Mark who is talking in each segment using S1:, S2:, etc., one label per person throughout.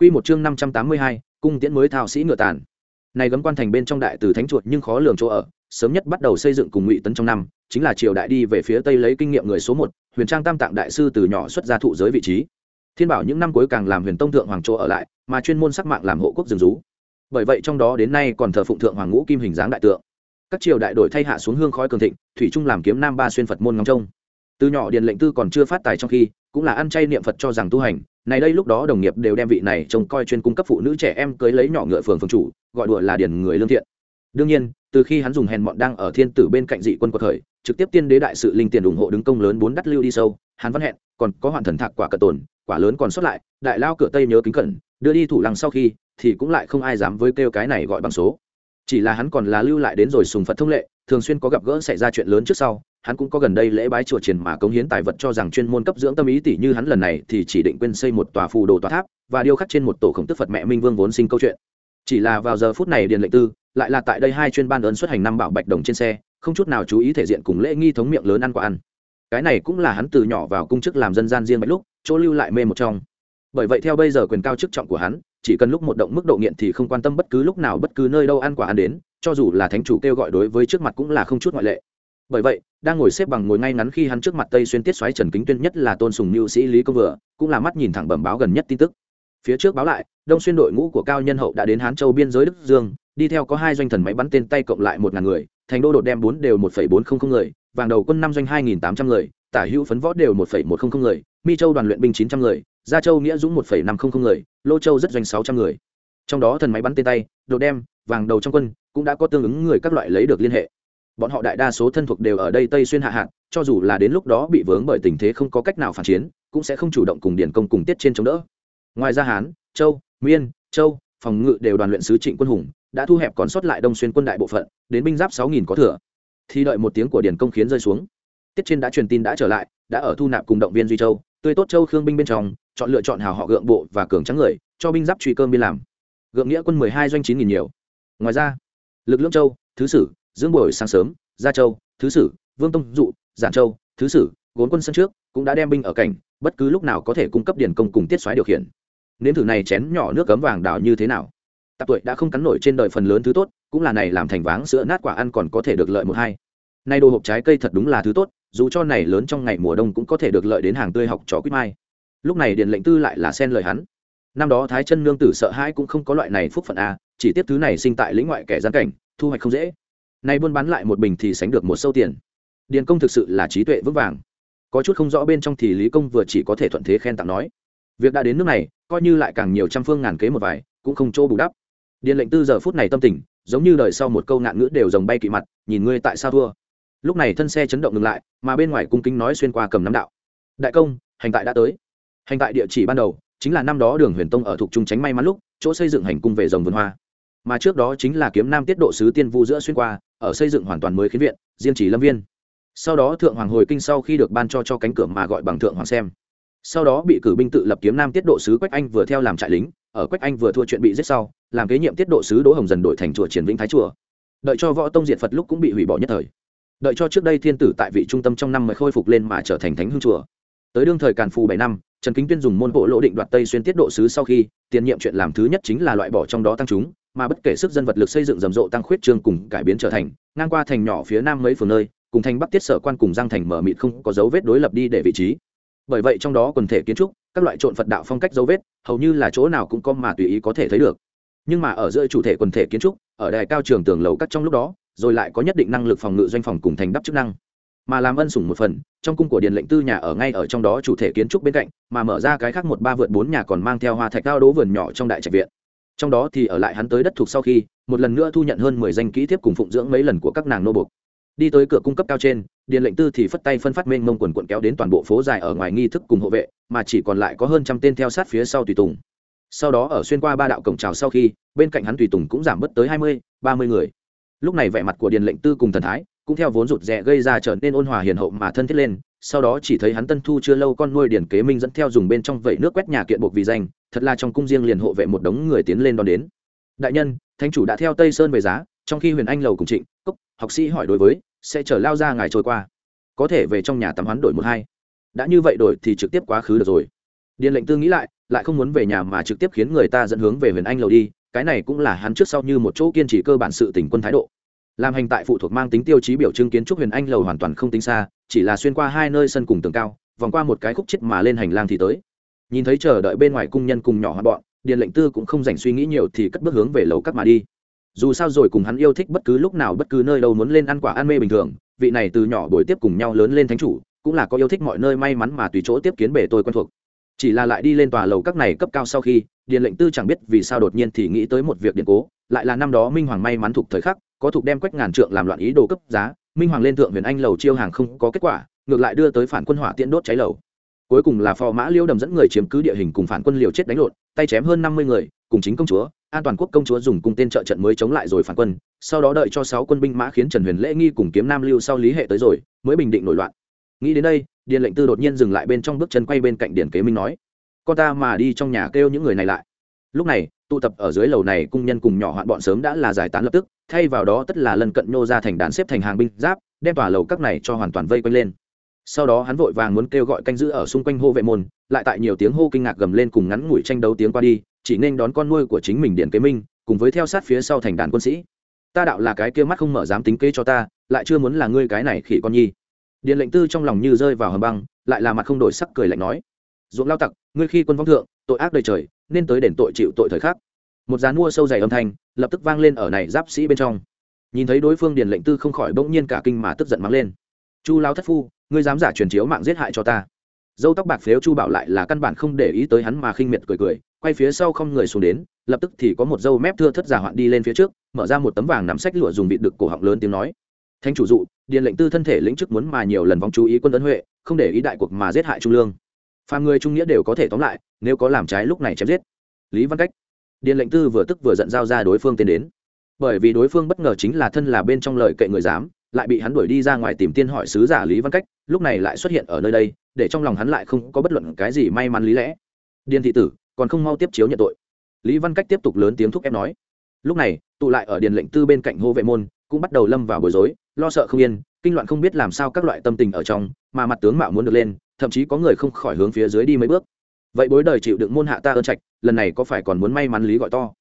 S1: Quy một chương năm trăm tám mươi hai, cung tiễn mới thao sĩ ngựa tàn. Này gấm quan thành bên trong đại từ thánh chuột nhưng khó lường chỗ ở, sớm nhất bắt đầu xây dựng cùng Ngụy Tấn trong năm, chính là triều đại đi về phía tây lấy kinh nghiệm người số một, Huyền Trang Tam Tạng đại sư từ nhỏ xuất gia thụ giới vị trí. Thiên Bảo những năm cuối càng làm Huyền Tông thượng hoàng chỗ ở lại, mà chuyên môn sắc mạng làm hộ quốc rừng rú. Bởi vậy trong đó đến nay còn thờ phụng thượng hoàng ngũ kim hình dáng đại tượng. Các triều đại đổi thay hạ xuống hương khói cường thịnh, thủy trung làm kiếm nam ba xuyên Phật môn ngóng trông. Từ nhỏ điền lệnh tư còn chưa phát tài trong khi, cũng là ăn chay niệm Phật cho rằng tu hành, này đây lúc đó đồng nghiệp đều đem vị này trông coi chuyên cung cấp phụ nữ trẻ em cưới lấy nhỏ ngựa phường phường chủ, gọi đùa là điển người lương thiện. Đương nhiên, từ khi hắn dùng hèn mọn đang ở thiên tử bên cạnh dị quân quật khởi trực tiếp tiên đế đại sự linh tiền ủng hộ đứng công lớn bốn đắt lưu đi sâu, hắn văn hẹn, còn có hoàn thần thạc quả cận tồn, quả lớn còn xuất lại, đại lao cửa tây nhớ kính cẩn, đưa đi thủ lăng sau khi, thì cũng lại không ai dám với kêu cái này gọi bằng số. Chỉ là hắn còn là lưu lại đến rồi sùng phật thông lệ, thường xuyên có gặp gỡ xảy ra chuyện lớn trước sau hắn cũng có gần đây lễ bái chùa triển mà cống hiến tài vật cho rằng chuyên môn cấp dưỡng tâm ý tỷ như hắn lần này thì chỉ định quên xây một tòa phù đồ tòa tháp và điêu khắc trên một tổ khổng tức phật mẹ minh vương vốn sinh câu chuyện. Chỉ là vào giờ phút này điền lệnh tư lại là tại đây hai chuyên ban ơn xuất hành năm bảo bạch đồng trên xe, không chút nào chú ý thể diện cùng lễ nghi thống miệng lớn ăn quả ăn. Cái này cũng là hắn từ nhỏ vào cung chức làm dân gian riêng bạch lúc, chỗ lưu lại mê một trong. Bởi vậy theo bây giờ quyền cao chức trọng của hắn, chỉ cần lúc một động mức độ nghiện thì không quan tâm bất cứ lúc nào bất cứ nơi đâu ăn quả ăn đến, cho dù là thánh chủ kêu gọi đối với trước mặt cũng là không chút ngoại lệ bởi vậy, đang ngồi xếp bằng ngồi ngay ngắn khi hắn trước mặt tây xuyên tiết xoáy trần kính tuyên nhất là tôn sùng mưu sĩ lý công vừa, cũng là mắt nhìn thẳng bẩm báo gần nhất tin tức. Phía trước báo lại, đông xuyên đội ngũ của cao nhân hậu đã đến hán châu biên giới đức dương, đi theo có hai doanh thần máy bắn tên tay cộng lại một ngàn người, thành đô đột đem bốn đều một phẩy bốn không không người, vàng đầu quân năm doanh hai nghìn tám trăm người, tả hữu phấn võ đều một phẩy một không không người, mi châu đoàn luyện binh chín trăm người, gia châu nghĩa dũng một phẩy năm không không người, lô châu rất doanh sáu trăm người. Trong đó thần máy bắn tên tay, đột đem, vàng đầu trong quân, cũng đã có tương ứng người các loại lấy được liên hệ bọn họ đại đa số thân thuộc đều ở đây tây xuyên hạ hạn cho dù là đến lúc đó bị vướng bởi tình thế không có cách nào phản chiến, cũng sẽ không chủ động cùng điển công cùng tiết trên chống đỡ. Ngoài ra hán, châu, miên, châu, phòng ngự đều đoàn luyện sứ trịnh quân hùng, đã thu hẹp còn sót lại đông xuyên quân đại bộ phận, đến binh giáp sáu nghìn có thừa. Thì đợi một tiếng của điển công khiến rơi xuống. Tiết trên đã truyền tin đã trở lại, đã ở thu nạp cùng động viên duy châu, tươi tốt châu khương binh bên trong, chọn lựa chọn hào họ gượng bộ và cường trắng người, cho binh giáp truy cơm biên làm. Gượng nghĩa quân mười hai doanh chín nghìn nhiều. Ngoài ra, lực lượng châu, thứ sử Dương buổi sáng sớm, gia châu, thứ sử, vương tông dụ, giản châu, thứ sử, gốn quân sân trước cũng đã đem binh ở cảnh, bất cứ lúc nào có thể cung cấp điển công cùng tiết xoáy điều khiển. Nếm thử này chén nhỏ nước cấm vàng đảo như thế nào? Tạp tuổi đã không cắn nổi trên đời phần lớn thứ tốt, cũng là này làm thành váng sữa nát quả ăn còn có thể được lợi một hai. Nay đồ hộp trái cây thật đúng là thứ tốt, dù cho này lớn trong ngày mùa đông cũng có thể được lợi đến hàng tươi học trò quýt mai. Lúc này điền lệnh tư lại là xen lời hắn. Năm đó thái chân nương tử sợ hãi cũng không có loại này phúc phận a chỉ tiếp thứ này sinh tại lĩnh ngoại kẻ gian cảnh, thu hoạch không dễ nay buôn bán lại một bình thì sánh được một sâu tiền. Điền công thực sự là trí tuệ vững vàng. Có chút không rõ bên trong thì lý công vừa chỉ có thể thuận thế khen tặng nói. Việc đã đến nước này, coi như lại càng nhiều trăm phương ngàn kế một vài, cũng không chỗ bù đắp. Điền lệnh tư giờ phút này tâm tình, giống như đời sau một câu ngạn ngữ đều dòng bay kỵ mặt, nhìn ngươi tại sao thua. Lúc này thân xe chấn động ngừng lại, mà bên ngoài cung kính nói xuyên qua cầm nắm đạo. Đại công, hành tại đã tới. Hành tại địa chỉ ban đầu, chính là năm đó đường huyền tông ở thuộc trung tránh may mắn lúc, chỗ xây dựng hành cung về dòng vườn hoa mà trước đó chính là kiếm nam tiết độ sứ tiên vu giữa xuyên qua, ở xây dựng hoàn toàn mới khiến viện diên chỉ lâm viên. Sau đó thượng hoàng hồi kinh sau khi được ban cho cho cánh cửa mà gọi bằng thượng hoàng xem. Sau đó bị cử binh tự lập kiếm nam tiết độ sứ quách anh vừa theo làm trại lính, ở quách anh vừa thua chuyện bị giết sau, làm kế nhiệm tiết độ sứ đỗ hồng dần đổi thành chùa triển vĩnh thái chùa. Đợi cho võ tông diệt phật lúc cũng bị hủy bỏ nhất thời. Đợi cho trước đây thiên tử tại vị trung tâm trong năm mới khôi phục lên mà trở thành thánh hương chùa. Tới đương thời càn phù bảy năm, trần kính tuyên dùng môn bộ lỗ định đoạt tây xuyên tiết độ sứ sau khi, tiền nhiệm chuyện làm thứ nhất chính là loại bỏ trong đó tăng chúng mà bất kể sức dân vật lực xây dựng rầm rộ tăng khuyết trương cùng cải biến trở thành, ngang qua thành nhỏ phía nam mấy phường nơi, cùng thành bắc tiết sở quan cùng giang thành mở mịt không có dấu vết đối lập đi để vị trí. Bởi vậy trong đó quần thể kiến trúc, các loại trộn phật đạo phong cách dấu vết, hầu như là chỗ nào cũng có mà tùy ý có thể thấy được. Nhưng mà ở giữa chủ thể quần thể kiến trúc, ở đài cao trường tường lầu cắt trong lúc đó, rồi lại có nhất định năng lực phòng ngự doanh phòng cùng thành đắp chức năng. Mà làm ân sủng một phần, trong cung của điện lệnh tư nhà ở ngay ở trong đó chủ thể kiến trúc bên cạnh, mà mở ra cái khác một ba vượt bốn nhà còn mang theo hoa thạch cao đố vườn nhỏ trong đại trạch viện trong đó thì ở lại hắn tới đất thuộc sau khi, một lần nữa thu nhận hơn mười danh kỹ thiếp cùng phụng dưỡng mấy lần của các nàng nô bục đi tới cửa cung cấp cao trên, điện lệnh tư thì phất tay phân phát mênh mông quần quận kéo đến toàn bộ phố dài ở ngoài nghi thức cùng hộ vệ, mà chỉ còn lại có hơn trăm tên theo sát phía sau tùy tùng. Sau đó ở xuyên qua ba đạo cổng trào sau khi, bên cạnh hắn tùy tùng cũng giảm bớt tới hai mươi, ba mươi người. Lúc này vẻ mặt của điện lệnh tư cùng thần thái cũng theo vốn rụt rè gây ra trở nên ôn hòa hiền hậu mà thân thiết lên sau đó chỉ thấy hắn tân thu chưa lâu con nuôi điển kế minh dẫn theo dùng bên trong vẩy nước quét nhà kiện buộc vì danh, thật là trong cung riêng liền hộ vệ một đống người tiến lên đón đến. Đại nhân, thánh chủ đã theo tây sơn về giá, trong khi huyền anh lầu cùng trịnh cốc học sĩ hỏi đối với, sẽ chờ lao ra ngài trôi qua. Có thể về trong nhà tắm hoán đổi một hai. Đã như vậy đổi thì trực tiếp quá khứ được rồi. Điện lệnh tư nghĩ lại lại không muốn về nhà mà trực tiếp khiến người ta dẫn hướng về huyền anh lầu đi, cái này cũng là hắn trước sau như một chỗ kiên trì cơ bản sự tình quân thái độ làm hành tại phụ thuộc mang tính tiêu chí biểu trưng kiến trúc huyền anh lầu hoàn toàn không tính xa, chỉ là xuyên qua hai nơi sân cùng tường cao, vòng qua một cái khúc chết mà lên hành lang thì tới. Nhìn thấy chờ đợi bên ngoài cung nhân cùng nhỏ hoa bọn điện lệnh tư cũng không dành suy nghĩ nhiều thì cất bước hướng về lầu các mà đi. Dù sao rồi cùng hắn yêu thích bất cứ lúc nào bất cứ nơi đâu muốn lên ăn quả ăn mê bình thường, vị này từ nhỏ buổi tiếp cùng nhau lớn lên thánh chủ, cũng là có yêu thích mọi nơi may mắn mà tùy chỗ tiếp kiến bể tôi quen thuộc. Chỉ là lại đi lên tòa lầu các này cấp cao sau khi điện lệnh tư chẳng biết vì sao đột nhiên thì nghĩ tới một việc điện cố, lại là năm đó minh hoàng may mắn thuộc thời khắc có thuộc đem quách ngàn trượng làm loạn ý đồ cấp giá, minh hoàng lên thượng huyền anh lầu chiêu hàng không có kết quả, ngược lại đưa tới phản quân hỏa tiễn đốt cháy lầu. Cuối cùng là phò mã liêu đầm dẫn người chiếm cứ địa hình cùng phản quân liều chết đánh lộn, tay chém hơn năm mươi người, cùng chính công chúa, an toàn quốc công chúa dùng cung tên trợ trận mới chống lại rồi phản quân, sau đó đợi cho sáu quân binh mã khiến trần huyền lễ nghi cùng kiếm nam lưu sau lý hệ tới rồi, mới bình định nổi loạn. Nghĩ đến đây điện lệnh tư đột nhiên dừng lại bên trong bước chân quay bên cạnh điển kế minh nói, con ta mà đi trong nhà kêu những người này lại. Lúc này tụ tập ở dưới lầu này cung nhân cùng nhỏ hoạn bọn sớm đã là giải tán lập tức, thay vào đó tất là lần cận nhô ra thành đàn xếp thành hàng binh giáp, đem tòa lầu các này cho hoàn toàn vây quanh lên. Sau đó hắn vội vàng muốn kêu gọi canh giữ ở xung quanh hô vệ môn, lại tại nhiều tiếng hô kinh ngạc gầm lên cùng ngắn ngủi tranh đấu tiếng qua đi, chỉ nên đón con nuôi của chính mình điện kế minh, cùng với theo sát phía sau thành đàn quân sĩ. Ta đạo là cái kia mắt không mở dám tính kế cho ta, lại chưa muốn là ngươi cái này khỉ con nhi. Điện lệnh tư trong lòng như rơi vào hầm băng, lại là mặt không đổi sắc cười lạnh nói. Ruộng lao tặc, ngươi khi quân vong thượng tội ác đầy trời, nên tới đền tội chịu tội thời khắc. Một dàn mua sâu dày âm thanh, lập tức vang lên ở này giáp sĩ bên trong. Nhìn thấy đối phương điền lệnh tư không khỏi bỗng nhiên cả kinh mà tức giận mắng lên. Chu lao thất phu, ngươi dám giả truyền chiếu mạng giết hại cho ta. Dâu tóc bạc phếu chu bảo lại là căn bản không để ý tới hắn mà khinh miệt cười cười, quay phía sau không người xuống đến, lập tức thì có một dâu mép thưa thất giả hoạn đi lên phía trước, mở ra một tấm vàng nắm sách lụa dùng bị đực cổ họng lớn tiếng nói. Thanh chủ dụ, điền lệnh tư thân thể lĩnh chức muốn mà nhiều lần vòng chú ý quân ấn huệ, không để ý đại cuộc mà giết hại trung lương phàm người trung nghĩa đều có thể tóm lại, nếu có làm trái lúc này chém giết. Lý văn cách. Điện lệnh tư vừa tức vừa giận giao ra đối phương tiến đến. Bởi vì đối phương bất ngờ chính là thân là bên trong lời kệ người dám lại bị hắn đuổi đi ra ngoài tìm tiên hỏi sứ giả lý văn cách, lúc này lại xuất hiện ở nơi đây, để trong lòng hắn lại không có bất luận cái gì may mắn lý lẽ. Điền thị tử, còn không mau tiếp chiếu nhận tội. Lý văn cách tiếp tục lớn tiếng thúc ép nói. Lúc này, tụ lại ở điền lệnh tư bên cạnh hô vệ môn, cũng bắt đầu lâm vào bối rối, lo sợ không yên, kinh loạn không biết làm sao các loại tâm tình ở trong, mà mặt tướng mạo muốn được lên thậm chí có người không khỏi hướng phía dưới đi mấy bước. Vậy bối đời chịu đựng môn hạ ta ơn trạch, lần này có phải còn muốn may mắn lý gọi to?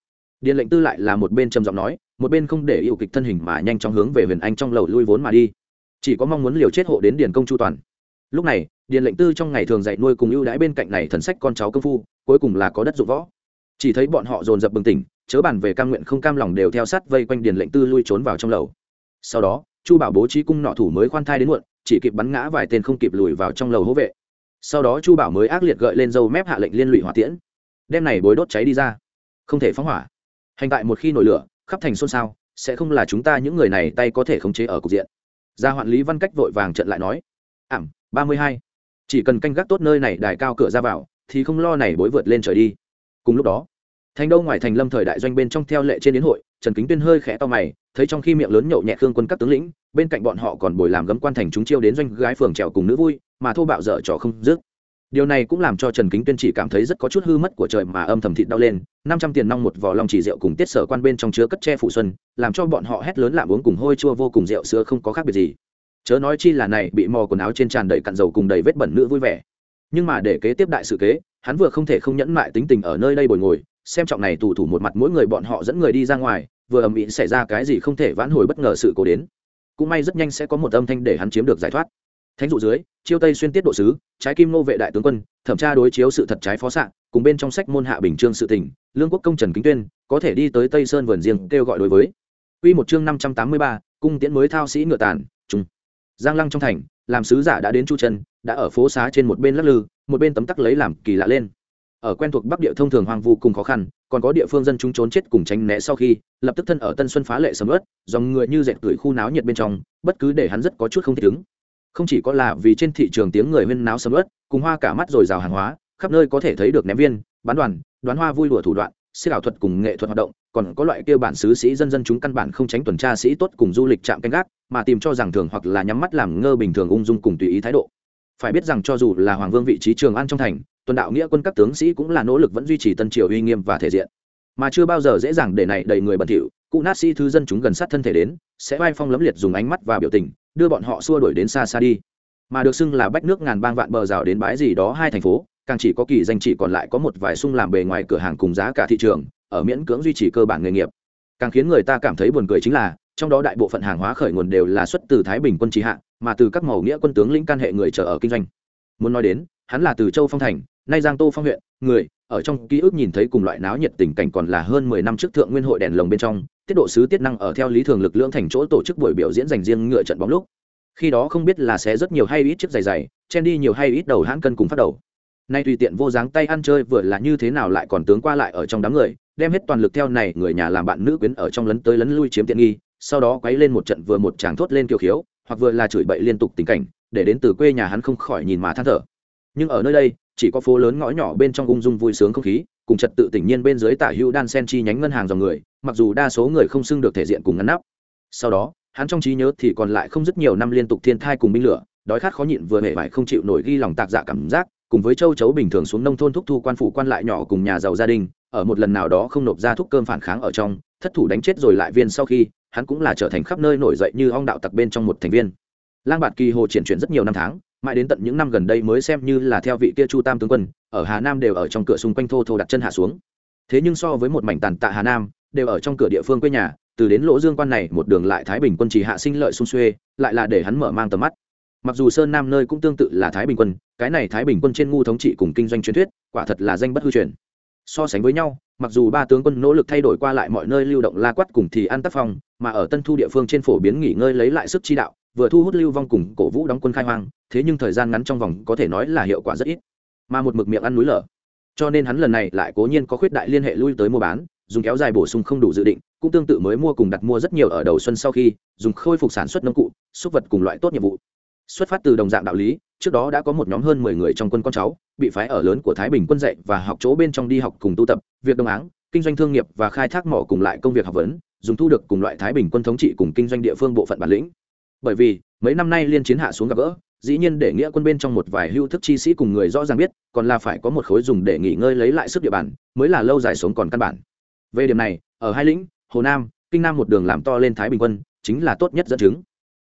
S1: Điện lệnh tư lại là một bên trầm giọng nói, một bên không để yêu kịch thân hình mà nhanh chóng hướng về huyền anh trong lầu lui vốn mà đi. Chỉ có mong muốn liều chết hộ đến điền công chu toàn. Lúc này điện lệnh tư trong ngày thường dạy nuôi cùng ưu đãi bên cạnh này thần sách con cháu công phu, cuối cùng là có đất dụng võ. Chỉ thấy bọn họ dồn dập bừng tỉnh, chớ bàn về cam nguyện không cam lòng đều theo sát vây quanh điền lệnh tư lui trốn vào trong lầu. Sau đó, chu bảo bố trí cung nọ thủ mới khoan thai đến muộn chỉ kịp bắn ngã vài tên không kịp lùi vào trong lầu hố vệ. Sau đó chu bảo mới ác liệt gợi lên dâu mép hạ lệnh liên lụy hỏa tiễn. Đem này bối đốt cháy đi ra. Không thể phóng hỏa. Hành tại một khi nổi lửa, khắp thành xôn xao, sẽ không là chúng ta những người này tay có thể khống chế ở cục diện. Gia hoạn lý văn cách vội vàng trận lại nói, ảm, ba mươi hai. Chỉ cần canh gác tốt nơi này, đài cao cửa ra vào, thì không lo này bối vượt lên trời đi. Cùng lúc đó, thành đâu ngoài thành lâm thời đại doanh bên trong theo lệ trên đến hội trần kính tuyên hơi khẽ to mày, thấy trong khi miệng lớn nhậu nhẹ khương quân các tướng lĩnh, bên cạnh bọn họ còn bồi làm gấm quan thành chúng chiêu đến doanh gái phường trèo cùng nữ vui, mà thô bạo dở trò không dứt. Điều này cũng làm cho trần kính tuyên chỉ cảm thấy rất có chút hư mất của trời mà âm thầm thịt đau lên, năm trăm tiền nong một vò long chỉ rượu cùng tiết sở quan bên trong chứa cất tre phụ xuân, làm cho bọn họ hét lớn làm uống cùng hôi chua vô cùng rượu sữa không có khác biệt gì. Chớ nói chi là này, bị mò quần áo trên tràn đầy cặn dầu cùng đầy vết bẩn nữ vui vẻ. Nhưng mà để kế tiếp đại sự kế, hắn vừa không thể không nhẫn mại tính tình ở nơi đây bồi ngồi xem trọng này tù thủ một mặt mỗi người bọn họ dẫn người đi ra ngoài vừa ầm ĩ xảy ra cái gì không thể vãn hồi bất ngờ sự cố đến cũng may rất nhanh sẽ có một âm thanh để hắn chiếm được giải thoát thánh dụ dưới chiêu tây xuyên tiết độ sứ trái kim nô vệ đại tướng quân thẩm tra đối chiếu sự thật trái phó xạ cùng bên trong sách môn hạ bình trương sự tỉnh lương quốc công trần kính tuyên có thể đi tới tây sơn vườn riêng kêu gọi đối với Quy một chương năm trăm tám mươi ba, cung tiễn mới thao sĩ ngựa tàn, trung. Giang Lăng trong thành, làm sứ giả đã đến Chu Trần, đã ở phố xá trên một bên lắc lư, một bên tấm tắc lấy làm kỳ lạ lên. Ở quen thuộc Bắc địa thông thường hoang vu cùng khó khăn, còn có địa phương dân chúng trốn chết cùng tránh né sau khi, lập tức thân ở Tân Xuân phá lệ sầm ớt dòng người như dệt tuổi khu náo nhiệt bên trong, bất cứ để hắn rất có chút không thích ứng. Không chỉ có là vì trên thị trường tiếng người huyên náo sầm ớt cùng hoa cả mắt rồi rào hàng hóa khắp nơi có thể thấy được ném viên bán đoàn đoán hoa vui lùa thủ đoạn siết ảo thuật cùng nghệ thuật hoạt động còn có loại kêu bản xứ sĩ dân dân chúng căn bản không tránh tuần tra sĩ tốt cùng du lịch chạm canh gác mà tìm cho rằng thường hoặc là nhắm mắt làm ngơ bình thường ung dung cùng tùy ý thái độ phải biết rằng cho dù là hoàng vương vị trí trường an trong thành, tuần đạo nghĩa quân các tướng sĩ cũng là nỗ lực vẫn duy trì tân triều uy nghiêm và thể diện. Mà chưa bao giờ dễ dàng để này đầy người bẩn thỉu, cụ nát sĩ thư dân chúng gần sát thân thể đến, sẽ vai phong lấm liệt dùng ánh mắt và biểu tình, đưa bọn họ xua đuổi đến xa xa đi. Mà được xưng là bách nước ngàn bang vạn bờ rào đến bãi gì đó hai thành phố, càng chỉ có kỳ danh chỉ còn lại có một vài sung làm bề ngoài cửa hàng cùng giá cả thị trường, ở miễn cưỡng duy trì cơ bản nghề nghiệp. Càng khiến người ta cảm thấy buồn cười chính là trong đó đại bộ phận hàng hóa khởi nguồn đều là xuất từ thái bình quân trí hạ, mà từ các màu nghĩa quân tướng lĩnh can hệ người chờ ở kinh doanh. Muốn nói đến, hắn là từ châu phong thành, nay giang tô phong huyện, người, ở trong ký ức nhìn thấy cùng loại náo nhiệt tình cảnh còn là hơn mười năm trước thượng nguyên hội đèn lồng bên trong, tiết độ sứ tiết năng ở theo lý thường lực lượng thành chỗ tổ chức buổi biểu diễn dành riêng ngựa trận bóng lúc. Khi đó không biết là sẽ rất nhiều hay ít chiếc giày giày, chen đi nhiều hay ít đầu hãn cân cùng phát đầu. Nay tùy tiện vô dáng tay ăn chơi vừa là như thế nào lại còn tướng qua lại ở trong đám người, đem hết toàn lực theo này người nhà làm bạn nữ quyến ở trong lấn tới lấn lui chiếm tiện nghi sau đó quấy lên một trận vừa một chàng thốt lên kiều khiếu, hoặc vừa là chửi bậy liên tục tình cảnh, để đến từ quê nhà hắn không khỏi nhìn mà than thở. Nhưng ở nơi đây, chỉ có phố lớn ngõ nhỏ bên trong ung dung vui sướng không khí, cùng trật tự tỉnh nhiên bên dưới tả hữu đan sen chi nhánh ngân hàng dòng người, mặc dù đa số người không xưng được thể diện cùng ngăn nắp. Sau đó, hắn trong trí nhớ thì còn lại không rất nhiều năm liên tục thiên thai cùng binh lửa, đói khát khó nhịn vừa hề vải không chịu nổi ghi lòng tạc dạ cảm giác, cùng với châu chấu bình thường xuống nông thôn thúc thu quan phủ quan lại nhỏ cùng nhà giàu gia đình, ở một lần nào đó không nộp ra thuốc cơm phản kháng ở trong, thất thủ đánh chết rồi lại viên sau khi hắn cũng là trở thành khắp nơi nổi dậy như ong đạo tặc bên trong một thành viên. Lang bạt kỳ hồ triển chuyển rất nhiều năm tháng, mãi đến tận những năm gần đây mới xem như là theo vị kia chu tam tướng quân, ở hà nam đều ở trong cửa xung quanh thô thô đặt chân hạ xuống. Thế nhưng so với một mảnh tàn tạ hà nam, đều ở trong cửa địa phương quê nhà, từ đến lỗ dương quan này, một đường lại thái bình quân chỉ hạ sinh lợi xung xuê, lại là để hắn mở mang tầm mắt. Mặc dù sơn nam nơi cũng tương tự là thái bình quân, cái này thái bình quân trên ngu thống trị cùng kinh doanh truyền thuyết, quả thật là danh bất hư truyền. So sánh với nhau mặc dù ba tướng quân nỗ lực thay đổi qua lại mọi nơi lưu động la quát cùng thì ăn tác phong, mà ở tân thu địa phương trên phổ biến nghỉ ngơi lấy lại sức chi đạo, vừa thu hút lưu vong cùng cổ vũ đóng quân khai hoang, thế nhưng thời gian ngắn trong vòng có thể nói là hiệu quả rất ít. Mà một mực miệng ăn núi lở. Cho nên hắn lần này lại cố nhiên có khuyết đại liên hệ lui tới mua bán, dùng kéo dài bổ sung không đủ dự định, cũng tương tự mới mua cùng đặt mua rất nhiều ở đầu xuân sau khi, dùng khôi phục sản xuất nông cụ súc vật cùng loại tốt nhiệm vụ. Xuất phát từ đồng dạng đạo lý trước đó đã có một nhóm hơn mười người trong quân con cháu bị phái ở lớn của thái bình quân dạy và học chỗ bên trong đi học cùng tu tập, việc đồng áng, kinh doanh thương nghiệp và khai thác mỏ cùng lại công việc học vấn, dùng thu được cùng loại thái bình quân thống trị cùng kinh doanh địa phương bộ phận bản lĩnh. Bởi vì, mấy năm nay liên chiến hạ xuống gặp gỡ, dĩ nhiên để nghĩa quân bên trong một vài hưu thức chi sĩ cùng người rõ ràng biết, còn là phải có một khối dùng để nghỉ ngơi lấy lại sức địa bàn, mới là lâu dài sống còn căn bản. Về điểm này, ở hai lĩnh, hồ nam, kinh nam một đường làm to lên thái bình quân, chính là tốt nhất dẫn chứng.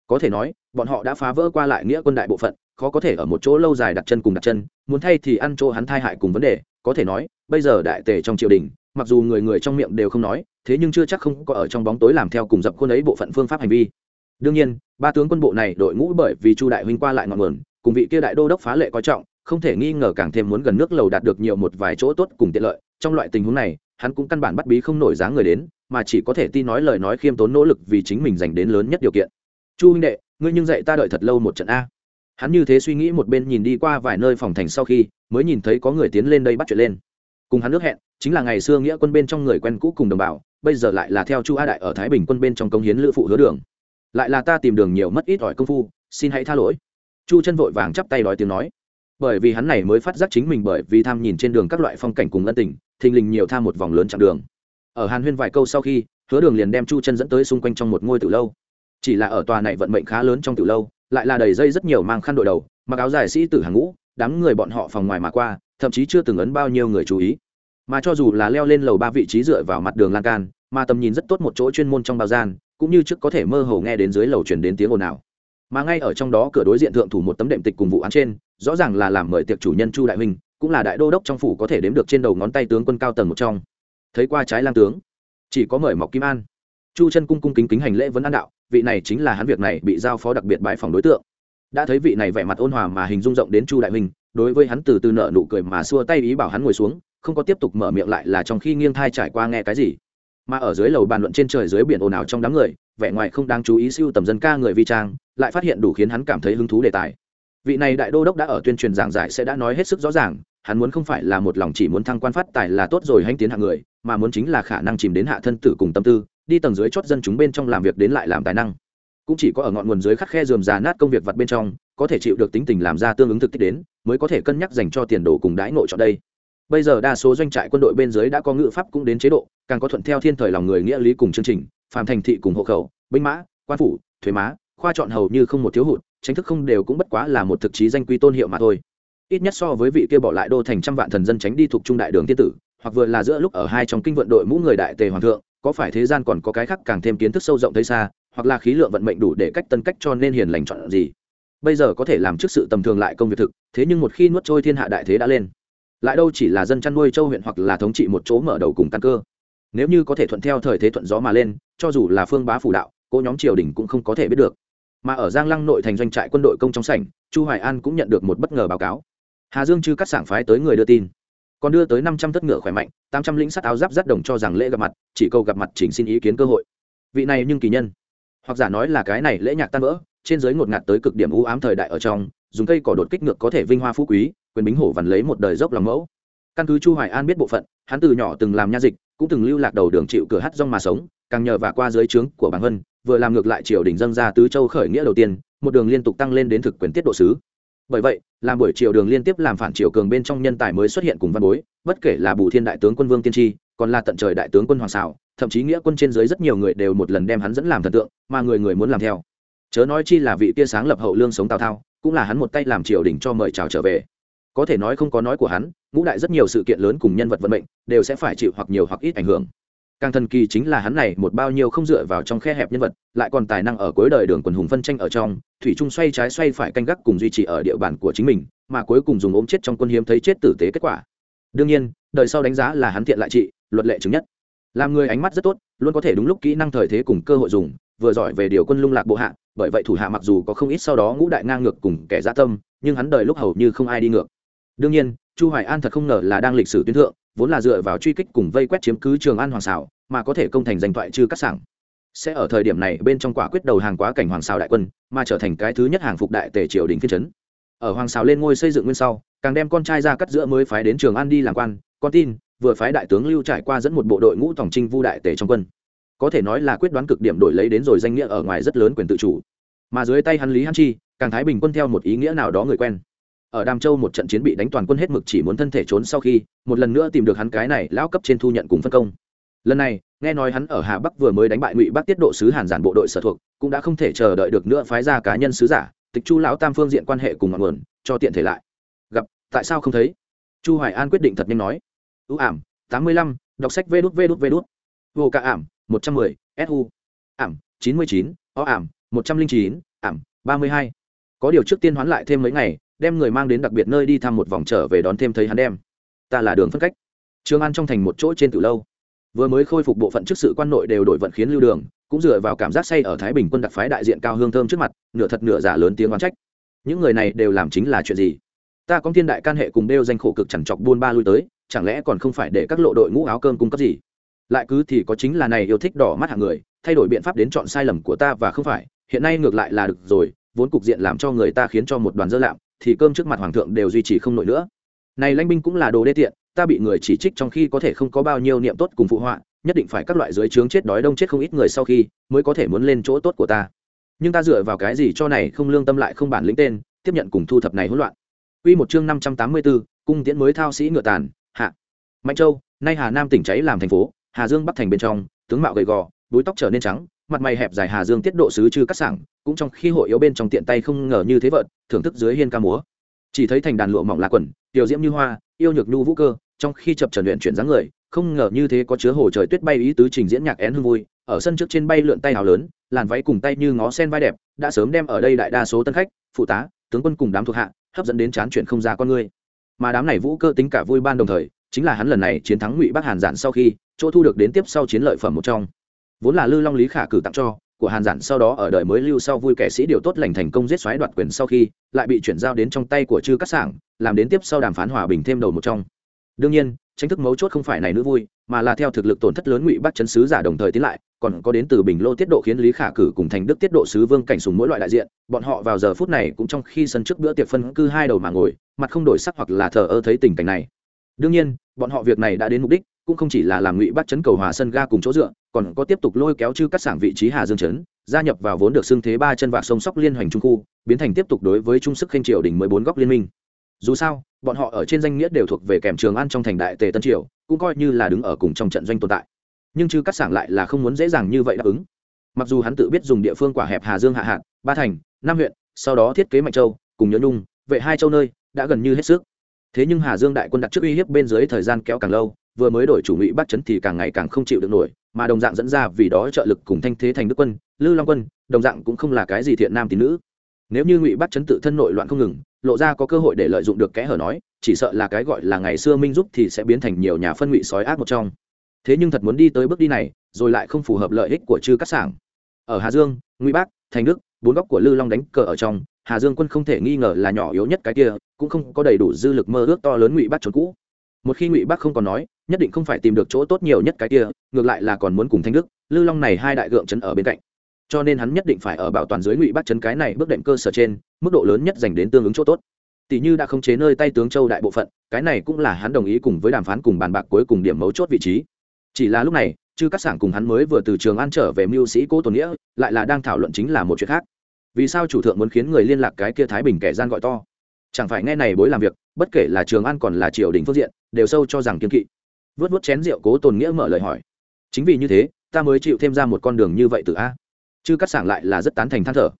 S1: Có thể nói, bọn họ đã phá vỡ qua lại nghĩa quân đại bộ phận khó có thể ở một chỗ lâu dài đặt chân cùng đặt chân, muốn thay thì ăn chỗ hắn thai hại cùng vấn đề, có thể nói, bây giờ đại tề trong triều đình, mặc dù người người trong miệng đều không nói, thế nhưng chưa chắc không có ở trong bóng tối làm theo cùng dập khuôn ấy bộ phận phương pháp hành vi. Đương nhiên, ba tướng quân bộ này đội ngũ bởi vì chu đại huynh qua lại ngọn nguồn, cùng vị kia đại đô đốc phá lệ coi trọng, không thể nghi ngờ càng thêm muốn gần nước lầu đạt được nhiều một vài chỗ tốt cùng tiện lợi, trong loại tình huống này, hắn cũng căn bản bắt bí không nổi dáng người đến, mà chỉ có thể tin nói lời nói khiêm tốn nỗ lực vì chính mình dành đến lớn nhất điều kiện. Chu huynh đệ, ngươi nhưng dạy ta đợi thật lâu một trận a hắn như thế suy nghĩ một bên nhìn đi qua vài nơi phòng thành sau khi, mới nhìn thấy có người tiến lên đây bắt chuyện lên. Cùng hắn nước hẹn, chính là ngày xưa nghĩa quân bên trong người quen cũ cùng đồng bào, bây giờ lại là theo chu a đại ở thái bình quân bên trong công hiến lữ phụ hứa đường. Lại là ta tìm đường nhiều mất ít ỏi công phu, xin hãy tha lỗi. Chu chân vội vàng chắp tay đòi tiếng nói. Bởi vì hắn này mới phát giác chính mình bởi vì tham nhìn trên đường các loại phong cảnh cùng ân tình, thình lình nhiều tham một vòng lớn chặng đường. Ở hàn huyên vài câu sau khi, hứa đường liền đem chu chân dẫn tới xung quanh trong một ngôi từ lâu. Chỉ là ở tòa này vận mệnh khá lớn trong từ lâu lại là đầy dây rất nhiều mang khăn đội đầu, mặc áo dài sĩ tử hàng ngũ, đám người bọn họ phòng ngoài mà qua, thậm chí chưa từng ấn bao nhiêu người chú ý. Mà cho dù là leo lên lầu ba vị trí dựa vào mặt đường lan can, mà tầm nhìn rất tốt một chỗ chuyên môn trong bao gian, cũng như trước có thể mơ hồ nghe đến dưới lầu chuyển đến tiếng ồn ào. Mà ngay ở trong đó cửa đối diện thượng thủ một tấm đệm tịch cùng vụ án trên, rõ ràng là làm mời tiệc chủ nhân chu đại huynh, cũng là đại đô đốc trong phủ có thể đếm được trên đầu ngón tay tướng quân cao tầng một trong. Thấy qua trái lang tướng, chỉ có mời mọc kim an chu chân cung cung kính kính hành lễ vấn an đạo vị này chính là hắn việc này bị giao phó đặc biệt bãi phòng đối tượng. Đã thấy vị này vẻ mặt ôn hòa mà hình dung rộng đến chu đại Minh, đối với hắn từ từ nợ nụ cười mà xua tay ý bảo hắn ngồi xuống không có tiếp tục mở miệng lại là trong khi nghiêng thai trải qua nghe cái gì. Mà ở dưới lầu bàn luận trên trời dưới biển ồn ào trong đám người vẻ ngoài không đáng chú ý siêu tầm dân ca người vi trang lại phát hiện đủ khiến hắn cảm thấy hứng thú đề tài. Vị này đại đô đốc đã ở tuyên truyền giảng giải sẽ đã nói hết sức rõ ràng hắn muốn không phải là một lòng chỉ muốn thăng quan phát tài là tốt rồi hanh tiến hạng người mà muốn chính là khả năng chìm đến hạ thân tử cùng tâm tư đi tầng dưới chót dân chúng bên trong làm việc đến lại làm tài năng. Cũng chỉ có ở ngọn nguồn dưới khắc khe dườm già nát công việc vặt bên trong, có thể chịu được tính tình làm ra tương ứng thực tích đến, mới có thể cân nhắc dành cho tiền đồ cùng đãi nội chọn đây. Bây giờ đa số doanh trại quân đội bên dưới đã có ngự pháp cũng đến chế độ, càng có thuận theo thiên thời lòng người nghĩa lý cùng chương trình, phàm thành thị cùng hộ khẩu, binh mã, quan phủ, thuế má, khoa chọn hầu như không một thiếu hụt tránh thức không đều cũng bất quá là một thực chí danh quy tôn hiệu mà thôi. Ít nhất so với vị kia bỏ lại đô thành trăm vạn thần dân tránh đi thuộc trung đại đường thiên tử, hoặc vừa là giữa lúc ở hai trong kinh vận đội mũ người đại tề hoàng thượng có phải thế gian còn có cái khác càng thêm kiến thức sâu rộng thấy xa, hoặc là khí lượng vận mệnh đủ để cách tân cách cho nên hiền lành chọn gì? Bây giờ có thể làm trước sự tầm thường lại công việc thực, thế nhưng một khi nuốt trôi thiên hạ đại thế đã lên, lại đâu chỉ là dân chăn nuôi châu huyện hoặc là thống trị một chỗ mở đầu cùng căn cơ. Nếu như có thể thuận theo thời thế thuận gió mà lên, cho dù là phương bá phủ đạo cô nhóm triều đình cũng không có thể biết được. Mà ở giang lăng nội thành doanh trại quân đội công trong sảnh, chu hoài an cũng nhận được một bất ngờ báo cáo. Hà dương chư cắt sảng phái tới người đưa tin còn đưa tới năm trăm thất ngựa khỏe mạnh, tám trăm lính sắt áo giáp rất đồng cho rằng lễ gặp mặt, chỉ câu gặp mặt chỉnh xin ý kiến cơ hội. Vị này nhưng kỳ nhân. Hoặc giả nói là cái này lễ nhạc tan vỡ, trên giới ngột ngạt tới cực điểm u ám thời đại ở trong, dùng cây cỏ đột kích ngược có thể vinh hoa phú quý, quyền bính hổ vằn lấy một đời dốc lòng mẫu. Căn cứ chu hoài an biết bộ phận, hắn từ nhỏ từng làm nha dịch, cũng từng lưu lạc đầu đường chịu cửa hát rong mà sống, càng nhờ và qua dưới trướng của bảng hân vừa làm ngược lại triều đình dâng ra tứ châu khởi nghĩa đầu tiên, một đường liên tục tăng lên đến thực quyền tiết độ sứ bởi vậy, làm buổi chiều đường liên tiếp làm phản triều cường bên trong nhân tài mới xuất hiện cùng văn bối, bất kể là bù thiên đại tướng quân vương tiên tri, còn là tận trời đại tướng quân hoàng xảo thậm chí nghĩa quân trên dưới rất nhiều người đều một lần đem hắn dẫn làm thần tượng, mà người người muốn làm theo. Chớ nói chi là vị tia sáng lập hậu lương sống tào thao, cũng là hắn một tay làm triều đình cho mời chào trở về. Có thể nói không có nói của hắn, ngũ đại rất nhiều sự kiện lớn cùng nhân vật vận mệnh, đều sẽ phải chịu hoặc nhiều hoặc ít ảnh hưởng càng thần kỳ chính là hắn này, một bao nhiêu không dựa vào trong khe hẹp nhân vật, lại còn tài năng ở cuối đời đường quần hùng phân tranh ở trong, thủy trung xoay trái xoay phải canh gác cùng duy trì ở địa bàn của chính mình, mà cuối cùng dùng ốm chết trong quân hiếm thấy chết tử tế kết quả. Đương nhiên, đời sau đánh giá là hắn thiện lại trị, luật lệ chứng nhất. Làm người ánh mắt rất tốt, luôn có thể đúng lúc kỹ năng thời thế cùng cơ hội dùng, vừa giỏi về điều quân lung lạc bộ hạ, bởi vậy thủ hạ mặc dù có không ít sau đó ngũ đại ngang ngược cùng kẻ gia tâm, nhưng hắn đời lúc hầu như không ai đi ngược. Đương nhiên, chu hoài an thật không ngờ là đang lịch sử tuyến thượng vốn là dựa vào truy kích cùng vây quét chiếm cứ trường an hoàng xảo, mà có thể công thành danh thoại chư cắt sảng. Sẽ ở thời điểm này, bên trong quả quyết đầu hàng quá cảnh hoàng xào đại quân, mà trở thành cái thứ nhất hàng phục đại tề triều đình phiên trấn ở hoàng xào lên ngôi xây dựng nguyên sau, càng đem con trai ra cắt giữa mới phái đến trường an đi làm quan, con tin, vừa phái đại tướng lưu trải qua dẫn một bộ đội ngũ tổng trinh vu đại tề trong quân. Có thể nói là quyết đoán cực điểm đổi lấy đến rồi danh nghĩa ở ngoài rất lớn quyền tự chủ. Mà dưới tay hắn lý hắn chi, càng thái bình quân theo một ý nghĩa nào đó người quen ở đàm châu một trận chiến bị đánh toàn quân hết mực chỉ muốn thân thể trốn sau khi, một lần nữa tìm được hắn cái này lão cấp trên thu nhận cùng phân công. Lần này, nghe nói hắn ở hà bắc vừa mới đánh bại ngụy bắc tiết độ sứ hàn giản bộ đội sở thuộc, cũng đã không thể chờ đợi được nữa phái ra cá nhân sứ giả, tịch chu lão tam phương diện quan hệ cùng ngọn nguồn, cho tiện thể lại. Gặp, tại sao không thấy? Chu hoài an quyết định thật nhanh nói. Ưu ảm, tám mươi lăm, đọc sách vê đút vê đút vê đút. Vô cả ảm, một trăm mười su ảm, chín mươi chín, o ảm, một trăm linh chín, ảm, ba mươi hai. Có điều trước tiên hoán lại thêm mấy ngày đem người mang đến đặc biệt nơi đi thăm một vòng trở về đón thêm thấy hắn đem. Ta là đường phân cách. Trường an trong thành một chỗ trên từ lâu. Vừa mới khôi phục bộ phận trước sự quan nội đều đổi vận khiến lưu đường, cũng dựa vào cảm giác say ở thái bình quân đặc phái đại diện cao hương thơm trước mặt, nửa thật nửa giả lớn tiếng oán trách. Những người này đều làm chính là chuyện gì? Ta có thiên đại can hệ cùng đeo danh khổ cực chẳng chọc buôn ba lui tới, chẳng lẽ còn không phải để các lộ đội ngũ áo cơm cung cấp gì? Lại cứ thì có chính là này yêu thích đỏ mắt hạng người, thay đổi biện pháp đến chọn sai lầm của ta và không phải, hiện nay ngược lại là được rồi, vốn cục diện làm cho người ta khiến cho một đoàn dơ lạm thì cơm trước mặt hoàng thượng đều duy trì không nổi nữa. Này lãnh binh cũng là đồ đê tiện ta bị người chỉ trích trong khi có thể không có bao nhiêu niệm tốt cùng phụ họa nhất định phải các loại dưới trướng chết đói đông chết không ít người sau khi mới có thể muốn lên chỗ tốt của ta. Nhưng ta dựa vào cái gì cho này không lương tâm lại không bản lĩnh tên tiếp nhận cùng thu thập này hỗn loạn? Quy một chương 584, cung tiễn mới thao sĩ ngựa tàn, hạ. Mạnh Châu, nay Hà Nam tỉnh cháy làm thành phố, Hà Dương bắc thành bên trong, tướng mạo gầy gò, búi tóc trở nên trắng, mặt mày hẹp dài Hà Dương tiết độ sứ chư cắt sảng, cũng trong khi hội yếu bên trong tiện tay không ngờ như thế vợt, thưởng thức dưới hiên ca múa. Chỉ thấy thành đàn lụa mỏng lá quần, tiểu diễm như hoa, yêu nhược nhu vũ cơ, trong khi chập trần luyện chuyển dáng người, không ngờ như thế có chứa hồ trời tuyết bay ý tứ trình diễn nhạc én hương vui, ở sân trước trên bay lượn tay hào lớn, làn váy cùng tay như ngó sen vai đẹp, đã sớm đem ở đây đại đa số tân khách, phụ tá, tướng quân cùng đám thuộc hạ, hấp dẫn đến chán chuyện không ra con người mà đám này vũ cơ tính cả vui ban đồng thời chính là hắn lần này chiến thắng ngụy bắc hàn giản sau khi chỗ thu được đến tiếp sau chiến lợi phẩm một trong vốn là lư long lý khả cử tặng cho của hàn giản sau đó ở đời mới lưu sau vui kẻ sĩ điều tốt lành thành công giết xoáy đoạt quyền sau khi, lại bị chuyển giao đến trong tay của chư Cát sảng, làm đến tiếp sau đàm phán hòa bình thêm đầu một trong. Đương nhiên, tranh thức mấu chốt không phải này nữa vui, mà là theo thực lực tổn thất lớn ngụy bắc chấn sứ giả đồng thời tiến lại, còn có đến từ bình lô tiết độ khiến lý khả cử cùng thành đức tiết độ sứ vương cảnh sùng mỗi loại đại diện, bọn họ vào giờ phút này cũng trong khi sân trước bữa tiệc phân cư hai đầu mà ngồi, mặt không đổi sắc hoặc là thờ ơ thấy tình cảnh này đương nhiên, bọn họ việc này đã đến mục đích, cũng không chỉ là làm ngụy bắt chấn cầu hòa sân ga cùng chỗ dựa, còn có tiếp tục lôi kéo chư cắt sảng vị trí hà dương chấn, gia nhập vào vốn được xưng thế ba chân vạc sông sóc liên hoành trung khu, biến thành tiếp tục đối với trung sức khanh triều đỉnh mới bốn góc liên minh. Dù sao, bọn họ ở trên danh nghĩa đều thuộc về kèm trường ăn trong thành đại tề tân triều, cũng coi như là đứng ở cùng trong trận doanh tồn tại. Nhưng chư cắt sảng lại là không muốn dễ dàng như vậy đáp ứng. Mặc dù hắn tự biết dùng địa phương quả hẹp hà dương hạ hạn, ba thành năm huyện, sau đó thiết kế mạnh châu, cùng nhớ nhung, vệ hai châu nơi, đã gần như hết sức thế nhưng hà dương đại quân đặt trước uy hiếp bên dưới thời gian kéo càng lâu, vừa mới đổi chủ ngụy bắt chấn thì càng ngày càng không chịu được nổi, mà đồng dạng dẫn ra vì đó trợ lực cùng thanh thế thành đức quân, lư long quân, đồng dạng cũng không là cái gì thiện nam tín nữ. Nếu như ngụy bắc chấn tự thân nội loạn không ngừng, lộ ra có cơ hội để lợi dụng được kẽ hở nói, chỉ sợ là cái gọi là ngày xưa minh giúp thì sẽ biến thành nhiều nhà phân ngụy sói ác một trong. Thế nhưng thật muốn đi tới bước đi này, rồi lại không phù hợp lợi ích của chư cắt sảng. Ở hà dương, ngụy bắc, thành đức, bốn góc của lư long đánh cờ ở trong hà dương quân không thể nghi ngờ là nhỏ yếu nhất cái kia, cũng không có đầy đủ dư lực mơ ước to lớn ngụy bắc trốn cũ. Một khi ngụy bắc không còn nói, nhất định không phải tìm được chỗ tốt nhiều nhất cái kia, ngược lại là còn muốn cùng thanh đức, lư long này hai đại gượng trấn ở bên cạnh. Cho nên hắn nhất định phải ở bảo toàn dưới ngụy bắc chấn cái này bước đệm cơ sở trên, mức độ lớn nhất dành đến tương ứng chỗ tốt. Tỷ như đã khống chế nơi tay tướng châu đại bộ phận, cái này cũng là hắn đồng ý cùng với đàm phán cùng bàn bạc cuối cùng điểm mấu chốt vị trí. Chỉ là lúc này chư các sảng cùng hắn mới vừa từ trường an trở về mưu sĩ cố tồn nghĩa, lại là đang thảo luận chính là một chuyện khác vì sao chủ thượng muốn khiến người liên lạc cái kia thái bình kẻ gian gọi to? Chẳng phải nghe này bối làm việc, bất kể là trường an còn là triều đình phương diện, đều sâu cho rằng kiên kỵ. Vớt vớt chén rượu cố tồn nghĩa mở lời hỏi. Chính vì như thế, ta mới chịu thêm ra một con đường như vậy từ a. Chứ cắt sảng lại là rất tán thành than thở.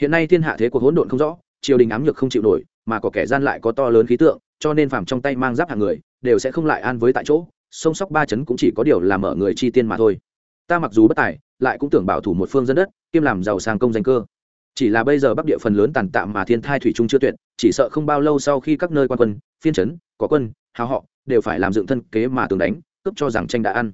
S1: Hiện nay thiên hạ thế cuộc hỗn độn không rõ, triều đình ám nhược không chịu nổi, mà có kẻ gian lại có to lớn khí tượng, cho nên phàm trong tay mang giáp hàng người, đều sẽ không lại an với tại chỗ, sông sóc ba chấn cũng chỉ có điều là mở người chi tiên mà thôi. Ta mặc dù bất tài, lại cũng tưởng bảo thủ một phương dân đất, kiêm làm giàu sang công danh cơ chỉ là bây giờ bắc địa phần lớn tàn tạm mà thiên thai thủy trung chưa tuyệt, chỉ sợ không bao lâu sau khi các nơi quan quân, phiên trấn có quân, hào họ, đều phải làm dựng thân kế mà tường đánh, cướp cho rằng tranh đã ăn.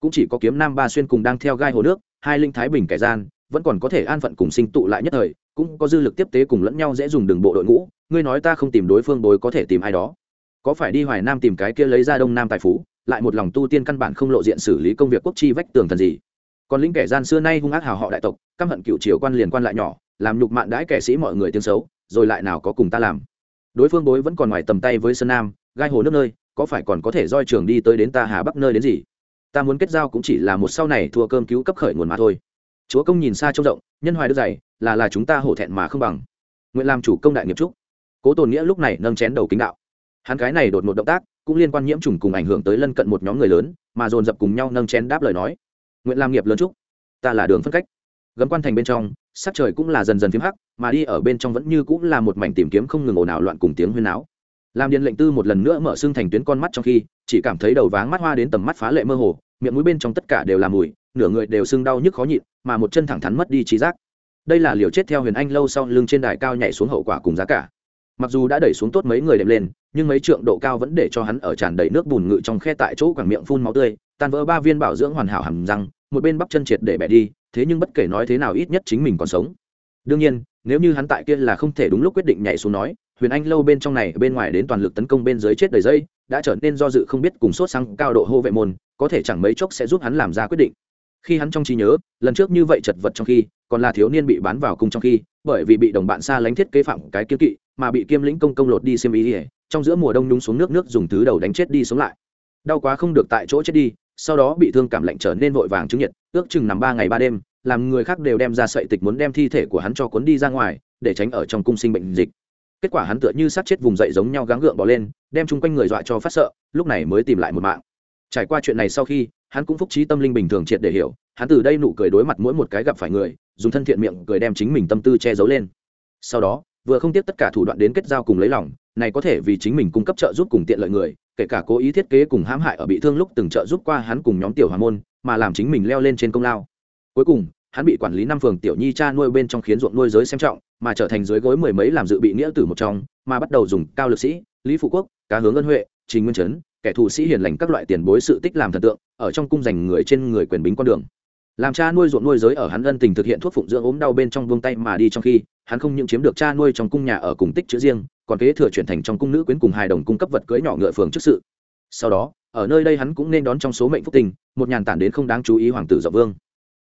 S1: Cũng chỉ có kiếm nam ba xuyên cùng đang theo gai hồ nước, hai linh thái bình kẻ gian, vẫn còn có thể an phận cùng sinh tụ lại nhất thời, cũng có dư lực tiếp tế cùng lẫn nhau dễ dùng đường bộ đội ngũ, ngươi nói ta không tìm đối phương đối có thể tìm ai đó. Có phải đi hoài nam tìm cái kia lấy ra đông nam tài phú, lại một lòng tu tiên căn bản không lộ diện xử lý công việc quốc chi vách tường thần gì? Còn lính kẻ gian xưa nay hung ác hào họ đại tộc, căm hận cựu triều quan liền quan lại nhỏ làm nhục mạn đãi kẻ sĩ mọi người tiếng xấu, rồi lại nào có cùng ta làm. Đối phương bối vẫn còn ngoài tầm tay với sơn nam, gai hồ nước nơi, có phải còn có thể roi trường đi tới đến ta hà bắc nơi đến gì? Ta muốn kết giao cũng chỉ là một sau này thua cơm cứu cấp khởi nguồn mà thôi. Chúa công nhìn xa trông rộng, nhân hoài đức dày, là là chúng ta hổ thẹn mà không bằng. Nguyện làm chủ công đại nghiệp trúc. Cố tồn nghĩa lúc này nâng chén đầu kính đạo. Hắn cái này đột một động tác, cũng liên quan nhiễm trùng cùng ảnh hưởng tới lân cận một nhóm người lớn, mà dồn dập cùng nhau nâng chén đáp lời nói. Nguyện làm nghiệp lớn trúc. Ta là đường phân cách. Gấm quan thành bên trong sắc trời cũng là dần dần phiếm hắc, mà đi ở bên trong vẫn như cũng là một mảnh tìm kiếm không ngừng ồn ào loạn cùng tiếng huyên náo. Làm điện lệnh tư một lần nữa mở xương thành tuyến con mắt trong khi, chỉ cảm thấy đầu váng mắt hoa đến tầm mắt phá lệ mơ hồ, miệng mũi bên trong tất cả đều là mùi, nửa người đều sưng đau nhức khó nhịn, mà một chân thẳng thắn mất đi trí giác. Đây là liều chết theo huyền anh lâu sau lưng trên đài cao nhảy xuống hậu quả cùng giá cả. Mặc dù đã đẩy xuống tốt mấy người đệm lên, nhưng mấy trượng độ cao vẫn để cho hắn ở tràn đầy nước bùn ngự trong khe tại chỗ quảng miệng phun máu tươi, tan vỡ ba viên bảo dưỡng hoàn hảo hầm răng, một bên bắp chân triệt để bẻ đi thế nhưng bất kể nói thế nào ít nhất chính mình còn sống. Đương nhiên, nếu như hắn tại kia là không thể đúng lúc quyết định nhảy xuống nói, huyền anh lâu bên trong này, bên ngoài đến toàn lực tấn công bên dưới chết đầy dây, đã trở nên do dự không biết cùng sốt sang cao độ hô vệ môn, có thể chẳng mấy chốc sẽ giúp hắn làm ra quyết định. Khi hắn trong trí nhớ, lần trước như vậy chật vật trong khi, còn là thiếu niên bị bán vào cung trong khi, bởi vì bị đồng bạn xa lánh thiết kế phạm cái kiếm kỵ, mà bị kiêm lĩnh công công lột đi xem ý ỉa trong giữa mùa đông nhúng xuống nước nước dùng thứ đầu đánh chết đi sống lại. Đau quá không được tại chỗ chết đi sau đó bị thương cảm lạnh trở nên vội vàng chứng nhiệt, ước chừng nằm ba ngày ba đêm, làm người khác đều đem ra sợi tịch muốn đem thi thể của hắn cho cuốn đi ra ngoài, để tránh ở trong cung sinh bệnh dịch. Kết quả hắn tựa như sát chết vùng dậy giống nhau gắng gượng bỏ lên, đem chung quanh người dọa cho phát sợ, lúc này mới tìm lại một mạng. Trải qua chuyện này sau khi, hắn cũng phúc trí tâm linh bình thường triệt để hiểu, hắn từ đây nụ cười đối mặt mỗi một cái gặp phải người, dùng thân thiện miệng cười đem chính mình tâm tư che giấu lên. Sau đó, vừa không tiếp tất cả thủ đoạn đến kết giao cùng lấy lòng, này có thể vì chính mình cung cấp trợ giúp cùng tiện lợi người kể cả cố ý thiết kế cùng hãm hại ở bị thương lúc từng trợ giúp qua hắn cùng nhóm tiểu hoàng môn, mà làm chính mình leo lên trên công lao. Cuối cùng, hắn bị quản lý năm phường tiểu nhi cha nuôi bên trong khiến ruộng nuôi giới xem trọng, mà trở thành dưới gối mười mấy làm dự bị nghĩa tử một trong, mà bắt đầu dùng cao lực sĩ, lý phụ quốc, cá hướng ân huệ, trình nguyên trấn, kẻ thù sĩ hiền lành các loại tiền bối sự tích làm thần tượng, ở trong cung giành người trên người quyền bính con đường làm cha nuôi ruộng nuôi giới ở hắn ân tình thực hiện thuốc phụng dưỡng ốm đau bên trong buông tay mà đi trong khi, hắn không những chiếm được cha nuôi trong cung nhà ở cùng tích chữ riêng, còn kế thừa chuyển thành trong cung nữ quyến cùng hài đồng cung cấp vật cưới nhỏ ngựa phường trước sự. Sau đó, ở nơi đây hắn cũng nên đón trong số mệnh phúc tình, một nhàn tản đến không đáng chú ý hoàng tử dọc vương.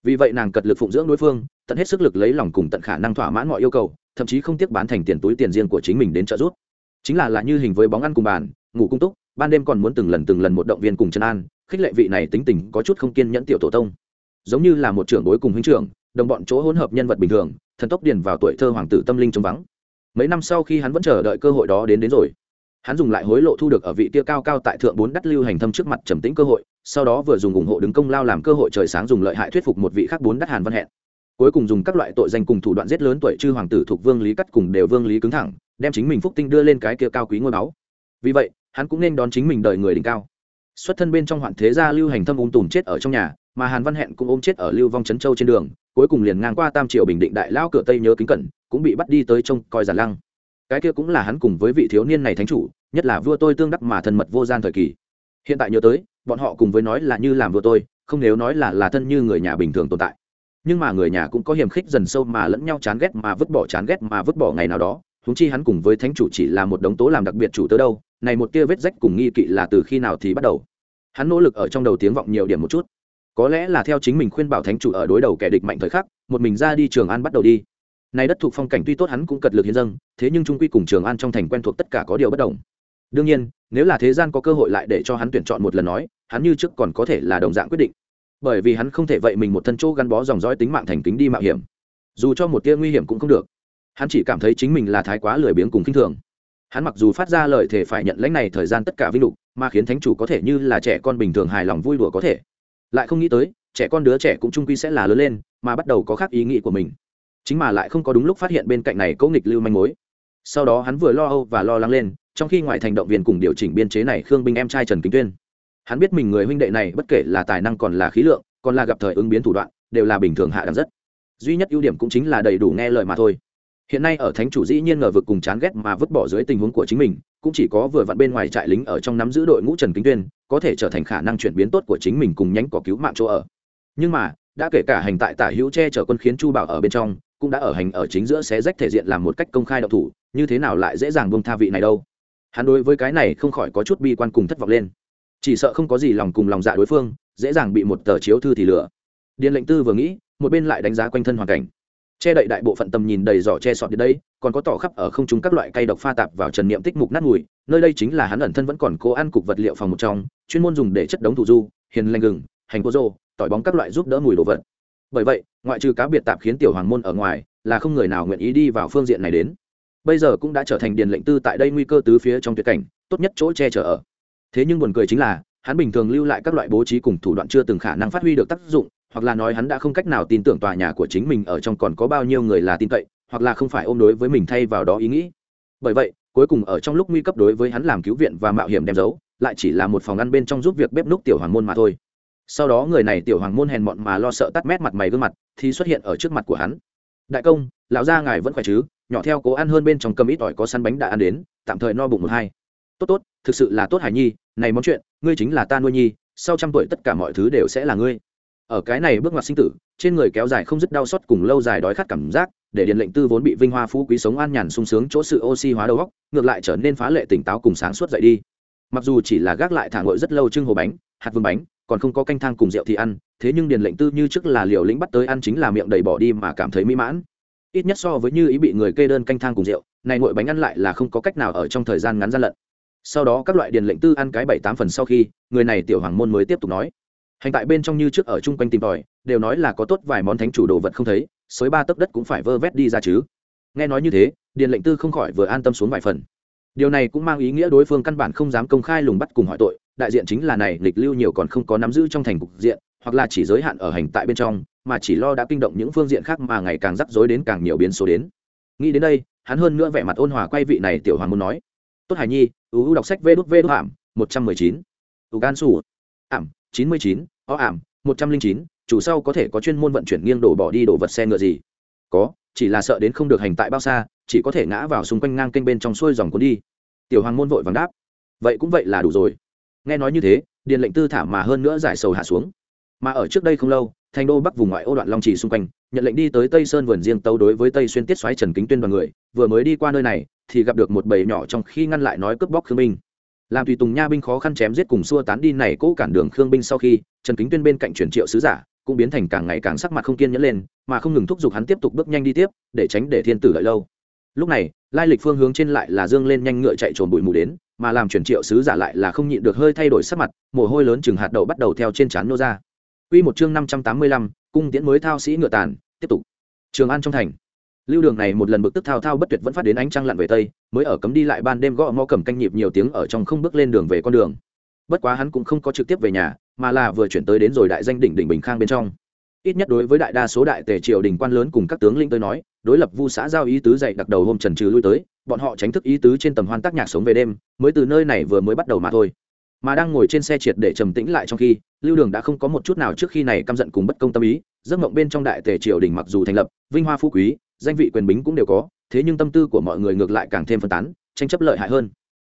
S1: Vì vậy nàng cật lực phụng dưỡng đối phương, tận hết sức lực lấy lòng cùng tận khả năng thỏa mãn mọi yêu cầu, thậm chí không tiếc bán thành tiền túi tiền riêng của chính mình đến trợ giúp. Chính là là như hình với bóng ăn cùng bàn, ngủ cung túc, ban đêm còn muốn từng lần từng lần một động viên cùng chân an, khích lệ vị này tính tình có chút không kiên nhẫn tiểu tổ tông giống như là một trưởng bối cùng huynh trưởng, đồng bọn chỗ hỗn hợp nhân vật bình thường, thần tốc điền vào tuổi thơ hoàng tử tâm linh trống vắng. Mấy năm sau khi hắn vẫn chờ đợi cơ hội đó đến đến rồi, hắn dùng lại hối lộ thu được ở vị tia cao cao tại thượng bốn đắt lưu hành thâm trước mặt trầm tĩnh cơ hội, sau đó vừa dùng ủng hộ đứng công lao làm cơ hội trời sáng dùng lợi hại thuyết phục một vị khác bốn đắt hàn văn hẹn. Cuối cùng dùng các loại tội danh cùng thủ đoạn giết lớn tuổi chư hoàng tử thuộc vương lý cắt cùng đều vương lý cứng thẳng, đem chính mình phúc tinh đưa lên cái kia cao quý ngôi báu. Vì vậy, hắn cũng nên đón chính mình đời người đỉnh cao. Xuất thân bên trong hoạn thế gia lưu hành thâm ung tùm chết ở trong nhà mà hàn văn hẹn cũng ôm chết ở lưu vong trấn châu trên đường, cuối cùng liền ngang qua tam triệu bình định đại lao cửa tây nhớ kính cẩn, cũng bị bắt đi tới trông coi giản lăng. Cái kia cũng là hắn cùng với vị thiếu niên này thánh chủ, nhất là vua tôi tương đắc mà thân mật vô gian thời kỳ. Hiện tại nhớ tới, bọn họ cùng với nói là như làm vua tôi, không nếu nói là là thân như người nhà bình thường tồn tại. Nhưng mà người nhà cũng có hiềm khích dần sâu mà lẫn nhau chán ghét mà vứt bỏ chán ghét mà vứt bỏ ngày nào đó húng chi hắn cùng với thánh chủ chỉ là một đống tố làm đặc biệt chủ tớ đâu, này một tia vết rách cùng nghi kỵ là từ khi nào thì bắt đầu. Hắn nỗ lực ở trong đầu tiếng vọng nhiều điểm một chút có lẽ là theo chính mình khuyên bảo thánh chủ ở đối đầu kẻ địch mạnh thời khắc, một mình ra đi trường an bắt đầu đi. Nay đất thuộc phong cảnh tuy tốt hắn cũng cật lực hiến dâng, thế nhưng trung quy cùng trường an trong thành quen thuộc tất cả có điều bất đồng. Đương nhiên, nếu là thế gian có cơ hội lại để cho hắn tuyển chọn một lần nói, hắn như trước còn có thể là đồng dạng quyết định. Bởi vì hắn không thể vậy mình một thân chỗ gắn bó dòng dõi tính mạng thành tính đi mạo hiểm. Dù cho một tia nguy hiểm cũng không được. Hắn chỉ cảm thấy chính mình là thái quá lười biếng cùng k i n h thường. Hắn mặc dù phát ra lời thể phải nhận lãnh này thời gian tất cả vinh lục, mà khiến thánh chủ có thể như là trẻ con bình thường hài lòng vui đùa có thể lại không nghĩ tới, trẻ con đứa trẻ cũng trung quy sẽ là lớn lên, mà bắt đầu có khác ý nghĩ của mình. Chính mà lại không có đúng lúc phát hiện bên cạnh này cố nghịch lưu manh mối. Sau đó hắn vừa lo âu và lo lắng lên, trong khi ngoại thành động viên cùng điều chỉnh biên chế này khương binh em trai trần kính tuyên. Hắn biết mình người huynh đệ này bất kể là tài năng còn là khí lượng, còn là gặp thời ứng biến thủ đoạn, đều là bình thường hạ đẳng rất. Duy nhất ưu điểm cũng chính là đầy đủ nghe lời mà thôi hiện nay ở thánh chủ dĩ nhiên ngờ vực cùng chán ghét mà vứt bỏ dưới tình huống của chính mình, cũng chỉ có vừa vặn bên ngoài trại lính ở trong nắm giữ đội ngũ trần kính tuyên, có thể trở thành khả năng chuyển biến tốt của chính mình cùng nhánh cỏ cứu mạng chỗ ở. Nhưng mà, đã kể cả hành tại tả hữu che chở quân khiến chu bảo ở bên trong, cũng đã ở hành ở chính giữa xé rách thể diện làm một cách công khai độc thủ, như thế nào lại dễ dàng buông tha vị này đâu? Hắn đối với cái này không khỏi có chút bi quan cùng thất vọng lên. Chỉ sợ không có gì lòng cùng lòng dạ đối phương, dễ dàng bị một tờ chiếu thư thì lửa điện lệnh tư vừa nghĩ, một bên lại đánh giá quanh thân hoàn cảnh che đậy đại bộ phận tầm nhìn đầy giỏ che sọt đến đây, còn có tỏ khắp ở không trung các loại cây độc pha tạp vào trần niệm tích mục nát mùi, nơi đây chính là hắn ẩn thân vẫn còn cố ăn cục vật liệu phòng một trong, chuyên môn dùng để chất đống thủ du, hiền lành gừng, hành cô rô, tỏi bóng các loại giúp đỡ mùi đồ vật. Bởi vậy, ngoại trừ cá biệt tạp khiến tiểu hoàng môn ở ngoài, là không người nào nguyện ý đi vào phương diện này đến. Bây giờ cũng đã trở thành điền lệnh tư tại đây nguy cơ tứ phía trong tuyệt cảnh, tốt nhất chỗ che chở ở. Thế nhưng buồn cười chính là, hắn bình thường lưu lại các loại bố trí cùng thủ đoạn chưa từng khả năng phát huy được tác dụng hoặc là nói hắn đã không cách nào tin tưởng tòa nhà của chính mình ở trong còn có bao nhiêu người là tin cậy, hoặc là không phải ôm đối với mình thay vào đó ý nghĩ. Bởi vậy, cuối cùng ở trong lúc nguy cấp đối với hắn làm cứu viện và mạo hiểm đem giấu lại chỉ là một phòng ăn bên trong giúp việc bếp núc tiểu hoàng môn mà thôi. Sau đó người này tiểu hoàng môn hèn mọn mà lo sợ tắt mét mặt mày gương mặt, thì xuất hiện ở trước mặt của hắn. Đại công, lão gia ngài vẫn khỏe chứ? Nhỏ theo cố ăn hơn bên trong cầm ít ỏi có săn bánh đã ăn đến, tạm thời no bụng một hai. Tốt tốt, thực sự là tốt hải nhi, này món chuyện, ngươi chính là ta nuôi nhi, sau trăm tuổi tất cả mọi thứ đều sẽ là ngươi ở cái này bước ngoặt sinh tử, trên người kéo dài không dứt đau xót cùng lâu dài đói khát cảm giác, để điện lệnh tư vốn bị vinh hoa phú quý sống an nhàn sung sướng chỗ sự oxy hóa đầu óc, ngược lại trở nên phá lệ tỉnh táo cùng sáng suốt dậy đi. Mặc dù chỉ là gác lại thả ngội rất lâu trưng hồ bánh, hạt vương bánh, còn không có canh thang cùng rượu thì ăn, thế nhưng điền lệnh tư như trước là liều lĩnh bắt tới ăn chính là miệng đầy bỏ đi mà cảm thấy mỹ mãn. Ít nhất so với như ý bị người kê đơn canh thang cùng rượu, này ngội bánh ăn lại là không có cách nào ở trong thời gian ngắn gian lận. Sau đó các loại điền lệnh tư ăn cái bảy tám phần sau khi, người này tiểu hoàng môn mới tiếp tục nói hành tại bên trong như trước ở chung quanh tìm tòi, đều nói là có tốt vài món thánh chủ đồ vật không thấy, xới ba tấc đất cũng phải vơ vét đi ra chứ. Nghe nói như thế, điền lệnh tư không khỏi vừa an tâm xuống vài phần. Điều này cũng mang ý nghĩa đối phương căn bản không dám công khai lùng bắt cùng hỏi tội, đại diện chính là này lịch lưu nhiều còn không có nắm giữ trong thành cục diện, hoặc là chỉ giới hạn ở hành tại bên trong, mà chỉ lo đã kinh động những phương diện khác mà ngày càng rắc rối đến càng nhiều biến số đến. Nghĩ đến đây, hắn hơn nữa vẻ mặt ôn hòa quay vị này tiểu hoàng muốn nói. Tốt hải nhi, ưu đọc sách vê đút vê đút ảm, một trăm mười chín. Ưu gan sủ. Ảm chín mươi chín, o ảm, một trăm linh chín, chủ sau có thể có chuyên môn vận chuyển nghiêng đổ bỏ đi đổ vật xe ngựa gì? Có, chỉ là sợ đến không được hành tại bao xa, chỉ có thể ngã vào xung quanh ngang kênh bên trong xuôi dòng cuốn đi. Tiểu hoàng môn vội vàng đáp. Vậy cũng vậy là đủ rồi. Nghe nói như thế, điện lệnh tư thả mà hơn nữa giải sầu hạ xuống. Mà ở trước đây không lâu, thành đô bắc vùng ngoại ô đoạn long trì xung quanh, nhận lệnh đi tới tây sơn vườn riêng tấu đối với tây xuyên tiết xoáy trần kính tuyên đoàn người, vừa mới đi qua nơi này, thì gặp được một bầy nhỏ trong khi ngăn lại nói cướp bóc khương binh làm tùy tùng nha binh khó khăn chém giết cùng xua tán đi này cỗ cản đường khương binh sau khi trần kính tuyên bên cạnh chuyển triệu sứ giả cũng biến thành càng ngày càng sắc mặt không kiên nhẫn lên mà không ngừng thúc giục hắn tiếp tục bước nhanh đi tiếp để tránh để thiên tử đợi lâu lúc này lai lịch phương hướng trên lại là dương lên nhanh ngựa chạy trồn bụi mù đến mà làm chuyển triệu sứ giả lại là không nhịn được hơi thay đổi sắc mặt mồ hôi lớn chừng hạt đậu bắt đầu theo trên trán nô ra Quy một chương năm trăm tám mươi lăm, cung tiễn mới thao sĩ ngựa tàn, tiếp tục. Trường An trong thành. Lưu đường này một lần bực tức thao thao bất tuyệt vẫn phát đến ánh trăng lặn về tây, mới ở cấm đi lại ban đêm gõ ngõ cầm canh nhịp nhiều tiếng ở trong không bước lên đường về con đường. Bất quá hắn cũng không có trực tiếp về nhà, mà là vừa chuyển tới đến rồi đại danh đỉnh đỉnh bình khang bên trong. Ít nhất đối với đại đa số đại tề triều đình quan lớn cùng các tướng lĩnh tới nói, đối lập vu xã giao ý tứ dậy đặc đầu hôm trần trừ lui tới, bọn họ tránh thức ý tứ trên tầm hoan tác nhạc sống về đêm, mới từ nơi này vừa mới bắt đầu mà thôi mà đang ngồi trên xe triệt để trầm tĩnh lại trong khi lưu đường đã không có một chút nào trước khi này căm giận cùng bất công tâm ý giấc mộng bên trong đại tề triều đình mặc dù thành lập vinh hoa phú quý danh vị quyền bính cũng đều có, thế nhưng tâm tư của mọi người ngược lại càng thêm phân tán, tranh chấp lợi hại hơn.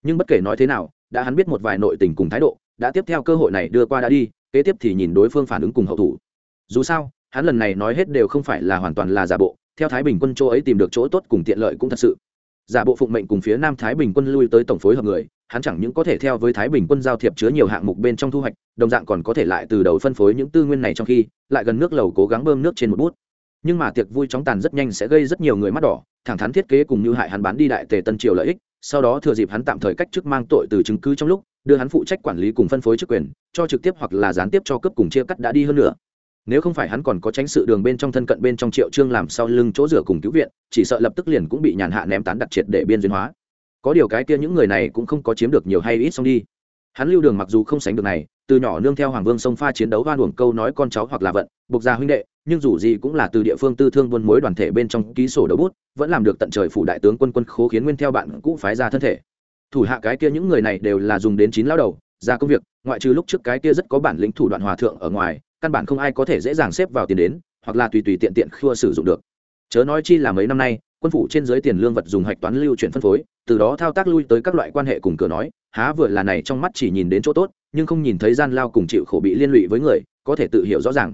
S1: Nhưng bất kể nói thế nào, đã hắn biết một vài nội tình cùng thái độ, đã tiếp theo cơ hội này đưa qua đã đi, kế tiếp thì nhìn đối phương phản ứng cùng hậu thủ. Dù sao, hắn lần này nói hết đều không phải là hoàn toàn là giả bộ, theo thái bình quân chỗ ấy tìm được chỗ tốt cùng tiện lợi cũng thật sự. Giả bộ phụng mệnh cùng phía nam thái bình quân lui tới tổng phối hợp người, hắn chẳng những có thể theo với thái bình quân giao thiệp chứa nhiều hạng mục bên trong thu hoạch, đồng dạng còn có thể lại từ đầu phân phối những tư nguyên này trong khi, lại gần nước lầu cố gắng bơm nước trên một bút nhưng mà tiệc vui chóng tàn rất nhanh sẽ gây rất nhiều người mắt đỏ, thẳng thắn thiết kế cùng như hại hắn bán đi đại tề tân triều lợi ích, sau đó thừa dịp hắn tạm thời cách chức mang tội từ chứng cứ trong lúc, đưa hắn phụ trách quản lý cùng phân phối chức quyền, cho trực tiếp hoặc là gián tiếp cho cấp cùng chia cắt đã đi hơn nữa. Nếu không phải hắn còn có tránh sự đường bên trong thân cận bên trong triệu trương làm sau lưng chỗ rửa cùng cứu viện, chỉ sợ lập tức liền cũng bị nhàn hạ ném tán đặt triệt để biên duyên hóa. Có điều cái kia những người này cũng không có chiếm được nhiều hay ít xong đi hắn lưu đường mặc dù không sánh được này, từ nhỏ nương theo hoàng vương sông pha chiến đấu hoan uổng câu nói con cháu hoặc là vận, buộc gia huynh đệ, nhưng dù gì cũng là từ địa phương tư thương buôn mối đoàn thể bên trong ký sổ đấu bút, vẫn làm được tận trời phủ đại tướng quân quân khố khiến nguyên theo bạn cũ phái ra thân thể. Thủ hạ cái kia những người này đều là dùng đến chín lao đầu, ra công việc, ngoại trừ lúc trước cái kia rất có bản lĩnh thủ đoạn hòa thượng ở ngoài, căn bản không ai có thể dễ dàng xếp vào tiền đến, hoặc là tùy tùy tiện tiện khua sử dụng được. Chớ nói chi là mấy năm nay, quân phủ trên dưới tiền lương vật dùng hạch toán lưu chuyển phân phối, từ đó thao tác lui tới các loại quan hệ cùng cửa nói há vừa là này trong mắt chỉ nhìn đến chỗ tốt, nhưng không nhìn thấy gian lao cùng chịu khổ bị liên lụy với người, có thể tự hiểu rõ ràng.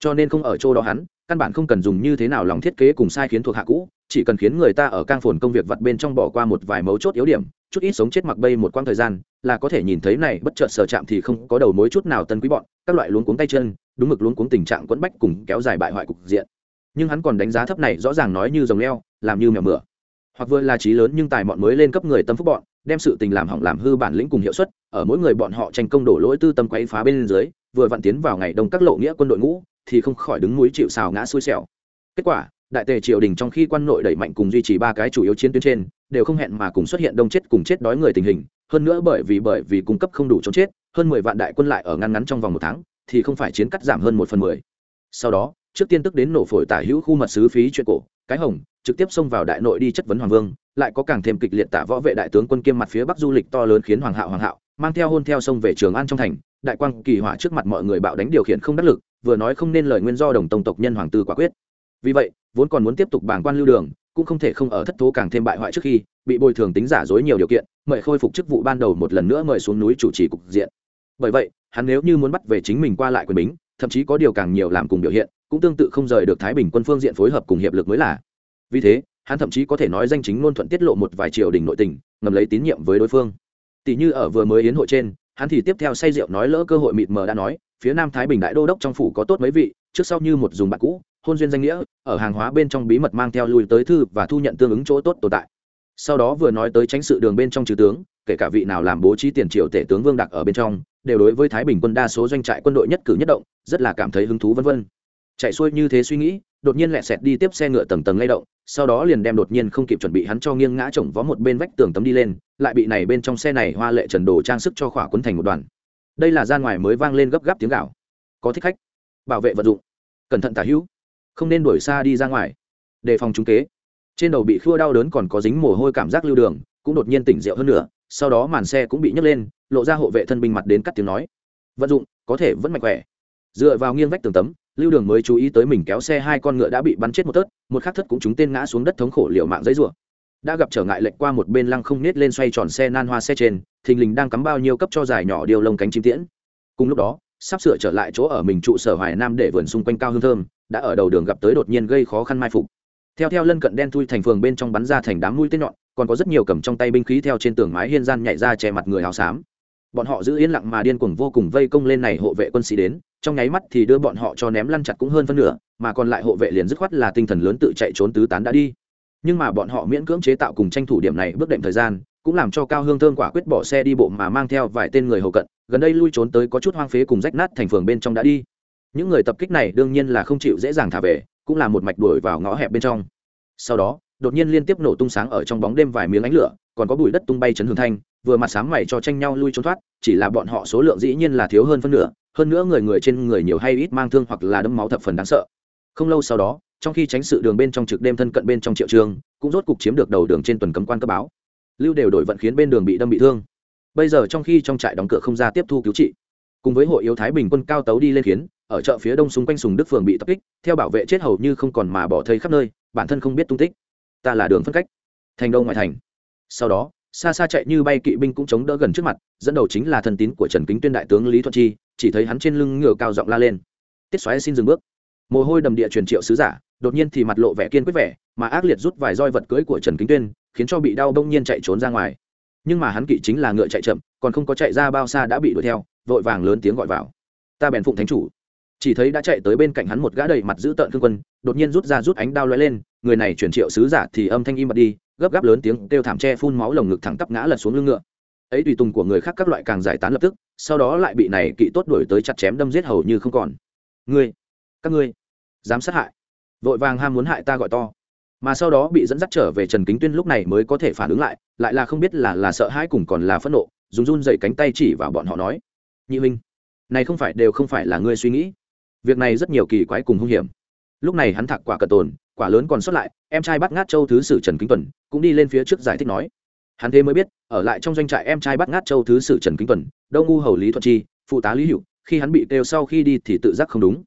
S1: Cho nên không ở chỗ đó hắn, căn bản không cần dùng như thế nào lòng thiết kế cùng sai khiến thuộc hạ cũ, chỉ cần khiến người ta ở cang phồn công việc vặt bên trong bỏ qua một vài mấu chốt yếu điểm, chút ít sống chết mặc bay một quãng thời gian, là có thể nhìn thấy này bất chợt sở chạm thì không có đầu mối chút nào tân quý bọn, các loại luống cuống tay chân, đúng mực luống cuống tình trạng quẫn bách cùng kéo dài bại hoại cục diện. Nhưng hắn còn đánh giá thấp này rõ ràng nói như dòng leo, làm như mèo mửa hoặc vừa là trí lớn nhưng tài mọn mới lên cấp người tâm phúc bọn, đem sự tình làm hỏng làm hư bản lĩnh cùng hiệu suất, ở mỗi người bọn họ tranh công đổ lỗi tư tâm quấy phá bên dưới, vừa vặn tiến vào ngày đông các lộ nghĩa quân đội ngũ, thì không khỏi đứng núi chịu xào ngã xui xẻo. Kết quả, đại tề triều đình trong khi quan nội đẩy mạnh cùng duy trì ba cái chủ yếu chiến tuyến trên, đều không hẹn mà cùng xuất hiện đông chết cùng chết đói người tình hình, hơn nữa bởi vì bởi vì cung cấp không đủ chống chết, hơn mười vạn đại quân lại ở ngăn ngắn trong vòng một tháng, thì không phải chiến cắt giảm hơn một phần mười. Sau đó trước tiên tức đến nổ phổi tả hữu khu mật sứ phí chuyện cổ, cái hồng, trực tiếp xông vào đại nội đi chất vấn hoàng vương, lại có càng thêm kịch liệt tả võ vệ đại tướng quân kiêm mặt phía bắc du lịch to lớn khiến hoàng hạo hoàng hạo, mang theo hôn theo sông về trường an trong thành, đại quang kỳ hỏa trước mặt mọi người bạo đánh điều khiển không đắc lực, vừa nói không nên lời nguyên do đồng tông tộc nhân hoàng tư quả quyết. Vì vậy, vốn còn muốn tiếp tục bảng quan lưu đường, cũng không thể không ở thất thố càng thêm bại hoại trước khi, bị bồi thường tính giả dối nhiều điều kiện, mời khôi phục chức vụ ban đầu một lần nữa mời xuống núi chủ trì cục diện. Bởi vậy, hắn nếu như muốn bắt về chính mình qua lại quyền bính, thậm chí có điều càng nhiều làm cùng biểu hiện cũng tương tự không rời được thái bình quân phương diện phối hợp cùng hiệp lực mới là. Vì thế, hắn thậm chí có thể nói danh chính ngôn thuận tiết lộ một vài triều đình nội tình, ngầm lấy tín nhiệm với đối phương. Tỷ như ở vừa mới yến hội trên, hắn thì tiếp theo say rượu nói lỡ cơ hội mịt mờ đã nói, phía nam thái bình đại đô đốc trong phủ có tốt mấy vị, trước sau như một dùng bạn cũ, hôn duyên danh nghĩa, ở hàng hóa bên trong bí mật mang theo lui tới thư và thu nhận tương ứng chỗ tốt tồn tại. Sau đó vừa nói tới tránh sự đường bên trong trừ tướng, kể cả vị nào làm bố trí tiền triệu tể tướng vương đặc ở bên trong, đều đối với thái bình quân đa số doanh trại quân đội nhất cử nhất động, rất là cảm thấy hứng thú vân vân chạy xuôi như thế suy nghĩ, đột nhiên lẹ sẹt đi tiếp xe ngựa tầng tầng lay động, sau đó liền đem đột nhiên không kịp chuẩn bị hắn cho nghiêng ngã chồng vó một bên vách tường tấm đi lên, lại bị này bên trong xe này hoa lệ trần đồ trang sức cho khỏa quấn thành một đoàn. Đây là ra ngoài mới vang lên gấp gáp tiếng gạo có thích khách, bảo vệ vật dụng, cẩn thận tả hữu, không nên đuổi xa đi ra ngoài. Đề phòng trúng kế. Trên đầu bị khua đau đớn còn có dính mồ hôi cảm giác lưu đường, cũng đột nhiên tỉnh rượu hơn nữa, sau đó màn xe cũng bị nhấc lên, lộ ra hộ vệ thân binh mặt đến cắt tiếng nói. Vận dụng, có thể vẫn mạnh khỏe. Dựa vào nghiêng vách tường tấm lưu đường mới chú ý tới mình kéo xe hai con ngựa đã bị bắn chết một tớt, một khắc thất cũng chúng tên ngã xuống đất thống khổ liều mạng giấy rủa. Đã gặp trở ngại lệch qua một bên lăng không nết lên xoay tròn xe nan hoa xe trên, thình lình đang cắm bao nhiêu cấp cho dài nhỏ điều lông cánh chim tiễn. Cùng lúc đó, sắp sửa trở lại chỗ ở mình trụ sở hoài nam để vườn xung quanh cao hương thơm, đã ở đầu đường gặp tới đột nhiên gây khó khăn mai phục. Theo theo lân cận đen thui thành phường bên trong bắn ra thành đám mũi tên nhọn, còn có rất nhiều cầm trong tay binh khí theo trên tường mái hiên gian nhảy ra che mặt người áo xám. Bọn họ giữ yên lặng mà điên cuồng vô cùng vây công lên này hộ vệ quân sĩ đến trong nháy mắt thì đưa bọn họ cho ném lăn chặt cũng hơn phân nửa, mà còn lại hộ vệ liền dứt khoát là tinh thần lớn tự chạy trốn tứ tán đã đi. Nhưng mà bọn họ miễn cưỡng chế tạo cùng tranh thủ điểm này bước đệm thời gian, cũng làm cho cao hương thơm quả quyết bỏ xe đi bộ mà mang theo vài tên người hầu cận, gần đây lui trốn tới có chút hoang phế cùng rách nát thành phường bên trong đã đi. Những người tập kích này đương nhiên là không chịu dễ dàng thả về, cũng là một mạch đuổi vào ngõ hẹp bên trong. Sau đó, đột nhiên liên tiếp nổ tung sáng ở trong bóng đêm vài miếng ánh lửa, còn có bụi đất tung bay chấn hương thanh vừa mặt sáng mày cho tranh nhau lui trốn thoát, chỉ là bọn họ số lượng dĩ nhiên là thiếu hơn phân nửa, hơn nữa người người trên người nhiều hay ít mang thương hoặc là đấm máu thập phần đáng sợ. Không lâu sau đó, trong khi tránh sự đường bên trong trực đêm thân cận bên trong triệu trường, cũng rốt cục chiếm được đầu đường trên tuần cấm quan cấp báo. Lưu đều đổi vận khiến bên đường bị đâm bị thương. Bây giờ trong khi trong trại đóng cửa không ra tiếp thu cứu trị, cùng với hội yếu thái bình quân cao tấu đi lên khiến, ở chợ phía đông xung quanh sùng đức phường bị tập kích, theo bảo vệ chết hầu như không còn mà bỏ thây khắp nơi, bản thân không biết tung tích. Ta là đường phân cách. Thành đông ngoại thành. Sau đó xa xa chạy như bay kỵ binh cũng chống đỡ gần trước mặt, dẫn đầu chính là thần tín của trần kính tuyên đại tướng lý thuận chi, chỉ thấy hắn trên lưng ngựa cao giọng la lên. Tiết xoáy xin dừng bước. Mồ hôi đầm địa truyền triệu sứ giả, đột nhiên thì mặt lộ vẻ kiên quyết vẻ, mà ác liệt rút vài roi vật cưỡi của trần kính tuyên, khiến cho bị đau bỗng nhiên chạy trốn ra ngoài. Nhưng mà hắn kỵ chính là ngựa chạy chậm, còn không có chạy ra bao xa đã bị đuổi theo, vội vàng lớn tiếng gọi vào. Ta bèn phụng thánh chủ. Chỉ thấy đã chạy tới bên cạnh hắn một gã đầy mặt giữ tợn thương quân, đột nhiên rút ra rút ánh đao lóe lên, người này chuyển triệu sứ giả thì âm thanh im bật đi gấp gáp lớn tiếng kêu thảm tre, phun máu lồng ngực thẳng tắp ngã lật xuống lưng ngựa. Ấy tùy tùng của người khác các loại càng giải tán lập tức sau đó lại bị này kỵ tốt đuổi tới chặt chém đâm giết hầu như không còn. Ngươi các ngươi dám sát hại. Vội vàng ham muốn hại ta gọi to. Mà sau đó bị dẫn dắt trở về trần kính tuyên lúc này mới có thể phản ứng lại lại là không biết là là sợ hãi cùng còn là phẫn nộ dùng run dậy cánh tay chỉ vào bọn họ nói. Nhị minh này không phải đều không phải là ngươi suy nghĩ. Việc này rất nhiều kỳ quái cùng hung hiểm. Lúc này hắn thạc quả cờ tồn quả lớn còn sót lại em trai bắt ngát châu thứ sử trần kính tuần cũng đi lên phía trước giải thích nói. Hắn thế mới biết, ở lại trong doanh trại em trai bắt ngát châu thứ sử trần kính tuần đâu ngu hầu lý thuận chi, phụ tá lý hữu, khi hắn bị kêu sau khi đi thì tự giác không đúng.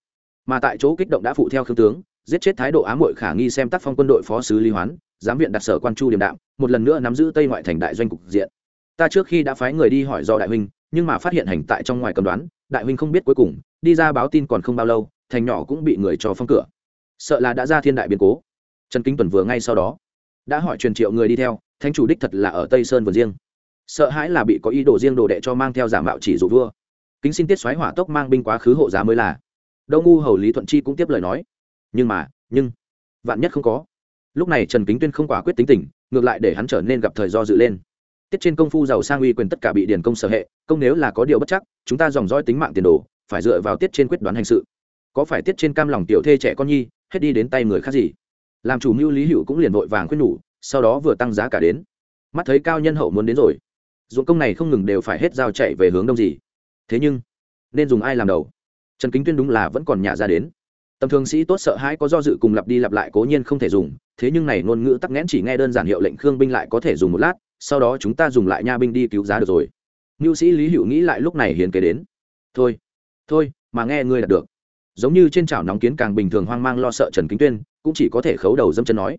S1: Mà tại chỗ kích động đã phụ theo khương tướng, giết chết thái độ ám hội khả nghi xem tác phong quân đội phó sứ lý hoán, giám viện đặt sở quan chu điểm đạm, một lần nữa nắm giữ tây ngoại thành đại doanh cục diện. Ta trước khi đã phái người đi hỏi do đại huynh, nhưng mà phát hiện hành tại trong ngoài cầm đoán, đại huynh không biết cuối cùng, đi ra báo tin còn không bao lâu, thành nhỏ cũng bị người cho phong cửa. Sợ là đã ra thiên đại biến cố. Trần kính tuần vừa ngay sau đó đã hỏi truyền triệu người đi theo, thánh chủ đích thật là ở tây sơn vườn riêng. Sợ hãi là bị có ý đồ riêng đồ đệ cho mang theo giả mạo chỉ dụ vua. Kính xin tiết xoáy hỏa tốc mang binh quá khứ hộ giá mới là. Đâu ngu hầu lý thuận chi cũng tiếp lời nói. Nhưng mà, nhưng, vạn nhất không có. Lúc này trần kính tuyên không quả quyết tính tình, ngược lại để hắn trở nên gặp thời do dự lên. Tiết trên công phu giàu sang uy quyền tất cả bị điền công sở hệ, công nếu là có điều bất chắc, chúng ta dòng dõi tính mạng tiền đồ, phải dựa vào tiết trên quyết đoán hành sự. Có phải tiết trên cam lòng tiểu thê trẻ con nhi, hết đi đến tay người khác gì? Làm chủ mưu lý hữu cũng liền vội vàng khuyên nhủ, sau đó vừa tăng giá cả đến. Mắt thấy cao nhân hậu muốn đến rồi, ruộng công này không ngừng đều phải hết giao chạy về hướng đông gì. Thế nhưng, nên dùng ai làm đầu? Trần kính tuyên đúng là vẫn còn nhả ra đến. Tầm thường sĩ tốt sợ hãi có do dự cùng lặp đi lặp lại cố nhiên không thể dùng, thế nhưng này ngôn ngữ tắc nghẽn chỉ nghe đơn giản hiệu lệnh khương binh lại có thể dùng một lát, sau đó chúng ta dùng lại nha binh đi cứu giá được rồi. Ngưu sĩ lý hữu nghĩ lại lúc này hiền kế đến. Thôi thôi, mà nghe ngươi là được. Giống như trên chảo nóng kiến càng bình thường hoang mang lo sợ trần kính tuyên cũng chỉ có thể khấu đầu dâm chân nói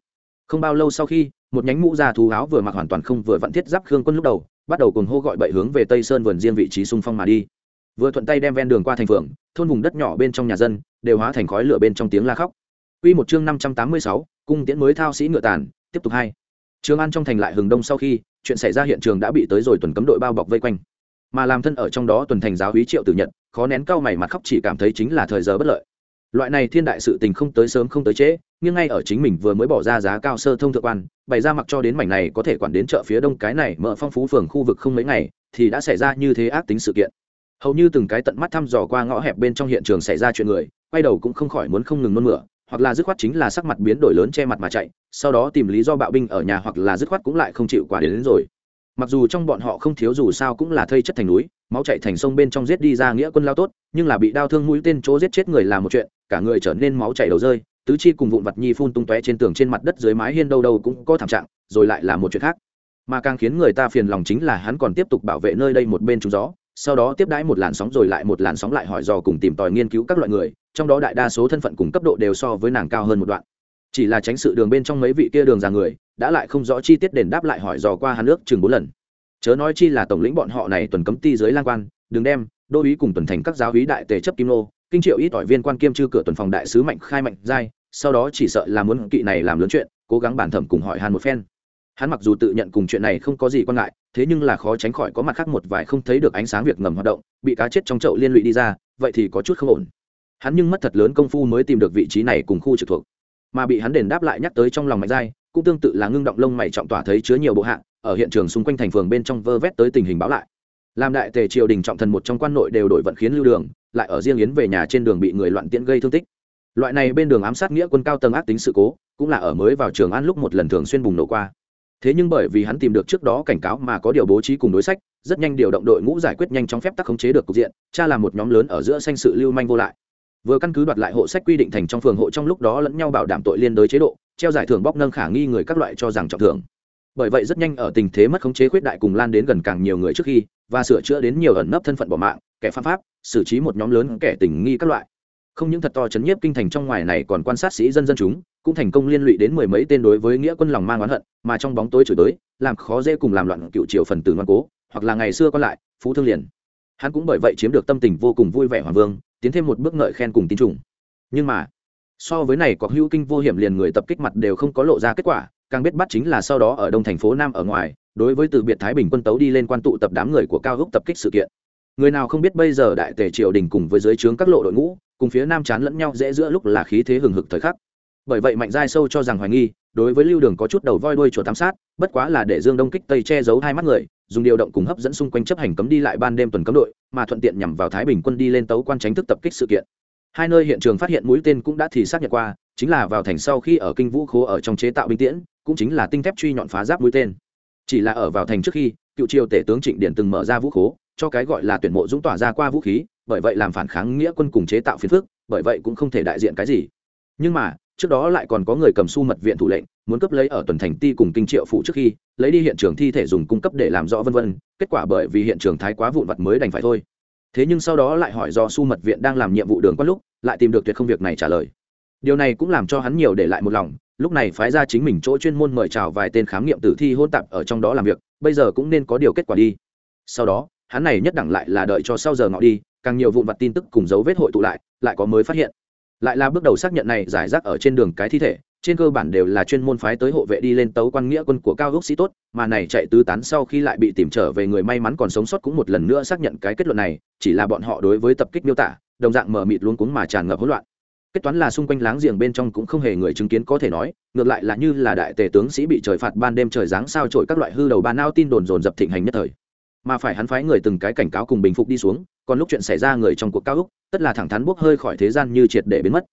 S1: không bao lâu sau khi một nhánh mũ già thú áo vừa mặc hoàn toàn không vừa vặn thiết giáp khương quân lúc đầu bắt đầu cùng hô gọi bậy hướng về tây sơn vườn riêng vị trí xung phong mà đi vừa thuận tay đem ven đường qua thành phượng thôn vùng đất nhỏ bên trong nhà dân đều hóa thành khói lửa bên trong tiếng la khóc Quy một chương năm trăm tám mươi sáu, cung tiễn mới thao sĩ ngựa tàn, tiếp tục hai. Trường An trong thành lại hừng đông sau khi, chuyện xảy ra hiện trường đã bị tới rồi tuần cấm đội bao bọc vây quanh. Mà làm thân ở trong đó tuần thành giáo úy Triệu Tử Nhật, khó nén cao mày mặt khóc chỉ cảm thấy chính là thời giờ bất lợi. Loại này thiên đại sự tình không tới sớm không tới trễ, nhưng ngay ở chính mình vừa mới bỏ ra giá cao sơ thông thượng quan, bày ra mặc cho đến mảnh này có thể quản đến chợ phía đông cái này mở phong phú phường khu vực không mấy ngày, thì đã xảy ra như thế ác tính sự kiện. Hầu như từng cái tận mắt thăm dò qua ngõ hẹp bên trong hiện trường xảy ra chuyện người quay đầu cũng không khỏi muốn không ngừng nôn mửa hoặc là dứt khoát chính là sắc mặt biến đổi lớn che mặt mà chạy sau đó tìm lý do bạo binh ở nhà hoặc là dứt khoát cũng lại không chịu quả đến, đến rồi mặc dù trong bọn họ không thiếu dù sao cũng là thây chất thành núi, máu chạy thành sông bên trong giết đi ra nghĩa quân lao tốt, nhưng là bị đau thương mũi tên chỗ giết chết người là một chuyện, cả người trở nên máu chảy đầu rơi, tứ chi cùng vụn vặt nhi phun tung tóe trên tường trên mặt đất dưới mái hiên đâu đâu cũng có thảm trạng, rồi lại là một chuyện khác. Mà càng khiến người ta phiền lòng chính là hắn còn tiếp tục bảo vệ nơi đây một bên trúng gió, sau đó tiếp đãi một làn sóng rồi lại một làn sóng lại hỏi dò cùng tìm tòi nghiên cứu các loại người, trong đó đại đa số thân phận cùng cấp độ đều so với nàng cao hơn một đoạn. Chỉ là tránh sự đường bên trong mấy vị kia đường già người đã lại không rõ chi tiết đền đáp lại hỏi dò qua hắn nước chừng bốn lần. Chớ nói chi là tổng lĩnh bọn họ này tuần cấm ti dưới lang quan, đường đem, đô ý cùng tuần thành các giáo úy đại tề chấp kim lô, kinh triệu ít ỏi viên quan kiêm chư cửa tuần phòng đại sứ mạnh khai mạnh giai, sau đó chỉ sợ là muốn kỵ này làm lớn chuyện, cố gắng bản thẩm cùng hỏi hàn một phen. Hắn mặc dù tự nhận cùng chuyện này không có gì quan ngại, thế nhưng là khó tránh khỏi có mặt khác một vài không thấy được ánh sáng việc ngầm hoạt động, bị cá chết trong chậu liên lụy đi ra, vậy thì có chút không ổn. Hắn nhưng mất thật lớn công phu mới tìm được vị trí này cùng khu trực thuộc. Mà bị hắn đền đáp lại nhắc tới trong lòng mạnh dai cũng tương tự là ngưng động lông mày trọng tỏa thấy chứa nhiều bộ hạng ở hiện trường xung quanh thành phường bên trong vơ vét tới tình hình báo lại. Làm đại tề triều đình trọng thần một trong quan nội đều đổi vận khiến lưu đường, lại ở riêng yến về nhà trên đường bị người loạn tiễn gây thương tích. Loại này bên đường ám sát nghĩa quân cao tầng ác tính sự cố, cũng là ở mới vào trường an lúc một lần thường xuyên bùng nổ qua. Thế nhưng bởi vì hắn tìm được trước đó cảnh cáo mà có điều bố trí cùng đối sách, rất nhanh điều động đội ngũ giải quyết nhanh chóng phép tắc khống chế được cục diện, cha là một nhóm lớn ở giữa sanh sự lưu manh vô lại vừa căn cứ đoạt lại hộ sách quy định thành trong phường hộ trong lúc đó lẫn nhau bảo đảm tội liên đối chế độ, treo giải thưởng bóc nâng khả nghi người các loại cho rằng trọng thưởng. Bởi vậy rất nhanh ở tình thế mất khống chế khuyết đại cùng lan đến gần càng nhiều người trước khi, và sửa chữa đến nhiều ẩn nấp thân phận bỏ mạng, kẻ phạm pháp, xử trí một nhóm lớn kẻ tình nghi các loại. Không những thật to chấn nhiếp kinh thành trong ngoài này còn quan sát sĩ dân dân chúng, cũng thành công liên lụy đến mười mấy tên đối với nghĩa quân lòng mang oán hận, mà trong bóng tối chửi tới, làm khó dễ cùng làm loạn cựu triều phần tử ngoan cố, hoặc là ngày xưa còn lại, phú thương liền. Hắn cũng bởi vậy chiếm được tâm tình vô cùng vui vẻ hoàng vương tiến thêm một bước ngợi khen cùng tin trùng. Nhưng mà, so với này, có hữu kinh vô hiểm liền người tập kích mặt đều không có lộ ra kết quả, càng biết bắt chính là sau đó ở đông thành phố nam ở ngoài, đối với từ biệt thái bình quân tấu đi lên quan tụ tập đám người của cao gốc tập kích sự kiện. Người nào không biết bây giờ đại tề triều đình cùng với dưới trướng các lộ đội ngũ, cùng phía nam chán lẫn nhau dễ giữa lúc là khí thế hừng hực thời khắc bởi vậy mạnh giai sâu cho rằng hoài nghi, đối với lưu đường có chút đầu voi đuôi chuột tam sát, bất quá là để dương đông kích tây che giấu hai mắt người, dùng điều động cùng hấp dẫn xung quanh chấp hành cấm đi lại ban đêm tuần cấm đội, mà thuận tiện nhằm vào thái bình quân đi lên tấu quan tránh thức tập kích sự kiện. Hai nơi hiện trường phát hiện mũi tên cũng đã thì xác nhận qua, chính là vào thành sau khi ở kinh vũ khố ở trong chế tạo binh tiễn, cũng chính là tinh thép truy nhọn phá giáp mũi tên. Chỉ là ở vào thành trước khi, cựu triều tể tướng trịnh điển từng mở ra vũ khố, cho cái gọi là tuyển mộ dũng tỏa ra qua vũ khí, bởi vậy làm phản kháng nghĩa quân cùng chế tạo phiến phước bởi vậy cũng không thể đại diện cái gì. Nhưng mà trước đó lại còn có người cầm su mật viện thủ lệnh, muốn cấp lấy ở tuần thành ti cùng kinh triệu phụ trước khi, lấy đi hiện trường thi thể dùng cung cấp để làm rõ vân vân, kết quả bởi vì hiện trường thái quá vụn vặt mới đành phải thôi. Thế nhưng sau đó lại hỏi do su mật viện đang làm nhiệm vụ đường quan lúc, lại tìm được tuyệt không việc này trả lời. Điều này cũng làm cho hắn nhiều để lại một lòng, lúc này phái ra chính mình chỗ chuyên môn mời chào vài tên khám nghiệm tử thi hôn tạp ở trong đó làm việc, bây giờ cũng nên có điều kết quả đi. Sau đó, hắn này nhất đẳng lại là đợi cho sau giờ ngọ đi, càng nhiều vụn vặt tin tức cùng dấu vết hội tụ lại lại có mới phát hiện lại là bước đầu xác nhận này giải rác ở trên đường cái thi thể, trên cơ bản đều là chuyên môn phái tới hộ vệ đi lên tấu quan nghĩa quân của cao ốc sĩ tốt, mà này chạy tứ tán sau khi lại bị tìm trở về người may mắn còn sống sót cũng một lần nữa xác nhận cái kết luận này, chỉ là bọn họ đối với tập kích miêu tả, đồng dạng mờ mịt luống cuống mà tràn ngập hỗn loạn. Kết toán là xung quanh láng giềng bên trong cũng không hề người chứng kiến có thể nói, ngược lại là như là đại tề tướng sĩ bị trời phạt ban đêm trời giáng sao trội các loại hư đầu ba nao tin đồn dồn dập thịnh hành nhất thời. Mà phải hắn phái người từng cái cảnh cáo cùng bình phục đi xuống, còn lúc chuyện xảy ra người trong cuộc cao úc tất là thẳng thắn bốc hơi khỏi thế gian như triệt để biến mất.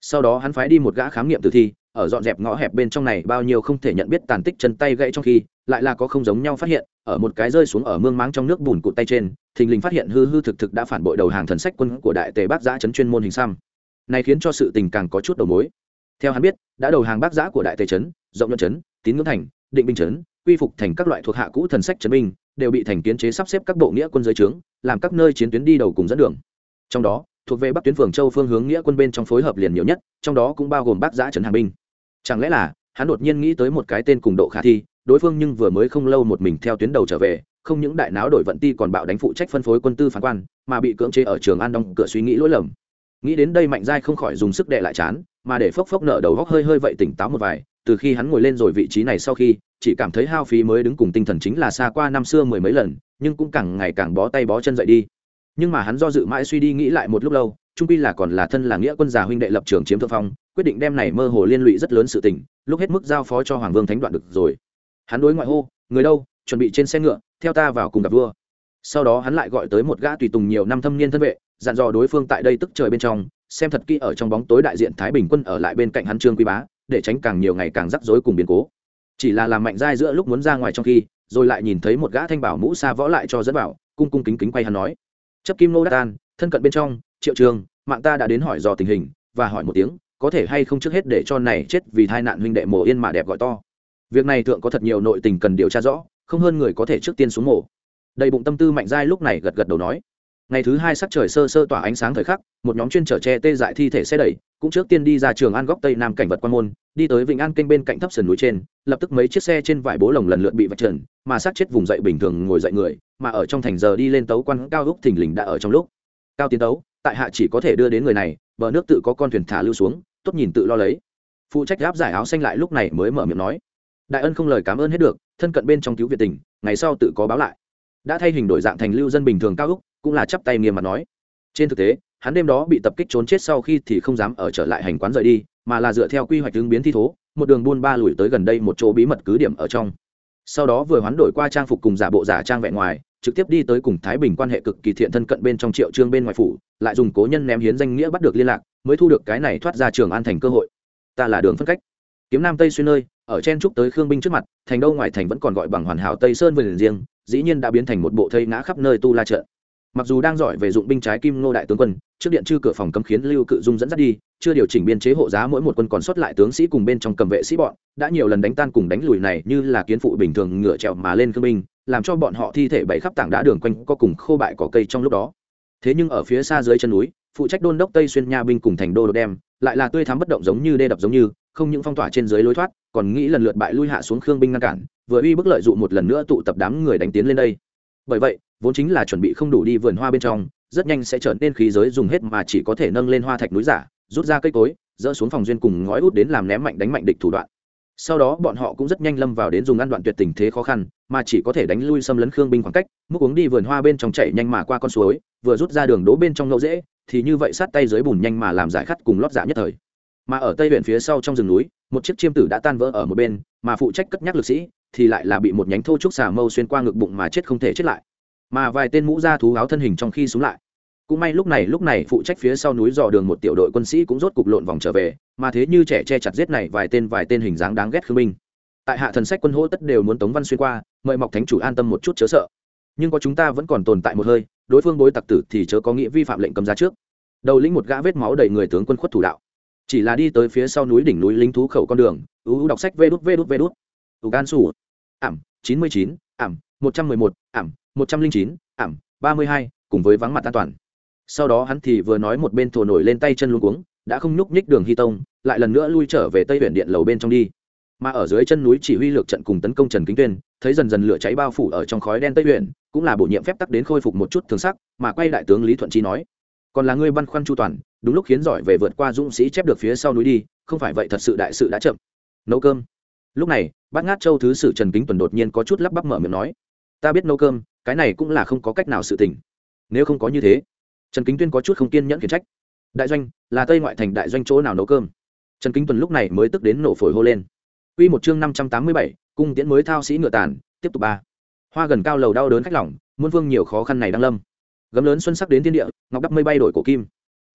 S1: Sau đó hắn phái đi một gã khám nghiệm tử thi, ở dọn dẹp ngõ hẹp bên trong này bao nhiêu không thể nhận biết tàn tích chân tay gãy trong khi, lại là có không giống nhau phát hiện, ở một cái rơi xuống ở mương máng trong nước bùn cụt tay trên, thình lình phát hiện hư hư thực thực đã phản bội đầu hàng thần sách quân của đại tề bác giã chấn chuyên môn hình xăm. Này khiến cho sự tình càng có chút đầu mối. Theo hắn biết, đã đầu hàng bác giã của đại tề trấn rộng nhuận trấn tín ngưỡng thành, định binh trấn quy phục thành các loại thuộc hạ cũ thần sách trấn binh, đều bị thành kiến chế sắp xếp các bộ nghĩa quân giới trướng, làm các nơi chiến tuyến đi đầu cùng dẫn đường. Trong đó thuộc về bắc tuyến phường châu phương hướng nghĩa quân bên trong phối hợp liền nhiều nhất, trong đó cũng bao gồm bác giã trấn hàng binh. Chẳng lẽ là, hắn đột nhiên nghĩ tới một cái tên cùng độ khả thi, đối phương nhưng vừa mới không lâu một mình theo tuyến đầu trở về, không những đại náo đổi vận ti còn bạo đánh phụ trách phân phối quân tư phán quan, mà bị cưỡng chế ở trường an đóng cửa suy nghĩ lỗi lầm. Nghĩ đến đây mạnh giai không khỏi dùng sức đệ lại chán, mà để phốc phốc nợ đầu góc hơi hơi vậy tỉnh táo một vài, từ khi hắn ngồi lên rồi vị trí này sau khi, chỉ cảm thấy hao phí mới đứng cùng tinh thần chính là xa qua năm xưa mười mấy lần, nhưng cũng càng ngày càng bó tay bó chân dậy đi nhưng mà hắn do dự mãi suy đi nghĩ lại một lúc lâu, trung pi là còn là thân là nghĩa quân già huynh đệ lập trường chiếm thượng phong, quyết định đem này mơ hồ liên lụy rất lớn sự tình, lúc hết mức giao phó cho hoàng vương thánh đoạn được rồi. Hắn đối ngoại hô, người đâu, chuẩn bị trên xe ngựa, theo ta vào cùng gặp vua. Sau đó hắn lại gọi tới một gã tùy tùng nhiều năm thâm niên thân vệ, dặn dò đối phương tại đây tức trời bên trong, xem thật kỹ ở trong bóng tối đại diện thái bình quân ở lại bên cạnh hắn trương quý bá, để tránh càng nhiều ngày càng rắc rối cùng biến cố. Chỉ là làm mạnh dai giữa lúc muốn ra ngoài trong khi, rồi lại nhìn thấy một gã thanh bảo mũ xa võ lại cho dẫn bảo cung cung kính kính quay hắn nói chấp kim nô đắc tan thân cận bên trong, triệu trường, mạng ta đã đến hỏi dò tình hình, và hỏi một tiếng, có thể hay không trước hết để cho này chết vì tai nạn huynh đệ mồ yên mà đẹp gọi to. Việc này thượng có thật nhiều nội tình cần điều tra rõ, không hơn người có thể trước tiên xuống mổ đầy bụng tâm tư mạnh dai lúc này gật gật đầu nói. Ngày thứ hai sắc trời sơ sơ tỏa ánh sáng thời khắc, một nhóm chuyên chở tre tê dại thi thể xe đẩy cũng trước tiên đi ra trường an góc tây nam cảnh vật quan môn, đi tới vịnh an kênh bên cạnh thấp sườn núi trên, lập tức mấy chiếc xe trên vải bố lồng lần lượt bị vạch trần, mà sát chết vùng dậy bình thường ngồi dậy người, mà ở trong thành giờ đi lên tấu quan cao úc thình lình đã ở trong lúc. Cao tiến tấu, tại hạ chỉ có thể đưa đến người này, bờ nước tự có con thuyền thả lưu xuống, tốt nhìn tự lo lấy. Phụ trách gáp giải áo xanh lại lúc này mới mở miệng nói. Đại ân không lời cảm ơn hết được, thân cận bên trong cứu việt tình, ngày sau tự có báo lại. Đã thay hình đổi dạng thành lưu dân bình thường cao úc cũng là chắp tay nghiêm mặt nói. Trên thực tế hắn đêm đó bị tập kích trốn chết sau khi thì không dám ở trở lại hành quán rời đi, mà là dựa theo quy hoạch ứng biến thi thố, một đường buôn ba lùi tới gần đây một chỗ bí mật cứ điểm ở trong. Sau đó vừa hoán đổi qua trang phục cùng giả bộ giả trang vẹn ngoài, trực tiếp đi tới cùng thái bình quan hệ cực kỳ thiện thân cận bên trong triệu trương bên ngoài phủ, lại dùng cố nhân ném hiến danh nghĩa bắt được liên lạc, mới thu được cái này thoát ra trường an thành cơ hội. Ta là đường phân cách. Kiếm nam tây xuyên nơi, ở chen trúc tới khương binh trước mặt, thành đâu ngoài thành vẫn còn gọi bằng hoàn hảo tây sơn vườn riêng, dĩ nhiên đã biến thành một bộ thây ngã khắp nơi tu la trợ mặc dù đang giỏi về dụng binh trái kim ngô đại tướng quân, trước điện chư cửa phòng cấm khiến lưu cự dung dẫn dắt đi, chưa điều chỉnh biên chế hộ giá mỗi một quân còn sót lại tướng sĩ cùng bên trong cầm vệ sĩ bọn, đã nhiều lần đánh tan cùng đánh lùi này như là kiến phụ bình thường ngựa trèo mà lên cương binh, làm cho bọn họ thi thể bảy khắp tảng đá đường quanh có cùng khô bại cỏ cây trong lúc đó. Thế nhưng ở phía xa dưới chân núi, phụ trách đôn đốc tây xuyên nha binh cùng thành đô đô đem, lại là tươi thắm bất động giống như đê đập giống như, không những phong tỏa trên dưới lối thoát, còn nghĩ lần lượt bại lui hạ xuống khương binh ngăn cản, vừa uy bức lợi dụng một lần nữa tụ tập đám người đánh tiến lên đây. Bởi vậy vốn chính là chuẩn bị không đủ đi vườn hoa bên trong, rất nhanh sẽ trở nên khí giới dùng hết mà chỉ có thể nâng lên hoa thạch núi giả, rút ra cây cối, dỡ xuống phòng duyên cùng ngói út đến làm ném mạnh đánh mạnh địch thủ đoạn. Sau đó bọn họ cũng rất nhanh lâm vào đến dùng ăn đoạn tuyệt tình thế khó khăn, mà chỉ có thể đánh lui xâm lấn khương binh khoảng cách, múc uống đi vườn hoa bên trong chạy nhanh mà qua con suối, vừa rút ra đường đỗ bên trong ngẫu dễ, thì như vậy sát tay dưới bùn nhanh mà làm giải khắt cùng lót dạ nhất thời. Mà ở tây huyện phía sau trong rừng núi, một chiếc chiêm tử đã tan vỡ ở một bên, mà phụ trách cất nhắc lực sĩ, thì lại là bị một nhánh thô trúc xà mâu xuyên qua ngực bụng mà chết không thể chết lại mà vài tên mũ ra thú áo thân hình trong khi xuống lại. Cũng may lúc này lúc này phụ trách phía sau núi dò đường một tiểu đội quân sĩ cũng rốt cục lộn vòng trở về, mà thế như trẻ che chặt giết này vài tên vài tên hình dáng đáng ghét khương minh tại hạ thần sách quân hỗ tất đều muốn tống văn xuyên qua, mời mọc thánh chủ an tâm một chút chớ sợ. Nhưng có chúng ta vẫn còn tồn tại một hơi, đối phương bối tặc tử thì chớ có nghĩa vi phạm lệnh cầm ra trước. Đầu lĩnh một gã vết máu đầy người tướng quân khuất thủ đạo. Chỉ là đi tới phía sau núi đỉnh núi lính thú khẩu con đường ưu đọc sách vê đút vê đút vê đút. Ủ gan sủ ảm, chín mươi chín, ảm một trăm mười một, ảm, một trăm linh chín, ảm, ba mươi hai, cùng với vắng mặt an toàn. Sau đó hắn thì vừa nói một bên thổ nổi lên tay chân luôn cuống, đã không nhúc nhích đường hy tông, lại lần nữa lui trở về tây huyện điện lầu bên trong đi. Mà ở dưới chân núi chỉ huy lược trận cùng tấn công trần kính tuyên, thấy dần dần lửa cháy bao phủ ở trong khói đen tây huyện cũng là bổ nhiệm phép tắc đến khôi phục một chút thường sắc, mà quay đại tướng lý thuận chi nói, còn là ngươi băn khoăn chu toàn, đúng lúc khiến giỏi về vượt qua dũng sĩ chép được phía sau núi đi, không phải vậy thật sự đại sự đã chậm. Nấu cơm. Lúc này, bát ngát châu thứ sử trần kính tuần đột nhiên có chút lắp bắp mở miệng nói ta biết nấu cơm cái này cũng là không có cách nào sự tình nếu không có như thế trần kính tuyên có chút không kiên nhẫn khiển trách đại doanh là tây ngoại thành đại doanh chỗ nào nấu cơm trần kính tuần lúc này mới tức đến nổ phổi hô lên Quy một chương năm trăm tám mươi bảy, cung tiễn mới thao sĩ ngựa tàn, tiếp tục ba. Hoa gần cao lầu đau đớn khách lỏng, muôn vương nhiều khó khăn này đang lâm. Gấm lớn xuân sắc đến thiên địa, ngọc đắp mây bay đổi cổ kim.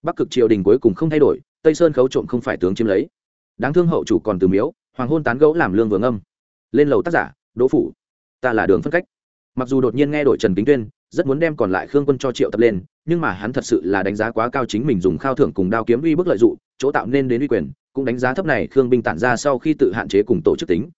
S1: Bắc cực triều đình cuối cùng không thay đổi, Tây Sơn khấu trộm không phải tướng chiếm lấy. Đáng thương hậu chủ còn từ miếu, hoàng hôn tán gẫu làm lương vừa ngâm. Lên lầu tác giả, Đỗ phủ. Ta là đường phân cách. Mặc dù đột nhiên nghe đổi Trần Kính Tuyên, rất muốn đem còn lại khương quân cho triệu tập lên nhưng mà hắn thật sự là đánh giá quá cao chính mình dùng khao thưởng cùng đao kiếm uy bức lợi dụng chỗ tạo nên đến uy quyền cũng đánh giá thấp này khương binh tản ra sau khi tự hạn chế cùng tổ chức tính.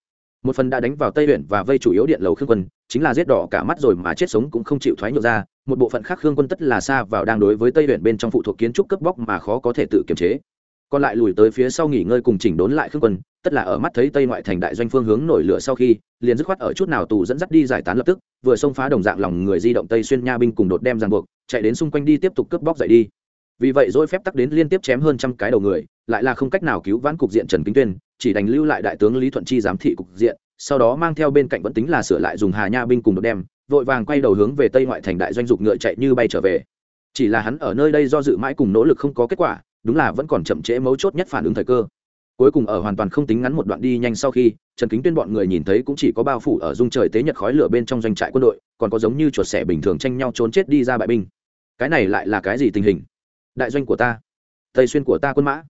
S1: Một phần đã đánh vào tây huyện và vây chủ yếu điện lầu khương quân chính là giết đỏ cả mắt rồi mà chết sống cũng không chịu thoái nhượng ra một bộ phận khác khương quân tất là xa vào đang đối với tây huyện bên trong phụ thuộc kiến trúc cướp bóc mà khó có thể tự kiềm chế. Còn lại lùi tới phía sau nghỉ ngơi cùng chỉnh đốn lại khương quân tất là ở mắt thấy tây ngoại thành đại doanh phương hướng nổi lửa sau khi liền dứt khoát ở chút nào tù dẫn dắt đi giải tán lập tức vừa xông phá đồng dạng lòng người di động tây xuyên nha binh cùng đột đem ràng buộc, chạy đến xung quanh đi tiếp tục cướp bóc dậy đi. Vì vậy dỗi phép tắc đến liên tiếp chém hơn trăm cái đầu người, lại là không cách nào cứu vãn cục diện trần kính tuyên, chỉ đành lưu lại đại tướng lý thuận chi giám thị cục diện, sau đó mang theo bên cạnh vẫn tính là sửa lại dùng hà nha binh cùng đột đem, vội vàng quay đầu hướng về tây ngoại thành đại doanh dục ngựa chạy như bay trở về. Chỉ là hắn ở nơi đây do dự mãi cùng nỗ lực không có kết quả, đúng là vẫn còn chậm trễ mấu chốt nhất phản ứng thời cơ cuối cùng ở hoàn toàn không tính ngắn một đoạn đi nhanh sau khi, trần kính tuyên bọn người nhìn thấy cũng chỉ có bao phủ ở dung trời tế nhật khói lửa bên trong doanh trại quân đội, còn có giống như chuột xẻ bình thường tranh nhau trốn chết đi ra bại binh. Cái này lại là cái gì tình hình? Đại doanh của ta, tây xuyên của ta quân mã.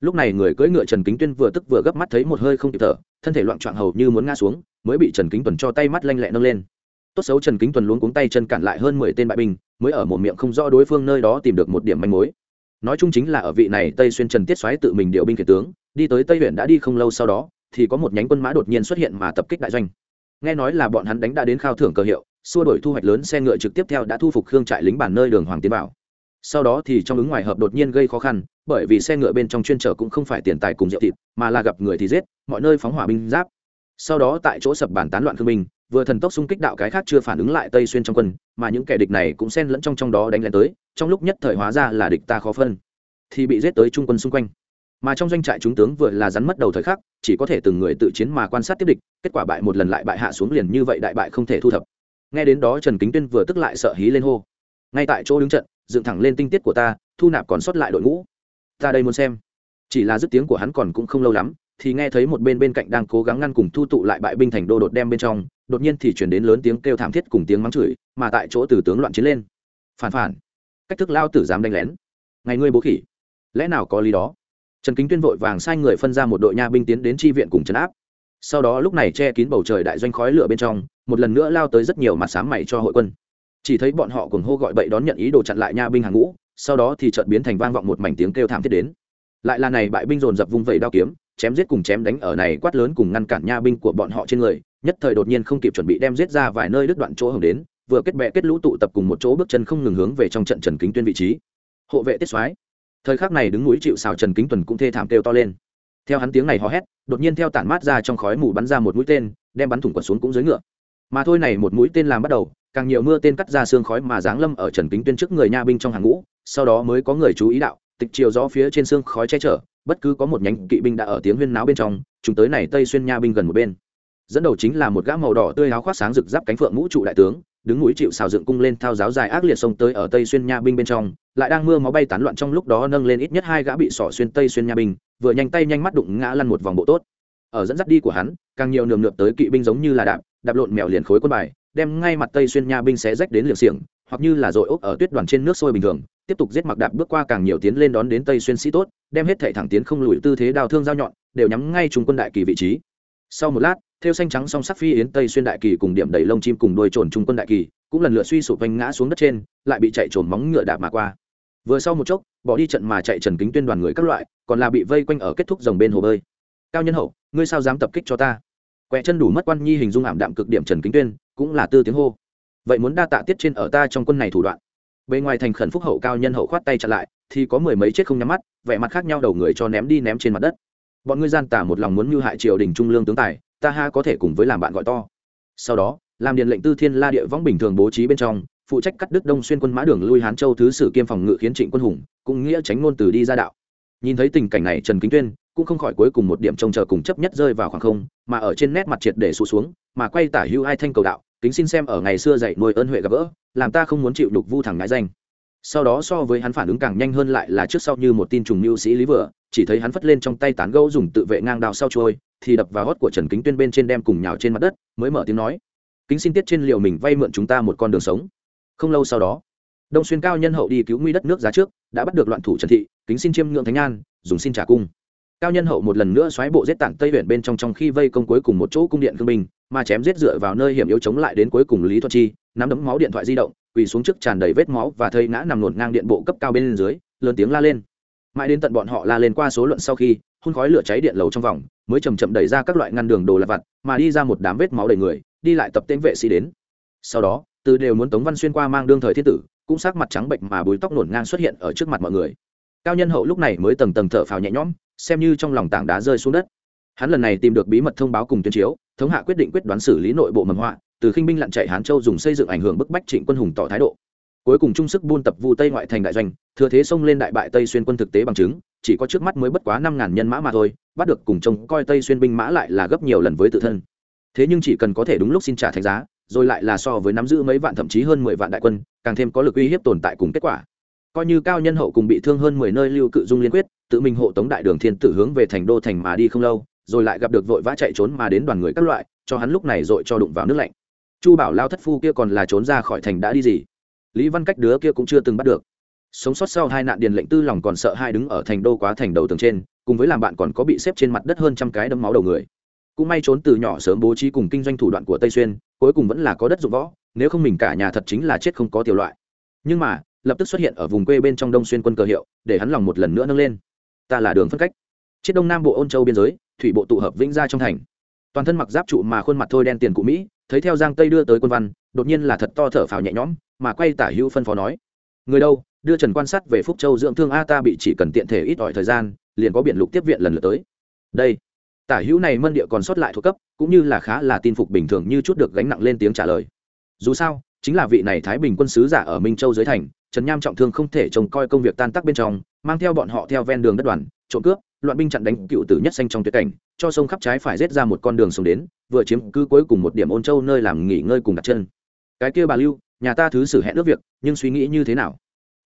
S1: Lúc này người cưỡi ngựa trần kính tuyên vừa tức vừa gấp mắt thấy một hơi không kịp thở, thân thể loạn trọn hầu như muốn ngã xuống, mới bị trần kính tuần cho tay mắt lanh lẹ nâng lên. Tốt xấu trần kính tuần luôn cuống tay chân cản lại hơn mười tên bại binh, mới ở một miệng không rõ đối phương nơi đó tìm được một điểm manh mối. Nói chung chính là ở vị này tây xuyên trần tiết xoáy tự mình điều binh khiển tướng đi tới tây huyện đã đi không lâu sau đó thì có một nhánh quân mã đột nhiên xuất hiện mà tập kích đại doanh nghe nói là bọn hắn đánh đã đến khao thưởng cờ hiệu xua đổi thu hoạch lớn xe ngựa trực tiếp theo đã thu phục khương trại lính bản nơi đường hoàng tiến bảo sau đó thì trong ứng ngoài hợp đột nhiên gây khó khăn bởi vì xe ngựa bên trong chuyên trở cũng không phải tiền tài cùng rượu thịt mà là gặp người thì giết mọi nơi phóng hỏa binh giáp sau đó tại chỗ sập bản tán loạn khương binh vừa thần tốc xung kích đạo cái khác chưa phản ứng lại tây xuyên trong quân mà những kẻ địch này cũng xen lẫn trong trong đó đánh lên tới trong lúc nhất thời hóa ra là địch ta khó phân thì bị giết tới trung quân xung quanh mà trong doanh trại chúng tướng vừa là rắn mất đầu thời khắc, chỉ có thể từng người tự chiến mà quan sát tiếp địch, kết quả bại một lần lại bại hạ xuống liền như vậy đại bại không thể thu thập. Nghe đến đó trần kính tuyên vừa tức lại sợ hí lên hô. Ngay tại chỗ đứng trận, dựng thẳng lên tinh tiết của ta, thu nạp còn sót lại đội ngũ. Ta đây muốn xem. Chỉ là dứt tiếng của hắn còn cũng không lâu lắm, thì nghe thấy một bên bên cạnh đang cố gắng ngăn cùng thu tụ lại bại binh thành đô đột đem bên trong, đột nhiên thì chuyển đến lớn tiếng kêu thảm thiết cùng tiếng mắng chửi, mà tại chỗ từ tướng loạn chiến lên. Phản phản. Cách thức lao tử dám đánh lén. Ngày ngươi bố khỉ. Lẽ nào có lý đó? Trần kính tuyên vội vàng sai người phân ra một đội nha binh tiến đến tri viện cùng trấn áp. Sau đó lúc này che kín bầu trời đại doanh khói lửa bên trong, một lần nữa lao tới rất nhiều mặt sáng mày cho hội quân. Chỉ thấy bọn họ cùng hô gọi bậy đón nhận ý đồ chặn lại nha binh hàng ngũ, sau đó thì chợt biến thành vang vọng một mảnh tiếng kêu thảm thiết đến. Lại là này bại binh dồn dập vung vẩy đao kiếm, chém giết cùng chém đánh ở này quát lớn cùng ngăn cản nha binh của bọn họ trên người, nhất thời đột nhiên không kịp chuẩn bị đem giết ra vài nơi đứt đoạn chỗ hưởng đến, vừa kết bè kết lũ tụ tập cùng một chỗ bước chân không ngừng hướng về trong trận trần kính tuyên vị trí. Hộ vệ tiết soái thời khắc này đứng núi chịu xào trần kính tuần cũng thê thảm kêu to lên. Theo hắn tiếng này hò hét, đột nhiên theo tản mát ra trong khói mù bắn ra một mũi tên, đem bắn thủng quật xuống cũng dưới ngựa. Mà thôi này một mũi tên làm bắt đầu, càng nhiều mưa tên cắt ra xương khói mà giáng lâm ở trần kính tuyên trước người nha binh trong hàng ngũ, sau đó mới có người chú ý đạo, tịch chiều gió phía trên xương khói che chở, bất cứ có một nhánh kỵ binh đã ở tiếng huyên náo bên trong, chúng tới này tây xuyên nha binh gần một bên dẫn đầu chính là một gã màu đỏ tươi áo khoác sáng rực giáp cánh phượng mũ trụ đại tướng, đứng mũi chịu xào dựng cung lên thao giáo dài ác liệt sông tới ở tây xuyên nha binh bên trong, lại đang mưa máu bay tán loạn trong lúc đó nâng lên ít nhất hai gã bị sỏ xuyên tây xuyên nha binh, vừa nhanh tay nhanh mắt đụng ngã lăn một vòng bộ tốt. Ở dẫn dắt đi của hắn, càng nhiều nườm nượp tới kỵ binh giống như là đạp đạp lộn mèo liền khối quân bài, đem ngay mặt tây xuyên nha binh xé rách đến liều xiềng, hoặc như là dội ốc ở tuyết đoàn trên nước sôi bình thường, tiếp tục giết mặc đạp bước qua càng nhiều tiến lên đón đến tây xuyên sĩ tốt, đem hết thệ thẳng tiến không lùi tư thế đào thương giao nhọn, đều nhắm ngay trung quân đại kỳ vị trí sau một lát, theo xanh trắng song sắc phi yến tây xuyên đại kỳ cùng điểm đầy lông chim cùng đôi trồn trung quân đại kỳ, cũng lần lượt suy sụp vanh ngã xuống đất trên, lại bị chạy trồn móng ngựa đạp mà qua. Vừa sau một chốc, bỏ đi trận mà chạy trần kính tuyên đoàn người các loại, còn là bị vây quanh ở kết thúc dòng bên hồ bơi. Cao nhân hậu, ngươi sao dám tập kích cho ta? Quẹ chân đủ mất quan nhi hình dung ảm đạm cực điểm trần kính tuyên, cũng là tư tiếng hô. Vậy muốn đa tạ tiết trên ở ta trong quân này thủ đoạn. Bề ngoài thành khẩn phúc hậu cao nhân hậu khoát tay chặn lại, thì có mười mấy chết không nhắm mắt, vẻ mặt khác nhau đầu người cho ném đi ném trên mặt đất bọn ngươi gian tả một lòng muốn mưu hại triều đình trung lương tướng tài, ta ha có thể cùng với làm bạn gọi to. Sau đó, làm điện lệnh tư thiên la địa võng bình thường bố trí bên trong, phụ trách cắt đứt đông xuyên quân mã đường lui hán châu thứ sử kiêm phòng ngự khiến trịnh quân hùng, cũng nghĩa tránh ngôn từ đi ra đạo. Nhìn thấy tình cảnh này, trần kính tuyên cũng không khỏi cuối cùng một điểm trông chờ cùng chấp nhất rơi vào khoảng không, mà ở trên nét mặt triệt để sụt xuống, mà quay tả hưu ai thanh cầu đạo, kính xin xem ở ngày xưa dạy nuôi ơn huệ gặp gỡ, làm ta không muốn chịu đục vu thẳng ngãi danh sau đó so với hắn phản ứng càng nhanh hơn lại là trước sau như một tin trùng mưu sĩ lý vừa, chỉ thấy hắn phất lên trong tay tán gấu dùng tự vệ ngang đào sau trôi, thì đập vào gót của trần kính tuyên bên trên đem cùng nhào trên mặt đất, mới mở tiếng nói. Kính xin tiết trên liều mình vay mượn chúng ta một con đường sống. Không lâu sau đó, đông xuyên cao nhân hậu đi cứu nguy đất nước giá trước, đã bắt được loạn thủ trần thị, kính xin chiêm ngưỡng thánh an, dùng xin trả cung cao nhân hậu một lần nữa xoáy bộ giết tản tây huyện bên trong trong khi vây công cuối cùng một chỗ cung điện thương binh, mà chém giết dựa vào nơi hiểm yếu chống lại đến cuối cùng lý thuận chi, nắm đấm máu điện thoại di động, quỳ xuống trước tràn đầy vết máu và thây ngã nằm nổn ngang điện bộ cấp cao bên dưới, lớn tiếng la lên. Mãi đến tận bọn họ la lên qua số luận sau khi, hun khói lửa cháy điện lầu trong vòng, mới chầm chậm đẩy ra các loại ngăn đường đồ lặt vặt, mà đi ra một đám vết máu đầy người, đi lại tập tên vệ sĩ đến. Sau đó, từ đều muốn tống văn xuyên qua mang đương thời thiên tử, cũng sắc mặt trắng bệnh mà bùi tóc nổn ngang xuất hiện ở trước mặt mọi người. Cao nhân hậu lúc này mới tầng tầng thở phào nhẹ nhõm xem như trong lòng tảng đá rơi xuống đất. Hắn lần này tìm được bí mật thông báo cùng tuyên chiếu, thống hạ quyết định quyết đoán xử lý nội bộ mầm họa, từ khinh binh lặn chạy hán châu dùng xây dựng ảnh hưởng bức bách trịnh quân hùng tỏ thái độ. Cuối cùng trung sức buôn tập vu tây ngoại thành đại doanh, thừa thế xông lên đại bại tây xuyên quân thực tế bằng chứng, chỉ có trước mắt mới bất quá năm ngàn nhân mã mà thôi, bắt được cùng trông coi tây xuyên binh mã lại là gấp nhiều lần với tự thân. Thế nhưng chỉ cần có thể đúng lúc xin trả thành giá, rồi lại là so với nắm giữ mấy vạn thậm chí hơn mười vạn đại quân, càng thêm có lực uy hiếp tồn tại cùng kết quả coi như cao nhân hậu cùng bị thương hơn mười nơi lưu cự dung liên quyết, tự mình hộ tống đại đường thiên tử hướng về thành đô thành mà đi không lâu, rồi lại gặp được vội vã chạy trốn mà đến đoàn người các loại, cho hắn lúc này dội cho đụng vào nước lạnh. Chu bảo lao thất phu kia còn là trốn ra khỏi thành đã đi gì? Lý văn cách đứa kia cũng chưa từng bắt được. Sống sót sau hai nạn điền lệnh tư lòng còn sợ hai đứng ở thành đô quá thành đầu tường trên, cùng với làm bạn còn có bị xếp trên mặt đất hơn trăm cái đấm máu đầu người. Cũng may trốn từ nhỏ sớm bố trí cùng kinh doanh thủ đoạn của tây xuyên, cuối cùng vẫn là có đất dụng võ, nếu không mình cả nhà thật chính là chết không có tiểu loại. Nhưng mà lập tức xuất hiện ở vùng quê bên trong đông xuyên quân cờ hiệu, để hắn lòng một lần nữa nâng lên. Ta là đường phân cách. Chiết đông nam bộ ôn châu biên giới, thủy bộ tụ hợp vĩnh gia trong thành. Toàn thân mặc giáp trụ mà khuôn mặt thôi đen tiền cụ mỹ, thấy theo giang tây đưa tới quân văn, đột nhiên là thật to thở phào nhẹ nhõm, mà quay tả hữu phân phó nói. Người đâu, đưa trần quan sát về phúc châu dưỡng thương a ta bị chỉ cần tiện thể ít ỏi thời gian, liền có biển lục tiếp viện lần lượt tới. Đây, tả hữu này mân địa còn sót lại thuộc cấp, cũng như là khá là tin phục bình thường như chút được gánh nặng lên tiếng trả lời. Dù sao, chính là vị này thái bình quân sứ giả ở minh châu dưới thành trần nham trọng thương không thể trông coi công việc tan tác bên trong, mang theo bọn họ theo ven đường đất đoàn, trộm cướp, loạn binh chặn đánh cựu tử nhất xanh trong tuyệt cảnh, cho sông khắp trái phải rết ra một con đường sông đến, vừa chiếm cứ cuối cùng một điểm ôn châu nơi làm nghỉ ngơi cùng đặt chân. Cái kia bà lưu, nhà ta thứ xử hẹn ước việc, nhưng suy nghĩ như thế nào?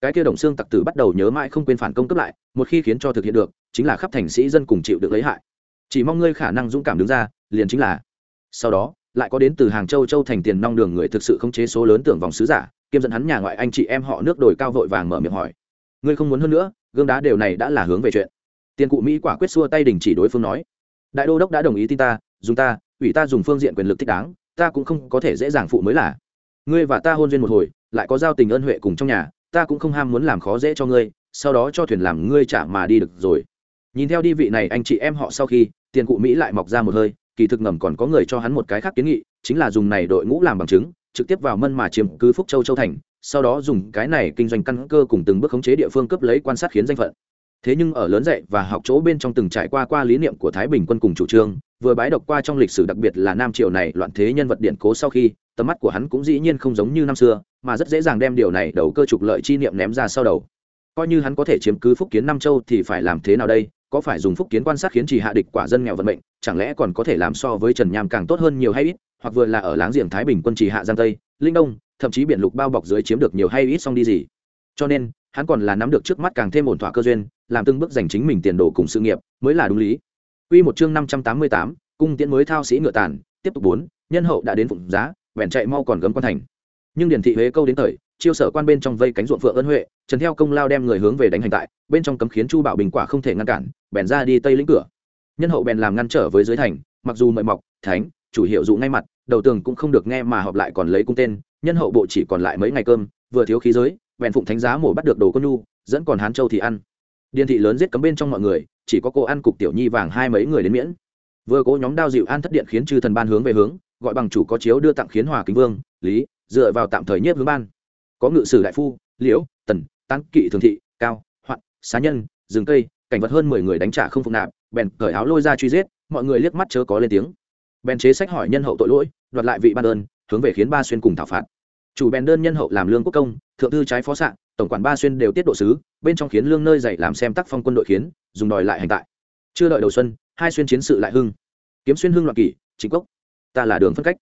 S1: Cái kia đồng xương tặc tử bắt đầu nhớ mãi không quên phản công cấp lại, một khi khiến cho thực hiện được, chính là khắp thành sĩ dân cùng chịu được lấy hại. Chỉ mong ngươi khả năng dũng cảm đứng ra, liền chính là. Sau đó, lại có đến từ hàng châu châu thành tiền nong đường người thực sự không chế số lớn tưởng vòng sứ giả kiêm dẫn hắn nhà ngoại anh chị em họ nước đồi cao vội vàng mở miệng hỏi. Ngươi không muốn hơn nữa, gương đá đều này đã là hướng về chuyện. Tiền cụ mỹ quả quyết xua tay đình chỉ đối phương nói. Đại đô đốc đã đồng ý tin ta, dùng ta, ủy ta dùng phương diện quyền lực thích đáng, ta cũng không có thể dễ dàng phụ mới là. Ngươi và ta hôn duyên một hồi, lại có giao tình ân huệ cùng trong nhà, ta cũng không ham muốn làm khó dễ cho ngươi, sau đó cho thuyền làm ngươi trả mà đi được rồi. Nhìn theo đi vị này anh chị em họ sau khi, tiền cụ mỹ lại mọc ra một hơi, kỳ thực ngầm còn có người cho hắn một cái khác kiến nghị, chính là dùng này đội ngũ làm bằng chứng trực tiếp vào mân mà chiếm cứ phúc châu châu thành, sau đó dùng cái này kinh doanh căn cơ cùng từng bước khống chế địa phương cấp lấy quan sát khiến danh phận. Thế nhưng ở lớn dạy và học chỗ bên trong từng trải qua qua lý niệm của thái bình quân cùng chủ trương, vừa bái độc qua trong lịch sử đặc biệt là nam triều này loạn thế nhân vật điện cố sau khi, tầm mắt của hắn cũng dĩ nhiên không giống như năm xưa, mà rất dễ dàng đem điều này đầu cơ trục lợi chi niệm ném ra sau đầu. Coi như hắn có thể chiếm cứ phúc kiến nam châu thì phải làm thế nào đây? Có phải dùng phúc kiến quan sát khiến chỉ hạ địch quả dân nghèo vận mệnh, chẳng lẽ còn có thể làm so với trần nham càng tốt hơn nhiều hay ít? Hoặc vừa là ở láng giềng thái bình quân trì hạ giang tây linh đông thậm chí biển lục bao bọc dưới chiếm được nhiều hay ít xong đi gì cho nên hắn còn là nắm được trước mắt càng thêm ổn thỏa cơ duyên làm từng bước giành chính mình tiền đồ cùng sự nghiệp mới là đúng lý Quy một chương năm trăm tám mươi tám, cung tiễn mới thao sĩ ngựa tàn, tiếp tục bốn, nhân hậu đã đến phụng giá, bèn chạy mau còn gấm quan thành. Nhưng điển thị huế câu đến thời, chiêu sở quan bên trong vây cánh ruộng phượng ân huệ, trần theo công lao đem người hướng về đánh hành tại, bên trong cấm khiến chu bảo bình quả không thể ngăn cản, bèn ra đi tây lĩnh cửa. Nhân hậu bèn làm ngăn trở với dưới thành, mặc dù mời mọc, thánh, chủ hiệu dụ ngay mặt, đầu tường cũng không được nghe mà họp lại còn lấy cung tên, nhân hậu bộ chỉ còn lại mấy ngày cơm, vừa thiếu khí giới, bèn phụng thánh giá mổ bắt được đồ con nu, dẫn còn hán châu thì ăn. Điền thị lớn giết cấm bên trong mọi người chỉ có cô ăn cục tiểu nhi vàng hai mấy người đến miễn. Vừa cố nhóm đao dịu an thất điện khiến chư thần ban hướng về hướng gọi bằng chủ có chiếu đưa tặng khiến hòa kính vương lý dựa vào tạm thời nhiếp hướng ban. Có ngự sử đại phu liễu tần tăng kỵ thường thị cao hoạn xá nhân rừng cây cảnh vật hơn mười người đánh trả không phục nạp bèn cởi áo lôi ra truy giết mọi người liếc mắt chớ có lên tiếng bèn chế sách hỏi nhân hậu tội lỗi, đoạt lại vị ban đơn hướng về khiến ba xuyên cùng thảo phạt. Chủ bèn đơn nhân hậu làm lương quốc công, thượng thư trái phó s tổng quản ba xuyên đều tiết độ sứ, bên trong khiến lương nơi dạy làm xem tác phong quân đội khiến, dùng đòi lại hành tại. Chưa đợi đầu xuân, hai xuyên chiến sự lại hưng. Kiếm xuyên hưng loạn kỷ, chính cốc. Ta là đường phân cách.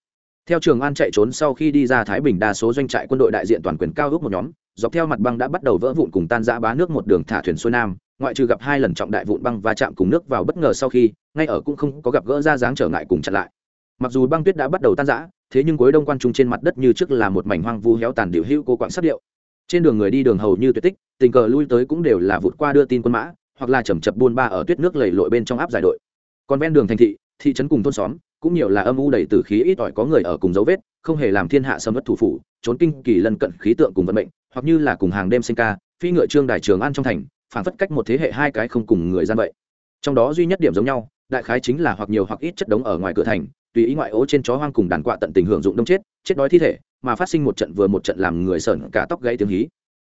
S1: Theo trường an chạy trốn sau khi đi ra thái bình đa số doanh trại quân đội đại diện toàn quyền cao ước một nhóm, dọc theo mặt băng đã bắt đầu vỡ vụn cùng tan giã bá nước một đường thả thuyền xuôi nam ngoại trừ gặp hai lần trọng đại vụn băng và chạm cùng nước vào bất ngờ sau khi, ngay ở cũng không có gặp gỡ ra dáng trở ngại cùng chặn lại. Mặc dù băng tuyết đã bắt đầu tan rã, thế nhưng cuối đông quan trung trên mặt đất như trước là một mảnh hoang vu héo tàn điệu hữu cô quạng sắc điệu. Trên đường người đi đường hầu như tuyệt tích, tình cờ lui tới cũng đều là vụt qua đưa tin quân mã, hoặc là chầm chập buôn ba ở tuyết nước lầy lội bên trong áp giải đội. Còn ven đường thành thị thị trấn cùng thôn xóm, cũng nhiều là âm u đầy tử khí ít ỏi có người ở cùng dấu vết, không hề làm thiên hạ sâm mất thủ phủ, trốn kinh kỳ lân cận khí tượng cùng vận mệnh, hoặc như là cùng hàng đêm sinh ca, phi ngựa trương đài trường an trong thành phản phất cách một thế hệ hai cái không cùng người gian vậy. Trong đó duy nhất điểm giống nhau, đại khái chính là hoặc nhiều hoặc ít chất đống ở ngoài cửa thành, tùy ý ngoại ố trên chó hoang cùng đàn quạ tận tình hưởng dụng đông chết chết đói thi thể, mà phát sinh một trận vừa một trận làm người sởn cả tóc gãy tiếng hí.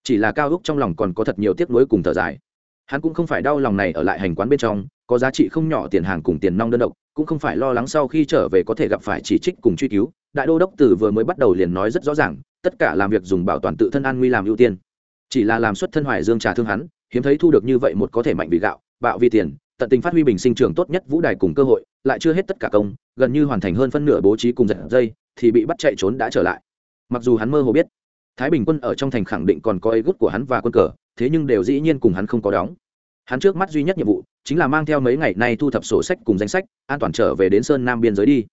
S1: Chỉ là cao úc trong lòng còn có thật nhiều tiếc nuối cùng thở dài. Hắn cũng không phải đau lòng này ở lại hành quán bên trong, có giá trị không nhỏ tiền hàng cùng tiền nong đơn độc, cũng không phải lo lắng sau khi trở về có thể gặp phải chỉ trích cùng truy cứu. Đại đô đốc tử vừa mới bắt đầu liền nói rất rõ ràng, tất cả làm việc dùng bảo toàn tự thân an nguy làm ưu tiên. Chỉ là làm xuất thân hoài dương trà thương hắn hiếm thấy thu được như vậy một có thể mạnh vì gạo, bạo vì tiền, tận tình phát huy bình sinh trường tốt nhất vũ đài cùng cơ hội, lại chưa hết tất cả công, gần như hoàn thành hơn phân nửa bố trí cùng giật dây, thì bị bắt chạy trốn đã trở lại. Mặc dù hắn mơ hồ biết, thái bình quân ở trong thành khẳng định còn có ấy gút của hắn và quân cờ, thế nhưng đều dĩ nhiên cùng hắn không có đóng. Hắn trước mắt duy nhất nhiệm vụ, chính là mang theo mấy ngày nay thu thập sổ sách cùng danh sách, an toàn trở về đến sơn nam biên giới đi.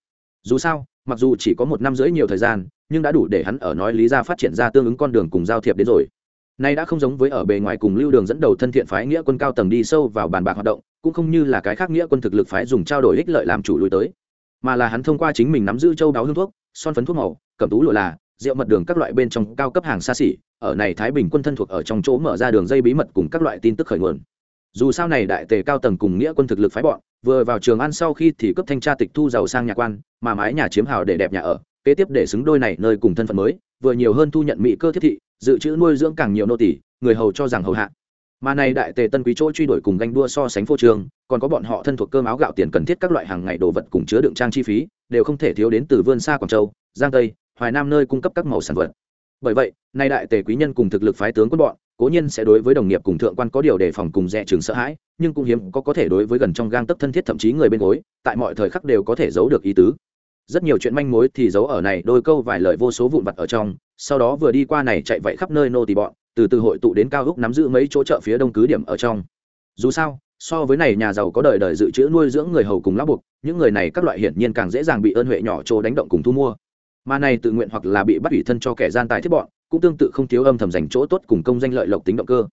S1: Dù sao, mặc dù chỉ có một năm rưỡi nhiều thời gian, nhưng đã đủ để hắn ở nói lý ra phát triển ra tương ứng con đường cùng giao thiệp đến rồi nay đã không giống với ở bề ngoài cùng lưu đường dẫn đầu thân thiện phái nghĩa quân cao tầng đi sâu vào bàn bạc hoạt động, cũng không như là cái khác nghĩa quân thực lực phái dùng trao đổi ích lợi làm chủ lui tới, mà là hắn thông qua chính mình nắm giữ châu đáo hương thuốc, son phấn thuốc màu, cẩm tú lụa là, rượu mật đường các loại bên trong cao cấp hàng xa xỉ, ở này thái bình quân thân thuộc ở trong chỗ mở ra đường dây bí mật cùng các loại tin tức khởi nguồn. Dù sao này đại tề cao tầng cùng nghĩa quân thực lực phái bọn, vừa vào trường ăn sau khi thì cấp thanh tra tịch thu giàu sang nhà quan, mà mái nhà chiếm hào để đẹp nhà ở, kế tiếp để xứng đôi này nơi cùng thân phận mới vừa nhiều hơn thu nhận mỹ cơ thiết thị, dự trữ nuôi dưỡng càng nhiều nô tỷ người hầu cho rằng hầu hạ. Mà này đại tề tân quý chỗ truy đuổi cùng ganh đua so sánh phô trường còn có bọn họ thân thuộc cơm áo gạo tiền cần thiết các loại hàng ngày đồ vật cùng chứa đựng trang chi phí, đều không thể thiếu đến từ vươn xa quảng châu, giang tây, hoài nam nơi cung cấp các màu sản vật. Bởi vậy, nay đại tề quý nhân cùng thực lực phái tướng quân bọn, cố nhiên sẽ đối với đồng nghiệp cùng thượng quan có điều đề phòng cùng dè trường sợ hãi, nhưng cũng hiếm có có thể đối với gần trong gang tấc thân thiết thậm chí người bên gối, tại mọi thời khắc đều có thể giấu được ý tứ rất nhiều chuyện manh mối thì giấu ở này, đôi câu vài lời vô số vụn vặt ở trong, sau đó vừa đi qua này chạy vậy khắp nơi nô tỳ bọn, từ từ hội tụ đến cao úc nắm giữ mấy chỗ chợ phía đông cứ điểm ở trong. Dù sao, so với này nhà giàu có đời đời dự trữ nuôi dưỡng người hầu cùng lão buộc, những người này các loại hiển nhiên càng dễ dàng bị ơn huệ nhỏ chỗ đánh động cùng thu mua. Mà này tự nguyện hoặc là bị bắt ủy thân cho kẻ gian tài thiết bọn, cũng tương tự không thiếu âm thầm dành chỗ tốt cùng công danh lợi lộc tính động cơ.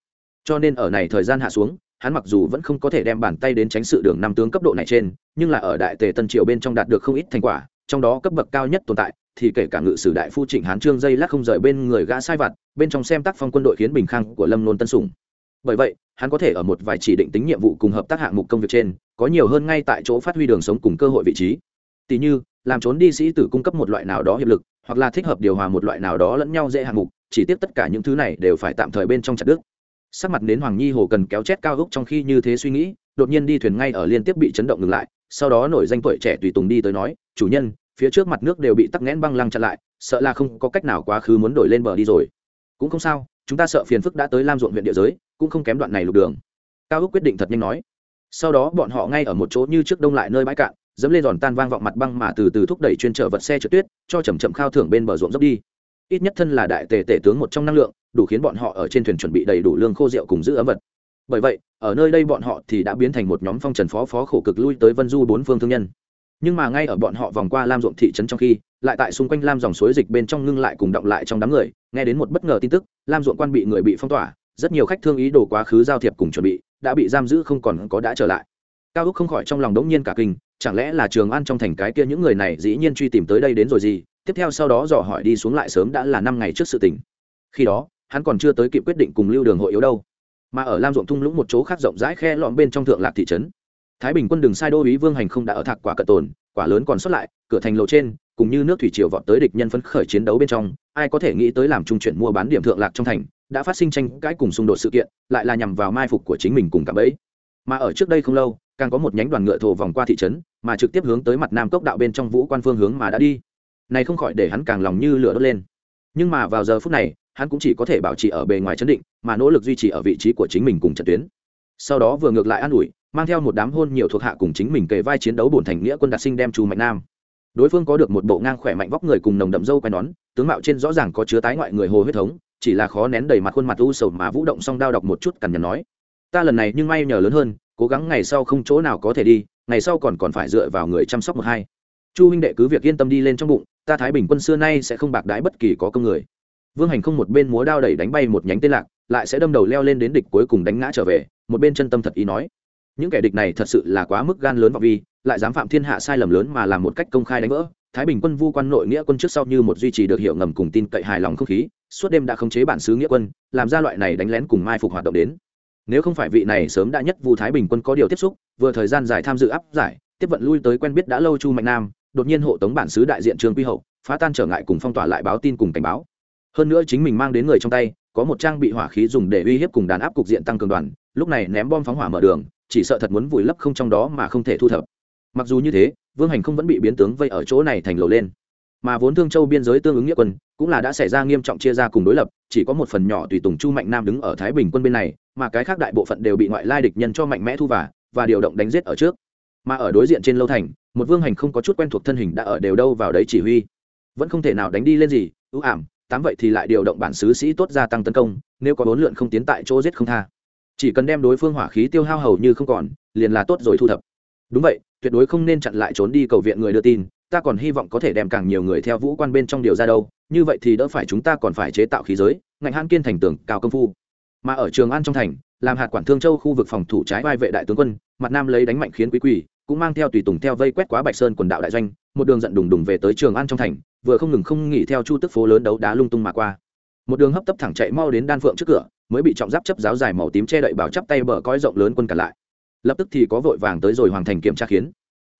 S1: Cho nên ở này thời gian hạ xuống, hắn mặc dù vẫn không có thể đem bàn tay đến tránh sự đường năm tướng cấp độ này trên, nhưng là ở đại tề tân triều bên trong đạt được không ít thành quả trong đó cấp bậc cao nhất tồn tại, thì kể cả ngự sử đại phu trịnh hán trương dây lắc không rời bên người gã sai vặt, bên trong xem tác phong quân đội khiến bình khang của lâm nôn tân sủng. Bởi vậy, hắn có thể ở một vài chỉ định tính nhiệm vụ cùng hợp tác hạng mục công việc trên, có nhiều hơn ngay tại chỗ phát huy đường sống cùng cơ hội vị trí. Tỷ như, làm trốn đi sĩ tử cung cấp một loại nào đó hiệp lực, hoặc là thích hợp điều hòa một loại nào đó lẫn nhau dễ hạng mục, chỉ tiếp tất cả những thứ này đều phải tạm thời bên trong chặt đức sắc mặt đến hoàng nhi hồ cần kéo chết cao úc trong khi như thế suy nghĩ, đột nhiên đi thuyền ngay ở liên tiếp bị chấn động ngừng lại, sau đó nổi danh tuổi trẻ tùy tùng đi tới nói, chủ nhân phía trước mặt nước đều bị tắc nghẽn băng lăng chặn lại, sợ là không có cách nào quá khứ muốn đổi lên bờ đi rồi. Cũng không sao, chúng ta sợ phiền phức đã tới lam ruộng huyện địa giới, cũng không kém đoạn này lục đường. Cao úc quyết định thật nhanh nói. Sau đó bọn họ ngay ở một chỗ như trước đông lại nơi bãi cạn, dẫm lên giòn tan vang vọng mặt băng mà từ từ thúc đẩy chuyên trở vật xe trượt tuyết, cho chầm chậm khao thưởng bên bờ ruộng dốc đi. Ít nhất thân là đại tề tể tướng một trong năng lượng, đủ khiến bọn họ ở trên thuyền chuẩn bị đầy đủ lương khô rượu cùng giữ ấm vật. Bởi vậy, ở nơi đây bọn họ thì đã biến thành một nhóm phong trần phó phó khổ cực lui tới vân du bốn phương thương nhân nhưng mà ngay ở bọn họ vòng qua lam ruộng thị trấn trong khi, lại tại xung quanh lam dòng suối dịch bên trong ngưng lại cùng động lại trong đám người, nghe đến một bất ngờ tin tức, lam ruộng quan bị người bị phong tỏa, rất nhiều khách thương ý đồ quá khứ giao thiệp cùng chuẩn bị, đã bị giam giữ không còn có đã trở lại. Cao úc không khỏi trong lòng đống nhiên cả kinh, chẳng lẽ là trường an trong thành cái kia những người này dĩ nhiên truy tìm tới đây đến rồi gì? Tiếp theo sau đó dò hỏi đi xuống lại sớm đã là năm ngày trước sự tình. Khi đó, hắn còn chưa tới kịp quyết định cùng lưu đường hội yếu đâu. Mà ở lam ruộng thung lũng một chỗ khác rộng rãi khe lõm bên trong thượng lạc thị trấn thái bình quân đường sai đô ý vương hành không đã ở thạc quả cận tồn, quả lớn còn sót lại, cửa thành lộ trên, cùng như nước thủy triều vọt tới địch nhân phấn khởi chiến đấu bên trong, ai có thể nghĩ tới làm trung chuyển mua bán điểm thượng lạc trong thành, đã phát sinh tranh cãi cùng xung đột sự kiện, lại là nhằm vào mai phục của chính mình cùng cả bẫy. Mà ở trước đây không lâu, càng có một nhánh đoàn ngựa thổ vòng qua thị trấn, mà trực tiếp hướng tới mặt nam cốc đạo bên trong vũ quan phương hướng mà đã đi. Này không khỏi để hắn càng lòng như lửa đốt lên. Nhưng mà vào giờ phút này, hắn cũng chỉ có thể bảo trì ở bề ngoài chấn định, mà nỗ lực duy trì ở vị trí của chính mình cùng trận tuyến. Sau đó vừa ngược lại an ủi mang theo một đám hôn nhiều thuộc hạ cùng chính mình kề vai chiến đấu bổn thành nghĩa quân đạt sinh đem chu mạnh nam. Đối phương có được một bộ ngang khỏe mạnh vóc người cùng nồng đậm dâu quai nón, tướng mạo trên rõ ràng có chứa tái ngoại người hồ huyết thống, chỉ là khó nén đầy mặt khuôn mặt u sầu mà vũ động song đao đọc một chút cằn nhằn nói, ta lần này nhưng may nhờ lớn hơn, cố gắng ngày sau không chỗ nào có thể đi, ngày sau còn còn phải dựa vào người chăm sóc một hai. Chu huynh đệ cứ việc yên tâm đi lên trong bụng, ta thái bình quân xưa nay sẽ không bạc đái bất kỳ có công người. Vương hành không một bên múa đao đẩy đánh bay một nhánh tên lạc, lại sẽ đâm đầu leo lên đến địch cuối cùng đánh ngã trở về, một bên chân tâm thật ý nói những kẻ địch này thật sự là quá mức gan lớn và vi, lại dám phạm thiên hạ sai lầm lớn mà làm một cách công khai đánh vỡ. Thái bình quân vu quan nội nghĩa quân trước sau như một duy trì được hiệu ngầm cùng tin cậy hài lòng không khí, suốt đêm đã khống chế bản xứ nghĩa quân, làm ra loại này đánh lén cùng mai phục hoạt động đến. Nếu không phải vị này sớm đã nhất vu thái bình quân có điều tiếp xúc, vừa thời gian dài tham dự áp giải, tiếp vận lui tới quen biết đã lâu chu mạnh nam, đột nhiên hộ tống bản xứ đại diện trương quy hậu, phá tan trở ngại cùng phong tỏa lại báo tin cùng cảnh báo. Hơn nữa chính mình mang đến người trong tay, có một trang bị hỏa khí dùng để uy hiếp cùng đàn áp cục diện tăng cường đoàn lúc này ném bom phóng hỏa mở đường, chỉ sợ thật muốn vùi lấp không trong đó mà không thể thu thập. Mặc dù như thế, vương hành không vẫn bị biến tướng vây ở chỗ này thành lầu lên. Mà vốn thương châu biên giới tương ứng nghĩa quân, cũng là đã xảy ra nghiêm trọng chia ra cùng đối lập, chỉ có một phần nhỏ tùy tùng chu mạnh nam đứng ở thái bình quân bên này, mà cái khác đại bộ phận đều bị ngoại lai địch nhân cho mạnh mẽ thu và và điều động đánh giết ở trước. Mà ở đối diện trên lâu thành, một vương hành không có chút quen thuộc thân hình đã ở đều đâu vào đấy chỉ huy. Vẫn không thể nào đánh đi lên gì, ưu ảm, tám vậy thì lại điều động bản xứ sĩ tốt gia tăng tấn công, nếu có bốn lượn không tiến tại chỗ giết không tha chỉ cần đem đối phương hỏa khí tiêu hao hầu như không còn, liền là tốt rồi thu thập. Đúng vậy, tuyệt đối không nên chặn lại trốn đi cầu viện người đưa tin, ta còn hy vọng có thể đem càng nhiều người theo vũ quan bên trong điều ra đâu, như vậy thì đỡ phải chúng ta còn phải chế tạo khí giới, ngạnh hãn kiên thành tường, cao công phu. Mà ở trường an trong thành làm hạt quản thương châu khu vực phòng thủ trái vai vệ đại tướng quân, mặt nam lấy đánh mạnh khiến quý quỳ, cũng mang theo tùy tùng theo vây quét quá bạch sơn quần đạo đại doanh, một đường giận đùng đùng về tới trường an trong thành, vừa không ngừng không nghỉ theo chu tức phố lớn đấu đá lung tung mà qua. Một đường hấp tấp thẳng chạy mau đến đan phượng trước cửa mới bị trọng giáp chấp giáo dài màu tím che đậy bảo chắp tay bờ coi rộng lớn quân cả lại. Lập tức thì có vội vàng tới rồi hoàng thành kiểm tra khiến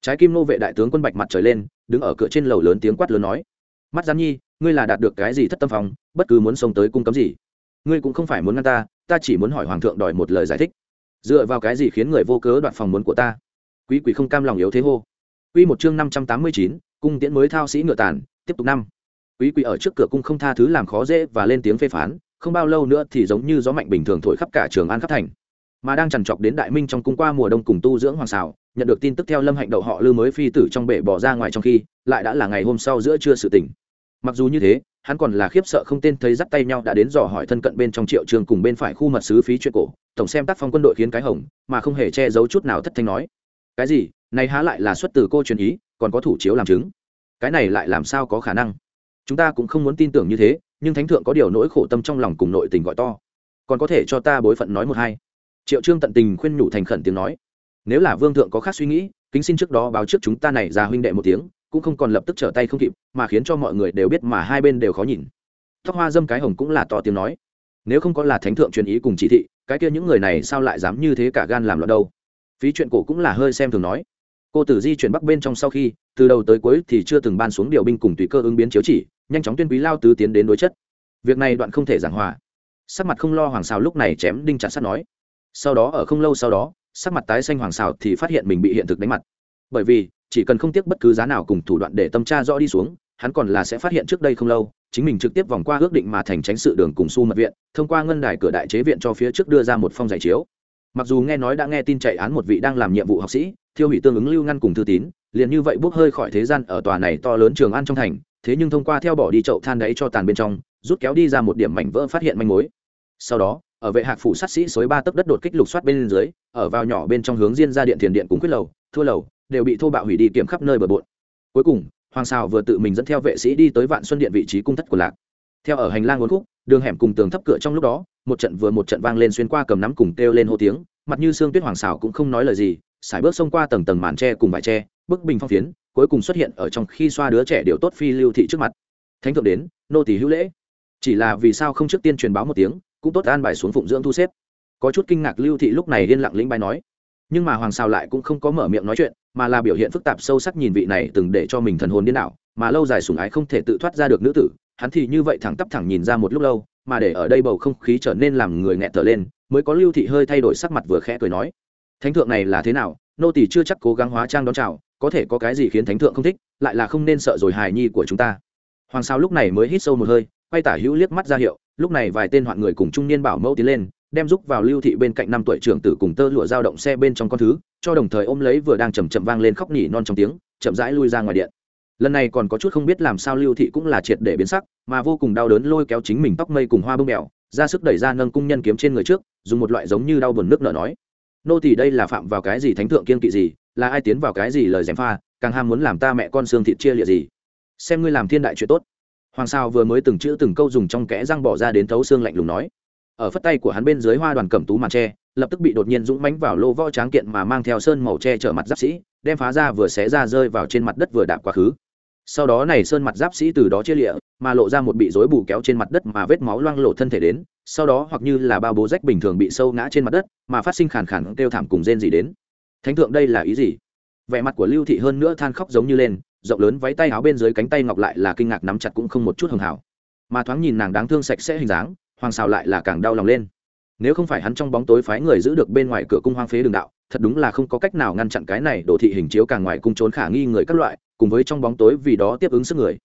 S1: trái kim nô vệ đại tướng quân bạch mặt trời lên đứng ở cửa trên lầu lớn tiếng quát lớn nói mắt giám nhi ngươi là đạt được cái gì thất tâm phòng bất cứ muốn xông tới cung cấm gì? Ngươi cũng không phải muốn ngăn ta ta chỉ muốn hỏi hoàng thượng đòi một lời giải thích. Dựa vào cái gì khiến người vô cớ đoạt phòng muốn của ta? Quý quỷ không cam lòng yếu thế hô. Quy một chương năm trăm tám mươi chín, cung tiễn mới thao sĩ ngựa tàn, tiếp tục năm. Quý quỷ ở trước cửa cung không tha thứ làm khó dễ và lên tiếng phê phán, không bao lâu nữa thì giống như gió mạnh bình thường thổi khắp cả trường an khắp thành. Mà đang chằn chọc đến Đại Minh trong cung qua mùa đông cùng tu dưỡng hoàng xào, nhận được tin tức theo Lâm Hạnh đậu họ Lư mới phi tử trong bể bỏ ra ngoài trong khi, lại đã là ngày hôm sau giữa trưa sự tỉnh. Mặc dù như thế, hắn còn là khiếp sợ không tên thấy dắt tay nhau đã đến dò hỏi thân cận bên trong triệu trường cùng bên phải khu mật sứ phí chuyện cổ tổng xem tác phong quân đội khiến cái hồng mà không hề che giấu chút nào thất thanh nói cái gì này há lại là xuất từ cô truyền ý còn có thủ chiếu làm chứng cái này lại làm sao có khả năng chúng ta cũng không muốn tin tưởng như thế nhưng thánh thượng có điều nỗi khổ tâm trong lòng cùng nội tình gọi to. Còn có thể cho ta bối phận nói một hai. Triệu trương tận tình khuyên nhủ thành khẩn tiếng nói. Nếu là vương thượng có khác suy nghĩ, kính xin trước đó báo trước chúng ta này ra huynh đệ một tiếng, cũng không còn lập tức trở tay không kịp, mà khiến cho mọi người đều biết mà hai bên đều khó nhìn. Tóc hoa dâm cái hồng cũng là to tiếng nói. Nếu không có là thánh thượng truyền ý cùng chỉ thị, cái kia những người này sao lại dám như thế cả gan làm loạn đâu? Phí chuyện cổ cũng là hơi xem thường nói. Cô tử di chuyển bắc bên trong sau khi, từ đầu tới cuối thì chưa từng ban xuống điều binh cùng tùy cơ ứng biến chiếu chỉ nhanh chóng tuyên quý lao tứ tiến đến đối chất. Việc này đoạn không thể giảng hòa. Sắc mặt không lo hoàng xào lúc này chém đinh chặt sắt nói. Sau đó ở không lâu sau đó, sắc mặt tái xanh hoàng xào thì phát hiện mình bị hiện thực đánh mặt. Bởi vì, chỉ cần không tiếc bất cứ giá nào cùng thủ đoạn để tâm tra rõ đi xuống, hắn còn là sẽ phát hiện trước đây không lâu, chính mình trực tiếp vòng qua ước định mà thành tránh sự đường cùng su mật viện, thông qua ngân đài cửa đại chế viện cho phía trước đưa ra một phong giải chiếu. Mặc dù nghe nói đã nghe tin chạy án một vị đang làm nhiệm vụ học sĩ, thiêu hủy tương ứng lưu ngăn cùng thư tín, liền như vậy bốc hơi khỏi thế gian ở tòa này to lớn trường an trong thành thế nhưng thông qua theo bỏ đi chậu than đáy cho tàn bên trong, rút kéo đi ra một điểm mảnh vỡ phát hiện manh mối. Sau đó, ở vệ hạc phủ sát sĩ xối ba tấc đất đột kích lục soát bên dưới, ở vào nhỏ bên trong hướng diên ra điện thiền điện cùng quyết lầu, thua lầu, đều bị thô bạo hủy đi kiểm khắp nơi bờ bộn. Cuối cùng, hoàng xào vừa tự mình dẫn theo vệ sĩ đi tới vạn xuân điện vị trí cung thất của lạc. Theo ở hành lang uốn khúc, đường hẻm cùng tường thấp cửa trong lúc đó, một trận vừa một trận vang lên xuyên qua cầm nắm cùng kêu lên hô tiếng, mặt như xương tuyết hoàng xào cũng không nói lời gì, sải bước xông qua tầng tầng màn tre cùng vải tre, bức bình phong phiến cuối cùng xuất hiện ở trong khi xoa đứa trẻ điều tốt phi lưu thị trước mặt. Thánh thượng đến, nô tỷ hữu lễ. Chỉ là vì sao không trước tiên truyền báo một tiếng, cũng tốt an bài xuống phụng dưỡng thu xếp. Có chút kinh ngạc lưu thị lúc này yên lặng lĩnh bài nói. Nhưng mà hoàng sao lại cũng không có mở miệng nói chuyện, mà là biểu hiện phức tạp sâu sắc nhìn vị này từng để cho mình thần hồn điên đảo, mà lâu dài sủng ái không thể tự thoát ra được nữ tử, hắn thì như vậy thẳng tắp thẳng nhìn ra một lúc lâu, mà để ở đây bầu không khí trở nên làm người nghẹt thở lên, mới có lưu thị hơi thay đổi sắc mặt vừa khẽ cười nói. Thánh thượng này là thế nào nô tỳ chưa chắc cố gắng hóa trang đón chào, có thể có cái gì khiến thánh thượng không thích, lại là không nên sợ rồi hài nhi của chúng ta. Hoàng sao lúc này mới hít sâu một hơi, quay tả hữu liếc mắt ra hiệu, lúc này vài tên hoạn người cùng trung niên bảo mẫu tiến lên, đem giúp vào lưu thị bên cạnh năm tuổi trưởng tử cùng tơ lụa dao động xe bên trong con thứ, cho đồng thời ôm lấy vừa đang chầm chậm vang lên khóc nhỉ non trong tiếng, chậm rãi lui ra ngoài điện. Lần này còn có chút không biết làm sao lưu thị cũng là triệt để biến sắc, mà vô cùng đau đớn lôi kéo chính mình tóc mây cùng hoa bông mèo, ra sức đẩy ra nâng cung nhân kiếm trên người trước, dùng một loại giống như đau buồn nước nở nói nô tỳ đây là phạm vào cái gì thánh thượng kiên kỵ gì, là ai tiến vào cái gì lời dèm pha, càng ham muốn làm ta mẹ con xương thịt chia liệt gì? Xem ngươi làm thiên đại chuyện tốt. Hoàng sao vừa mới từng chữ từng câu dùng trong kẽ răng bỏ ra đến thấu xương lạnh lùng nói. Ở phất tay của hắn bên dưới hoa đoàn cẩm tú màn tre, lập tức bị đột nhiên dũng mánh vào lô võ tráng kiện mà mang theo sơn màu tre chở mặt giáp sĩ, đem phá ra vừa xé ra rơi vào trên mặt đất vừa đạp quá khứ sau đó này sơn mặt giáp sĩ từ đó chia lịa, mà lộ ra một bị rối bù kéo trên mặt đất mà vết máu loang lộ thân thể đến, sau đó hoặc như là bao bố rách bình thường bị sâu ngã trên mặt đất, mà phát sinh khàn khàn kêu thảm cùng rên gì đến. Thánh thượng đây là ý gì? Vẻ mặt của lưu thị hơn nữa than khóc giống như lên, rộng lớn váy tay áo bên dưới cánh tay ngọc lại là kinh ngạc nắm chặt cũng không một chút hưng hảo. Mà thoáng nhìn nàng đáng thương sạch sẽ hình dáng, hoàng xào lại là càng đau lòng lên nếu không phải hắn trong bóng tối phái người giữ được bên ngoài cửa cung hoang phế đường đạo, thật đúng là không có cách nào ngăn chặn cái này đổ thị hình chiếu càng ngoài cung trốn khả nghi người các loại, cùng với trong bóng tối vì đó tiếp ứng sức người.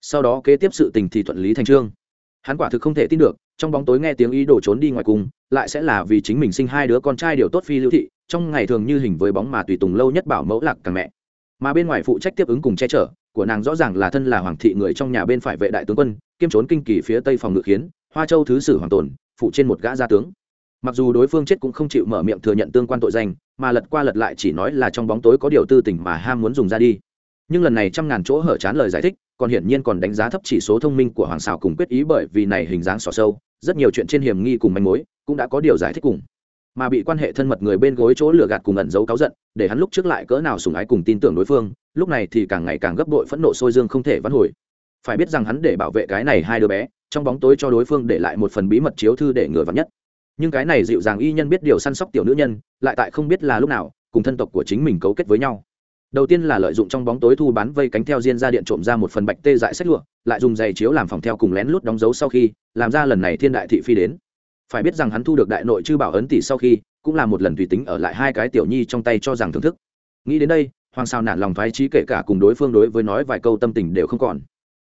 S1: Sau đó kế tiếp sự tình thì thuận lý thành trương. Hắn quả thực không thể tin được, trong bóng tối nghe tiếng ý đồ trốn đi ngoài cung, lại sẽ là vì chính mình sinh hai đứa con trai điều tốt phi lưu thị, trong ngày thường như hình với bóng mà tùy tùng lâu nhất bảo mẫu lạc càng mẹ. Mà bên ngoài phụ trách tiếp ứng cùng che chở, của nàng rõ ràng là thân là hoàng thị người trong nhà bên phải vệ đại tướng quân, kiêm trốn kinh kỳ phía tây phòng ngự khiến, hoa châu thứ sử hoàng tồn phụ trên một gã gia tướng. Mặc dù đối phương chết cũng không chịu mở miệng thừa nhận tương quan tội danh, mà lật qua lật lại chỉ nói là trong bóng tối có điều tư tình mà ham muốn dùng ra đi. Nhưng lần này trăm ngàn chỗ hở chán lời giải thích, còn hiển nhiên còn đánh giá thấp chỉ số thông minh của hoàng xào cùng quyết ý bởi vì này hình dáng xỏ sâu, rất nhiều chuyện trên hiểm nghi cùng manh mối cũng đã có điều giải thích cùng. Mà bị quan hệ thân mật người bên gối chỗ lừa gạt cùng ẩn giấu cáu giận, để hắn lúc trước lại cỡ nào sùng ái cùng tin tưởng đối phương, lúc này thì càng ngày càng gấp đội phẫn nộ sôi dương không thể vãn hồi. Phải biết rằng hắn để bảo vệ cái này hai đứa bé trong bóng tối cho đối phương để lại một phần bí mật chiếu thư để ngừa vắn nhất. Nhưng cái này dịu dàng y nhân biết điều săn sóc tiểu nữ nhân, lại tại không biết là lúc nào, cùng thân tộc của chính mình cấu kết với nhau. Đầu tiên là lợi dụng trong bóng tối thu bán vây cánh theo diên ra điện trộm ra một phần bạch tê dại sách lụa, lại dùng giày chiếu làm phòng theo cùng lén lút đóng dấu sau khi, làm ra lần này thiên đại thị phi đến. Phải biết rằng hắn thu được đại nội chư bảo ấn tỷ sau khi, cũng là một lần tùy tính ở lại hai cái tiểu nhi trong tay cho rằng thưởng thức. Nghĩ đến đây, hoàng sao nản lòng thoái trí kể cả cùng đối phương đối với nói vài câu tâm tình đều không còn,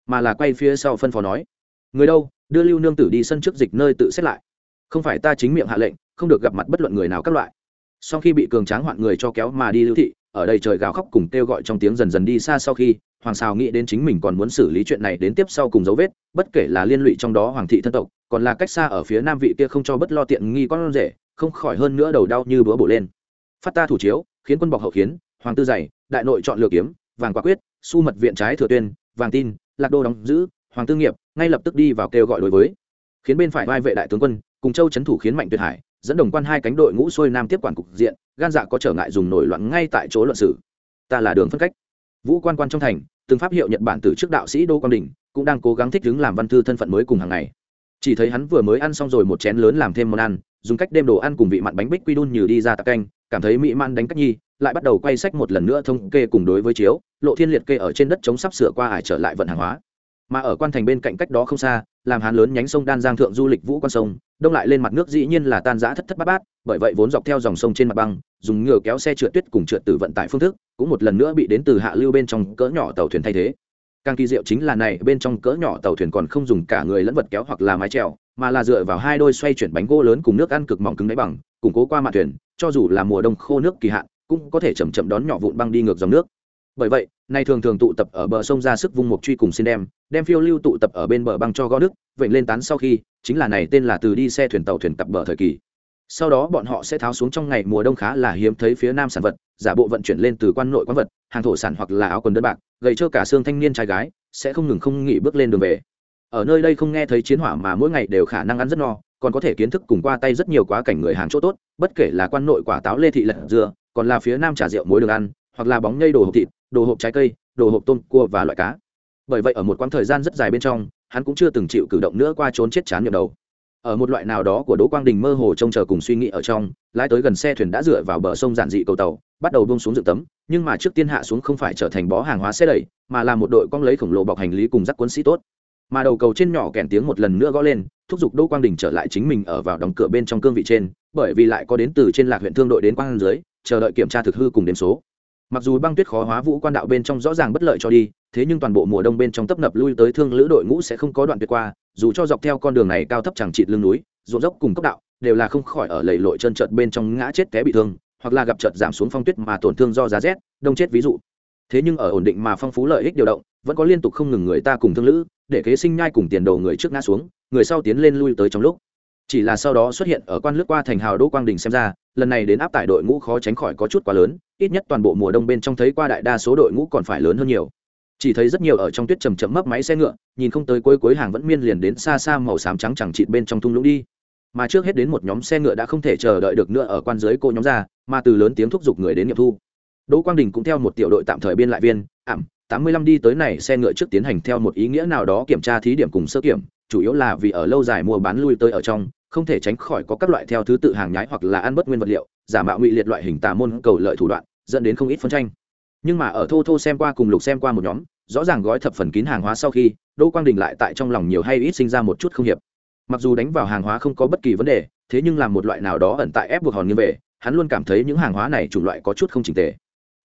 S1: mà là quay phía sau phân phó nói người đâu, đưa lưu nương tử đi sân trước dịch nơi tự xét lại. Không phải ta chính miệng hạ lệnh, không được gặp mặt bất luận người nào các loại. Sau khi bị cường tráng hoạn người cho kéo mà đi lưu thị, ở đây trời gào khóc cùng kêu gọi trong tiếng dần dần đi xa sau khi, hoàng sao nghĩ đến chính mình còn muốn xử lý chuyện này đến tiếp sau cùng dấu vết, bất kể là liên lụy trong đó hoàng thị thân tộc, còn là cách xa ở phía nam vị kia không cho bất lo tiện nghi con rể, không khỏi hơn nữa đầu đau như bữa bổ lên. Phát ta thủ chiếu, khiến quân bọc hậu khiến, hoàng tư dày, đại nội chọn lựa kiếm, vàng quả quyết, su mật viện trái thừa tuyên, vàng tin, lạc đô đóng giữ hoàng tư nghiệp ngay lập tức đi vào kêu gọi đối với khiến bên phải vai vệ đại tướng quân cùng châu trấn thủ khiến mạnh tuyệt hải dẫn đồng quan hai cánh đội ngũ xuôi nam tiếp quản cục diện gan dạ có trở ngại dùng nổi loạn ngay tại chỗ luận sử ta là đường phân cách vũ quan quan trong thành từng pháp hiệu nhật bản từ trước đạo sĩ đô quang đình cũng đang cố gắng thích ứng làm văn thư thân phận mới cùng hàng ngày chỉ thấy hắn vừa mới ăn xong rồi một chén lớn làm thêm món ăn dùng cách đem đồ ăn cùng vị mặn bánh bích quy đun như đi ra tạc canh cảm thấy mỹ man đánh cách nhi lại bắt đầu quay sách một lần nữa thông kê cùng đối với chiếu lộ thiên liệt kê ở trên đất chống sắp sửa qua ải trở lại vận hàng hóa mà ở quan thành bên cạnh cách đó không xa, làm hán lớn nhánh sông đan giang thượng du lịch vũ quan sông, đông lại lên mặt nước dĩ nhiên là tan giã thất thất bát bát, bởi vậy vốn dọc theo dòng sông trên mặt băng, dùng ngựa kéo xe trượt tuyết cùng trượt từ vận tải phương thức, cũng một lần nữa bị đến từ hạ lưu bên trong cỡ nhỏ tàu thuyền thay thế. Càng kỳ diệu chính là này, bên trong cỡ nhỏ tàu thuyền còn không dùng cả người lẫn vật kéo hoặc là mái trèo mà là dựa vào hai đôi xoay chuyển bánh gỗ lớn cùng nước ăn cực mỏng cứng đáy bằng, củng cố qua mặt thuyền, cho dù là mùa đông khô nước kỳ hạn, cũng có thể chậm chậm đón nhỏ vụn băng đi ngược dòng nước bởi vậy, nay thường thường tụ tập ở bờ sông ra sức vung mục truy cùng xin đem đem phiêu lưu tụ tập ở bên bờ băng cho gõ đức vậy lên tán sau khi, chính là này tên là từ đi xe thuyền tàu thuyền cặp bờ thời kỳ. Sau đó bọn họ sẽ tháo xuống trong ngày mùa đông khá là hiếm thấy phía nam sản vật, giả bộ vận chuyển lên từ quan nội quán vật, hàng thổ sản hoặc là áo quần đơn bạc, gầy cho cả xương thanh niên trai gái, sẽ không ngừng không nghỉ bước lên đường về. Ở nơi đây không nghe thấy chiến hỏa mà mỗi ngày đều khả năng ăn rất no, còn có thể kiến thức cùng qua tay rất nhiều quá cảnh người hàng chỗ tốt, bất kể là quan nội quả táo lê thị lật dừa, còn là phía nam trà rượu muối đường ăn, hoặc là bóng nhây đồ hộp thịt đồ hộp trái cây, đồ hộp tôm, cua và loại cá. Bởi vậy ở một quãng thời gian rất dài bên trong, hắn cũng chưa từng chịu cử động nữa qua trốn chết chán nhầm đầu. Ở một loại nào đó của đỗ quang đình mơ hồ trông chờ cùng suy nghĩ ở trong, lái tới gần xe thuyền đã dựa vào bờ sông giản dị cầu tàu, bắt đầu bông xuống dựng tấm, nhưng mà trước tiên hạ xuống không phải trở thành bó hàng hóa xe đẩy, mà là một đội quang lấy khổng lồ bọc hành lý cùng dắt cuốn sĩ tốt. Mà đầu cầu trên nhỏ kèn tiếng một lần nữa gõ lên, thúc giục đỗ quang đình trở lại chính mình ở vào đóng cửa bên trong cương vị trên, bởi vì lại có đến từ trên lạc huyện thương đội đến quang dưới, chờ đợi kiểm tra thực hư cùng đếm số mặc dù băng tuyết khó hóa vũ quan đạo bên trong rõ ràng bất lợi cho đi, thế nhưng toàn bộ mùa đông bên trong tấp nập lui tới thương lữ đội ngũ sẽ không có đoạn tuyệt qua, dù cho dọc theo con đường này cao thấp chẳng trịt lưng núi, ruộng dốc cùng cốc đạo, đều là không khỏi ở lầy lội chân trợt bên trong ngã chết té bị thương, hoặc là gặp trợt giảm xuống phong tuyết mà tổn thương do giá rét, đông chết ví dụ. Thế nhưng ở ổn định mà phong phú lợi ích điều động, vẫn có liên tục không ngừng người ta cùng thương lữ, để kế sinh nhai cùng tiền đầu người trước ngã xuống, người sau tiến lên lui tới trong lúc chỉ là sau đó xuất hiện ở quan lướt qua thành hào đỗ quang đình xem ra, lần này đến áp tải đội ngũ khó tránh khỏi có chút quá lớn, ít nhất toàn bộ mùa đông bên trong thấy qua đại đa số đội ngũ còn phải lớn hơn nhiều. Chỉ thấy rất nhiều ở trong tuyết chầm chậm mấp máy xe ngựa, nhìn không tới cuối cuối hàng vẫn miên liền đến xa xa màu xám trắng chẳng chịt bên trong thung lũng đi. Mà trước hết đến một nhóm xe ngựa đã không thể chờ đợi được nữa ở quan dưới cô nhóm ra, mà từ lớn tiếng thúc giục người đến nghiệm thu. Đỗ quang đình cũng theo một tiểu đội tạm thời biên lại viên, ảm, tám mươi lăm đi tới này xe ngựa trước tiến hành theo một ý nghĩa nào đó kiểm tra thí điểm cùng sơ kiểm, chủ yếu là vì ở lâu dài mua bán lui tới ở trong không thể tránh khỏi có các loại theo thứ tự hàng nhái hoặc là ăn bất nguyên vật liệu, giả mạo ngụy liệt loại hình tà môn cầu lợi thủ đoạn, dẫn đến không ít phân tranh. Nhưng mà ở thô thô xem qua cùng lục xem qua một nhóm, rõ ràng gói thập phần kín hàng hóa sau khi, đỗ quang đình lại tại trong lòng nhiều hay ít sinh ra một chút không hiệp. Mặc dù đánh vào hàng hóa không có bất kỳ vấn đề, thế nhưng làm một loại nào đó ẩn tại ép buộc hòn như về, hắn luôn cảm thấy những hàng hóa này chủng loại có chút không chỉnh tề.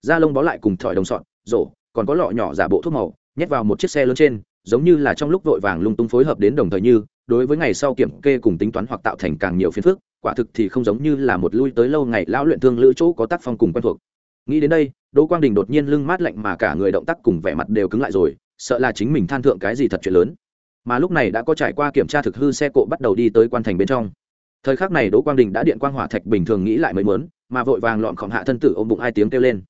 S1: Da lông bó lại cùng thỏi đồng sọn, rổ, còn có lọ nhỏ giả bộ thuốc màu, nhét vào một chiếc xe lớn trên, giống như là trong lúc vội vàng lung tung phối hợp đến đồng thời như đối với ngày sau kiểm kê cùng tính toán hoặc tạo thành càng nhiều phiền phức quả thực thì không giống như là một lui tới lâu ngày lão luyện thương lữ chỗ có tác phong cùng quen thuộc. Nghĩ đến đây đỗ quang đình đột nhiên lưng mát lạnh mà cả người động tác cùng vẻ mặt đều cứng lại rồi sợ là chính mình than thượng cái gì thật chuyện lớn. Mà lúc này đã có trải qua kiểm tra thực hư xe cộ bắt đầu đi tới quan thành bên trong. Thời khắc này đỗ quang đình đã điện quang hỏa thạch bình thường nghĩ lại mới mớn mà vội vàng lọn khỏng hạ thân tử ôm bụng hai tiếng kêu lên.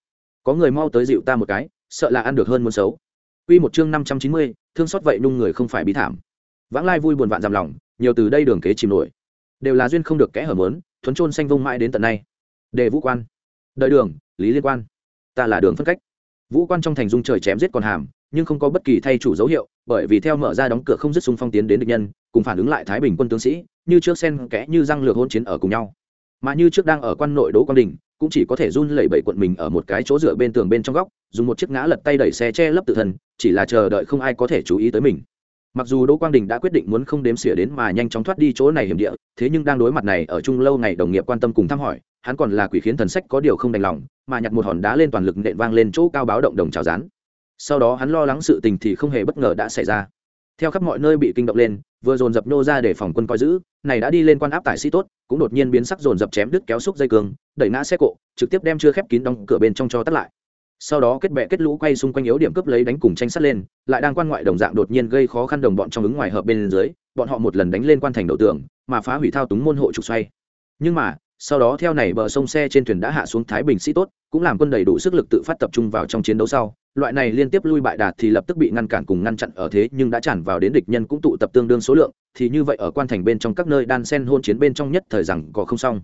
S1: Có người mau tới dịu ta một cái sợ là ăn được hơn muốn xấu. Quy một chương năm trăm chín mươi, thương xót vậy nung người không phải bí thảm. Vãng lai vui buồn vạn giảm lòng, nhiều từ đây đường kế chìm nổi. Đều là duyên không được kẽ hở mớn, thuấn trôn xanh vông mãi đến tận nay. Đề Vũ Quan, đợi đường, Lý Liên Quan, ta là đường phân cách. Vũ Quan trong thành dung trời chém giết còn hàm, nhưng không có bất kỳ thay chủ dấu hiệu, bởi vì theo mở ra đóng cửa không dứt xung phong tiến đến địch nhân, cùng phản ứng lại Thái Bình quân tướng sĩ, như trước sen kẽ như răng lược hôn chiến ở cùng nhau. Mà như trước đang ở quan nội Đỗ Quan Đình, cũng chỉ có thể run lẩy bẩy quận mình ở một cái chỗ dựa bên tường bên trong góc dùng một chiếc ngã lật tay đẩy xe che lấp tự thân chỉ là chờ đợi không ai có thể chú ý tới mình mặc dù đỗ quang đình đã quyết định muốn không đếm xỉa đến mà nhanh chóng thoát đi chỗ này hiểm địa, thế nhưng đang đối mặt này ở chung lâu ngày đồng nghiệp quan tâm cùng thăm hỏi, hắn còn là quỷ khiến thần sách có điều không đành lòng, mà nhặt một hòn đá lên toàn lực nện vang lên chỗ cao báo động đồng trào rán. Sau đó hắn lo lắng sự tình thì không hề bất ngờ đã xảy ra. Theo khắp mọi nơi bị kinh động lên, vừa dồn dập nô ra để phòng quân coi giữ, này đã đi lên quan áp tải sĩ tốt, cũng đột nhiên biến sắc dồn dập chém đứt kéo xúc dây cường đẩy ngã xe cộ, trực tiếp đem chưa khép kín đóng cửa bên trong cho tắt lại sau đó kết bệ kết lũ quay xung quanh yếu điểm cướp lấy đánh cùng tranh sát lên, lại đang quan ngoại đồng dạng đột nhiên gây khó khăn đồng bọn trong ứng ngoài hợp bên dưới, bọn họ một lần đánh lên quan thành đầu tường, mà phá hủy thao túng môn hộ trục xoay. Nhưng mà, sau đó theo này bờ sông xe trên thuyền đã hạ xuống thái bình sĩ tốt, cũng làm quân đầy đủ sức lực tự phát tập trung vào trong chiến đấu sau. Loại này liên tiếp lui bại đạt thì lập tức bị ngăn cản cùng ngăn chặn ở thế, nhưng đã tràn vào đến địch nhân cũng tụ tập tương đương số lượng, thì như vậy ở quan thành bên trong các nơi đan sen hôn chiến bên trong nhất thời rằng có không xong.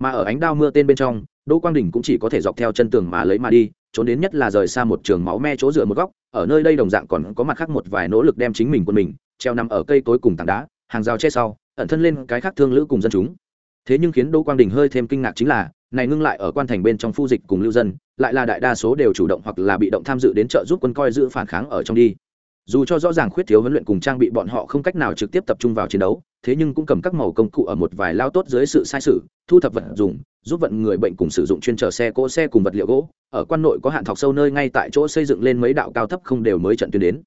S1: Mà ở ánh đao mưa tên bên trong, đỗ quang đình cũng chỉ có thể dọc theo chân tường mà lấy mà đi trốn đến nhất là rời xa một trường máu me chỗ dựa một góc, ở nơi đây đồng dạng còn có mặt khác một vài nỗ lực đem chính mình quân mình, treo nằm ở cây tối cùng tảng đá, hàng rào che sau, ẩn thân lên cái khác thương lữ cùng dân chúng. Thế nhưng khiến đỗ quang đình hơi thêm kinh ngạc chính là, này ngưng lại ở quan thành bên trong phu dịch cùng lưu dân, lại là đại đa số đều chủ động hoặc là bị động tham dự đến trợ giúp quân coi giữ phản kháng ở trong đi dù cho rõ ràng khuyết thiếu huấn luyện cùng trang bị bọn họ không cách nào trực tiếp tập trung vào chiến đấu, thế nhưng cũng cầm các màu công cụ ở một vài lao tốt dưới sự sai sự, thu thập vật dùng giúp vận người bệnh cùng sử dụng chuyên trở xe, cỗ xe cùng vật liệu gỗ, ở quan nội có hạn thọc sâu nơi ngay tại chỗ xây dựng lên mấy đạo cao thấp không đều mới trận tuyến đến.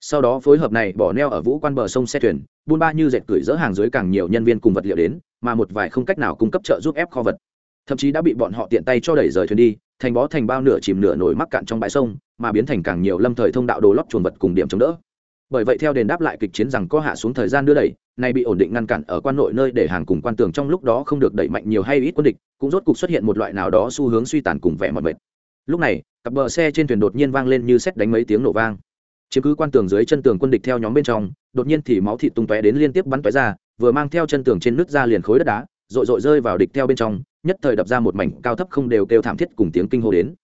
S1: Sau đó phối hợp này bỏ neo ở vũ quan bờ sông xe thuyền, buôn ba như dệt gửi dỡ hàng dưới càng nhiều nhân viên cùng vật liệu đến, mà một vài không cách nào cung cấp trợ giúp ép kho vật. Thậm chí đã bị bọn họ tiện tay cho đẩy rời thuyền đi, thành bó thành bao nửa chìm nửa nổi mắc cạn trong bãi sông mà biến thành càng nhiều lâm thời thông đạo đồ lót chuồn vật cùng điểm chống đỡ. Bởi vậy theo đền đáp lại kịch chiến rằng có hạ xuống thời gian đưa đẩy này bị ổn định ngăn cản ở quan nội nơi để hàng cùng quan tường trong lúc đó không được đẩy mạnh nhiều hay ít quân địch, cũng rốt cục xuất hiện một loại nào đó xu hướng suy tàn cùng vẻ mọi mệt. Lúc này, cặp bờ xe trên thuyền đột nhiên vang lên như xét đánh mấy tiếng nổ vang. Chiếm cứ quan tường dưới chân tường quân địch theo nhóm bên trong, đột nhiên thì máu thịt tung tóe đến liên tiếp bắn tóe ra, vừa mang theo chân tường trên nước ra liền khối đất đá, rội rội rơi vào địch theo bên trong, nhất thời đập ra một mảnh cao thấp không đều kêu thảm thiết cùng tiếng kinh hô đến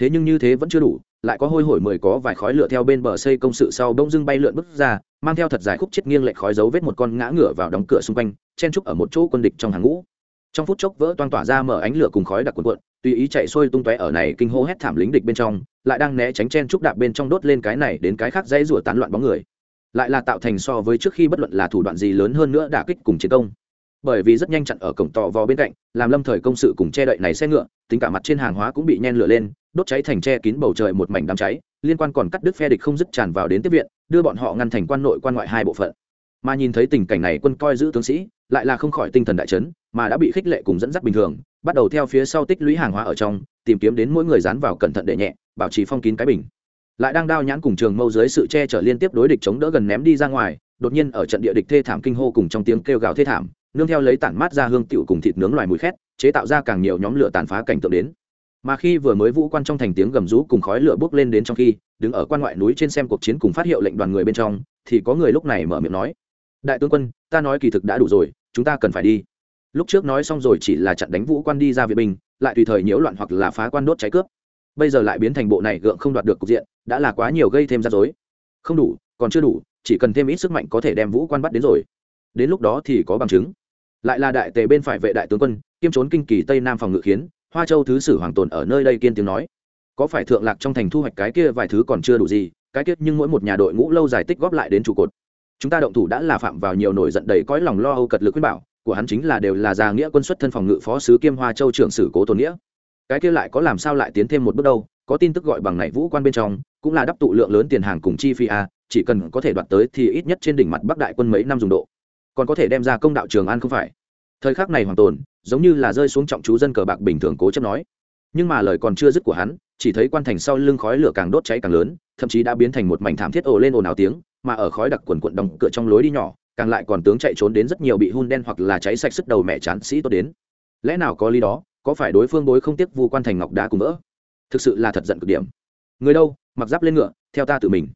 S1: thế nhưng như thế vẫn chưa đủ, lại có hôi hổi mười có vài khói lửa theo bên bờ xây công sự sau bông dưng bay lượn bước ra, mang theo thật dài khúc chết nghiêng lệch khói dấu vết một con ngã ngửa vào đóng cửa xung quanh, chen trúc ở một chỗ quân địch trong hàng ngũ. Trong phút chốc vỡ toan tỏa ra mở ánh lửa cùng khói đặc cuộn cuộn, tùy ý chạy xuôi tung tóe ở này kinh hô hét thảm lính địch bên trong, lại đang né tránh chen trúc đạp bên trong đốt lên cái này đến cái khác dãy rủa tán loạn bóng người. Lại là tạo thành so với trước khi bất luận là thủ đoạn gì lớn hơn nữa đả kích cùng chiến công. Bởi vì rất nhanh chặn ở cổng tò vò bên cạnh, làm lâm thời công sự cùng che đậy này xe ngựa, tính cả mặt trên hàng hóa cũng bị nhen lửa lên đốt cháy thành che kín bầu trời một mảnh đám cháy, liên quan còn cắt đứt phe địch không dứt tràn vào đến tiếp viện, đưa bọn họ ngăn thành quan nội quan ngoại hai bộ phận. Mà nhìn thấy tình cảnh này, quân coi giữ tướng sĩ lại là không khỏi tinh thần đại chấn, mà đã bị khích lệ cùng dẫn dắt bình thường, bắt đầu theo phía sau tích lũy hàng hóa ở trong, tìm kiếm đến mỗi người dán vào cẩn thận để nhẹ, bảo trì phong kín cái bình. Lại đang đao nhãn cùng trường mâu dưới sự che chở liên tiếp đối địch chống đỡ gần ném đi ra ngoài, đột nhiên ở trận địa địch thê thảm kinh hô cùng trong tiếng kêu gào thê thảm, nương theo lấy tản mát ra hương tiểu cùng thịt nướng loài mùi khét, chế tạo ra càng nhiều nhóm lửa tàn phá cảnh tượng đến mà khi vừa mới vũ quan trong thành tiếng gầm rú cùng khói lửa bốc lên đến trong khi, đứng ở quan ngoại núi trên xem cuộc chiến cùng phát hiệu lệnh đoàn người bên trong, thì có người lúc này mở miệng nói, đại tướng quân, ta nói kỳ thực đã đủ rồi, chúng ta cần phải đi. Lúc trước nói xong rồi chỉ là chặn đánh vũ quan đi ra viện binh, lại tùy thời nhiễu loạn hoặc là phá quan đốt cháy cướp. Bây giờ lại biến thành bộ này gượng không đoạt được cục diện, đã là quá nhiều gây thêm ra dối không đủ, còn chưa đủ, chỉ cần thêm ít sức mạnh có thể đem vũ quan bắt đến rồi. Đến lúc đó thì có bằng chứng. Lại là đại tề bên phải vệ đại tướng quân, kiêm trốn kinh kỳ tây nam phòng ngự khiến hoa châu thứ sử hoàng tồn ở nơi đây kiên tiếng nói. Có phải thượng lạc trong thành thu hoạch cái kia vài thứ còn chưa đủ gì, cái kia nhưng mỗi một nhà đội ngũ lâu dài tích góp lại đến trụ cột. Chúng ta động thủ đã là phạm vào nhiều nổi giận đầy cõi lòng lo âu cật lực khuyên bảo, của hắn chính là đều là già nghĩa quân xuất thân phòng ngự phó sứ kiêm hoa châu trưởng sử cố tồn nghĩa. Cái kia lại có làm sao lại tiến thêm một bước đâu, có tin tức gọi bằng này vũ quan bên trong, cũng là đắp tụ lượng lớn tiền hàng cùng chi phi a à, chỉ cần có thể đoạt tới thì ít nhất trên đỉnh mặt bắc đại quân mấy năm dùng độ. Còn có thể đem ra công đạo trường an không phải. Thời khắc này hoàn tồn giống như là rơi xuống trọng chú dân cờ bạc bình thường cố chấp nói. Nhưng mà lời còn chưa dứt của hắn, chỉ thấy quan thành sau lưng khói lửa càng đốt cháy càng lớn, thậm chí đã biến thành một mảnh thảm thiết ồ lên ồn ào tiếng, mà ở khói đặc quần quận đóng cửa trong lối đi nhỏ, càng lại còn tướng chạy trốn đến rất nhiều bị hun đen hoặc là cháy sạch sức đầu mẹ chán sĩ tốt đến. Lẽ nào có lý đó, có phải đối phương bối không tiếc vu quan thành ngọc đá cùng vỡ? Thực sự là thật giận cực điểm. Người đâu, mặc giáp lên ngựa, theo ta tự mình.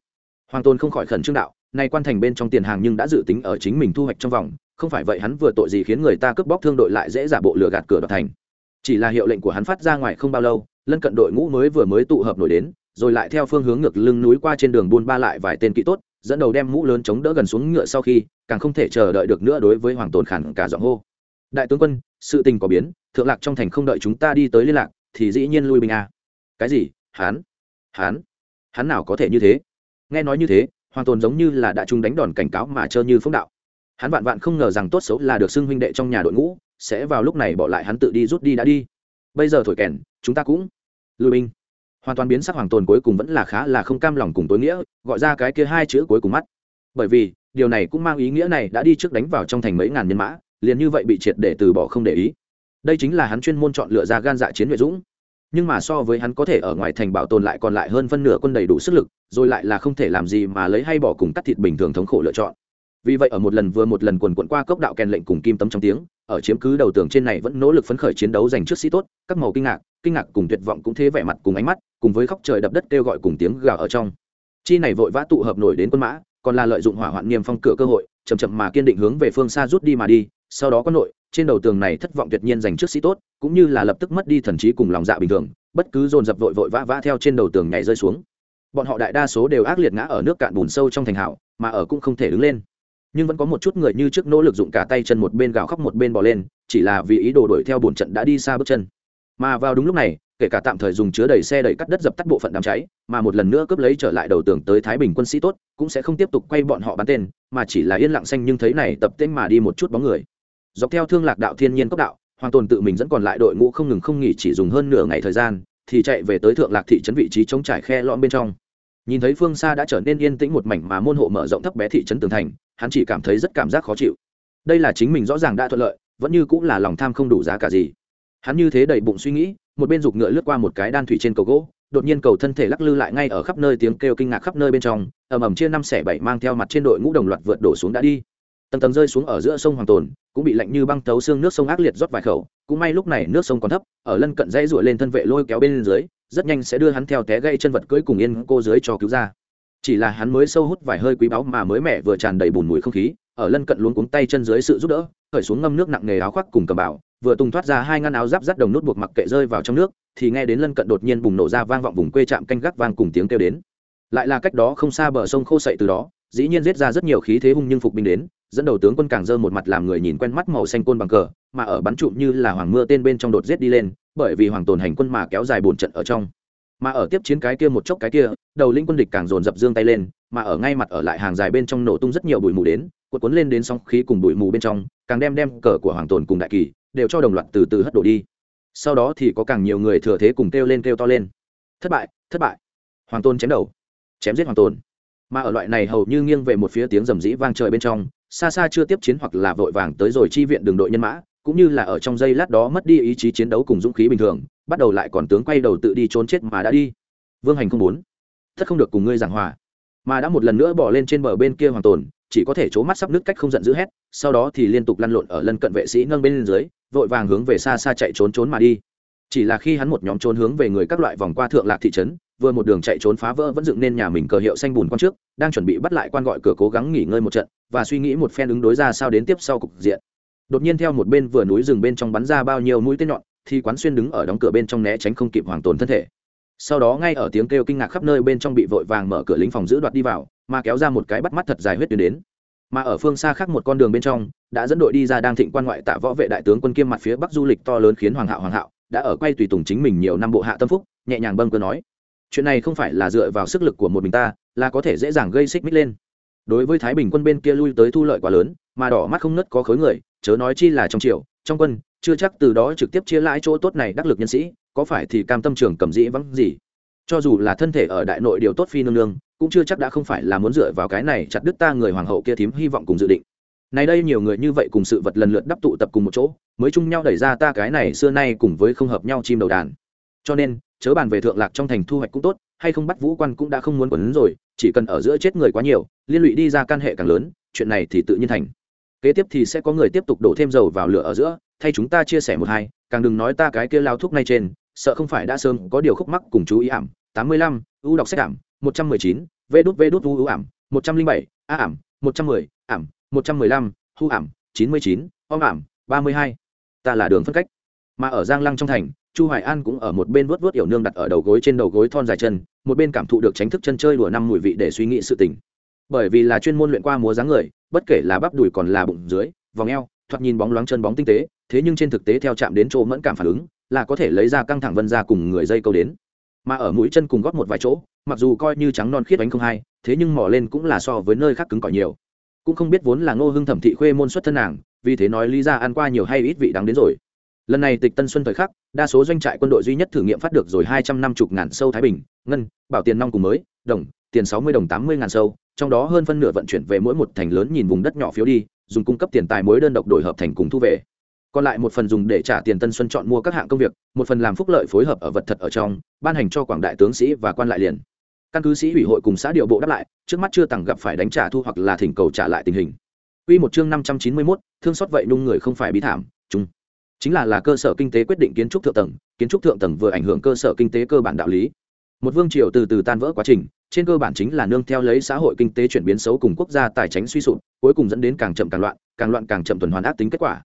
S1: Hoàng tôn không khỏi khẩn trương đạo, nay quan thành bên trong tiền hàng nhưng đã dự tính ở chính mình thu hoạch trong vòng không phải vậy hắn vừa tội gì khiến người ta cướp bóc thương đội lại dễ giả bộ lừa gạt cửa đoạt thành. Chỉ là hiệu lệnh của hắn phát ra ngoài không bao lâu, lân cận đội ngũ mới vừa mới tụ hợp nổi đến, rồi lại theo phương hướng ngược lưng núi qua trên đường buôn ba lại vài tên kỹ tốt, dẫn đầu đem mũ lớn chống đỡ gần xuống ngựa sau khi, càng không thể chờ đợi được nữa đối với hoàng tồn khản cả giọng hô. Đại tướng quân, sự tình có biến, thượng lạc trong thành không đợi chúng ta đi tới liên lạc, thì dĩ nhiên lui binh a. Cái gì? Hán hán hắn nào có thể như thế? Nghe nói như thế, hoàng tồn giống như là đã chúng đánh đòn cảnh cáo mà trơ như phúc đạo hắn vạn vạn không ngờ rằng tốt xấu là được xưng huynh đệ trong nhà đội ngũ, sẽ vào lúc này bỏ lại hắn tự đi rút đi đã đi. Bây giờ thổi kèn, chúng ta cũng lui binh. Hoàn toàn biến sắc hoàng tồn cuối cùng vẫn là khá là không cam lòng cùng tối nghĩa, gọi ra cái kia hai chữ cuối cùng mắt. Bởi vì, điều này cũng mang ý nghĩa này đã đi trước đánh vào trong thành mấy ngàn nhân mã, liền như vậy bị triệt để từ bỏ không để ý. Đây chính là hắn chuyên môn chọn lựa ra gan dạ chiến nhuệ dũng. Nhưng mà so với hắn có thể ở ngoài thành bảo tồn lại còn lại hơn phân nửa quân đầy đủ sức lực, rồi lại là không thể làm gì mà lấy hay bỏ cùng cắt thịt bình thường thống khổ lựa chọn vì vậy ở một lần vừa một lần quần quận qua cốc đạo kèn lệnh cùng kim tấm trong tiếng, ở chiếm cứ đầu tường trên này vẫn nỗ lực phấn khởi chiến đấu giành trước sĩ tốt, các màu kinh ngạc kinh ngạc cùng tuyệt vọng cũng thế vẻ mặt cùng ánh mắt, cùng với khóc trời đập đất kêu gọi cùng tiếng gào ở trong. Chi này vội vã tụ hợp nổi đến quân mã, còn là lợi dụng hỏa hoạn niêm phong cửa cơ hội, chậm chậm mà kiên định hướng về phương xa rút đi mà đi, sau đó quân nội, trên đầu tường này thất vọng tuyệt nhiên giành trước sĩ tốt, cũng như là lập tức mất đi thần trí cùng lòng dạ bình thường, bất cứ dồn dập vội vội vã vã theo trên đầu tường nhảy rơi xuống. Bọn họ đại đa số đều ác liệt ngã ở nước cạn bùn sâu trong thành hảo mà ở cũng không thể đứng lên nhưng vẫn có một chút người như trước nỗ lực dụng cả tay chân một bên gào khóc một bên bỏ lên, chỉ là vì ý đồ đuổi theo bổn trận đã đi xa bước chân. Mà vào đúng lúc này, kể cả tạm thời dùng chứa đầy xe đẩy cắt đất dập tắt bộ phận đám cháy, mà một lần nữa cướp lấy trở lại đầu tường tới thái bình quân sĩ tốt, cũng sẽ không tiếp tục quay bọn họ bắn tên, mà chỉ là yên lặng xanh nhưng thấy này tập tên mà đi một chút bóng người. Dọc theo thương lạc đạo thiên nhiên cốc đạo, hoàng tồn tự mình dẫn còn lại đội ngũ không ngừng không nghỉ chỉ dùng hơn nửa ngày thời gian, thì chạy về tới thượng lạc thị trấn vị trí chống trải khe lõm bên trong. Nhìn thấy phương xa đã trở nên yên tĩnh một mảnh mà môn hộ mở rộng thấp bé thị trấn tường thành hắn chỉ cảm thấy rất cảm giác khó chịu. Đây là chính mình rõ ràng đã thuận lợi, vẫn như cũng là lòng tham không đủ giá cả gì. Hắn như thế đầy bụng suy nghĩ, một bên giục ngựa lướt qua một cái đan thủy trên cầu gỗ, đột nhiên cầu thân thể lắc lư lại ngay ở khắp nơi tiếng kêu kinh ngạc khắp nơi bên trong, ầm ầm chia năm xẻ bảy mang theo mặt trên đội ngũ đồng loạt vượt đổ xuống đã đi. Tầng tầng rơi xuống ở giữa sông hoàng tồn, cũng bị lạnh như băng tấu xương nước sông ác liệt rót vài khẩu, cũng may lúc này nước sông còn thấp, ở lân cận dãy ruội lên thân vệ lôi kéo bên dưới, rất nhanh sẽ đưa hắn theo té gây chân vật cưỡi cùng yên cô dưới cho cứu ra chỉ là hắn mới sâu hút vài hơi quý báu mà mới mẻ vừa tràn đầy bùn mùi không khí, ở lân cận luống cuống tay chân dưới sự giúp đỡ, khởi xuống ngâm nước nặng nề áo khoác cùng cầm bảo vừa tung thoát ra hai ngăn áo giáp rắt đồng nút buộc mặc kệ rơi vào trong nước, thì nghe đến lân cận đột nhiên bùng nổ ra vang vọng vùng quê trạm canh gác vang cùng tiếng kêu đến. Lại là cách đó không xa bờ sông khô sậy từ đó, dĩ nhiên giết ra rất nhiều khí thế hung nhưng phục binh đến, dẫn đầu tướng quân càng dơ một mặt làm người nhìn quen mắt màu xanh côn bằng cờ, mà ở bắn trụm như là hoàng mưa tên bên trong đột giết đi lên, bởi vì hoàng tồn hành quân mà kéo dài bổn trận ở trong mà ở tiếp chiến cái kia một chốc cái kia, đầu linh quân địch càng dồn dập dương tay lên, mà ở ngay mặt ở lại hàng dài bên trong nổ tung rất nhiều bụi mù đến, cuộn cuốn lên đến sóng khí cùng bụi mù bên trong, càng đem đem cờ của hoàng tồn cùng đại kỳ đều cho đồng loạt từ từ hất đổ đi. Sau đó thì có càng nhiều người thừa thế cùng kêu lên kêu to lên. Thất bại thất bại. Hoàng tôn chém đầu, chém giết hoàng tồn. Mà ở loại này hầu như nghiêng về một phía tiếng rầm rĩ vang trời bên trong, xa xa chưa tiếp chiến hoặc là vội vàng tới rồi chi viện đường đội nhân mã cũng như là ở trong giây lát đó mất đi ý chí chiến đấu cùng dũng khí bình thường, bắt đầu lại còn tướng quay đầu tự đi trốn chết mà đã đi. Vương hành không muốn. Thất không được cùng ngươi giảng hòa. Mà đã một lần nữa bỏ lên trên bờ bên kia hoàng tồn, chỉ có thể c mắt sắp nước cách không giận dữ hét, sau đó thì liên tục lăn lộn ở lân cận vệ sĩ nâng bên dưới, vội vàng hướng về xa xa chạy trốn trốn mà đi. Chỉ là khi hắn một nhóm trốn hướng về người các loại vòng qua thượng lạc thị trấn, vừa một đường chạy trốn phá vỡ vẫn dựng nên nhà mình cờ hiệu xanh bùn con trước, đang chuẩn bị bắt lại quan gọi cửa cố gắng nghỉ ngơi một trận, và suy nghĩ một phen ứng đối ra sao đến tiếp sau cục diện đột nhiên theo một bên vừa núi rừng bên trong bắn ra bao nhiêu mũi tên nhọn, thì quán xuyên đứng ở đóng cửa bên trong né tránh không kịp hoàng tồn thân thể. Sau đó ngay ở tiếng kêu kinh ngạc khắp nơi bên trong bị vội vàng mở cửa lính phòng giữ đoạt đi vào, mà kéo ra một cái bắt mắt thật dài huyết tuyến đến. Mà ở phương xa khác một con đường bên trong, đã dẫn đội đi ra đang thịnh quan ngoại tạ võ vệ đại tướng quân kiêm mặt phía bắc du lịch to lớn khiến hoàng hạo hoàng hạo đã ở quay tùy tùng chính mình nhiều năm bộ hạ tâm phúc, nhẹ nhàng bâng cơ nói, chuyện này không phải là dựa vào sức lực của một mình ta, là có thể dễ dàng gây xích mích lên. Đối với thái bình quân bên kia lui tới thu lợi quá lớn, mà đỏ mắt không nứt có khối người chớ nói chi là trong triều, trong quân, chưa chắc từ đó trực tiếp chia lãi chỗ tốt này đắc lực nhân sĩ, có phải thì cam tâm trường cầm dĩ vắng gì. Cho dù là thân thể ở đại nội điều tốt phi nương nương, cũng chưa chắc đã không phải là muốn dựa vào cái này chặt đứt ta người hoàng hậu kia thím hy vọng cùng dự định. Này đây nhiều người như vậy cùng sự vật lần lượt đắp tụ tập cùng một chỗ, mới chung nhau đẩy ra ta cái này xưa nay cùng với không hợp nhau chim đầu đàn. Cho nên, chớ bàn về thượng lạc trong thành thu hoạch cũng tốt, hay không bắt vũ quan cũng đã không muốn quấn rồi, chỉ cần ở giữa chết người quá nhiều, liên lụy đi ra căn hệ càng lớn, chuyện này thì tự nhiên thành kế tiếp thì sẽ có người tiếp tục đổ thêm dầu vào lửa ở giữa, thay chúng ta chia sẻ một hai, càng đừng nói ta cái kia lao thuốc ngay trên, sợ không phải đã sớm có điều khúc mắc cùng chú ý ảm. Tám mươi lăm, u đọc sách ảm. Một trăm mười chín, vê đút vê đút u ảm. Một trăm linh bảy, a ảm. Một trăm mười, ảm. Một trăm mười lăm, hu ảm. Chín mươi chín, om ảm. Ba mươi hai. Ta là đường phân cách. Mà ở giang lăng trong thành, chu hoài an cũng ở một bên vuốt vuốt yểu nương đặt ở đầu gối trên đầu gối thon dài chân, một bên cảm thụ được tránh thức chân chơi đùa năm mùi vị để suy nghĩ sự tình. Bởi vì là chuyên môn luyện qua múa dáng người bất kể là bắp đùi còn là bụng dưới, vòng eo, thoạt nhìn bóng loáng chân bóng tinh tế, thế nhưng trên thực tế theo chạm đến chỗ mẫn cảm phản ứng, là có thể lấy ra căng thẳng vân ra cùng người dây câu đến. Mà ở mũi chân cùng gót một vài chỗ, mặc dù coi như trắng non khiết bánh không hai, thế nhưng mỏ lên cũng là so với nơi khác cứng cỏi nhiều. Cũng không biết vốn là ngô hưng thẩm thị khuê môn xuất thân nàng, vì thế nói lý ra ăn qua nhiều hay ít vị đáng đến rồi. Lần này tịch tân xuân thời khắc, đa số doanh trại quân đội duy nhất thử nghiệm phát được rồi hai trăm năm mươi ngàn sâu thái bình, ngân, bảo tiền nong cùng mới, đồng, tiền sáu mươi đồng tám mươi ngàn sâu trong đó hơn phân nửa vận chuyển về mỗi một thành lớn nhìn vùng đất nhỏ phiếu đi dùng cung cấp tiền tài mới đơn độc đổi hợp thành cùng thu về. Còn lại một phần dùng để trả tiền tân xuân chọn mua các hạng công việc một phần làm phúc lợi phối hợp ở vật thật ở trong ban hành cho quảng đại tướng sĩ và quan lại liền. Căn cứ sĩ ủy hội cùng xã điều bộ đáp lại trước mắt chưa tặng gặp phải đánh trả thu hoặc là thỉnh cầu trả lại tình hình. Quy một chương 591, thương xót vậy nung người không phải bí thảm, chúng chính là là cơ sở kinh tế quyết định kiến trúc thượng tầng, kiến trúc thượng tầng vừa ảnh hưởng cơ sở kinh tế cơ bản đạo lý. Một vương triều từ từ tan vỡ quá trình, trên cơ bản chính là nương theo lấy xã hội kinh tế chuyển biến xấu cùng quốc gia tài chính suy sụp, cuối cùng dẫn đến càng chậm càng loạn, càng loạn càng chậm tuần hoàn ác tính kết quả.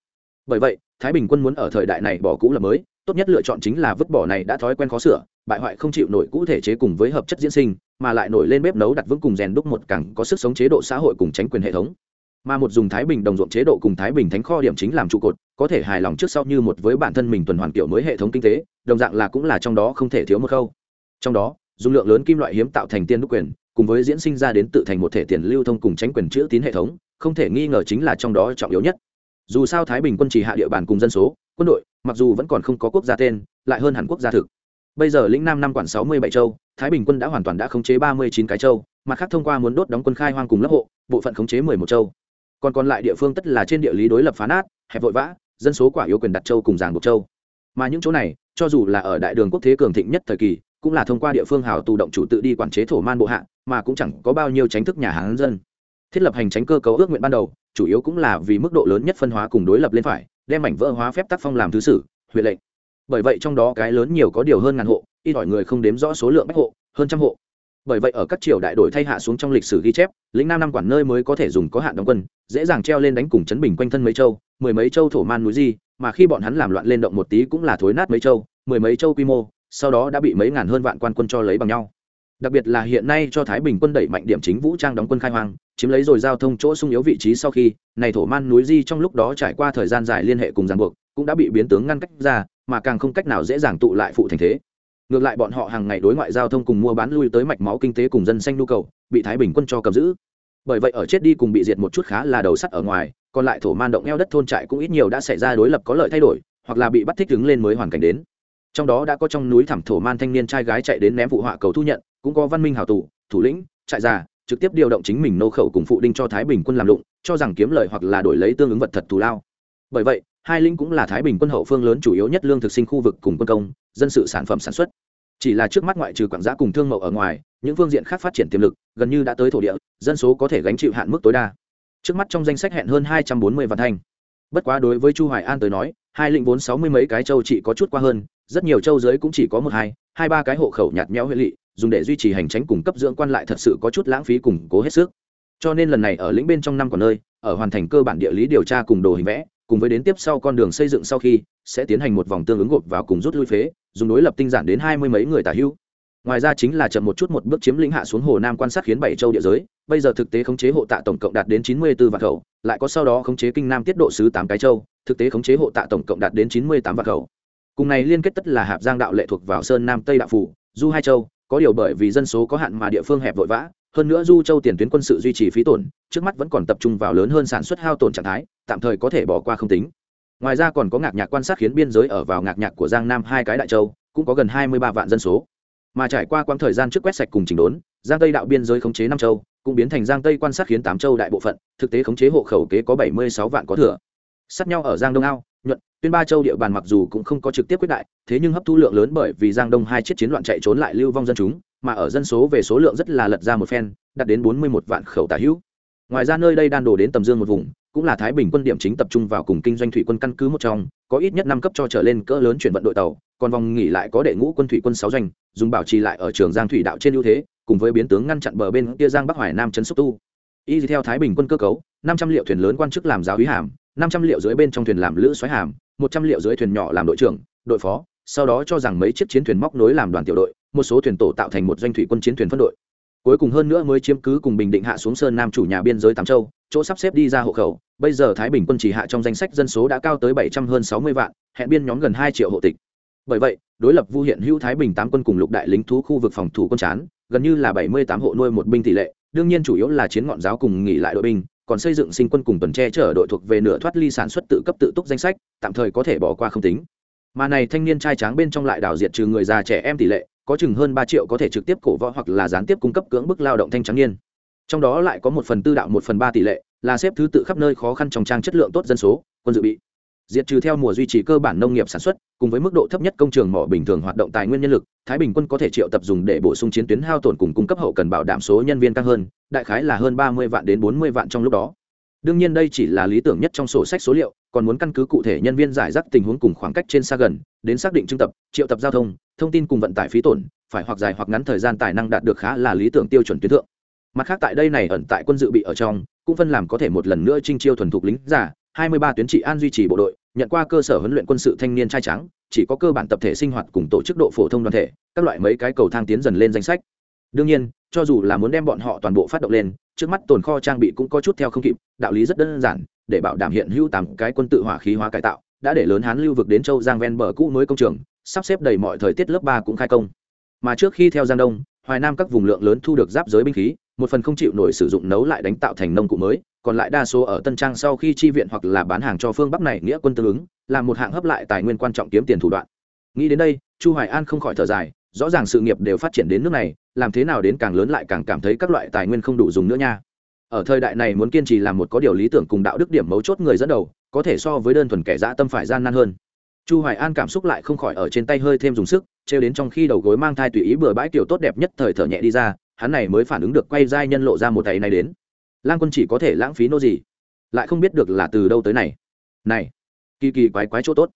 S1: Bởi vậy, Thái Bình quân muốn ở thời đại này bỏ cũ là mới, tốt nhất lựa chọn chính là vứt bỏ này đã thói quen khó sửa, bại hoại không chịu nổi cũ thể chế cùng với hợp chất diễn sinh, mà lại nổi lên bếp nấu đặt vững cùng rèn đúc một càng có sức sống chế độ xã hội cùng tránh quyền hệ thống mà một dùng thái bình đồng ruộng chế độ cùng thái bình thánh kho điểm chính làm trụ cột có thể hài lòng trước sau như một với bản thân mình tuần hoàn kiểu mới hệ thống kinh tế đồng dạng là cũng là trong đó không thể thiếu một khâu trong đó dùng lượng lớn kim loại hiếm tạo thành tiên đúc quyền, cùng với diễn sinh ra đến tự thành một thể tiền lưu thông cùng tránh quyền chữ tín hệ thống, không thể nghi ngờ chính là trong đó trọng yếu nhất. Dù sao thái bình quân chỉ hạ địa bàn cùng dân số, quân đội, mặc dù vẫn còn không có quốc gia tên, lại hơn hẳn quốc gia thực. Bây giờ lĩnh nam năm quản sáu mươi bảy châu, thái bình quân đã hoàn toàn đã khống chế ba mươi chín cái châu mặt khác thông qua muốn đốt đóng quân khai hoang cùng lớp hộ, bộ phận khống chế mười một châu. Còn còn lại địa phương tất là trên địa lý đối lập phá nát, hẹp vội vã, dân số quả yếu quyền đặt châu cùng giảng buộc châu. Mà những chỗ này, cho dù là ở đại đường quốc thế cường thịnh nhất thời kỳ cũng là thông qua địa phương hào tù động chủ tự đi quản chế thổ man bộ hạ, mà cũng chẳng có bao nhiêu tránh thức nhà hán dân. Thiết lập hành tránh cơ cấu ước nguyện ban đầu, chủ yếu cũng là vì mức độ lớn nhất phân hóa cùng đối lập lên phải, đem mảnh vỡ hóa phép tác phong làm thứ sử huệ lệnh. Bởi vậy trong đó cái lớn nhiều có điều hơn ngàn hộ, ít hỏi người không đếm rõ số lượng bách hộ, hơn trăm hộ. Bởi vậy ở các triều đại đổi thay hạ xuống trong lịch sử ghi chép, lĩnh nam năm quản nơi mới có thể dùng có hạn đóng quân, dễ dàng treo lên đánh cùng chấn bình quanh thân mấy châu, mười mấy châu thổ man núi di, mà khi bọn hắn làm loạn lên động một tí cũng là thối nát mấy châu, mười mấy châu quy mô sau đó đã bị mấy ngàn hơn vạn quan quân cho lấy bằng nhau. Đặc biệt là hiện nay cho thái bình quân đẩy mạnh điểm chính vũ trang đóng quân khai hoang, chiếm lấy rồi giao thông chỗ sung yếu vị trí sau khi, này thổ man núi di trong lúc đó trải qua thời gian dài liên hệ cùng giàn buộc, cũng đã bị biến tướng ngăn cách ra, mà càng không cách nào dễ dàng tụ lại phụ thành thế. Ngược lại bọn họ hàng ngày đối ngoại giao thông cùng mua bán lui tới mạch máu kinh tế cùng dân xanh nhu cầu, bị thái bình quân cho cầm giữ. Bởi vậy ở chết đi cùng bị diệt một chút khá là đầu sắt ở ngoài, còn lại thổ man động eo đất thôn trại cũng ít nhiều đã xảy ra đối lập có lợi thay đổi, hoặc là bị bắt thích đứng lên mới hoàn cảnh đến trong đó đã có trong núi thảm thổ man thanh niên trai gái chạy đến ném vụ họa cầu thu nhận, cũng có văn minh hào tù, thủ lĩnh, trại già, trực tiếp điều động chính mình nô khẩu cùng phụ đinh cho thái bình quân làm lụng, cho rằng kiếm lời hoặc là đổi lấy tương ứng vật thật thù lao. Bởi vậy, hai linh cũng là thái bình quân hậu phương lớn chủ yếu nhất lương thực sinh khu vực cùng quân công, dân sự sản phẩm sản xuất. Chỉ là trước mắt ngoại trừ quảng giã cùng thương mậu ở ngoài, những phương diện khác phát triển tiềm lực, gần như đã tới thổ địa, dân số có thể gánh chịu hạn mức tối đa. Trước mắt trong danh sách hẹn hơn hai trăm bốn mươi vạn thanh. Bất quá đối với chu hoài an tới nói, hai lĩnh vốn sáu mươi mấy cái châu chỉ có chút qua hơn rất nhiều châu giới cũng chỉ có một hai hai ba cái hộ khẩu nhạt nhẽo huyện lỵ, dùng để duy trì hành tránh cung cấp dưỡng quan lại thật sự có chút lãng phí củng cố hết sức. Cho nên lần này ở lĩnh bên trong năm còn nơi, ở hoàn thành cơ bản địa lý điều tra cùng đồ hình vẽ, cùng với đến tiếp sau con đường xây dựng sau khi, sẽ tiến hành một vòng tương ứng gộp vào cùng rút lui phế, dùng đối lập tinh giản đến hai mươi mấy người tả hữu. Ngoài ra chính là chậm một chút một bước chiếm lĩnh hạ xuống hồ nam quan sát khiến bảy châu địa giới, bây giờ thực tế khống chế hộ tạ tổng cộng đạt đến chín mươi 94 vạn khẩu, lại có sau đó khống chế kinh nam tiết độ sứ tám cái châu, thực tế khống chế hộ tạ tổng cộng đạt đến chín mươi tám vạn khẩu cùng này liên kết tất là hạp giang đạo lệ thuộc vào sơn nam tây đạo phủ, du hai châu, có điều bởi vì dân số có hạn mà địa phương hẹp vội vã, hơn nữa du châu tiền tuyến quân sự duy trì phí tổn, trước mắt vẫn còn tập trung vào lớn hơn sản xuất hao tổn trạng thái, tạm thời có thể bỏ qua không tính. Ngoài ra còn có ngạc nhạc quan sát khiến biên giới ở vào ngạc nhạc của giang nam hai cái đại châu, cũng có gần hai mươi ba vạn dân số. Mà trải qua quãng thời gian trước quét sạch cùng chỉnh đốn, giang tây đạo biên giới khống chế năm châu, cũng biến thành giang tây quan sát khiến tám châu đại bộ phận, thực tế khống chế hộ khẩu kế có bảy mươi sáu vạn có thừa. Sát nhau ở giang đông ao nhuận, tuyên ba châu địa bàn mặc dù cũng không có trực tiếp quyết đại, thế nhưng hấp thu lượng lớn bởi vì giang đông hai chiếc chiến loạn chạy trốn lại lưu vong dân chúng, mà ở dân số về số lượng rất là lật ra một phen, đạt đến bốn mươi một vạn khẩu tả hữu. Ngoài ra nơi đây đan đổ đến tầm dương một vùng, cũng là thái bình quân điểm chính tập trung vào cùng kinh doanh thủy quân căn cứ một trong, có ít nhất năm cấp cho trở lên cỡ lớn chuyển vận đội tàu, còn vòng nghỉ lại có đệ ngũ quân thủy quân sáu doanh, dùng bảo trì lại ở trường giang thủy đạo trên ưu thế, cùng với biến tướng ngăn chặn bờ bên kia giang bắc hoài nam trấn xúc tu. Y theo thái bình quân cơ cấu, năm trăm liệu thuyền lớn quan chức làm giáo hí hàm năm trăm liệu dưới bên trong thuyền làm lữ xoáy hàm, một trăm liệu dưới thuyền nhỏ làm đội trưởng, đội phó, sau đó cho rằng mấy chiếc chiến thuyền móc nối làm đoàn tiểu đội, một số thuyền tổ tạo thành một doanh thủy quân chiến thuyền phân đội. Cuối cùng hơn nữa mới chiếm cứ cùng bình định hạ xuống sơn nam chủ nhà biên giới tám châu, chỗ sắp xếp đi ra hộ khẩu, bây giờ thái bình quân chỉ hạ trong danh sách dân số đã cao tới bảy trăm hơn sáu mươi vạn, hẹn biên nhóm gần hai triệu hộ tịch. Bởi vậy, đối lập vu hiện hữu thái bình tám quân cùng lục đại lính thú khu vực phòng thủ quân chán, gần như là bảy mươi tám hộ nuôi một binh tỷ lệ, đương nhiên chủ yếu là chiến ngọn giáo cùng nghỉ lại đội binh còn xây dựng sinh quân cùng tuần tre chở đội thuộc về nửa thoát ly sản xuất tự cấp tự túc danh sách, tạm thời có thể bỏ qua không tính. Mà này thanh niên trai tráng bên trong lại đảo diệt trừ người già trẻ em tỷ lệ, có chừng hơn ba triệu có thể trực tiếp cổ võ hoặc là gián tiếp cung cấp cưỡng bức lao động thanh trắng niên. Trong đó lại có một phần tư đạo một phần ba tỷ lệ, là xếp thứ tự khắp nơi khó khăn trong trang chất lượng tốt dân số, quân dự bị diệt trừ theo mùa duy trì cơ bản nông nghiệp sản xuất, cùng với mức độ thấp nhất công trường mỏ bình thường hoạt động tài nguyên nhân lực, thái bình quân có thể triệu tập dùng để bổ sung chiến tuyến hao tổn cùng cung cấp hậu cần bảo đảm số nhân viên tăng hơn, đại khái là hơn ba mươi vạn đến bốn mươi vạn trong lúc đó. Đương nhiên đây chỉ là lý tưởng nhất trong sổ sách số liệu, còn muốn căn cứ cụ thể nhân viên giải rác tình huống cùng khoảng cách trên xa gần, đến xác định trưng tập, triệu tập giao thông thông tin cùng vận tải phí tổn, phải hoặc dài hoặc ngắn thời gian tài năng đạt được khá là lý tưởng tiêu chuẩn tuyến thượng. Mặt khác tại đây này ẩn tại quân dự bị ở trong, cũng phân làm có thể một lần nữa trinh chiêu thuần thục lính giả, hai mươi ba tuyến trị an duy trì bộ đội nhận qua cơ sở huấn luyện quân sự thanh niên trai trắng, chỉ có cơ bản tập thể sinh hoạt cùng tổ chức độ phổ thông đoàn thể, các loại mấy cái cầu thang tiến dần lên danh sách. Đương nhiên, cho dù là muốn đem bọn họ toàn bộ phát động lên, trước mắt tồn kho trang bị cũng có chút theo không kịp, đạo lý rất đơn giản, để bảo đảm hiện hữu tám cái quân tự hỏa khí hóa cải tạo, đã để lớn hán lưu vực đến châu giang ven bờ cũ mới công trường, sắp xếp đầy mọi thời tiết lớp ba cũng khai công. Mà trước khi theo giang đông, hoài nam các vùng lượng lớn thu được giáp giới binh khí, một phần không chịu nổi sử dụng nấu lại đánh tạo thành nông cụ mới còn lại đa số ở tân trang sau khi chi viện hoặc là bán hàng cho phương bắc này nghĩa quân tương ứng, là một hạng hấp lại tài nguyên quan trọng kiếm tiền thủ đoạn. Nghĩ đến đây, chu hoài an không khỏi thở dài, rõ ràng sự nghiệp đều phát triển đến nước này, làm thế nào đến càng lớn lại càng cảm thấy các loại tài nguyên không đủ dùng nữa nha. Ở thời đại này muốn kiên trì làm một có điều lý tưởng cùng đạo đức điểm mấu chốt người dẫn đầu, có thể so với đơn thuần kẻ dã tâm phải gian nan hơn. Chu hoài an cảm xúc lại không khỏi ở trên tay hơi thêm dùng sức treo đến trong khi đầu gối mang thai tùy ý bừa bãi kiểu tốt đẹp nhất thời thở nhẹ đi ra, hắn này mới phản ứng được quay dai nhân lộ ra một tay này đến lang quân chỉ có thể lãng phí nô gì, lại không biết được là từ đâu tới này. Này, kỳ kỳ quái quái chỗ tốt.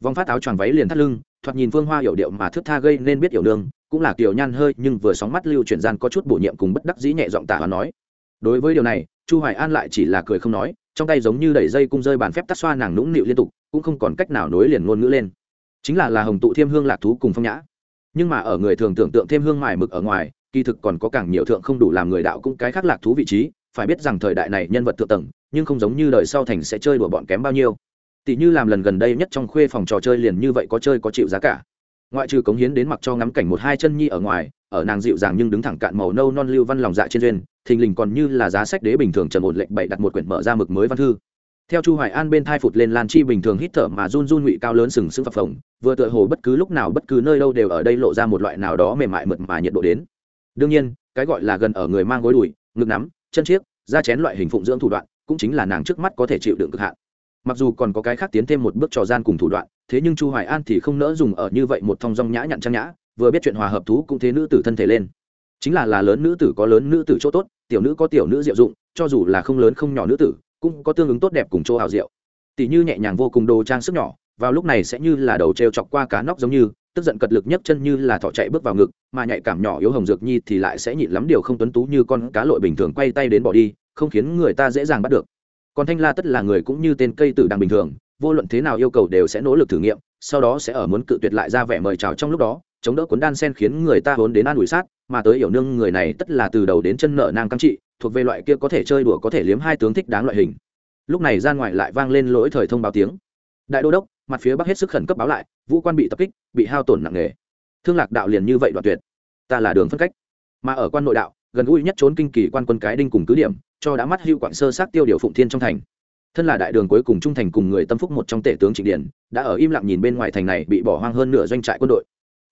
S1: Vòng phát áo choàng váy liền thắt lưng, thoạt nhìn phương hoa hiểu điệu mà thức tha gây nên biết hiểu nương cũng là kiểu nhan hơi, nhưng vừa sóng mắt lưu chuyển gian có chút bổ nhiệm cùng bất đắc dĩ nhẹ giọng tả và nói. Đối với điều này, chu hoài an lại chỉ là cười không nói, trong tay giống như đẩy dây cung rơi bàn phép tắt xoa nàng nũng nịu liên tục, cũng không còn cách nào nối liền ngôn ngữ lên. Chính là là hồng tụ thêm hương lạc thú cùng phong nhã. Nhưng mà ở người thường tưởng tượng thêm hương mài mực ở ngoài, kỳ thực còn có càng nhiều thượng không đủ làm người đạo cũng cái khác lạc thú vị trí phải biết rằng thời đại này nhân vật thượng tầng, nhưng không giống như đời sau thành sẽ chơi đùa bọn kém bao nhiêu. Tỷ như làm lần gần đây nhất trong khuê phòng trò chơi liền như vậy có chơi có chịu giá cả. Ngoại trừ cống hiến đến mặc cho ngắm cảnh một hai chân nhi ở ngoài, ở nàng dịu dàng nhưng đứng thẳng cạn màu nâu non lưu văn lòng dạ trên duyên, thình lình còn như là giá sách đế bình thường trần ổn lệnh bậy đặt một quyển mở ra mực mới văn thư. Theo chu hoài an bên thai phụt lên lan chi bình thường hít thở mà run run ngụy cao lớn sừng sững phập phồng, vừa tựa hồ bất cứ lúc nào bất cứ nơi đâu đều ở đây lộ ra một loại nào đó mềm mại mượt mà nhiệt độ đến. Đương nhiên, cái gọi là gần ở người mang gối đùi, ngực nắm chân chiếc, da chén loại hình phụng dưỡng thủ đoạn, cũng chính là nàng trước mắt có thể chịu đựng cực hạn. Mặc dù còn có cái khác tiến thêm một bước trò gian cùng thủ đoạn, thế nhưng chu hoài an thì không nỡ dùng ở như vậy một thong dong nhã nhặn trang nhã, vừa biết chuyện hòa hợp thú cũng thế nữ tử thân thể lên. Chính là là lớn nữ tử có lớn nữ tử chỗ tốt, tiểu nữ có tiểu nữ diệu dụng, cho dù là không lớn không nhỏ nữ tử, cũng có tương ứng tốt đẹp cùng chỗ hào diệu. Tỷ như nhẹ nhàng vô cùng đồ trang sức nhỏ, vào lúc này sẽ như là đầu treo chọc qua cá nóc giống như tức giận cật lực nhất chân như là thỏ chạy bước vào ngực, mà nhạy cảm nhỏ yếu hồng dược nhi thì lại sẽ nhịn lắm điều không tuấn tú như con cá lội bình thường quay tay đến bỏ đi, không khiến người ta dễ dàng bắt được. Còn thanh la tất là người cũng như tên cây tử đang bình thường, vô luận thế nào yêu cầu đều sẽ nỗ lực thử nghiệm, sau đó sẽ ở muốn cự tuyệt lại ra vẻ mời chào trong lúc đó, chống đỡ cuốn đan sen khiến người ta vốn đến an ủi sát, mà tới hiểu nương người này tất là từ đầu đến chân nợ nang cam trị, thuộc về loại kia có thể chơi đùa có thể liếm hai tướng thích đáng loại hình. Lúc này ra ngoài lại vang lên lỗi thời thông báo tiếng. Đại đô đốc, mặt phía bắc hết sức khẩn cấp báo lại vũ quan bị tập kích, bị hao tổn nặng nề. Thương lạc đạo liền như vậy đoạn tuyệt. Ta là đường phân cách. Mà ở quan nội đạo, gần gũi nhất trốn kinh kỳ quan quân cái đinh cùng cứ điểm, cho đã mắt hưu quảng sơ sát tiêu điều phụng thiên trong thành. Thân là đại đường cuối cùng trung thành cùng người tâm phúc một trong tể tướng trịnh điển đã ở im lặng nhìn bên ngoài thành này bị bỏ hoang hơn nửa doanh trại quân đội.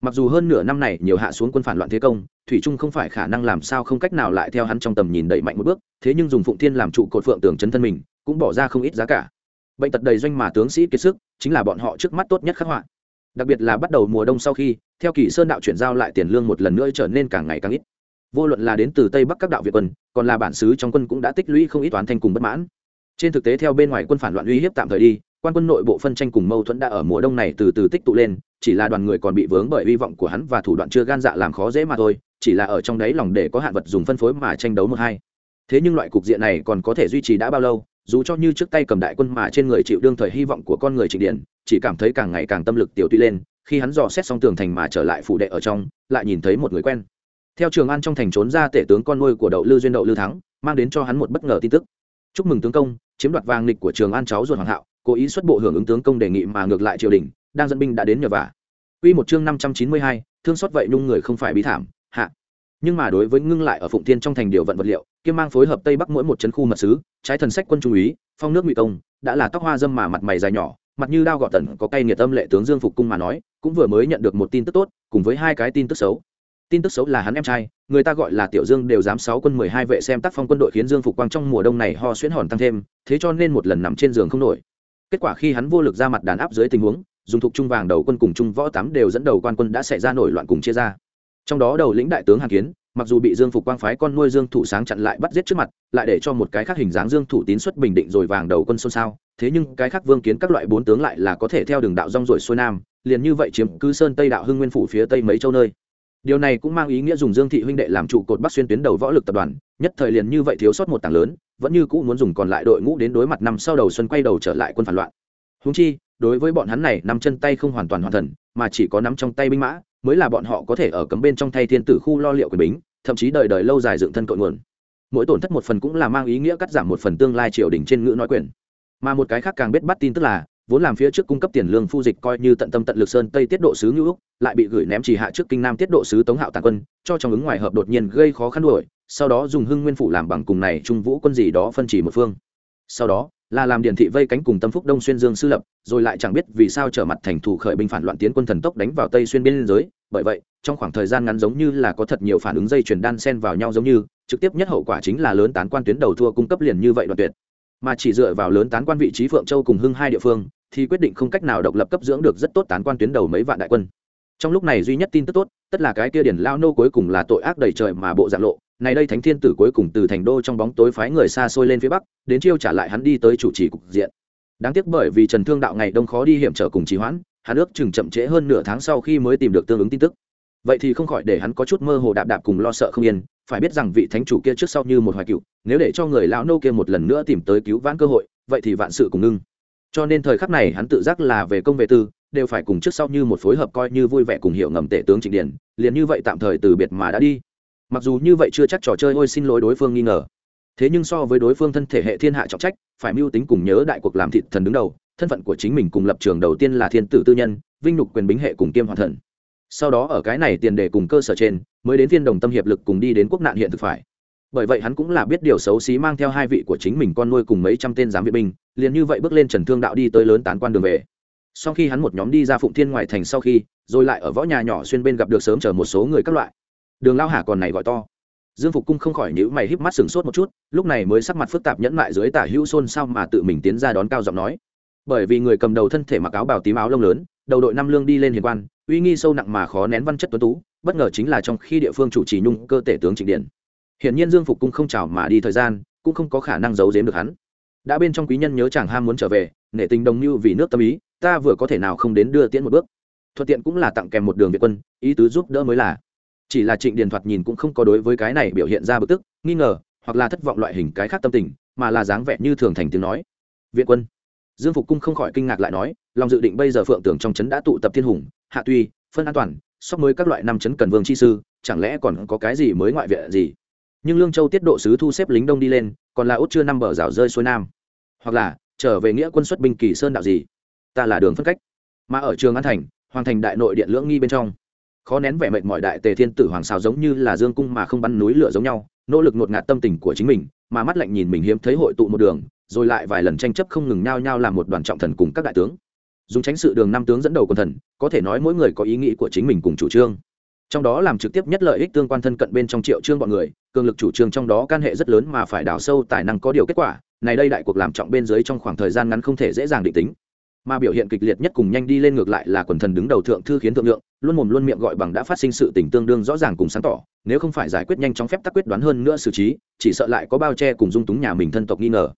S1: Mặc dù hơn nửa năm này nhiều hạ xuống quân phản loạn thế công, thủy trung không phải khả năng làm sao không cách nào lại theo hắn trong tầm nhìn đẩy mạnh một bước, thế nhưng dùng phụng thiên làm trụ cột phượng tường chấn thân mình, cũng bỏ ra không ít giá cả. Bệnh tật đầy doanh mà tướng sĩ kiệt sức, chính là bọn họ trước mắt tốt nhất khắc họa đặc biệt là bắt đầu mùa đông sau khi, theo kỳ sơn đạo chuyển giao lại tiền lương một lần nữa trở nên càng ngày càng ít. Vô luận là đến từ tây bắc các đạo việt quân, còn là bản xứ trong quân cũng đã tích lũy không ít toán thanh cùng bất mãn. Trên thực tế theo bên ngoài quân phản loạn uy hiếp tạm thời đi, quan quân nội bộ phân tranh cùng mâu thuẫn đã ở mùa đông này từ từ tích tụ lên, chỉ là đoàn người còn bị vướng bởi hy vọng của hắn và thủ đoạn chưa gan dạ làm khó dễ mà thôi, chỉ là ở trong đấy lòng để có hạn vật dùng phân phối mà tranh đấu một hai. Thế nhưng loại cục diện này còn có thể duy trì đã bao lâu, dù cho như trước tay cầm đại quân mà trên người chịu đương thời hy vọng của con người trịnh điện chỉ cảm thấy càng ngày càng tâm lực tiểu tuy lên khi hắn dò xét xong tường thành mà trở lại phủ đệ ở trong lại nhìn thấy một người quen. Theo trường an trong thành trốn ra tể tướng con nuôi của đậu lư duyên đậu lư thắng mang đến cho hắn một bất ngờ tin tức. Chúc mừng tướng công chiếm đoạt vàng lịch của trường an cháu ruột hoàng hạo cố ý xuất bộ hưởng ứng tướng công đề nghị mà ngược lại triều đình đang dẫn binh đã đến nhờ vả. Quy một chương năm trăm chín mươi hai, thương xót vậy nhung người không phải bí thảm, hạ. Nhưng mà đối với ngưng lại ở Phụng Thiên trong thành điều vận vật liệu, kiêm mang phối hợp tây bắc mỗi một trấn khu mật sứ, trái thần sách quân trung úy, phong nước ngụy công, đã là tóc hoa dâm mà mặt mày dài nhỏ, mặt như đao gọt tần có cay nghiệt âm lệ tướng Dương Phục cung mà nói, cũng vừa mới nhận được một tin tức tốt, cùng với hai cái tin tức xấu. Tin tức xấu là hắn em trai, người ta gọi là Tiểu Dương đều dám sáu quân mười hai vệ xem tác phong quân đội khiến Dương Phục Quang trong mùa đông này ho xuyễn hòn tăng thêm, thế cho nên một lần nằm trên giường không nổi. Kết quả khi hắn vô lực ra mặt đàn áp dưới tình huống, dùng thuộc trung vàng đầu quân cùng trung võ tám đều dẫn đầu quan quân đã xảy ra nổi loạn cùng chia ra. Trong đó đầu lĩnh đại tướng Hàn Kiến, mặc dù bị Dương Phục Quang phái con nuôi Dương Thủ sáng chặn lại bắt giết trước mặt, lại để cho một cái khác hình dáng Dương Thủ tín xuất bình định rồi vàng đầu quân xôn xao, thế nhưng cái khác Vương Kiến các loại bốn tướng lại là có thể theo đường đạo rong rồi xuôi nam, liền như vậy chiếm cứ sơn Tây đạo Hưng Nguyên phủ phía tây mấy châu nơi. Điều này cũng mang ý nghĩa dùng dương thị huynh đệ làm trụ cột bắc xuyên tuyến đầu võ lực tập đoàn nhất thời liền như vậy thiếu sót một tảng lớn vẫn như cũ muốn dùng còn lại đội ngũ đến đối mặt năm sau đầu xuân quay đầu trở lại quân phản loạn. Húng chi đối với bọn hắn này nằm chân tay không hoàn toàn hoàn thần mà chỉ có nắm trong tay binh mã mới là bọn họ có thể ở cấm bên trong thay thiên tử khu lo liệu quyền bính, thậm chí đời đời lâu dài dựng thân cội nguồn. Mỗi tổn thất một phần cũng là mang ý nghĩa cắt giảm một phần tương lai triều đình trên ngữ nói quyền. Mà một cái khác càng biết bắt tin tức là, vốn làm phía trước cung cấp tiền lương phu dịch coi như tận tâm tận lực sơn tây tiết độ sứ ngữ lại bị gửi ném chỉ hạ trước kinh nam tiết độ sứ tống hạo tàn quân, cho trong ứng ngoài hợp đột nhiên gây khó khăn đuổi, sau đó dùng hưng nguyên phủ làm bằng cùng này trung vũ quân gì đó phân chỉ một phương. Sau đó, là làm điển thị vây cánh cùng tâm phúc đông xuyên dương sư lập, rồi lại chẳng biết vì sao trở mặt thành thủ khởi binh phản loạn tiến quân thần tốc đánh vào tây xuyên biên giới bởi vậy, trong khoảng thời gian ngắn giống như là có thật nhiều phản ứng dây chuyển đan sen vào nhau giống như, trực tiếp nhất hậu quả chính là lớn tán quan tuyến đầu thua cung cấp liền như vậy đoạn tuyệt. Mà chỉ dựa vào lớn tán quan vị trí phượng châu cùng hưng hai địa phương, thì quyết định không cách nào độc lập cấp dưỡng được rất tốt tán quan tuyến đầu mấy vạn đại quân. Trong lúc này duy nhất tin tức tốt, tất là cái kia điển lao nô cuối cùng là tội ác đầy trời mà bộ dạng lộ. Này đây thánh thiên tử cuối cùng từ thành đô trong bóng tối phái người xa xôi lên phía bắc, đến chiêu trả lại hắn đi tới chủ trì cục diện. Đáng tiếc bởi vì trần thương đạo ngày đông khó đi hiểm trở cùng trì hoãn hắn ước chừng chậm trễ hơn nửa tháng sau khi mới tìm được tương ứng tin tức. Vậy thì không khỏi để hắn có chút mơ hồ đạp đạp cùng lo sợ không yên, phải biết rằng vị thánh chủ kia trước sau như một hoài cựu, nếu để cho người lão nô kia một lần nữa tìm tới cứu vãn cơ hội, vậy thì vạn sự cùng ngưng. Cho nên thời khắc này hắn tự giác là về công vệ tư, đều phải cùng trước sau như một phối hợp coi như vui vẻ cùng hiểu ngầm tể tướng trịnh điển liền như vậy tạm thời từ biệt mà đã đi. Mặc dù như vậy chưa chắc trò chơi ôi xin lỗi đối phương nghi ngờ. Thế nhưng so với đối phương thân thể hệ thiên hạ trọng trách, phải mưu tính cùng nhớ đại cuộc làm thịt thần đứng đầu thân phận của chính mình cùng lập trường đầu tiên là thiên tử tư nhân, vinh nhục quyền bính hệ cùng kiêm hoàn thần. Sau đó ở cái này tiền đề cùng cơ sở trên, mới đến viên đồng tâm hiệp lực cùng đi đến quốc nạn hiện thực phải. Bởi vậy hắn cũng là biết điều xấu xí mang theo hai vị của chính mình con nuôi cùng mấy trăm tên giám viện binh, liền như vậy bước lên trần thương đạo đi tới lớn tán quan đường về. Sau khi hắn một nhóm đi ra phụng thiên ngoài thành sau khi, rồi lại ở võ nhà nhỏ xuyên bên gặp được sớm chờ một số người các loại. Đường lao hà còn này gọi to. Dương phục cung không khỏi nhữ mày híp mắt sừng sốt một chút, lúc này mới sắc mặt phức tạp nhẫn lại dưới tả hữu xôn sao mà tự mình tiến ra đón cao giọng nói bởi vì người cầm đầu thân thể mặc áo bào tím áo lông lớn, đầu đội năm lương đi lên hiền quan, uy nghi sâu nặng mà khó nén văn chất tuấn tú, bất ngờ chính là trong khi địa phương chủ trì nhung cơ tể tướng trịnh điển hiển nhiên dương phục cung không chào mà đi thời gian, cũng không có khả năng giấu giếm được hắn. Đã bên trong quý nhân nhớ chàng ham muốn trở về, nể tình đồng như vì nước tâm ý, ta vừa có thể nào không đến đưa tiễn một bước. Thuận tiện cũng là tặng kèm một đường việt quân, ý tứ giúp đỡ mới là. Chỉ là trịnh điền thoạt nhìn cũng không có đối với cái này biểu hiện ra bực tức, nghi ngờ, hoặc là thất vọng loại hình cái khác tâm tình, mà là dáng vẻ như thường thành tiếng nói. Viện quân dương phục cung không khỏi kinh ngạc lại nói, lòng dự định bây giờ phượng tưởng trong trấn đã tụ tập thiên hùng, hạ tuy, phân an toàn, sóc mới các loại năm trấn cần vương chi sư, chẳng lẽ còn có cái gì mới ngoại viện gì? Nhưng lương châu tiết độ sứ thu xếp lính đông đi lên, còn là út chưa năm bờ rào rơi xuôi nam. Hoặc là, trở về nghĩa quân xuất binh kỳ sơn đạo gì? Ta là đường phân cách. Mà ở trường an thành, hoàng thành đại nội điện lưỡng nghi bên trong. Khó nén vẻ mệt mỏi đại tề thiên tử hoàng xào giống như là dương cung mà không bắn núi lửa giống nhau, nỗ lực ngột ngạt tâm tình của chính mình, mà mắt lạnh nhìn mình hiếm thấy hội tụ một đường rồi lại vài lần tranh chấp không ngừng nhao nhao làm một đoàn trọng thần cùng các đại tướng. Dùng tránh sự đường năm tướng dẫn đầu quân thần, có thể nói mỗi người có ý nghĩ của chính mình cùng chủ trương. Trong đó làm trực tiếp nhất lợi ích tương quan thân cận bên trong triệu trương bọn người, cường lực chủ trương trong đó can hệ rất lớn mà phải đào sâu tài năng có điều kết quả, này đây đại cuộc làm trọng bên dưới trong khoảng thời gian ngắn không thể dễ dàng định tính. Mà biểu hiện kịch liệt nhất cùng nhanh đi lên ngược lại là quần thần đứng đầu thượng thư khiến thượng lượng, luôn mồm luôn miệng gọi bằng đã phát sinh sự tình tương đương rõ ràng cùng sáng tỏ, nếu không phải giải quyết nhanh chóng phép tắc quyết đoán hơn nữa xử trí, chỉ sợ lại có bao che cùng dung túng nhà mình thân tộc nghi ngờ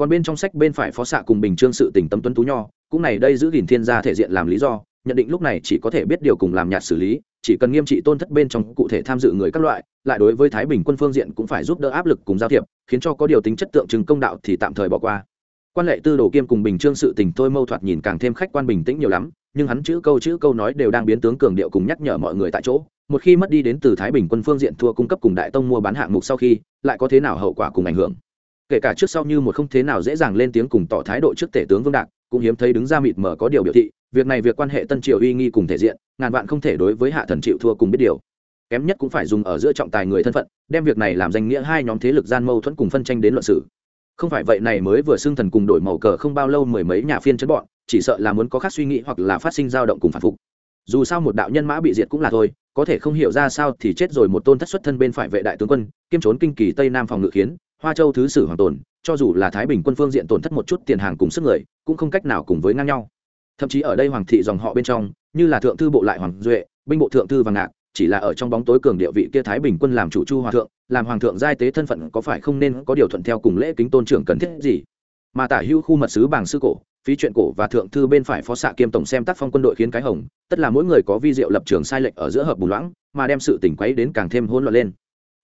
S1: còn bên trong sách bên phải phó xạ cùng bình trương sự tình tâm tuấn tú nho, cũng này đây giữ gìn thiên gia thể diện làm lý do, nhận định lúc này chỉ có thể biết điều cùng làm nhạt xử lý, chỉ cần nghiêm trị tôn thất bên trong cụ thể tham dự người các loại, lại đối với thái bình quân phương diện cũng phải giúp đỡ áp lực cùng giao thiệp, khiến cho có điều tính chất tượng trưng công đạo thì tạm thời bỏ qua. Quan lệ tư đồ kiêm cùng bình trương sự tình tôi mâu thoạt nhìn càng thêm khách quan bình tĩnh nhiều lắm, nhưng hắn chữ câu chữ câu nói đều đang biến tướng cường điệu cùng nhắc nhở mọi người tại chỗ. Một khi mất đi đến từ thái bình quân phương diện thua cung cấp cùng đại tông mua bán hạng mục sau khi, lại có thế nào hậu quả cùng ảnh hưởng? Kể cả trước sau như một không thế nào dễ dàng lên tiếng cùng tỏ thái độ trước tể tướng vương đạc, cũng hiếm thấy đứng ra mịt mờ có điều biểu thị, việc này việc quan hệ tân triều uy nghi cùng thể diện, ngàn vạn không thể đối với hạ thần chịu thua cùng biết điều. Kém nhất cũng phải dùng ở giữa trọng tài người thân phận, đem việc này làm danh nghĩa hai nhóm thế lực gian mâu thuẫn cùng phân tranh đến luận sử không phải vậy này mới vừa xưng thần cùng đổi màu cờ không bao lâu mười mấy nhà phiên chấn bọn, chỉ sợ là muốn có khác suy nghĩ hoặc là phát sinh dao động cùng phản phục. Dù sao một đạo nhân mã bị diệt cũng là thôi, có thể không hiểu ra sao thì chết rồi một tôn thất xuất thân bên phải vệ đại tướng quân, kiêm trốn kinh kỳ tây nam phòng ngự khiến hoa châu thứ sử hoàng tồn, cho dù là thái bình quân phương diện tổn thất một chút tiền hàng cùng sức người, cũng không cách nào cùng với ngang nhau. Thậm chí ở đây hoàng thị dòng họ bên trong, như là thượng thư bộ lại hoàng duệ, binh bộ thượng thư vàng ngạc, chỉ là ở trong bóng tối cường địa vị kia thái bình quân làm chủ chu hòa thượng, làm hoàng thượng giai tế thân phận có phải không nên có điều thuận theo cùng lễ kính tôn trưởng cần thiết gì? Mà tả hữu khu mật sứ bảng sư cổ, phí chuyện cổ và thượng thư bên phải phó xạ kiêm tổng xem tác phong quân đội khiến cái hồng, tất là mỗi người có vi diệu lập trường sai lệch ở giữa hợp bù loãng, mà đem sự tỉnh quấy đến càng thêm hỗn loạn lên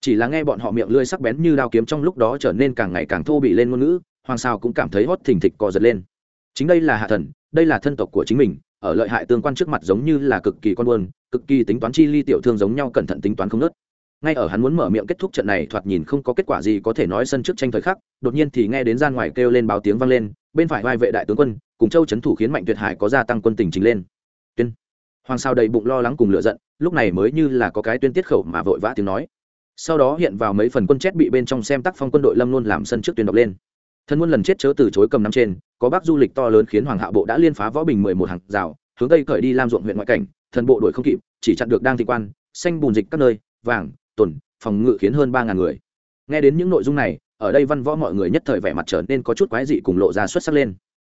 S1: chỉ là nghe bọn họ miệng lưỡi sắc bén như đao kiếm trong lúc đó trở nên càng ngày càng thô bị lên ngôn ngữ, hoàng sao cũng cảm thấy hót thình thịch cò giật lên. Chính đây là hạ thần, đây là thân tộc của chính mình, ở lợi hại tương quan trước mặt giống như là cực kỳ con buồn, cực kỳ tính toán chi ly tiểu thương giống nhau cẩn thận tính toán không nớt ngay ở hắn muốn mở miệng kết thúc trận này, thoạt nhìn không có kết quả gì có thể nói sân trước tranh thời khắc, đột nhiên thì nghe đến gian ngoài kêu lên báo tiếng vang lên, bên phải vai vệ đại tướng quân, cùng châu trấn thủ khiến mạnh tuyệt hải có gia tăng quân tình chính lên. Tuyên. Hoàng sao đầy bụng lo lắng cùng lựa giận, lúc này mới như là có cái tuyên tiết khẩu mà vội vã tiếng nói sau đó hiện vào mấy phần quân chết bị bên trong xem tác phong quân đội lâm luôn làm sân trước tuyên đọc lên. Thân quân lần chết chớ từ chối cầm năm trên, có bác du lịch to lớn khiến hoàng hạ bộ đã liên phá võ bình mười một hàng rào, hướng tây khởi đi lam ruộng huyện ngoại cảnh, thần bộ đuổi không kịp, chỉ chặn được đang thị quan, xanh bùn dịch các nơi, vàng, tuần, phòng ngự khiến hơn ba ngàn người. Nghe đến những nội dung này, ở đây văn võ mọi người nhất thời vẻ mặt trở nên có chút quái dị cùng lộ ra xuất sắc lên.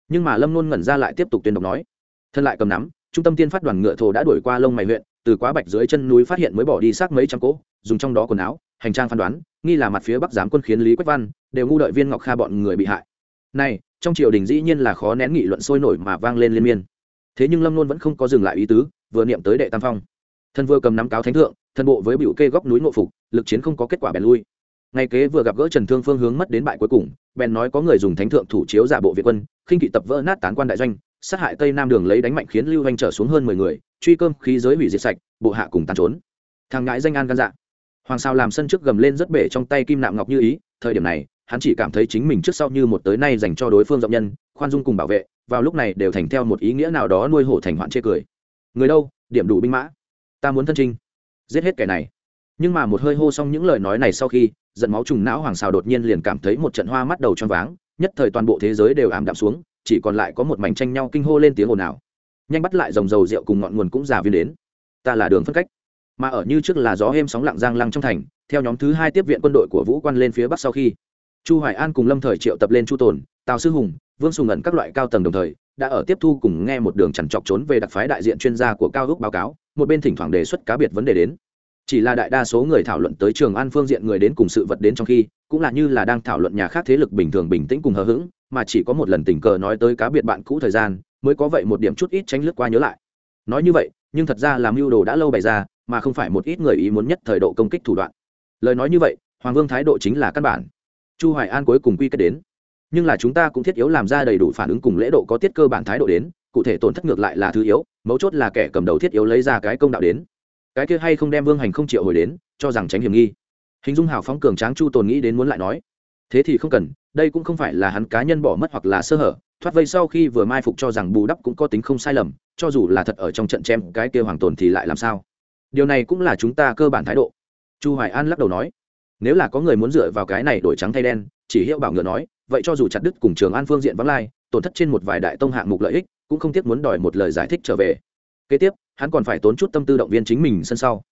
S1: Nhưng mà lâm luôn ngẩn ra lại tiếp tục tuyên đọc nói, thân lại cầm nắm, trung tâm tiên phát đoàn ngựa thổ đã đuổi qua lông mày huyện từ quá bạch dưới chân núi phát hiện mới bỏ đi xác mấy trăm cỗ, dùng trong đó quần áo, hành trang phán đoán, nghi là mặt phía bắc giám quân khiến lý quách văn, đều ngu đợi viên ngọc kha bọn người bị hại. Này, trong triều đình dĩ nhiên là khó nén nghị luận sôi nổi mà vang lên liên miên. Thế nhưng lâm luôn vẫn không có dừng lại ý tứ, vừa niệm tới đệ tam phong. Thân vừa cầm nắm cáo thánh thượng, thân bộ với biểu kê góc núi nội phục, lực chiến không có kết quả bèn lui. Ngày kế vừa gặp gỡ trần thương phương hướng mất đến bại cuối cùng, bèn nói có người dùng thánh thượng thủ chiếu giả bộ việt quân, khinh kỵ tập vỡ nát tán quan đại doanh sát hại tây nam đường lấy đánh mạnh khiến lưu anh trở xuống hơn mười người, truy cơm khí giới hủy diệt sạch, bộ hạ cùng tàn trốn. Thằng ngãi danh an gan dạ. Hoàng sao làm sân trước gầm lên rất bể trong tay kim nạm ngọc như ý, thời điểm này, hắn chỉ cảm thấy chính mình trước sau như một tới nay dành cho đối phương rộng nhân, khoan dung cùng bảo vệ, vào lúc này đều thành theo một ý nghĩa nào đó nuôi hổ thành hoạn chê cười. Người đâu, điểm đủ binh mã. Ta muốn thân trinh giết hết kẻ này. Nhưng mà một hơi hô xong những lời nói này sau khi, giận máu trùng não hoàng xào đột nhiên liền cảm thấy một trận hoa mắt đầu choáng váng, nhất thời toàn bộ thế giới đều ảm đạm xuống chỉ còn lại có một mảnh tranh nhau kinh hô lên tiếng ồn ào. Nhanh bắt lại dòng dầu rượu cùng ngọn nguồn cũng già viên đến. Ta là đường phân cách. Mà ở như trước là gió êm sóng lặng giang lăng trong thành, theo nhóm thứ hai tiếp viện quân đội của vũ quan lên phía bắc sau khi, chu hoài an cùng lâm thời triệu tập lên chu tồn, tào sư hùng, vương sùng ẩn các loại cao tầng đồng thời, đã ở tiếp thu cùng nghe một đường chằn chọc trốn về đặc phái đại diện chuyên gia của cao ước báo cáo, một bên thỉnh thoảng đề xuất cá biệt vấn đề đến chỉ là đại đa số người thảo luận tới trường an phương diện người đến cùng sự vật đến trong khi, cũng là như là đang thảo luận nhà khác thế lực bình thường bình tĩnh cùng hờ hững, mà chỉ có một lần tình cờ nói tới cá biệt bạn cũ thời gian, mới có vậy một điểm chút ít tránh lướt qua nhớ lại. Nói như vậy, nhưng thật ra làm mưu đồ đã lâu bày ra, mà không phải một ít người ý muốn nhất thời độ công kích thủ đoạn. Lời nói như vậy, hoàng vương thái độ chính là căn bản. Chu hoài an cuối cùng quy kết đến. Nhưng là chúng ta cũng thiết yếu làm ra đầy đủ phản ứng cùng lễ độ có tiết cơ bản thái độ đến, cụ thể tổn thất ngược lại là thứ yếu, mấu chốt là kẻ cầm đầu thiết yếu lấy ra cái công đạo đến cái kia hay không đem vương hành không triệu hồi đến, cho rằng tránh hiểm nghi. Hình dung hào phóng cường tráng chu tồn nghĩ đến muốn lại nói, thế thì không cần, đây cũng không phải là hắn cá nhân bỏ mất hoặc là sơ hở, thoát vây sau khi vừa mai phục cho rằng bù đắp cũng có tính không sai lầm, cho dù là thật ở trong trận chém cái kia hoàng tồn thì lại làm sao? Điều này cũng là chúng ta cơ bản thái độ. Chu hoài an lắc đầu nói, nếu là có người muốn dựa vào cái này đổi trắng thay đen, chỉ hiệu bảo ngựa nói, vậy cho dù chặt đứt cùng trường an phương diện vắng lai, tổn thất trên một vài đại tông hạng mục lợi ích, cũng không tiếc muốn đòi một lời giải thích trở về kế tiếp hắn còn phải tốn chút tâm tư động viên chính mình sân sau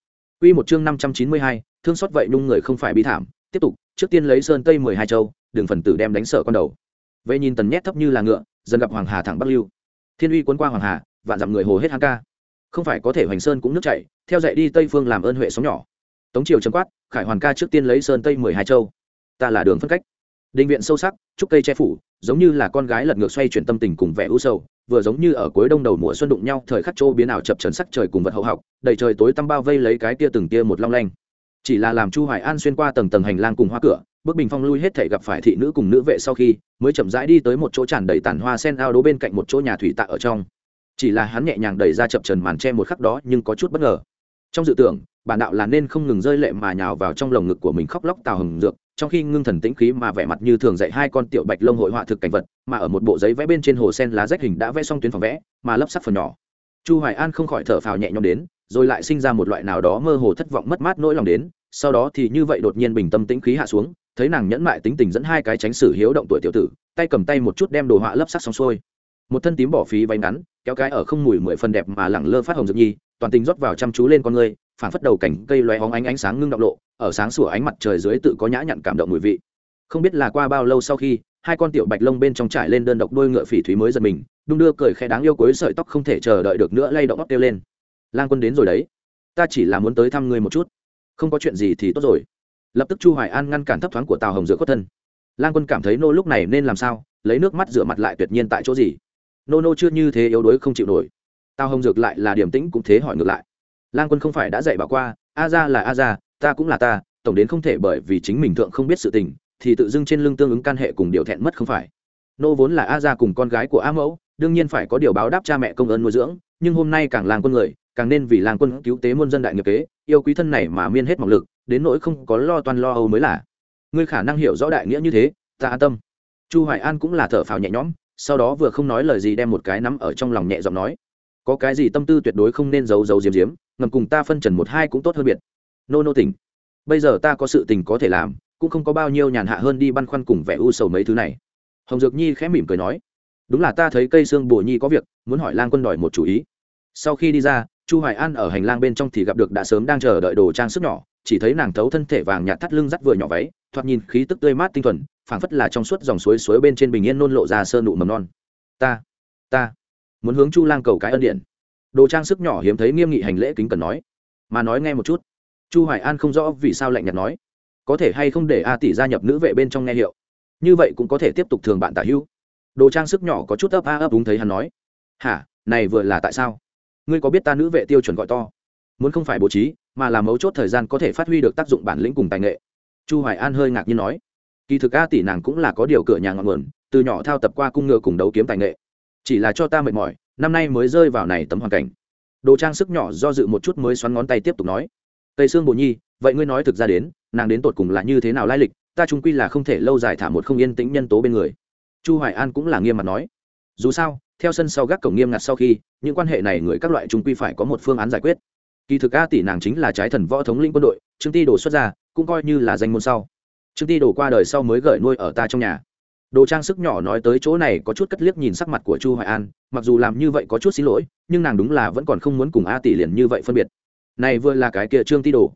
S1: Quy một chương 592, thương xót vậy nung người không phải bi thảm, tiếp tục, trước tiên lấy sơn tây 12 châu, đường phần tử đem đánh sợ con đầu. Vệ nhìn tần nhét thấp như là ngựa, dần gặp Hoàng Hà thẳng Bắc Lưu. Thiên uy cuốn qua Hoàng Hà, vạn dặm người hồ hết hang ca. Không phải có thể Hoành Sơn cũng nước chảy, theo dạy đi Tây phương làm ơn huệ sóng nhỏ. Tống Triều trầm quát, Khải Hoàn ca trước tiên lấy sơn tây 12 châu. Ta là đường phân cách. Đình viện sâu sắc, trúc cây che phủ, giống như là con gái lật ngược xoay chuyển tâm tình cùng vẻ u sầu, vừa giống như ở cuối đông đầu mùa xuân đụng nhau, thời khắc chỗ biến ảo chập trấn sắc trời cùng vật hậu học, đầy trời tối tăm bao vây lấy cái tia từng tia một long lanh. Chỉ là làm chu hoài an xuyên qua tầng tầng hành lang cùng hoa cửa, bước bình phong lui hết thể gặp phải thị nữ cùng nữ vệ sau khi, mới chậm rãi đi tới một chỗ tràn đầy tàn hoa sen ao đố bên cạnh một chỗ nhà thủy tạ ở trong. Chỉ là hắn nhẹ nhàng đẩy ra chập trần màn che một khắc đó nhưng có chút bất ngờ. Trong dự tưởng, bản đạo là nên không ngừng rơi lệ mà nhào vào trong lồng ngực của mình khóc lóc tào hừng dược trong khi ngưng thần tĩnh khí mà vẻ mặt như thường dạy hai con tiểu bạch lông hội họa thực cảnh vật, mà ở một bộ giấy vẽ bên trên hồ sen lá rách hình đã vẽ xong tuyến phòng vẽ, mà lấp sắc phần nhỏ. Chu hoài an không khỏi thở phào nhẹ nhõm đến, rồi lại sinh ra một loại nào đó mơ hồ thất vọng mất mát nỗi lòng đến, sau đó thì như vậy đột nhiên bình tâm tĩnh khí hạ xuống, thấy nàng nhẫn mại tính tình dẫn hai cái tránh sử hiếu động tuổi tiểu tử, tay cầm tay một chút đem đồ họa lấp sắc xong xuôi. Một thân tím bỏ phí váy ngắn, kéo cái ở không mùi mười phần đẹp mà lẳng lơ phát hồng dược nhi, toàn tình rót vào chăm chú lên con người phản phất đầu cảnh cây loé hóng ánh ánh sáng ngưng động lộ, ở sáng sủa ánh mặt trời dưới tự có nhã nhặn cảm động mùi vị. Không biết là qua bao lâu sau khi, hai con tiểu bạch lông bên trong trải lên đơn độc đôi ngựa phỉ thúy mới giật mình, đung đưa cười khẽ đáng yêu cuối sợi tóc không thể chờ đợi được nữa lay động óc kêu lên. Lang quân đến rồi đấy. Ta chỉ là muốn tới thăm ngươi một chút. Không có chuyện gì thì tốt rồi. Lập tức chu hoài an ngăn cản thấp thoáng của tào hồng dựa khuất thân. Lang quân cảm thấy nô lúc này nên làm sao, lấy nước mắt rửa mặt lại tuyệt nhiên tại chỗ gì? Nô nô chưa như thế yếu đuối không chịu nổi. Tào hồng dược lại là điểm tĩnh cũng thế hỏi ngược lại lang quân không phải đã dạy bảo qua, a ra là a ra ta cũng là ta, tổng đến không thể bởi vì chính mình thượng không biết sự tình, thì tự dưng trên lưng tương ứng can hệ cùng điều thẹn mất không phải. Nô vốn là a ra cùng con gái của a mẫu, đương nhiên phải có điều báo đáp cha mẹ công ơn nuôi dưỡng, nhưng hôm nay càng làng quân người, càng nên vì làng quân cứu tế muôn dân đại nghiệp kế, yêu quý thân này mà miên hết mọc lực, đến nỗi không có lo toan lo âu mới là. Ngươi khả năng hiểu rõ đại nghĩa như thế, ta an tâm. Chu hoài an cũng là thở phào nhẹ nhõm, sau đó vừa không nói lời gì đem một cái nắm ở trong lòng nhẹ giọng nói có cái gì tâm tư tuyệt đối không nên giấu giấu diếm diếm ngầm cùng ta phân trần một hai cũng tốt hơn biệt. Nô nô tình bây giờ ta có sự tình có thể làm, cũng không có bao nhiêu nhàn hạ hơn đi băn khoăn cùng vẻ u sầu mấy thứ này. Hồng dược nhi khẽ mỉm cười nói, đúng là ta thấy cây xương bồ nhi có việc, muốn hỏi lang quân đòi một chủ ý. Sau khi đi ra, chu hoài an ở hành lang bên trong thì gặp được đã sớm đang chờ đợi đồ trang sức nhỏ, chỉ thấy nàng thấu thân thể vàng nhạt thắt lưng dắt vừa nhỏ váy, thoạt nhìn khí tức tươi mát tinh thuần, phảng phất là trong suốt dòng suối suối bên trên bình yên nôn lộ ra sơ nụ mầm non. Ta ta muốn hướng chu lang cầu cái ân điện đồ trang sức nhỏ hiếm thấy nghiêm nghị hành lễ kính cần nói. Mà nói nghe một chút. Chu hoài an không rõ vì sao lạnh nhạt nói. Có thể hay không để a tỷ gia nhập nữ vệ bên trong nghe hiệu? Như vậy cũng có thể tiếp tục thường bạn tả hữu. Đồ trang sức nhỏ có chút ấp a ấp đúng thấy hắn nói. Hả? Này vừa là tại sao? Ngươi có biết ta nữ vệ tiêu chuẩn gọi to? Muốn không phải bố trí, mà là mấu chốt thời gian có thể phát huy được tác dụng bản lĩnh cùng tài nghệ. Chu hoài an hơi ngạc nhiên nói. Kỳ thực a tỷ nàng cũng là có điều cửa nhà ngọn nguồn, từ nhỏ thao tập qua cung ngựa cùng đấu kiếm tài nghệ chỉ là cho ta mệt mỏi, năm nay mới rơi vào này tấm hoàn cảnh. Đồ trang sức nhỏ do dự một chút mới xoắn ngón tay tiếp tục nói. Tây sương bồ nhi, vậy ngươi nói thực ra đến, nàng đến tột cùng là như thế nào lai lịch, ta trung quy là không thể lâu dài thả một không yên tĩnh nhân tố bên người. Chu hoài an cũng là nghiêm mặt nói. Dù sao, theo sân sau gác cổng nghiêm ngặt sau khi, những quan hệ này người các loại trung quy phải có một phương án giải quyết. Kỳ thực a tỷ nàng chính là trái thần võ thống lĩnh quân đội, trương ti đồ xuất ra cũng coi như là danh môn sau. Trương ti đồ qua đời sau mới gửi nuôi ở ta trong nhà đồ trang sức nhỏ nói tới chỗ này có chút cất liếc nhìn sắc mặt của chu hoài an, mặc dù làm như vậy có chút xin lỗi, nhưng nàng đúng là vẫn còn không muốn cùng a tỷ liền như vậy phân biệt. Này vừa là cái kia trương ti đồ.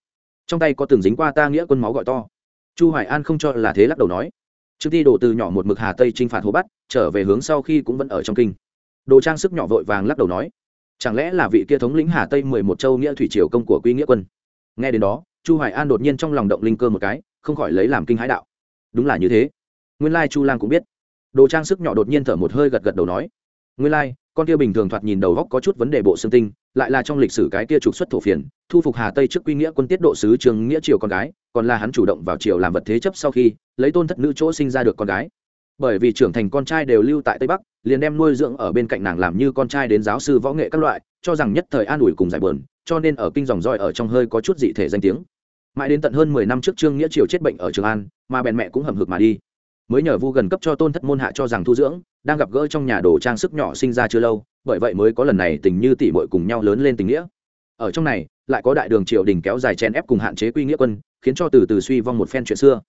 S1: Trong tay có từng dính qua ta nghĩa quân máu gọi to. Chu hoài an không cho là thế lắc đầu nói. Trương ti đồ từ nhỏ một mực hà tây chinh phạt hồ bắt trở về hướng sau khi cũng vẫn ở trong kinh. Đồ trang sức nhỏ vội vàng lắc đầu nói. Chẳng lẽ là vị kia thống lĩnh hà tây mười một châu nghĩa thủy triều công của quy nghĩa quân? Nghe đến đó, chu hoài an đột nhiên trong lòng động linh cơ một cái, không khỏi lấy làm kinh hãi đạo. Đúng là như thế nguyên lai chu lang cũng biết. Đồ trang sức nhỏ đột nhiên thở một hơi gật gật đầu nói, nguyên lai, con kia bình thường thoạt nhìn đầu góc có chút vấn đề bộ xương tinh, lại là trong lịch sử cái kia trục xuất thổ phiền, thu phục hà tây trước quy nghĩa quân tiết độ sứ trường nghĩa triều con gái, còn là hắn chủ động vào triều làm vật thế chấp sau khi, lấy tôn thất nữ chỗ sinh ra được con gái. Bởi vì trưởng thành con trai đều lưu tại tây bắc, liền đem nuôi dưỡng ở bên cạnh nàng làm như con trai đến giáo sư võ nghệ các loại, cho rằng nhất thời an ủi cùng giải bờn cho nên ở kinh dòng roi ở trong hơi có chút dị thể danh tiếng. Mãi đến tận hơn mười năm trước trương nghĩa triều chết bệnh ở trường an, mà bèn mẹ cũng hầm hực mà đi mới nhờ vu gần cấp cho tôn thất môn hạ cho rằng thu dưỡng, đang gặp gỡ trong nhà đồ trang sức nhỏ sinh ra chưa lâu, bởi vậy mới có lần này tình như tỷ muội cùng nhau lớn lên tình nghĩa. Ở trong này, lại có đại đường triều đình kéo dài chen ép cùng hạn chế quy nghĩa quân, khiến cho từ từ suy vong một phen chuyện xưa.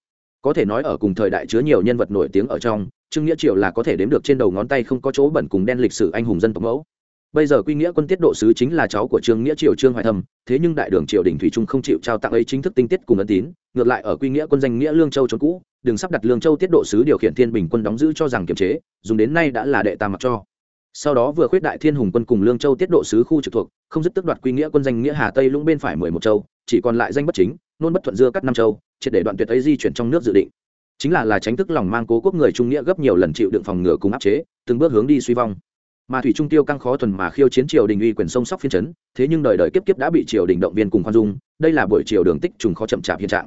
S1: Có thể nói ở cùng thời đại chứa nhiều nhân vật nổi tiếng ở trong, trương nghĩa triều là có thể đếm được trên đầu ngón tay không có chỗ bẩn cùng đen lịch sử anh hùng dân tộc mẫu bây giờ quy nghĩa quân tiết độ sứ chính là cháu của trương nghĩa triều trương hoài thầm, thế nhưng đại đường triều đình thủy trung không chịu trao tặng ấy chính thức tinh tiết cùng ấn tín, ngược lại ở quy nghĩa quân danh nghĩa lương châu trốn cũ, đừng sắp đặt lương châu tiết độ sứ điều khiển thiên bình quân đóng giữ cho rằng kiềm chế, dùng đến nay đã là đệ tam mặc cho. Sau đó vừa khuyết đại thiên hùng quân cùng lương châu tiết độ sứ khu trực thuộc, không dứt tức đoạt quy nghĩa quân danh nghĩa hà tây lũng bên phải mười một châu, chỉ còn lại danh bất chính, nôn bất thuận dưa cắt năm châu, triệt để đoạn tuyệt ấy di chuyển trong nước dự định. Chính là là tránh thức lòng mang cố quốc người trung nghĩa gấp nhiều lần chịu đựng phòng ngừa cùng áp chế, từng bước hướng đi suy vong mà thủy trung tiêu căng khó thuần mà khiêu chiến triều đình uy quyền sông sóc phiên chấn, thế nhưng đời đời kiếp kiếp đã bị triều đình động viên cùng khoan dung, đây là buổi triều đường tích trùng khó chậm chạp hiện trạng.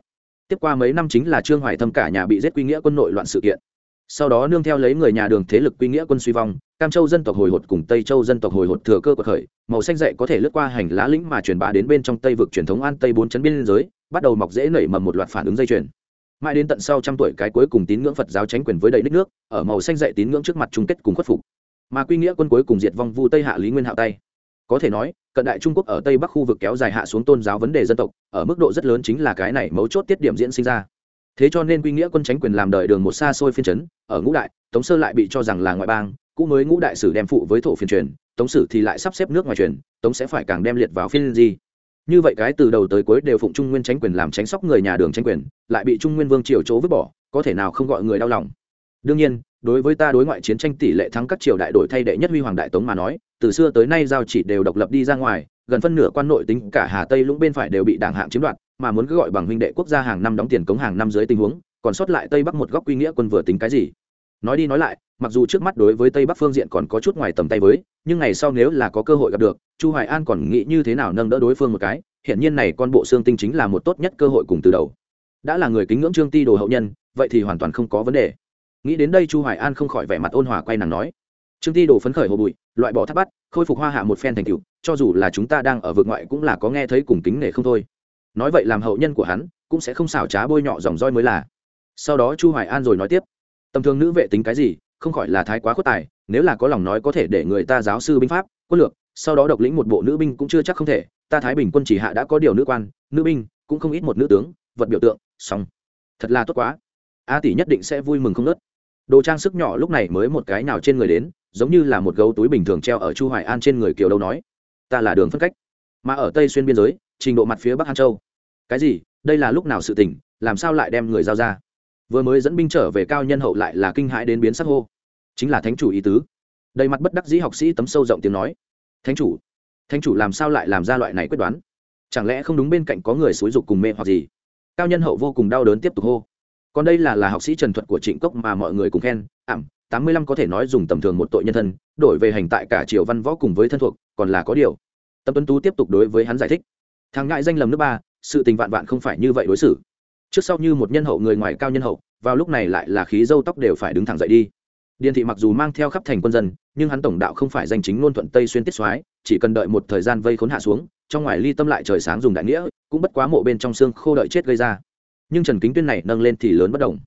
S1: Tiếp qua mấy năm chính là trương hoài thâm cả nhà bị giết quy nghĩa quân nội loạn sự kiện. Sau đó nương theo lấy người nhà đường thế lực quy nghĩa quân suy vong, cam châu dân tộc hồi hột cùng tây châu dân tộc hồi hột thừa cơ cuộc khởi, màu xanh dậy có thể lướt qua hành lá lĩnh mà truyền bá đến bên trong tây vực truyền thống an tây bốn chấn biên giới, bắt đầu mọc dễ nảy mầm một loạt phản ứng dây chuyền. Mãi đến tận sau trăm tuổi cái cuối cùng tín ngưỡng phật giáo tránh quyền với đầy đất nước, ở màu xanh dậy tín ngưỡng trước mặt chung kết cùng khuất phục mà quy nghĩa quân cuối cùng diệt vong vu tây hạ lý nguyên hạo tay. Có thể nói, cận đại trung quốc ở tây bắc khu vực kéo dài hạ xuống tôn giáo vấn đề dân tộc, ở mức độ rất lớn chính là cái này mấu chốt tiết điểm diễn sinh ra. Thế cho nên quy nghĩa quân tránh quyền làm đời đường một xa xôi phiên chấn, ở ngũ đại, tống sơ lại bị cho rằng là ngoại bang cũ mới ngũ đại sử đem phụ với thổ phiên truyền, tống sử thì lại sắp xếp nước ngoài truyền, tống sẽ phải càng đem liệt vào phiên gì như vậy cái từ đầu tới cuối đều phụng trung nguyên tránh quyền làm tránh sóc người nhà đường tránh quyền, lại bị trung nguyên vương triều chỗ vứt bỏ, có thể nào không gọi người đau lòng? Đương nhiên đối với ta đối ngoại chiến tranh tỷ lệ thắng các triều đại đổi thay đệ nhất huy hoàng đại tống mà nói, từ xưa tới nay giao chỉ đều độc lập đi ra ngoài, gần phân nửa quan nội tính cả hà tây lũng bên phải đều bị đảng hạng chiếm đoạt, mà muốn cứ gọi bằng huynh đệ quốc gia hàng năm đóng tiền cống hàng năm dưới tình huống, còn sót lại tây bắc một góc quy nghĩa quân vừa tính cái gì? Nói đi nói lại, mặc dù trước mắt đối với tây bắc phương diện còn có chút ngoài tầm tay với, nhưng ngày sau nếu là có cơ hội gặp được, chu hoài an còn nghĩ như thế nào nâng đỡ đối phương một cái hiện nhiên này con bộ xương tinh chính là một tốt nhất cơ hội cùng từ đầu. Đã là người kính ngưỡng trương ti đồ hậu nhân, vậy thì hoàn toàn không có vấn đề nghĩ đến đây chu hoài an không khỏi vẻ mặt ôn hòa quay nàng nói, trương ti đồ phấn khởi hồ bụi, loại bỏ tháp bắt, khôi phục hoa hạ một phen thành tựu, cho dù là chúng ta đang ở vực ngoại cũng là có nghe thấy cùng kính nể không thôi. Nói vậy làm hậu nhân của hắn, cũng sẽ không xảo trá bôi nhọ dòng roi mới là. Sau đó chu hoài an rồi nói tiếp, tầm thường nữ vệ tính cái gì, không khỏi là thái quá khuất tài, nếu là có lòng nói có thể để người ta giáo sư binh pháp, quân lược, sau đó độc lĩnh một bộ nữ binh cũng chưa chắc không thể, ta thái bình quân chỉ hạ đã có điều nữ quan, nữ binh, cũng không ít một nữ tướng, vật biểu tượng, xong. Thật là tốt quá. A tỷ nhất định sẽ vui mừng không nớt đồ trang sức nhỏ lúc này mới một cái nào trên người đến, giống như là một gấu túi bình thường treo ở chu hoài an trên người kiều đâu nói, ta là đường phân cách, mà ở tây xuyên biên giới, trình độ mặt phía bắc an châu. Cái gì? Đây là lúc nào sự tình? Làm sao lại đem người giao ra? Vừa mới dẫn binh trở về cao nhân hậu lại là kinh hãi đến biến sắc hô. Chính là thánh chủ ý tứ. Đầy mặt bất đắc dĩ học sĩ tấm sâu rộng tiếng nói, thánh chủ thánh chủ làm sao lại làm ra loại này quyết đoán? Chẳng lẽ không đúng bên cạnh có người xúi dục cùng mê hoặc gì? Cao nhân hậu vô cùng đau đớn tiếp tục hô còn đây là là học sĩ trần thuật của trịnh cốc mà mọi người cùng khen, ảm, tám mươi lăm có thể nói dùng tầm thường một tội nhân thân, đổi về hành tại cả triều văn võ cùng với thân thuộc, còn là có điều. Tâm tuấn tú tiếp tục đối với hắn giải thích. Thằng ngại danh lầm nước ba, sự tình vạn vạn không phải như vậy đối xử. Trước sau như một nhân hậu người ngoài cao nhân hậu, vào lúc này lại là khí dâu tóc đều phải đứng thẳng dậy đi. Điền thị mặc dù mang theo khắp thành quân dân, nhưng hắn tổng đạo không phải danh chính ngôn thuận tây xuyên tiết soái, chỉ cần đợi một thời gian vây khốn hạ xuống, trong ngoài ly tâm lại trời sáng dùng đại nghĩa, cũng bất quá mộ bên trong xương khô đợi chết gây ra nhưng trần kính tuyên này nâng lên thì lớn bất đồng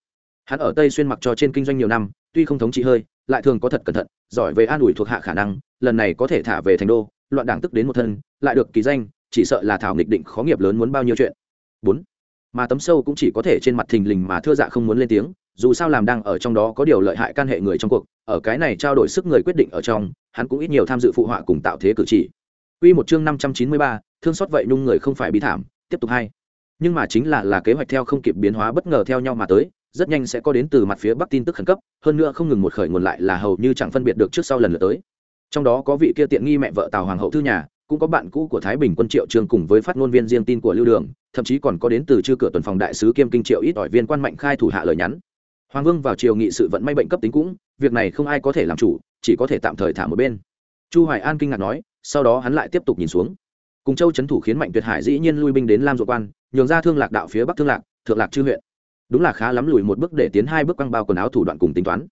S1: hắn ở tây xuyên mặc cho trên kinh doanh nhiều năm tuy không thống trị hơi lại thường có thật cẩn thận giỏi về an ủi thuộc hạ khả năng lần này có thể thả về thành đô loạn đảng tức đến một thân lại được kỳ danh chỉ sợ là thảo nghịch định khó nghiệp lớn muốn bao nhiêu chuyện bốn mà tấm sâu cũng chỉ có thể trên mặt thình lình mà thưa dạ không muốn lên tiếng dù sao làm đang ở trong đó có điều lợi hại can hệ người trong cuộc ở cái này trao đổi sức người quyết định ở trong hắn cũng ít nhiều tham dự phụ họa cùng tạo thế cử chỉ Quy một chương năm trăm chín mươi ba, thương xót vậy nhung người không phải bi thảm, tiếp tục hay. Nhưng mà chính là là kế hoạch theo không kịp biến hóa bất ngờ theo nhau mà tới, rất nhanh sẽ có đến từ mặt phía bắc tin tức khẩn cấp, hơn nữa không ngừng một khởi nguồn lại là hầu như chẳng phân biệt được trước sau lần lượt tới. Trong đó có vị kia tiện nghi mẹ vợ Tào hoàng hậu thư nhà, cũng có bạn cũ của Thái Bình quân Triệu Trương cùng với phát ngôn viên riêng tin của Lưu Đường, thậm chí còn có đến từ chư cửa tuần phòng đại sứ kiêm kinh Triệu ít ỏi viên quan mạnh khai thủ hạ lời nhắn. Hoàng Vương vào triều nghị sự vận may bệnh cấp tính cũng, việc này không ai có thể làm chủ, chỉ có thể tạm thời thả một bên. Chu Hoài An kinh ngạc nói, sau đó hắn lại tiếp tục nhìn xuống cùng châu chấn thủ khiến mạnh tuyệt hải dĩ nhiên lui binh đến lam ruộng quan, nhường ra thương lạc đạo phía bắc thương lạc, thượng lạc chư huyện. Đúng là khá lắm lùi một bước để tiến hai bước quăng bao quần áo thủ đoạn cùng tính toán.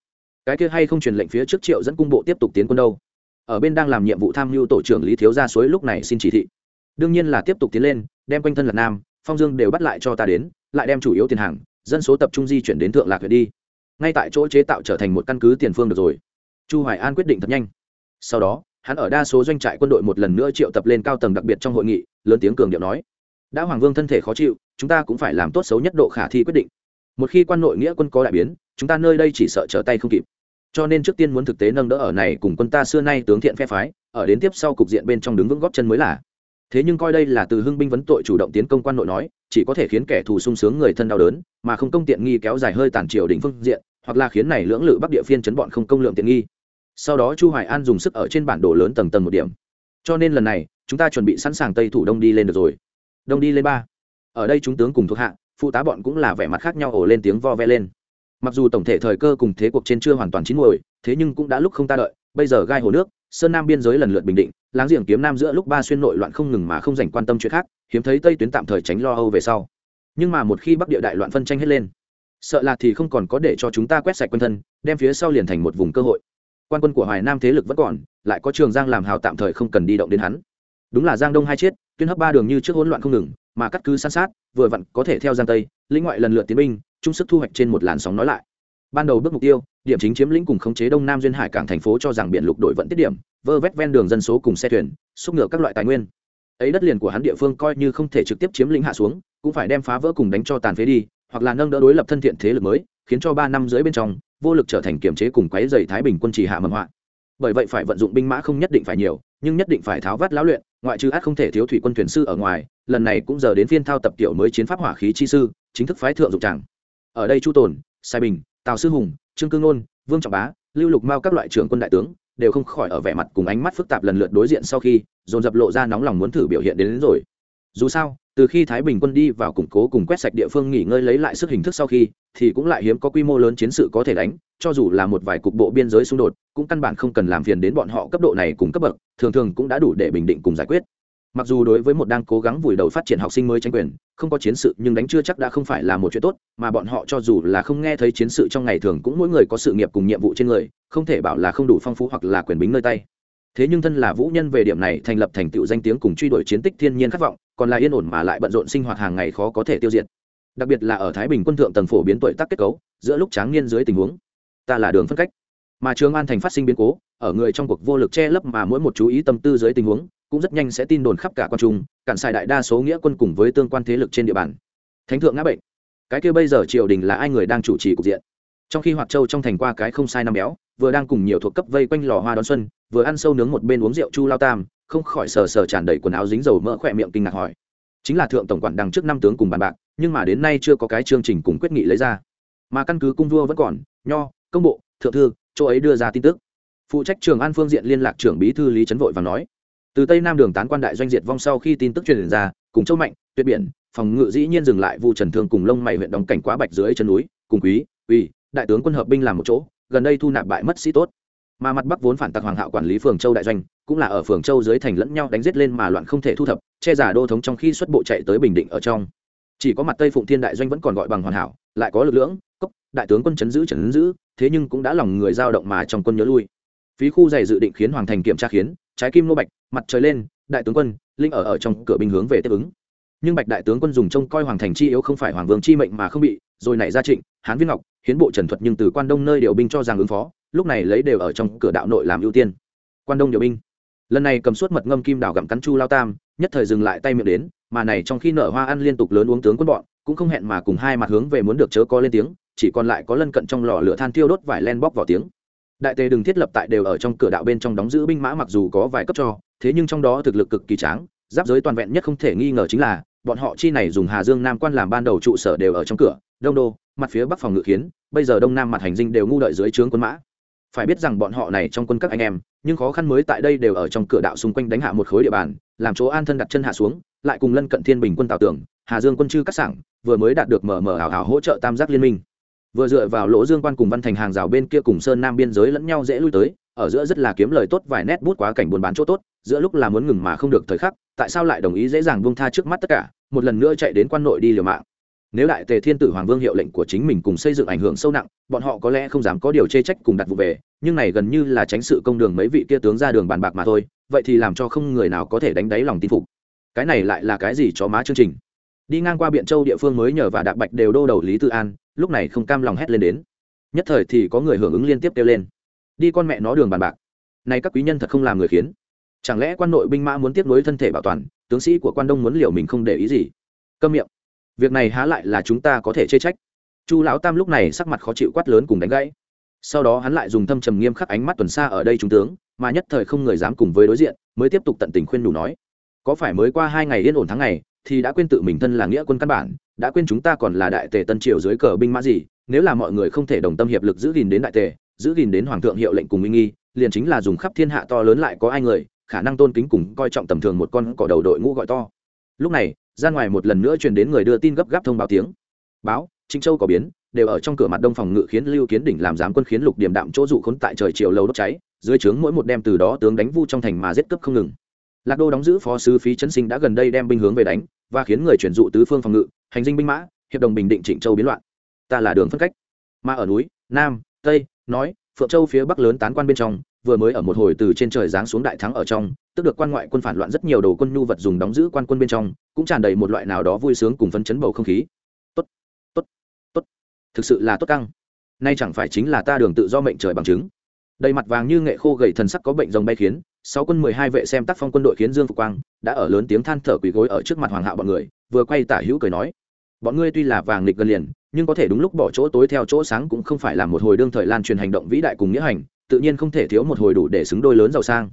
S1: Cái kia hay không truyền lệnh phía trước triệu dẫn cung bộ tiếp tục tiến quân đâu? Ở bên đang làm nhiệm vụ tham mưu tổ trưởng lý thiếu gia suối lúc này xin chỉ thị. Đương nhiên là tiếp tục tiến lên, đem quanh thân lật nam, phong dương đều bắt lại cho ta đến, lại đem chủ yếu tiền hàng, dân số tập trung di chuyển đến thượng lạc huyện đi. Ngay tại chỗ chế tạo trở thành một căn cứ tiền phương được rồi. Chu hoài an quyết định thật nhanh. Sau đó hắn ở đa số doanh trại quân đội một lần nữa triệu tập lên cao tầng đặc biệt trong hội nghị, lớn tiếng cường điệu nói, đã hoàng vương thân thể khó chịu, chúng ta cũng phải làm tốt xấu nhất độ khả thi quyết định. Một khi quan nội nghĩa quân có đại biến, chúng ta nơi đây chỉ sợ trở tay không kịp. Cho nên trước tiên muốn thực tế nâng đỡ ở này cùng quân ta xưa nay tướng thiện phe phái, ở đến tiếp sau cục diện bên trong đứng vững góp chân mới là. Thế nhưng coi đây là từ hưng binh vấn tội chủ động tiến công quan nội nói, chỉ có thể khiến kẻ thù sung sướng người thân đau đớn, mà không công tiện nghi kéo dài hơi tàn triều đỉnh phương diện, hoặc là khiến này lưỡng lự bắc địa phiên chấn bọn không công lượng tiện nghi sau đó chu hoài an dùng sức ở trên bản đồ lớn tầng tầng một điểm. Cho nên lần này, chúng ta chuẩn bị sẵn sàng tây thủ đông đi lên được rồi. Đông đi lên ba. Ở đây chúng tướng cùng thuộc hạ, phụ tá bọn cũng là vẻ mặt khác nhau ổ lên tiếng vo ve lên. Mặc dù tổng thể thời cơ cùng thế cuộc trên chưa hoàn toàn chín muồi, thế nhưng cũng đã lúc không ta đợi. Bây giờ gai hồ nước, sơn nam biên giới lần lượt bình định, láng giềng kiếm nam giữa lúc ba xuyên nội loạn không ngừng mà không dành quan tâm chuyện khác, hiếm thấy tây tuyến tạm thời tránh lo âu về sau. Nhưng mà một khi bắc địa đại loạn phân tranh hết lên, sợ là thì không còn có để cho chúng ta quét sạch quân thân, đem phía sau liền thành một vùng cơ hội quan quân của hoài nam thế lực vẫn còn, lại có trường giang làm hào tạm thời không cần đi động đến hắn. Đúng là giang đông hai chiết, tuyên hấp ba đường như trước hỗn loạn không ngừng, mà cắt cứ san sát, vừa vặn có thể theo giang tây, lĩnh ngoại lần lượt tiến binh, chung sức thu hoạch trên một làn sóng nói lại. Ban đầu bước mục tiêu, điểm chính chiếm lĩnh cùng khống chế đông nam duyên hải cảng thành phố cho rằng biển lục đội vận tiết điểm, vơ vét ven đường dân số cùng xe thuyền, xúc ngựa các loại tài nguyên. Ấy đất liền của hắn địa phương coi như không thể trực tiếp chiếm lĩnh hạ xuống, cũng phải đem phá vỡ cùng đánh cho tàn phế đi, hoặc là nâng đỡ đối lập thân thiện thế lực mới, khiến cho ba năm dưới bên trong vô lực trở thành kiểm chế cùng quấy dày thái bình quân trì hạ mầm họa. Bởi vậy phải vận dụng binh mã không nhất định phải nhiều nhưng nhất định phải tháo vát lão luyện ngoại trừ át không thể thiếu thủy quân thuyền sư ở ngoài lần này cũng giờ đến phiên thao tập tiểu mới chiến pháp hỏa khí chi sư chính thức phái thượng dụng tràng. Ở đây chu tồn sai bình tào sư hùng trương cương nôn vương trọng bá lưu lục mao các loại trưởng quân đại tướng đều không khỏi ở vẻ mặt cùng ánh mắt phức tạp lần lượt đối diện sau khi dồn dập lộ ra nóng lòng muốn thử biểu hiện đến, đến rồi. Dù sao từ khi thái bình quân đi vào củng cố cùng quét sạch địa phương nghỉ ngơi lấy lại sức hình thức sau khi, thì cũng lại hiếm có quy mô lớn chiến sự có thể đánh, cho dù là một vài cục bộ biên giới xung đột, cũng căn bản không cần làm phiền đến bọn họ cấp độ này cùng cấp bậc, thường thường cũng đã đủ để bình định cùng giải quyết. Mặc dù đối với một đang cố gắng vùi đầu phát triển học sinh mới tranh quyền, không có chiến sự, nhưng đánh chưa chắc đã không phải là một chuyện tốt, mà bọn họ cho dù là không nghe thấy chiến sự trong ngày thường cũng mỗi người có sự nghiệp cùng nhiệm vụ trên người, không thể bảo là không đủ phong phú hoặc là quyền bính nơi tay thế nhưng thân là vũ nhân về điểm này thành lập thành tựu danh tiếng cùng truy đuổi chiến tích thiên nhiên khát vọng, còn là yên ổn mà lại bận rộn sinh hoạt hàng ngày khó có thể tiêu diệt. Đặc biệt là ở thái bình quân thượng tầng phổ biến tuổi tác kết cấu, giữa lúc tráng niên dưới tình huống, ta là đường phân cách. Mà trường an thành phát sinh biến cố, ở người trong cuộc vô lực che lấp mà mỗi một chú ý tâm tư dưới tình huống, cũng rất nhanh sẽ tin đồn khắp cả quan trung, cản sai đại đa số nghĩa quân cùng với tương quan thế lực trên địa bàn. Thánh thượng ngã bệnh. Cái kia bây giờ triều đình là ai người đang chủ trì cục diện? Trong khi hoạt châu trong thành qua cái không sai năm béo, vừa đang cùng nhiều thuộc cấp vây quanh lò hoa đón xuân, vừa ăn sâu nướng một bên uống rượu chu lao tam, không khỏi sờ sờ tràn đầy quần áo dính dầu mỡ khỏe miệng kinh ngạc hỏi. Chính là thượng tổng quản đằng trước năm tướng cùng bàn bạc, nhưng mà đến nay chưa có cái chương trình cùng quyết nghị lấy ra. Mà căn cứ cung vua vẫn còn, nho, công bộ, thượng thư, chỗ ấy đưa ra tin tức. Phụ trách trường an phương diện liên lạc trưởng bí thư lý trấn vội và nói, từ tây nam đường tán quan đại doanh diệt vong sau khi tin tức truyền ra, cùng châu mạnh, tuyệt biển, phòng ngự dĩ nhiên dừng lại vụ trần thương cùng lông mày huyện đóng cảnh quá bạch dưới chân núi, cùng quý ủy đại tướng quân hợp binh làm một chỗ, gần đây thu nạp bại mất sĩ tốt. Mà mặt bắc vốn phản tặc hoàng hạo quản lý phường châu đại doanh, cũng là ở phường châu dưới thành lẫn nhau đánh giết lên mà loạn không thể thu thập, che giả đô thống trong khi xuất bộ chạy tới bình định ở trong. Chỉ có mặt tây phụng thiên đại doanh vẫn còn gọi bằng hoàn hảo, lại có lực lượng cốc, đại tướng quân chấn giữ chấn giữ, thế nhưng cũng đã lòng người dao động mà trong quân nhớ lui. Phí khu dày dự định khiến hoàng thành kiểm tra khiến, trái kim nô bạch, mặt trời lên, đại tướng quân, linh ở ở trong cửa binh hướng về tiếp ứng. Nhưng bạch đại tướng quân dùng trông coi hoàng thành chi yếu không phải hoàng vương chi mệnh mà không bị rồi nảy ra trịnh, hán viên ngọc, hiến bộ trần thuật nhưng từ quan đông nơi điều binh cho rằng ứng phó, lúc này lấy đều ở trong cửa đạo nội làm ưu tiên. Quan đông điều binh. Lần này cầm suốt mật ngâm kim đào gặm cắn chu lao tam, nhất thời dừng lại tay miệng đến, mà này trong khi nở hoa ăn liên tục lớn uống tướng quân bọn, cũng không hẹn mà cùng hai mặt hướng về muốn được chớ có lên tiếng, chỉ còn lại có lân cận trong lò lửa than thiêu đốt vải len bóc vào tiếng. Đại tề đừng thiết lập tại đều ở trong cửa đạo bên trong đóng giữ binh mã mặc dù có vài cấp cho, thế nhưng trong đó thực lực cực kỳ tráng, giáp giới toàn vẹn nhất không thể nghi ngờ chính là bọn họ chi này dùng hà dương nam quan làm ban đầu trụ sở đều ở trong cửa, đông đô, mặt phía bắc phòng ngự khiến, bây giờ đông nam mặt hành dinh đều ngu đợi dưới trướng quân mã. Phải biết rằng bọn họ này trong quân các anh em, nhưng khó khăn mới tại đây đều ở trong cửa đạo xung quanh đánh hạ một khối địa bàn, làm chỗ an thân đặt chân hạ xuống, lại cùng lân cận thiên bình quân tào tưởng, hà dương quân chư các sảng, vừa mới đạt được mở mở ảo ảo hỗ trợ tam giác liên minh vừa dựa vào lỗ dương quan cùng văn thành hàng rào bên kia cùng sơn nam biên giới lẫn nhau dễ lui tới, ở giữa rất là kiếm lời tốt, vài nét bút quá cảnh buôn bán chỗ tốt, giữa lúc là muốn ngừng mà không được thời khắc, tại sao lại đồng ý dễ dàng buông tha trước mắt tất cả, một lần nữa chạy đến quan nội đi liều mạng. Nếu đại tề thiên tử hoàng vương hiệu lệnh của chính mình cùng xây dựng ảnh hưởng sâu nặng, bọn họ có lẽ không dám có điều chê trách cùng đặt vụ về, nhưng này gần như là tránh sự công đường mấy vị kia tướng ra đường bàn bạc mà thôi, vậy thì làm cho không người nào có thể đánh đáy lòng tin phục. Cái này lại là cái gì cho má chương trình? Đi ngang qua biện châu địa phương mới nhờ và đạp bạch đều đô đầu lý tư an lúc này không cam lòng hét lên đến. Nhất thời thì có người hưởng ứng liên tiếp kêu lên. Đi con mẹ nó đường bàn bạc. Này các quý nhân thật không làm người khiến. Chẳng lẽ quan nội binh mã muốn tiếp nối thân thể bảo toàn, tướng sĩ của quan đông muốn liều mình không để ý gì? Câm miệng. Việc này há lại là chúng ta có thể chê trách. Chu lão tam lúc này sắc mặt khó chịu quát lớn cùng đánh gãy. Sau đó hắn lại dùng thâm trầm nghiêm khắc ánh mắt tuần xa ở đây trung tướng, mà nhất thời không người dám cùng với đối diện, mới tiếp tục tận tình khuyên đủ nói. Có phải mới qua hai ngày yên ổn tháng ngày, thì đã quên tự mình thân là nghĩa quân căn bản đã quên chúng ta còn là đại tề tân triều dưới cờ binh mã gì, nếu là mọi người không thể đồng tâm hiệp lực giữ gìn đến đại tề, giữ gìn đến hoàng thượng hiệu lệnh cùng minh nghi, liền chính là dùng khắp thiên hạ to lớn lại có ai người, khả năng tôn kính cùng coi trọng tầm thường một con cỏ đầu đội ngũ gọi to. Lúc này, ra ngoài một lần nữa truyền đến người đưa tin gấp gáp thông báo tiếng. Báo, trịnh châu có biến, đều ở trong cửa mặt đông phòng ngự khiến lưu kiến đỉnh làm giám quân khiến lục điểm đạm chỗ dụ khốn tại trời chiều lâu đốt cháy, dưới trướng mỗi một đem từ đó tướng đánh vu trong thành mà giết cướp không ngừng. Lạc đô đóng giữ phó sứ phí chấn sinh đã gần đây đem binh hướng về đánh và khiến người chuyển dụ tứ phương phòng ngự, hành dinh binh mã, hiệp đồng bình định trịnh châu biến loạn. Ta là đường phân cách. Mà ở núi, nam, tây, nói, phượng châu phía bắc lớn tán quan bên trong, vừa mới ở một hồi từ trên trời giáng xuống đại thắng ở trong, tức được quan ngoại quân phản loạn rất nhiều đồ quân nhu vật dùng đóng giữ quan quân bên trong, cũng tràn đầy một loại nào đó vui sướng cùng phấn chấn bầu không khí. Tốt tốt tốt. Thực sự là tốt căng. Nay chẳng phải chính là ta đường tự do mệnh trời bằng chứng đầy mặt vàng như nghệ khô gầy thần sắc có bệnh rồng bay khiến, sáu quân mười hai vệ xem tác phong quân đội khiến dương phục quang đã ở lớn tiếng than thở quỳ gối ở trước mặt hoàng hạo bọn người, vừa quay tả hữu cười nói, bọn ngươi tuy là vàng nghịch gần liền, nhưng có thể đúng lúc bỏ chỗ tối theo chỗ sáng cũng không phải là một hồi đương thời lan truyền hành động vĩ đại cùng nghĩa hành, tự nhiên không thể thiếu một hồi đủ để xứng đôi lớn giàu sang.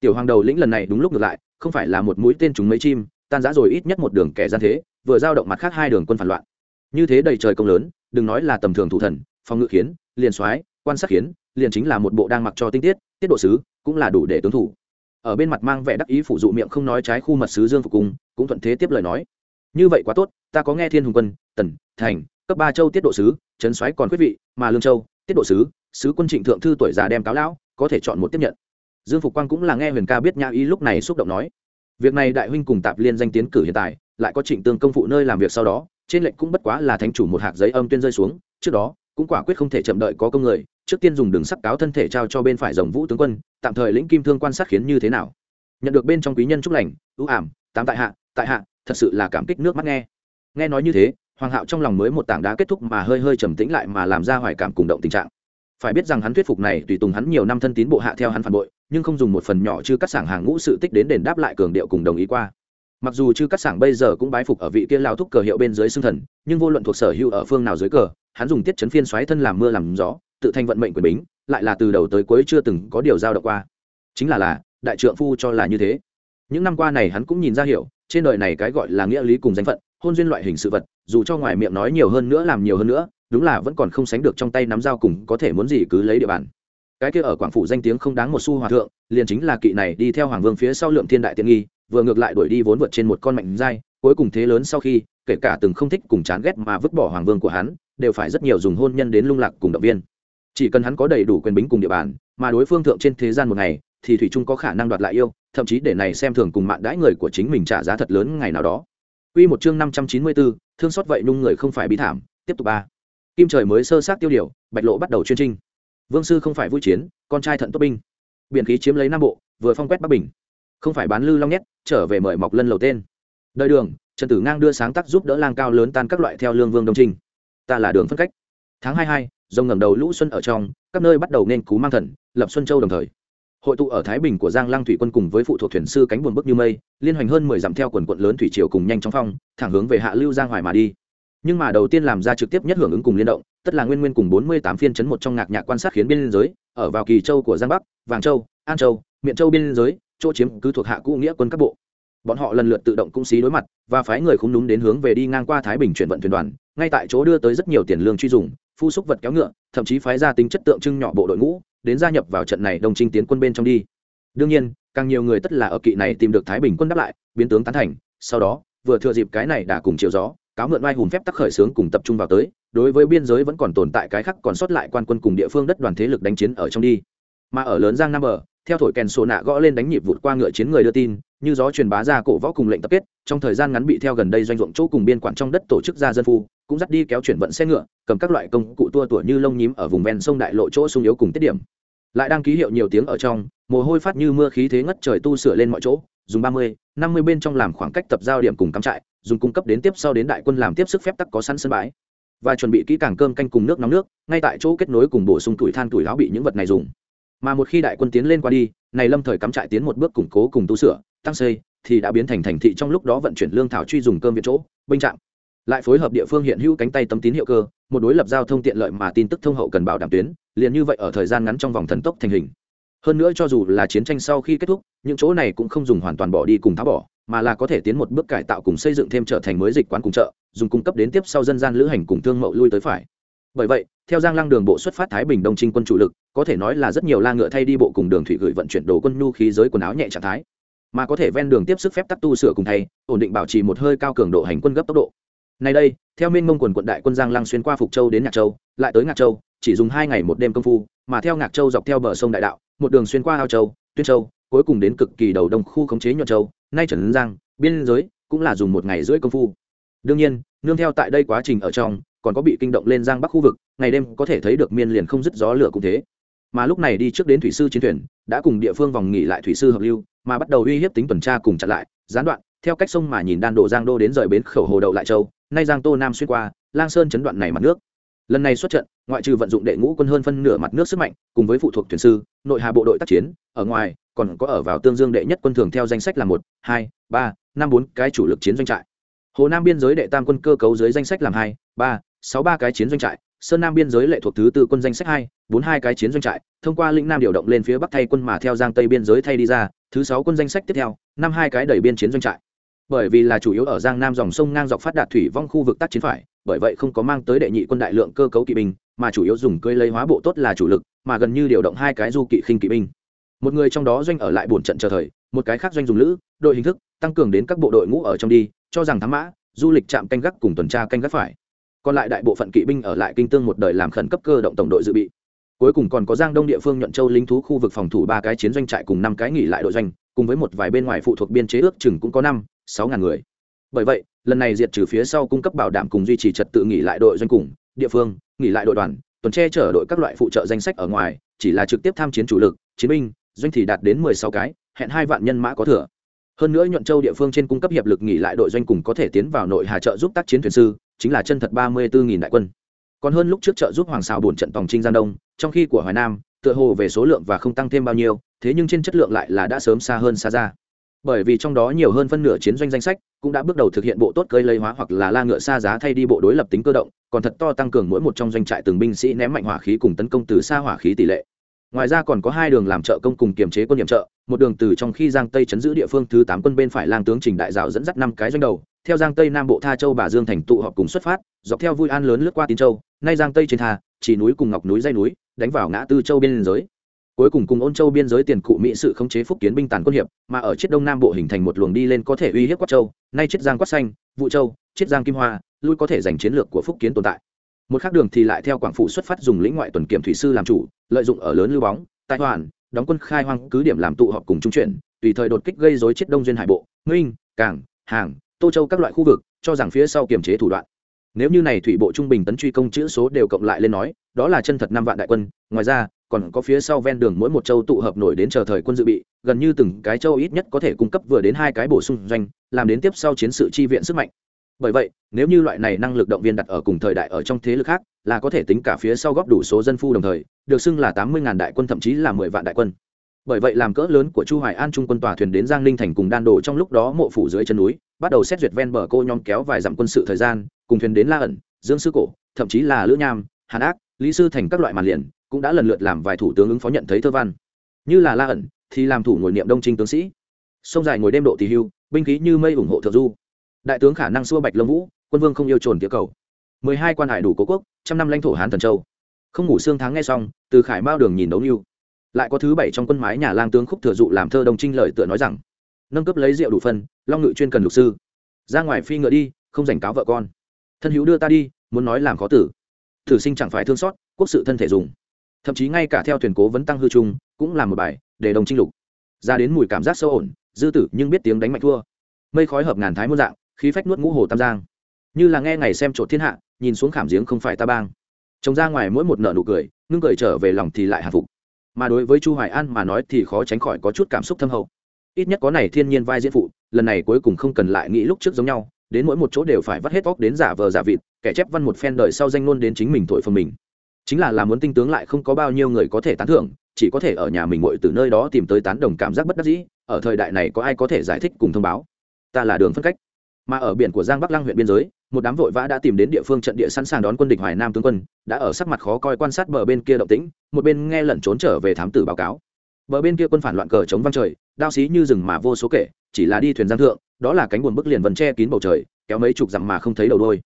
S1: Tiểu hoàng đầu lĩnh lần này đúng lúc ngược lại, không phải là một mũi tên trúng mấy chim, tan giã rồi ít nhất một đường kẻ gian thế, vừa giao động mặt khác hai đường quân phản loạn. Như thế đầy trời công lớn, đừng nói là tầm thường thủ thần, phòng ngự khiến, liền soái quan sát khiến, liền chính là một bộ đang mặc cho tinh tiết tiết độ sứ, cũng là đủ để tướng thủ. Ở bên mặt mang vẻ đắc ý phủ dụ miệng không nói trái khu mật sứ dương phục cung, cũng thuận thế tiếp lời nói. Như vậy quá tốt, ta có nghe thiên hùng quân, tần, thành, cấp ba châu tiết độ sứ, trấn soái còn quyết vị, mà lương châu, tiết độ sứ sứ quân trịnh thượng thư tuổi già đem cáo lão, có thể chọn một tiếp nhận. Dương phục quang cũng là nghe huyền ca biết nhã ý lúc này xúc động nói. Việc này đại huynh cùng tạp liên danh tiến cử hiện tại, lại có trịnh tương công phụ nơi làm việc sau đó, trên lệnh cũng bất quá là thánh chủ một hạt giấy âm tuyên rơi xuống, trước đó, cũng quả quyết không thể chậm đợi có công người trước tiên dùng đường sắc cáo thân thể trao cho bên phải dòng vũ tướng quân, tạm thời lĩnh kim thương quan sát khiến như thế nào. Nhận được bên trong quý nhân chúc lành, ưu ảm, tám tại hạ tại hạ, thật sự là cảm kích nước mắt nghe. Nghe nói như thế, hoàng hạo trong lòng mới một tảng đá kết thúc mà hơi hơi trầm tĩnh lại mà làm ra hoài cảm cùng động tình trạng. Phải biết rằng hắn thuyết phục này tùy tùng hắn nhiều năm thân tín bộ hạ theo hắn phản bội, nhưng không dùng một phần nhỏ chứ cắt sảng hàng ngũ sự tích đến đền đáp lại cường điệu cùng đồng ý qua. Mặc dù chư cắt sảng bây giờ cũng bái phục ở vị kia lao thúc cờ hiệu bên dưới xương thần, nhưng vô luận thuộc sở hữu ở phương nào dưới cờ, hắn dùng tiết chấn phiên xoáy thân làm mưa làm gió tự thành vận mệnh quyền bính, lại là từ đầu tới cuối chưa từng có điều giao động qua. Chính là là, đại trượng phu cho là như thế. Những năm qua này hắn cũng nhìn ra hiểu, trên đời này cái gọi là nghĩa lý cùng danh phận, hôn duyên loại hình sự vật, dù cho ngoài miệng nói nhiều hơn nữa làm nhiều hơn nữa, đúng là vẫn còn không sánh được trong tay nắm dao cùng có thể muốn gì cứ lấy địa bàn. Cái kia ở quảng phủ danh tiếng không đáng một xu hòa thượng, liền chính là kỵ này đi theo hoàng vương phía sau lượng thiên đại tiện nghi, vừa ngược lại đuổi đi vốn vượt trên một con mạnh dai, cuối cùng thế lớn sau khi, kể cả từng không thích cùng chán ghét mà vứt bỏ hoàng vương của hắn, đều phải rất nhiều dùng hôn nhân đến lung lạc cùng động viên chỉ cần hắn có đầy đủ quyền bính cùng địa bàn mà đối phương thượng trên thế gian một ngày thì thủy trung có khả năng đoạt lại yêu thậm chí để này xem thường cùng mạng đãi người của chính mình trả giá thật lớn ngày nào đó Quy một chương 594, thương xót vậy nung người không phải bi thảm, tiếp tục ba. Kim trời mới sơ sát tiêu điều, Bạch Lộ bắt đầu chuyên trinh. Vương sư không phải vui chiến, con trai thận tốt binh. Biển khí chiếm lấy Nam Bộ, vừa phong quét Bắc Bình. Không phải bán lư long nhét, trở về mời mọc lân lầu tên. Đời đường, Trần Tử Ngang đưa sáng tác giúp đỡ lang cao lớn tan các loại theo lương vương đồng trình. Ta là đường phân cách. Tháng 22, rồng ngẩng đầu lũ xuân ở trong, các nơi bắt đầu nên cú mang thần, lập xuân châu đồng thời. Hội tụ ở thái bình của giang lăng thủy quân cùng với phụ thuộc thuyền sư cánh buồn bức như mây liên hoành hơn mười dặm theo quần quận lớn thủy triều cùng nhanh chóng phong thẳng hướng về hạ lưu giang hoài mà đi. Nhưng mà đầu tiên làm ra trực tiếp nhất hưởng ứng cùng liên động tất là nguyên nguyên cùng bốn mươi tám phiên chấn một trong ngạc nhạc quan sát khiến biên giới ở vào kỳ châu của giang bắc vàng châu an châu miện châu biên giới chỗ chiếm cứ thuộc hạ cũ nghĩa quân các bộ bọn họ lần lượt tự động cung xí đối mặt và phái người không đúng đến hướng về đi ngang qua thái bình chuyển vận thuyền đoàn, ngay tại chỗ đưa tới rất nhiều tiền lương truy dùng, phu xúc vật kéo ngựa, thậm chí phái ra tính chất tượng trưng nhỏ bộ đội ngũ, đến gia nhập vào trận này đồng trinh tiến quân bên trong đi. Đương nhiên, càng nhiều người tất là ở kỵ này tìm được thái bình quân đáp lại, biến tướng tán thành, sau đó, vừa thừa dịp cái này đã cùng chiều gió, cáo mượn oai hùng phép tắc khởi sướng cùng tập trung vào tới, đối với biên giới vẫn còn tồn tại cái khác còn sót lại quan quân cùng địa phương đất đoàn thế lực đánh chiến ở trong đi. Mà ở lớn giang nam bờ theo thổi kèn sổ nạ gõ lên đánh nhịp vụt qua ngựa chiến người đưa tin, như gió truyền bá ra cổ võ cùng lệnh tập kết, trong thời gian ngắn bị theo gần đây doanh ruộng chỗ cùng biên quản trong đất tổ chức ra dân phu, cũng dắt đi kéo chuyển vận xe ngựa, cầm các loại công cụ tua tủa như lông nhím ở vùng ven sông đại lộ chỗ sung yếu cùng tiết điểm. Lại đang ký hiệu nhiều tiếng ở trong, mồ hôi phát như mưa khí thế ngất trời tu sửa lên mọi chỗ, dùng ba mươi, năm mươi bên trong làm khoảng cách tập giao điểm cùng cắm trại, dùng cung cấp đến tiếp sau đến đại quân làm tiếp sức phép tắc có sẵn sân bãi. Và chuẩn bị kỹ càng cơm canh cùng nước nóng nước, ngay tại chỗ kết nối cùng bổ sung tuổi than tuổi áo bị những vật này dùng mà một khi đại quân tiến lên qua đi, này lâm thời cắm trại tiến một bước củng cố cùng tu sửa, tăng xây, thì đã biến thành thành thị trong lúc đó vận chuyển lương thảo truy dùng cơm viện chỗ, binh trạm lại phối hợp địa phương hiện hữu cánh tay tấm tín hiệu cơ, một đối lập giao thông tiện lợi mà tin tức thông hậu cần bảo đảm tuyến, liền như vậy ở thời gian ngắn trong vòng thần tốc thành hình. Hơn nữa cho dù là chiến tranh sau khi kết thúc, những chỗ này cũng không dùng hoàn toàn bỏ đi cùng tháo bỏ, mà là có thể tiến một bước cải tạo cùng xây dựng thêm trở thành mới dịch quán cùng chợ, dùng cung cấp đến tiếp sau dân gian lữ hành cùng thương mậu lui tới phải bởi vậy, theo giang lăng đường bộ xuất phát thái bình đông trinh quân chủ lực, có thể nói là rất nhiều la ngựa thay đi bộ cùng đường thủy gửi vận chuyển đồ quân nhu khí giới quần áo nhẹ trạng thái. Mà có thể ven đường tiếp sức phép tắc tu sửa cùng thay, ổn định bảo trì một hơi cao cường độ hành quân gấp tốc độ. Nay đây, theo minh mông quần quận đại quân giang lăng xuyên qua phục châu đến ngạc châu, lại tới ngạc châu, chỉ dùng hai ngày một đêm công phu, mà theo ngạc châu dọc theo bờ sông đại đạo, một đường xuyên qua ao châu, tuyên châu, cuối cùng đến cực kỳ đầu đông khu khống chế nhuận châu, nay trần giang, biên giới, cũng là dùng một ngày rưỡi công phu. Đương nhiên, nương theo tại đây quá trình ở trong còn có bị kinh động lên giang bắc khu vực, ngày đêm có thể thấy được miên liền không dứt gió lửa cũng thế. Mà lúc này đi trước đến thủy sư chiến thuyền, đã cùng địa phương vòng nghỉ lại thủy sư hợp lưu, mà bắt đầu uy hiếp tính tuần tra cùng chặn lại, gián đoạn, theo cách sông mà nhìn đan đổ giang đô đến rời bến khẩu hồ đậu lại châu, nay giang tô nam xuyên qua, lang sơn chấn đoạn này mặt nước. Lần này xuất trận, ngoại trừ vận dụng đệ ngũ quân hơn phân nửa mặt nước sức mạnh, cùng với phụ thuộc thuyền sư, nội hà bộ đội tác chiến, ở ngoài, còn có ở vào tương dương đệ nhất quân thường theo danh sách là một, hai, ba, năm bốn cái chủ lực chiến doanh trại. Hồ nam biên giới đệ tam quân cơ cấu dưới danh sách làm hai, ba sáu ba cái chiến doanh trại, sơn nam biên giới lệ thuộc thứ tư quân danh sách hai, bốn hai cái chiến doanh trại, thông qua lĩnh nam điều động lên phía bắc thay quân mà theo giang tây biên giới thay đi ra, thứ sáu quân danh sách tiếp theo, năm hai cái đẩy biên chiến doanh trại. Bởi vì là chủ yếu ở giang nam dòng sông ngang dọc phát đạt thủy vong khu vực tác chiến phải, bởi vậy không có mang tới đệ nhị quân đại lượng cơ cấu kỵ binh, mà chủ yếu dùng cơi lấy hóa bộ tốt là chủ lực, mà gần như điều động hai cái du kỵ khinh kỵ binh. Một người trong đó doanh ở lại bổn trận chờ thời, một cái khác doanh dùng lữ, đội hình thức, tăng cường đến các bộ đội ngũ ở trong đi, cho rằng thám mã, du lịch trạm canh gác cùng tuần tra canh gác phải còn lại đại bộ phận kỵ binh ở lại kinh tương một đời làm khẩn cấp cơ động tổng đội dự bị. Cuối cùng còn có giang đông địa phương nhuận châu lính thú khu vực phòng thủ ba cái chiến doanh trại cùng năm cái nghỉ lại đội doanh, cùng với một vài bên ngoài phụ thuộc biên chế ước chừng cũng có năm, sáu ngàn người. Bởi vậy, lần này diệt trừ phía sau cung cấp bảo đảm cùng duy trì trật tự nghỉ lại đội doanh cùng, địa phương, nghỉ lại đội đoàn, tuần tre chở đội các loại phụ trợ danh sách ở ngoài, chỉ là trực tiếp tham chiến chủ lực, chiến binh, doanh thì đạt đến mười sáu cái, hẹn hai vạn nhân mã có thừa. Hơn nữa nhuận châu địa phương trên cung cấp hiệp lực nghỉ lại đội doanh cùng có thể tiến vào nội hà trợ giúp tác chiến thuyền sư chính là chân thật ba mươi bốn nghìn đại quân. Còn hơn lúc trước trợ giúp hoàng xào bổn trận tòng trinh giang đông, trong khi của hoài nam, tựa hồ về số lượng và không tăng thêm bao nhiêu, thế nhưng trên chất lượng lại là đã sớm xa hơn xa ra. Bởi vì trong đó nhiều hơn phân nửa chiến doanh danh sách cũng đã bước đầu thực hiện bộ tốt cơi lấy hóa hoặc là la ngựa xa giá thay đi bộ đối lập tính cơ động, còn thật to tăng cường mỗi một trong doanh trại từng binh sĩ ném mạnh hỏa khí cùng tấn công từ xa hỏa khí tỷ lệ ngoài ra còn có hai đường làm trợ công cùng kiềm chế quân nhiệm trợ một đường từ trong khi giang tây chấn giữ địa phương thứ tám quân bên phải lang tướng trình đại dạo dẫn dắt năm cái doanh đầu, theo giang tây nam bộ tha châu bà dương thành tụ họp cùng xuất phát, dọc theo vui an lớn lướt qua tín châu, nay giang tây trên thà chỉ núi cùng ngọc núi dây núi, đánh vào ngã tư châu biên giới. Cuối cùng cùng ôn châu biên giới tiền cụ mỹ sự khống chế phúc kiến binh tàn quân hiệp, mà ở chiết đông nam bộ hình thành một luồng đi lên có thể uy hiếp quát châu, nay chiết giang quát xanh, vụ châu, chiết giang kim hoa, lui có thể giành chiến lược của phúc kiến tồn tại một khác đường thì lại theo quảng phủ xuất phát dùng lĩnh ngoại tuần kiểm thủy sư làm chủ, lợi dụng ở lớn lưu bóng tài hoàn đóng quân khai hoang cứ điểm làm tụ họp cùng trung chuyển, tùy thời đột kích gây dối chết đông duyên hải bộ nguyên cảng, hàng, tô châu các loại khu vực, cho rằng phía sau kiềm chế thủ đoạn. Nếu như này thủy bộ trung bình tấn truy công chữ số đều cộng lại lên nói, đó là chân thật năm vạn đại quân, ngoài ra, còn có phía sau ven đường mỗi một châu tụ hợp nổi đến chờ thời quân dự bị, gần như từng cái châu ít nhất có thể cung cấp vừa đến hai cái bổ sung doanh, làm đến tiếp sau chiến sự chi viện sức mạnh bởi vậy, nếu như loại này năng lực động viên đặt ở cùng thời đại ở trong thế lực khác, là có thể tính cả phía sau góp đủ số dân phu đồng thời, được xưng là tám mươi ngàn đại quân thậm chí là mười vạn đại quân. Bởi vậy làm cỡ lớn của chu hoài an trung quân tòa thuyền đến giang ninh thành cùng đan đồ trong lúc đó mộ phủ dưới chân núi, bắt đầu xét duyệt ven bờ cô nhóm kéo vài dặm quân sự thời gian, cùng thuyền đến la ẩn, dương sư cổ, thậm chí là lữ nham, hàn ác, lý sư thành các loại màn liền, cũng đã lần lượt làm vài thủ tướng ứng phó nhận thấy thơ văn. Như là la ẩn, thì làm thủ ngồi niệm đông trinh tướng sĩ. Sông dài ngồi đêm độ tỷ hưu, binh khí như mây ủng hộ thượng du đại tướng khả năng xua bạch lông vũ, quân vương không yêu trồn tía cầu. mười hai quan hải đủ cố quốc, trăm năm lãnh thổ hán thần châu. Không ngủ xương tháng nghe xong, từ khải mao đường nhìn đấu lưu lại có thứ bảy trong quân mái nhà lang tướng khúc thừa dụ làm thơ đồng trinh lời tựa nói rằng, nâng cấp lấy rượu đủ phân, long ngự chuyên cần lục sư. Ra ngoài phi ngựa đi, không dành cáo vợ con. Thân hữu đưa ta đi, muốn nói làm khó tử. Thử sinh chẳng phải thương xót, quốc sự thân thể dùng. Thậm chí ngay cả theo thuyền cố vẫn tăng hư trung, cũng là một bài, để đồng trinh lục. Ra đến mùi cảm giác sâu ổn, dư tử nhưng biết tiếng đánh mạnh thua. Mây khói hợp ngàn thái muôn dạng khí phách nuốt ngũ hồ tam giang. Như là nghe ngày xem trộn thiên hạ, nhìn xuống khảm giếng không phải ta bang. Trông ra ngoài mỗi một nợ nụ cười, ngưng cười trở về lòng thì lại hạ phục. Mà đối với chu hoài an mà nói thì khó tránh khỏi có chút cảm xúc thâm hậu. Ít nhất có này thiên nhiên vai diễn phụ, lần này cuối cùng không cần lại nghĩ lúc trước giống nhau, đến mỗi một chỗ đều phải vắt hết óc đến giả vờ giả vịt, kẻ chép văn một phen đời sau danh luôn đến chính mình thổi phần mình. Chính là làm muốn tinh tướng lại không có bao nhiêu người có thể tán thưởng, chỉ có thể ở nhà mình ngồi từ nơi đó tìm tới tán đồng cảm giác bất đắc dĩ, ở thời đại này có ai có thể giải thích cùng thông báo? Ta là đường phân cách mà ở biển của giang bắc lăng huyện biên giới, một đám vội vã đã tìm đến địa phương trận địa sẵn sàng đón quân địch hoài nam tướng quân, đã ở sắc mặt khó coi quan sát bờ bên kia động tĩnh, một bên nghe lẩn trốn trở về thám tử báo cáo. Bờ bên kia quân phản loạn cờ chống văng trời, đao xí như rừng mà vô số kể, chỉ là đi thuyền giang thượng, đó là cánh buồn bức liền vần che kín bầu trời, kéo mấy chục dặm mà không thấy đầu đôi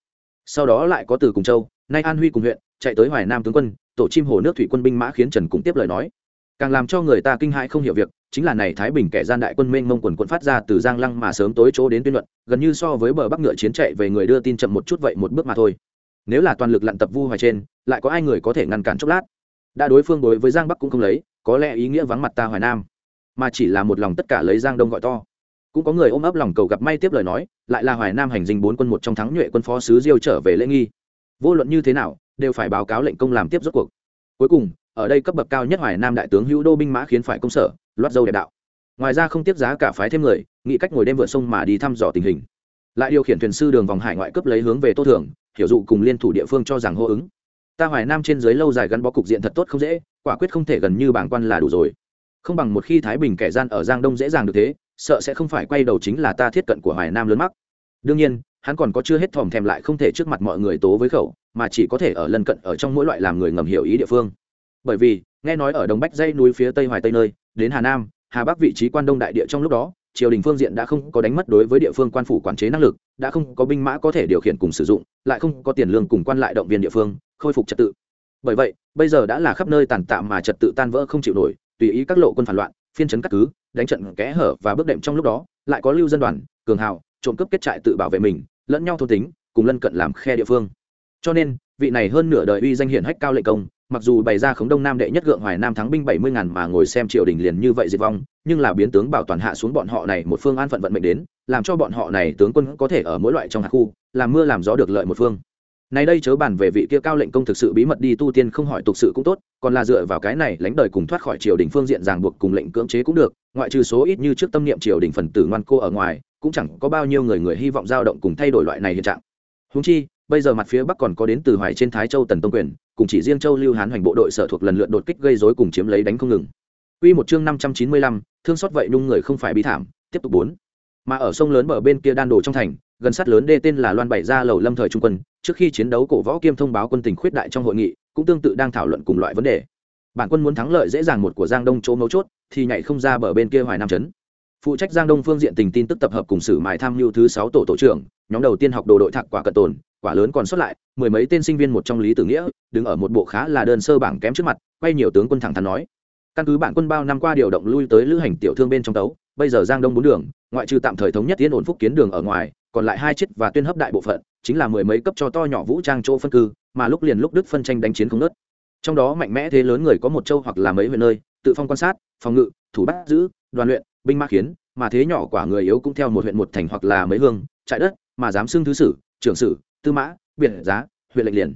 S1: sau đó lại có từ cùng châu, nay an huy cùng huyện, chạy tới hoài nam tướng quân, tổ chim hồ nước thủy quân binh mã khiến trần cũng tiếp lời nói. Càng làm cho người ta kinh hãi không hiểu việc chính là này thái bình kẻ gian đại quân mênh mông quần quận phát ra từ giang lăng mà sớm tối chỗ đến tuyên luận, gần như so với bờ bắc ngựa chiến chạy về người đưa tin chậm một chút vậy một bước mà thôi. Nếu là toàn lực lặn tập vu hoài trên, lại có ai người có thể ngăn cản chốc lát? Đã đối phương đối với giang bắc cũng không lấy, có lẽ ý nghĩa vắng mặt ta hoài nam. Mà chỉ là một lòng tất cả lấy giang đông gọi to. Cũng có người ôm ấp lòng cầu gặp may tiếp lời nói, lại là hoài nam hành dinh bốn quân một trong thắng nhuệ quân phó sứ diêu trở về lễ nghi. Vô luận như thế nào, đều phải báo cáo lệnh công làm tiếp rốt cuộc. Cuối cùng, ở đây cấp bậc cao nhất hoài nam đại tướng hữu đô binh mã khiến phải công sở loát dâu đẹp đạo. Ngoài ra không tiếp giá cả phái thêm người, nghĩ cách ngồi đêm vượt sông mà đi thăm dò tình hình. Lại điều khiển thuyền sư đường vòng hải ngoại cấp lấy hướng về tô thường, hiểu dụ cùng liên thủ địa phương cho rằng hô ứng. Ta hoài nam trên dưới lâu dài gắn bó cục diện thật tốt không dễ, quả quyết không thể gần như bảng quan là đủ rồi. Không bằng một khi thái bình kẻ gian ở giang đông dễ dàng được thế, sợ sẽ không phải quay đầu chính là ta thiết cận của hoài nam lớn mắc. Đương nhiên, hắn còn có chưa hết thòm thèm lại không thể trước mặt mọi người tố với khẩu, mà chỉ có thể ở lân cận ở trong mỗi loại làm người ngầm hiểu ý địa phương. Bởi vì nghe nói ở đồng bách dây núi phía tây hoài tây nơi, đến hà nam, hà bắc vị trí quan đông đại địa trong lúc đó, triều đình phương diện đã không có đánh mất đối với địa phương quan phủ quản chế năng lực, đã không có binh mã có thể điều khiển cùng sử dụng, lại không có tiền lương cùng quan lại động viên địa phương, khôi phục trật tự. Bởi vậy, bây giờ đã là khắp nơi tàn tạm mà trật tự tan vỡ không chịu nổi, tùy ý các lộ quân phản loạn, phiên chấn cắt cứ, đánh trận kẽ hở và bước đệm trong lúc đó, lại có lưu dân đoàn, cường hào, trộm cướp kết trại tự bảo vệ mình, lẫn nhau thôn tính, cùng lân cận làm khe địa phương cho nên, vị này hơn nửa đời uy danh hiển hách cao lệ công, mặc dù bày ra khống đông nam đệ nhất gượng hoài nam thắng binh bảy mươi ngàn mà ngồi xem triều đình liền như vậy diệt vong, nhưng là biến tướng bảo toàn hạ xuống bọn họ này một phương an phận vận mệnh đến, làm cho bọn họ này tướng quân có thể ở mỗi loại trong hạt khu, làm mưa làm gió được lợi một phương. Này đây chớ bàn về vị kia cao lệnh công thực sự bí mật đi tu tiên không hỏi tục sự cũng tốt, còn là dựa vào cái này lãnh đời cùng thoát khỏi triều đình phương diện ràng buộc cùng lệnh cưỡng chế cũng được, ngoại trừ số ít như trước tâm niệm triều đình phần tử ngoan cô ở ngoài, cũng chẳng có bao nhiêu người người hy vọng dao động cùng thay đổi loại này hiện trạng. Húng chi bây giờ mặt phía bắc còn có đến từ hoài trên thái châu tần tông quyền cùng chỉ riêng châu lưu hán hoành bộ đội sở thuộc lần lượt đột kích gây rối cùng chiếm lấy đánh không ngừng Quy một chương 595, thương xót vậy nung người không phải bi thảm, tiếp tục bốn. Mà ở sông lớn bờ bên kia đan đồ trong thành, gần sát lớn đê tên là Loan Bảy gia lầu Lâm thời trung quân, trước khi chiến đấu cổ võ kiêm thông báo quân tình khuyết đại trong hội nghị, cũng tương tự đang thảo luận cùng loại vấn đề. Bản quân muốn thắng lợi dễ dàng một của Giang Đông chỗ mấu chốt, thì nhảy không ra bờ bên kia Hoài Nam trấn. Phụ trách Giang Đông phương diện tình tin tức tập hợp cùng sử mài tham lưu thứ 6 tổ tổ trưởng, nhóm đầu tiên học đồ đội thạc quả cận tồn, quả lớn còn xuất lại, mười mấy tên sinh viên một trong lý tử nghĩa, đứng ở một bộ khá là đơn sơ bảng kém trước mặt, quay nhiều tướng quân thẳng thắn nói: căn cứ bản quân bao năm qua điều động lui tới lữ hành tiểu thương bên trong tấu bây giờ giang đông bốn đường ngoại trừ tạm thời thống nhất tiến ổn phúc kiến đường ở ngoài còn lại hai chiếc và tuyên hấp đại bộ phận chính là mười mấy cấp cho to nhỏ vũ trang chỗ phân cư mà lúc liền lúc đức phân tranh đánh chiến không nớt trong đó mạnh mẽ thế lớn người có một châu hoặc là mấy huyện nơi tự phong quan sát phòng ngự thủ bắt giữ đoàn luyện binh mã khiến mà thế nhỏ quả người yếu cũng theo một huyện một thành hoặc là mấy hương trại đất mà dám xưng thứ sử trưởng sử tư mã, biển giá, huyện lệnh liền.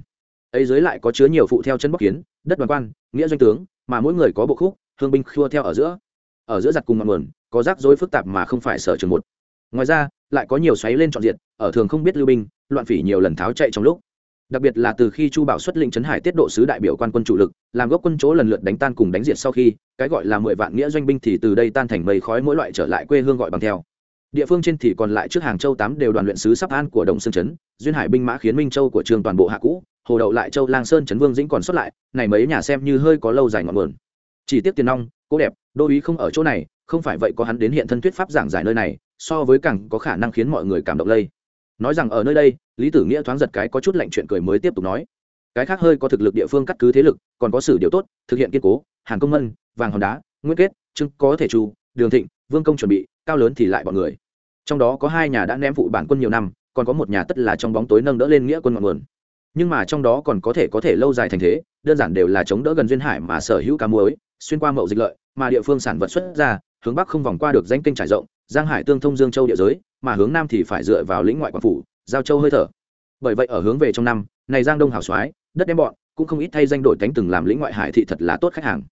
S1: Ấy dưới lại có chứa nhiều phụ theo chân bóc kiến, đất đoàn quan, nghĩa doanh tướng, mà mỗi người có bộ khúc, hương binh khua theo ở giữa. Ở giữa giặt cùng ngọn nguồn, có rắc rối phức tạp mà không phải sở trường một. Ngoài ra, lại có nhiều xoáy lên trọn diện ở thường không biết lưu binh, loạn phỉ nhiều lần tháo chạy trong lúc. Đặc biệt là từ khi chu bảo xuất lĩnh trấn hải tiết độ sứ đại biểu quan quân chủ lực, làm gốc quân chỗ lần lượt đánh tan cùng đánh diệt sau khi, cái gọi là mười vạn nghĩa doanh binh thì từ đây tan thành mây khói mỗi loại trở lại quê hương gọi bằng theo địa phương trên thì còn lại trước hàng châu tám đều đoàn luyện sứ sắp an của đồng sương trấn duyên hải binh mã khiến minh châu của trường toàn bộ hạ cũ, hồ đậu lại châu lang sơn trấn vương dĩnh còn xuất lại, này mấy nhà xem như hơi có lâu dài ngọn nguồn. Chỉ tiếc tiền nong, cố đẹp, đô ý không ở chỗ này, không phải vậy có hắn đến hiện thân thuyết pháp giảng giải nơi này, so với càng có khả năng khiến mọi người cảm động lây. Nói rằng ở nơi đây, lý tử nghĩa thoáng giật cái có chút lạnh chuyện cười mới tiếp tục nói. Cái khác hơi có thực lực địa phương cắt cứ thế lực, còn có sử điều tốt, thực hiện kiên cố, hàng công mân vàng hòn đá, nguyên kết trưng có thể chu đường thịnh, vương công chuẩn bị, cao lớn thì lại bọn người trong đó có hai nhà đã ném phụ bản quân nhiều năm, còn có một nhà tất là trong bóng tối nâng đỡ lên nghĩa quân ngọn nguồn. Nhưng mà trong đó còn có thể có thể lâu dài thành thế, đơn giản đều là chống đỡ gần duyên hải mà sở hữu cá muối, xuyên qua mậu dịch lợi, mà địa phương sản vật xuất ra, hướng bắc không vòng qua được danh kênh trải rộng, giang hải tương thông dương châu địa giới, mà hướng nam thì phải dựa vào lĩnh ngoại quảng phủ, giao châu hơi thở. Bởi vậy ở hướng về trong năm, này giang đông hảo soái đất đem bọn, cũng không ít thay danh đổi cánh từng làm lĩnh ngoại hải thị thật là tốt khách hàng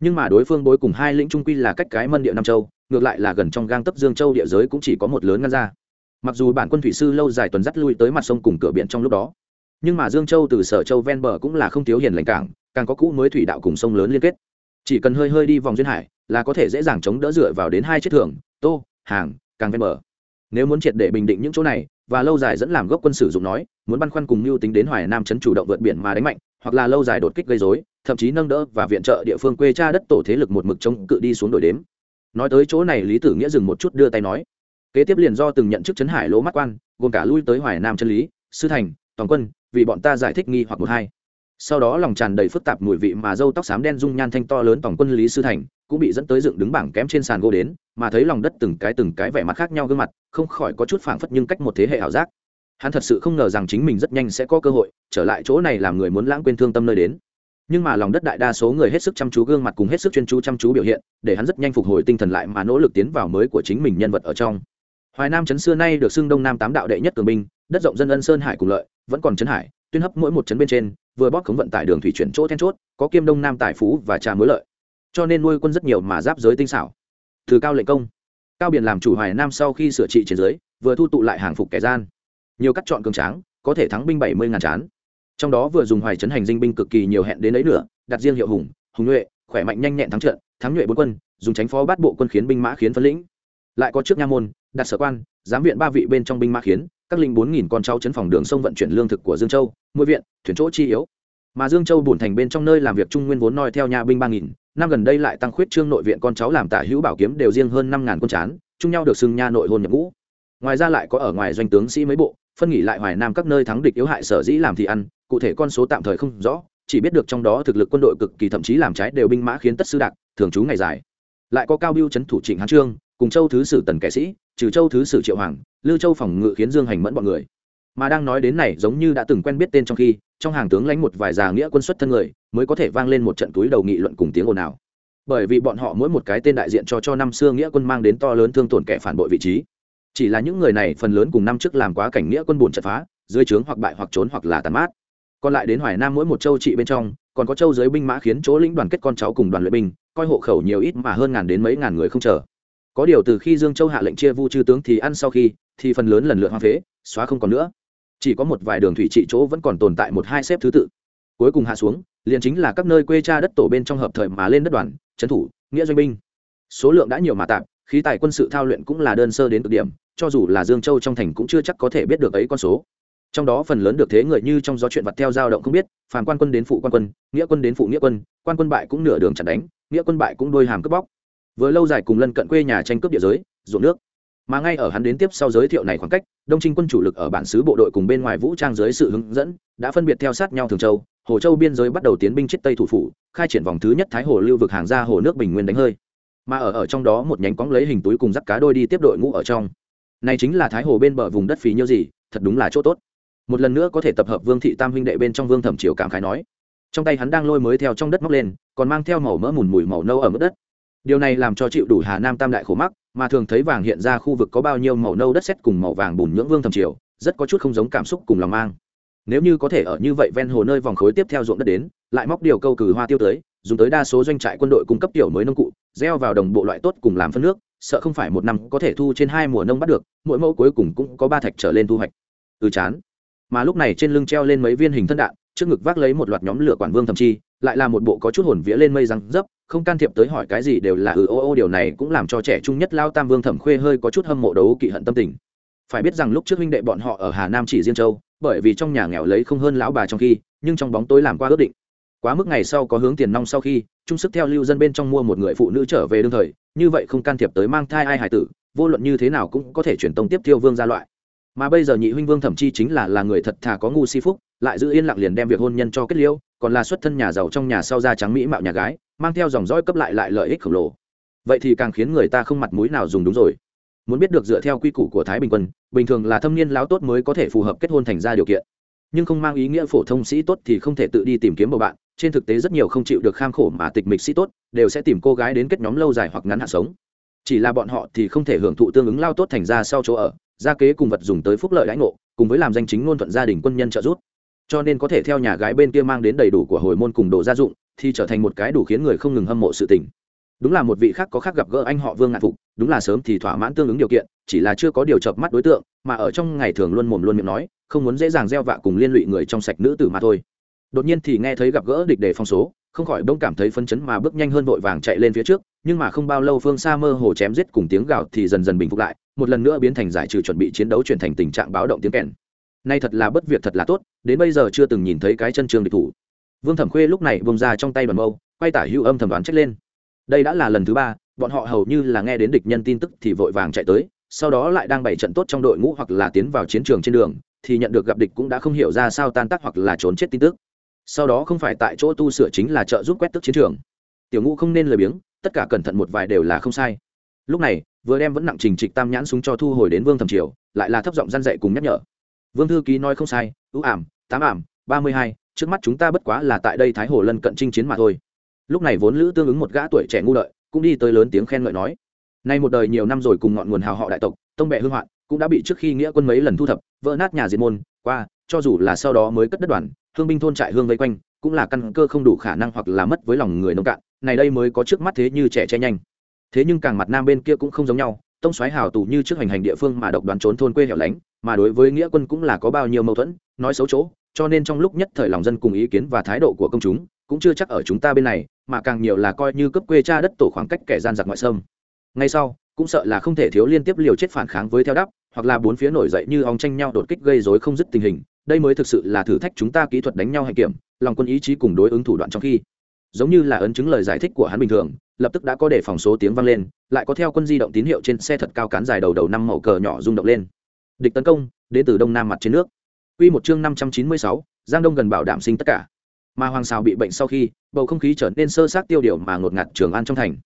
S1: nhưng mà đối phương bối cùng hai lĩnh trung quy là cách cái mân địa nam châu, ngược lại là gần trong gang tấp dương châu địa giới cũng chỉ có một lớn ngăn ra. Mặc dù bản quân thủy sư lâu dài tuần dắt lui tới mặt sông cùng cửa biển trong lúc đó, nhưng mà dương châu từ sở châu ven bờ cũng là không thiếu hiền lành cảng, càng có cũ mới thủy đạo cùng sông lớn liên kết. Chỉ cần hơi hơi đi vòng duyên hải là có thể dễ dàng chống đỡ dựa vào đến hai chiếc thưởng, tô, hàng, càng ven bờ. Nếu muốn triệt để bình định những chỗ này, và lâu dài dẫn làm gốc quân sử dụng nói, muốn băn khoăn cùng mưu tính đến hoài nam chấn chủ động vượt biển mà đánh mạnh hoặc là lâu dài đột kích gây dối thậm chí nâng đỡ và viện trợ địa phương quê cha đất tổ thế lực một mực chống cự đi xuống đổi đếm. Nói tới chỗ này, lý tử nghĩa dừng một chút đưa tay nói, kế tiếp liền do từng nhận chức chấn hải lỗ mắt quan, gồm cả lui tới hoài nam chân lý, sư thành, toàn quân, vì bọn ta giải thích nghi hoặc một hai. Sau đó lòng tràn đầy phức tạp mùi vị mà dâu tóc xám đen dung nhan thanh to lớn tổng quân lý sư thành cũng bị dẫn tới dựng đứng bảng kém trên sàn gỗ đến, mà thấy lòng đất từng cái từng cái vẻ mặt khác nhau gương mặt, không khỏi có chút phảng phất nhưng cách một thế hệ ảo giác hắn thật sự không ngờ rằng chính mình rất nhanh sẽ có cơ hội trở lại chỗ này làm người muốn lãng quên thương tâm nơi đến. Nhưng mà lòng đất đại đa số người hết sức chăm chú gương mặt cùng hết sức chuyên chú chăm chú biểu hiện, để hắn rất nhanh phục hồi tinh thần lại mà nỗ lực tiến vào mới của chính mình nhân vật ở trong. Hoài nam trấn xưa nay được xưng đông nam tám đạo đệ nhất cường binh, đất rộng dân ân sơn hải cùng lợi, vẫn còn trấn hải, tuyên hấp mỗi một trấn bên trên, vừa bóp khống vận tải đường thủy chuyển chỗ then chốt, có kiêm đông nam tài phú và trà mối lợi. Cho nên nuôi quân rất nhiều mà giáp giới tinh xảo. Từ cao lệnh công, cao biển làm chủ hoài nam sau khi sửa trị trên dưới vừa thu tụ lại hàng phục kẻ gian nhiều cắt chọn cường tráng, có thể thắng binh bảy mươi ngàn chán. Trong đó vừa dùng hoài chấn hành dinh binh cực kỳ nhiều hẹn đến ấy nữa đặt riêng hiệu hùng hùng nhuệ, khỏe mạnh nhanh nhẹn thắng trận, thắng nhuệ bốn quân, dùng tránh phó bắt bộ quân khiến binh mã khiến phân lĩnh. Lại có trước nha môn, đặt sở quan, giám viện ba vị bên trong binh mã khiến, các linh bốn nghìn con cháu chấn phòng đường sông vận chuyển lương thực của dương châu, mỗi viện, thuyền chỗ chi yếu. Mà dương châu bổn thành bên trong nơi làm việc trung nguyên vốn noi theo nhà binh ba nghìn, năm gần đây lại tăng khuyết trương nội viện con cháu làm tả hữu bảo kiếm đều riêng hơn năm ngàn con chán, chung nhau được xưng nha nội hôn nhập ngũ. Ngoài ra lại có ở ngoài doanh tướng sĩ mấy bộ phân nghỉ lại hoài nam các nơi thắng địch yếu hại sở dĩ làm thì ăn, cụ thể con số tạm thời không rõ, chỉ biết được trong đó thực lực quân đội cực kỳ thậm chí làm trái đều binh mã khiến tất sư đạc, thường trú ngày dài. Lại có cao biêu chấn thủ trịnh hán trương, cùng châu thứ sử tần kẻ sĩ, trừ châu thứ sử triệu hoàng, lưu châu phòng ngự khiến dương hành mẫn bọn người. Mà đang nói đến này, giống như đã từng quen biết tên trong khi, trong hàng tướng lãnh một vài già nghĩa quân xuất thân người, mới có thể vang lên một trận túi đầu nghị luận cùng tiếng ồn ào. Bởi vì bọn họ mỗi một cái tên đại diện cho cho năm xưa nghĩa quân mang đến to lớn thương tổn kẻ phản bội vị trí chỉ là những người này phần lớn cùng năm trước làm quá cảnh nghĩa quân buồn chật phá, dưới trướng hoặc bại hoặc trốn hoặc là tàn mát. Còn lại đến hoài nam mỗi một châu trị bên trong, còn có châu dưới binh mã khiến chỗ lĩnh đoàn kết con cháu cùng đoàn luyện binh, coi hộ khẩu nhiều ít mà hơn ngàn đến mấy ngàn người không chờ. Có điều từ khi dương châu hạ lệnh chia vu chư tướng thì ăn sau khi, thì phần lớn lần lượt hoang phế, xóa không còn nữa. Chỉ có một vài đường thủy trị chỗ vẫn còn tồn tại một hai xếp thứ tự. Cuối cùng hạ xuống, liền chính là các nơi quê cha đất tổ bên trong hợp thời mà lên đất đoàn, trấn thủ, nghĩa doanh binh. Số lượng đã nhiều mà tạm khí tài quân sự thao luyện cũng là đơn sơ đến cực điểm cho dù là dương châu trong thành cũng chưa chắc có thể biết được ấy con số. Trong đó phần lớn được thế người như trong gió chuyện vật theo dao động không biết, phàm quan quân đến phụ quan quân, nghĩa quân đến phụ nghĩa quân, quan quân bại cũng nửa đường chặn đánh, nghĩa quân bại cũng đôi hàm cướp bóc. Vừa lâu dài cùng lân cận quê nhà tranh cướp địa giới, ruộng nước. Mà ngay ở hắn đến tiếp sau giới thiệu này khoảng cách, đông trinh quân chủ lực ở bản xứ bộ đội cùng bên ngoài vũ trang dưới sự hướng dẫn, đã phân biệt theo sát nhau thường châu, hồ châu biên giới bắt đầu tiến binh chết tây thủ phủ, khai triển vòng thứ nhất thái hồ lưu vực hàng ra hồ nước bình nguyên đánh hơi. Mà ở ở trong đó một nhánh cóng lấy hình túi cùng dắt cá đôi đi tiếp đội ngũ ở trong này chính là thái hồ bên bờ vùng đất phí nhiêu gì, thật đúng là chỗ tốt. Một lần nữa có thể tập hợp vương thị tam huynh đệ bên trong vương thẩm triều cảm khái nói. Trong tay hắn đang lôi mới theo trong đất móc lên, còn mang theo màu mỡ mùn mùi màu nâu ở mức đất. Điều này làm cho chịu đủ hà nam tam đại khổ mắc, mà thường thấy vàng hiện ra khu vực có bao nhiêu màu nâu đất xét cùng màu vàng bùn nhưỡng vương thẩm triều, rất có chút không giống cảm xúc cùng lòng mang. Nếu như có thể ở như vậy ven hồ nơi vòng khối tiếp theo ruộng đất đến, lại móc điều câu cử hoa tiêu tới, dùng tới đa số doanh trại quân đội cung cấp tiểu mới nông cụ, gieo vào đồng bộ loại tốt cùng làm phân nước sợ không phải một năm có thể thu trên hai mùa nông bắt được, mỗi mẫu cuối cùng cũng có ba thạch trở lên thu hoạch. Từ chán. Mà lúc này trên lưng treo lên mấy viên hình thân đạn, trước ngực vác lấy một loạt nhóm lửa quản vương thậm chi lại là một bộ có chút hồn vía lên mây răng dấp, không can thiệp tới hỏi cái gì đều là ừ ô ô, điều này cũng làm cho trẻ trung nhất lao tam vương thẩm khuê hơi có chút hâm mộ đấu kỵ hận tâm tình. Phải biết rằng lúc trước huynh đệ bọn họ ở hà nam chỉ riêng châu, bởi vì trong nhà nghèo lấy không hơn lão bà trong khi, nhưng trong bóng tối làm qua ước định quá mức ngày sau có hướng tiền nong sau khi trung sức theo lưu dân bên trong mua một người phụ nữ trở về đương thời, như vậy không can thiệp tới mang thai ai hải tử, vô luận như thế nào cũng có thể chuyển tông tiếp tiêu vương gia loại. Mà bây giờ nhị huynh vương thẩm chi chính là là người thật thà có ngu si phúc, lại giữ yên lặng liền đem việc hôn nhân cho kết liễu, còn là xuất thân nhà giàu trong nhà sau da trắng mỹ mạo nhà gái, mang theo dòng dõi cấp lại lại lợi ích khổng lồ. Vậy thì càng khiến người ta không mặt mũi nào dùng đúng rồi. Muốn biết được dựa theo quy củ của thái bình quân, bình thường là thâm niên láo tốt mới có thể phù hợp kết hôn thành ra điều kiện. Nhưng không mang ý nghĩa phổ thông sĩ tốt thì không thể tự đi tìm kiếm bầu bạn trên thực tế rất nhiều không chịu được kham khổ mà tịch mịch sĩ tốt đều sẽ tìm cô gái đến kết nhóm lâu dài hoặc ngắn hạn sống. Chỉ là bọn họ thì không thể hưởng thụ tương ứng lao tốt thành ra sau chỗ ở, gia kế cùng vật dùng tới phúc lợi lãnh ngộ, cùng với làm danh chính ngôn thuận gia đình quân nhân trợ giúp. Cho nên có thể theo nhà gái bên kia mang đến đầy đủ của hồi môn cùng đồ gia dụng, thì trở thành một cái đủ khiến người không ngừng hâm mộ sự tình. Đúng là một vị khác có khác gặp gỡ anh họ vương ngạn phục, đúng là sớm thì thỏa mãn tương ứng điều kiện, chỉ là chưa có điều chợp mắt đối tượng, mà ở trong ngày thường luôn mồm luôn miệng nói, không muốn dễ dàng gieo vạ cùng liên lụy người trong sạch nữ tử mà thôi đột nhiên thì nghe thấy gặp gỡ địch đề phong số, không khỏi đông cảm thấy phấn chấn mà bước nhanh hơn vội vàng chạy lên phía trước, nhưng mà không bao lâu phương xa mơ hồ chém giết cùng tiếng gào thì dần dần bình phục lại, một lần nữa biến thành giải trừ chuẩn bị chiến đấu chuyển thành tình trạng báo động tiếng kèn. Nay thật là bất việc thật là tốt, đến bây giờ chưa từng nhìn thấy cái chân trường địch thủ. Vương thẩm khuê lúc này bông ra trong tay bần mâu, quay tả hữu âm thẩm đoán trách lên. Đây đã là lần thứ ba, bọn họ hầu như là nghe đến địch nhân tin tức thì vội vàng chạy tới, sau đó lại đang bày trận tốt trong đội ngũ hoặc là tiến vào chiến trường trên đường, thì nhận được gặp địch cũng đã không hiểu ra sao tan tác hoặc là trốn chết tin tức sau đó không phải tại chỗ tu sửa chính là trợ giúp quét tức chiến trường. Tiểu ngũ không nên lười biếng, tất cả cẩn thận một vài đều là không sai. Lúc này, vừa đem vẫn nặng trình trịch tam nhãn súng cho thu hồi đến vương thẩm triều, lại là thấp giọng gian dạy cùng nhắc nhở. Vương thư ký nói không sai, ưu ảm, tám ảm, ba mươi hai, trước mắt chúng ta bất quá là tại đây thái hồ lân cận chinh chiến mà thôi. Lúc này vốn lữ tương ứng một gã tuổi trẻ ngu lợi cũng đi tới lớn tiếng khen ngợi nói. Nay một đời nhiều năm rồi cùng ngọn nguồn hào họ đại tộc, tông bệ hương hoạn, cũng đã bị trước khi nghĩa quân mấy lần thu thập, vỡ nát nhà diệt môn, qua, cho dù là sau đó mới cất đất đoàn hương binh thôn trại hương vây quanh, cũng là căn cơ không đủ khả năng hoặc là mất với lòng người nông cạn, này đây mới có trước mắt thế như trẻ che nhanh. Thế nhưng càng mặt nam bên kia cũng không giống nhau, tông xoáy hào tù như trước hành hành địa phương mà độc đoán trốn thôn quê hẻo lánh, mà đối với nghĩa quân cũng là có bao nhiêu mâu thuẫn, nói xấu chỗ, cho nên trong lúc nhất thời lòng dân cùng ý kiến và thái độ của công chúng, cũng chưa chắc ở chúng ta bên này, mà càng nhiều là coi như cấp quê cha đất tổ khoảng cách kẻ gian giặc ngoại xâm. Ngay sau, cũng sợ là không thể thiếu liên tiếp liều chết phản kháng với theo đáp, hoặc là bốn phía nổi dậy như ong tranh nhau đột kích gây rối không dứt tình hình đây mới thực sự là thử thách chúng ta kỹ thuật đánh nhau hay kiểm lòng quân ý chí cùng đối ứng thủ đoạn trong khi giống như là ấn chứng lời giải thích của hắn bình thường lập tức đã có để phòng số tiếng vang lên lại có theo quân di động tín hiệu trên xe thật cao cán dài đầu đầu năm màu cờ nhỏ rung động lên địch tấn công đến từ đông nam mặt trên nước Quy một chương năm trăm chín mươi sáu, Giang Đông gần bảo đảm sinh tất cả. Mà Hoàng Sào bị bệnh sau khi, bầu không khí trở nên sơ sát tiêu điều mà ngột ngạt trường an trong thành.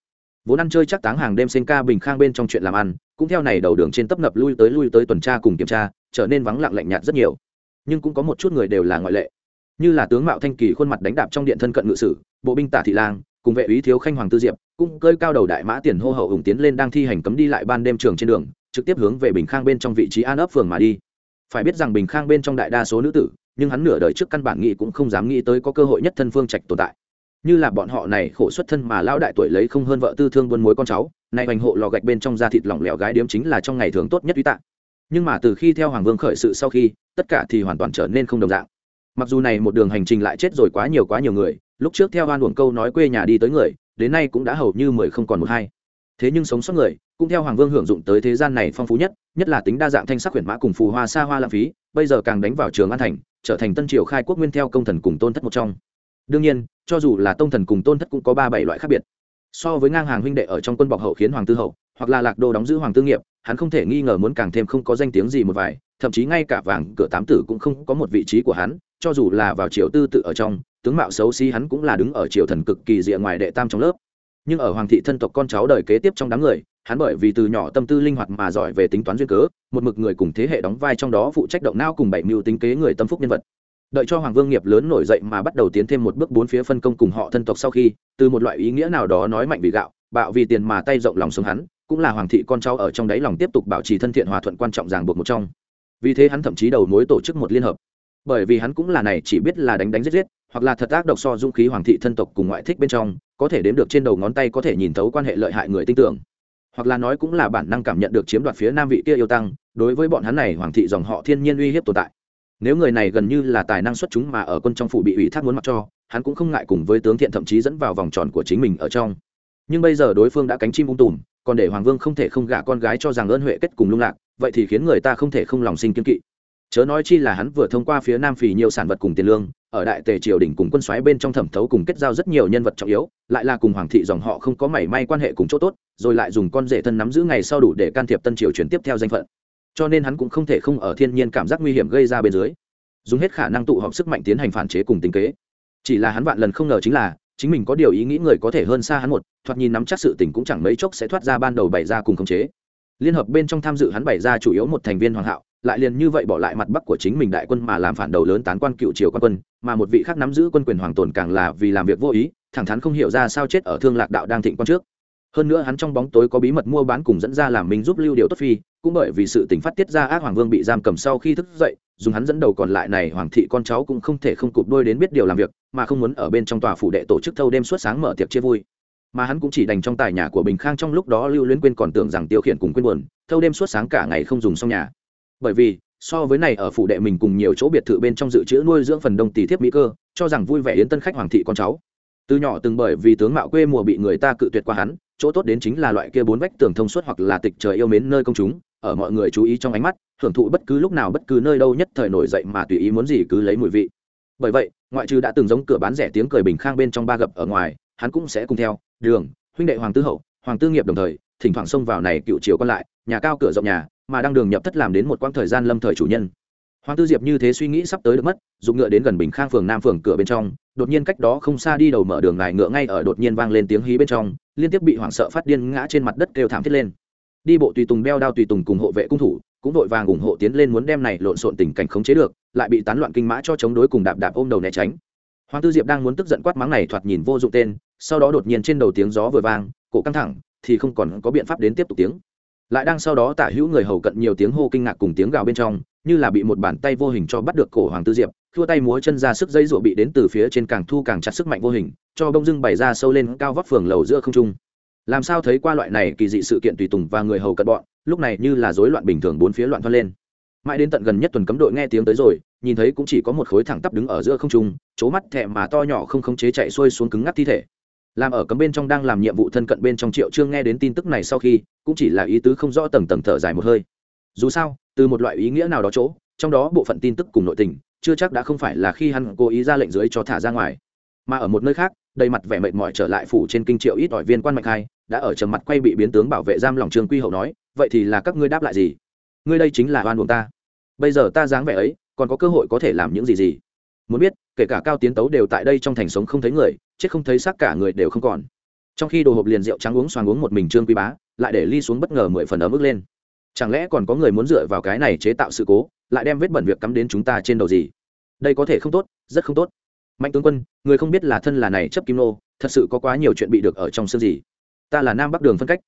S1: Vốn ăn chơi chắc táng hàng đêm sen ca bình khang bên trong chuyện làm ăn, cũng theo này đầu đường trên tấp nập lui tới lui tới tuần tra cùng kiểm tra, trở nên vắng lặng lạnh nhạt rất nhiều. Nhưng cũng có một chút người đều là ngoại lệ. Như là tướng Mạo Thanh Kỳ khuôn mặt đánh đạp trong điện thân cận ngự sử, bộ binh Tả thị lang, cùng vệ úy thiếu khanh hoàng tư diệp, cũng cơi cao đầu đại mã tiền hô hậu ủng tiến lên đang thi hành cấm đi lại ban đêm trường trên đường, trực tiếp hướng về bình khang bên trong vị trí an ấp phường mà đi. Phải biết rằng bình khang bên trong đại đa số nữ tử nhưng hắn nửa đời trước căn bản nghĩ cũng không dám nghĩ tới có cơ hội nhất thân phương trạch tồn tại. Như là bọn họ này khổ xuất thân mà lão đại tuổi lấy không hơn vợ tư thương buôn mối con cháu nay hoành hộ lò gạch bên trong da thịt lỏng lẻo gái điếm chính là trong ngày thường tốt nhất uy tạ nhưng mà từ khi theo hoàng vương khởi sự sau khi, tất cả thì hoàn toàn trở nên không đồng dạng. Mặc dù này một đường hành trình lại chết rồi quá nhiều quá nhiều người, lúc trước theo hoan uổng câu nói quê nhà đi tới người, đến nay cũng đã hầu như mười không còn một hai. Thế nhưng sống sót người, cũng theo hoàng vương hưởng dụng tới thế gian này phong phú nhất nhất là tính đa dạng thanh sắc huyền mã cùng phù hoa xa hoa lãng phí, bây giờ càng đánh vào trường an thành, trở thành tân triều khai quốc nguyên theo công thần cùng tôn thất một trong. Đương nhiên, cho dù là tông thần cùng tôn thất cũng có ba bảy loại khác biệt. So với ngang hàng huynh đệ ở trong quân bọc hậu khiến hoàng tư hậu hoặc là lạc đô đóng giữ hoàng tư nghiệp, hắn không thể nghi ngờ muốn càng thêm không có danh tiếng gì một vài, thậm chí ngay cả vàng cửa tám tử cũng không có một vị trí của hắn, cho dù là vào triều tư tự ở trong, tướng mạo xấu xí hắn cũng là đứng ở triều thần cực kỳ rìa ngoài đệ tam trong lớp. Nhưng ở hoàng thị thân tộc con cháu đời kế tiếp trong đám người, hắn bởi vì từ nhỏ tâm tư linh hoạt mà giỏi về tính toán duyên cớ, một mực người cùng thế hệ đóng vai trong đó phụ trách động não cùng bảy mưu tính kế người tâm phúc nhân vật. Đợi cho hoàng vương nghiệp lớn nổi dậy mà bắt đầu tiến thêm một bước bốn phía phân công cùng họ thân tộc sau khi, từ một loại ý nghĩa nào đó nói mạnh vì gạo, bạo vì tiền mà tay rộng lòng xuống hắn cũng là hoàng thị con cháu ở trong đáy lòng tiếp tục bảo trì thân thiện hòa thuận quan trọng ràng buộc một trong. Vì thế hắn thậm chí đầu mối tổ chức một liên hợp. Bởi vì hắn cũng là này, chỉ biết là đánh đánh giết giết, hoặc là thật ác độc so dung khí hoàng thị thân tộc cùng ngoại thích bên trong, có thể đếm được trên đầu ngón tay có thể nhìn thấu quan hệ lợi hại người tin tưởng. Hoặc là nói cũng là bản năng cảm nhận được chiếm đoạt phía nam vị kia yêu tăng, đối với bọn hắn này, hoàng thị dòng họ thiên nhiên uy hiếp tồn tại. Nếu người này gần như là tài năng xuất chúng mà ở quân trong phủ bị ủy thác muốn mặc cho, hắn cũng không ngại cùng với tướng thiện thậm chí dẫn vào vòng tròn của chính mình ở trong. Nhưng bây giờ đối phương đã cánh chim ung tùm còn để hoàng vương không thể không gả con gái cho rằng ơn huệ kết cùng lung lạc, vậy thì khiến người ta không thể không lòng sinh kiên kỵ. Chớ nói chi là hắn vừa thông qua phía nam phì nhiều sản vật cùng tiền lương, ở đại tề triều đình cùng quân xoáy bên trong thẩm thấu cùng kết giao rất nhiều nhân vật trọng yếu, lại là cùng hoàng thị dòng họ không có mảy may quan hệ cùng chỗ tốt, rồi lại dùng con rể thân nắm giữ ngày sau đủ để can thiệp tân triều chuyển tiếp theo danh phận. Cho nên hắn cũng không thể không ở thiên nhiên cảm giác nguy hiểm gây ra bên dưới, dùng hết khả năng tụ họp sức mạnh tiến hành phản chế cùng tính kế. Chỉ là hắn vạn lần không ngờ chính là chính mình có điều ý nghĩ người có thể hơn xa hắn một, thoạt nhìn nắm chắc sự tình cũng chẳng mấy chốc sẽ thoát ra ban đầu bày ra cùng khống chế. Liên hợp bên trong tham dự hắn bày ra chủ yếu một thành viên hoàng hạo, lại liền như vậy bỏ lại mặt bắc của chính mình đại quân mà làm phản đầu lớn tán quan cựu triều quan quân, mà một vị khác nắm giữ quân quyền hoàng tồn càng là vì làm việc vô ý, thẳng thắn không hiểu ra sao chết ở thương lạc đạo đang thịnh quan trước. Hơn nữa hắn trong bóng tối có bí mật mua bán cùng dẫn ra làm mình giúp lưu điều tốt phi, cũng bởi vì sự tình phát tiết ra ác hoàng vương bị giam cầm sau khi thức dậy dùng hắn dẫn đầu còn lại này hoàng thị con cháu cũng không thể không cụp đôi đến biết điều làm việc, mà không muốn ở bên trong tòa phủ đệ tổ chức thâu đêm suốt sáng mở tiệc chia vui. Mà hắn cũng chỉ đành trong tài nhà của bình khang trong lúc đó lưu luyến quên còn tưởng rằng tiêu khiển cùng quên buồn, thâu đêm suốt sáng cả ngày không dùng xong nhà. Bởi vì, so với này ở phủ đệ mình cùng nhiều chỗ biệt thự bên trong dự trữ nuôi dưỡng phần đông tỷ thiếp mỹ cơ, cho rằng vui vẻ yến tân khách hoàng thị con cháu. Từ nhỏ từng bởi vì tướng mạo quê mùa bị người ta cự tuyệt qua hắn, chỗ tốt đến chính là loại kia bốn vách tường thông suốt hoặc là tịch trời yêu mến nơi công chúng ở mọi người chú ý trong ánh mắt, hưởng thụ bất cứ lúc nào bất cứ nơi đâu nhất thời nổi dậy mà tùy ý muốn gì cứ lấy mùi vị. Bởi vậy, ngoại trừ đã từng giống cửa bán rẻ tiếng cười bình khang bên trong ba gập ở ngoài, hắn cũng sẽ cùng theo, đường, huynh đệ hoàng tư hậu, hoàng tư nghiệp đồng thời, thỉnh thoảng xông vào này cựu chiều còn lại, nhà cao cửa rộng nhà, mà đang đường nhập thất làm đến một quãng thời gian lâm thời chủ nhân. Hoàng tư diệp như thế suy nghĩ sắp tới được mất, dùng ngựa đến gần bình khang phường nam phường cửa bên trong, đột nhiên cách đó không xa đi đầu mở đường ngài ngựa ngay ở đột nhiên vang lên tiếng hí bên trong, liên tiếp bị hoảng sợ phát điên ngã trên mặt đất kêu thảm thiết lên đi bộ tùy tùng đeo đao tùy tùng cùng hộ vệ cung thủ, cũng vội vàng ủng hộ tiến lên muốn đem này lộn xộn tình cảnh khống chế được, lại bị tán loạn kinh mã cho chống đối cùng đạp đạp ôm đầu né tránh. Hoàng tư diệp đang muốn tức giận quát mắng này thoạt nhìn vô dụng tên, sau đó đột nhiên trên đầu tiếng gió vừa vang, cổ căng thẳng, thì không còn có biện pháp đến tiếp tục tiếng. Lại đang sau đó tả hữu người hầu cận nhiều tiếng hô kinh ngạc cùng tiếng gào bên trong, như là bị một bàn tay vô hình cho bắt được cổ hoàng tư diệp thua tay múa chân ra sức dây rụa bị đến từ phía trên càng thu càng chặt sức mạnh vô hình, cho bông dưng bày ra sâu lên cao vóc phường lầu giữa không trung làm sao thấy qua loại này kỳ dị sự kiện tùy tùng và người hầu cận bọn, lúc này như là rối loạn bình thường bốn phía loạn thoát lên. Mãi đến tận gần nhất tuần cấm đội nghe tiếng tới rồi, nhìn thấy cũng chỉ có một khối thẳng tắp đứng ở giữa không trung c mắt thẹ mà to nhỏ không khống chế chạy xuôi xuống cứng ngắc thi thể. Làm ở cấm bên trong đang làm nhiệm vụ thân cận bên trong triệu trương nghe đến tin tức này sau khi, cũng chỉ là ý tứ không rõ tầng tầng thở dài một hơi. Dù sao, từ một loại ý nghĩa nào đó chỗ, trong đó bộ phận tin tức cùng nội tình, chưa chắc đã không phải là khi hắn cố ý ra lệnh dưới cho thả ra ngoài. Mà ở một nơi khác đầy mặt vẻ mệt mỏi trở lại phủ trên kinh triệu ít ỏi viên quan mạnh hai, đã ở trầm mặt quay bị biến tướng bảo vệ giam lòng trương quy hậu nói, vậy thì là các ngươi đáp lại gì? Ngươi đây chính là oan buồn ta. Bây giờ ta dáng vẻ ấy, còn có cơ hội có thể làm những gì gì? Muốn biết, kể cả cao tiến tấu đều tại đây trong thành sống không thấy người, chết không thấy xác cả người đều không còn. Trong khi đồ hộp liền rượu trắng uống xoàng uống một mình trương quy bá, lại để ly xuống bất ngờ mười phần ấm ức lên. Chẳng lẽ còn có người muốn dựa vào cái này chế tạo sự cố, lại đem vết bẩn việc cắm đến chúng ta trên đầu gì? Đây có thể không tốt, rất không tốt mạnh tướng quân, người không biết là thân là này chấp kim nô, thật sự có quá nhiều chuyện bị được ở trong xương gì. Ta là nam bắc đường phân cách.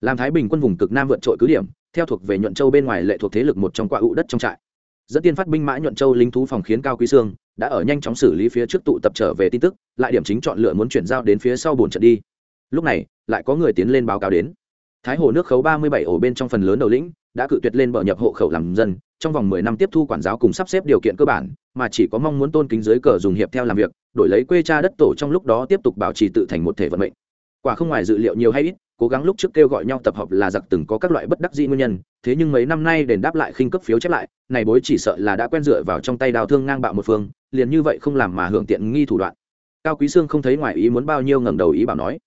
S1: Làm thái bình quân vùng cực nam vượt trội cứ điểm, theo thuộc về nhuận châu bên ngoài lệ thuộc thế lực một trong quạ ụ đất trong trại. Dẫn tiên phát binh mã nhuận châu lính thú phòng khiến cao quý sương đã ở nhanh chóng xử lý phía trước tụ tập trở về tin tức, lại điểm chính chọn lựa muốn chuyển giao đến phía sau bồn trận đi. Lúc này, lại có người tiến lên báo cáo đến. Thái hồ nước khấu ba mươi bảy ổ bên trong phần lớn đầu lĩnh đã cự tuyệt lên bờ nhập hộ khẩu làm dân trong vòng mười năm tiếp thu quản giáo cùng sắp xếp điều kiện cơ bản, mà chỉ có mong muốn tôn kính dưới cờ dùng hiệp theo làm việc, đổi lấy quê cha đất tổ trong lúc đó tiếp tục bảo trì tự thành một thể vận mệnh. Quả không ngoài dự liệu nhiều hay ít, cố gắng lúc trước kêu gọi nhau tập hợp là giặc từng có các loại bất đắc dĩ nguyên nhân, thế nhưng mấy năm nay đền đáp lại khinh cấp phiếu chép lại, này bối chỉ sợ là đã quen dựa vào trong tay đào thương ngang bạo một phương, liền như vậy không làm mà hưởng tiện nghi thủ đoạn. Cao quý sương không thấy ngoài ý muốn bao nhiêu ngẩng đầu ý bảo nói,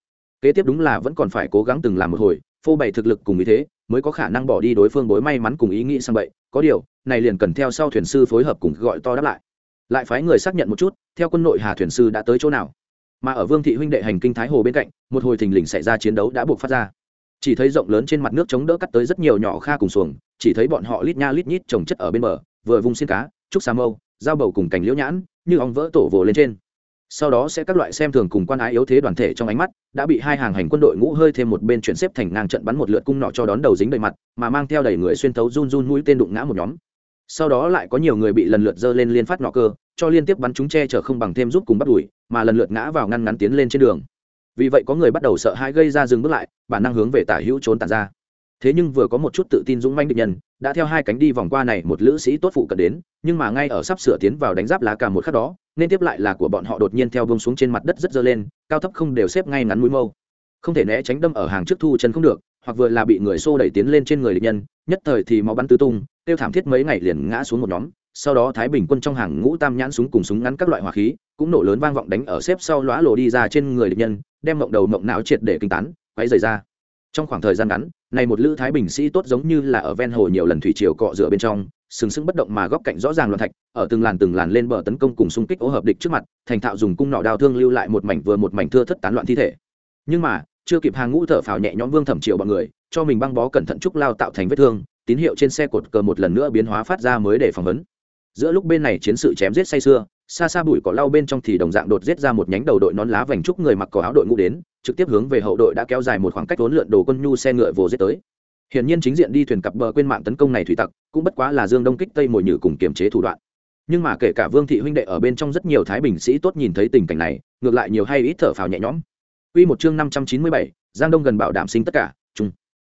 S1: kế tiếp đúng là vẫn còn phải cố gắng từng làm một hồi, phô bày thực lực cùng ý thế mới có khả năng bỏ đi đối phương bối may mắn cùng ý nghĩ sang vậy có điều, này liền cần theo sau thuyền sư phối hợp cùng gọi to đáp lại. Lại phái người xác nhận một chút, theo quân nội hà thuyền sư đã tới chỗ nào. Mà ở vương thị huynh đệ hành kinh thái hồ bên cạnh, một hồi thình lình xảy ra chiến đấu đã buộc phát ra. Chỉ thấy rộng lớn trên mặt nước chống đỡ cắt tới rất nhiều nhỏ kha cùng xuồng, chỉ thấy bọn họ lít nha lít nhít trồng chất ở bên bờ, vừa vung xin cá, trúc xà mâu, dao bầu cùng cành liễu nhãn, như ong vỡ tổ vồ lên trên sau đó sẽ các loại xem thường cùng quan ái yếu thế đoàn thể trong ánh mắt, đã bị hai hàng hành quân đội ngũ hơi thêm một bên chuyển xếp thành ngang trận bắn một lượt cung nọ cho đón đầu dính đầy mặt, mà mang theo đầy người xuyên thấu run run mũi tên đụng ngã một nhóm. Sau đó lại có nhiều người bị lần lượt dơ lên liên phát nọ cơ, cho liên tiếp bắn chúng che chở không bằng thêm giúp cùng bắt đuổi, mà lần lượt ngã vào ngăn ngắn tiến lên trên đường. Vì vậy có người bắt đầu sợ hãi gây ra dừng bước lại, bản năng hướng về tả hữu trốn tàn ra. Thế nhưng vừa có một chút tự tin dũng manh địch nhân, đã theo hai cánh đi vòng qua này một lữ sĩ tốt phụ cận đến, nhưng mà ngay ở sắp sửa tiến vào đánh giáp lá cả một khắc đó nên tiếp lại là của bọn họ đột nhiên theo bông xuống trên mặt đất rất dơ lên, cao thấp không đều xếp ngay ngắn mũi mâu. Không thể né tránh đâm ở hàng trước thu chân không được, hoặc vừa là bị người xô đẩy tiến lên trên người địch nhân, nhất thời thì máu bắn tứ tung, tiêu thảm thiết mấy ngày liền ngã xuống một nhóm. Sau đó thái bình quân trong hàng ngũ tam nhãn súng cùng súng ngắn các loại hỏa khí, cũng nổ lớn vang vọng đánh ở xếp sau lóa lồ đi ra trên người địch nhân, đem mộng đầu mộng não triệt để kinh tán quay rời ra. Trong khoảng thời gian ngắn, này một lữ thái bình sĩ tốt giống như là ở ven hồ nhiều lần thủy triều cọ rửa bên trong sừng sững bất động mà góc cạnh rõ ràng loạn thạch ở từng làn từng làn lên bờ tấn công cùng xung kích ố hợp địch trước mặt thành thạo dùng cung nọ đao thương lưu lại một mảnh vừa một mảnh thưa thất tán loạn thi thể. Nhưng mà chưa kịp hàng ngũ thở phào nhẹ nhõm vương thẩm triệu bọn người cho mình băng bó cẩn thận trúc lao tạo thành vết thương tín hiệu trên xe cột cờ một lần nữa biến hóa phát ra mới để phỏng vấn. Giữa lúc bên này chiến sự chém giết say xưa, xa xa bụi cỏ lau bên trong thì đồng dạng đột giết ra một nhánh đầu đội nón lá vành trúc người mặc cỏ áo đội ngũ đến trực tiếp hướng về hậu đội đã kéo dài một khoảng cách vốn lượn đồ quân nhu xe ngựa vồ giết tới hiển nhiên chính diện đi thuyền cặp bờ quên mạng tấn công này thủy tặc cũng bất quá là dương đông kích tây mồi nhử cùng kiềm chế thủ đoạn. Nhưng mà kể cả vương thị huynh đệ ở bên trong rất nhiều thái bình sĩ tốt nhìn thấy tình cảnh này ngược lại nhiều hay ít thở phào nhẹ nhõm. Quy một chương năm trăm chín mươi bảy, Giang Đông gần bảo đảm sinh tất cả, chung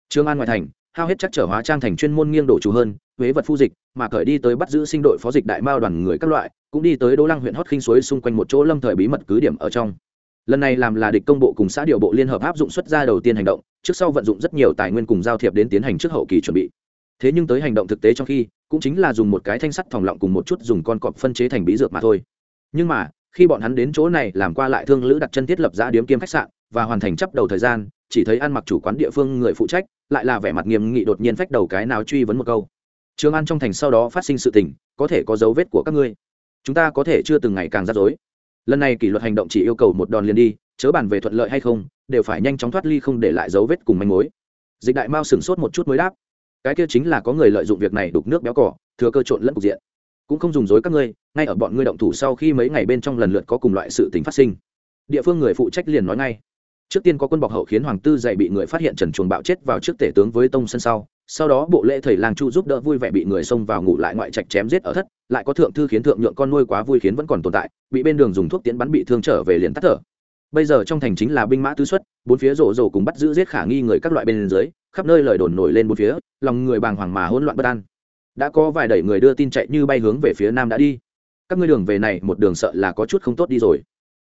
S1: Trương An ngoại thành, hao hết chắc trở hóa trang thành chuyên môn nghiêng đổ chủ hơn, huế vật phu dịch, mà cởi đi tới bắt giữ sinh đội phó dịch đại mao đoàn người các loại, cũng đi tới Đỗ Lăng huyện hót khinh suối xung quanh một chỗ lâm thời bí mật cứ điểm ở trong lần này làm là địch công bộ cùng xã điều bộ liên hợp áp dụng xuất ra đầu tiên hành động, trước sau vận dụng rất nhiều tài nguyên cùng giao thiệp đến tiến hành trước hậu kỳ chuẩn bị. Thế nhưng tới hành động thực tế trong khi, cũng chính là dùng một cái thanh sắt thòng lọng cùng một chút dùng con cọp phân chế thành bí dược mà thôi. Nhưng mà, khi bọn hắn đến chỗ này làm qua lại thương lữ đặt chân thiết lập giá điếm kiêm khách sạn và hoàn thành chấp đầu thời gian, chỉ thấy ăn mặc chủ quán địa phương người phụ trách, lại là vẻ mặt nghiêm nghị đột nhiên phách đầu cái nào truy vấn một câu. Trường ăn trong thành sau đó phát sinh sự tình, có thể có dấu vết của các ngươi. Chúng ta có thể chưa từng ngày càng rắc rối lần này kỷ luật hành động chỉ yêu cầu một đòn liền đi, chớ bàn về thuận lợi hay không, đều phải nhanh chóng thoát ly không để lại dấu vết cùng manh mối. Dịch đại mao sửng sốt một chút mới đáp, cái kia chính là có người lợi dụng việc này đục nước béo cỏ, thừa cơ trộn lẫn cục diện. Cũng không dùng dối các ngươi, ngay ở bọn ngươi động thủ sau khi mấy ngày bên trong lần lượt có cùng loại sự tình phát sinh. Địa phương người phụ trách liền nói ngay, trước tiên có quân bọc hậu khiến hoàng tư dạy bị người phát hiện trần chuồng bạo chết vào trước tể tướng với tông sân sau sau đó bộ lễ thầy làng chu giúp đỡ vui vẻ bị người xông vào ngủ lại ngoại trạch chém giết ở thất, lại có thượng thư khiến thượng nhượng con nuôi quá vui khiến vẫn còn tồn tại, bị bên đường dùng thuốc tiến bắn bị thương trở về liền tắt thở. Bây giờ trong thành chính là binh mã tứ xuất, bốn phía rổ rổ cùng bắt giữ giết khả nghi người các loại bên dưới, khắp nơi lời đồn nổi lên bốn phía, lòng người bàng hoàng mà hỗn loạn bất an. Đã có vài đẩy người đưa tin chạy như bay hướng về phía nam đã đi. Các ngươi đường về này một đường sợ là có chút không tốt đi rồi.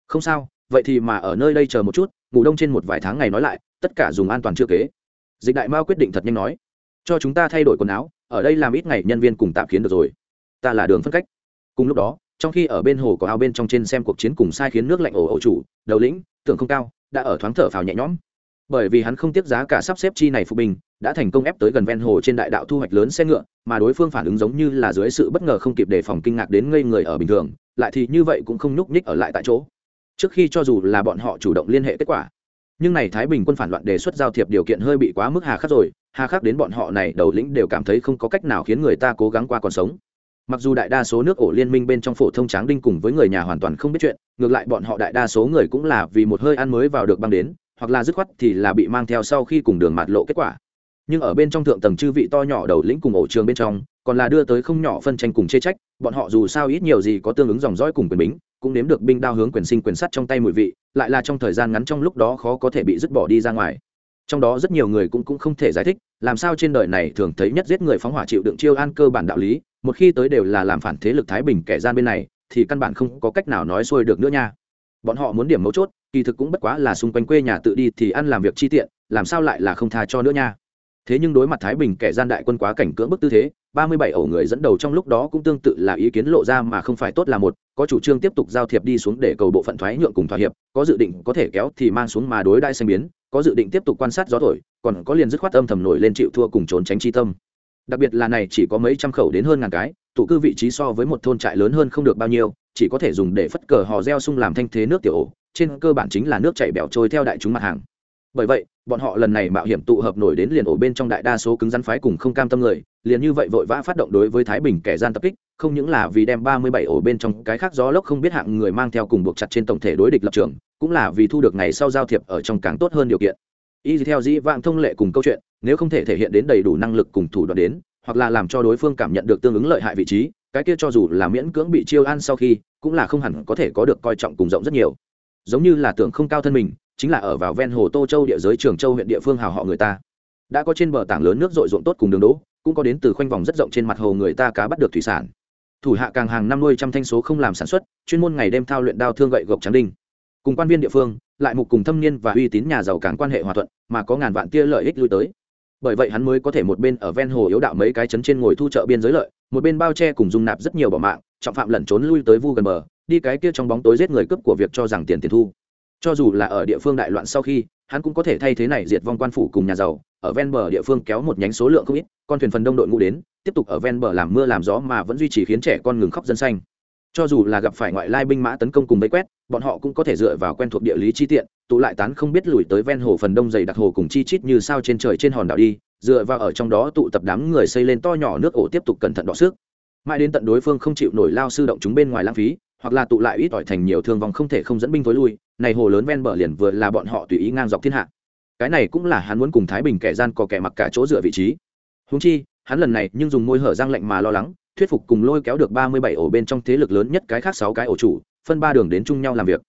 S1: Không sao, vậy thì mà ở nơi đây chờ một chút, ngủ đông trên một vài tháng ngày nói lại, tất cả dùng an toàn chưa kế. Dịch đại mao quyết định thật nhanh nói cho chúng ta thay đổi quần áo, ở đây làm ít ngày, nhân viên cùng tạm khiến được rồi. Ta là đường phân cách. Cùng lúc đó, trong khi ở bên hồ có ao bên trong trên xem cuộc chiến cùng sai khiến nước lạnh ổ ổ chủ, đầu lĩnh, tưởng không cao, đã ở thoáng thở phào nhẹ nhõm. Bởi vì hắn không tiếc giá cả sắp xếp chi này phục bình, đã thành công ép tới gần ven hồ trên đại đạo thu hoạch lớn xe ngựa, mà đối phương phản ứng giống như là dưới sự bất ngờ không kịp đề phòng kinh ngạc đến ngây người ở bình thường, lại thì như vậy cũng không nhúc nhích ở lại tại chỗ. Trước khi cho dù là bọn họ chủ động liên hệ kết quả, nhưng này thái bình quân phản loạn đề xuất giao thiệp điều kiện hơi bị quá mức hà khắc rồi hà khắc đến bọn họ này đầu lĩnh đều cảm thấy không có cách nào khiến người ta cố gắng qua còn sống. Mặc dù đại đa số nước ổ liên minh bên trong phổ thông tráng đinh cùng với người nhà hoàn toàn không biết chuyện, ngược lại bọn họ đại đa số người cũng là vì một hơi ăn mới vào được băng đến, hoặc là dứt khoát thì là bị mang theo sau khi cùng đường mạt lộ kết quả. Nhưng ở bên trong thượng tầng chư vị to nhỏ đầu lĩnh cùng ổ trường bên trong, còn là đưa tới không nhỏ phân tranh cùng chê trách, bọn họ dù sao ít nhiều gì có tương ứng dòng dõi cùng quyền bính, cũng nếm được binh đao hướng quyền sinh quyền sắt trong tay mùi vị, lại là trong thời gian ngắn trong lúc đó khó có thể bị dứt bỏ đi ra ngoài trong đó rất nhiều người cũng cũng không thể giải thích, làm sao trên đời này thường thấy nhất giết người phóng hỏa chịu đựng chiêu an cơ bản đạo lý, một khi tới đều là làm phản thế lực thái bình kẻ gian bên này, thì căn bản không có cách nào nói xuôi được nữa nha. Bọn họ muốn điểm mấu chốt, kỳ thực cũng bất quá là xung quanh quê nhà tự đi thì ăn làm việc chi tiện, làm sao lại là không tha cho nữa nha. Thế nhưng đối mặt thái bình kẻ gian đại quân quá cảnh cưỡng bức tư thế, ba mươi bảy ổ người dẫn đầu trong lúc đó cũng tương tự là ý kiến lộ ra mà không phải tốt là một, có chủ trương tiếp tục giao thiệp đi xuống để cầu bộ phận thoái nhượng cùng thỏa hiệp, có dự định có thể kéo thì mang xuống mà đối đại xanh biến có dự định tiếp tục quan sát gió thổi, còn có liền dứt khoát âm thầm nổi lên chịu thua cùng trốn tránh chi tâm. Đặc biệt là này chỉ có mấy trăm khẩu đến hơn ngàn cái, tụ cư vị trí so với một thôn trại lớn hơn không được bao nhiêu, chỉ có thể dùng để phất cờ hò reo sung làm thanh thế nước tiểu ổ, trên cơ bản chính là nước chảy bẻo trôi theo đại chúng mặt hàng. Bởi vậy, bọn họ lần này mạo hiểm tụ hợp nổi đến liền ổ bên trong đại đa số cứng rắn phái cùng không cam tâm người, liền như vậy vội vã phát động đối với thái bình kẻ gian tập kích không những là vì đem ba mươi bảy ổ bên trong cái khác gió lốc không biết hạng người mang theo cùng buộc chặt trên tổng thể đối địch lập trường, cũng là vì thu được ngày sau giao thiệp ở trong càng tốt hơn điều kiện. Y theo dĩ vãng thông lệ cùng câu chuyện, nếu không thể thể hiện đến đầy đủ năng lực cùng thủ đoạn đến, hoặc là làm cho đối phương cảm nhận được tương ứng lợi hại vị trí, cái kia cho dù là miễn cưỡng bị chiêu ăn sau khi, cũng là không hẳn có thể có được coi trọng cùng rộng rất nhiều. Giống như là tưởng không cao thân mình, chính là ở vào ven hồ tô châu địa giới trường châu huyện địa phương hào họ người ta. Đã có trên bờ tảng lớn nước rội ruộng tốt cùng đường đỗ, cũng có đến từ khoanh vòng rất rộng trên mặt hồ người ta cá bắt được thủy sản thủ hạ càng hàng năm nuôi trăm thanh số không làm sản xuất, chuyên môn ngày đêm thao luyện đao thương gậy gộc trắng đinh. Cùng quan viên địa phương, lại mục cùng thâm niên và uy tín nhà giàu càng quan hệ hòa thuận, mà có ngàn vạn tia lợi ích lui tới. Bởi vậy hắn mới có thể một bên ở ven hồ yếu đạo mấy cái chấn trên ngồi thu chợ biên giới lợi, một bên bao che cùng dung nạp rất nhiều bỏ mạng, trọng phạm lẩn trốn lui tới vu gần bờ, đi cái kia trong bóng tối giết người cướp của việc cho rằng tiền tiền thu. Cho dù là ở địa phương đại loạn sau khi, hắn cũng có thể thay thế này diệt vong quan phủ cùng nhà giàu ở ven bờ địa phương kéo một nhánh số lượng không ít, con thuyền phần đông đội ngũ đến, tiếp tục ở ven bờ làm mưa làm gió mà vẫn duy trì khiến trẻ con ngừng khóc dân xanh cho dù là gặp phải ngoại lai binh mã tấn công cùng vây quét, bọn họ cũng có thể dựa vào quen thuộc địa lý chi tiện, tụ lại tán không biết lùi tới ven hồ phần đông dày đặc hồ cùng chi chít như sao trên trời trên hòn đảo đi, dựa vào ở trong đó tụ tập đám người xây lên to nhỏ nước ổ tiếp tục cẩn thận đọ sức. Mãi đến tận đối phương không chịu nổi lao sư động chúng bên ngoài lãng phí, hoặc là tụ lại ít ỏi thành nhiều thương vong không thể không dẫn binh thối lui, này hồ lớn ven bờ liền vừa là bọn họ tùy ý ngang dọc thiên hạ cái này cũng là hắn muốn cùng thái bình kẻ gian có kẻ mặc cả chỗ dựa vị trí. Húng chi, hắn lần này nhưng dùng môi hở răng lạnh mà lo lắng, thuyết phục cùng lôi kéo được ba mươi bảy ổ bên trong thế lực lớn nhất cái khác sáu cái ổ chủ, phân ba đường đến chung nhau làm việc.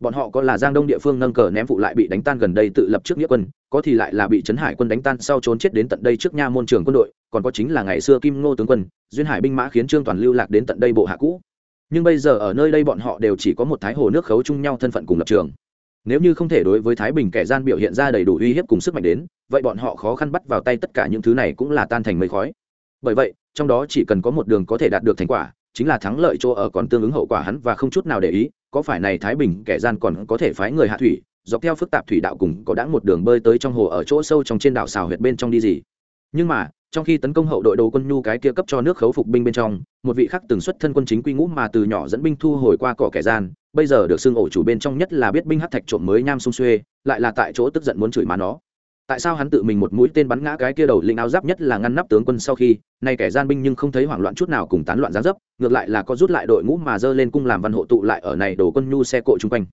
S1: Bọn họ có là giang đông địa phương nâng cờ ném vụ lại bị đánh tan gần đây tự lập trước nghĩa quân, có thì lại là bị trấn hải quân đánh tan sau trốn chết đến tận đây trước nha môn trường quân đội, còn có chính là ngày xưa kim ngô tướng quân, duyên hải binh mã khiến trương toàn lưu lạc đến tận đây bộ hạ cũ. Nhưng bây giờ ở nơi đây bọn họ đều chỉ có một thái hồ nước khấu chung nhau thân phận cùng lập trường nếu như không thể đối với thái bình kẻ gian biểu hiện ra đầy đủ uy hiếp cùng sức mạnh đến, vậy bọn họ khó khăn bắt vào tay tất cả những thứ này cũng là tan thành mây khói. Bởi vậy, trong đó chỉ cần có một đường có thể đạt được thành quả, chính là thắng lợi chỗ ở còn tương ứng hậu quả hắn và không chút nào để ý, có phải này thái bình kẻ gian còn có thể phái người hạ thủy, dọc theo phức tạp thủy đạo cùng có đã một đường bơi tới trong hồ ở chỗ sâu trong trên đảo xào huyệt bên trong đi gì? Nhưng mà trong khi tấn công hậu đội đồ quân nhu cái kia cấp cho nước khấu phục binh bên trong, một vị khác từng xuất thân quân chính quy ngũ mà từ nhỏ dẫn binh thu hồi qua cỏ kẻ gian, bây giờ được xưng ổ chủ bên trong nhất là biết binh hát thạch trộm mới nham sung xuê, lại là tại chỗ tức giận muốn chửi má nó. Tại sao hắn tự mình một mũi tên bắn ngã cái kia đầu linh áo giáp nhất là ngăn nắp tướng quân sau khi, nay kẻ gian binh nhưng không thấy hoảng loạn chút nào cùng tán loạn gián dấp, ngược lại là có rút lại đội ngũ mà dơ lên cung làm văn hộ tụ lại ở này đồ quân nhu xe cộ chung quanh.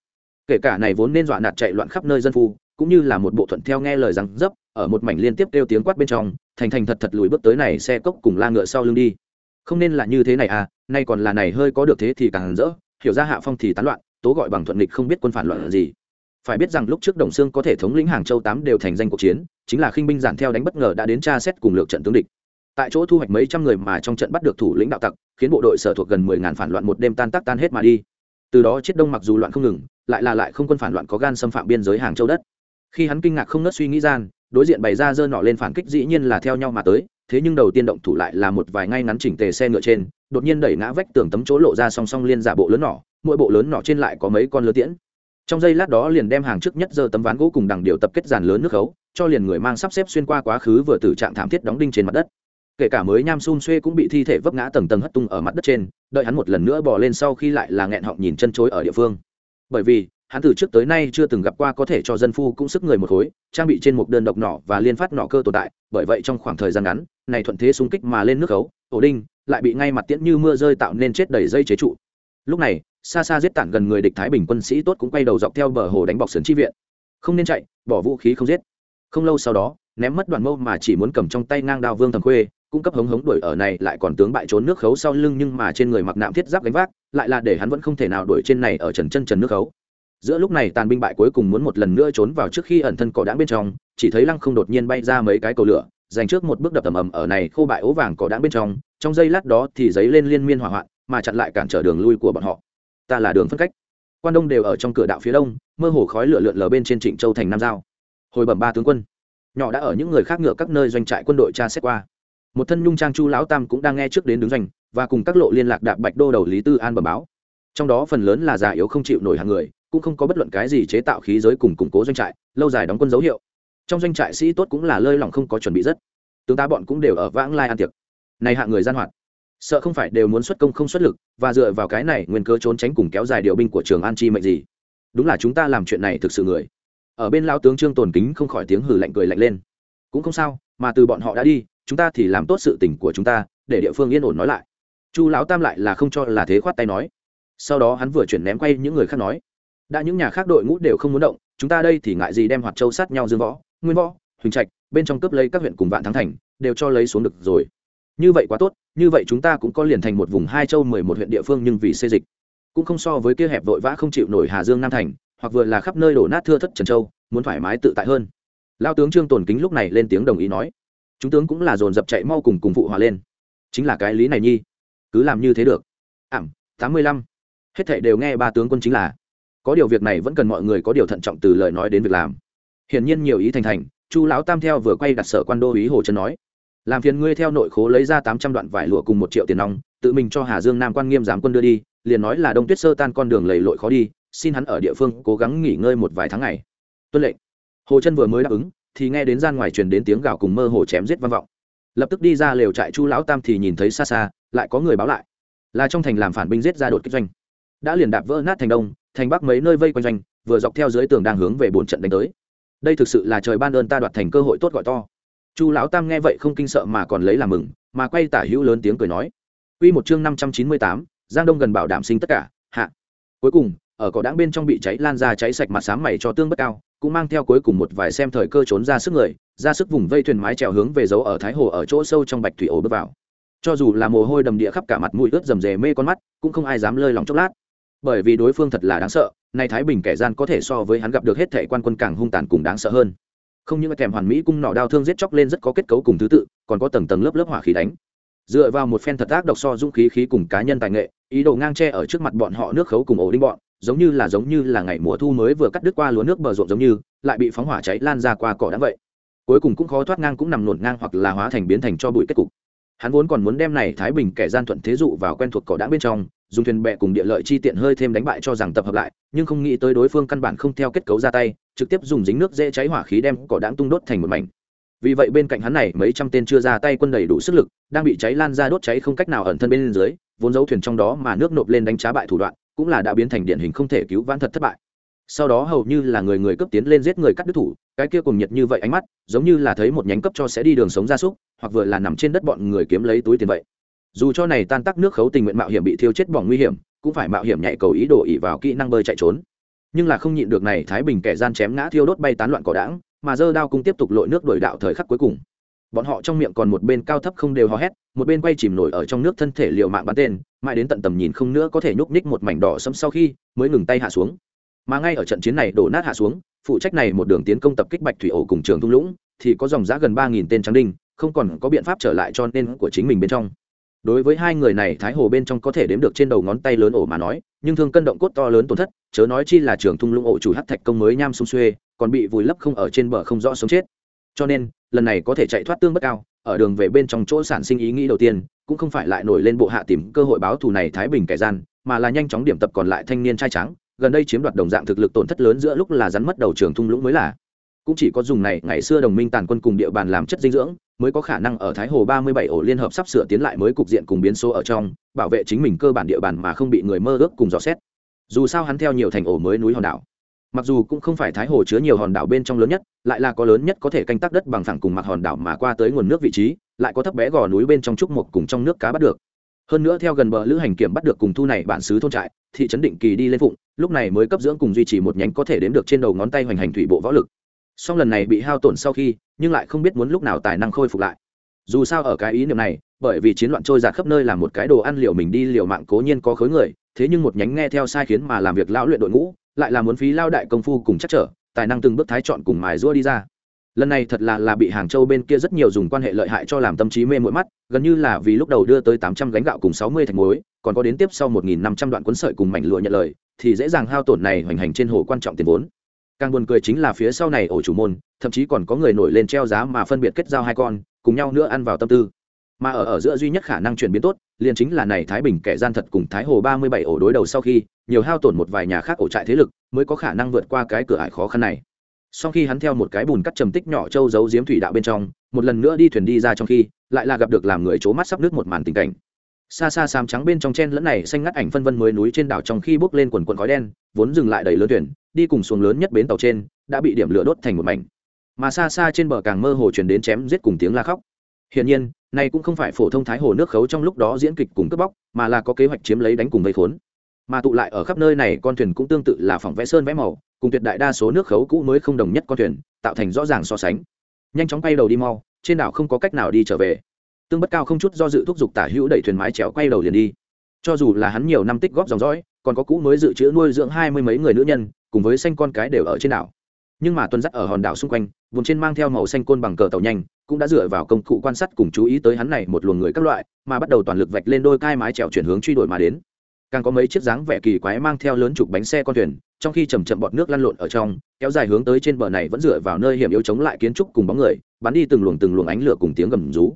S1: Kể cả này vốn nên dọa nạt chạy loạn khắp nơi dân phu, cũng như là một bộ thuận theo nghe lời rằng dấp ở một mảnh liên tiếp kêu tiếng quát bên trong, thành thành thật thật lùi bước tới này xe cốc cùng la ngựa sau lưng đi. Không nên là như thế này à nay còn là này hơi có được thế thì càng rỡ, hiểu ra hạ phong thì tán loạn, tố gọi bằng thuận nghịch không biết quân phản loạn là gì. Phải biết rằng lúc trước đồng xương có thể thống lĩnh hàng châu tám đều thành danh cuộc chiến, chính là khinh binh giản theo đánh bất ngờ đã đến tra xét cùng lược trận tướng địch. Tại chỗ thu hoạch mấy trăm người mà trong trận bắt được thủ lĩnh đạo tặc, khiến bộ đội sở thuộc gần mười ngàn phản loạn một đêm tan tác tan hết mà đi. Từ đó chiết đông mặc dù loạn không ngừng, lại là lại không quân phản loạn có gan xâm phạm biên giới hàng châu đất. Khi hắn kinh ngạc không nớt suy nghĩ gian đối diện bày ra dơ nọ lên phản kích dĩ nhiên là theo nhau mà tới, thế nhưng đầu tiên động thủ lại là một vài ngay ngắn chỉnh tề xe ngựa trên, đột nhiên đẩy ngã vách tường tấm chỗ lộ ra song song liên giả bộ lớn nỏ mỗi bộ lớn nỏ trên lại có mấy con lứa tiễn. Trong giây lát đó liền đem hàng trước nhất dơ tấm ván gỗ cùng đằng điều tập kết dàn lớn nước khấu, cho liền người mang sắp xếp xuyên qua quá khứ vừa từ trạng thảm thiết đóng đinh trên mặt đất. Kể cả mới nham xun xuê cũng bị thi thể vấp ngã tầng tầng hất tung ở mặt đất trên, đợi hắn một lần nữa bò lên sau khi lại là nghẹn họng nhìn chân chối ở địa phương. Bởi vì hắn từ trước tới nay chưa từng gặp qua có thể cho dân phu cũng sức người một khối, trang bị trên một đơn độc nỏ và liên phát nỏ cơ tồn tại, bởi vậy trong khoảng thời gian ngắn, này thuận thế xung kích mà lên nước khấu ổ đinh, lại bị ngay mặt tiễn như mưa rơi tạo nên chết đầy dây chế trụ. Lúc này, xa xa giết tản gần người địch thái bình quân sĩ tốt cũng quay đầu dọc theo bờ hồ đánh bọc sườn chi viện. Không nên chạy, bỏ vũ khí không giết. Không lâu sau đó, ném mất đoàn mâu mà chỉ muốn cầm trong tay ngang đao vương thầm khuê, cung cấp hống hống đuổi ở này lại còn tướng bại trốn nước khấu sau lưng nhưng mà trên người mặc nạm thiết giáp gánh vác, lại là để hắn vẫn không thể nào đuổi trên này ở trần chân trần nước khấu giữa lúc này tàn binh bại cuối cùng muốn một lần nữa trốn vào trước khi ẩn thân cỏ đãng bên trong, chỉ thấy lăng không đột nhiên bay ra mấy cái cầu lửa, dành trước một bước đập tầm ầm ở này khô bại ố vàng cỏ đãng bên trong trong giây lát đó thì giấy lên liên miên hỏa hoạn, mà chặn lại cản trở đường lui của bọn họ. Ta là đường phân cách. Quan đông đều ở trong cửa đạo phía đông, mơ hồ khói lửa lượn lờ bên trên trịnh châu thành nam giao. Hồi bẩm ba tướng quân. Nhỏ đã ở những người khác ngựa các nơi doanh trại quân đội tra xét qua. Một thân nhung trang chu lão tam cũng đang nghe trước đến đứng doanh, và cùng các lộ liên lạc đạp bạch đô đầu lý tư an bẩm báo. Trong đó phần lớn là già yếu không chịu nổi hàng người cũng không có bất luận cái gì chế tạo khí giới cùng củng cố doanh trại, lâu dài đóng quân dấu hiệu. Trong doanh trại sĩ tốt cũng là lơi lỏng không có chuẩn bị rất. Tướng ta bọn cũng đều ở vãng lai an tiệc. Này hạ người gian hoạt. Sợ không phải đều muốn xuất công không xuất lực, và dựa vào cái này nguyên cơ trốn tránh cùng kéo dài điều binh của trường an chi mệnh gì. Đúng là chúng ta làm chuyện này thực sự người. Ở bên lao tướng trương tồn kính không khỏi tiếng hử lạnh cười lạnh lên. Cũng không sao, mà từ bọn họ đã đi, chúng ta thì làm tốt sự tình của chúng ta, để địa phương yên ổn nói lại. Chu lão tam lại là không cho là thế khoát tay nói. Sau đó hắn vừa chuyển ném quay những người khác nói đã những nhà khác đội ngũ đều không muốn động, chúng ta đây thì ngại gì đem hoạt châu sát nhau dương võ, nguyên võ, huỳnh trạch, bên trong cướp lấy các huyện cùng vạn thắng thành, đều cho lấy xuống được rồi. Như vậy quá tốt, như vậy chúng ta cũng có liền thành một vùng hai châu mười một huyện địa phương nhưng vì xê dịch. Cũng không so với kia hẹp vội vã không chịu nổi hà dương nam thành, hoặc vừa là khắp nơi đổ nát thưa thất trần châu, muốn thoải mái tự tại hơn. Lao tướng trương tồn kính lúc này lên tiếng đồng ý nói, chúng tướng cũng là dồn dập chạy mau cùng cùng phụ hòa lên. Chính là cái lý này nhi, cứ làm như thế được. Ảm, tám mươi lăm. Hết thảy đều nghe ba tướng quân chính là có điều việc này vẫn cần mọi người có điều thận trọng từ lời nói đến việc làm. Hiển nhiên nhiều ý thành thành, chu lão tam theo vừa quay đặt sở quan đô ý hồ trấn nói, làm phiền ngươi theo nội khố lấy ra tám trăm đoạn vải lụa cùng một triệu tiền nong, tự mình cho hà dương nam quan nghiêm giám quân đưa đi, liền nói là đông tuyết sơ tan con đường lầy lội khó đi, xin hắn ở địa phương cố gắng nghỉ ngơi một vài tháng ngày. Tuân lệnh. Hồ chân vừa mới đáp ứng, thì nghe đến gian ngoài truyền đến tiếng gào cùng mơ hồ chém giết vang vọng. Lập tức đi ra lều trại chu lão tam thì nhìn thấy xa xa, lại có người báo lại. Là trong thành làm phản binh giết ra đột kích doanh. Đã liền đạp vỡ nát thành đông thành bắc mấy nơi vây quanh doanh vừa dọc theo dưới tường đang hướng về bốn trận đánh tới đây thực sự là trời ban ơn ta đoạt thành cơ hội tốt gọi to chu lão tam nghe vậy không kinh sợ mà còn lấy làm mừng mà quay tả hữu lớn tiếng cười nói Quy một chương năm trăm chín mươi tám, Giang Đông gần bảo đảm sinh tất cả, hạ. Cuối cùng, ở cỏ đãng bên trong bị cháy lan ra cháy sạch mặt sám mày cho tương bất cao, cũng mang theo cuối cùng một vài xem thời cơ trốn ra sức người, ra sức vùng vây thuyền mái trèo hướng về dấu ở thái hồ ở chỗ sâu trong bạch thủy ổ bước vào. Cho dù là mồ hôi đầm địa khắp cả mặt mũi ướt rầm rề mê con mắt, cũng không ai dám lơi lòng chốc lát. Bởi vì đối phương thật là đáng sợ, nay thái bình kẻ gian có thể so với hắn gặp được hết thệ quan quân càng hung tàn cùng đáng sợ hơn. Không những kèm hoàn mỹ cung nọ đao thương giết chóc lên rất có kết cấu cùng thứ tự còn có tầng tầng lớp lớp hỏa khí đánh. Dựa vào một phen thật ác độc so dũng khí khí cùng cá nhân tài nghệ ý đồ ngang tre ở trước mặt bọn họ nước khấu cùng ổ đinh bọn giống như là giống như là ngày mùa thu mới vừa cắt đứt qua lúa nước bờ ruộng giống như lại bị phóng hỏa cháy lan ra qua cỏ đã vậy. Cuối cùng cũng khó thoát ngang cũng nằm nổn ngang hoặc là hóa thành biến thành cho bụi kết cục hắn vốn còn muốn đem này thái bình kẻ gian thuận thế dụ vào quen thuộc cỏ đã bên trong, dùng thuyền bè cùng địa lợi chi tiện hơi thêm đánh bại cho rằng tập hợp lại, nhưng không nghĩ tới đối phương căn bản không theo kết cấu ra tay, trực tiếp dùng dính nước dễ cháy hỏa khí đem cỏ đãng tung đốt thành một mảnh. Vì vậy bên cạnh hắn này mấy trăm tên chưa ra tay quân đầy đủ sức lực, đang bị cháy lan ra đốt cháy không cách nào ẩn thân bên dưới, vốn giấu thuyền trong đó mà nước nộp lên đánh trá bại thủ đoạn, cũng là đã biến thành điển hình không thể cứu vãn thật thất bại. Sau đó hầu như là người người cấp tiến lên giết người cắt đứt thủ, cái kia cùng nhiệt như vậy ánh mắt, giống như là thấy một nhánh cấp cho sẽ đi đường sống ra súc hoặc vừa là nằm trên đất bọn người kiếm lấy túi tiền vậy. Dù cho này tan tắc nước khấu tình nguyện mạo hiểm bị thiêu chết bỏng nguy hiểm, cũng phải mạo hiểm nhạy cầu ý đồ ỉ vào kỹ năng bơi chạy trốn. Nhưng là không nhịn được này, thái bình kẻ gian chém ngã thiêu đốt bay tán loạn cỏ đảng mà dơ đao cung tiếp tục lội nước đổi đạo thời khắc cuối cùng. Bọn họ trong miệng còn một bên cao thấp không đều hò hét, một bên quay chìm nổi ở trong nước thân thể liệu mạng bắn tên, mãi đến tận tầm nhìn không nữa có thể nhúc nhích một mảnh đỏ sẫm sau khi, mới ngừng tay hạ xuống. Mà ngay ở trận chiến này đổ nát hạ xuống, phụ trách này một đường tiến công tập kích bạch thủy ổ cùng trường thung lũng, thì có dòng giã gần ba nghìn tên trắng đinh không còn có biện pháp trở lại cho nên của chính mình bên trong. Đối với hai người này, thái hồ bên trong có thể đếm được trên đầu ngón tay lớn ổ mà nói, nhưng thương cân động cốt to lớn tổn thất, chớ nói chi là trường thung lũng ổ chủ hát thạch công mới nham sung xuê, còn bị vùi lấp không ở trên bờ không rõ sống chết. Cho nên, lần này có thể chạy thoát tương bất cao, ở đường về bên trong chỗ sản sinh ý nghĩ đầu tiên, cũng không phải lại nổi lên bộ hạ tìm cơ hội báo thù này thái bình kẻ gian, mà là nhanh chóng điểm tập còn lại thanh niên trai trắng gần đây chiếm đoạt đồng dạng thực lực tổn thất lớn giữa lúc là rắn mất đầu trường thung lũng mới là cũng chỉ có dùng này, ngày xưa đồng minh tàn quân cùng địa bàn làm chất dinh dưỡng, mới có khả năng ở thái hồ ba mươi bảy ổ liên hợp sắp sửa tiến lại mới cục diện cùng biến số ở trong, bảo vệ chính mình cơ bản địa bàn mà không bị người mơ ước cùng dò xét. Dù sao hắn theo nhiều thành ổ mới núi hòn đảo. Mặc dù cũng không phải thái hồ chứa nhiều hòn đảo bên trong lớn nhất, lại là có lớn nhất có thể canh tác đất bằng phẳng cùng mặt hòn đảo mà qua tới nguồn nước vị trí, lại có thấp bé gò núi bên trong trúc mộc cùng trong nước cá bắt được. Hơn nữa theo gần bờ lữ hành kiểm bắt được cùng thu này bản xứ thôn trại, thị trấn định kỳ đi lên phụng, lúc này mới cấp dưỡng cùng duy trì một nhánh có thể đếm được trên đầu ngón tay hoành hành thủy bộ võ lực song lần này bị hao tổn sau khi, nhưng lại không biết muốn lúc nào tài năng khôi phục lại. Dù sao ở cái ý niệm này, bởi vì chiến loạn trôi giạt khắp nơi là một cái đồ ăn liệu mình đi liều mạng cố nhiên có khối người, thế nhưng một nhánh nghe theo sai khiến mà làm việc lão luyện đội ngũ, lại là muốn phí lao đại công phu cùng chắc trở, tài năng từng bước thái chọn cùng mài rua đi ra. Lần này thật là là bị hàng châu bên kia rất nhiều dùng quan hệ lợi hại cho làm tâm trí mê mũi mắt, gần như là vì lúc đầu đưa tới tám trăm gánh gạo cùng sáu mươi thành muối, còn có đến tiếp sau một nghìn năm trăm đoạn cuốn sợi cùng mảnh lụa nhận lời, thì dễ dàng hao tổn này hoành hành trên hồ quan trọng tiền vốn càng buồn cười chính là phía sau này ổ chủ môn, thậm chí còn có người nổi lên treo giá mà phân biệt kết giao hai con, cùng nhau nữa ăn vào tâm tư. Mà ở ở giữa duy nhất khả năng chuyển biến tốt, liền chính là này thái bình kẻ gian thật cùng thái hồ ba mươi bảy ổ đối đầu sau khi, nhiều hao tổn một vài nhà khác ổ trại thế lực, mới có khả năng vượt qua cái cửa ải khó khăn này. Sau khi hắn theo một cái bùn cắt trầm tích nhỏ châu giấu giếm thủy đạo bên trong, một lần nữa đi thuyền đi ra trong khi, lại là gặp được làm người c mắt sắp nước một màn tình cảnh xa xa xám trắng bên trong chen lẫn này xanh ngắt ảnh phân vân mới núi trên đảo trong khi bước lên quần quần khói đen, vốn dừng lại đầy lớn thuyền, đi cùng xuồng lớn nhất bến tàu trên, đã bị điểm lửa đốt thành một mảnh. Mà xa xa trên bờ càng mơ hồ chuyển đến chém giết cùng tiếng la khóc. Hiển nhiên, này cũng không phải phổ thông thái hồ nước khấu trong lúc đó diễn kịch cùng cướp bóc, mà là có kế hoạch chiếm lấy đánh cùng vây khốn. Mà tụ lại ở khắp nơi này, con thuyền cũng tương tự là phòng vẽ sơn vẽ màu, cùng tuyệt đại đa số nước khấu cũ mới không đồng nhất con thuyền, tạo thành rõ ràng so sánh. Nhanh chóng quay đầu đi mau, trên đảo không có cách nào đi trở về tương bất cao không chút do dự thúc giục tả hữu đẩy thuyền mái chèo quay đầu liền đi. Cho dù là hắn nhiều năm tích góp dòng dõi, còn có cũ mới dự trữ nuôi dưỡng hai mươi mấy người nữ nhân, cùng với xanh con cái đều ở trên đảo. Nhưng mà tuần dắt ở hòn đảo xung quanh, vùng trên mang theo màu xanh côn bằng cờ tàu nhanh, cũng đã dựa vào công cụ quan sát cùng chú ý tới hắn này một luồng người các loại, mà bắt đầu toàn lực vạch lên đôi cai mái trèo chuyển hướng truy đuổi mà đến. Càng có mấy chiếc dáng vẻ kỳ quái mang theo lớn chục bánh xe con thuyền, trong khi chầm chậm bọt nước lăn lộn ở trong, kéo dài hướng tới trên bờ này vẫn dựa vào nơi hiểm yếu chống lại kiến trúc cùng bóng người, bắn đi từng luồng từng luồng ánh lửa cùng tiếng gầm rú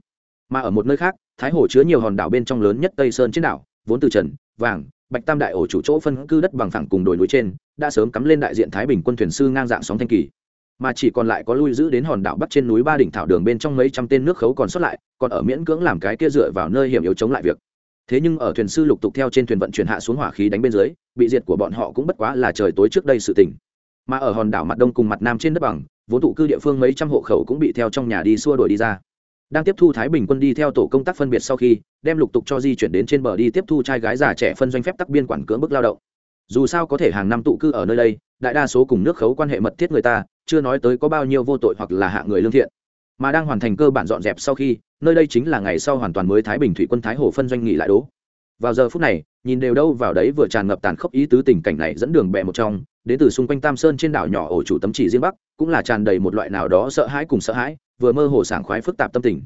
S1: mà ở một nơi khác, thái hồ chứa nhiều hòn đảo bên trong lớn nhất tây sơn trên đảo, vốn từ trần, vàng, bạch tam đại ổ chủ chỗ phân cư đất bằng phẳng cùng đồi núi trên, đã sớm cắm lên đại diện thái bình quân thuyền sư ngang dạng sóng thanh kỳ. Mà chỉ còn lại có lui giữ đến hòn đảo bắc trên núi ba đỉnh thảo đường bên trong mấy trăm tên nước khấu còn sót lại, còn ở miễn cưỡng làm cái kia dựa vào nơi hiểm yếu chống lại việc. Thế nhưng ở thuyền sư lục tục theo trên thuyền vận chuyển hạ xuống hỏa khí đánh bên dưới, bị diệt của bọn họ cũng bất quá là trời tối trước đây sự tình. Mà ở hòn đảo mặt đông cùng mặt nam trên đất bằng, vốn tụ cư địa phương mấy trăm hộ khẩu cũng bị theo trong nhà đi xua đuổi đi ra đang tiếp thu thái bình quân đi theo tổ công tác phân biệt sau khi, đem lục tục cho di chuyển đến trên bờ đi tiếp thu trai gái già trẻ phân doanh phép tắc biên quản cưỡng bức lao động. Dù sao có thể hàng năm tụ cư ở nơi đây, đại đa số cùng nước khấu quan hệ mật thiết người ta, chưa nói tới có bao nhiêu vô tội hoặc là hạ người lương thiện. Mà đang hoàn thành cơ bản dọn dẹp sau khi, nơi đây chính là ngày sau hoàn toàn mới thái bình thủy quân thái hồ phân doanh nghỉ lại đố. Vào giờ phút này, nhìn đều đâu vào đấy vừa tràn ngập tàn khốc ý tứ tình cảnh này dẫn đường bẹ một trong, đến từ xung quanh tam sơn trên đảo nhỏ ổ chủ tấm chỉ riêng bắc, cũng là tràn đầy một loại nào đó sợ hãi cùng sợ hãi vừa mơ hồ sảng khoái phức tạp tâm tình.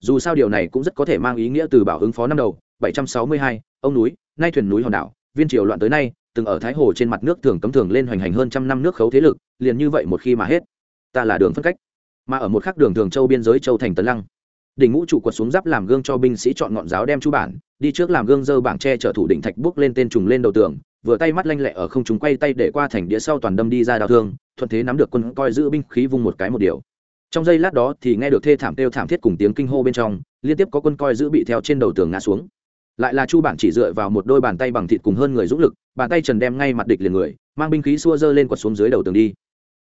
S1: Dù sao điều này cũng rất có thể mang ý nghĩa từ bảo ứng phó năm đầu 762, ông núi nay thuyền núi hòn đảo viên triều loạn tới nay từng ở thái hồ trên mặt nước thường cấm thường lên hoành hành hơn trăm năm nước khấu thế lực liền như vậy một khi mà hết ta là đường phân cách. Mà ở một khắc đường thường châu biên giới châu thành tấn lăng đỉnh ngũ trụ quật xuống giáp làm gương cho binh sĩ chọn ngọn giáo đem chú bản đi trước làm gương dơ bảng tre trở thủ đỉnh thạch bước lên tên trùng lên đầu tường vừa tay mắt lanh lẹ ở không chúng quay tay để qua thành đĩa sau toàn đâm đi ra đào thương thuận thế nắm được quân coi giữ binh khí vung một cái một điều trong giây lát đó thì nghe được thê thảm kêu thảm thiết cùng tiếng kinh hô bên trong, liên tiếp có quân coi giữ bị theo trên đầu tường ngã xuống. Lại là chu bản chỉ dựa vào một đôi bàn tay bằng thịt cùng hơn người dũng lực, bàn tay trần đem ngay mặt địch liền người, mang binh khí xua dơ lên quật xuống dưới đầu tường đi.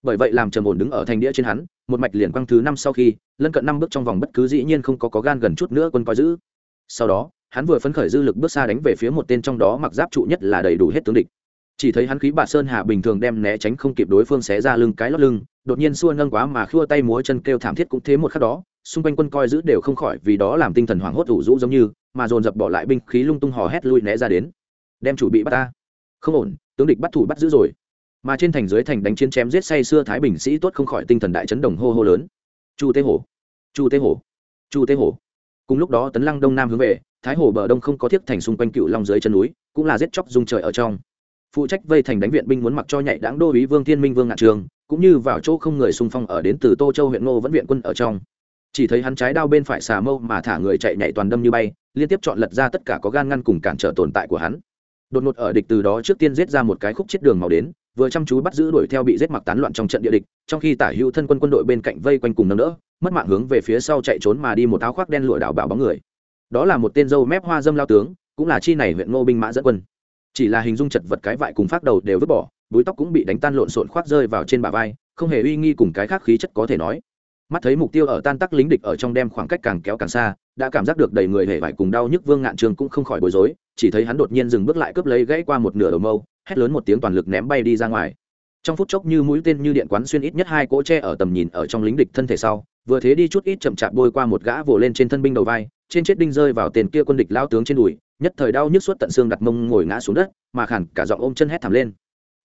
S1: Bởi vậy làm trầm ổn đứng ở thành đĩa trên hắn, một mạch liền quăng thứ năm sau khi, lân cận năm bước trong vòng bất cứ dĩ nhiên không có có gan gần chút nữa quân coi giữ. Sau đó, hắn vừa phấn khởi dư lực bước xa đánh về phía một tên trong đó mặc giáp trụ nhất là đầy đủ hết tướng địch chỉ thấy hắn khí bạt sơn hạ bình thường đem né tránh không kịp đối phương xé ra lưng cái lót lưng, đột nhiên xua nâng quá mà khua tay múa chân kêu thảm thiết cũng thế một khắc đó, xung quanh quân coi giữ đều không khỏi vì đó làm tinh thần hoảng hốt ủ rũ giống như, mà dồn dập bỏ lại binh khí lung tung hò hét lui né ra đến. Đem chủ bị bắt ta. Không ổn, tướng địch bắt thủ bắt giữ rồi. Mà trên thành dưới thành đánh chiến chém giết say xưa thái bình sĩ tốt không khỏi tinh thần đại chấn đồng hô hô lớn. Chu tế hổ, chu tế hổ, chu tế hổ. Cùng lúc đó tấn lăng đông nam hướng về, thái hồ bờ đông không có thiết thành xung quanh cựu long dưới chân núi, cũng là giết chóc dung trời ở trong phụ trách vây thành đánh viện binh muốn mặc cho nhạy đáng đô ý vương thiên minh vương ngạn trường, cũng như vào chỗ không người xung phong ở đến từ tô châu huyện ngô vẫn viện quân ở trong. Chỉ thấy hắn trái đao bên phải xà mâu mà thả người chạy nhảy toàn đâm như bay, liên tiếp chọn lật ra tất cả có gan ngăn cùng cản trở tồn tại của hắn. Đột ngột ở địch từ đó trước tiên giết ra một cái khúc chết đường màu đến, vừa chăm chú bắt giữ đuổi theo bị giết mặc tán loạn trong trận địa địch, trong khi tả hữu thân quân quân đội bên cạnh vây quanh cùng nâng đỡ, mất mạng hướng về phía sau chạy trốn mà đi một áo khoác đen lụa đảo bảo bóng người. Đó là một tên dâu mép hoa dâm lao tướng, cũng là chi này huyện ngô binh mã dẫn quân chỉ là hình dung chật vật cái vại cùng phát đầu đều vứt bỏ, búi tóc cũng bị đánh tan lộn xộn khoác rơi vào trên bả vai, không hề uy nghi cùng cái khác khí chất có thể nói. Mắt thấy mục tiêu ở tan tắc lính địch ở trong đem khoảng cách càng kéo càng xa, đã cảm giác được đầy người hề vải cùng đau nhức vương ngạn trường cũng không khỏi bối rối, chỉ thấy hắn đột nhiên dừng bước lại cướp lấy gãy qua một nửa đầu mâu, hét lớn một tiếng toàn lực ném bay đi ra ngoài. Trong phút chốc như mũi tên như điện quán xuyên ít nhất hai cỗ tre ở tầm nhìn ở trong lính địch thân thể sau, vừa thế đi chút ít chậm chạp bôi qua một gã vồ lên trên thân binh đầu vai, trên chết đinh rơi vào tên kia quân địch lao tướng trên đùi nhất thời đau nhức suốt tận xương đặt mông ngồi ngã xuống đất, mà khản cả giọng ôm chân hét thảm lên.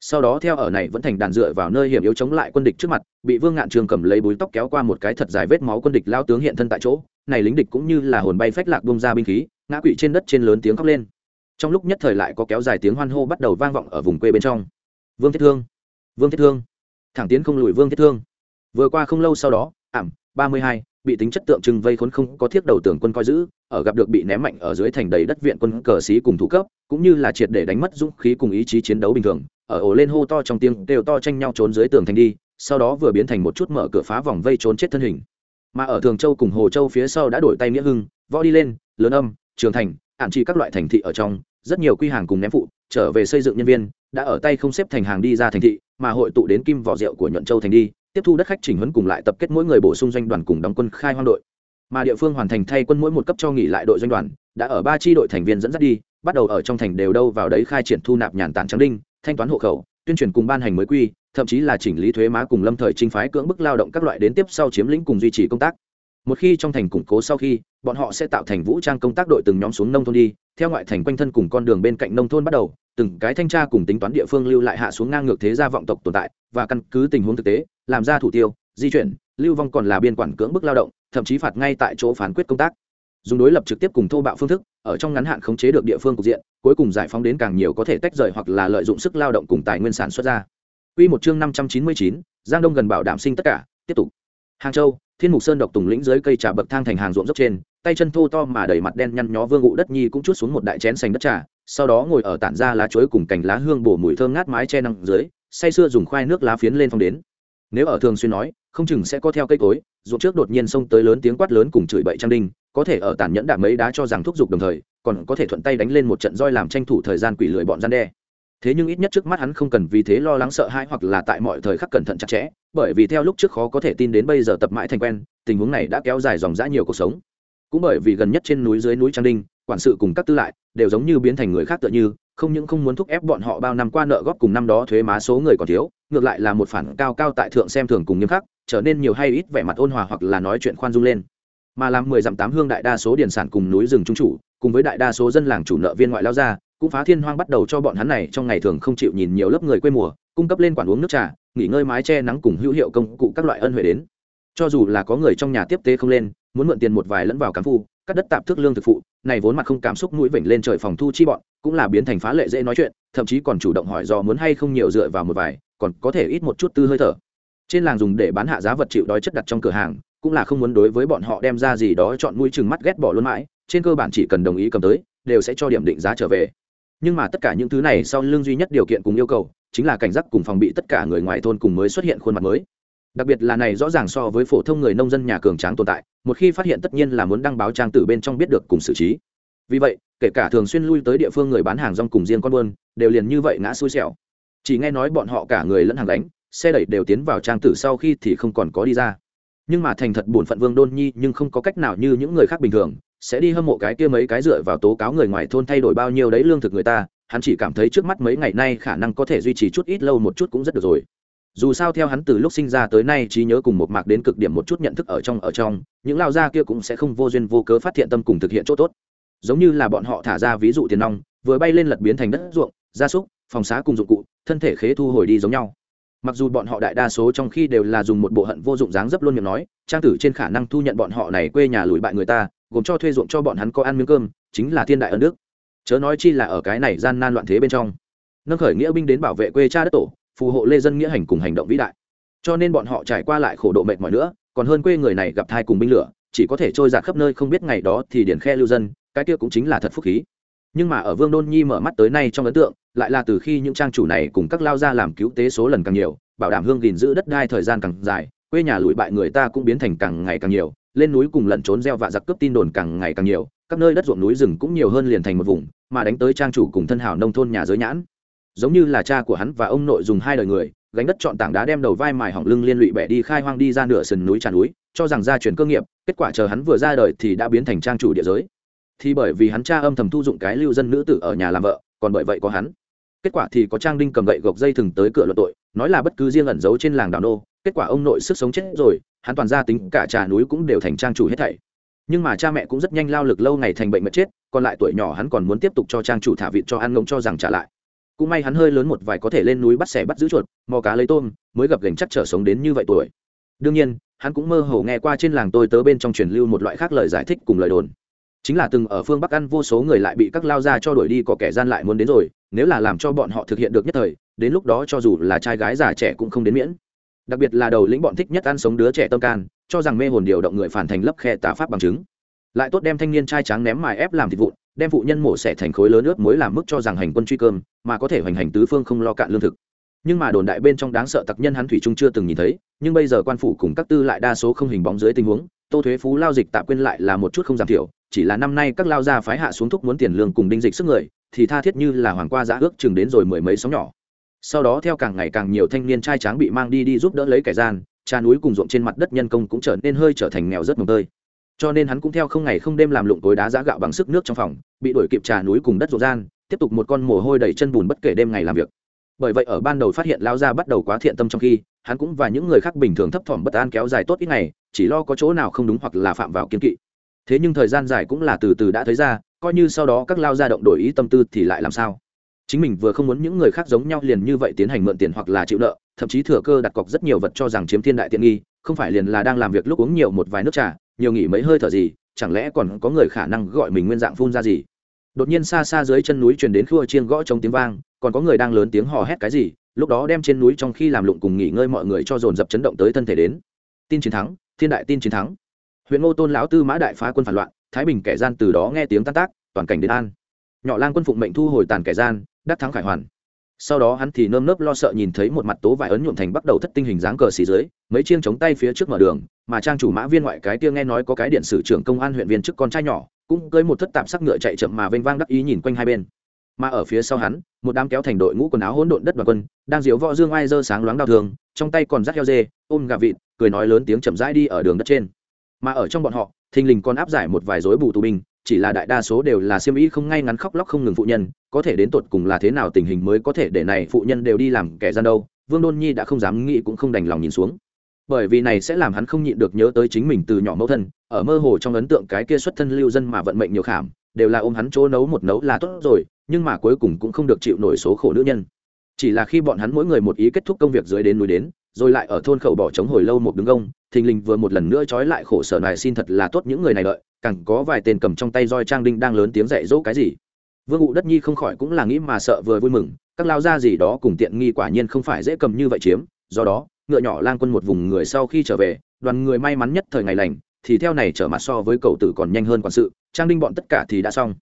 S1: Sau đó theo ở này vẫn thành đàn dựa vào nơi hiểm yếu chống lại quân địch trước mặt, bị vương ngạn trường cầm lấy búi tóc kéo qua một cái thật dài vết máu quân địch lao tướng hiện thân tại chỗ, này lính địch cũng như là hồn bay phách lạc bông ra binh khí, ngã quỵ trên đất trên lớn tiếng khóc lên. Trong lúc nhất thời lại có kéo dài tiếng hoan hô bắt đầu vang vọng ở vùng quê bên trong. Vương thiết thương, vương thiết thương. Thẳng tiến không lùi vương thiết thương. Vừa qua không lâu sau đó, ảm, ba mươi hai bị tính chất tượng trưng vây khốn không có thiết đầu tưởng quân coi giữ, ở gặp được bị ném mạnh ở dưới thành đầy đất viện quân cờ sĩ cùng thủ cấp, cũng như là triệt để đánh mất dũng khí cùng ý chí chiến đấu bình thường, ở ổ lên hô to trong tiếng đều to tranh nhau trốn dưới tường thành đi, sau đó vừa biến thành một chút mở cửa phá vòng vây trốn chết thân hình. Mà ở thường châu cùng hồ châu phía sau đã đổi tay nghĩa hưng, võ đi lên, lớn âm, trường thành, ản trị các loại thành thị ở trong, rất nhiều quy hàng cùng ném phụ, trở về xây dựng nhân viên, đã ở tay không xếp thành hàng đi ra thành thị, mà hội tụ đến kim vỏ rượu của nhuận châu thành đi tiếp thu đất khách chỉnh huấn cùng lại tập kết mỗi người bổ sung doanh đoàn cùng đóng quân khai hoang đội. Mà địa phương hoàn thành thay quân mỗi một cấp cho nghỉ lại đội doanh đoàn, đã ở ba tri đội thành viên dẫn dắt đi, bắt đầu ở trong thành đều đâu vào đấy khai triển thu nạp nhàn tản trắng đinh, thanh toán hộ khẩu, tuyên truyền cùng ban hành mới quy, thậm chí là chỉnh lý thuế má cùng lâm thời trinh phái cưỡng bức lao động các loại đến tiếp sau chiếm lĩnh cùng duy trì công tác. Một khi trong thành củng cố sau khi, bọn họ sẽ tạo thành vũ trang công tác đội từng nhóm xuống nông thôn đi, theo ngoại thành quanh thân cùng con đường bên cạnh nông thôn bắt đầu, từng cái thanh tra cùng tính toán địa phương lưu lại hạ xuống ngang ngược thế gia vọng tộc tồn tại, và căn cứ tình huống thực tế làm ra thủ tiêu di chuyển lưu vong còn là biên quản cưỡng bức lao động thậm chí phạt ngay tại chỗ phán quyết công tác dùng đối lập trực tiếp cùng thô bạo phương thức ở trong ngắn hạn khống chế được địa phương cục diện cuối cùng giải phóng đến càng nhiều có thể tách rời hoặc là lợi dụng sức lao động cùng tài nguyên sản xuất ra Quy một chương 599, Giang Đông gần bảo đảm sinh tất cả, tiếp tục. Hàng Châu, Thiên Mục Sơn độc tùng lĩnh dưới cây trà bậc thang thành hàng ruộng dốc trên, tay chân thô to mà đầy mặt đen nhăn nhó Vương Ngụ Đất Nhi cũng chút xuống một đại chén xanh đất trà, sau đó ngồi ở tản ra lá chuối cùng cành lá hương bổ mùi thơm ngát mái che năng dưới, say sưa dùng khoai nước lá phiến lên phong đến. Nếu ở thường xuyên nói, không chừng sẽ có theo cây cối, ruộng trước đột nhiên xông tới lớn tiếng quát lớn cùng chửi bậy trang đinh, có thể ở tàn nhẫn đạp mấy đá cho rằng thúc giục đồng thời, còn có thể thuận tay đánh lên một trận roi làm tranh thủ thời gian quỷ lười bọn gian đe. Thế nhưng ít nhất trước mắt hắn không cần vì thế lo lắng sợ hãi hoặc là tại mọi thời khắc cẩn thận chặt chẽ bởi vì theo lúc trước khó có thể tin đến bây giờ tập mãi thành quen tình huống này đã kéo dài dòng dã nhiều cuộc sống. Cũng bởi vì gần nhất trên núi dưới núi trang đinh quản sự cùng các tư lại đều giống như biến thành người khác tựa như không những không muốn thúc ép bọn họ bao năm qua nợ góp cùng năm đó thuế má số người còn thiếu, ngược lại là một phản cao cao tại thượng xem thường cùng nghiêm khắc, trở nên nhiều hay ít vẻ mặt ôn hòa hoặc là nói chuyện khoan dung lên. Mà làm mười dặm tám hương đại đa số điền sản cùng núi rừng trung chủ, cùng với đại đa số dân làng chủ nợ viên ngoại lao ra, cũng phá thiên hoang bắt đầu cho bọn hắn này trong ngày thường không chịu nhìn nhiều lớp người quê mùa, cung cấp lên quản uống nước trà, nghỉ ngơi mái che nắng cùng hữu hiệu công cụ các loại ân huệ đến. Cho dù là có người trong nhà tiếp tế không lên, muốn mượn tiền một vài lẫn vào cám phu các đất tạp thức lương thực phụ, này vốn mặt không cảm xúc mũi vểnh lên trời phòng thu chi bọn, cũng là biến thành phá lệ dễ nói chuyện, thậm chí còn chủ động hỏi do muốn hay không nhiều dựa vào một vài, còn có thể ít một chút tư hơi thở. Trên làng dùng để bán hạ giá vật chịu đói chất đặt trong cửa hàng, cũng là không muốn đối với bọn họ đem ra gì đó chọn mũi chừng mắt ghét bỏ luôn mãi, trên cơ bản chỉ cần đồng ý cầm tới, đều sẽ cho điểm định giá trở về. Nhưng mà tất cả những thứ này sau lương duy nhất điều kiện cùng yêu cầu, chính là cảnh giác cùng phòng bị tất cả người ngoài thôn cùng mới xuất hiện khuôn mặt mới đặc biệt là này rõ ràng so với phổ thông người nông dân nhà cường tráng tồn tại, một khi phát hiện tất nhiên là muốn đăng báo trang tử bên trong biết được cùng xử trí. Vì vậy, kể cả thường xuyên lui tới địa phương người bán hàng rong cùng riêng con buôn, đều liền như vậy ngã xui xẻo. Chỉ nghe nói bọn họ cả người lẫn hàng đánh xe đẩy đều tiến vào trang tử sau khi thì không còn có đi ra. Nhưng mà thành thật bổn phận vương đôn nhi nhưng không có cách nào như những người khác bình thường, sẽ đi hâm mộ cái kia mấy cái dựa vào tố cáo người ngoài thôn thay đổi bao nhiêu đấy lương thực người ta, hắn chỉ cảm thấy trước mắt mấy ngày nay khả năng có thể duy trì chút ít lâu một chút cũng rất được rồi dù sao theo hắn từ lúc sinh ra tới nay trí nhớ cùng một mạc đến cực điểm một chút nhận thức ở trong ở trong, những lao gia kia cũng sẽ không vô duyên vô cớ phát hiện tâm cùng thực hiện chỗ tốt. Giống như là bọn họ thả ra ví dụ tiền nong, vừa bay lên lật biến thành đất ruộng, gia súc, phòng xá cùng dụng cụ, thân thể khế thu hồi đi giống nhau. Mặc dù bọn họ đại đa số trong khi đều là dùng một bộ hận vô dụng dáng dấp luôn miệng nói, trang tử trên khả năng thu nhận bọn họ này quê nhà lùi bại người ta, gồm cho thuê ruộng cho bọn hắn có ăn miếng cơm, chính là thiên đại ân đức. Chớ nói chi là ở cái này gian nan loạn thế bên trong. Nâng khởi nghĩa binh đến bảo vệ quê cha đất tổ phù hộ lê dân nghĩa hành cùng hành động vĩ đại. Cho nên bọn họ trải qua lại khổ độ mệt mỏi nữa, còn hơn quê người này gặp thai cùng binh lửa, chỉ có thể trôi giạt khắp nơi không biết ngày đó thì điển khe lưu dân, cái kia cũng chính là thật phúc khí. Nhưng mà ở vương đôn nhi mở mắt tới nay trong ấn tượng, lại là từ khi những trang chủ này cùng các lao gia làm cứu tế số lần càng nhiều, bảo đảm hương gìn giữ đất đai thời gian càng dài, quê nhà lụi bại người ta cũng biến thành càng ngày càng nhiều, lên núi cùng lẩn trốn gieo và giặc cướp tin đồn càng ngày càng nhiều, các nơi đất ruộng núi rừng cũng nhiều hơn liền thành một vùng, mà đánh tới trang chủ cùng thân hào nông thôn nhà giới nhãn giống như là cha của hắn và ông nội dùng hai đời người, gánh đất chọn tảng đá đem đầu vai mài hỏng lưng liên lụy bẻ đi khai hoang đi ra nửa sườn núi tràn núi, cho rằng gia truyền cơ nghiệp, kết quả chờ hắn vừa ra đời thì đã biến thành trang chủ địa giới. Thì bởi vì hắn cha âm thầm thu dụng cái lưu dân nữ tử ở nhà làm vợ, còn bởi vậy có hắn. Kết quả thì có trang đinh cầm gậy gộc dây thừng tới cửa luận tội, nói là bất cứ riêng ẩn giấu trên làng đảo nô, kết quả ông nội sức sống chết rồi, hắn toàn gia tính cả trà núi cũng đều thành trang chủ hết thảy. Nhưng mà cha mẹ cũng rất nhanh lao lực lâu ngày thành bệnh mất chết, còn lại tuổi nhỏ hắn còn muốn tiếp tục cho trang chủ thả vịt cho ăn ngông cho rằng trả lại cũng may hắn hơi lớn một vài có thể lên núi bắt xẻ bắt giữ chuột, mò cá lấy tôm, mới gặp gành chắc trở sống đến như vậy tuổi. Đương nhiên, hắn cũng mơ hồ nghe qua trên làng tôi tớ bên trong truyền lưu một loại khác lời giải thích cùng lời đồn. Chính là từng ở phương bắc ăn vô số người lại bị các lao ra cho đuổi đi có kẻ gian lại muốn đến rồi, nếu là làm cho bọn họ thực hiện được nhất thời, đến lúc đó cho dù là trai gái già trẻ cũng không đến miễn. Đặc biệt là đầu lĩnh bọn thích nhất ăn sống đứa trẻ tâm can, cho rằng mê hồn điều động người phản thành lấp khe tà pháp bằng chứng. Lại tốt đem thanh niên trai tráng ném mài ép làm thịt vụn đem phụ nhân mổ xẻ thành khối lớn ướp mới làm mức cho rằng hành quân truy cơm, mà có thể hoành hành tứ phương không lo cạn lương thực. Nhưng mà đồn đại bên trong đáng sợ tặc nhân hắn thủy trung chưa từng nhìn thấy, nhưng bây giờ quan phủ cùng các tư lại đa số không hình bóng dưới tình huống, tô thuế phú lao dịch tạm quên lại là một chút không giảm thiểu, chỉ là năm nay các lao gia phái hạ xuống thúc muốn tiền lương cùng đinh dịch sức người, thì tha thiết như là hoàng qua giã ước chừng đến rồi mười mấy sóng nhỏ. Sau đó theo càng ngày càng nhiều thanh niên trai tráng bị mang đi đi giúp đỡ lấy kẻ gian, cha núi cùng ruộng trên mặt đất nhân công cũng trở nên hơi trở thành nghèo rất mồm tơi cho nên hắn cũng theo không ngày không đêm làm lụng tối đá giá gạo bằng sức nước trong phòng, bị đuổi kịp trà núi cùng đất ruột gian, tiếp tục một con mồ hôi đầy chân bùn bất kể đêm ngày làm việc. Bởi vậy ở ban đầu phát hiện lao ra bắt đầu quá thiện tâm trong khi, hắn cũng và những người khác bình thường thấp thỏm bất an kéo dài tốt ít ngày, chỉ lo có chỗ nào không đúng hoặc là phạm vào kiên kỵ. Thế nhưng thời gian dài cũng là từ từ đã thấy ra, coi như sau đó các lao ra động đổi ý tâm tư thì lại làm sao? Chính mình vừa không muốn những người khác giống nhau liền như vậy tiến hành mượn tiền hoặc là chịu nợ, thậm chí thừa cơ đặt cọc rất nhiều vật cho rằng chiếm thiên đại tiện nghi, không phải liền là đang làm việc lúc uống nhiều một vài nước trà nhiều nghỉ mấy hơi thở gì, chẳng lẽ còn có người khả năng gọi mình nguyên dạng phun ra gì? Đột nhiên xa xa dưới chân núi truyền đến khua chiên gõ trong tiếng vang, còn có người đang lớn tiếng hò hét cái gì, lúc đó đem trên núi trong khi làm lụng cùng nghỉ ngơi mọi người cho dồn dập chấn động tới thân thể đến. Tin chiến thắng, thiên đại tin chiến thắng. Huyện ngô tôn lão tư mã đại phá quân phản loạn, thái bình kẻ gian từ đó nghe tiếng tan tác, toàn cảnh đến an. Nhỏ lang quân phụng mệnh thu hồi tàn kẻ gian, đắc thắng khải hoàn sau đó hắn thì nơm nớp lo sợ nhìn thấy một mặt tố vải ấn nhuộm thành bắt đầu thất tinh hình dáng cờ xì dưới, mấy chiêng chống tay phía trước mở đường, mà trang chủ mã viên ngoại cái kia nghe nói có cái điện sử trưởng công an huyện viên chức con trai nhỏ, cũng cưới một thất tạp sắc ngựa chạy chậm mà vênh vang đắc ý nhìn quanh hai bên. Mà ở phía sau hắn, một đám kéo thành đội ngũ quần áo hỗn độn đất đoàn quân, đang diếu võ dương ai dơ sáng loáng đau thường trong tay còn dắt heo dê, ôm gà vịt, cười nói lớn tiếng chậm rãi đi ở đường đất trên. Mà ở trong bọn họ, thình lình còn áp giải một vài rối bù tù binh chỉ là đại đa số đều là siêm ý không ngay ngắn khóc lóc không ngừng phụ nhân, có thể đến tột cùng là thế nào tình hình mới có thể để này phụ nhân đều đi làm kẻ gian đâu, vương đôn nhi đã không dám nghĩ cũng không đành lòng nhìn xuống. Bởi vì này sẽ làm hắn không nhịn được nhớ tới chính mình từ nhỏ mẫu thân, ở mơ hồ trong ấn tượng cái kia xuất thân lưu dân mà vận mệnh nhiều khảm, đều là ôm hắn chỗ nấu một nấu là tốt rồi, nhưng mà cuối cùng cũng không được chịu nổi số khổ nữ nhân. Chỉ là khi bọn hắn mỗi người một ý kết thúc công việc dưới đến núi đến rồi lại ở thôn khẩu bỏ trống hồi lâu một đứng công thình lình vừa một lần nữa trói lại khổ sở này xin thật là tốt những người này đợi, càng có vài tên cầm trong tay roi trang đinh đang lớn tiếng dạy dỗ cái gì. Vương ngụ đất nhi không khỏi cũng là nghĩ mà sợ vừa vui mừng, các lao ra gì đó cùng tiện nghi quả nhiên không phải dễ cầm như vậy chiếm, do đó, ngựa nhỏ lang quân một vùng người sau khi trở về, đoàn người may mắn nhất thời ngày lành, thì theo này trở mặt so với cầu tử còn nhanh hơn quản sự, trang đinh bọn tất cả thì đã xong.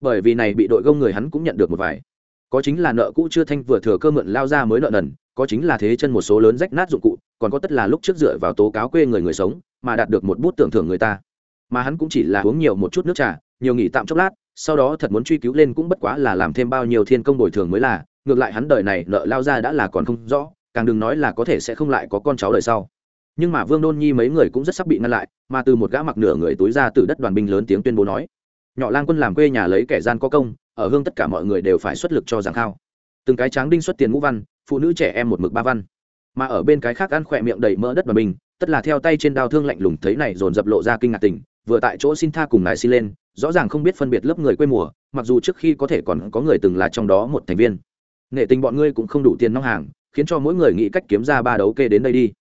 S1: Bởi vì này bị đội gông người hắn cũng nhận được một vài có chính là nợ cũ chưa thanh vừa thừa cơ mượn lao ra mới nợ nần, có chính là thế chân một số lớn rách nát dụng cụ, còn có tất là lúc trước dựa vào tố cáo quê người người sống, mà đạt được một bút tưởng thưởng người ta. Mà hắn cũng chỉ là uống nhiều một chút nước trà, nhiều nghỉ tạm chốc lát, sau đó thật muốn truy cứu lên cũng bất quá là làm thêm bao nhiêu thiên công bồi thường mới là, ngược lại hắn đời này nợ lao ra đã là còn không rõ, càng đừng nói là có thể sẽ không lại có con cháu đời sau. Nhưng mà vương đôn nhi mấy người cũng rất sắp bị ngăn lại, mà từ một gã mặc nửa người túi ra từ đất đoàn binh lớn tiếng tuyên bố nói, nhỏ lang quân làm quê nhà lấy kẻ gian có công ở hương tất cả mọi người đều phải xuất lực cho giảng khao. Từng cái tráng đinh xuất tiền ngũ văn, phụ nữ trẻ em một mực ba văn. Mà ở bên cái khác ăn khỏe miệng đầy mỡ đất mà mình, tất là theo tay trên đao thương lạnh lùng thấy này dồn dập lộ ra kinh ngạc tình, vừa tại chỗ xin tha cùng ngài xin lên, rõ ràng không biết phân biệt lớp người quê mùa, mặc dù trước khi có thể còn có người từng là trong đó một thành viên. Nghệ tình bọn ngươi cũng không đủ tiền nong hàng, khiến cho mỗi người nghĩ cách kiếm ra ba đấu kê đến đây đi.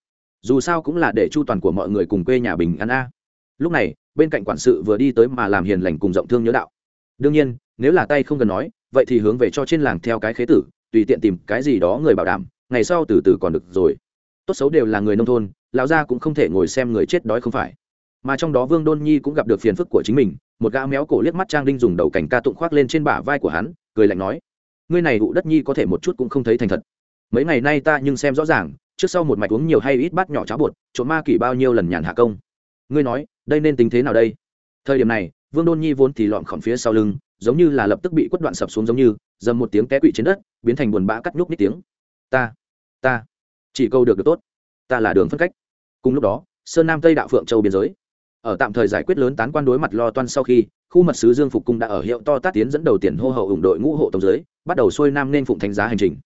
S1: Dù sao cũng là để chu toàn của mọi người cùng quê nhà bình ăn a. Lúc này, bên cạnh quản sự vừa đi tới mà làm hiền lành cùng rộng thương nhớ đạo. Đương nhiên nếu là tay không cần nói, vậy thì hướng về cho trên làng theo cái khế tử, tùy tiện tìm cái gì đó người bảo đảm, ngày sau từ từ còn được rồi. Tốt xấu đều là người nông thôn, lão gia cũng không thể ngồi xem người chết đói không phải. Mà trong đó vương đôn nhi cũng gặp được phiền phức của chính mình, một gã méo cổ liếc mắt trang đinh dùng đầu cảnh ca tụng khoác lên trên bả vai của hắn, cười lạnh nói, ngươi này ụ đất nhi có thể một chút cũng không thấy thành thật. Mấy ngày nay ta nhưng xem rõ ràng, trước sau một mạch uống nhiều hay ít bát nhỏ cháo bột, trộm ma kỷ bao nhiêu lần nhàn hạ công. Ngươi nói, đây nên tính thế nào đây? Thời điểm này, vương đôn nhi vốn thì lọn khỏm phía sau lưng giống như là lập tức bị quất đoạn sập xuống giống như, dầm một tiếng té quỵ trên đất, biến thành buồn bã cắt nhúc nít tiếng. Ta ta, chỉ câu được được tốt. Ta là đường phân cách. Cùng lúc đó, sơn nam tây đạo phượng châu biên giới. Ở tạm thời giải quyết lớn tán quan đối mặt lo toan sau khi, khu mật sứ dương phục cung đã ở hiệu to tát tiến dẫn đầu tiền hô hậu ủng đội ngũ hộ tổng giới, bắt đầu xuôi nam nên phụng thánh giá hành trình.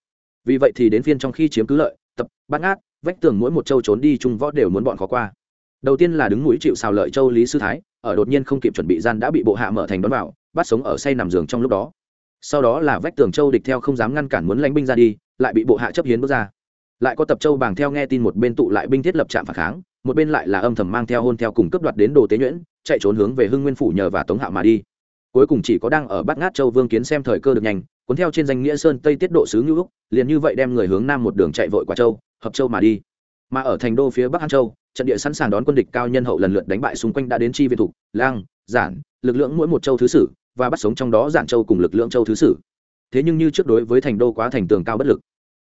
S1: Vì vậy thì đến phiên trong khi chiếm cứ lợi, tập bắt ngát, vách tường mỗi một châu trốn đi chung võ đều muốn bọn khó qua. Đầu tiên là đứng mũi chịu xào lợi châu lý sư thái, ở đột nhiên không kịp chuẩn bị gian đã bị bộ hạ mở thành đón vào bắt sống ở say nằm giường trong lúc đó. Sau đó là vách tường châu địch theo không dám ngăn cản muốn lãnh binh ra đi, lại bị bộ hạ chấp hiến bước ra. Lại có tập châu bàng theo nghe tin một bên tụ lại binh thiết lập trạm phản kháng, một bên lại là âm thầm mang theo hôn theo cùng cấp đoạt đến đồ tế nhuyễn, chạy trốn hướng về hưng nguyên phủ nhờ và tống hạ mà đi. Cuối cùng chỉ có đang ở bát ngát châu vương kiến xem thời cơ được nhanh, cuốn theo trên danh nghĩa sơn tây tiết độ sứ ngữ liền như vậy đem người hướng nam một đường chạy vội qua châu, hợp châu mà đi. Mà ở thành đô phía bắc an châu, trận địa sẵn sàng đón quân địch cao nhân hậu lần lượt đánh bại xung quanh đã đến chi viện thủ lang giản, lực lượng mỗi một châu thứ sử, và bắt sống trong đó giản châu cùng lực lượng châu thứ sử. Thế nhưng như trước đối với thành đô quá thành tường cao bất lực.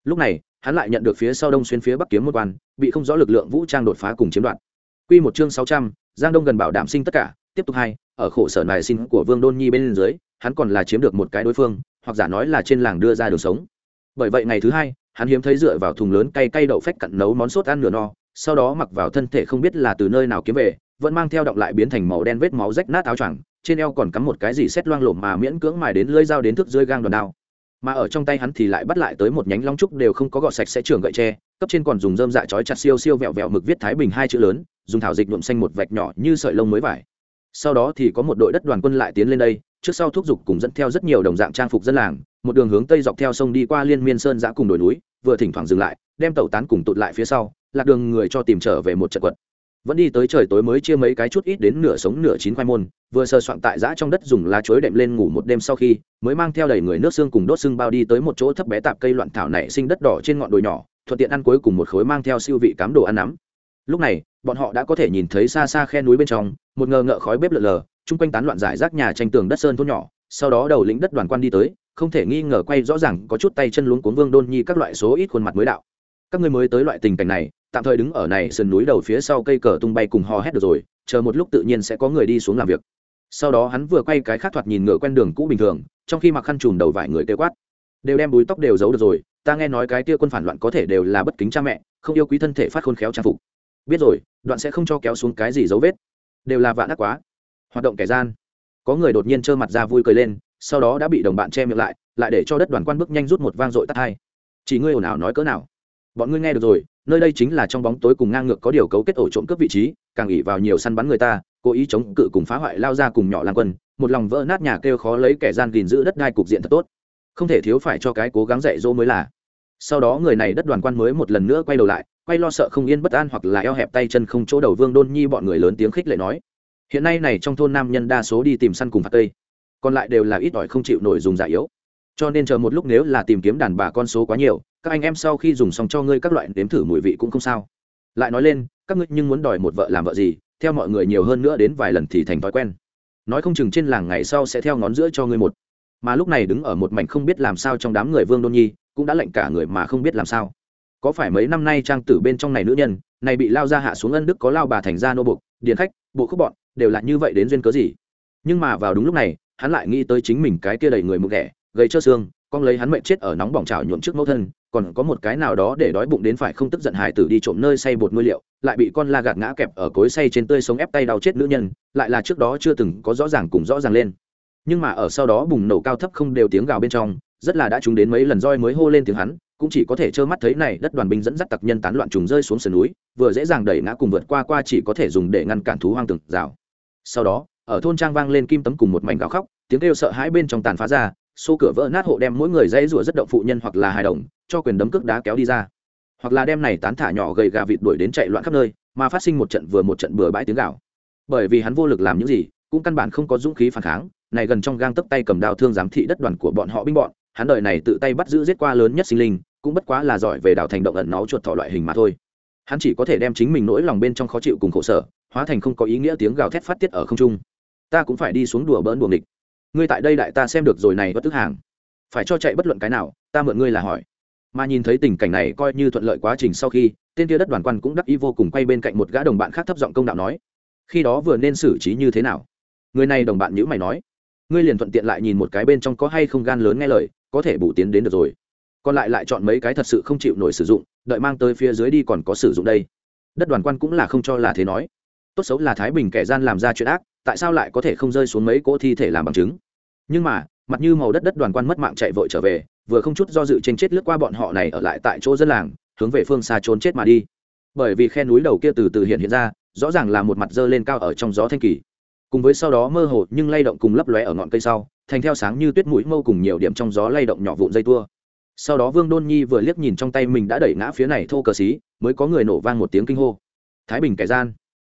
S1: Lúc này, hắn lại nhận được phía sau đông xuyên phía bắc kiếm một quan, bị không rõ lực lượng vũ trang đột phá cùng chiếm đoạt. Quy một chương sáu trăm, giang đông gần bảo đảm sinh tất cả, tiếp tục hai, ở khổ sở này xin của vương đôn nhi bên dưới, hắn còn là chiếm được một cái đối phương, hoặc giả nói là trên làng đưa ra đường sống. Bởi vậy ngày thứ hai, hắn hiếm thấy dựa vào thùng lớn cay cay đậu phách cặn nấu món sốt ăn nửa no, sau đó mặc vào thân thể không biết là từ nơi nào kiếm về vẫn mang theo động lại biến thành màu đen vết máu rách nát áo choàng, trên eo còn cắm một cái gì xét loang lổ mà miễn cưỡng mài đến lưỡi dao đến thức rơi gang đòn đao. Mà ở trong tay hắn thì lại bắt lại tới một nhánh long trúc đều không có gọt sạch sẽ trường gậy tre, cấp trên còn dùng dơm dạ chói chặt siêu siêu vẹo vẹo mực viết thái bình hai chữ lớn, dùng thảo dịch nhuộm xanh một vạch nhỏ như sợi lông mới vải. Sau đó thì có một đội đất đoàn quân lại tiến lên đây, trước sau thúc giục cùng dẫn theo rất nhiều đồng dạng trang phục dân làng, một đường hướng tây dọc theo sông đi qua liên miên sơn giã cùng đồi núi, vừa thỉnh thoảng dừng lại, đem tàu tán cùng tụt lại phía sau, lạc đường người cho tìm trở về một trận quật vẫn đi tới trời tối mới chia mấy cái chút ít đến nửa sống nửa chín khoai môn, vừa sơ soạn tại giã trong đất dùng lá chuối đệm lên ngủ một đêm sau khi, mới mang theo đầy người nước xương cùng đốt xương bao đi tới một chỗ thấp bé tạp cây loạn thảo nảy sinh đất đỏ trên ngọn đồi nhỏ, thuận tiện ăn cuối cùng một khối mang theo siêu vị cám đồ ăn nắm. Lúc này, bọn họ đã có thể nhìn thấy xa xa khe núi bên trong, một ngờ ngợ khói bếp lợn lờ, chung quanh tán loạn giải rác nhà tranh tường đất sơn thôn nhỏ, sau đó đầu lĩnh đất đoàn quan đi tới, không thể nghi ngờ quay rõ ràng có chút tay chân luống cuốn vương đôn nhi các loại số ít khuôn mặt mới đạo. Các ngươi mới tới loại tình cảnh này tạm thời đứng ở này sườn núi đầu phía sau cây cờ tung bay cùng hò hét được rồi, chờ một lúc tự nhiên sẽ có người đi xuống làm việc. Sau đó hắn vừa quay cái khác thoạt nhìn ngựa quen đường cũ bình thường, trong khi mặc khăn trùm đầu vải người kêu quát. Đều đem búi tóc đều giấu được rồi, ta nghe nói cái tia quân phản loạn có thể đều là bất kính cha mẹ, không yêu quý thân thể phát khôn khéo trang phục. Biết rồi, đoạn sẽ không cho kéo xuống cái gì dấu vết. Đều là vạn ác quá. Hoạt động kẻ gian. Có người đột nhiên trơ mặt ra vui cười lên, sau đó đã bị đồng bạn che miệng lại lại để cho đất đoàn quan bước nhanh rút một vang dội tắt hai. Chỉ ngươi ồn ào nói cỡ nào? Bọn ngươi nghe được rồi nơi đây chính là trong bóng tối cùng ngang ngược có điều cấu kết ổ trộm cướp vị trí, càng ỉ vào nhiều săn bắn người ta, cố ý chống cự cùng phá hoại lao ra cùng nhỏ lan quân, một lòng vỡ nát nhà kêu khó lấy kẻ gian gìn giữ đất đai cục diện thật tốt. Không thể thiếu phải cho cái cố gắng dạy dỗ mới là. Sau đó người này đất đoàn quan mới một lần nữa quay đầu lại, quay lo sợ không yên bất an hoặc là eo hẹp tay chân không chỗ đầu vương đôn nhi bọn người lớn tiếng khích lệ nói. Hiện nay này trong thôn nam nhân đa số đi tìm săn cùng phạt tây, còn lại đều là ít ỏi không chịu nổi dùng giả yếu cho nên chờ một lúc nếu là tìm kiếm đàn bà con số quá nhiều, các anh em sau khi dùng xong cho ngươi các loại nếm thử mùi vị cũng không sao. Lại nói lên, các ngươi nhưng muốn đòi một vợ làm vợ gì, theo mọi người nhiều hơn nữa đến vài lần thì thành thói quen. Nói không chừng trên làng ngày sau sẽ theo ngón giữa cho ngươi một. Mà lúc này đứng ở một mảnh không biết làm sao trong đám người vương đôn nhi, cũng đã lệnh cả người mà không biết làm sao. Có phải mấy năm nay trang tử bên trong này nữ nhân, này bị lao ra hạ xuống ân đức có lao bà thành ra nô bục điền khách, bộ khúc bọn, đều là như vậy đến duyên cớ gì? Nhưng mà vào đúng lúc này, hắn lại nghĩ tới chính mình cái kia đầy người mực ghẻ gây trơ xương, con lấy hắn mệnh chết ở nóng bỏng trào nhuộm trước mẫu thân, còn có một cái nào đó để đói bụng đến phải không tức giận hải tử đi trộm nơi say bột nguyên liệu, lại bị con la gạt ngã kẹp ở cối say trên tươi sống ép tay đau chết nữ nhân, lại là trước đó chưa từng có rõ ràng cùng rõ ràng lên. Nhưng mà ở sau đó bùng nổ cao thấp không đều tiếng gào bên trong, rất là đã chúng đến mấy lần roi mới hô lên tiếng hắn, cũng chỉ có thể trơ mắt thấy này đất đoàn binh dẫn dắt tặc nhân tán loạn trùng rơi xuống sườn núi, vừa dễ dàng đẩy ngã cùng vượt qua qua chỉ có thể dùng để ngăn cản thú hoang tường rào. Sau đó, ở thôn trang vang lên kim tấm cùng một mảnh gào khóc, tiếng kêu sợ hãi bên trong tàn phá ra xô cửa vỡ nát hộ đem mỗi người dây rủa rất động phụ nhân hoặc là hài đồng, cho quyền đấm cước đá kéo đi ra. Hoặc là đem này tán thả nhỏ gầy gà vịt đuổi đến chạy loạn khắp nơi, mà phát sinh một trận vừa một trận bừa bãi tiếng gạo bởi vì hắn vô lực làm những gì, cũng căn bản không có dũng khí phản kháng, này gần trong gang tấp tay cầm đao thương giám thị đất đoàn của bọn họ binh bọn, hắn đời này tự tay bắt giữ giết qua lớn nhất sinh linh, cũng bất quá là giỏi về đào thành động ẩn náu chuột thỏ loại hình mà thôi. Hắn chỉ có thể đem chính mình nỗi lòng bên trong khó chịu cùng khổ sở, hóa thành không có ý nghĩa tiếng gào thét phát tiết ở không trung. Ta cũng phải đi xuống đùa bỡn đùa nghịch ngươi tại đây đại ta xem được rồi này bất tức hàng. Phải cho chạy bất luận cái nào, ta mượn ngươi là hỏi. Mà nhìn thấy tình cảnh này coi như thuận lợi quá trình sau khi, tên kia đất đoàn quan cũng đắc ý vô cùng quay bên cạnh một gã đồng bạn khác thấp giọng công đạo nói, khi đó vừa nên xử trí như thế nào? Người này đồng bạn nhữ mày nói, ngươi liền thuận tiện lại nhìn một cái bên trong có hay không gan lớn nghe lời, có thể bù tiến đến được rồi. Còn lại lại chọn mấy cái thật sự không chịu nổi sử dụng, đợi mang tới phía dưới đi còn có sử dụng đây. Đất đoàn quan cũng là không cho là thế nói, tốt xấu là thái bình kẻ gian làm ra chuyện ác, tại sao lại có thể không rơi xuống mấy cỗ thi thể làm bằng chứng? Nhưng mà, mặt như màu đất đất đoàn quan mất mạng chạy vội trở về, vừa không chút do dự tranh chết lướt qua bọn họ này ở lại tại chỗ dân làng, hướng về phương xa trốn chết mà đi. Bởi vì khe núi đầu kia từ từ hiện hiện ra, rõ ràng là một mặt dơ lên cao ở trong gió thanh kỳ. Cùng với sau đó mơ hồ nhưng lay động cùng lấp lóe ở ngọn cây sau, thành theo sáng như tuyết mũi mâu cùng nhiều điểm trong gió lay động nhỏ vụn dây tua. Sau đó vương đôn nhi vừa liếc nhìn trong tay mình đã đẩy ngã phía này thô cờ xí, mới có người nổ vang một tiếng kinh hô. Thái bình kẻ gian.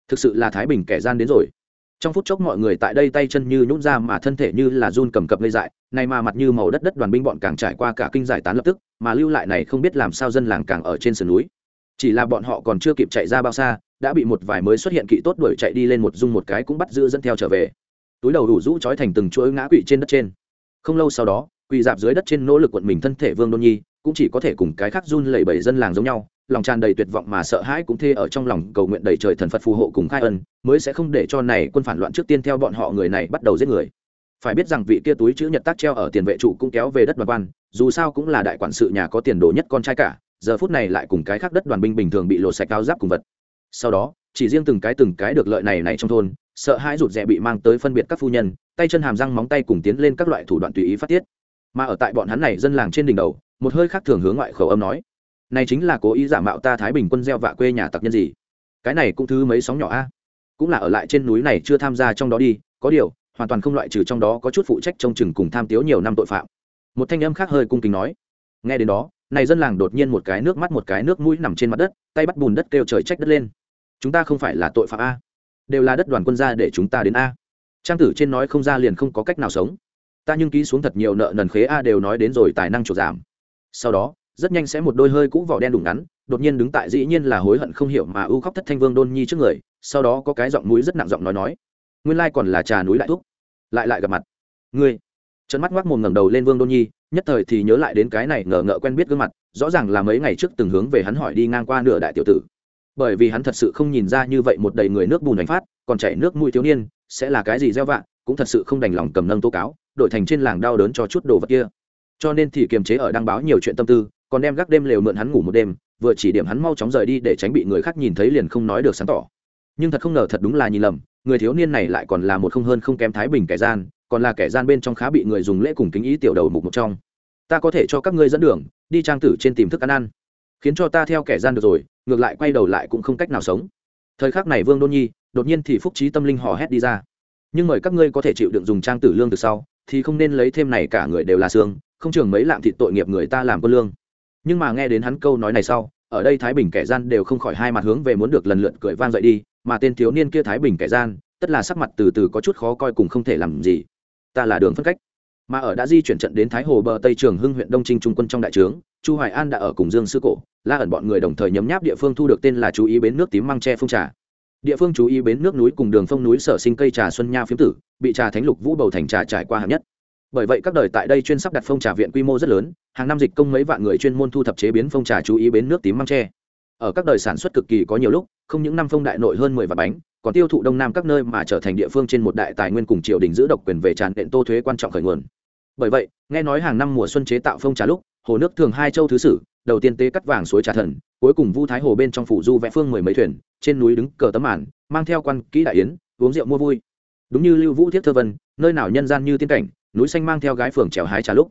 S1: Thực sự là thái bình kẻ gian đến rồi trong phút chốc mọi người tại đây tay chân như nhún ra mà thân thể như là run cầm cập lây dại này mà mặt như màu đất đất đoàn binh bọn càng trải qua cả kinh giải tán lập tức, mà lưu lại này không biết làm sao dân làng càng ở trên sườn núi. Chỉ là bọn họ còn chưa kịp chạy ra bao xa, đã bị một vài mới xuất hiện kỵ tốt đuổi chạy đi lên một dung một cái cũng bắt giữ dẫn theo trở về. Túi đầu đủ rũ trói thành từng chuỗi ngã quỵ trên đất trên. Không lâu sau đó, quỳ dạp dưới đất trên nỗ lực quận mình thân thể vương đôn nhi, cũng chỉ có thể cùng cái khác run lẩy bẩy dân làng giống nhau lòng tràn đầy tuyệt vọng mà sợ hãi cũng thê ở trong lòng cầu nguyện đầy trời thần phật phù hộ cùng khai ân, mới sẽ không để cho này quân phản loạn trước tiên theo bọn họ người này bắt đầu giết người. Phải biết rằng vị kia túi chữ nhật tác treo ở tiền vệ trụ cũng kéo về đất đoàn quan, dù sao cũng là đại quản sự nhà có tiền đồ nhất con trai cả, giờ phút này lại cùng cái khác đất đoàn binh bình thường bị lột sạch cao giáp cùng vật. Sau đó, chỉ riêng từng cái từng cái được lợi này này trong thôn, sợ hãi rụt rè bị mang tới phân biệt các phu nhân, tay chân hàm răng móng tay cùng tiến lên các loại thủ đoạn tùy ý phát tiết. Mà ở tại bọn hắn này dân làng trên đỉnh đầu, một hơi khác thường hướng ngoại khẩu âm nói này chính là cố ý giả mạo ta thái bình quân gieo vạ quê nhà tặc nhân gì? Cái này cũng thứ mấy sóng nhỏ a? Cũng là ở lại trên núi này chưa tham gia trong đó đi, có điều, hoàn toàn không loại trừ trong đó có chút phụ trách trông chừng cùng tham tiếu nhiều năm tội phạm. Một thanh âm khác hơi cung kính nói. Nghe đến đó, này dân làng đột nhiên một cái nước mắt một cái nước mũi nằm trên mặt đất, tay bắt bùn đất kêu trời trách đất lên. Chúng ta không phải là tội phạm a? Đều là đất đoàn quân ra để chúng ta đến a? Trang tử trên nói không ra liền không có cách nào sống. Ta nhưng ký xuống thật nhiều nợ nần khế a đều nói đến rồi tài năng trột giảm. Sau đó rất nhanh sẽ một đôi hơi cũ vỏ đen đủ ngắn, đột nhiên đứng tại dĩ nhiên là hối hận không hiểu mà ưu khóc thất thanh vương đôn nhi trước người, sau đó có cái giọng mũi rất nặng giọng nói nói, nguyên lai còn là trà núi lại thúc. Lại lại gặp mặt. Ngươi. Trận mắt ngoác mồm ngẩng đầu lên vương đôn nhi, nhất thời thì nhớ lại đến cái này ngờ ngợ quen biết gương mặt, rõ ràng là mấy ngày trước từng hướng về hắn hỏi đi ngang qua nửa đại tiểu tử. Bởi vì hắn thật sự không nhìn ra như vậy một đầy người nước bùn đánh phát, còn chảy nước mũi thiếu niên, sẽ là cái gì gieo vạ, cũng thật sự không đành lòng cầm nâng tố cáo, đổi thành trên làng đau đớn cho chút đồ vật kia. Cho nên thì kiềm chế ở đăng báo nhiều chuyện tâm tư còn đem gác đêm lều mượn hắn ngủ một đêm, vừa chỉ điểm hắn mau chóng rời đi để tránh bị người khác nhìn thấy liền không nói được sáng tỏ. Nhưng thật không ngờ thật đúng là nhìn lầm, người thiếu niên này lại còn là một không hơn không kém thái bình kẻ gian, còn là kẻ gian bên trong khá bị người dùng lễ cùng kính ý tiểu đầu mục một trong. Ta có thể cho các ngươi dẫn đường, đi trang tử trên tìm thức ăn ăn. Khiến cho ta theo kẻ gian được rồi, ngược lại quay đầu lại cũng không cách nào sống. Thời khắc này vương đôn nhi, đột nhiên thì phúc trí tâm linh hò hét đi ra. Nhưng mời các ngươi có thể chịu đựng dùng trang tử lương từ sau, thì không nên lấy thêm này cả người đều là xương, không chừng mấy lạm thịt tội nghiệp người ta làm quân lương nhưng mà nghe đến hắn câu nói này sau, ở đây thái bình kẻ gian đều không khỏi hai mặt hướng về muốn được lần lượt cười vang dậy đi, mà tên thiếu niên kia thái bình kẻ gian, tất là sắc mặt từ từ có chút khó coi cùng không thể làm gì. Ta là đường phân cách. Mà ở đã di chuyển trận đến thái hồ bờ tây trường hưng huyện đông trinh trung quân trong đại trướng, chu hoài an đã ở cùng dương sư cổ, la ẩn bọn người đồng thời nhấm nháp địa phương thu được tên là chú ý bến nước tím măng tre phương trà. Địa phương chú ý bến nước núi cùng đường phong núi sở sinh cây trà xuân nha phiếm tử, bị trà thánh lục vũ bầu thành trà trải qua hạng nhất bởi vậy các đời tại đây chuyên sắp đặt phong trà viện quy mô rất lớn, hàng năm dịch công mấy vạn người chuyên môn thu thập chế biến phong trà chú ý bến nước tím măng tre. Ở các đời sản xuất cực kỳ có nhiều lúc, không những năm phong đại nội hơn mười vạn bánh, còn tiêu thụ đông nam các nơi mà trở thành địa phương trên một đại tài nguyên cùng triều đình giữ độc quyền về tràn đệm tô thuế quan trọng khởi nguồn. Bởi vậy, nghe nói hàng năm mùa xuân chế tạo phong trà lúc, hồ nước thường hai châu thứ sử, đầu tiên tế cắt vàng suối trà thần, cuối cùng vu thái hồ bên trong phủ du vẽ phương mười mấy thuyền, trên núi đứng cờ tấm màn, mang theo quan kỹ đại yến, uống rượu mua vui. Đúng như lưu vũ thiết thơ vân, nơi nào nhân gian như tiên cảnh núi xanh mang theo gái phường trèo hái trà lúc.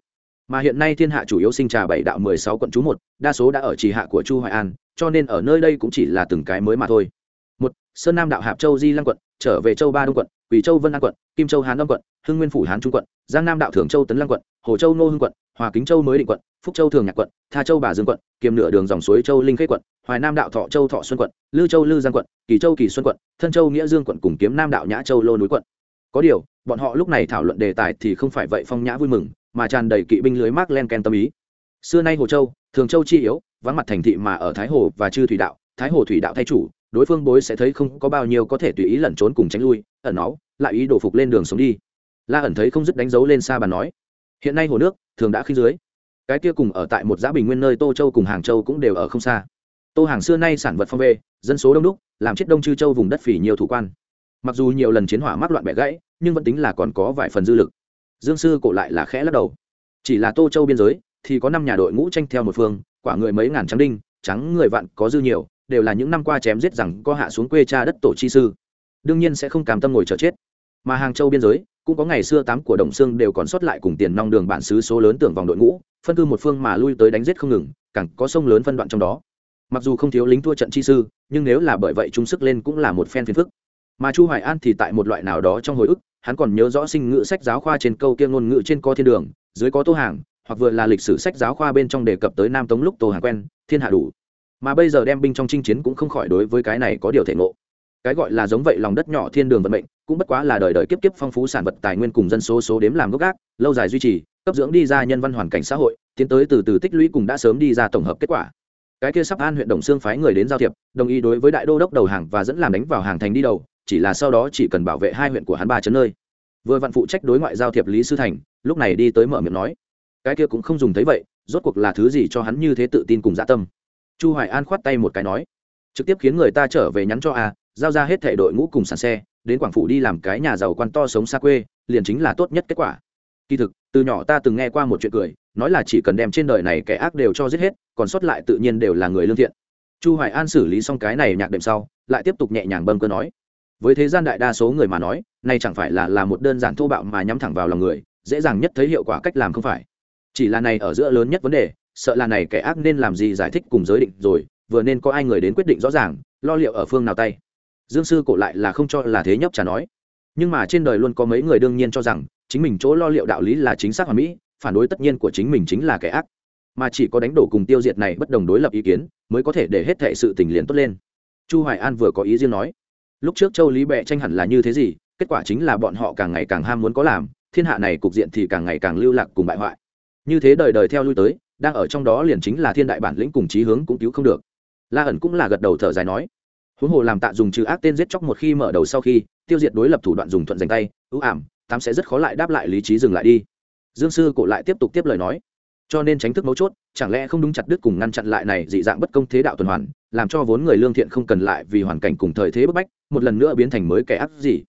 S1: Mà hiện nay thiên hạ chủ yếu sinh trà bảy đạo mười sáu quận chú một, đa số đã ở trì hạ của chu hoài an, cho nên ở nơi đây cũng chỉ là từng cái mới mà thôi. Một, sơn nam đạo hạp châu di lăng quận, trở về châu ba đông quận, quỳ châu vân an quận, kim châu hán đông quận, hưng nguyên phủ hán trung quận, giang nam đạo thường châu tấn lăng quận, hồ châu nô hưng quận, hòa kính châu mới định quận, phúc châu thường nhạc quận, tha châu bà dương quận, kiềm nửa đường dòng suối châu linh khê quận, hoài nam đạo thọ châu thọ xuân quận, lư châu lư giang quận, kỳ châu kỳ xuân quận, thân châu nghĩa dương quận cùng kiếm nam đạo nhã châu lô núi quận. Có điều bọn họ lúc này thảo luận đề tài thì không phải vậy phong nhã vui mừng, mà tràn đầy kỵ binh lưới mark len ken tâm ý. Xưa nay hồ châu, thường châu chi yếu, vắng mặt thành thị mà ở thái hồ và chư thủy đạo, thái hồ thủy đạo thay chủ, đối phương bối sẽ thấy không có bao nhiêu có thể tùy ý lẩn trốn cùng tránh lui, ẩn nó lại ý đổ phục lên đường sống đi. La ẩn thấy không dứt đánh dấu lên xa bàn nói, hiện nay hồ nước, thường đã khi dưới. Cái kia cùng ở tại một giã bình nguyên nơi tô châu cùng hàng châu cũng đều ở không xa. Tô hàng xưa nay sản vật phong vệ dân số đông đúc, làm chết đông chư châu vùng đất phỉ nhiều thủ quan mặc dù nhiều lần chiến hỏa mắc loạn bẻ gãy, nhưng vẫn tính là còn có vài phần dư lực. Dương sư cổ lại là khẽ lắc đầu. Chỉ là tô châu biên giới, thì có năm nhà đội ngũ tranh theo một phương, quả người mấy ngàn trắng đinh trắng người vạn có dư nhiều, đều là những năm qua chém giết rằng có hạ xuống quê cha đất tổ chi sư. Đương nhiên sẽ không cam tâm ngồi chờ chết. Mà hàng châu biên giới, cũng có ngày xưa tám của đồng xương đều còn sót lại cùng tiền nong đường bản xứ số lớn tưởng vòng đội ngũ, phân cư một phương mà lui tới đánh giết không ngừng, càng có sông lớn phân đoạn trong đó. Mặc dù không thiếu lính thua trận chi sư, nhưng nếu là bởi vậy chúng sức lên cũng là một phen phiền phức mà chu hoài an thì tại một loại nào đó trong hồi ức, hắn còn nhớ rõ sinh ngữ sách giáo khoa trên câu kia ngôn ngữ trên có thiên đường, dưới có tô hàng, hoặc vừa là lịch sử sách giáo khoa bên trong đề cập tới nam tống lúc tô hàng quen, thiên hạ đủ. Mà bây giờ đem binh trong chinh chiến cũng không khỏi đối với cái này có điều thể ngộ. Cái gọi là giống vậy lòng đất nhỏ thiên đường vận mệnh, cũng bất quá là đời đời kiếp kiếp phong phú sản vật tài nguyên cùng dân số số đếm làm gốc gác, lâu dài duy trì, cấp dưỡng đi ra nhân văn hoàn cảnh xã hội, tiến tới từ từ tích lũy cùng đã sớm đi ra tổng hợp kết quả. Cái kia sắp an huyện đồng xương phái người đến giao thiệp, đồng ý đối với đại đô đốc đầu hàng và dẫn làm đánh vào hàng thành đi đầu chỉ là sau đó chỉ cần bảo vệ hai huyện của hắn ba chấn nơi. Vừa vặn phụ trách đối ngoại giao thiệp lý sư thành, lúc này đi tới mở miệng nói, cái kia cũng không dùng thấy vậy, rốt cuộc là thứ gì cho hắn như thế tự tin cùng dạ tâm? Chu hoài an khoát tay một cái nói, trực tiếp khiến người ta trở về nhắn cho a, giao ra hết thể đội ngũ cùng sàn xe, đến quảng phủ đi làm cái nhà giàu quan to sống xa quê, liền chính là tốt nhất kết quả. Kỳ thực, từ nhỏ ta từng nghe qua một chuyện cười, nói là chỉ cần đem trên đời này kẻ ác đều cho giết hết, còn sót lại tự nhiên đều là người lương thiện. Chu hoài an xử lý xong cái này nhạc đệm sau, lại tiếp tục nhẹ nhàng bâng cơ nói với thế gian đại đa số người mà nói này chẳng phải là là một đơn giản thô bạo mà nhắm thẳng vào lòng người, dễ dàng nhất thấy hiệu quả cách làm không phải. Chỉ là này ở giữa lớn nhất vấn đề, sợ là này kẻ ác nên làm gì giải thích cùng giới định rồi, vừa nên có ai người đến quyết định rõ ràng, lo liệu ở phương nào tay. Dương sư cổ lại là không cho là thế nhấp trả nói. Nhưng mà trên đời luôn có mấy người đương nhiên cho rằng, chính mình chỗ lo liệu đạo lý là chính xác hoàn mỹ, phản đối tất nhiên của chính mình chính là kẻ ác. Mà chỉ có đánh đổ cùng tiêu diệt này bất đồng đối lập ý kiến, mới có thể để hết thệ sự tình liền tốt lên. Chu hoài an vừa có ý riêng nói lúc trước châu lý bệ tranh hẳn là như thế gì, kết quả chính là bọn họ càng ngày càng ham muốn có làm, thiên hạ này cục diện thì càng ngày càng lưu lạc cùng bại hoại. Như thế đời đời theo lui tới, đang ở trong đó liền chính là thiên đại bản lĩnh cùng chí hướng cũng cứu không được. La ẩn cũng là gật đầu thở dài nói, huống hồ làm tạ dùng trừ ác tên giết chóc một khi mở đầu sau khi, tiêu diệt đối lập thủ đoạn dùng thuận dành tay, ưu ảm, tám sẽ rất khó lại đáp lại lý trí dừng lại đi. Dương sư cổ lại tiếp tục tiếp lời nói cho nên tránh thức mấu chốt, chẳng lẽ không đúng chặt đứt cùng ngăn chặn lại này dị dạng bất công thế đạo tuần hoàn, làm cho vốn người lương thiện không cần lại vì hoàn cảnh cùng thời thế bức bách, một lần nữa biến thành mới kẻ ác gì?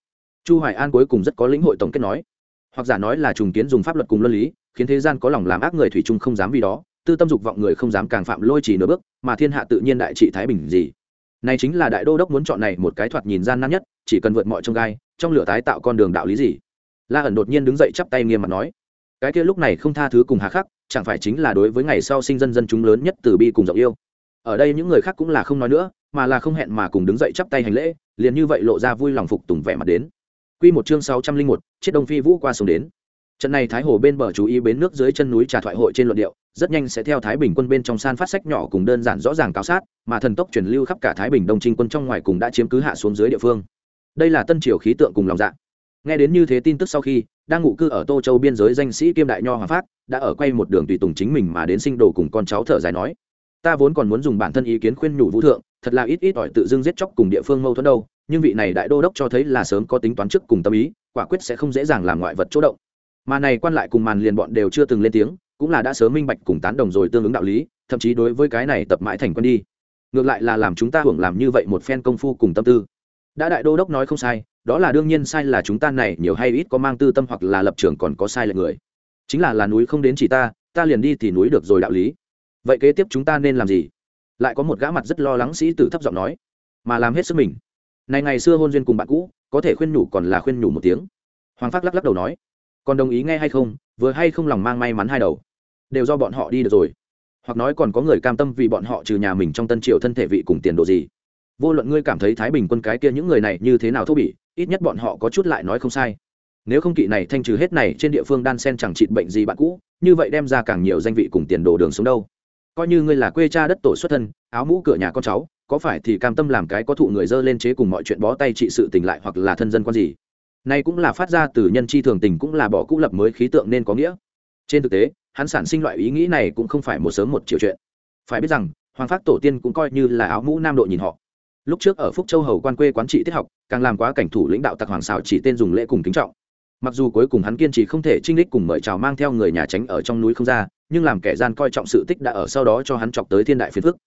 S1: Chu hoài an cuối cùng rất có lĩnh hội tổng kết nói. Hoặc giả nói là trùng kiến dùng pháp luật cùng luân lý, khiến thế gian có lòng làm ác người thủy chung không dám vì đó, tư tâm dục vọng người không dám càng phạm lôi chỉ nửa bước, mà thiên hạ tự nhiên đại trị thái bình gì? Này chính là đại đô đốc muốn chọn này một cái thoạt nhìn gian nan nhất, chỉ cần vượt mọi trong gai, trong lửa tái tạo con đường đạo lý gì? La ẩn đột nhiên đứng dậy chắp tay nghiêm mặt nói. Cái kia lúc này không tha thứ cùng hà khắc chẳng phải chính là đối với ngày sau sinh dân dân chúng lớn nhất từ bi cùng rộng yêu. Ở đây những người khác cũng là không nói nữa mà là không hẹn mà cùng đứng dậy chắp tay hành lễ liền như vậy lộ ra vui lòng phục tùng vẻ mặt đến. Quy một chương sáu trăm linh một, chiết đông phi vũ qua sông đến. Trận này thái hồ bên bờ chú ý bến nước dưới chân núi trà thoại hội trên luận điệu rất nhanh sẽ theo thái bình quân bên trong san phát sách nhỏ cùng đơn giản rõ ràng cáo sát mà thần tốc truyền lưu khắp cả thái bình đông trinh quân trong ngoài cùng đã chiếm cứ hạ xuống dưới địa phương. Đây là tân triều khí tượng cùng lòng dạ nghe đến như thế tin tức sau khi, đang ngụ cư ở tô châu biên giới danh sĩ kiêm đại nho hoàng phát, đã ở quay một đường tùy tùng chính mình mà đến sinh đồ cùng con cháu thở dài nói, ta vốn còn muốn dùng bản thân ý kiến khuyên nhủ vũ thượng, thật là ít ít ỏi tự dưng giết chóc cùng địa phương mâu thuẫn đâu, nhưng vị này đại đô đốc cho thấy là sớm có tính toán trước cùng tâm ý, quả quyết sẽ không dễ dàng làm ngoại vật chỗ động. Mà này quan lại cùng màn liền bọn đều chưa từng lên tiếng, cũng là đã sớm minh bạch cùng tán đồng rồi tương ứng đạo lý, thậm chí đối với cái này tập mãi thành quân đi. Ngược lại là làm chúng ta hưởng làm như vậy một phen công phu cùng tâm tư đã đại đô đốc nói không sai, đó là đương nhiên sai là chúng ta này nhiều hay ít có mang tư tâm hoặc là lập trường còn có sai lệch người. Chính là là núi không đến chỉ ta ta liền đi thì núi được rồi đạo lý. Vậy kế tiếp chúng ta nên làm gì? Lại có một gã mặt rất lo lắng sĩ tử thấp giọng nói. Mà làm hết sức mình. Này ngày xưa hôn duyên cùng bạn cũ, có thể khuyên nhủ còn là khuyên nhủ một tiếng. Hoàng phát lắc lắc đầu nói. Còn đồng ý nghe hay không, vừa hay không lòng mang may mắn hai đầu. Đều do bọn họ đi được rồi. Hoặc nói còn có người cam tâm vì bọn họ trừ nhà mình trong tân triều thân thể vị cùng tiền đồ gì vô luận ngươi cảm thấy thái bình quân cái kia những người này như thế nào thô bỉ, ít nhất bọn họ có chút lại nói không sai. Nếu không kỵ này thanh trừ hết này trên địa phương đan sen chẳng trị bệnh gì bạn cũ, như vậy đem ra càng nhiều danh vị cùng tiền đồ đường sống đâu. Coi như ngươi là quê cha đất tổ xuất thân, áo mũ cửa nhà con cháu, có phải thì cam tâm làm cái có thụ người dơ lên chế cùng mọi chuyện bó tay trị sự tình lại hoặc là thân dân con gì? Nay cũng là phát ra từ nhân chi thường tình cũng là bỏ cũ lập mới khí tượng nên có nghĩa. Trên thực tế, hắn sản sinh loại ý nghĩ này cũng không phải một sớm một chiều chuyện. Phải biết rằng, hoàng phát tổ tiên cũng coi như là áo mũ nam độ nhìn họ lúc trước ở phúc châu hầu quan quê quán trị tiết học, càng làm quá cảnh thủ lãnh đạo tặc hoàng xảo chỉ tên dùng lễ cùng kính trọng. Mặc dù cuối cùng hắn kiên trì không thể trinh đích cùng mời chào mang theo người nhà tránh ở trong núi không ra, nhưng làm kẻ gian coi trọng sự tích đã ở sau đó cho hắn chọc tới thiên đại phiền phức.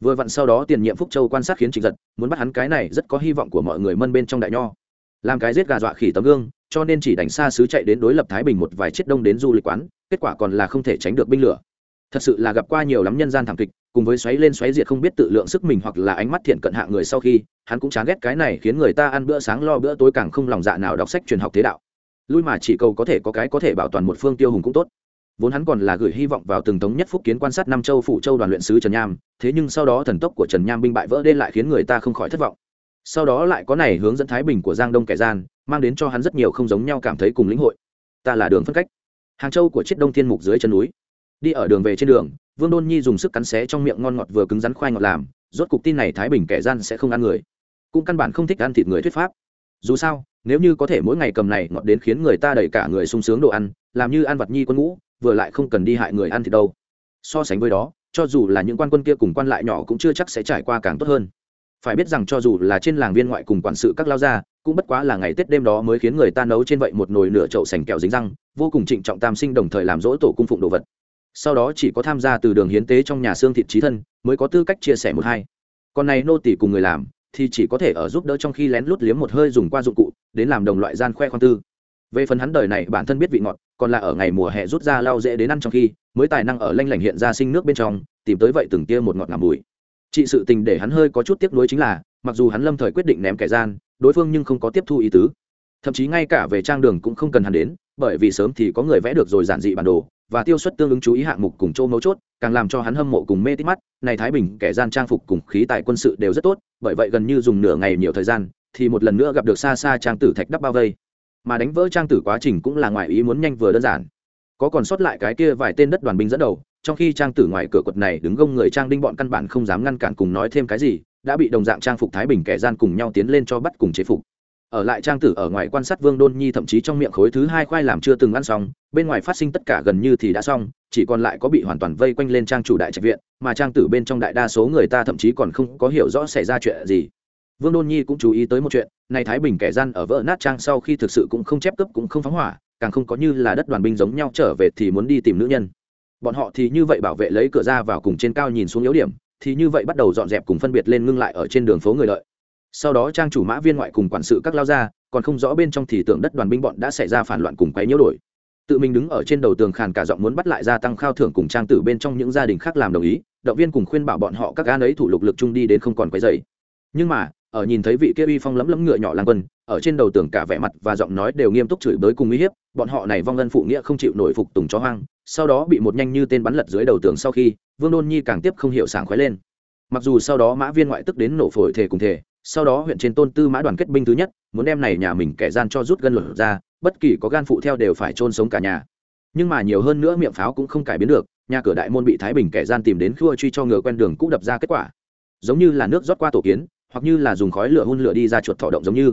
S1: Vừa vặn sau đó tiền nhiệm phúc châu quan sát khiến trịnh giật, muốn bắt hắn cái này rất có hy vọng của mọi người mân bên trong đại nho. Làm cái giết gà dọa khỉ tấm gương, cho nên chỉ đánh xa sứ chạy đến đối lập thái bình một vài chiếc đông đến du lịch quán, kết quả còn là không thể tránh được binh lửa thật sự là gặp qua nhiều lắm nhân gian thảm kịch, cùng với xoáy lên xoáy diệt không biết tự lượng sức mình hoặc là ánh mắt thiện cận hạ người sau khi, hắn cũng chán ghét cái này khiến người ta ăn bữa sáng lo bữa tối càng không lòng dạ nào đọc sách truyền học thế đạo. Lui mà chỉ cầu có thể có cái có thể bảo toàn một phương tiêu hùng cũng tốt. Vốn hắn còn là gửi hy vọng vào từng thống nhất phúc kiến quan sát năm châu phủ châu đoàn luyện sứ trần nham, thế nhưng sau đó thần tốc của trần nham binh bại vỡ đê lại khiến người ta không khỏi thất vọng. Sau đó lại có này hướng dẫn thái bình của giang đông kẻ gian, mang đến cho hắn rất nhiều không giống nhau cảm thấy cùng lĩnh hội. Ta là đường phân cách. Hàng châu của chiếc đông thiên mục dưới chân núi đi ở đường về trên đường, vương đôn nhi dùng sức cắn xé trong miệng ngon ngọt vừa cứng rắn khoai ngọt làm, rốt cục tin này thái bình kẻ gian sẽ không ăn người. Cũng căn bản không thích ăn thịt người thuyết pháp. Dù sao, nếu như có thể mỗi ngày cầm này ngọt đến khiến người ta đẩy cả người sung sướng đồ ăn, làm như ăn vật nhi quân ngũ, vừa lại không cần đi hại người ăn thịt đâu. So sánh với đó, cho dù là những quan quân kia cùng quan lại nhỏ cũng chưa chắc sẽ trải qua càng tốt hơn. Phải biết rằng cho dù là trên làng viên ngoại cùng quản sự các lao gia, cũng bất quá là ngày tết đêm đó mới khiến người ta nấu trên vậy một nồi nửa chậu sành kẹo dính răng, vô cùng trịnh trọng tam sinh đồng thời làm dỗ tổ cung phụng đồ vật sau đó chỉ có tham gia từ đường hiến tế trong nhà xương thịt trí thân mới có tư cách chia sẻ một hai. Còn này nô tỷ cùng người làm thì chỉ có thể ở giúp đỡ trong khi lén lút liếm một hơi dùng qua dụng cụ đến làm đồng loại gian khoe khoan tư. Về phần hắn đời này bản thân biết vị ngọt, còn là ở ngày mùa hè rút ra lau dễ đến ăn trong khi, mới tài năng ở lanh lảnh hiện ra sinh nước bên trong, tìm tới vậy từng tia một ngọt ngào mùi. Trị sự tình để hắn hơi có chút tiếc nuối chính là, mặc dù hắn lâm thời quyết định ném kẻ gian, đối phương nhưng không có tiếp thu ý tứ. Thậm chí ngay cả về trang đường cũng không cần hắn đến bởi vì sớm thì có người vẽ được rồi giản dị bản đồ, và tiêu xuất tương ứng chú ý hạng mục cùng chỗ mấu chốt, càng làm cho hắn hâm mộ cùng mê tít mắt. Này thái bình, kẻ gian trang phục cùng khí tài quân sự đều rất tốt, bởi vậy gần như dùng nửa ngày nhiều thời gian, thì một lần nữa gặp được xa xa trang tử thạch đắp bao vây. Mà đánh vỡ trang tử quá trình cũng là ngoài ý muốn nhanh vừa đơn giản. Có còn sót lại cái kia vài tên đất đoàn binh dẫn đầu, trong khi trang tử ngoài cửa quật này đứng gông người trang đinh bọn căn bản không dám ngăn cản cùng nói thêm cái gì, đã bị đồng dạng trang phục thái bình kẻ gian cùng nhau tiến lên cho bắt cùng chế phục ở lại trang tử ở ngoài quan sát vương đôn nhi, thậm chí trong miệng khối thứ hai khoai làm chưa từng ăn xong, bên ngoài phát sinh tất cả gần như thì đã xong, chỉ còn lại có bị hoàn toàn vây quanh lên trang chủ đại trạch viện, mà trang tử bên trong đại đa số người ta thậm chí còn không có hiểu rõ xảy ra chuyện gì. Vương đôn nhi cũng chú ý tới một chuyện này thái bình kẻ gian ở vỡ nát trang sau khi thực sự cũng không chép cấp cũng không phóng hỏa, càng không có như là đất đoàn binh giống nhau trở về thì muốn đi tìm nữ nhân. Bọn họ thì như vậy bảo vệ lấy cửa ra vào cùng trên cao nhìn xuống yếu điểm, thì như vậy bắt đầu dọn dẹp cùng phân biệt lên ngưng lại ở trên đường phố người lợi sau đó trang chủ mã viên ngoại cùng quản sự các lao ra, còn không rõ bên trong thì tưởng đất đoàn binh bọn đã xảy ra phản loạn cùng quấy nhiễu đổi. Tự mình đứng ở trên đầu tường khàn cả giọng muốn bắt lại gia tăng khao thưởng cùng trang tử bên trong những gia đình khác làm đồng ý, động viên cùng khuyên bảo bọn họ các gan ấy thủ lục lực chung đi đến không còn quấy dày nhưng mà, ở nhìn thấy vị kia uy phong lấm lấm ngựa nhỏ lang quân, ở trên đầu tường cả vẻ mặt và giọng nói đều nghiêm túc chửi bới cùng uy hiếp, bọn họ này vong ân phụ nghĩa không chịu nổi phục tùng chó hoang, sau đó bị một nhanh như tên bắn lật dưới đầu tường sau khi, vương đôn nhi càng tiếp không hiểu sảng khoái lên. Mặc dù sau đó mã viên ngoại tức đến nổ phổi thể cùng thể sau đó huyện trên tôn tư mã đoàn kết binh thứ nhất, muốn đem này nhà mình kẻ gian cho rút gân lửa ra, bất kỳ có gan phụ theo đều phải trôn sống cả nhà. Nhưng mà nhiều hơn nữa miệng pháo cũng không cải biến được, nhà cửa đại môn bị thái bình kẻ gian tìm đến khua truy cho ngựa quen đường cũ đập ra kết quả. Giống như là nước rót qua tổ kiến, hoặc như là dùng khói lửa hun lửa đi ra chuột thọ động giống như.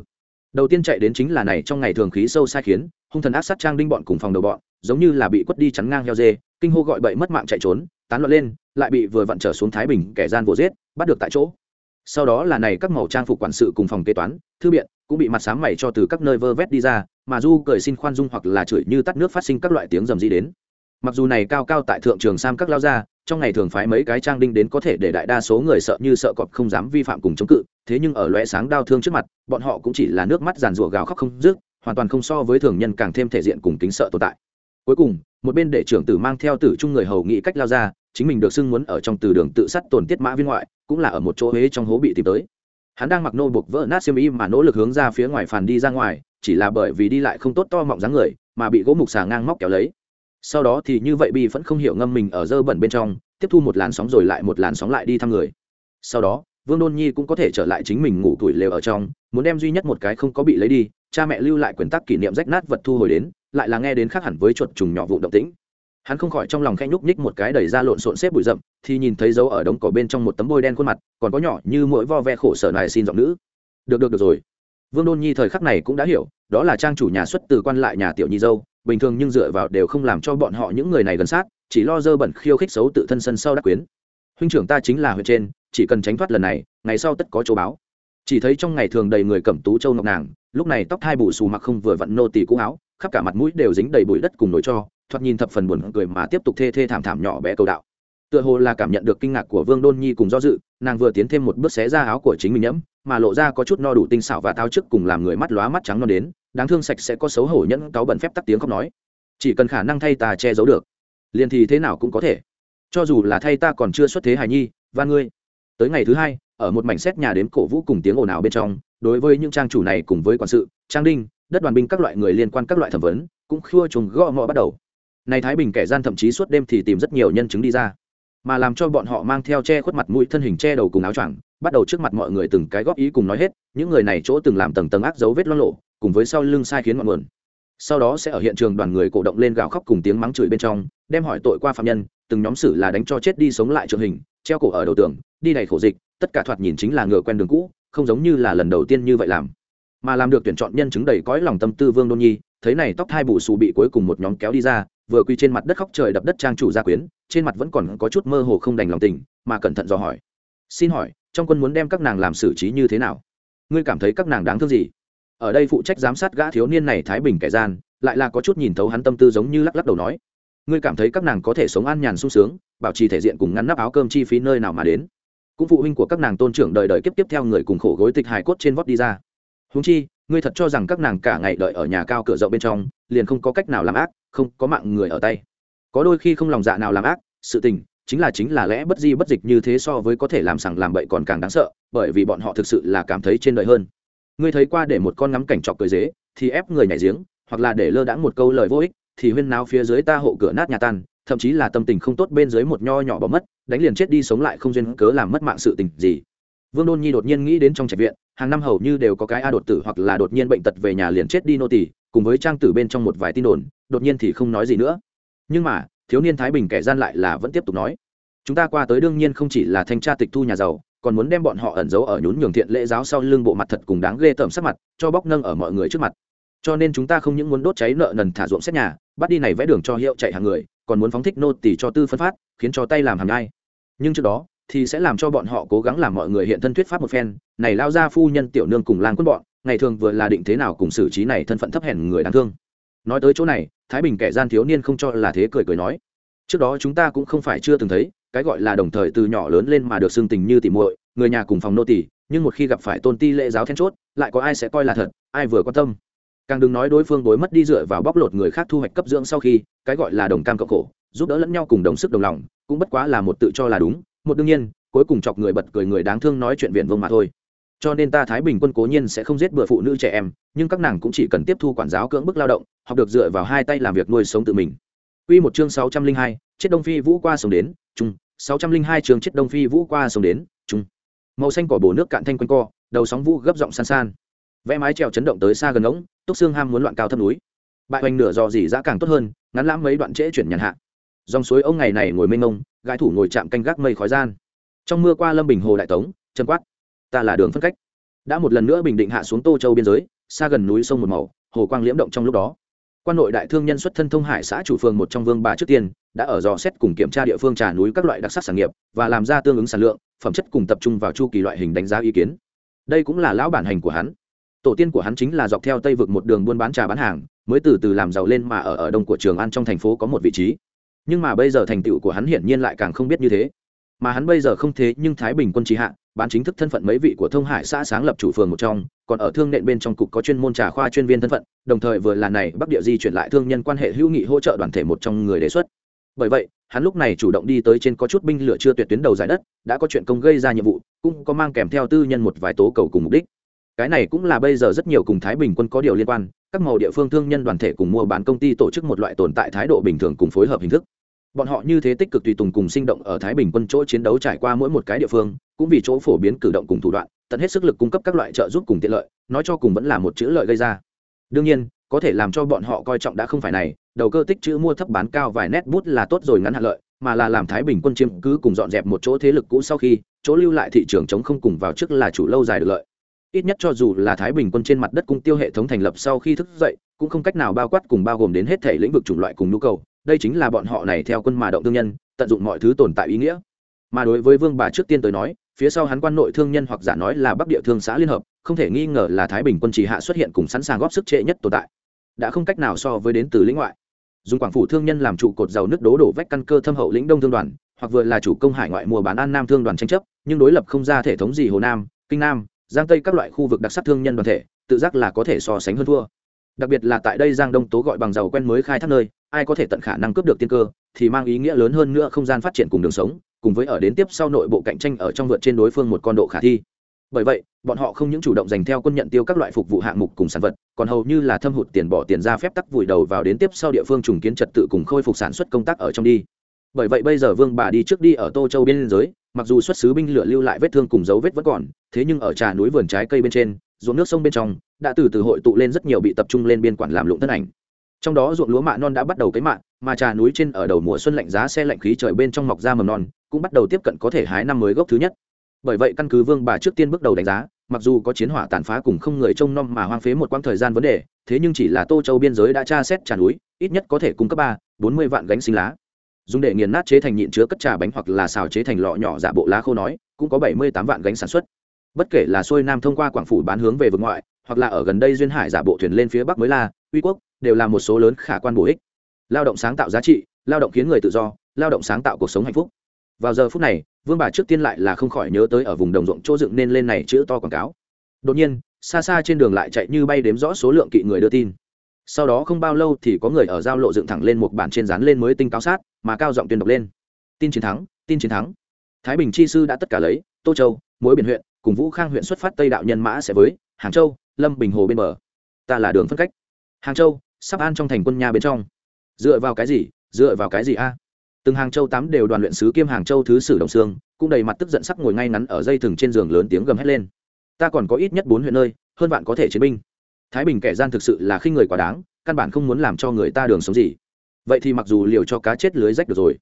S1: Đầu tiên chạy đến chính là này trong ngày thường khí sâu sai khiến, hung thần ác sát trang đinh bọn cùng phòng đầu bọn, giống như là bị quất đi chắn ngang heo dê, kinh hô gọi bậy mất mạng chạy trốn, tán loạn lên, lại bị vừa vặn trở xuống thái bình kẻ gian vô giết, bắt được tại chỗ sau đó là này các màu trang phục quản sự cùng phòng kế toán, thư biện, cũng bị mặt sáng mày cho từ các nơi vơ vét đi ra, mà du cười xin khoan dung hoặc là chửi như tắt nước phát sinh các loại tiếng rầm rì đến. Mặc dù này cao cao tại thượng trường sam các lao ra trong ngày thường phái mấy cái trang đinh đến có thể để đại đa số người sợ như sợ cọp không dám vi phạm cùng chống cự, thế nhưng ở lóe sáng đau thương trước mặt, bọn họ cũng chỉ là nước mắt giàn rủa gào khóc không dứt, hoàn toàn không so với thường nhân càng thêm thể diện cùng kính sợ tồn tại. Cuối cùng, một bên để trưởng tử mang theo tử trung người hầu nghị cách lao ra chính mình được xưng muốn ở trong từ đường tự sát tồn tiết mã viên ngoại, cũng là ở một chỗ huế trong hố bị tìm tới. Hắn đang mặc nô buộc vỡ nát xiêm y mà nỗ lực hướng ra phía ngoài phàn đi ra ngoài, chỉ là bởi vì đi lại không tốt to mọng dáng người, mà bị gỗ mục xà ngang móc kéo lấy. Sau đó thì như vậy bi vẫn không hiểu ngâm mình ở dơ bẩn bên trong, tiếp thu một làn sóng rồi lại một làn sóng lại đi thăm người. Sau đó, vương đôn nhi cũng có thể trở lại chính mình ngủ tuổi lều ở trong, muốn đem duy nhất một cái không có bị lấy đi, cha mẹ lưu lại quyển tắc kỷ niệm rách nát vật thu hồi đến, lại là nghe đến khác hẳn với chuột trùng nhỏ vụ động tĩnh hắn không khỏi trong lòng khẽ nhúc nhích một cái đẩy ra lộn xộn xếp bụi rậm, thì nhìn thấy dấu ở đống cỏ bên trong một tấm bôi đen khuôn mặt, còn có nhỏ như mỗi vo ve khổ sở này xin giọng nữ. Được được được rồi. Vương đôn nhi thời khắc này cũng đã hiểu, đó là trang chủ nhà xuất từ quan lại nhà tiểu nhi dâu, bình thường nhưng dựa vào đều không làm cho bọn họ những người này gần sát, chỉ lo dơ bẩn khiêu khích xấu tự thân sân sau đắc quyến. Huynh trưởng ta chính là huyện trên, chỉ cần tránh thoát lần này, ngày sau tất có chỗ báo. Chỉ thấy trong ngày thường đầy người cẩm tú châu ngọc nàng, lúc này tóc hai bù xù mặc không vừa vặn nô tỳ cũ áo, khắp cả mặt mũi đều dính đầy bụi đất cùng nổi cho thoạt nhìn thập phần buồn cười mà tiếp tục thê thê thảm thảm nhỏ bé cầu đạo. Tựa hồ là cảm nhận được kinh ngạc của vương đôn nhi cùng do dự, nàng vừa tiến thêm một bước xé ra áo của chính mình nhẫm, mà lộ ra có chút no đủ tinh xảo và thao trước cùng làm người mắt lóa mắt trắng non đến, đáng thương sạch sẽ có xấu hổ nhẫn cáo bẩn phép tắt tiếng khóc nói. Chỉ cần khả năng thay ta che giấu được, liền thì thế nào cũng có thể. Cho dù là thay ta còn chưa xuất thế hài nhi, và ngươi. Tới ngày thứ hai, ở một mảnh xét nhà đến cổ vũ cùng tiếng ồn ào bên trong, đối với những trang chủ này cùng với quản sự, trang đinh, đất đoàn binh các loại người liên quan các loại thẩm vấn, cũng khua trùng gõ ngõ bắt đầu này thái bình kẻ gian thậm chí suốt đêm thì tìm rất nhiều nhân chứng đi ra, mà làm cho bọn họ mang theo che khuất mặt mũi thân hình che đầu cùng áo choàng, bắt đầu trước mặt mọi người từng cái góp ý cùng nói hết, những người này chỗ từng làm tầng tầng ác dấu vết lo lộ cùng với sau lưng sai khiến ngọn nguồn. Sau đó sẽ ở hiện trường đoàn người cổ động lên gào khóc cùng tiếng mắng chửi bên trong, đem hỏi tội qua phạm nhân, từng nhóm xử là đánh cho chết đi sống lại trường hình, treo cổ ở đầu tường, đi đầy khổ dịch, tất cả thoạt nhìn chính là ngựa quen đường cũ, không giống như là lần đầu tiên như vậy làm mà làm được tuyển chọn nhân chứng đầy cõi lòng tâm tư vương đôn nhi, thấy này tóc hai bù xù bị cuối cùng một nhóm kéo đi ra, vừa quy trên mặt đất khóc trời đập đất trang chủ gia quyến, trên mặt vẫn còn có chút mơ hồ không đành lòng tình, mà cẩn thận dò hỏi. Xin hỏi, trong quân muốn đem các nàng làm xử trí như thế nào? Ngươi cảm thấy các nàng đáng thương gì? Ở đây phụ trách giám sát gã thiếu niên này thái bình kẻ gian, lại là có chút nhìn thấu hắn tâm tư giống như lắc lắc đầu nói. Ngươi cảm thấy các nàng có thể sống an nhàn sung sướng, bảo trì thể diện cùng ngăn nắp áo cơm chi phí nơi nào mà đến? Cũng phụ huynh của các nàng tôn trưởng đời đời kiếp tiếp theo người cùng khổ gối tịch hài cốt trên vót đi ra húng chi, ngươi thật cho rằng các nàng cả ngày đợi ở nhà cao cửa rộng bên trong, liền không có cách nào làm ác, không có mạng người ở tay. Có đôi khi không lòng dạ nào làm ác, sự tình chính là chính là lẽ bất di bất dịch như thế so với có thể làm sằng làm bậy còn càng đáng sợ, bởi vì bọn họ thực sự là cảm thấy trên đời hơn. Ngươi thấy qua để một con ngắm cảnh trọc cười dế, thì ép người nhảy giếng, hoặc là để lơ đãng một câu lời vô ích, thì huyên náo phía dưới ta hộ cửa nát nhà tan, thậm chí là tâm tình không tốt bên dưới một nho nhỏ bỏ mất, đánh liền chết đi sống lại không duyên cớ làm mất mạng sự tình gì. Vương đôn nhi đột nhiên nghĩ đến trong trạch viện hàng năm hầu như đều có cái a đột tử hoặc là đột nhiên bệnh tật về nhà liền chết đi nô tỳ, cùng với trang tử bên trong một vài tin đồn, đột nhiên thì không nói gì nữa. Nhưng mà, thiếu niên thái bình kẻ gian lại là vẫn tiếp tục nói, chúng ta qua tới đương nhiên không chỉ là thanh tra tịch thu nhà giàu, còn muốn đem bọn họ ẩn giấu ở nhún nhường thiện lễ giáo sau lưng bộ mặt thật cùng đáng ghê tởm sắc mặt, cho bóc nâng ở mọi người trước mặt. Cho nên chúng ta không những muốn đốt cháy nợ nần thả ruộng xét nhà, bắt đi này vẽ đường cho hiệu chạy hàng người, còn muốn phóng thích nô tỳ cho tư phân phát, khiến cho tay làm hàng ngay nhưng trước đó thì sẽ làm cho bọn họ cố gắng làm mọi người hiện thân thuyết pháp một phen. Này lao ra phu nhân tiểu nương cùng lang quân bọn, ngày thường vừa là định thế nào cùng xử trí này thân phận thấp hèn người đáng thương. Nói tới chỗ này, thái bình kẻ gian thiếu niên không cho là thế cười cười nói, trước đó chúng ta cũng không phải chưa từng thấy, cái gọi là đồng thời từ nhỏ lớn lên mà được xưng tình như tỉ muội, người nhà cùng phòng nô tỉ nhưng một khi gặp phải tôn ti lễ giáo then chốt, lại có ai sẽ coi là thật, ai vừa quan tâm? Càng đừng nói đối phương đối mất đi dựa vào bóc lột người khác thu hoạch cấp dưỡng sau khi, cái gọi là đồng cam cộng khổ, giúp đỡ lẫn nhau cùng đồng sức đồng lòng, cũng bất quá là một tự cho là đúng một đương nhiên cuối cùng chọc người bật cười người đáng thương nói chuyện viện vông mà thôi cho nên ta thái bình quân cố nhiên sẽ không giết bừa phụ nữ trẻ em nhưng các nàng cũng chỉ cần tiếp thu quản giáo cưỡng bức lao động học được dựa vào hai tay làm việc nuôi sống tự mình Quy một chương 602, chết Đông Phi Vũ qua sông đến, trung, 602 chương chết Đông Phi Vũ qua sông đến, trung. Màu xanh cỏ bổ nước cạn thanh quanh co, đầu sóng vũ gấp giọng san san. Vẽ mái trèo chấn động tới xa gần ống, túc xương ham muốn loạn cao thấp núi. Bại hoành nửa dò gì dã càng tốt hơn, ngắn lãm mấy đoạn trễ chuyển nhàn hạ. Dòng suối ông ngày này ngồi mênh mông, gái thủ ngồi chạm canh gác mây khói gian. Trong mưa qua Lâm Bình Hồ đại tống, chân quát. Ta là đường phân cách. Đã một lần nữa bình định hạ xuống Tô Châu biên giới, xa gần núi sông một màu, hồ quang liễm động trong lúc đó quan nội đại thương nhân xuất thân thông hải xã chủ phường một trong vương bà trước tiên đã ở dò xét cùng kiểm tra địa phương trà núi các loại đặc sắc sản nghiệp và làm ra tương ứng sản lượng phẩm chất cùng tập trung vào chu kỳ loại hình đánh giá ý kiến đây cũng là lão bản hành của hắn tổ tiên của hắn chính là dọc theo tây vực một đường buôn bán trà bán hàng mới từ từ làm giàu lên mà ở ở đông của trường an trong thành phố có một vị trí nhưng mà bây giờ thành tựu của hắn hiển nhiên lại càng không biết như thế. Mà hắn bây giờ không thế nhưng thái bình quân trí hạ, bán chính thức thân phận mấy vị của thông hải xã sáng lập chủ phường một trong, còn ở thương nện bên trong cục có chuyên môn trà khoa chuyên viên thân phận, đồng thời vừa là này bắc địa di chuyển lại thương nhân quan hệ hữu nghị hỗ trợ đoàn thể một trong người đề xuất. Bởi vậy, hắn lúc này chủ động đi tới trên có chút binh lửa chưa tuyệt tuyến đầu giải đất, đã có chuyện công gây ra nhiệm vụ, cũng có mang kèm theo tư nhân một vài tố cầu cùng mục đích. Cái này cũng là bây giờ rất nhiều cùng thái bình quân có điều liên quan, các màu địa phương thương nhân đoàn thể cùng mua bán công ty tổ chức một loại tồn tại thái độ bình thường cùng phối hợp hình thức bọn họ như thế tích cực tùy tùng cùng sinh động ở thái bình quân chỗ chiến đấu trải qua mỗi một cái địa phương, cũng vì chỗ phổ biến cử động cùng thủ đoạn, tận hết sức lực cung cấp các loại trợ giúp cùng tiện lợi, nói cho cùng vẫn là một chữ lợi gây ra. Đương nhiên, có thể làm cho bọn họ coi trọng đã không phải này, đầu cơ tích chữ mua thấp bán cao vài nét bút là tốt rồi ngắn hạn lợi, mà là làm thái bình quân chiếm cứ cùng dọn dẹp một chỗ thế lực cũ sau khi, chỗ lưu lại thị trường chống không cùng vào trước là chủ lâu dài được lợi. Ít nhất cho dù là thái bình quân trên mặt đất cung tiêu hệ thống thành lập sau khi thức dậy, cũng không cách nào bao quát cùng bao gồm đến hết thể lĩnh vực chủng loại cùng nhu cầu đây chính là bọn họ này theo quân mà động thương nhân, tận dụng mọi thứ tồn tại ý nghĩa. Mà đối với vương bà trước tiên tới nói, phía sau hắn quan nội thương nhân hoặc giả nói là bắc địa thương xã liên hợp, không thể nghi ngờ là thái bình quân chỉ hạ xuất hiện cùng sẵn sàng góp sức trệ nhất tồn tại. Đã không cách nào so với đến từ lĩnh ngoại. Dùng quảng phủ thương nhân làm trụ cột dầu nước đố đổ vách căn cơ thâm hậu lĩnh đông thương đoàn, hoặc vừa là chủ công hải ngoại mua bán an nam thương đoàn tranh chấp, nhưng đối lập không ra thể thống gì hồ nam, kinh nam, giang tây các loại khu vực đặc sắc thương nhân đoàn thể, tự giác là có thể so sánh hơn thua. Đặc biệt là tại đây giang đông tố gọi bằng giàu quen mới khai thác nơi ai có thể tận khả năng cướp được tiên cơ, thì mang ý nghĩa lớn hơn nữa không gian phát triển cùng đường sống, cùng với ở đến tiếp sau nội bộ cạnh tranh ở trong vượt trên đối phương một con độ khả thi. Bởi vậy, bọn họ không những chủ động dành theo quân nhận tiêu các loại phục vụ hạng mục cùng sản vật, còn hầu như là thâm hụt tiền bỏ tiền ra phép tắc vùi đầu vào đến tiếp sau địa phương trùng kiến trật tự cùng khôi phục sản xuất công tác ở trong đi. Bởi vậy bây giờ vương bà đi trước đi ở tô châu biên giới, mặc dù xuất xứ binh lửa lưu lại vết thương cùng dấu vết vẫn còn, thế nhưng ở trà núi vườn trái cây bên trên, ruộng nước sông bên trong, đã từ từ hội tụ lên rất nhiều bị tập trung lên biên quản làm lụng thân ảnh trong đó ruộng lúa mạ non đã bắt đầu cấy mạ, mà trà núi trên ở đầu mùa xuân lạnh giá xe lạnh khí trời bên trong mọc ra mầm non, cũng bắt đầu tiếp cận có thể hái năm mới gốc thứ nhất. Bởi vậy căn cứ vương bà trước tiên bước đầu đánh giá, mặc dù có chiến hỏa tàn phá cùng không người trông nom mà hoang phế một quãng thời gian vấn đề, thế nhưng chỉ là tô châu biên giới đã tra xét trà núi, ít nhất có thể cung cấp ba, bốn mươi vạn gánh sinh lá. Dùng để nghiền nát chế thành nhịn chứa cất trà bánh hoặc là xào chế thành lọ nhỏ giả bộ lá khô nói, cũng có bảy mươi tám vạn gánh sản xuất. Bất kể là xuôi nam thông qua quảng phủ bán hướng về vực ngoại, hoặc là ở gần đây duyên hải giả bộ thuyền lên phía bắc mới la uy quốc đều là một số lớn khả quan bổ ích. Lao động sáng tạo giá trị, lao động khiến người tự do, lao động sáng tạo cuộc sống hạnh phúc. Vào giờ phút này, vương bà trước tiên lại là không khỏi nhớ tới ở vùng đồng ruộng chỗ dựng nên lên này chữ to quảng cáo. Đột nhiên, xa xa trên đường lại chạy như bay đếm rõ số lượng kỵ người đưa tin. Sau đó không bao lâu thì có người ở giao lộ dựng thẳng lên một bản trên dán lên mới tinh cáo sát, mà cao giọng tuyên đọc lên. Tin chiến thắng, tin chiến thắng. Thái bình chi sư đã tất cả lấy, tô châu mỗi biển huyện, cùng vũ khang huyện xuất phát tây đạo nhân mã sẽ với, hàng châu, lâm bình hồ bên bờ. Ta là đường phân cách. Hàng châu sắp an trong thành quân nhà bên trong. Dựa vào cái gì? Dựa vào cái gì a? Từng hàng châu tám đều đoàn luyện sứ kiêm hàng châu thứ sử đồng sương cũng đầy mặt tức giận sắc ngồi ngay ngắn ở dây thừng trên giường lớn tiếng gầm hét lên. Ta còn có ít nhất bốn huyện nơi, hơn bạn có thể chiến binh. Thái bình kẻ gian thực sự là khi người quá đáng, căn bản không muốn làm cho người ta đường sống gì. Vậy thì mặc dù liều cho cá chết lưới rách được rồi,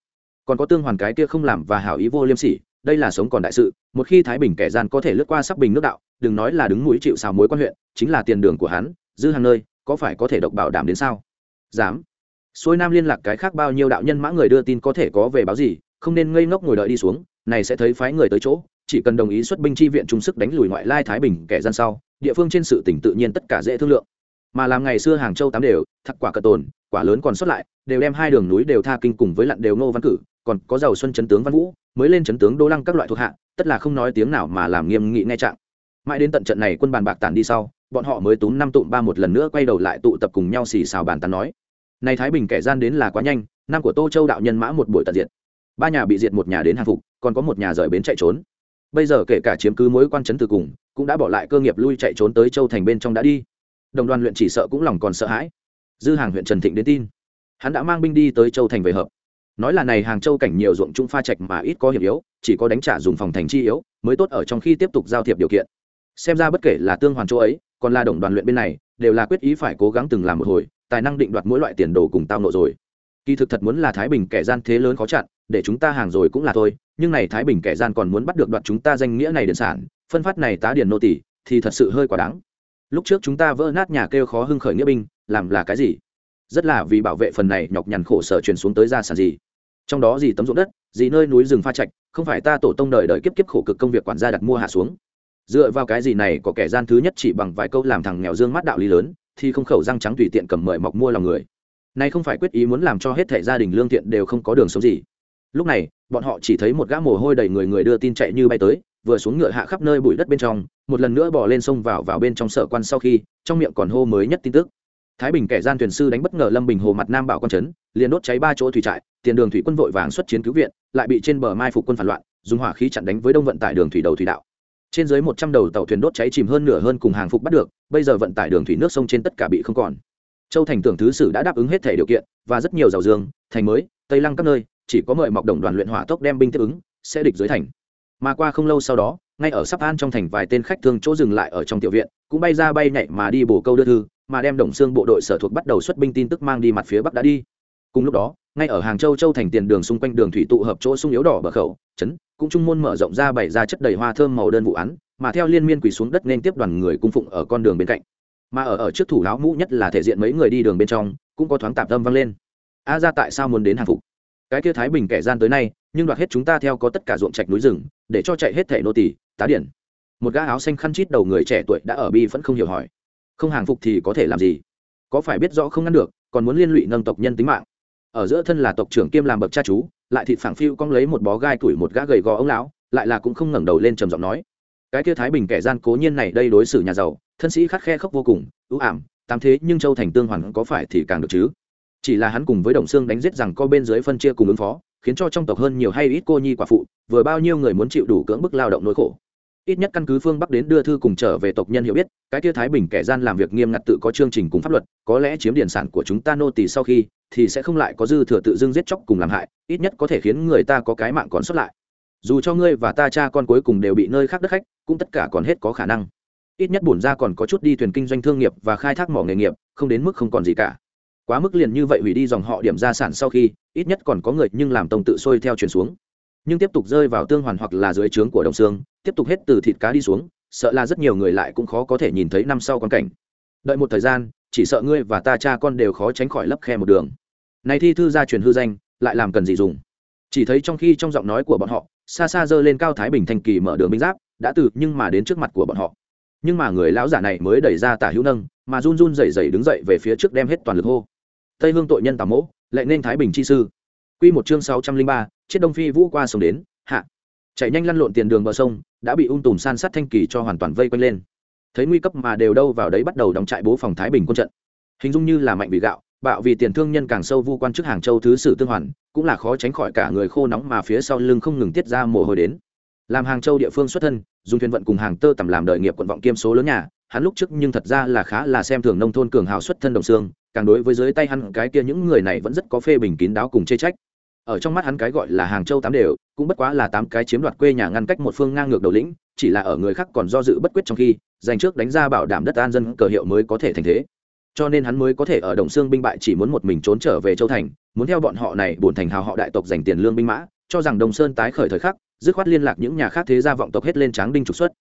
S1: còn có tương hoàn cái kia không làm và hảo ý vô liêm sỉ, đây là sống còn đại sự, một khi thái bình kẻ gian có thể lướt qua sắc bình nước đạo, đừng nói là đứng mũi chịu xào mối quan huyện, chính là tiền đường của hắn dư hàng nơi có phải có thể độc bảo đảm đến sao? Dám. Xuôi nam liên lạc cái khác bao nhiêu đạo nhân mã người đưa tin có thể có về báo gì, không nên ngây ngốc ngồi đợi đi xuống, này sẽ thấy phái người tới chỗ, chỉ cần đồng ý xuất binh chi viện trung sức đánh lùi ngoại lai thái bình kẻ gian sau, địa phương trên sự tỉnh tự nhiên tất cả dễ thương lượng. Mà làm ngày xưa hàng châu tám đều thắc quả cận tồn, quả lớn còn xuất lại, đều đem hai đường núi đều tha kinh cùng với lặn đều ngô văn cử, còn có giàu xuân chấn tướng văn vũ, mới lên chấn tướng đô lăng các loại thuộc hạ, tất là không nói tiếng nào mà làm nghiêm nghị nghe trạng. Mãi đến tận trận này quân bàn bạc tản đi sau bọn họ mới túm năm tụm ba một lần nữa quay đầu lại tụ tập cùng nhau xì xào bàn tán nói. Này thái bình kẻ gian đến là quá nhanh, năm của tô châu đạo nhân mã một buổi tận diệt. Ba nhà bị diệt một nhà đến hàng phục, còn có một nhà rời bến chạy trốn. Bây giờ kể cả chiếm cứ mối quan chấn từ cùng, cũng đã bỏ lại cơ nghiệp lui chạy trốn tới châu thành bên trong đã đi. Đồng đoàn luyện chỉ sợ cũng lòng còn sợ hãi. Dư hàng huyện trần thịnh đến tin. Hắn đã mang binh đi tới châu thành về hợp. Nói là này hàng châu cảnh nhiều ruộng trung pha trạch mà ít có hiểm yếu, chỉ có đánh trả dùng phòng thành chi yếu, mới tốt ở trong khi tiếp tục giao thiệp điều kiện. Xem ra bất kể là tương hoàn chỗ ấy còn là đồng đoàn luyện bên này, đều là quyết ý phải cố gắng từng làm một hồi, tài năng định đoạt mỗi loại tiền đồ cùng tao nộ rồi. Kỳ thực thật muốn là thái bình kẻ gian thế lớn khó chặn, để chúng ta hàng rồi cũng là thôi, nhưng này thái bình kẻ gian còn muốn bắt được đoạt chúng ta danh nghĩa này điện sản, phân phát này tá điền nô tỷ thì thật sự hơi quá đáng. Lúc trước chúng ta vỡ nát nhà kêu khó hưng khởi nghĩa binh, làm là cái gì? Rất là vì bảo vệ phần này nhọc nhằn khổ sở truyền xuống tới gia sản gì. Trong đó gì tấm ruộng đất, gì nơi núi rừng pha trạch, không phải ta tổ tông đời đời kiếp kiếp khổ cực công việc quản gia đặt mua hạ xuống dựa vào cái gì này, có kẻ gian thứ nhất chỉ bằng vài câu làm thằng nghèo dương mắt đạo lý lớn, thì không khẩu răng trắng tùy tiện cầm mời mọc mua lòng người. Này không phải quyết ý muốn làm cho hết thể gia đình lương thiện đều không có đường sống gì. Lúc này, bọn họ chỉ thấy một gã mồ hôi đầy người người đưa tin chạy như bay tới, vừa xuống ngựa hạ khắp nơi bụi đất bên trong, một lần nữa bỏ lên sông vào vào bên trong sở quan sau khi, trong miệng còn hô mới nhất tin tức. Thái bình kẻ gian thuyền sư đánh bất ngờ lâm bình hồ mặt nam bảo quan trấn, liền đốt cháy ba chỗ thủy trại, tiền đường thủy quân vội vàng xuất chiến cứu viện, lại bị trên bờ mai phục quân phản loạn, dùng hỏa khí chặn đánh với đông vận tải đường thủy đầu thủy đạo trên dưới một trăm đầu tàu thuyền đốt cháy chìm hơn nửa hơn cùng hàng phục bắt được, bây giờ vận tải đường thủy nước sông trên tất cả bị không còn. Châu thành tưởng thứ sử đã đáp ứng hết thể điều kiện, và rất nhiều giàu dương thành mới, tây lăng các nơi, chỉ có mời mọc đồng đoàn luyện hỏa tốc đem binh tiếp ứng, sẽ địch dưới thành. Mà qua không lâu sau đó, ngay ở sắp an trong thành vài tên khách thương chỗ dừng lại ở trong tiểu viện, cũng bay ra bay nhảy mà đi bổ câu đưa thư, mà đem đồng xương bộ đội sở thuộc bắt đầu xuất binh tin tức mang đi mặt phía bắc đã đi cùng lúc đó, ngay ở hàng châu châu thành tiền đường xung quanh đường thủy tụ hợp chỗ sung yếu đỏ bờ khẩu, trấn, cũng trung môn mở rộng ra bày ra chất đầy hoa thơm màu đơn vụ án, mà theo liên miên quỳ xuống đất nên tiếp đoàn người cung phụng ở con đường bên cạnh. Mà ở ở trước thủ lão mũ nhất là thể diện mấy người đi đường bên trong, cũng có thoáng tạp tâm vang lên. A ra tại sao muốn đến hàng phục? Cái kia thái bình kẻ gian tới nay, nhưng đoạt hết chúng ta theo có tất cả ruộng trạch núi rừng, để cho chạy hết thể nô tỳ, tá điển. Một gã áo xanh khăn chít đầu người trẻ tuổi đã ở bi vẫn không hiểu hỏi. Không hàng phục thì có thể làm gì? Có phải biết rõ không ngăn được, còn muốn liên lụy nâng tộc nhân tính mạng ở giữa thân là tộc trưởng kiêm làm bậc cha chú, lại thịt phẳng phiu cong lấy một bó gai tuổi một gã gầy gò ông lão, lại là cũng không ngẩng đầu lên trầm giọng nói. Cái kia thái bình kẻ gian cố nhiên này đây đối xử nhà giàu, thân sĩ khắt khe khóc vô cùng, ưu ảm, tám thế nhưng châu thành tương hoàn có phải thì càng được chứ? Chỉ là hắn cùng với đồng xương đánh giết rằng co bên dưới phân chia cùng ứng phó, khiến cho trong tộc hơn nhiều hay ít cô nhi quả phụ, vừa bao nhiêu người muốn chịu đủ cưỡng bức lao động nỗi khổ ít nhất căn cứ phương bắc đến đưa thư cùng trở về tộc nhân hiểu biết, cái kia thái bình kẻ gian làm việc nghiêm ngặt tự có chương trình cùng pháp luật, có lẽ chiếm điển sản của chúng ta nô tỳ sau khi, thì sẽ không lại có dư thừa tự dưng giết chóc cùng làm hại, ít nhất có thể khiến người ta có cái mạng còn xuất lại. Dù cho ngươi và ta cha con cuối cùng đều bị nơi khác đất khách, cũng tất cả còn hết có khả năng. Ít nhất bổn ra còn có chút đi thuyền kinh doanh thương nghiệp và khai thác mỏ nghề nghiệp, không đến mức không còn gì cả. Quá mức liền như vậy hủy đi dòng họ điểm gia sản sau khi, ít nhất còn có người nhưng làm tông tự sôi theo truyền xuống. Nhưng tiếp tục rơi vào tương hoàn hoặc là dưới trướng của đồng xương tiếp tục hết từ thịt cá đi xuống, sợ là rất nhiều người lại cũng khó có thể nhìn thấy năm sau con cảnh. Đợi một thời gian, chỉ sợ ngươi và ta cha con đều khó tránh khỏi lấp khe một đường. Này thi thư gia truyền hư danh, lại làm cần gì dùng? Chỉ thấy trong khi trong giọng nói của bọn họ, xa xa dơ lên cao thái bình thanh kỳ mở đường binh giáp, đã từ nhưng mà đến trước mặt của bọn họ. Nhưng mà người lão giả này mới đẩy ra tả hữu nâng, mà run run rẩy rẩy đứng dậy về phía trước đem hết toàn lực hô. Tây hương tội nhân tà mỗ, lệ nên thái bình chi sư. Quy một chương sáu trăm linh ba chiếc đông phi vũ qua sông đến, hạ. Chạy nhanh lăn lộn tiền đường bờ sông đã bị ung tùm san sát thanh kỳ cho hoàn toàn vây quanh lên. Thấy nguy cấp mà đều đâu vào đấy bắt đầu đóng trại bố phòng thái bình quân trận. Hình dung như là mạnh bị gạo, bạo vì tiền thương nhân càng sâu vu quan chức hàng châu thứ sử tương hoàn, cũng là khó tránh khỏi cả người khô nóng mà phía sau lưng không ngừng tiết ra mồ hôi đến. Làm hàng châu địa phương xuất thân, dùng thuyền vận cùng hàng tơ tầm làm đời nghiệp quận vọng kiêm số lớn nhà, hắn lúc trước nhưng thật ra là khá là xem thường nông thôn cường hào xuất thân đồng xương, càng đối với dưới tay hắn cái kia những người này vẫn rất có phê bình kín đáo cùng chê trách ở trong mắt hắn cái gọi là hàng châu tám đều, cũng bất quá là tám cái chiếm đoạt quê nhà ngăn cách một phương ngang ngược đầu lĩnh, chỉ là ở người khác còn do dự bất quyết trong khi giành trước đánh ra bảo đảm đất an dân cờ hiệu mới có thể thành thế. Cho nên hắn mới có thể ở đồng xương binh bại chỉ muốn một mình trốn trở về châu thành, muốn theo bọn họ này bổn thành hào họ đại tộc giành tiền lương binh mã, cho rằng đồng sơn tái khởi thời khắc, dứt khoát liên lạc những nhà khác thế gia vọng tộc hết lên tráng đinh trục xuất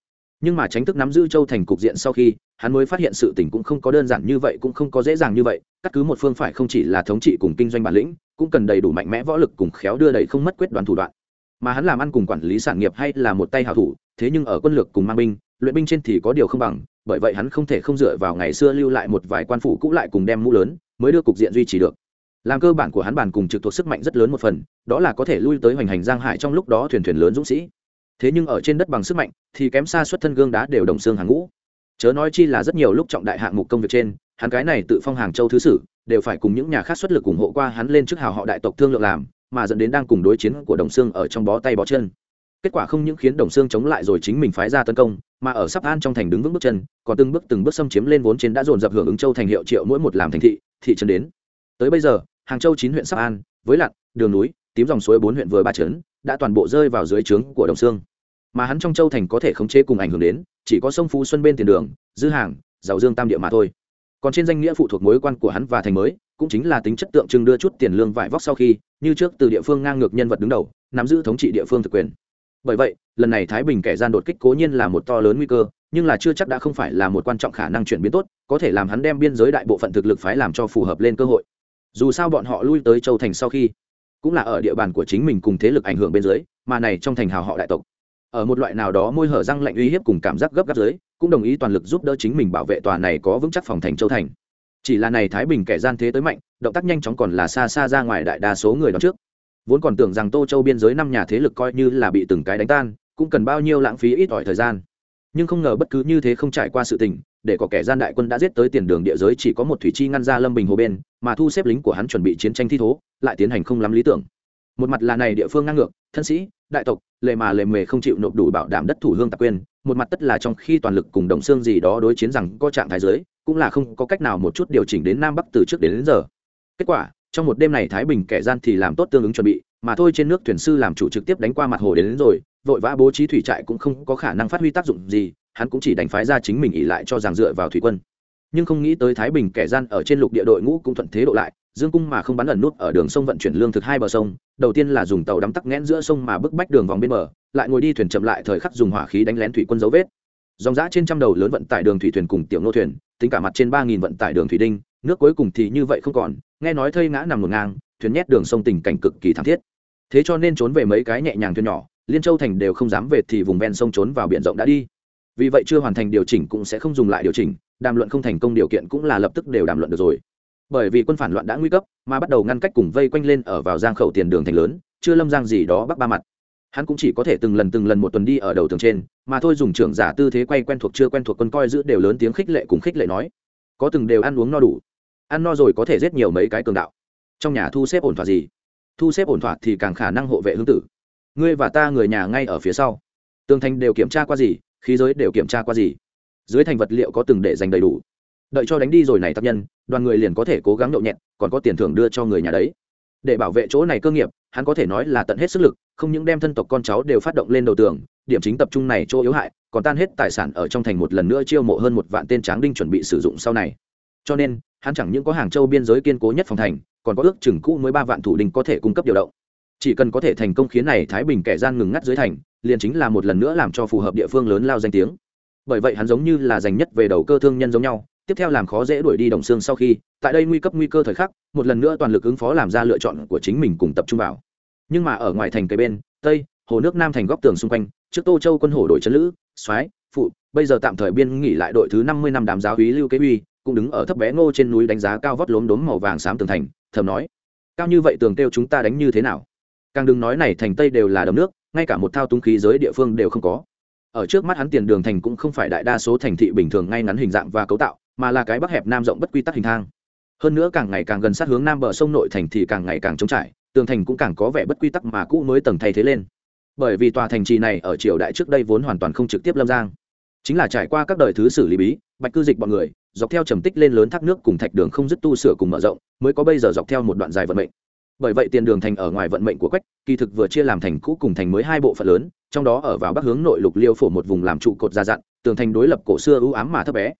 S1: nhưng mà tránh thức nắm giữ châu thành cục diện sau khi, hắn mới phát hiện sự tình cũng không có đơn giản như vậy, cũng không có dễ dàng như vậy. Cắt cứ một phương phải không chỉ là thống trị cùng kinh doanh bản lĩnh, cũng cần đầy đủ mạnh mẽ võ lực cùng khéo đưa đẩy không mất quyết đoán thủ đoạn. Mà hắn làm ăn cùng quản lý sản nghiệp hay là một tay hảo thủ, thế nhưng ở quân lược cùng mang binh, luyện binh trên thì có điều không bằng, bởi vậy hắn không thể không dựa vào ngày xưa lưu lại một vài quan phủ cũ lại cùng đem mũ lớn, mới đưa cục diện duy trì được. Làm cơ bản của hắn bản cùng trực thuộc sức mạnh rất lớn một phần, đó là có thể lui tới hoành hành giang hải trong lúc đó thuyền thuyền lớn dũng sĩ thế nhưng ở trên đất bằng sức mạnh, thì kém xa xuất thân gương đá đều đồng xương hàng ngũ. Chớ nói chi là rất nhiều lúc trọng đại hạng mục công việc trên, hắn cái này tự phong hàng châu thứ sử, đều phải cùng những nhà khác xuất lực ủng hộ qua hắn lên trước hào họ đại tộc thương lượng làm, mà dẫn đến đang cùng đối chiến của đồng xương ở trong bó tay bó chân. Kết quả không những khiến đồng xương chống lại rồi chính mình phái ra tấn công, mà ở sắp an trong thành đứng vững bước chân, còn từng bước từng bước xâm chiếm lên vốn trên đã dồn dập hưởng ứng châu thành hiệu triệu mỗi một làm thành thị thị trấn đến. Tới bây giờ, hàng châu chín huyện sắp an, với lặn đường núi, tím dòng suối bốn huyện vừa ba trấn, đã toàn bộ rơi vào dưới trướng của đồng xương mà hắn trong châu thành có thể khống chế cùng ảnh hưởng đến, chỉ có sông phú xuân bên tiền đường, dư hàng, giàu dương tam địa mà thôi. Còn trên danh nghĩa phụ thuộc mối quan của hắn và thành mới, cũng chính là tính chất tượng trưng đưa chút tiền lương vải vóc sau khi, như trước từ địa phương ngang ngược nhân vật đứng đầu, nắm giữ thống trị địa phương thực quyền. Bởi vậy, lần này thái bình kẻ gian đột kích cố nhiên là một to lớn nguy cơ, nhưng là chưa chắc đã không phải là một quan trọng khả năng chuyển biến tốt, có thể làm hắn đem biên giới đại bộ phận thực lực phái làm cho phù hợp lên cơ hội. Dù sao bọn họ lui tới châu thành sau khi, cũng là ở địa bàn của chính mình cùng thế lực ảnh hưởng bên dưới, mà này trong thành hào họ đại tộc ở một loại nào đó môi hở răng lạnh uy hiếp cùng cảm giác gấp gáp dưới, cũng đồng ý toàn lực giúp đỡ chính mình bảo vệ tòa này có vững chắc phòng thành châu thành. Chỉ là này thái bình kẻ gian thế tới mạnh, động tác nhanh chóng còn là xa xa ra ngoài đại đa số người đó trước. Vốn còn tưởng rằng tô châu biên giới năm nhà thế lực coi như là bị từng cái đánh tan, cũng cần bao nhiêu lãng phí ít ỏi thời gian. Nhưng không ngờ bất cứ như thế không trải qua sự tình, để có kẻ gian đại quân đã giết tới tiền đường địa giới chỉ có một thủy chi ngăn ra lâm bình hồ bên, mà thu xếp lính của hắn chuẩn bị chiến tranh thi thố, lại tiến hành không lắm lý tưởng một mặt là này địa phương ngang ngược thân sĩ đại tộc lệ mà lệ mề không chịu nộp đủ bảo đảm đất thủ hương tạc quyền một mặt tất là trong khi toàn lực cùng đồng xương gì đó đối chiến rằng có trạng thái giới cũng là không có cách nào một chút điều chỉnh đến nam bắc từ trước đến, đến giờ. Kết quả trong một đêm này thái bình kẻ gian thì làm tốt tương ứng chuẩn bị mà thôi trên nước thuyền sư làm chủ trực tiếp đánh qua mặt hồ đến, đến rồi vội vã bố trí thủy trại cũng không có khả năng phát huy tác dụng gì hắn cũng chỉ đánh phái ra chính mình ỉ lại cho rằng dựa vào thủy quân. Nhưng không nghĩ tới thái bình kẻ gian ở trên lục địa đội ngũ cũng thuận thế độ lại dương cung mà không bắn ẩn nút ở đường sông vận chuyển lương thực hai bờ sông đầu tiên là dùng tàu đắm tắc nghẽn giữa sông mà bức bách đường vòng bên bờ, lại ngồi đi thuyền chậm lại thời khắc dùng hỏa khí đánh lén thủy quân dấu vết. Dòng giã trên trăm đầu lớn vận tải đường thủy thuyền cùng tiểu nô thuyền, tính cả mặt trên ba nghìn vận tải đường thủy đinh, nước cuối cùng thì như vậy không còn, nghe nói thây ngã nằm ngổn ngang, thuyền nhét đường sông tình cảnh cực kỳ thảm thiết. Thế cho nên trốn về mấy cái nhẹ nhàng thuyền nhỏ, liên châu thành đều không dám về thì vùng ven sông trốn vào biển rộng đã đi. Vì vậy chưa hoàn thành điều chỉnh cũng sẽ không dùng lại điều chỉnh, đàm luận không thành công điều kiện cũng là lập tức đều đàm luận được rồi bởi vì quân phản loạn đã nguy cấp, mà bắt đầu ngăn cách cùng vây quanh lên ở vào giang khẩu tiền đường thành lớn, chưa lâm giang gì đó bắc ba mặt. Hắn cũng chỉ có thể từng lần từng lần một tuần đi ở đầu tường trên, mà thôi dùng trưởng giả tư thế quay quen thuộc chưa quen thuộc quân coi giữ đều lớn tiếng khích lệ cùng khích lệ nói. Có từng đều ăn uống no đủ. Ăn no rồi có thể giết nhiều mấy cái cường đạo. Trong nhà thu xếp ổn thỏa gì? Thu xếp ổn thỏa thì càng khả năng hộ vệ hương tử. Ngươi và ta người nhà ngay ở phía sau. Tường thành đều kiểm tra qua gì? Khí giới đều kiểm tra qua gì? Dưới thành vật liệu có từng để dành đầy đủ? Đợi cho đánh đi rồi này tác nhân, đoàn người liền có thể cố gắng nhậu nhẹt, còn có tiền thưởng đưa cho người nhà đấy. Để bảo vệ chỗ này cơ nghiệp, hắn có thể nói là tận hết sức lực, không những đem thân tộc con cháu đều phát động lên đầu tường, điểm chính tập trung này chỗ yếu hại, còn tan hết tài sản ở trong thành một lần nữa chiêu mộ hơn một vạn tên tráng đinh chuẩn bị sử dụng sau này. Cho nên, hắn chẳng những có hàng châu biên giới kiên cố nhất phòng thành, còn có ước chừng cũ mới ba vạn thủ đinh có thể cung cấp điều động. Chỉ cần có thể thành công khiến này thái bình kẻ gian ngừng ngắt dưới thành, liền chính là một lần nữa làm cho phù hợp địa phương lớn lao danh tiếng. Bởi vậy hắn giống như là giành nhất về đầu cơ thương nhân giống nhau tiếp theo làm khó dễ đuổi đi đồng xương sau khi, tại đây nguy cấp nguy cơ thời khắc, một lần nữa toàn lực ứng phó làm ra lựa chọn của chính mình cùng tập trung vào. Nhưng mà ở ngoài thành cây bên, tây, hồ nước nam thành góc tường xung quanh, trước tô châu quân hổ đội trấn lữ, soái, phụ, bây giờ tạm thời biên nghỉ lại đội thứ năm mươi năm đám giáo úy lưu kế uy, cũng đứng ở thấp bé ngô trên núi đánh giá cao vót lốm đốm màu vàng xám tường thành, thầm nói, cao như vậy tường kêu chúng ta đánh như thế nào? Càng đừng nói này thành tây đều là đầm nước, ngay cả một thao túng khí giới địa phương đều không có. Ở trước mắt hắn tiền đường thành cũng không phải đại đa số thành thị bình thường ngay ngắn hình dạng và cấu tạo mà là cái bắc hẹp nam rộng bất quy tắc hình thang. Hơn nữa càng ngày càng gần sát hướng nam bờ sông nội thành thì càng ngày càng trống trải, tường thành cũng càng có vẻ bất quy tắc mà cũ mới tầng thay thế lên. Bởi vì tòa thành trì này ở triều đại trước đây vốn hoàn toàn không trực tiếp lâm giang. Chính là trải qua các đời thứ xử lý bí, bạch cư dịch bọn người, dọc theo trầm tích lên lớn thác nước cùng thạch đường không dứt tu sửa cùng mở rộng, mới có bây giờ dọc theo một đoạn dài vận mệnh. Bởi vậy tiền đường thành ở ngoài vận mệnh của quách, kỳ thực vừa chia làm thành cũ cùng thành mới hai bộ phận lớn, trong đó ở vào bắc hướng nội lục liêu phổ một vùng làm trụ cột gia dặn, tường thành đối lập cổ xưa ưu ám mà thấp bé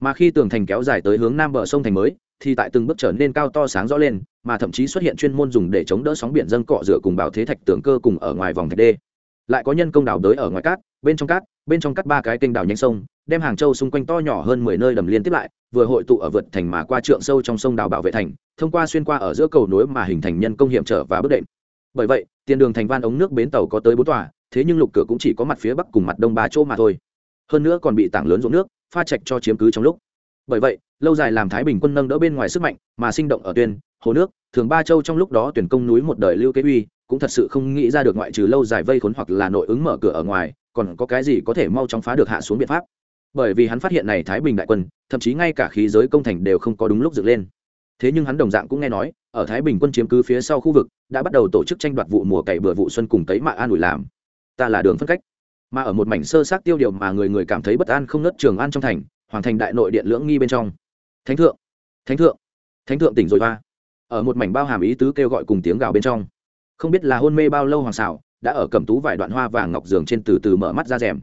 S1: mà khi tường thành kéo dài tới hướng nam bờ sông thành mới, thì tại từng bước trở nên cao to sáng rõ lên, mà thậm chí xuất hiện chuyên môn dùng để chống đỡ sóng biển dâng cọ rửa cùng bảo thế thạch tường cơ cùng ở ngoài vòng thạch đê. Lại có nhân công đào đới ở ngoài cát, bên trong cát, bên trong cắt ba cái kênh đào nhanh sông, đem hàng châu xung quanh to nhỏ hơn mười nơi đầm liên tiếp lại, vừa hội tụ ở vượt thành mà qua trượng sâu trong sông đào bảo vệ thành, thông qua xuyên qua ở giữa cầu nối mà hình thành nhân công hiểm trở và bước đệm. Bởi vậy, tiền đường thành van ống nước bến tàu có tới bốn tòa, thế nhưng lục cửa cũng chỉ có mặt phía bắc cùng mặt đông ba chỗ mà thôi. Hơn nữa còn bị tảng lớn ruộng nước pha trạch cho chiếm cứ trong lúc. Bởi vậy, lâu dài làm thái bình quân nâng đỡ bên ngoài sức mạnh mà sinh động ở tuyên, hồ nước, thường ba châu trong lúc đó tuyển công núi một đời lưu kế uy, cũng thật sự không nghĩ ra được ngoại trừ lâu dài vây khốn hoặc là nội ứng mở cửa ở ngoài, còn có cái gì có thể mau chóng phá được hạ xuống biện pháp. Bởi vì hắn phát hiện này thái bình đại quân, thậm chí ngay cả khí giới công thành đều không có đúng lúc dựng lên. Thế nhưng hắn đồng dạng cũng nghe nói, ở thái bình quân chiếm cứ phía sau khu vực, đã bắt đầu tổ chức tranh đoạt vụ mùa cày bừa vụ xuân cùng cấy mạ an ủi làm. Ta là đường phân cách mà ở một mảnh sơ sát tiêu điều mà người người cảm thấy bất an không nớt trường an trong thành, hoàng thành đại nội điện lưỡng nghi bên trong. Thánh thượng thánh thượng thánh thượng tỉnh rồi hoa. Ở một mảnh bao hàm ý tứ kêu gọi cùng tiếng gào bên trong. Không biết là hôn mê bao lâu hoàng xảo, đã ở cầm tú vài đoạn hoa vàng ngọc giường trên từ từ mở mắt ra rèm.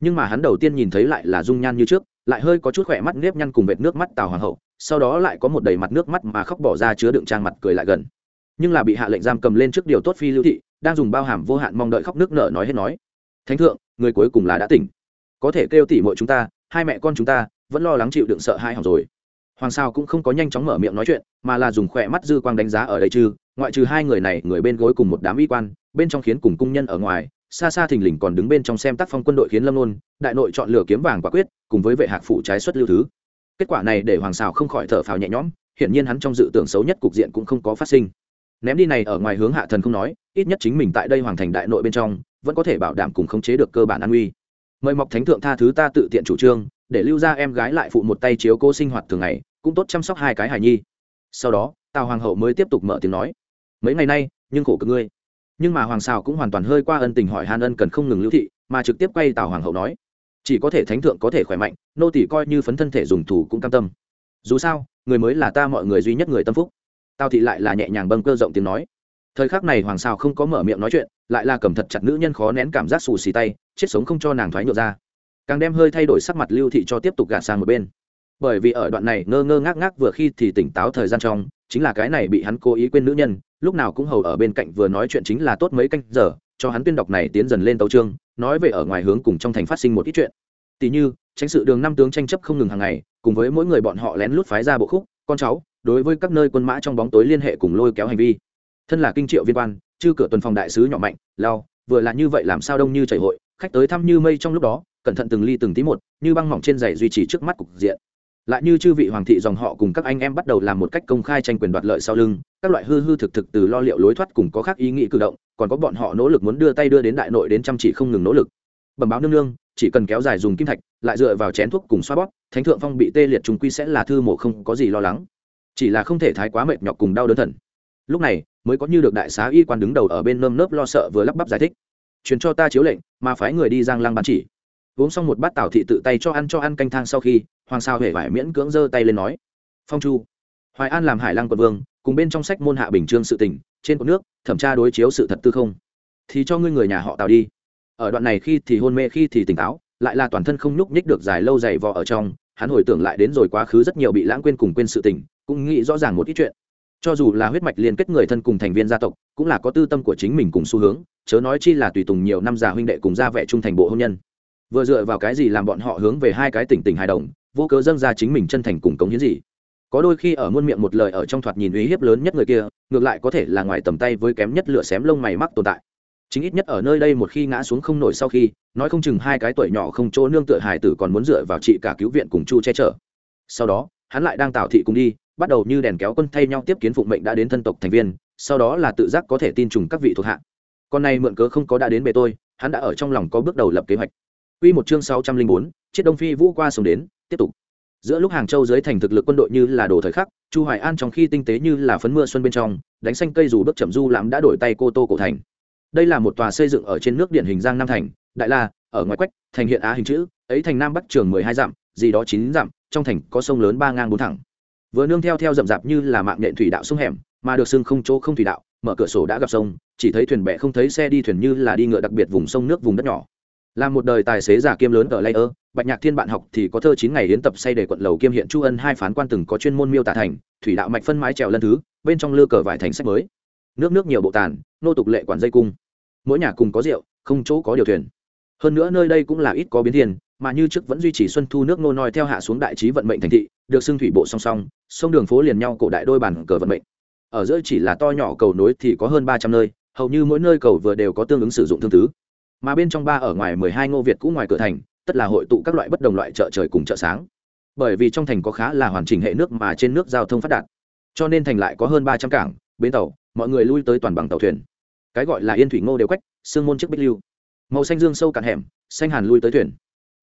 S1: Nhưng mà hắn đầu tiên nhìn thấy lại là dung nhan như trước, lại hơi có chút khỏe mắt nếp nhăn cùng vệt nước mắt tào hoàng hậu, sau đó lại có một đầy mặt nước mắt mà khóc bỏ ra chứa đựng trang mặt cười lại gần. Nhưng là bị hạ lệnh giam cầm lên trước điều tốt phi lưu thị, đang dùng bao hàm vô hạn mong đợi khóc nước nở nói hết nói thánh thượng, người cuối cùng là đã tỉnh. Có thể kêu tỉ mọi chúng ta, hai mẹ con chúng ta, vẫn lo lắng chịu đựng sợ hai hỏng rồi. Hoàng sao cũng không có nhanh chóng mở miệng nói chuyện, mà là dùng khỏe mắt dư quang đánh giá ở đây chứ ngoại trừ hai người này, người bên gối cùng một đám y quan, bên trong khiến cùng cung nhân ở ngoài, xa xa thình lình còn đứng bên trong xem tác phong quân đội khiến lâm nôn đại nội chọn lựa kiếm vàng quả quyết, cùng với vệ hạc phụ trái xuất lưu thứ. Kết quả này để hoàng xào không khỏi thở phào nhẹ nhõm, hiển nhiên hắn trong dự tưởng xấu nhất cục diện cũng không có phát sinh. Ném đi này ở ngoài hướng hạ thần không nói, ít nhất chính mình tại đây hoàng thành đại nội bên trong vẫn có thể bảo đảm cùng khống chế được cơ bản an nguy. Mời mọc thánh thượng tha thứ ta tự tiện chủ trương, để lưu ra em gái lại phụ một tay chiếu cô sinh hoạt thường ngày, cũng tốt chăm sóc hai cái hài nhi. Sau đó, tào hoàng hậu mới tiếp tục mở tiếng nói. Mấy ngày nay, nhưng khổ cực ngươi. Nhưng mà hoàng xào cũng hoàn toàn hơi qua ân tình hỏi hàn ân cần không ngừng lưu thị, mà trực tiếp quay tào hoàng hậu nói. Chỉ có thể thánh thượng có thể khỏe mạnh, nô tỷ coi như phấn thân thể dùng thủ cũng cam tâm. Dù sao, người mới là ta mọi người duy nhất người tâm phúc. Tào thị lại là nhẹ nhàng bâng cơ rộng tiếng nói thời khắc này hoàng sao không có mở miệng nói chuyện, lại là cầm thật chặt nữ nhân khó nén cảm giác xù xì tay, chết sống không cho nàng thoái nhượng ra. Càng đem hơi thay đổi sắc mặt lưu thị cho tiếp tục gạt sang một bên. Bởi vì ở đoạn này ngơ ngơ ngác ngác vừa khi thì tỉnh táo thời gian trong, chính là cái này bị hắn cố ý quên nữ nhân, lúc nào cũng hầu ở bên cạnh vừa nói chuyện chính là tốt mấy canh giờ, cho hắn tuyên đọc này tiến dần lên tấu trương nói về ở ngoài hướng cùng trong thành phát sinh một ít chuyện. Tỷ như, tránh sự đường năm tướng tranh chấp không ngừng hàng ngày, cùng với mỗi người bọn họ lén lút phái ra bộ khúc, con cháu, đối với các nơi quân mã trong bóng tối liên hệ cùng lôi kéo hành vi thân là kinh triệu viên quan, chư cửa tuần phòng đại sứ nhỏ mạnh, lao, vừa là như vậy làm sao đông như chảy hội, khách tới thăm như mây trong lúc đó, cẩn thận từng ly từng tí một, như băng mỏng trên giày duy trì trước mắt cục diện. Lại như chư vị hoàng thị dòng họ cùng các anh em bắt đầu làm một cách công khai tranh quyền đoạt lợi sau lưng, các loại hư hư thực thực từ lo liệu lối thoát cùng có khác ý nghĩ cử động, còn có bọn họ nỗ lực muốn đưa tay đưa đến đại nội đến chăm chỉ không ngừng nỗ lực. Bẩm báo nương nương, chỉ cần kéo dài dùng kim thạch, lại dựa vào chén thuốc cùng xoa bóp, thánh thượng phong bị tê liệt chúng quy sẽ là thư mộ không có gì lo lắng. Chỉ là không thể thái quá mệt nhọc cùng đau đớn thần lúc này, mới có như được đại xá y quan đứng đầu ở bên nơm nớp lo sợ vừa lắp bắp giải thích. Truyền cho ta chiếu lệnh, mà phái người đi giang lăng bán chỉ. Uống xong một bát tảo thị tự tay cho ăn cho ăn canh thang sau khi, hoàng sao hề vải miễn cưỡng giơ tay lên nói, phong chu, hoài an làm hải lăng quận vương, cùng bên trong sách môn hạ bình trương sự tình, trên cột nước, thẩm tra đối chiếu sự thật tư không. Thì cho ngươi người nhà họ tào đi. Ở đoạn này khi thì hôn mê khi thì tỉnh táo, lại là toàn thân không nhúc nhích được dài lâu dày vò ở trong, hắn hồi tưởng lại đến rồi quá khứ rất nhiều bị lãng quên cùng quên sự tình, cũng nghĩ rõ ràng một ít chuyện cho dù là huyết mạch liên kết người thân cùng thành viên gia tộc, cũng là có tư tâm của chính mình cùng xu hướng, chớ nói chi là tùy tùng nhiều năm già huynh đệ cùng gia vẻ trung thành bộ hôn nhân. Vừa dựa vào cái gì làm bọn họ hướng về hai cái tỉnh tỉnh hài đồng, vô cớ dâng ra chính mình chân thành cùng cống hiến gì? Có đôi khi ở muôn miệng một lời ở trong thoạt nhìn uy hiếp lớn nhất người kia, ngược lại có thể là ngoài tầm tay với kém nhất lửa xém lông mày mắc tồn tại. Chính ít nhất ở nơi đây một khi ngã xuống không nổi sau khi, nói không chừng hai cái tuổi nhỏ không chỗ nương tựa hài tử còn muốn dựa vào chị cả cứu viện cùng chu che chở. Sau đó, hắn lại đang tạo thị cùng đi bắt đầu như đèn kéo quân thay nhau tiếp kiến phụng mệnh đã đến thân tộc thành viên sau đó là tự giác có thể tin trùng các vị thuộc hạ con này mượn cớ không có đã đến bề tôi hắn đã ở trong lòng có bước đầu lập kế hoạch Quy một chương 604, chiếc Đông Phi vũ qua sông đến, tiếp tục. Giữa lúc Hàng Châu dưới thành thực lực quân đội như là đồ thời khắc, Chu Hoài An trong khi tinh tế như là phấn mưa xuân bên trong, đánh xanh cây dù bước chậm du lãm đã đổi tay cô tô cổ thành. Đây là một tòa xây dựng ở trên nước điện hình Giang Nam thành, Đại La, ở ngoài quách, thành hiện á hình chữ, ấy thành Nam Bắc trường 12 dặm, gì đó 9 dặm, trong thành có sông lớn ba ngang bốn thẳng. Vừa nương theo theo rậm rạp như là mạng nhện thủy đạo sông hẻm, mà được xưng không chỗ không thủy đạo, mở cửa sổ đã gặp sông, chỉ thấy thuyền bè không thấy xe đi thuyền như là đi ngựa đặc biệt vùng sông nước vùng đất nhỏ. Là một đời tài xế giả kiêm lớn ở layer bạch nhạc thiên bạn học thì có thơ chín ngày hiến tập say để quận lầu kiêm hiện chu ân hai phán quan từng có chuyên môn miêu tả thành thủy đạo mạch phân mái trèo lân thứ bên trong lưa cờ vải thành sách mới. Nước nước nhiều bộ tàn nô tục lệ quản dây cung. Mỗi nhà cùng có rượu không chỗ có điều thuyền hơn nữa nơi đây cũng là ít có biến thiên, mà như trước vẫn duy trì xuân thu nước nô noi theo hạ xuống đại trí vận mệnh thành thị, được xưng thủy bộ song song, sông đường phố liền nhau cổ đại đôi bản cờ vận mệnh. Ở giữa chỉ là to nhỏ cầu nối thì có hơn ba trăm nơi, hầu như mỗi nơi cầu vừa đều có tương ứng sử dụng thương tứ. Mà bên trong ba ở ngoài mười hai ngô việt cũ ngoài cửa thành, tất là hội tụ các loại bất đồng loại chợ trời cùng chợ sáng. Bởi vì trong thành có khá là hoàn chỉnh hệ nước mà trên nước giao thông phát đạt, cho nên thành lại có hơn ba trăm cảng, bến tàu, mọi người lui tới toàn bằng tàu thuyền. Cái gọi là yên thủy ngô đều quách, sương môn trước bích lưu màu xanh dương sâu cạn hẻm, xanh hàn lui tới thuyền.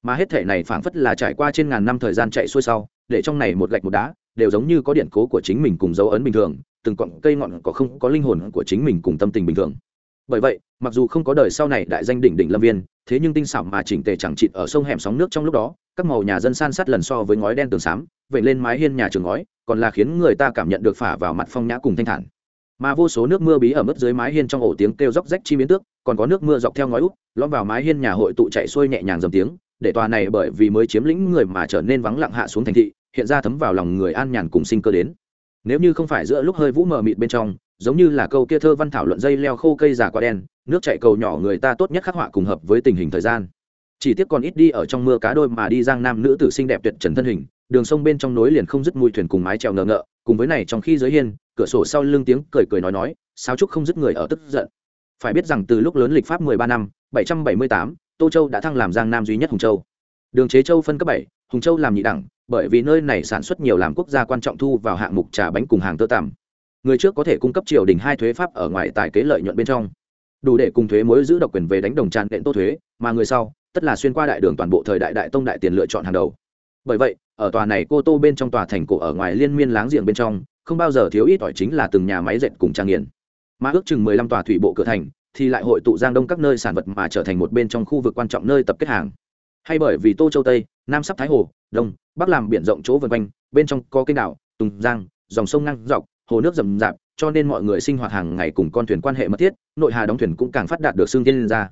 S1: Mà hết thể này phảng phất là trải qua trên ngàn năm thời gian chạy xuôi sau, để trong này một gạch một đá, đều giống như có điện cố của chính mình cùng dấu ấn bình thường, từng cọng cây ngọn có không có linh hồn của chính mình cùng tâm tình bình thường. Bởi vậy, mặc dù không có đời sau này đại danh đỉnh đỉnh lâm viên, thế nhưng tinh xảo mà chỉnh tề chẳng chịt ở sông hẻm sóng nước trong lúc đó, các màu nhà dân san sát lần so với ngói đen tường xám vậy lên mái hiên nhà trường ngói, còn là khiến người ta cảm nhận được phả vào mặt phong nhã cùng thanh thản mà vô số nước mưa bí ở mức dưới mái hiên trong ổ tiếng kêu róc rách chi biến tước, còn có nước mưa dọc theo ngói út lõm vào mái hiên nhà hội tụ chạy xuôi nhẹ nhàng dầm tiếng, để tòa này bởi vì mới chiếm lĩnh người mà trở nên vắng lặng hạ xuống thành thị, hiện ra thấm vào lòng người an nhàn cùng sinh cơ đến. Nếu như không phải giữa lúc hơi vũ mờ mịt bên trong, giống như là câu kia thơ văn thảo luận dây leo khô cây già quá đen, nước chạy cầu nhỏ người ta tốt nhất khắc họa cùng hợp với tình hình thời gian. Chỉ tiếc còn ít đi ở trong mưa cá đôi mà đi giang nam nữ tử xinh đẹp tuyệt trần thân hình đường sông bên trong nối liền không dứt mùi thuyền cùng mái trèo ngờ ngợ, cùng với này trong khi giới hiên, cửa sổ sau lưng tiếng cười cười nói nói sao chúc không dứt người ở tức giận. Phải biết rằng từ lúc lớn lịch pháp mười ba năm, bảy trăm bảy mươi tám, tô châu đã thăng làm giang nam duy nhất hùng châu. Đường chế châu phân cấp bảy, hùng châu làm nhị đẳng, bởi vì nơi này sản xuất nhiều làm quốc gia quan trọng thu vào hạng mục trà bánh cùng hàng tơ tằm. Người trước có thể cung cấp triều đình hai thuế pháp ở ngoài tài kế lợi nhuận bên trong. Đủ để cùng thuế mối giữ độc quyền về đánh đồng tràn đệm tô thuế, mà người sau, tất là xuyên qua đại đường toàn bộ thời đại đại tông đại tiền lựa chọn hàng đầu. Bởi vậy ở tòa này cô tô bên trong tòa thành cổ ở ngoài liên miên láng giềng bên trong, không bao giờ thiếu ít ỏi chính là từng nhà máy dệt cùng trang nghiền. Mà ước chừng mười lăm tòa thủy bộ cửa thành thì lại hội tụ giang đông các nơi sản vật mà trở thành một bên trong khu vực quan trọng nơi tập kết hàng. Hay bởi vì tô châu tây, nam sắp thái hồ, đông, bắc làm biển rộng chỗ vân quanh, bên trong có kênh đảo, tùng giang, dòng sông ngang dọc, hồ nước rầm rạp, cho nên mọi người sinh hoạt hàng ngày cùng con thuyền quan hệ mật thiết, nội hà đóng thuyền cũng càng phát đạt được xương tiên ra.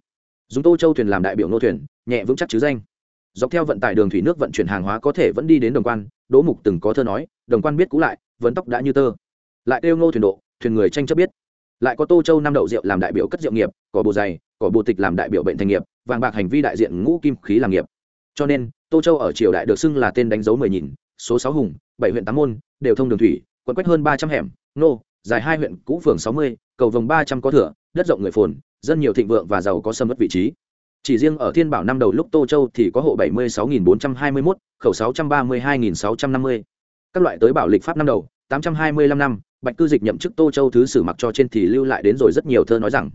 S1: Dùng tô châu thuyền làm đại biểu nô thuyền, nhẹ vững chắc chứ danh dọc theo vận tải đường thủy nước vận chuyển hàng hóa có thể vẫn đi đến đồng quan, đỗ mục từng có thơ nói, đồng quan biết cũ lại vấn tóc đã như tơ. Lại kêu Ngô thuyền độ, thuyền người tranh chấp biết. Lại có tô châu năm đậu rượu làm đại biểu cất rượu nghiệp, có bồ dày có bồ tịch làm đại biểu bệnh thành nghiệp, vàng bạc hành vi đại diện ngũ kim khí làm nghiệp. Cho nên, tô châu ở triều đại được xưng là tên đánh dấu mười nghìn, số sáu hùng, bảy huyện tám môn, đều thông đường thủy, quận quách hơn ba trăm hẻm, nô, dài hai huyện, cũ phường sáu mươi, cầu vồng ba trăm có thửa, đất rộng người phồn, dân nhiều thịnh vượng và giàu có sâm mất vị trí chỉ riêng ở thiên bảo năm đầu lúc tô châu thì có hộ bảy mươi sáu nghìn bốn trăm hai mươi mốt, khẩu sáu trăm ba mươi hai nghìn sáu trăm năm mươi. Các loại tới bảo lịch pháp năm đầu, tám trăm hai mươi lăm năm, bạch cư dịch nhậm chức tô châu thứ sử mặc cho trên thì lưu lại đến rồi rất nhiều thơ nói rằng,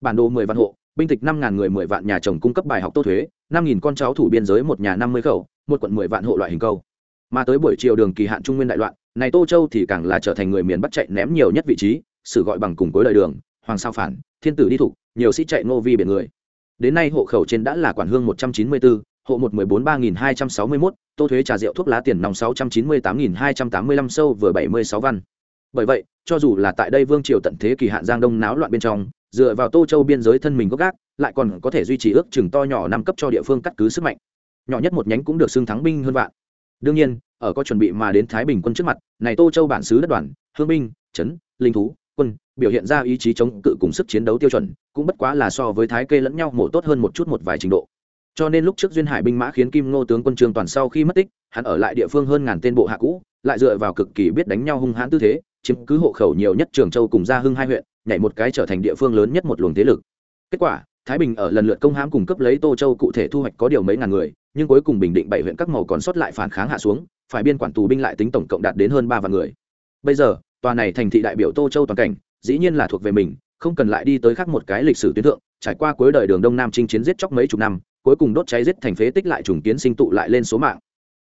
S1: bản đồ mười vạn hộ, binh tịch năm ngàn người mười vạn nhà chồng cung cấp bài học tô thuế, năm nghìn con cháu thủ biên giới một nhà năm mươi khẩu, một quận mười vạn hộ loại hình câu. Mà tới buổi chiều đường kỳ hạn trung nguyên đại loạn, này tô châu thì càng là trở thành người miền bắt chạy ném nhiều nhất vị trí, sử gọi bằng cùng cuối đời đường, hoàng sao phản, thiên tử đi thục, nhiều sĩ chạy ngô vi biển người đến nay hộ khẩu trên đã là quản hương một trăm chín mươi bốn hộ một mười bốn ba nghìn hai trăm sáu mươi mốt, tô thuế trà rượu thuốc lá tiền nòng sáu trăm chín mươi tám nghìn hai trăm tám mươi lăm sâu vừa bảy mươi sáu văn. Bởi vậy, cho dù là tại đây vương triều tận thế kỳ hạn giang đông náo loạn bên trong, dựa vào tô châu biên giới thân mình gốc gác, lại còn có thể duy trì ước chừng to nhỏ năm cấp cho địa phương cắt cứ sức mạnh. Nhỏ nhất một nhánh cũng được xưng thắng binh hơn vạn. Đương nhiên, ở có chuẩn bị mà đến thái bình quân trước mặt, này tô châu bản xứ đất đoàn, hương binh, trấn, linh thú quân, biểu hiện ra ý chí chống cự cùng sức chiến đấu tiêu chuẩn, cũng bất quá là so với thái kê lẫn nhau mổ tốt hơn một chút một vài trình độ. Cho nên lúc trước duyên hải binh mã khiến kim ngô tướng quân trường toàn sau khi mất tích, hắn ở lại địa phương hơn ngàn tên bộ hạ cũ, lại dựa vào cực kỳ biết đánh nhau hung hãn tư thế, chiếm cứ hộ khẩu nhiều nhất trường châu cùng gia hưng hai huyện, nhảy một cái trở thành địa phương lớn nhất một luồng thế lực. Kết quả, thái bình ở lần lượt công hãm cùng cấp lấy tô châu cụ thể thu hoạch có điều mấy ngàn người, nhưng cuối cùng bình định bảy huyện các màu còn sót lại phản kháng hạ xuống, phải biên quản tù binh lại tính tổng cộng đạt đến hơn ba vạn người. Bây giờ tòa này thành thị đại biểu tô châu toàn cảnh dĩ nhiên là thuộc về mình không cần lại đi tới khác một cái lịch sử tuyến thượng trải qua cuối đời đường đông nam chinh chiến giết chóc mấy chục năm cuối cùng đốt cháy giết thành phế tích lại trùng kiến sinh tụ lại lên số mạng.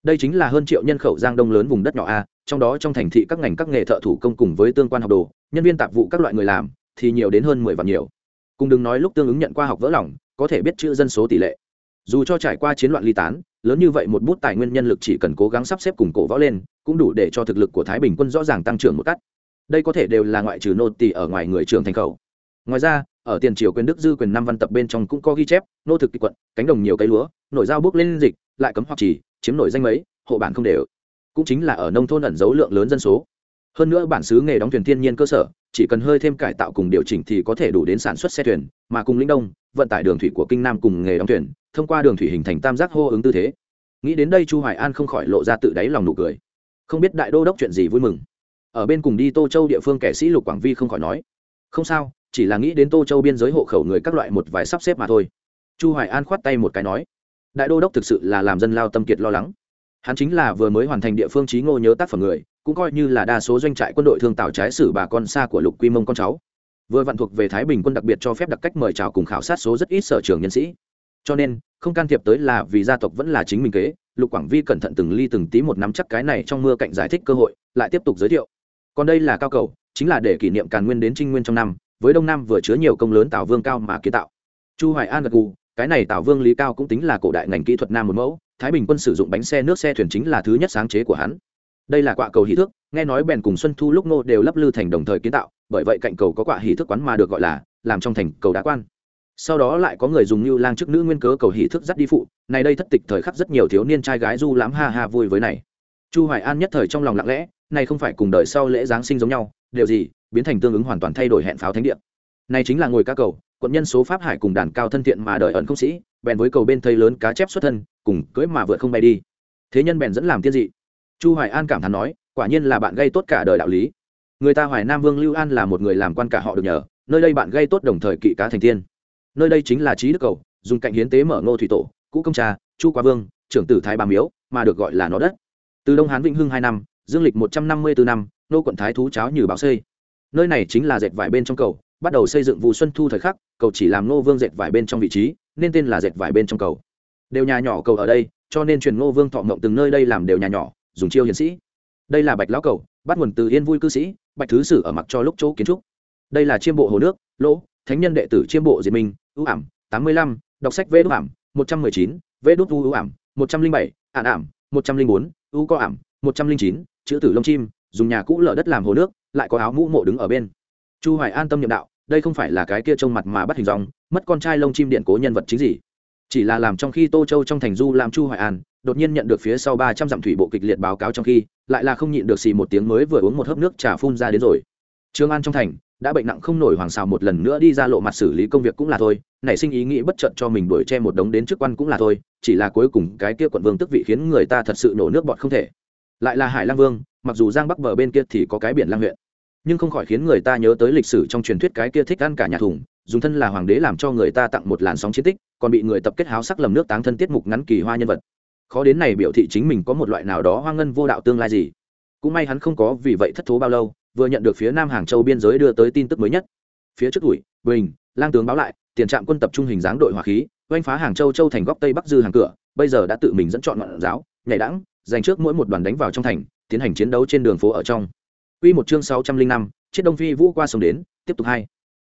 S1: Đây chính là hơn triệu nhân khẩu giang đông lớn vùng đất nhỏ a trong đó trong thành thị các ngành các nghề thợ thủ công cùng với tương quan học đồ nhân viên tạp vụ các loại người làm thì nhiều đến hơn mười vạn nhiều. Cùng đừng nói lúc tương ứng nhận qua học vỡ lỏng, có thể biết chữ dân số tỷ lệ dù cho trải qua chiến loạn ly tán, lớn như vậy một bút tài nguyên nhân lực chỉ cần cố gắng sắp xếp cùng cổ võ lên, cũng đủ để cho thực lực của thái bình quân rõ ràng tăng trưởng một cách đây có thể đều là ngoại trừ nô tỳ ở ngoài người trường thành khẩu. Ngoài ra, ở tiền triều quyền đức dư quyền năm văn tập bên trong cũng có ghi chép, nô thực kịch quận, cánh đồng nhiều cây lúa, nổi dao bước lên dịch, lại cấm hoặc chỉ, chiếm nổi danh mấy, hộ bản không đều. Cũng chính là ở nông thôn ẩn dấu lượng lớn dân số. Hơn nữa bản xứ nghề đóng thuyền thiên nhiên cơ sở chỉ cần hơi thêm cải tạo cùng điều chỉnh thì có thể đủ đến sản xuất xe thuyền, mà cùng lĩnh đông, vận tải đường thủy của kinh nam cùng nghề đóng thuyền, thông qua đường thủy hình thành tam giác hô ứng tư thế. Nghĩ đến đây chu hoài an không khỏi lộ ra tự đáy lòng nụ cười. Không biết đại đô đốc chuyện gì vui mừng. Ở bên cùng đi tô châu địa phương kẻ sĩ lục quảng vi không khỏi nói. Không sao, chỉ là nghĩ đến tô châu biên giới hộ khẩu người các loại một vài sắp xếp mà thôi. Chu hoài an khoát tay một cái nói. Đại đô đốc thực sự là làm dân lao tâm kiệt lo lắng. Hắn chính là vừa mới hoàn thành địa phương trí ngô nhớ tác phẩm người cũng coi như là đa số doanh trại quân đội thương tạo trái sử bà con xa của lục quy mông con cháu. Vừa vạn thuộc về thái bình quân đặc biệt cho phép đặc cách mời chào cùng khảo sát số rất ít sở trường nhân sĩ. Cho nên, không can thiệp tới là vì gia tộc vẫn là chính mình kế, lục quảng vi cẩn thận từng ly từng tí một nắm chắc cái này trong mưa cạnh giải thích cơ hội, lại tiếp tục giới thiệu. Còn đây là cao cầu, chính là để kỷ niệm càn nguyên đến trinh nguyên trong năm, với đông nam vừa chứa nhiều công lớn tào vương cao mà kiến tạo. Chu hoài an gật gù, cái này tào vương lý cao cũng tính là cổ đại ngành kỹ thuật nam một mẫu, thái bình quân sử dụng bánh xe nước xe thuyền chính là thứ nhất sáng chế của hắn đây là quạ cầu hỷ thước, nghe nói bèn cùng xuân thu lúc nô đều lấp lư thành đồng thời kiến tạo, bởi vậy cạnh cầu có quạ hỷ thước quán mà được gọi là, làm trong thành cầu đá quan. Sau đó lại có người dùng như lang chức nữ nguyên cớ cầu hỷ thước dắt đi phụ này đây thất tịch thời khắc rất nhiều thiếu niên trai gái du lãm ha ha vui với này. Chu hoài an nhất thời trong lòng lặng lẽ này không phải cùng đời sau lễ giáng sinh giống nhau, điều gì, biến thành tương ứng hoàn toàn thay đổi hẹn pháo thánh địa. Này chính là ngồi cá cầu, quận nhân số pháp hải cùng đàn cao thân thiện mà đời ẩn không sĩ, bèn với cầu bên thây lớn cá chép xuất thân, cùng cưỡi mà vượt không bay đi. Thế nhân bèn dẫn làm tiên dị chu hoài an cảm thán nói, quả nhiên là bạn gây tốt cả đời đạo lý. Người ta hoài nam vương lưu an là một người làm quan cả họ được nhờ, nơi đây bạn gây tốt đồng thời kỵ cá thành tiên. Nơi đây chính là trí đức cầu, dùng cạnh hiến tế mở ngô thủy tổ, cũ công trà chu quá vương, trưởng tử thái ba miếu, mà được gọi là nó đất. Từ đông hán vĩnh hưng hai năm, dương lịch một trăm năm mươi bốn năm, nô quận thái thú cháo như báo xây. Nơi này chính là dệt vải bên trong cầu, bắt đầu xây dựng vụ xuân thu thời khắc, cầu chỉ làm nô vương dệt vải bên trong vị trí, nên tên là dệt vải bên trong cầu. Đều nhà nhỏ cầu ở đây, cho nên truyền Ngô vương thọ mộng từng nơi đây làm đều nhà nhỏ dùng chiêu hiền sĩ. Đây là bạch lão cầu, bắt nguồn từ yên vui cư sĩ, bạch thứ sử ở mặc cho lúc chỗ kiến trúc. Đây là chiêm bộ hồ nước, lỗ, thánh nhân đệ tử chiêm bộ diệt minh, ưu ảm, tám mươi lăm, đọc sách vê đúc ảm, một trăm mười chín, vê đúc ưu ảm, một trăm linh bảy, ạn ảm, một trăm linh bốn ưu co ảm, một trăm linh chín, chữ tử lông chim, dùng nhà cũ lở đất làm hồ nước, lại có áo mũ mộ đứng ở bên. Chu hoài an tâm nhiệm đạo, đây không phải là cái kia trông mặt mà bắt hình dòng mất con trai lông chim điện cố nhân vật chính gì? Chỉ là làm trong khi tô châu trong thành du làm chu hoài an đột nhiên nhận được phía sau ba trăm dặm thủy bộ kịch liệt báo cáo trong khi, lại là không nhịn được xì một tiếng mới vừa uống một hớp nước trà phun ra đến rồi. Trương an trong thành, đã bệnh nặng không nổi hoàng xào một lần nữa đi ra lộ mặt xử lý công việc cũng là thôi, nảy sinh ý nghĩ bất chợt cho mình đuổi che một đống đến trước quan cũng là thôi, chỉ là cuối cùng cái kia quận vương tức vị khiến người ta thật sự nổ nước bọt không thể. Lại là hải lang vương, mặc dù giang bắc bờ bên kia thì có cái biển lang huyện, nhưng không khỏi khiến người ta nhớ tới lịch sử trong truyền thuyết cái kia thích ăn cả nhà thùng, dùng thân là hoàng đế làm cho người ta tặng một làn sóng chiến tích, còn bị người tập kết háo sắc lầm nước táng thân tiết mục ngắn kỳ hoa nhân vật khó đến này biểu thị chính mình có một loại nào đó hoang ngân vô đạo tương lai gì. Cũng may hắn không có vì vậy thất thố bao lâu vừa nhận được phía nam hàng châu biên giới đưa tới tin tức mới nhất. Phía trước tuổi bình lang tướng báo lại tiền trạm quân tập trung hình dáng đội hỏa khí oanh phá hàng châu châu thành góc tây bắc dư hàng cửa bây giờ đã tự mình dẫn chọn ngọn giáo nhảy đãng dành trước mỗi một đoàn đánh vào trong thành tiến hành chiến đấu trên đường phố ở trong. Quy một chương 605, chiếc Đông Phi Vũ qua sông đến, tiếp tục hai.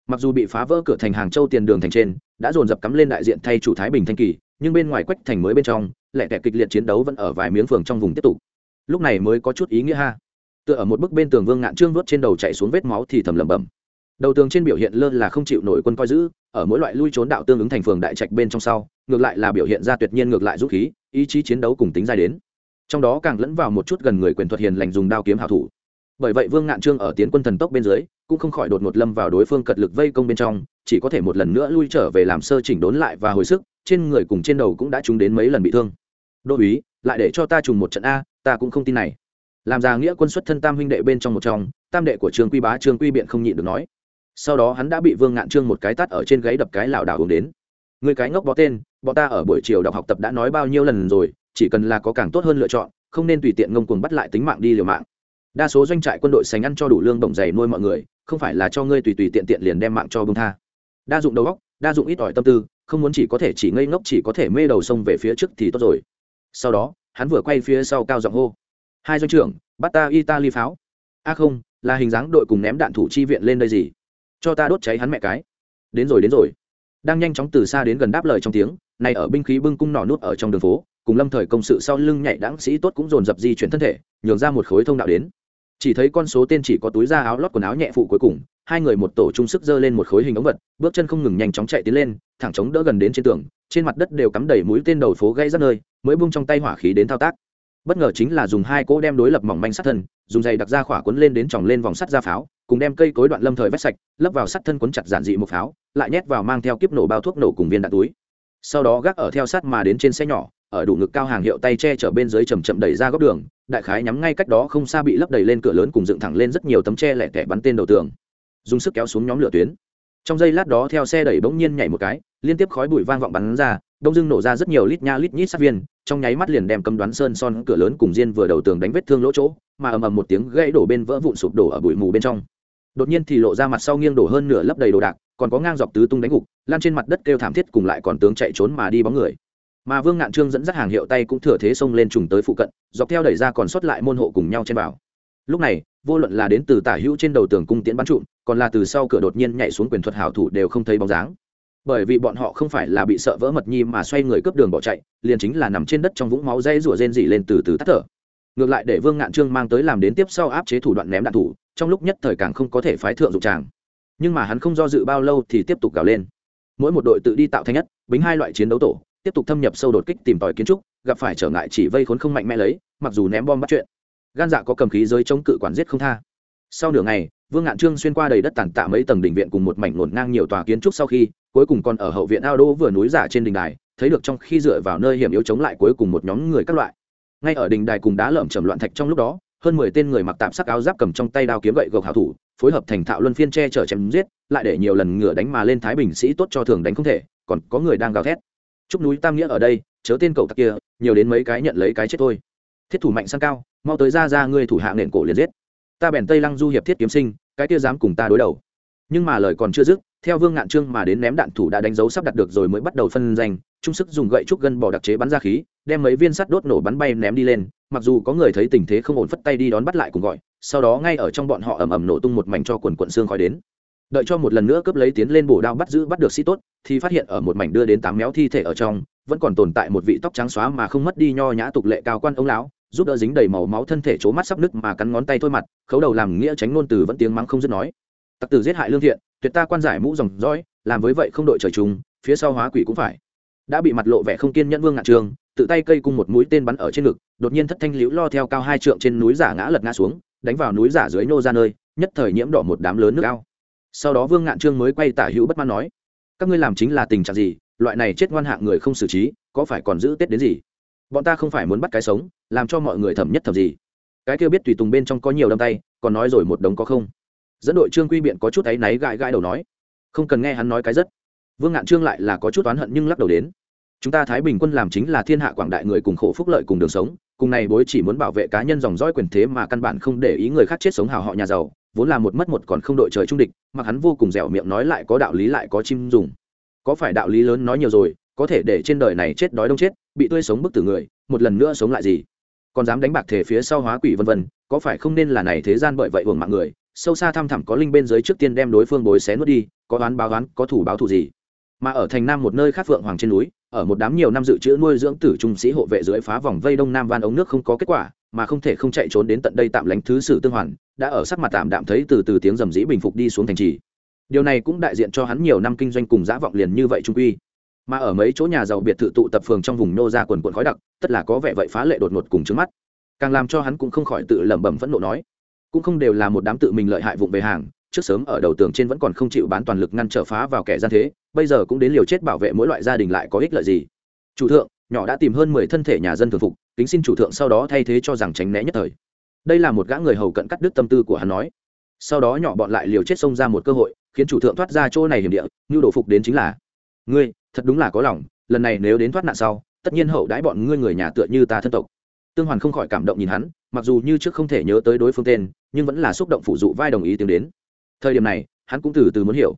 S1: Mặc dù bị phá vỡ cửa thành Hàng Châu tiền đường thành trên, đã dồn dập cắm lên đại diện thay chủ Thái Bình Thanh Kỳ, nhưng bên ngoài quách thành mới bên trong, lại tẻ kịch liệt chiến đấu vẫn ở vài miếng phường trong vùng tiếp tục. Lúc này mới có chút ý nghĩa ha. tựa ở một bức bên tường vương ngạn trương vớt trên đầu chạy xuống vết máu thì thầm lẩm bẩm đầu tường trên biểu hiện lơ là không chịu nổi quân coi giữ ở mỗi loại lui trốn đạo tương ứng thành phường đại trạch bên trong sau ngược lại là biểu hiện ra tuyệt nhiên ngược lại dũng khí ý chí chiến đấu cùng tính dài đến trong đó càng lẫn vào một chút gần người quyền thuật hiền lành dùng đao kiếm hảo thủ bởi vậy vương ngạn trương ở tiến quân thần tốc bên dưới cũng không khỏi đột ngột lâm vào đối phương cật lực vây công bên trong chỉ có thể một lần nữa lui trở về làm sơ chỉnh đốn lại và hồi sức trên người cùng trên đầu cũng đã trúng đến mấy lần bị thương. Đô úy, lại để cho ta trùng một trận a, ta cũng không tin này. Làm già nghĩa quân xuất thân tam huynh đệ bên trong một trong, tam đệ của trương quy bá, trương quy biện không nhịn được nói. Sau đó hắn đã bị vương ngạn trương một cái tắt ở trên gáy đập cái lảo đảo hướng đến. Người cái ngốc bó tên, bọn ta ở buổi chiều đọc học tập đã nói bao nhiêu lần rồi, chỉ cần là có càng tốt hơn lựa chọn, không nên tùy tiện ngông cuồng bắt lại tính mạng đi liều mạng. Đa số doanh trại quân đội sành ăn cho đủ lương bổng dày nuôi mọi người, không phải là cho ngươi tùy tùy tiện tiện liền đem mạng cho bông tha. Đa dụng đầu óc đa dụng ít ỏi tâm tư, không muốn chỉ có thể chỉ ngây ngốc, chỉ có thể mê đầu sông về phía trước thì tốt rồi. Sau đó, hắn vừa quay phía sau cao giọng hô, hai doanh trưởng, bắt ta italy pháo. A không, là hình dáng đội cùng ném đạn thủ chi viện lên đây gì? Cho ta đốt cháy hắn mẹ cái. Đến rồi đến rồi. Đang nhanh chóng từ xa đến gần đáp lời trong tiếng, này ở binh khí bưng cung nỏ nút ở trong đường phố, cùng lâm thời công sự sau lưng nhảy đãng sĩ tốt cũng dồn dập di chuyển thân thể, nhường ra một khối thông đạo đến chỉ thấy con số tên chỉ có túi da áo lót quần áo nhẹ phụ cuối cùng, hai người một tổ chung sức giơ lên một khối hình ống vật, bước chân không ngừng nhanh chóng chạy tiến lên, thẳng chống đỡ gần đến trên tường, trên mặt đất đều cắm đầy mũi tên đầu phố gây rất nơi, mới bung trong tay hỏa khí đến thao tác. Bất ngờ chính là dùng hai cỗ đem đối lập mỏng manh sát thân, dùng giày đặc ra khỏa cuốn lên đến tròng lên vòng sắt ra pháo, cùng đem cây cối đoạn lâm thời vét sạch, lấp vào sắt thân cuốn chặt giản dị một pháo, lại nhét vào mang theo kiếp nổ bao thuốc nổ cùng viên đạn túi. Sau đó gác ở theo sát mà đến trên xe nhỏ ở đủ ngực cao hàng hiệu tay che chở bên dưới chầm chậm đẩy ra góc đường, đại khái nhắm ngay cách đó không xa bị lấp đầy lên cửa lớn cùng dựng thẳng lên rất nhiều tấm tre lẻ tẻ bắn tên đầu tường. Dùng sức kéo xuống nhóm lửa tuyến. Trong giây lát đó theo xe đẩy bỗng nhiên nhảy một cái, liên tiếp khói bụi vang vọng bắn ra, đông dưng nổ ra rất nhiều lít nha lít nhít sát viên, trong nháy mắt liền đem cấm đoán sơn son cửa lớn cùng diên vừa đầu tường đánh vết thương lỗ chỗ, mà ầm ầm một tiếng gãy đổ bên vỡ vụn sụp đổ ở bụi mù bên trong. Đột nhiên thì lộ ra mặt sau nghiêng đổ hơn nửa lấp đầy đồ đạc, còn có ngang dọc tứ tung đánh gục, lan trên mặt đất kêu thảm thiết cùng lại còn tướng chạy trốn mà đi bóng người mà vương ngạn trương dẫn dắt hàng hiệu tay cũng thừa thế xông lên trùng tới phụ cận, dọc theo đẩy ra còn sót lại môn hộ cùng nhau trên vào lúc này, vô luận là đến từ tả hữu trên đầu tường cung tiễn bắn trụm, còn là từ sau cửa đột nhiên nhảy xuống quyền thuật hảo thủ đều không thấy bóng dáng. Bởi vì bọn họ không phải là bị sợ vỡ mật nhi mà xoay người cướp đường bỏ chạy, liền chính là nằm trên đất trong vũng máu dây rủa rên dỉ lên từ từ tắt thở. Ngược lại để vương ngạn trương mang tới làm đến tiếp sau áp chế thủ đoạn ném đạn thủ, trong lúc nhất thời càng không có thể phái thượng dụng tràng. Nhưng mà hắn không do dự bao lâu thì tiếp tục gào lên. Mỗi một đội tự đi tạo thành nhất, bính hai loại chiến đấu tổ tiếp tục thâm nhập sâu đột kích tìm tòi kiến trúc, gặp phải trở ngại chỉ vây khốn không mạnh mẽ lấy, mặc dù ném bom bắt chuyện. Gan dạ có cầm khí giới chống cự quản giết không tha. Sau nửa ngày, vương ngạn trương xuyên qua đầy đất tàn tạ mấy tầng đình viện cùng một mảnh ngổn ngang nhiều tòa kiến trúc sau khi, cuối cùng còn ở hậu viện ao đô vừa núi giả trên đình đài, thấy được trong khi dựa vào nơi hiểm yếu chống lại cuối cùng một nhóm người các loại. Ngay ở đình đài cùng đá lởm chầm loạn thạch trong lúc đó, hơn mười tên người mặc tạm sắc áo giáp cầm trong tay đao kiếm gậy gộc hảo thủ, phối hợp thành thạo luân phiên che chở chém giết, lại để nhiều lần ngựa đánh mà lên thái bình sĩ tốt cho thường đánh không thể, còn có người đang gào thét chúc núi tam nghĩa ở đây, chớ tên cậu tặc kia, nhiều đến mấy cái nhận lấy cái chết thôi. Thiết thủ mạnh sang cao, mau tới ra ra ngươi thủ hạ nền cổ liền giết. Ta bèn tây lăng du hiệp thiết kiếm sinh, cái kia dám cùng ta đối đầu. Nhưng mà lời còn chưa dứt, theo vương ngạn trương mà đến ném đạn thủ đã đánh dấu sắp đặt được rồi mới bắt đầu phân danh trung sức dùng gậy trúc gân bỏ đặc chế bắn ra khí, đem mấy viên sắt đốt nổ bắn bay ném đi lên, mặc dù có người thấy tình thế không ổn phất tay đi đón bắt lại cùng gọi, sau đó ngay ở trong bọn họ ầm ầm nổ tung một mảnh cho quần quận xương khói đến đợi cho một lần nữa cướp lấy tiến lên bổ đao bắt giữ bắt được sĩ tốt, thì phát hiện ở một mảnh đưa đến tám méo thi thể ở trong, vẫn còn tồn tại một vị tóc trắng xóa mà không mất đi nho nhã tục lệ cao quan ông lão, giúp đỡ dính đầy màu máu thân thể c mắt sắp nứt mà cắn ngón tay thôi mặt, khấu đầu làm nghĩa tránh ngôn từ vẫn tiếng mắng không dứt nói. Tặc tử giết hại lương thiện, tuyệt ta quan giải mũ dòng dõi, làm với vậy không đội trời chung, phía sau hóa quỷ cũng phải. Đã bị mặt lộ vẻ không kiên nhẫn vương ngạn trường, tự tay cây cung một mũi tên bắn ở trên ngực, đột nhiên thất thanh liễu lo theo cao hai trượng trên núi giả ngã lật ngã xuống, đánh vào núi giả dưới nô ra nơi, nhất thời nhiễm đỏ một đám lớn nước ao sau đó vương ngạn trương mới quay tả hữu bất mãn nói, các ngươi làm chính là tình trạng gì, loại này chết ngoan hạng người không xử trí, có phải còn giữ tết đến gì? Bọn ta không phải muốn bắt cái sống, làm cho mọi người thẩm nhất thẩm gì? Cái kia biết tùy tùng bên trong có nhiều đâm tay, còn nói rồi một đống có không? Dẫn đội trương quy biện có chút áy náy gãi gãi đầu nói, không cần nghe hắn nói cái rất. Vương ngạn trương lại là có chút oán hận nhưng lắc đầu đến, chúng ta thái bình quân làm chính là thiên hạ quảng đại người cùng khổ phúc lợi cùng đường sống, cùng này bối chỉ muốn bảo vệ cá nhân dòng dõi quyền thế mà căn bản không để ý người khác chết sống hào họ nhà giàu vốn là một mất một còn không đội trời trung địch, mặc hắn vô cùng dẻo miệng nói lại có đạo lý lại có chim dùng. Có phải đạo lý lớn nói nhiều rồi, có thể để trên đời này chết đói đông chết, bị tươi sống bức tử người, một lần nữa sống lại gì? Còn dám đánh bạc thể phía sau hóa quỷ vân vân, có phải không nên là này thế gian bởi vậy hưởng mạng người, sâu xa thăm thẳm có linh bên dưới trước tiên đem đối phương bồi xé nuốt đi, có oán báo oán, có thủ báo thủ gì? Mà ở thành nam một nơi khác phượng hoàng trên núi, ở một đám nhiều năm dự trữ nuôi dưỡng tử trung sĩ hộ vệ dưới phá vòng vây đông nam van ống nước không có kết quả mà không thể không chạy trốn đến tận đây tạm lánh thứ sử tương hoàn, đã ở sắc mặt tạm đạm thấy từ từ tiếng rầm rĩ bình phục đi xuống thành trì. Điều này cũng đại diện cho hắn nhiều năm kinh doanh cùng giã vọng liền như vậy trung quy. Mà ở mấy chỗ nhà giàu biệt thự tụ tập phường trong vùng nô ra quần quần khói đặc, tất là có vẻ vậy phá lệ đột ngột cùng trước mắt. Càng làm cho hắn cũng không khỏi tự lẩm bẩm phẫn nộ nói, cũng không đều là một đám tự mình lợi hại vụng về hàng, trước sớm ở đầu tường trên vẫn còn không chịu bán toàn lực ngăn trở phá vào kẻ gian thế, bây giờ cũng đến liều chết bảo vệ mỗi loại gia đình lại có ích lợi gì. Chủ thượng nhỏ đã tìm hơn mười thân thể nhà dân thường phục, kính xin chủ thượng sau đó thay thế cho rằng tránh né nhất thời. Đây là một gã người hầu cận cắt đứt tâm tư của hắn nói. Sau đó nhỏ bọn lại liều chết xông ra một cơ hội, khiến chủ thượng thoát ra chỗ này hiểm địa như đổ phục đến chính là, ngươi, thật đúng là có lòng, lần này nếu đến thoát nạn sau, tất nhiên hậu đãi bọn ngươi người nhà tựa như ta thân tộc. Tương hoàn không khỏi cảm động nhìn hắn, mặc dù như trước không thể nhớ tới đối phương tên, nhưng vẫn là xúc động phụ dụ vai đồng ý tiếng đến. Thời điểm này, hắn cũng từ từ muốn hiểu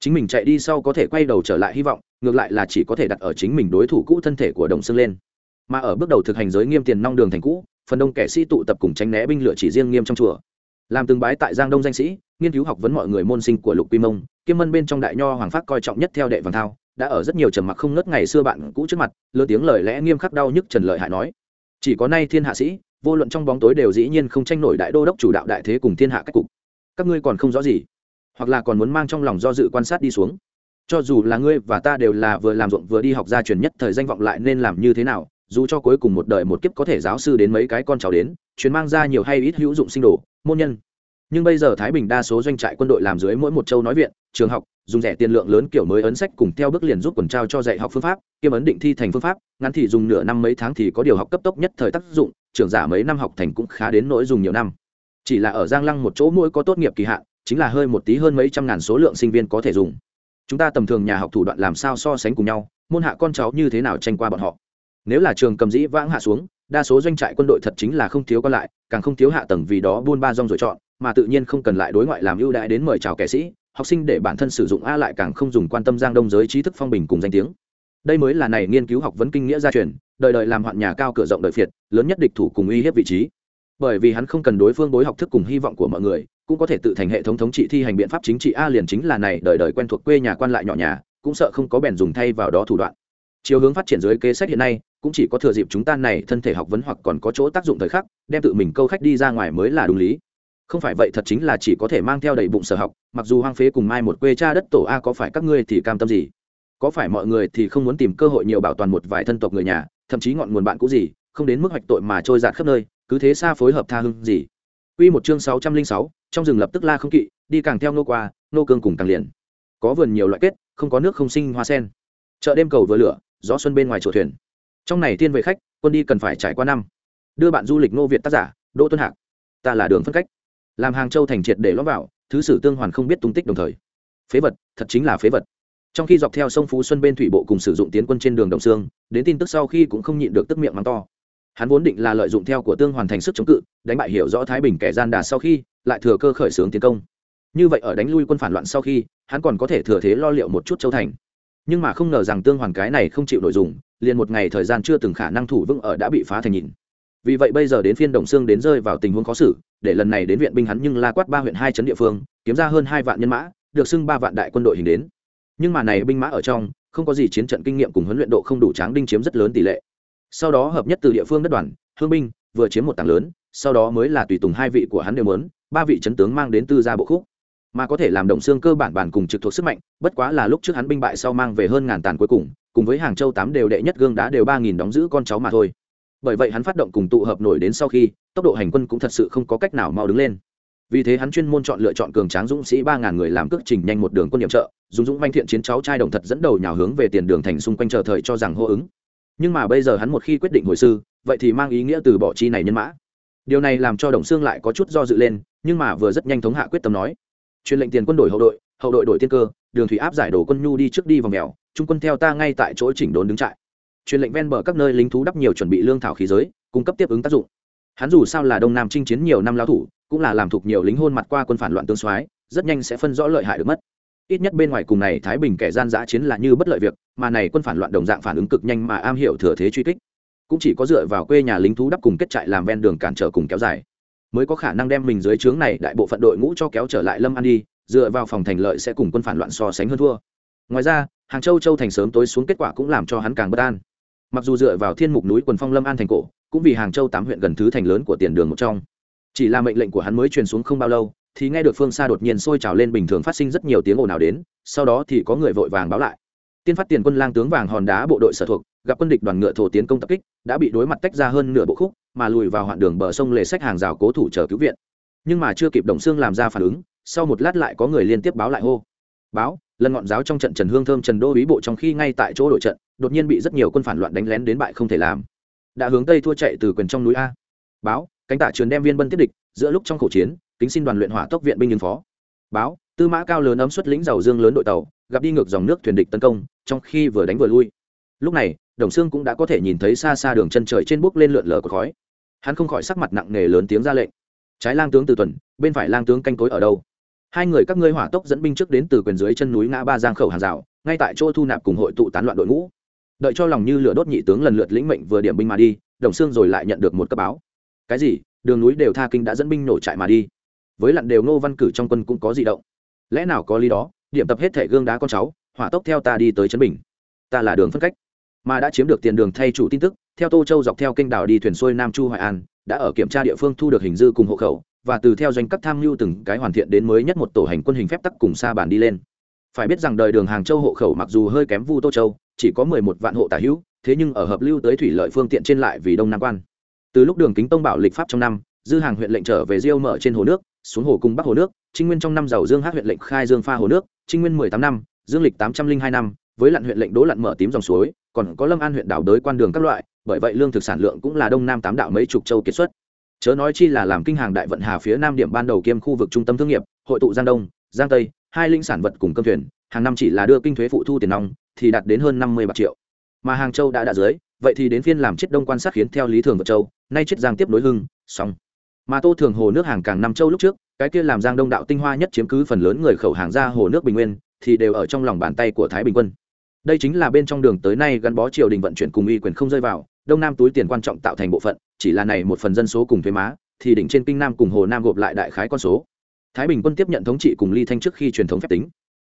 S1: chính mình chạy đi sau có thể quay đầu trở lại hy vọng, ngược lại là chỉ có thể đặt ở chính mình đối thủ cũ thân thể của đồng xương lên. Mà ở bước đầu thực hành giới nghiêm tiền nong đường thành cũ, phần đông kẻ sĩ tụ tập cùng tránh né binh lửa chỉ riêng nghiêm trong chùa. Làm từng bái tại giang đông danh sĩ, nghiên cứu học vấn mọi người môn sinh của lục quy mông, kiêm mân bên trong đại nho hoàng pháp coi trọng nhất theo đệ vàng thao, đã ở rất nhiều trầm mặc không ngất ngày xưa bạn cũ trước mặt, lơ tiếng lời lẽ nghiêm khắc đau nhức trần lợi hại nói. Chỉ có nay thiên hạ sĩ, vô luận trong bóng tối đều dĩ nhiên không tranh nổi đại đô đốc chủ đạo đại thế cùng thiên hạ cách cục. Các ngươi còn không rõ gì? Hoặc là còn muốn mang trong lòng do dự quan sát đi xuống. Cho dù là ngươi và ta đều là vừa làm ruộng vừa đi học gia truyền nhất thời danh vọng lại nên làm như thế nào, dù cho cuối cùng một đời một kiếp có thể giáo sư đến mấy cái con cháu đến, truyền mang ra nhiều hay ít hữu dụng sinh đồ, môn nhân. Nhưng bây giờ thái bình đa số doanh trại quân đội làm dưới mỗi một châu nói viện, trường học, dùng rẻ tiền lượng lớn kiểu mới ấn sách cùng theo bước liền giúp quần trao cho dạy học phương pháp, kiêm ấn định thi thành phương pháp, ngắn thì dùng nửa năm mấy tháng thì có điều học cấp tốc nhất thời tác dụng, trưởng giả mấy năm học thành cũng khá đến nỗi dùng nhiều năm. Chỉ là ở giang lăng một chỗ mỗi có tốt nghiệp kỳ hạn chính là hơi một tí hơn mấy trăm ngàn số lượng sinh viên có thể dùng. Chúng ta tầm thường nhà học thủ đoạn làm sao so sánh cùng nhau, môn hạ con cháu như thế nào tranh qua bọn họ? Nếu là trường cầm dĩ vãng hạ xuống, đa số doanh trại quân đội thật chính là không thiếu còn lại, càng không thiếu hạ tầng vì đó buôn ba rong rồi chọn, mà tự nhiên không cần lại đối ngoại làm ưu đãi đến mời chào kẻ sĩ, học sinh để bản thân sử dụng a lại càng không dùng quan tâm giang đông giới trí thức phong bình cùng danh tiếng. Đây mới là này nghiên cứu học vấn kinh nghĩa gia truyền, đời đời làm hoạn nhà cao cửa rộng đời phiệt, lớn nhất địch thủ cùng uy hiếp vị trí. Bởi vì hắn không cần đối phương đối học thức cùng hy vọng của mọi người cũng có thể tự thành hệ thống thống trị thi hành biện pháp chính trị. A liền chính là này đời đời quen thuộc quê nhà quan lại nhỏ nhà cũng sợ không có bèn dùng thay vào đó thủ đoạn. Chiều hướng phát triển dưới kế sách hiện nay cũng chỉ có thừa dịp chúng ta này thân thể học vấn hoặc còn có chỗ tác dụng thời khắc đem tự mình câu khách đi ra ngoài mới là đúng lý. Không phải vậy thật chính là chỉ có thể mang theo đầy bụng sở học mặc dù hoang phế cùng mai một quê cha đất tổ a có phải các ngươi thì cam tâm gì? Có phải mọi người thì không muốn tìm cơ hội nhiều bảo toàn một vài thân tộc người nhà thậm chí ngọn nguồn bạn cũ gì không đến mức hoạch tội mà trôi giạt khắp nơi cứ thế xa phối hợp tha hưng gì? Quy một chương 606, trong rừng lập tức la không kỵ, đi càng theo nô qua, nô cương cùng càng liền. Có vườn nhiều loại kết, không có nước không sinh hoa sen. Chợ đêm cầu vừa lửa, gió xuân bên ngoài chùa thuyền. Trong này tiên về khách, quân đi cần phải trải qua năm. Đưa bạn du lịch nô Việt tác giả, Đỗ Tuân Hạc. Ta là đường phân cách. Làm hàng châu thành triệt để lõm vào, thứ sử tương hoàn không biết tung tích đồng thời. Phế vật, thật chính là phế vật. Trong khi dọc theo sông Phú Xuân bên thủy bộ cùng sử dụng tiến quân trên đường Đồng Sương, đến tin tức sau khi cũng không nhịn được tức miệng mắng to hắn vốn định là lợi dụng theo của tương hoàn thành sức chống cự đánh bại hiểu rõ thái bình kẻ gian đà sau khi lại thừa cơ khởi xướng tiến công. Như vậy ở đánh lui quân phản loạn sau khi, hắn còn có thể thừa thế lo liệu một chút châu thành. Nhưng mà không ngờ rằng tương hoàn cái này không chịu nội dùng, liền một ngày thời gian chưa từng khả năng thủ vững ở đã bị phá thành nhìn vì vậy bây giờ đến phiên đồng xương đến rơi vào tình huống khó xử, để lần này đến viện binh hắn nhưng la quát ba huyện hai trấn địa phương, kiếm ra hơn hai vạn nhân mã, được xưng ba vạn đại quân đội hình đến. Nhưng mà này binh mã ở trong, không có gì chiến trận kinh nghiệm cùng huấn luyện độ không đủ tráng đinh chiếm rất lớn tỷ lệ. Sau đó hợp nhất từ địa phương đất đoàn, hương binh, vừa chiếm một tảng lớn, sau đó mới là tùy tùng hai vị của hắn đều muốn ba vị chấn tướng mang đến tư gia bộ khúc, mà có thể làm động xương cơ bản bản cùng trực thuộc sức mạnh, bất quá là lúc trước hắn binh bại sau mang về hơn ngàn tàn cuối cùng cùng với hàng châu tám đều đệ nhất gương đá đều ba nghìn đóng giữ con cháu mà thôi. Bởi vậy hắn phát động cùng tụ hợp nổi đến sau khi, tốc độ hành quân cũng thật sự không có cách nào mau đứng lên. Vì thế hắn chuyên môn chọn lựa chọn cường tráng dũng sĩ ba ngàn người làm cước trình nhanh một đường quân nhiệm trợ dùng dũng manh thiện chiến cháu trai đồng thật dẫn đầu nhào hướng về tiền đường thành xung quanh chờ thời cho rằng hô ứng. Nhưng mà bây giờ hắn một khi quyết định hồi sư, vậy thì mang ý nghĩa từ bỏ chi này nhân mã điều này làm cho đồng xương lại có chút do dự lên, nhưng mà vừa rất nhanh thống hạ quyết tâm nói. Truyền lệnh tiền quân đổi hậu đội hậu đội đổi tiên cơ, đường thủy áp giải đổ quân nhu đi trước đi vào mèo, trung quân theo ta ngay tại chỗ chỉnh đốn đứng trại. Truyền lệnh ven bờ các nơi lính thú đắp nhiều chuẩn bị lương thảo khí giới, cung cấp tiếp ứng tác dụng. Hắn dù sao là đông nam chinh chiến nhiều năm lao thủ, cũng là làm thuộc nhiều lính hôn mặt qua quân phản loạn tương soái, rất nhanh sẽ phân rõ lợi hại được mất. Ít nhất bên ngoài cùng này thái bình kẻ gian dã chiến là như bất lợi việc, mà này quân phản loạn đồng dạng phản ứng cực nhanh mà am hiểu thừa thế truy kích cũng chỉ có dựa vào quê nhà lính thú đắp cùng kết trại làm ven đường cản trở cùng kéo dài. Mới có khả năng đem mình dưới trướng này đại bộ phận đội ngũ cho kéo trở lại lâm an đi, dựa vào phòng thành lợi sẽ cùng quân phản loạn so sánh hơn thua. Ngoài ra, hàng châu châu thành sớm tối xuống kết quả cũng làm cho hắn càng bất an. Mặc dù dựa vào thiên mục núi quần phong lâm an thành cổ, cũng vì hàng châu tám huyện gần thứ thành lớn của tiền đường một trong. Chỉ là mệnh lệnh của hắn mới truyền xuống không bao lâu, thì nghe được phương xa đột nhiên sôi trào lên bình thường phát sinh rất nhiều tiếng ồn ào đến, sau đó thì có người vội vàng báo lại. Tiên phát tiền quân lang tướng vàng hòn đá bộ đội sở thuộc gặp quân địch đoàn ngựa thổ tiến công tập kích, đã bị đối mặt tách ra hơn nửa bộ khúc, mà lùi vào hoạn đường bờ sông lề sách hàng rào cố thủ chờ cứu viện. Nhưng mà chưa kịp đồng xương làm ra phản ứng, sau một lát lại có người liên tiếp báo lại hô. Báo, lần ngọn giáo trong trận trần hương thơm trần đô ý bộ trong khi ngay tại chỗ đội trận, đột nhiên bị rất nhiều quân phản loạn đánh lén đến bại không thể làm. Đã hướng tây thua chạy từ quyền trong núi a. Báo, cánh tả truyền đem viên bân tiếp địch, giữa lúc trong khẩu chiến, kính xin đoàn luyện hỏa tốc viện binh ứng phó. Báo, tư mã cao lớn ấm xuất lĩnh dầu dương lớn đội tàu, gặp đi ngược dòng nước thuyền địch tấn công, trong khi vừa đánh vừa lui lúc này, đồng sương cũng đã có thể nhìn thấy xa xa đường chân trời trên bốc lên lượn lờ của khói. Hắn không khỏi sắc mặt nặng nề lớn tiếng ra lệnh. Trái lang tướng từ tuần, bên phải lang tướng canh tối ở đâu? Hai người các ngươi hỏa tốc dẫn binh trước đến từ quyền dưới chân núi ngã ba giang khẩu hàng rào, ngay tại chỗ thu nạp cùng hội tụ tán loạn đội ngũ. Đợi cho lòng như lửa đốt nhị tướng lần lượt lĩnh mệnh vừa điểm binh mà đi, đồng xương rồi lại nhận được một cấp báo. Cái gì? Đường núi đều tha kinh đã dẫn binh nổ trại mà đi. Với lặn đều ngô văn cử trong quân cũng có gì động. Lẽ nào có lý đó? Điểm tập hết thể gương đá con cháu, hỏa tốc theo ta đi tới trấn bình. Ta là đường phân cách mà đã chiếm được tiền đường thay chủ tin tức, theo tô châu dọc theo kênh đảo đi thuyền xuôi nam chu hoài an, đã ở kiểm tra địa phương thu được hình dư cùng hộ khẩu, và từ theo doanh cấp tham mưu từng cái hoàn thiện đến mới nhất một tổ hành quân hình phép tắc cùng xa bản đi lên. Phải biết rằng đời đường hàng châu hộ khẩu mặc dù hơi kém vu tô châu, chỉ có mười một vạn hộ tả hữu, thế nhưng ở hợp lưu tới thủy lợi phương tiện trên lại vì đông nam quan. Từ lúc đường kính tông bảo lịch pháp trong năm, dư hàng huyện lệnh trở về diêu mở trên hồ nước, xuống hồ cung bắc hồ nước, trinh nguyên trong năm giàu dương hát huyện lệnh khai dương pha hồ nước, trinh nguyên mười tám năm, dương lịch tám trăm linh hai năm, với lặn huyện lệnh đỗ lặn mở tím dòng suối còn có lâm an huyện đảo đới quan đường các loại, bởi vậy lương thực sản lượng cũng là đông nam tám đạo mấy chục châu kiệt xuất. Chớ nói chi là làm kinh hàng đại vận hà phía nam điểm ban đầu kiêm khu vực trung tâm thương nghiệp, hội tụ giang đông, giang tây, hai linh sản vật cùng cơm thuyền, hàng năm chỉ là đưa kinh thuế phụ thu tiền nong, thì đạt đến hơn năm mươi bạc triệu. Mà hàng châu đã đạt dưới, vậy thì đến phiên làm chết đông quan sát khiến theo lý thường vật châu, nay chết giang tiếp nối hưng, xong. Mà tô thường hồ nước hàng càng năm châu lúc trước, cái kia làm giang đông đạo tinh hoa nhất chiếm cứ phần lớn người khẩu hàng ra hồ nước bình nguyên, thì đều ở trong lòng bàn tay của thái bình quân đây chính là bên trong đường tới nay gắn bó triều đình vận chuyển cùng uy quyền không rơi vào, đông nam túi tiền quan trọng tạo thành bộ phận, chỉ là này một phần dân số cùng thuế má, thì đỉnh trên kinh nam cùng hồ nam gộp lại đại khái con số. Thái bình quân tiếp nhận thống trị cùng ly thanh trước khi truyền thống phép tính.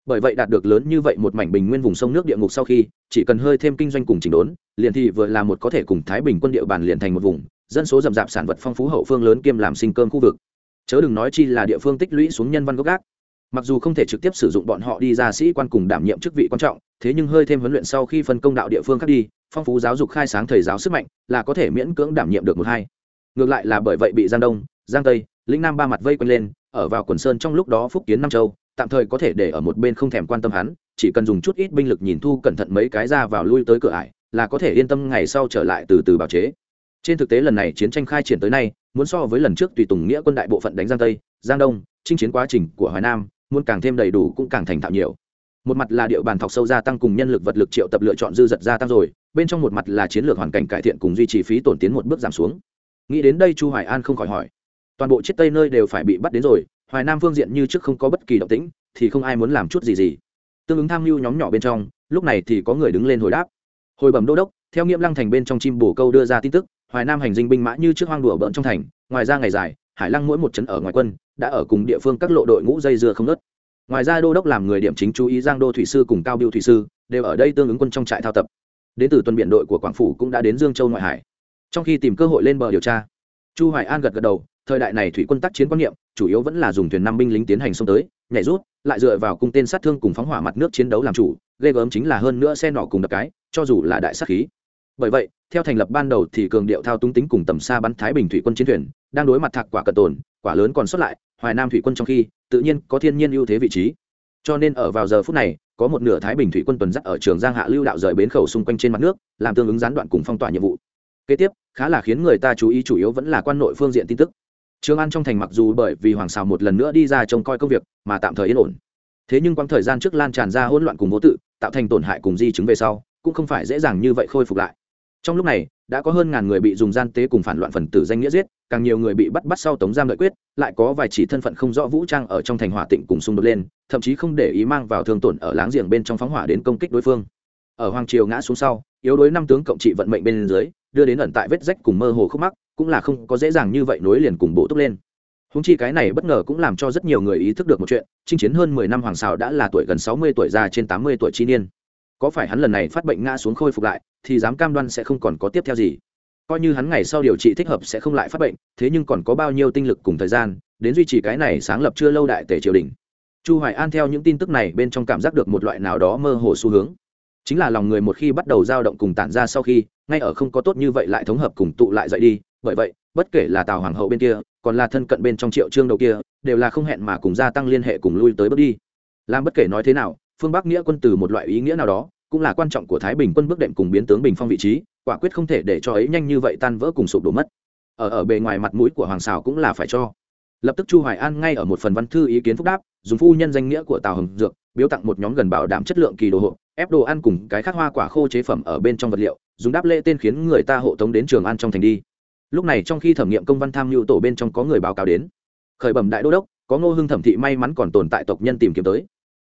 S1: Bởi vậy đạt được lớn như vậy một mảnh bình nguyên vùng sông nước địa ngục sau khi, chỉ cần hơi thêm kinh doanh cùng chỉnh đốn, liền thì vừa là một có thể cùng thái bình quân địa bàn liền thành một vùng, dân số rậm rạp sản vật phong phú hậu phương lớn kiêm làm sinh cơm khu vực. Chớ đừng nói chi là địa phương tích lũy xuống nhân văn gốc gác. Mặc dù không thể trực tiếp sử dụng bọn họ đi ra sĩ quan cùng đảm nhiệm chức vị quan trọng thế nhưng hơi thêm huấn luyện sau khi phân công đạo địa phương khác đi, phong phú giáo dục khai sáng thầy giáo sức mạnh, là có thể miễn cưỡng đảm nhiệm được một hai. Ngược lại là bởi vậy bị giang đông, giang tây, lĩnh nam ba mặt vây quanh lên, ở vào quần sơn trong lúc đó phúc kiến nam châu, tạm thời có thể để ở một bên không thèm quan tâm hắn, chỉ cần dùng chút ít binh lực nhìn thu cẩn thận mấy cái ra vào lui tới cửa ải, là có thể yên tâm ngày sau trở lại từ từ bào chế. Trên thực tế lần này chiến tranh khai triển tới nay, muốn so với lần trước tùy tùng nghĩa quân đại bộ phận đánh giang tây, giang đông, chinh chiến quá trình của hoài nam, muốn càng thêm đầy đủ cũng càng thành thạo nhiều một mặt là địa bàn thọc sâu gia tăng cùng nhân lực vật lực triệu tập lựa chọn dư dật gia tăng rồi, bên trong một mặt là chiến lược hoàn cảnh cải thiện cùng duy trì phí tổn tiến một bước giảm xuống. Nghĩ đến đây chu hoài an không khỏi hỏi. Toàn bộ chiếc tây nơi đều phải bị bắt đến rồi, hoài nam phương diện như trước không có bất kỳ động tĩnh, thì không ai muốn làm chút gì gì. Tương ứng tham mưu nhóm nhỏ bên trong, lúc này thì có người đứng lên hồi đáp. Hồi bẩm đô đốc, theo nghiệm lăng thành bên trong chim bổ câu đưa ra tin tức, hoài nam hành dinh binh mã như trước hoang đùa bỡn trong thành, ngoài ra ngày dài, hải lăng mỗi một trấn ở ngoài quân, đã ở cùng địa phương các lộ đội ngũ dây dưa không ngớt ngoài ra đô đốc làm người điểm chính chú ý giang đô thủy sư cùng cao biêu thủy sư, đều ở đây tương ứng quân trong trại thao tập. Đến từ tuần biện đội của quảng phủ cũng đã đến dương châu ngoại hải. Trong khi tìm cơ hội lên bờ điều tra, chu hoài an gật gật đầu, thời đại này thủy quân tác chiến quan niệm, chủ yếu vẫn là dùng thuyền năm binh lính tiến hành xông tới, nhảy rút, lại dựa vào cung tên sát thương cùng phóng hỏa mặt nước chiến đấu làm chủ, ghê gớm chính là hơn nữa xe nỏ cùng đập cái, cho dù là đại sát khí. Bởi vậy, theo thành lập ban đầu thì cường điệu thao túng tính cùng tầm xa bắn thái bình thủy quân chiến thuyền, đang đối mặt thạc quả cận tồn, quả lớn còn xuất lại, hoài nam thủy quân trong khi tự nhiên có thiên nhiên ưu thế vị trí. Cho nên ở vào giờ phút này, có một nửa thái bình thủy quân tuần dắt ở trường giang hạ lưu đạo rời bến khẩu xung quanh trên mặt nước, làm tương ứng gián đoạn cùng phong tỏa nhiệm vụ. Kế tiếp, khá là khiến người ta chú ý chủ yếu vẫn là quan nội phương diện tin tức. Trường an trong thành mặc dù bởi vì hoàng xào một lần nữa đi ra trông coi công việc, mà tạm thời yên ổn. Thế nhưng quãng thời gian trước lan tràn ra hỗn loạn cùng vô tự, tạo thành tổn hại cùng di chứng về sau, cũng không phải dễ dàng như vậy khôi phục lại. Trong lúc này đã có hơn ngàn người bị dùng gian tế cùng phản loạn phần tử danh nghĩa giết, càng nhiều người bị bắt bắt sau tống giam lợi quyết, lại có vài chỉ thân phận không rõ vũ trang ở trong thành hỏa tịnh cùng xung đột lên, thậm chí không để ý mang vào thương tổn ở láng giềng bên trong phóng hỏa đến công kích đối phương. Ở hoàng triều ngã xuống sau, yếu đối năm tướng cộng trị vận mệnh bên dưới, đưa đến ẩn tại vết rách cùng mơ hồ khúc mắc, cũng là không có dễ dàng như vậy nối liền cùng bổ túc lên. Húng chi cái này bất ngờ cũng làm cho rất nhiều người ý thức được một chuyện, chinh chiến hơn mười năm hoàng xào đã là tuổi gần sáu mươi tuổi già trên tám mươi tuổi chi niên có phải hắn lần này phát bệnh ngã xuống khôi phục lại, thì dám cam đoan sẽ không còn có tiếp theo gì. Coi như hắn ngày sau điều trị thích hợp sẽ không lại phát bệnh, thế nhưng còn có bao nhiêu tinh lực cùng thời gian, đến duy trì cái này sáng lập chưa lâu đại tể triều đình. Chu hoài an theo những tin tức này bên trong cảm giác được một loại nào đó mơ hồ xu hướng. Chính là lòng người một khi bắt đầu dao động cùng tản ra sau khi, ngay ở không có tốt như vậy lại thống hợp cùng tụ lại dậy đi, bởi vậy, bất kể là tào hoàng hậu bên kia, còn là thân cận bên trong triệu trương đầu kia, đều là không hẹn mà cùng gia tăng liên hệ cùng lui tới bước đi. Làm bất kể nói thế nào phương bắc nghĩa quân từ một loại ý nghĩa nào đó, cũng là quan trọng của thái bình quân bước đệm cùng biến tướng bình phong vị trí, quả quyết không thể để cho ấy nhanh như vậy tan vỡ cùng sụp đổ mất. Ở ở bề ngoài mặt mũi của hoàng xào cũng là phải cho. Lập tức chu hoài an ngay ở một phần văn thư ý kiến phúc đáp, dùng phu nhân danh nghĩa của tào hồng dược, biếu tặng một nhóm gần bảo đảm chất lượng kỳ đồ hộ, ép đồ ăn cùng cái khác hoa quả khô chế phẩm ở bên trong vật liệu, dùng đáp lễ tên khiến người ta hộ tống đến trường ăn trong thành đi. Lúc này trong khi thẩm nghiệm công văn tham mưu tổ bên trong có người báo cáo đến. Khởi bẩm đại đô đốc, có ngô hưng thẩm thị may mắn còn tồn tại tộc nhân tìm kiếm tới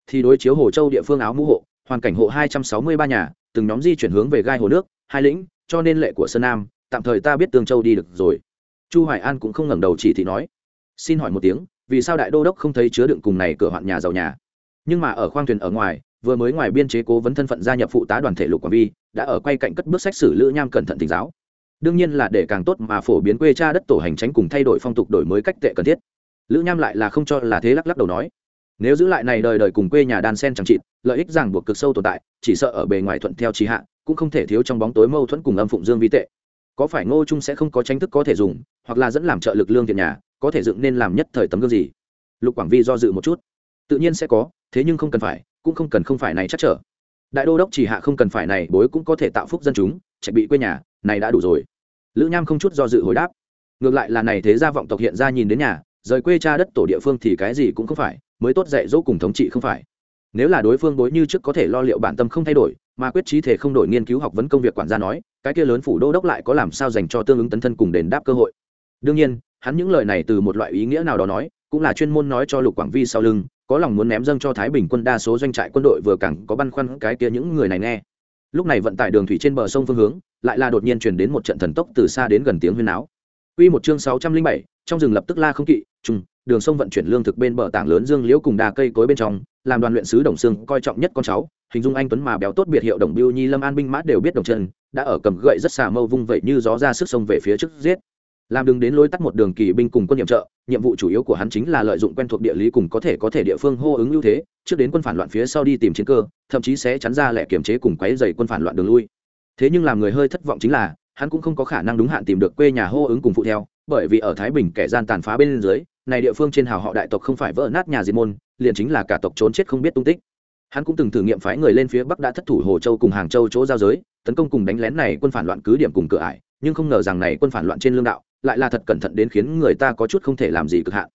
S1: thì đối chiếu hồ châu địa phương áo mũ hộ, hoàn cảnh hộ hai trăm sáu mươi ba nhà, từng nhóm di chuyển hướng về gai hồ nước, hai lĩnh, cho nên lệ của sơn nam, tạm thời ta biết tương châu đi được rồi. Chu hoài an cũng không ngẩng đầu chỉ thị nói. Xin hỏi một tiếng, vì sao đại đô đốc không thấy chứa đựng cùng này cửa hoạn nhà giàu nhà? Nhưng mà ở khoang thuyền ở ngoài, vừa mới ngoài biên chế cố vấn thân phận gia nhập phụ tá đoàn thể lục quảng vi, đã ở quay cạnh cất bước sách sử lữ nham cẩn thận tỉnh giáo. Đương nhiên là để càng tốt mà phổ biến quê cha đất tổ hành tránh cùng thay đổi phong tục đổi mới cách tệ cần thiết. Lữ nham lại là không cho là thế lắc lắc đầu nói nếu giữ lại này đời đời cùng quê nhà đan sen chẳng trị lợi ích ràng buộc cực sâu tồn tại, chỉ sợ ở bề ngoài thuận theo trí hạ, cũng không thể thiếu trong bóng tối mâu thuẫn cùng âm phụng dương vi tệ. Có phải ngô trung sẽ không có tranh thức có thể dùng, hoặc là dẫn làm trợ lực lương thiện nhà, có thể dựng nên làm nhất thời tấm gương gì? Lục quảng vi do dự một chút. Tự nhiên sẽ có, thế nhưng không cần phải, cũng không cần không phải này chắc trở. Đại đô đốc chỉ hạ không cần phải này, bối cũng có thể tạo phúc dân chúng chạy bị quê nhà, này đã đủ rồi. Lữ nham không chút do dự hồi đáp. Ngược lại là này thế gia vọng tộc hiện ra nhìn đến nhà, rời quê cha đất tổ địa phương thì cái gì cũng không phải mới tốt dạy dỗ cùng thống trị không phải. Nếu là đối phương bối như trước có thể lo liệu bản tâm không thay đổi mà quyết trí thể không đổi nghiên cứu học vấn công việc quản gia nói cái kia lớn phủ đô đốc lại có làm sao dành cho tương ứng tấn thân cùng đền đáp cơ hội. Đương nhiên hắn những lời này từ một loại ý nghĩa nào đó nói cũng là chuyên môn nói cho lục quảng vi sau lưng có lòng muốn ném dâng cho thái bình quân đa số doanh trại quân đội vừa cẳng có băn khoăn cái kia những người này nghe. Lúc này vận tải đường thủy trên bờ sông phương hướng lại là đột nhiên truyền đến một trận thần tốc từ xa đến gần tiếng huyên áo Quy một chương sáu trăm linh bảy, trong rừng lập tức la không kỵ, trùng, đường sông vận chuyển lương thực bên bờ tảng lớn dương liễu cùng đà cây cối bên trong, làm đoàn luyện sứ đồng xương coi trọng nhất con cháu, hình dung anh tuấn mà béo tốt biệt hiệu đồng Biêu Nhi Lâm An binh mã đều biết đồng chân, đã ở cầm gậy rất xà mâu vung vậy như gió ra sức sông về phía trước giết. Làm đường đến lối tắt một đường kỳ binh cùng quân nhiệm trợ nhiệm vụ chủ yếu của hắn chính là lợi dụng quen thuộc địa lý cùng có thể có thể địa phương hô ứng ưu thế trước đến quân phản loạn phía sau đi tìm chiến cơ thậm chí sẽ chắn ra lẻ kiểm chế cùng quấy dày quân phản loạn đường lui. Thế nhưng làm người hơi thất vọng chính là hắn cũng không có khả năng đúng hạn tìm được quê nhà hô ứng cùng phụ theo bởi vì ở thái bình kẻ gian tàn phá bên dưới này địa phương trên hào họ đại tộc không phải vỡ nát nhà diệt môn, liền chính là cả tộc trốn chết không biết tung tích. Hắn cũng từng thử nghiệm phái người lên phía bắc đã thất thủ hồ châu cùng hàng châu chỗ giao giới, tấn công cùng đánh lén này quân phản loạn cứ điểm cùng cửa ải, nhưng không ngờ rằng này quân phản loạn trên lương đạo lại là thật cẩn thận đến khiến người ta có chút không thể làm gì cực hạn.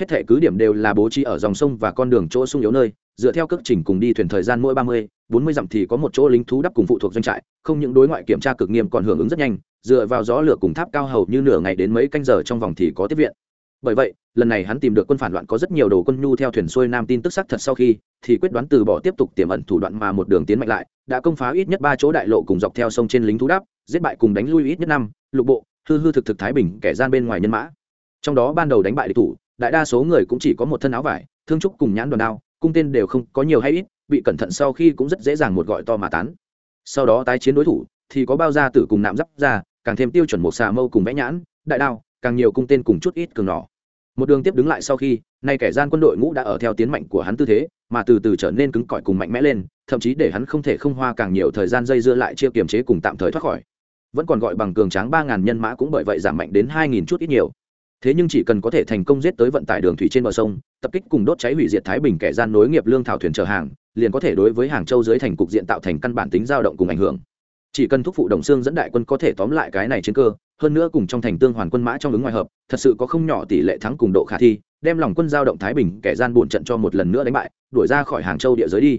S1: Hết thể cứ điểm đều là bố trí ở dòng sông và con đường chỗ sung yếu nơi, dựa theo cước trình cùng đi thuyền thời gian mỗi ba mươi, bốn mươi dặm thì có một chỗ lính thú đắp cùng phụ thuộc doanh trại, không những đối ngoại kiểm tra cực nghiêm còn hưởng ứng rất nhanh, dựa vào gió lửa cùng tháp cao hầu như nửa ngày đến mấy canh giờ trong vòng thì có tiếp viện bởi vậy, lần này hắn tìm được quân phản loạn có rất nhiều đồ quân nhu theo thuyền xuôi nam tin tức xác thật sau khi, thì quyết đoán từ bỏ tiếp tục tiềm ẩn thủ đoạn mà một đường tiến mạnh lại, đã công phá ít nhất ba chỗ đại lộ cùng dọc theo sông trên lính thú đắp giết bại cùng đánh lui ít nhất năm, lục bộ, hư hư thực thực thái bình, kẻ gian bên ngoài nhân mã. Trong đó ban đầu đánh bại địch thủ, đại đa số người cũng chỉ có một thân áo vải, thương trúc cùng nhãn đòn đao, cung tên đều không có nhiều hay ít, bị cẩn thận sau khi cũng rất dễ dàng một gọi to mà tán. Sau đó tái chiến đối thủ, thì có bao gia tử cùng nạm giáp ra càng thêm tiêu chuẩn một xà mâu cùng vẽ nhãn, đại đao, càng nhiều cung tên cùng chút ít cường nỏ một đường tiếp đứng lại sau khi, nay kẻ gian quân đội ngũ đã ở theo tiến mạnh của hắn tư thế, mà từ từ trở nên cứng cỏi cùng mạnh mẽ lên, thậm chí để hắn không thể không hoa càng nhiều thời gian dây dưa lại chia kiềm chế cùng tạm thời thoát khỏi. Vẫn còn gọi bằng cường tráng ba ngàn nhân mã cũng bởi vậy giảm mạnh đến hai nghìn chút ít nhiều. Thế nhưng chỉ cần có thể thành công giết tới vận tải đường thủy trên bờ sông, tập kích cùng đốt cháy hủy diệt thái bình kẻ gian nối nghiệp lương thảo thuyền chở hàng, liền có thể đối với hàng châu dưới thành cục diện tạo thành căn bản tính dao động cùng ảnh hưởng. Chỉ cần thúc phụ đồng xương dẫn đại quân có thể tóm lại cái này trên cơ hơn nữa cùng trong thành tương hoàn quân mã trong ứng ngoài hợp, thật sự có không nhỏ tỷ lệ thắng cùng độ khả thi, đem lòng quân giao động thái bình kẻ gian buồn trận cho một lần nữa đánh bại, đuổi ra khỏi hàng châu địa giới đi.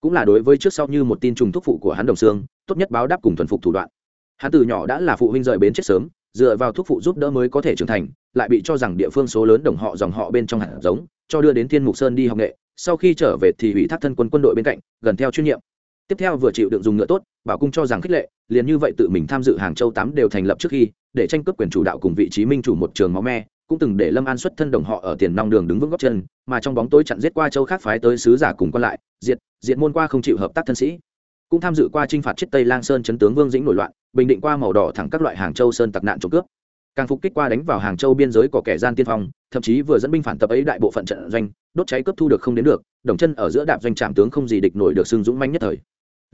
S1: Cũng là đối với trước sau như một tin trùng thúc phụ của hắn đồng xương, tốt nhất báo đáp cùng thuần phục thủ đoạn. Hắn từ nhỏ đã là phụ huynh rời bến chết sớm, dựa vào thuốc phụ giúp đỡ mới có thể trưởng thành, lại bị cho rằng địa phương số lớn đồng họ dòng họ bên trong hạt giống, cho đưa đến thiên mục sơn đi học nghệ, sau khi trở về thì ủy thác thân quân quân đội bên cạnh, gần theo chuyên nhiệm tiếp theo vừa chịu đựng dùng ngựa tốt, bảo cung cho rằng khích lệ, liền như vậy tự mình tham dự hàng châu tám đều thành lập trước khi, để tranh cướp quyền chủ đạo cùng vị trí minh chủ một trường máu me, cũng từng để lâm an xuất thân đồng họ ở tiền nong đường đứng vững góc chân, mà trong bóng tối chặn giết qua châu khác phái tới sứ giả cùng quan lại, diệt diệt môn qua không chịu hợp tác thân sĩ. Cũng tham dự qua chinh phạt chết tây lang sơn chấn tướng vương dĩnh nổi loạn, bình định qua màu đỏ thẳng các loại hàng châu sơn tặc nạn trộm cướp. Càng phục kích qua đánh vào hàng châu biên giới có kẻ gian tiên phong, thậm chí vừa dẫn binh phản tập ấy đại bộ phận trận doanh, đốt cháy cướp thu được không đến được, đồng chân ở giữa đạp doanh trạm tướng không gì địch nổi được xưng dũng manh nhất thời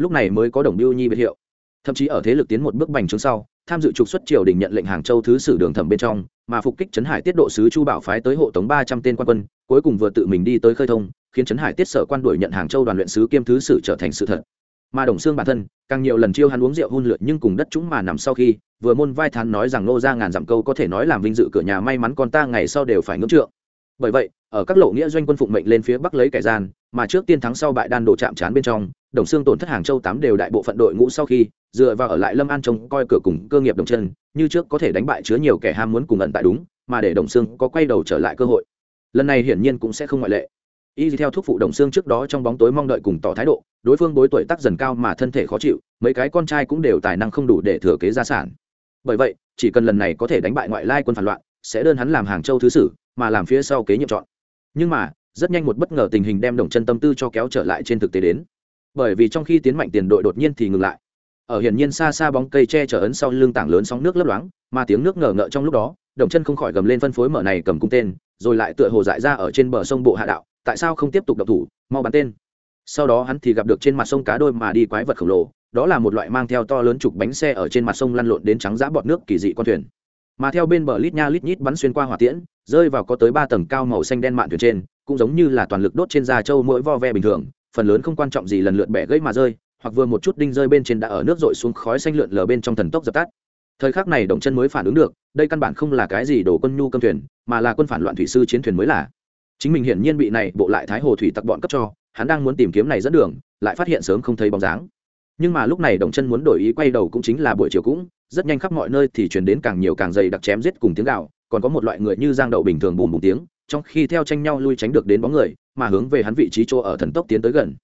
S1: lúc này mới có đồng biêu nhi biệt hiệu. Thậm chí ở thế lực tiến một bước bành trướng sau, tham dự trục xuất triều đình nhận lệnh hàng châu thứ sử đường thẩm bên trong, mà phục kích trấn hải tiết độ sứ chu bảo phái tới hộ tống ba trăm tên quan quân, cuối cùng vừa tự mình đi tới khơi thông, khiến trấn hải tiết sở quan đuổi nhận hàng châu đoàn luyện sứ kiêm thứ sử trở thành sự thật. Mà đồng xương bản thân, càng nhiều lần chiêu hắn uống rượu hôn lượt nhưng cùng đất chúng mà nằm sau khi, vừa môn vai thán nói rằng nô ra ngàn dặm câu có thể nói làm vinh dự cửa nhà may mắn con ta ngày sau đều phải ngưỡng trượng. Bởi vậy, ở các lộ nghĩa doanh quân phụng mệnh lên phía bắc lấy kẻ gian mà trước tiên thắng sau bại đan đổ chạm chán bên trong, đồng xương tổn thất hàng châu tám đều đại bộ phận đội ngũ sau khi, dựa vào ở lại lâm an trông coi cửa cùng cơ nghiệp đồng chân, như trước có thể đánh bại chứa nhiều kẻ ham muốn cùng ẩn tại đúng, mà để đồng xương có quay đầu trở lại cơ hội. Lần này hiển nhiên cũng sẽ không ngoại lệ. Y theo thúc phụ đồng xương trước đó trong bóng tối mong đợi cùng tỏ thái độ, đối phương bối tuổi tác dần cao mà thân thể khó chịu, mấy cái con trai cũng đều tài năng không đủ để thừa kế gia sản. Bởi vậy, chỉ cần lần này có thể đánh bại ngoại lai quân phản loạn, sẽ đơn hắn làm hàng châu thứ sử, mà làm phía sau kế nhiệm chọn. Nhưng mà rất nhanh một bất ngờ tình hình đem đồng chân tâm tư cho kéo trở lại trên thực tế đến. Bởi vì trong khi tiến mạnh tiền đội đột nhiên thì ngừng lại. Ở hiển nhiên xa xa bóng cây che chở ấn sau lưng tảng lớn sóng nước lấp loáng, mà tiếng nước ngờ ngợ trong lúc đó, đồng chân không khỏi gầm lên phân phối mở này cầm cung tên, rồi lại tựa hồ dại ra ở trên bờ sông bộ hạ đạo, tại sao không tiếp tục độc thủ, mau bắn tên. Sau đó hắn thì gặp được trên mặt sông cá đôi mà đi quái vật khổng lồ, đó là một loại mang theo to lớn trục bánh xe ở trên mặt sông lăn lộn đến trắng giã bọt nước kỳ dị con thuyền. Mà theo bên bờ lít nha lít nhít bắn xuyên qua hỏa tiễn, rơi vào có tới ba tầng cao màu xanh đen mạn thuyền trên cũng giống như là toàn lực đốt trên da trâu mỗi vo ve bình thường, phần lớn không quan trọng gì lần lượt bẻ gãy mà rơi, hoặc vừa một chút đinh rơi bên trên đã ở nước dội xuống khói xanh lượn lờ bên trong thần tốc dập tắt. Thời khắc này động chân mới phản ứng được, đây căn bản không là cái gì đổ quân nhu cơm thuyền, mà là quân phản loạn thủy sư chiến thuyền mới là. Chính mình hiển nhiên bị này bộ lại thái hồ thủy tặc bọn cấp cho, hắn đang muốn tìm kiếm này dẫn đường, lại phát hiện sớm không thấy bóng dáng. Nhưng mà lúc này đồng chân muốn đổi ý quay đầu cũng chính là buổi chiều cũng, rất nhanh khắp mọi nơi thì chuyển đến càng nhiều càng dày đặc chém giết cùng tiếng gạo còn có một loại người như giang đậu bình thường bùm bùm tiếng trong khi theo tranh nhau lui tránh được đến bóng người, mà hướng về hắn vị trí chỗ ở thần tốc tiến tới gần.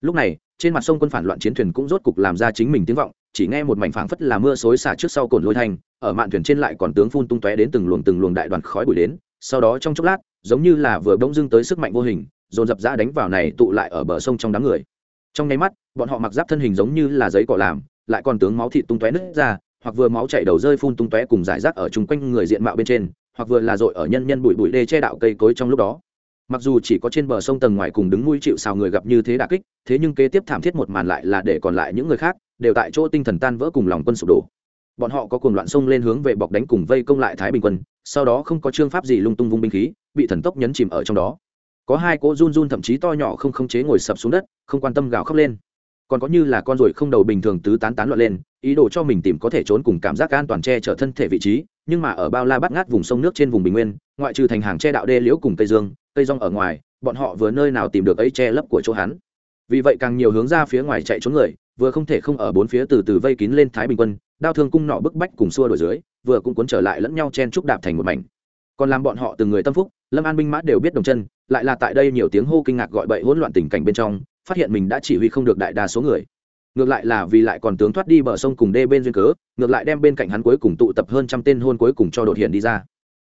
S1: Lúc này, trên mặt sông quân phản loạn chiến thuyền cũng rốt cục làm ra chính mình tiếng vọng, chỉ nghe một mảnh phảng phất là mưa xối xả trước sau cồn lôi thành, ở mạn thuyền trên lại còn tướng phun tung tóe đến từng luồng từng luồng đại đoàn khói bụi đến, sau đó trong chốc lát, giống như là vừa bỗng dưng tới sức mạnh vô hình, dồn dập ra đánh vào này tụ lại ở bờ sông trong đám người. Trong nháy mắt, bọn họ mặc giáp thân hình giống như là giấy cỏ làm, lại còn tướng máu thịt tung tóe nứt ra, hoặc vừa máu chảy đầu rơi phun tung tóe cùng giải rác ở chung quanh người diện mạo bên trên hoặc vừa là dội ở nhân nhân bụi bụi đê che đạo cây cối trong lúc đó. Mặc dù chỉ có trên bờ sông tầng ngoài cùng đứng mũi chịu xào người gặp như thế đà kích, thế nhưng kế tiếp thảm thiết một màn lại là để còn lại những người khác đều tại chỗ tinh thần tan vỡ cùng lòng quân sụp đổ. Bọn họ có cuồng loạn sông lên hướng về bọc đánh cùng vây công lại thái bình quân, sau đó không có chương pháp gì lung tung vung binh khí, bị thần tốc nhấn chìm ở trong đó. Có hai cỗ run run thậm chí to nhỏ không khống chế ngồi sập xuống đất, không quan tâm gào khóc lên. Còn có như là con ruồi không đầu bình thường tứ tán tán loạn lên, ý đồ cho mình tìm có thể trốn cùng cảm giác an toàn che chở thân thể vị trí nhưng mà ở bao la bát ngát vùng sông nước trên vùng bình nguyên, ngoại trừ thành hàng che đạo đê liễu cùng cây dương, cây rong ở ngoài, bọn họ vừa nơi nào tìm được ấy che lấp của chỗ hắn. Vì vậy càng nhiều hướng ra phía ngoài chạy trốn người, vừa không thể không ở bốn phía từ từ vây kín lên thái bình quân, đao thương cung nọ bức bách cùng xua đổi dưới, vừa cũng cuốn trở lại lẫn nhau chen trúc đạp thành một mảnh. Còn làm bọn họ từng người tâm phúc, lâm an binh mã đều biết đồng chân, lại là tại đây nhiều tiếng hô kinh ngạc gọi bậy hỗn loạn tình cảnh bên trong, phát hiện mình đã chỉ huy không được đại đa số người ngược lại là vì lại còn tướng thoát đi bờ sông cùng đê bên duyên cớ, ngược lại đem bên cạnh hắn cuối cùng tụ tập hơn trăm tên hôn cuối cùng cho đột hiện đi ra.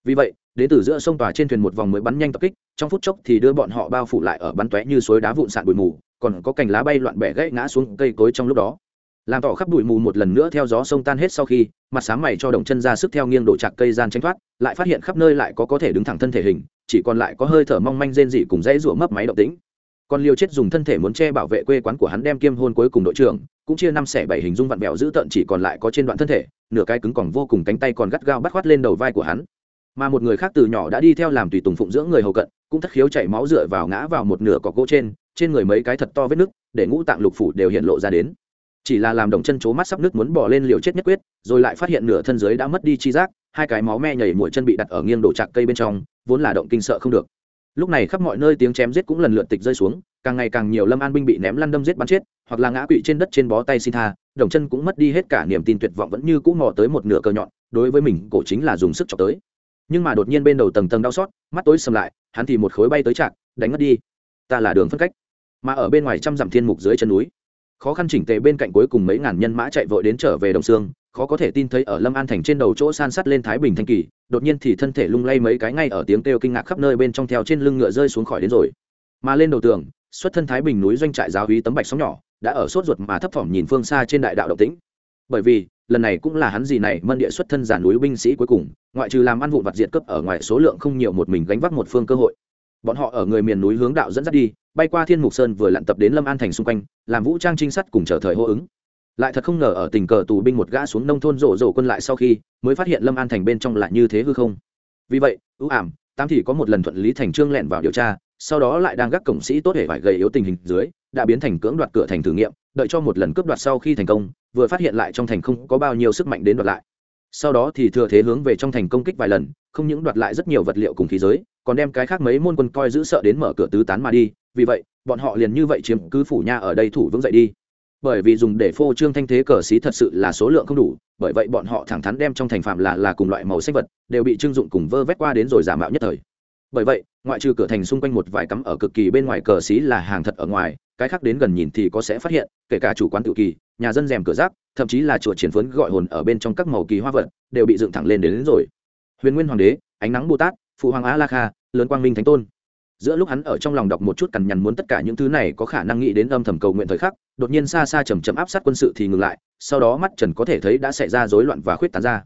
S1: Vì vậy, đến từ giữa sông tòa trên thuyền một vòng mới bắn nhanh tập kích, trong phút chốc thì đưa bọn họ bao phủ lại ở bắn tóe như suối đá vụn sạn bụi mù, còn có cành lá bay loạn bẻ gãy ngã xuống cây cối trong lúc đó. Làm tỏ khắp bụi mù một lần nữa theo gió sông tan hết sau khi, mặt sáng mày cho đồng chân ra sức theo nghiêng đổ chặt cây gian tranh thoát, lại phát hiện khắp nơi lại có có thể đứng thẳng thân thể hình, chỉ còn lại có hơi thở mong manh rên dị cùng dãy rủa mấp máy động tĩnh còn liều chết dùng thân thể muốn che bảo vệ quê quán của hắn đem kiêm hôn cuối cùng đội trưởng, cũng chia năm xẻ bảy hình dung vặn vẹo giữ tợn chỉ còn lại có trên đoạn thân thể, nửa cái cứng còn vô cùng cánh tay còn gắt gao bắt khoát lên đầu vai của hắn. Mà một người khác từ nhỏ đã đi theo làm tùy tùng phụng dưỡng người hầu cận, cũng thất khiếu chảy máu dựa vào ngã vào một nửa cọc gỗ trên trên người mấy cái thật to vết nứt, để ngũ tạng lục phủ đều hiện lộ ra đến. Chỉ là làm đồng chân chố mắt sắp nước muốn bỏ lên liều chết nhất quyết, rồi lại phát hiện nửa thân dưới đã mất đi chi giác, hai cái máu me nhảy mũi chân bị đặt ở nghiêng đổ chạc cây bên trong, vốn là động kinh sợ không được lúc này khắp mọi nơi tiếng chém giết cũng lần lượt tịch rơi xuống, càng ngày càng nhiều lâm an binh bị ném lăn đâm giết bắn chết, hoặc là ngã quỵ trên đất trên bó tay xin tha, đồng chân cũng mất đi hết cả niềm tin tuyệt vọng vẫn như cũ mò tới một nửa cơ nhọn, đối với mình, cổ chính là dùng sức chọc tới. Nhưng mà đột nhiên bên đầu tầng tầng đau xót, mắt tối sầm lại, hắn thì một khối bay tới chạc đánh ngất đi. Ta là đường phân cách. Mà ở bên ngoài trăm dặm thiên mục dưới chân núi, khó khăn chỉnh tề bên cạnh cuối cùng mấy ngàn nhân mã chạy vội đến trở về đồng xương, khó có thể tin thấy ở lâm an thành trên đầu chỗ san sắt lên thái bình thanh kỳ đột nhiên thì thân thể lung lay mấy cái ngay ở tiếng kêu kinh ngạc khắp nơi bên trong theo trên lưng ngựa rơi xuống khỏi đến rồi. Mà lên đầu tường, xuất thân thái bình núi doanh trại giáo hí tấm bạch sóng nhỏ, đã ở sốt ruột mà thấp thỏm nhìn phương xa trên đại đạo động tĩnh. Bởi vì, lần này cũng là hắn gì này, mân địa xuất thân giả núi binh sĩ cuối cùng, ngoại trừ làm ăn vụn vặt diệt cấp ở ngoài số lượng không nhiều một mình gánh vác một phương cơ hội. Bọn họ ở người miền núi hướng đạo dẫn dắt đi, bay qua thiên mục sơn vừa lặn tập đến lâm an thành xung quanh, làm vũ trang trinh sát cùng chờ thời hô ứng lại thật không ngờ ở tình cờ tù binh một gã xuống nông thôn rộ rộ quân lại sau khi mới phát hiện lâm an thành bên trong lại như thế hư không. Vì vậy, ưu ảm tam thì có một lần thuận lý thành trương lẹn vào điều tra, sau đó lại đang gác cổng sĩ tốt hệ phải gầy yếu tình hình dưới, đã biến thành cưỡng đoạt cửa thành thử nghiệm, đợi cho một lần cướp đoạt sau khi thành công, vừa phát hiện lại trong thành không có bao nhiêu sức mạnh đến đoạt lại. Sau đó thì thừa thế hướng về trong thành công kích vài lần, không những đoạt lại rất nhiều vật liệu cùng khí giới, còn đem cái khác mấy môn quân coi giữ sợ đến mở cửa tứ tán mà đi, vì vậy, bọn họ liền như vậy chiếm cứ phủ nha ở đây thủ vững dậy đi bởi vì dùng để phô trương thanh thế cờ xí thật sự là số lượng không đủ bởi vậy bọn họ thẳng thắn đem trong thành phạm là là cùng loại màu xanh vật đều bị trưng dụng cùng vơ vét qua đến rồi giả mạo nhất thời. Bởi vậy ngoại trừ cửa thành xung quanh một vài cắm ở cực kỳ bên ngoài cờ xí là hàng thật ở ngoài cái khác đến gần nhìn thì có sẽ phát hiện kể cả chủ quán tự kỳ nhà dân rèm cửa rác thậm chí là chùa triển phấn gọi hồn ở bên trong các màu kỳ hoa vật đều bị dựng thẳng lên đến, đến rồi. Huyền nguyên hoàng đế ánh nắng bồ tát phụ hoàng a la kha lớn quang minh thánh tôn giữa lúc hắn ở trong lòng đọc một chút cằn nhằn muốn tất cả những thứ này có khả năng nghĩ đến âm thầm cầu nguyện thời khắc, đột nhiên xa xa chầm chậm áp sát quân sự thì ngừng lại, sau đó mắt trần có thể thấy đã xảy ra rối loạn và khuyết tán ra.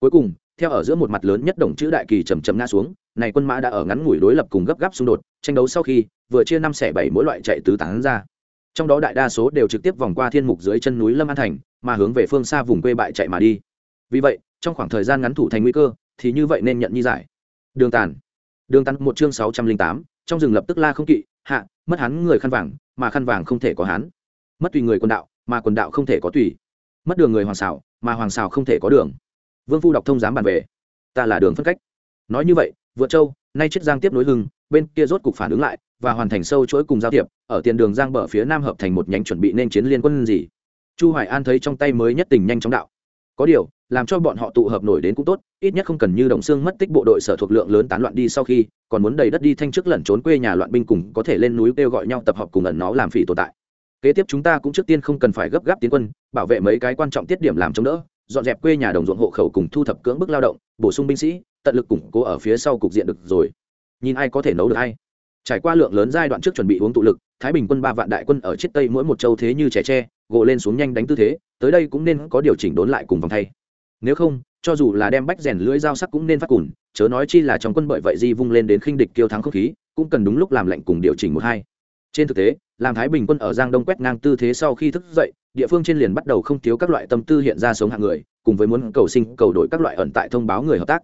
S1: Cuối cùng, theo ở giữa một mặt lớn nhất đồng chữ đại kỳ chầm chậm ngã xuống, này quân mã đã ở ngắn ngủi đối lập cùng gấp gáp xung đột, tranh đấu sau khi, vừa chia năm xẻ bảy mỗi loại chạy tứ tán ra. Trong đó đại đa số đều trực tiếp vòng qua thiên mục dưới chân núi lâm an thành, mà hướng về phương xa vùng quê bại chạy mà đi. Vì vậy, trong khoảng thời gian ngắn thủ thành nguy cơ, thì như vậy nên nhận như giải. Đường tàn. Đường tàn một chương sáu trăm linh tám trong rừng lập tức la không kỵ, hạ, mất hắn người khăn vàng, mà khăn vàng không thể có hắn. Mất tùy người quần đạo, mà quần đạo không thể có tùy. Mất đường người hoàng xảo, mà hoàng xảo không thể có đường. Vương phu đọc thông giám bàn về. Ta là đường phân cách. Nói như vậy vượt châu, nay chiết giang tiếp nối hưng, bên kia rốt cục phản ứng lại và hoàn thành sâu chuỗi cùng giao thiệp, ở tiền đường giang bờ phía nam hợp thành một nhánh chuẩn bị nên chiến liên quân gì. Chu hoài an thấy trong tay mới nhất tình nhanh chóng đạo. Có điều làm cho bọn họ tụ hợp nổi đến cũng tốt, ít nhất không cần như đồng xương mất tích bộ đội sở thuộc lượng lớn tán loạn đi sau khi, còn muốn đầy đất đi thanh chức lẩn trốn quê nhà loạn binh cùng có thể lên núi kêu gọi nhau tập hợp cùng ẩn nó làm phỉ tồn tại. Kế tiếp chúng ta cũng trước tiên không cần phải gấp gáp tiến quân, bảo vệ mấy cái quan trọng tiết điểm làm chống đỡ, dọn dẹp quê nhà đồng ruộng hộ khẩu cùng thu thập cưỡng bức lao động, bổ sung binh sĩ, tận lực củng cố ở phía sau cục diện được rồi. Nhìn ai có thể nấu được hay trải qua lượng lớn giai đoạn trước chuẩn bị uống tụ lực, thái bình quân ba vạn đại quân ở chiết tây mỗi một châu thế như trẻ tre gộ lên xuống nhanh đánh tư thế, tới đây cũng nên có điều chỉnh đốn lại cùng vòng thay nếu không, cho dù là đem bách rèn lưỡi dao sắc cũng nên phát cùn, chớ nói chi là trong quân bởi vậy di vung lên đến khinh địch kiêu thắng không khí, cũng cần đúng lúc làm lệnh cùng điều chỉnh một hai. Trên thực tế, làm thái bình quân ở giang đông quét ngang tư thế sau khi thức dậy, địa phương trên liền bắt đầu không thiếu các loại tâm tư hiện ra sống hạng người, cùng với muốn cầu sinh, cầu đổi các loại ẩn tại thông báo người hợp tác.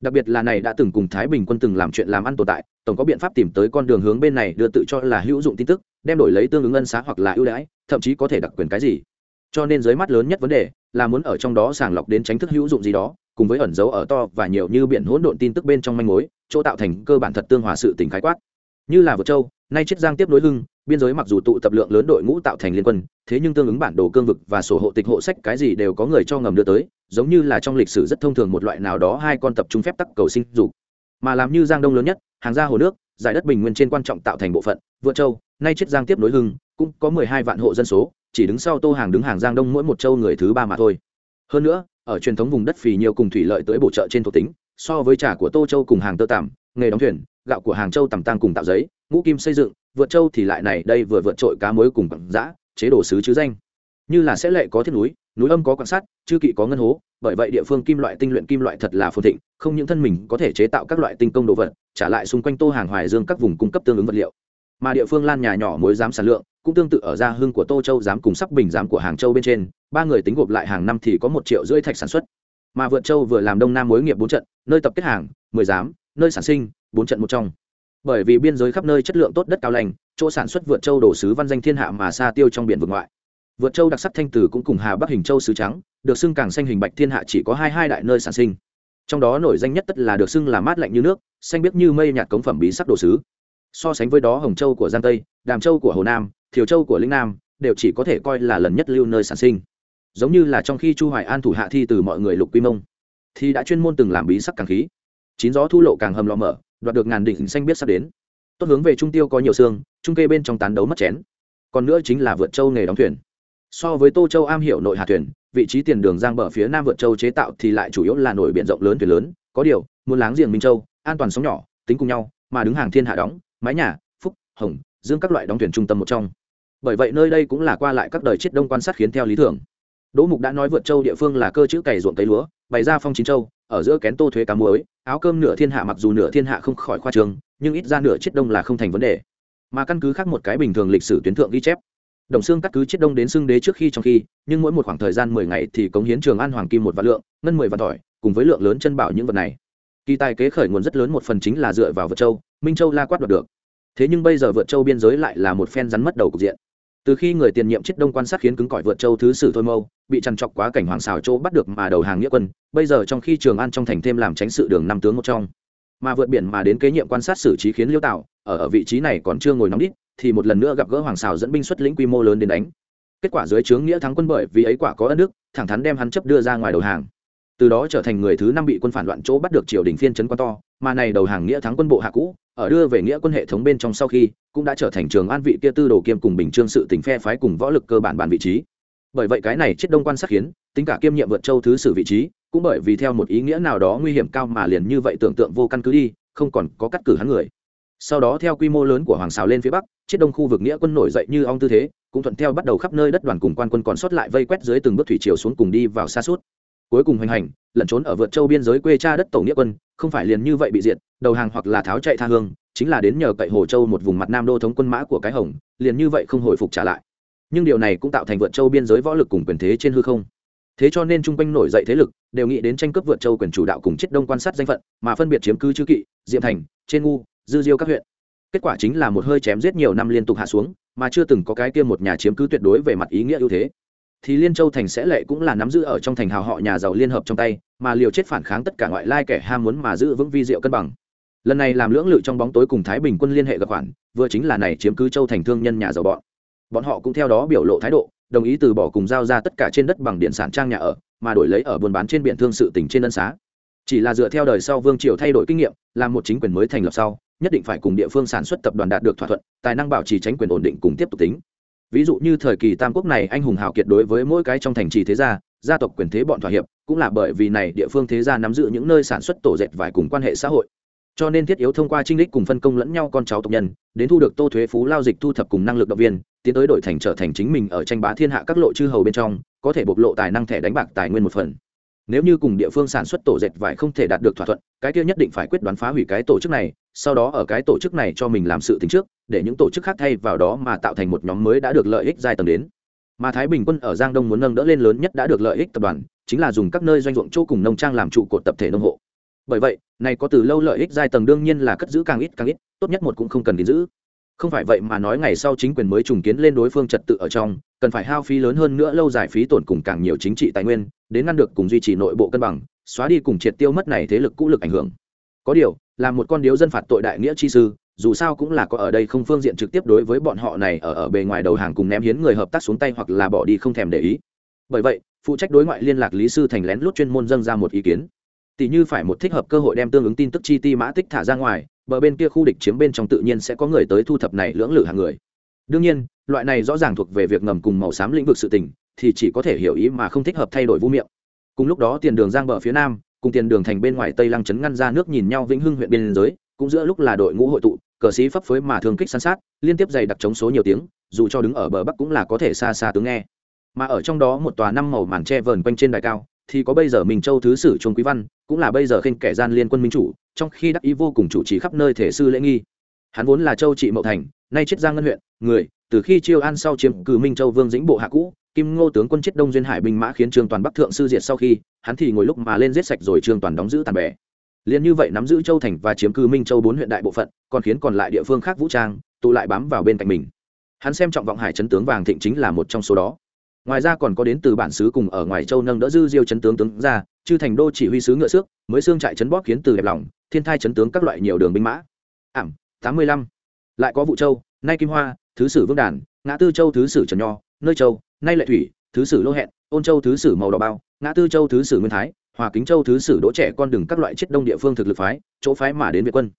S1: Đặc biệt là này đã từng cùng thái bình quân từng làm chuyện làm ăn tồn tại, tổng có biện pháp tìm tới con đường hướng bên này đưa tự cho là hữu dụng tin tức, đem đổi lấy tương ứng ân xá hoặc là ưu đãi, thậm chí có thể đặc quyền cái gì cho nên dưới mắt lớn nhất vấn đề là muốn ở trong đó sàng lọc đến tránh thức hữu dụng gì đó, cùng với ẩn dấu ở to và nhiều như biển hỗn độn tin tức bên trong manh mối, chỗ tạo thành cơ bản thật tương hòa sự tỉnh khái quát. Như là vượt châu, nay chiết giang tiếp nối hưng, biên giới mặc dù tụ tập lượng lớn đội ngũ tạo thành liên quân, thế nhưng tương ứng bản đồ cương vực và sổ hộ tịch hộ sách cái gì đều có người cho ngầm đưa tới, giống như là trong lịch sử rất thông thường một loại nào đó hai con tập trung phép tắc cầu sinh dục. Mà làm như giang đông lớn nhất, hàng ra hồ nước, giải đất bình nguyên trên quan trọng tạo thành bộ phận, vượt châu, nay chiết giang tiếp nối hưng cũng có mười hai vạn hộ dân số, chỉ đứng sau tô hàng đứng hàng giang đông mỗi một châu người thứ ba mà thôi. Hơn nữa, ở truyền thống vùng đất phì nhiều cùng thủy lợi tới bổ trợ trên thuộc tính, so với trà của tô châu cùng hàng tơ tằm nghề đóng thuyền, gạo của hàng châu tầm tăng cùng tạo giấy, ngũ kim xây dựng, vượt châu thì lại này đây vừa vượt trội cá muối cùng bằng giã chế độ sứ chứ danh. Như là sẽ lệ có thiết núi núi âm có quan sát, chư kỵ có ngân hố, bởi vậy địa phương kim loại tinh luyện kim loại thật là phồn thịnh, không những thân mình có thể chế tạo các loại tinh công đồ vật, trả lại xung quanh tô hàng hoài dương các vùng cung cấp tương ứng vật liệu mà địa phương lan nhà nhỏ mối giám sản lượng cũng tương tự ở gia hưng của tô châu giám cùng sắc bình giám của hàng châu bên trên, ba người tính gộp lại hàng năm thì có một triệu rưỡi thạch sản xuất. Mà vượt châu vừa làm đông nam mối nghiệp bốn trận, nơi tập kết hàng, mười giám, nơi sản sinh, bốn trận một trong. Bởi vì biên giới khắp nơi chất lượng tốt đất cao lành, chỗ sản xuất vượt châu đổ sứ văn danh thiên hạ mà xa tiêu trong biển vực ngoại. Vượt châu đặc sắc thanh tử cũng cùng hà bắc hình châu sứ trắng, được xưng càng xanh hình bạch thiên hạ chỉ có hai hai đại nơi sản sinh. Trong đó nổi danh nhất tất là được xưng là mát lạnh như nước, xanh biếc như mây nhạt cống phẩm bí sắc đồ sứ so sánh với đó hồng châu của giang tây, đàm châu của hồ nam, thiều châu của linh nam, đều chỉ có thể coi là lần nhất lưu nơi sản sinh. Giống như là trong khi chu hoài an thủ hạ thi từ mọi người lục quy mông, thì đã chuyên môn từng làm bí sắc càng khí. Chín gió thu lộ càng hầm lò mở, đoạt được ngàn đỉnh xanh biết sắp đến. Tốt hướng về trung tiêu có nhiều xương, trung kê bên trong tán đấu mất chén. Còn nữa chính là vượt châu nghề đóng thuyền. So với tô châu am hiểu nội hà thuyền, vị trí tiền đường giang bờ phía nam vượt châu chế tạo thì lại chủ yếu là nổi biển rộng lớn thuyền lớn. Có điều, muốn láng giềng minh châu, an toàn sóng nhỏ, tính cùng nhau, mà đứng hàng thiên hạ đóng mái nhà, phúc, hồng, dương các loại đóng thuyền trung tâm một trong. Bởi vậy nơi đây cũng là qua lại các đời chết đông quan sát khiến theo lý tưởng đỗ mục đã nói vượt châu địa phương là cơ chữ cày ruộng cấy lúa, bày ra phong chín châu, ở giữa kén tô thuế cá muối, áo cơm nửa thiên hạ mặc dù nửa thiên hạ không khỏi khoa trường nhưng ít ra nửa chết đông là không thành vấn đề. Mà căn cứ khác một cái bình thường lịch sử tuyến thượng ghi chép, đồng xương cắt cứ chết đông đến xương đế trước khi trong khi, nhưng mỗi một khoảng thời gian mười ngày thì cống hiến trường an hoàng kim một vạn lượng, ngân mười vạn tỏi, cùng với lượng lớn chân bảo những vật này. Kỳ tài kế khởi nguồn rất lớn một phần chính là dựa vào vượt châu minh châu la quát đoạt được thế nhưng bây giờ vượt châu biên giới lại là một phen rắn mất đầu cục diện từ khi người tiền nhiệm chiết đông quan sát khiến cứng cỏi vượt châu thứ sử thôi mâu bị trằn trọc quá cảnh hoàng xào Châu bắt được mà đầu hàng nghĩa quân bây giờ trong khi trường an trong thành thêm làm tránh sự đường năm tướng một trong mà vượt biển mà đến kế nhiệm quan sát xử trí khiến liêu tạo ở ở vị trí này còn chưa ngồi nóng đít thì một lần nữa gặp gỡ hoàng xào dẫn binh xuất lĩnh quy mô lớn đến đánh kết quả dưới trướng nghĩa thắng quân bởi vì ấy quả có ân đức thẳng thắn đem hắn chấp đưa ra ngoài đầu hàng từ đó trở thành người thứ năm bị quân phản loạn chỗ bắt được triều đình phiên trấn quan to mà này đầu hàng nghĩa thắng quân bộ hạ cũ ở đưa về nghĩa quân hệ thống bên trong sau khi, cũng đã trở thành trường an vị kia tư đồ kiêm cùng bình trương sự tình phe phái cùng võ lực cơ bản bản vị trí. Bởi vậy cái này chết đông quan sát khiến, tính cả kiêm nhiệm vượt châu thứ sử vị trí, cũng bởi vì theo một ý nghĩa nào đó nguy hiểm cao mà liền như vậy tưởng tượng vô căn cứ đi, không còn có cắt cử hắn người. Sau đó theo quy mô lớn của hoàng xào lên phía bắc, chết đông khu vực nghĩa quân nổi dậy như ong tư thế, cũng thuận theo bắt đầu khắp nơi đất đoàn cùng quan quân còn sót lại vây quét dưới từng bước thủy chiều xuống cùng đi vào xa suốt. Cuối cùng hoành hành, lẩn trốn ở vượt châu biên giới quê cha đất tổ nghĩa quân, không phải liền như vậy bị diệt đầu hàng hoặc là tháo chạy tha hương, chính là đến nhờ cậy hồ châu một vùng mặt nam đô thống quân mã của cái hồng, liền như vậy không hồi phục trả lại. Nhưng điều này cũng tạo thành vượt châu biên giới võ lực cùng quyền thế trên hư không. Thế cho nên trung quanh nổi dậy thế lực, đều nghĩ đến tranh cướp vượt châu quyền chủ đạo cùng chết đông quan sát danh phận, mà phân biệt chiếm cứ chư kỵ, diệm thành, trên ngu, dư diêu các huyện. Kết quả chính là một hơi chém giết nhiều năm liên tục hạ xuống, mà chưa từng có cái kia một nhà chiếm cứ tuyệt đối về mặt ý nghĩa ưu thế. Thì liên châu thành sẽ lệ cũng là nắm giữ ở trong thành hào họ nhà giàu liên hợp trong tay, mà liều chết phản kháng tất cả ngoại lai kẻ ham muốn mà giữ vững vi diệu cân bằng lần này làm lưỡng lự trong bóng tối cùng thái bình quân liên hệ gặp khoản, vừa chính là này chiếm cứ châu thành thương nhân nhà giàu bọn. Bọn họ cũng theo đó biểu lộ thái độ, đồng ý từ bỏ cùng giao ra tất cả trên đất bằng điện sản trang nhà ở, mà đổi lấy ở buôn bán trên biển thương sự tỉnh trên ân xá. Chỉ là dựa theo đời sau vương triều thay đổi kinh nghiệm, làm một chính quyền mới thành lập sau, nhất định phải cùng địa phương sản xuất tập đoàn đạt được thỏa thuận, tài năng bảo trì tránh quyền ổn định cùng tiếp tục tính. Ví dụ như thời kỳ tam quốc này, anh hùng hào kiệt đối với mỗi cái trong thành trì thế gia gia tộc quyền thế bọn thỏa hiệp, cũng là bởi vì này địa phương thế gia nắm giữ những nơi sản xuất tổ dệt vải cùng quan hệ xã hội cho nên thiết yếu thông qua trinh lịch cùng phân công lẫn nhau con cháu tộc nhân, đến thu được tô thuế phú lao dịch thu thập cùng năng lực động viên, tiến tới đổi thành trở thành chính mình ở tranh bá thiên hạ các lộ chư hầu bên trong, có thể bộc lộ tài năng thẻ đánh bạc tài nguyên một phần. Nếu như cùng địa phương sản xuất tổ dệt vải không thể đạt được thỏa thuận, cái kia nhất định phải quyết đoán phá hủy cái tổ chức này, sau đó ở cái tổ chức này cho mình làm sự tính trước, để những tổ chức khác thay vào đó mà tạo thành một nhóm mới đã được lợi ích giai tầng đến. Mà thái bình quân ở giang đông muốn nâng đỡ lên lớn nhất đã được lợi ích tập đoàn, chính là dùng các nơi doanh ruộng chỗ cùng nông trang làm trụ cột tập thể nông hộ bởi vậy, này có từ lâu lợi ích giai tầng đương nhiên là cất giữ càng ít càng ít, tốt nhất một cũng không cần gìn giữ. Không phải vậy mà nói ngày sau chính quyền mới trùng kiến lên đối phương trật tự ở trong, cần phải hao phí lớn hơn nữa lâu dài phí tổn cùng càng nhiều chính trị tài nguyên, đến ngăn được cùng duy trì nội bộ cân bằng, xóa đi cùng triệt tiêu mất này thế lực cũ lực ảnh hưởng. Có điều, là một con điếu dân phạt tội đại nghĩa chi sư, dù sao cũng là có ở đây không phương diện trực tiếp đối với bọn họ này ở ở bề ngoài đầu hàng cùng ném hiến người hợp tác xuống tay hoặc là bỏ đi không thèm để ý. Bởi vậy, phụ trách đối ngoại liên lạc lý sư thành lén lút chuyên môn dâng ra một ý kiến tỉ như phải một thích hợp cơ hội đem tương ứng tin tức chi ti mã tích thả ra ngoài, bờ bên kia khu địch chiếm bên trong tự nhiên sẽ có người tới thu thập này lưỡng lự hàng người. Đương nhiên, loại này rõ ràng thuộc về việc ngầm cùng màu xám lĩnh vực sự tình, thì chỉ có thể hiểu ý mà không thích hợp thay đổi vũ miệng. Cùng lúc đó tiền đường giang bờ phía nam, cùng tiền đường thành bên ngoài tây lăng chấn ngăn ra nước nhìn nhau vĩnh hưng huyện biên giới, cũng giữa lúc là đội ngũ hội tụ, cờ sĩ phấp phới mà thường kích săn sát, liên tiếp dày đặc chống số nhiều tiếng, dù cho đứng ở bờ bắc cũng là có thể xa xa tướng nghe. Mà ở trong đó một tòa năm màu màn tre vờn quanh trên đài cao thì có bây giờ mình châu thứ sử trung quý văn, cũng là bây giờ khinh kẻ gian liên quân minh chủ, trong khi đắc ý vô cùng chủ trì khắp nơi thể sư lễ nghi. Hắn vốn là châu trị mậu thành, nay chết giang ngân huyện, người, từ khi chiêu an sau chiếm cử minh châu vương dĩnh bộ hạ cũ, kim ngô tướng quân chiết đông duyên hải binh mã khiến trương toàn bắc thượng sư diệt sau khi, hắn thì ngồi lúc mà lên giết sạch rồi trương toàn đóng giữ tàn bè. Liền như vậy nắm giữ châu thành và chiếm cư minh châu bốn huyện đại bộ phận, còn khiến còn lại địa phương khác vũ trang, tụ lại bám vào bên cạnh mình. Hắn xem trọng vọng hải chấn tướng vàng thịnh chính là một trong số đó ngoài ra còn có đến từ bản xứ cùng ở ngoài châu nâng đỡ dư diêu chấn tướng tướng ra, chư thành đô chỉ huy sứ ngựa xước, mới xương trại chấn bóp khiến từ đẹp lòng, thiên thai chấn tướng các loại nhiều đường binh mã. Ảm, tám mươi lăm. Lại có vụ châu, nay kim hoa, thứ sử vương đàn, ngã tư châu thứ sử trần nho, nơi châu, nay lệ thủy, thứ sử lô hẹn, ôn châu thứ sử màu đỏ bao, ngã tư châu thứ sử nguyên thái, hòa kính châu thứ sử đỗ trẻ con đường các loại chiết đông địa phương thực lực phái, chỗ phái mà đến việt quân.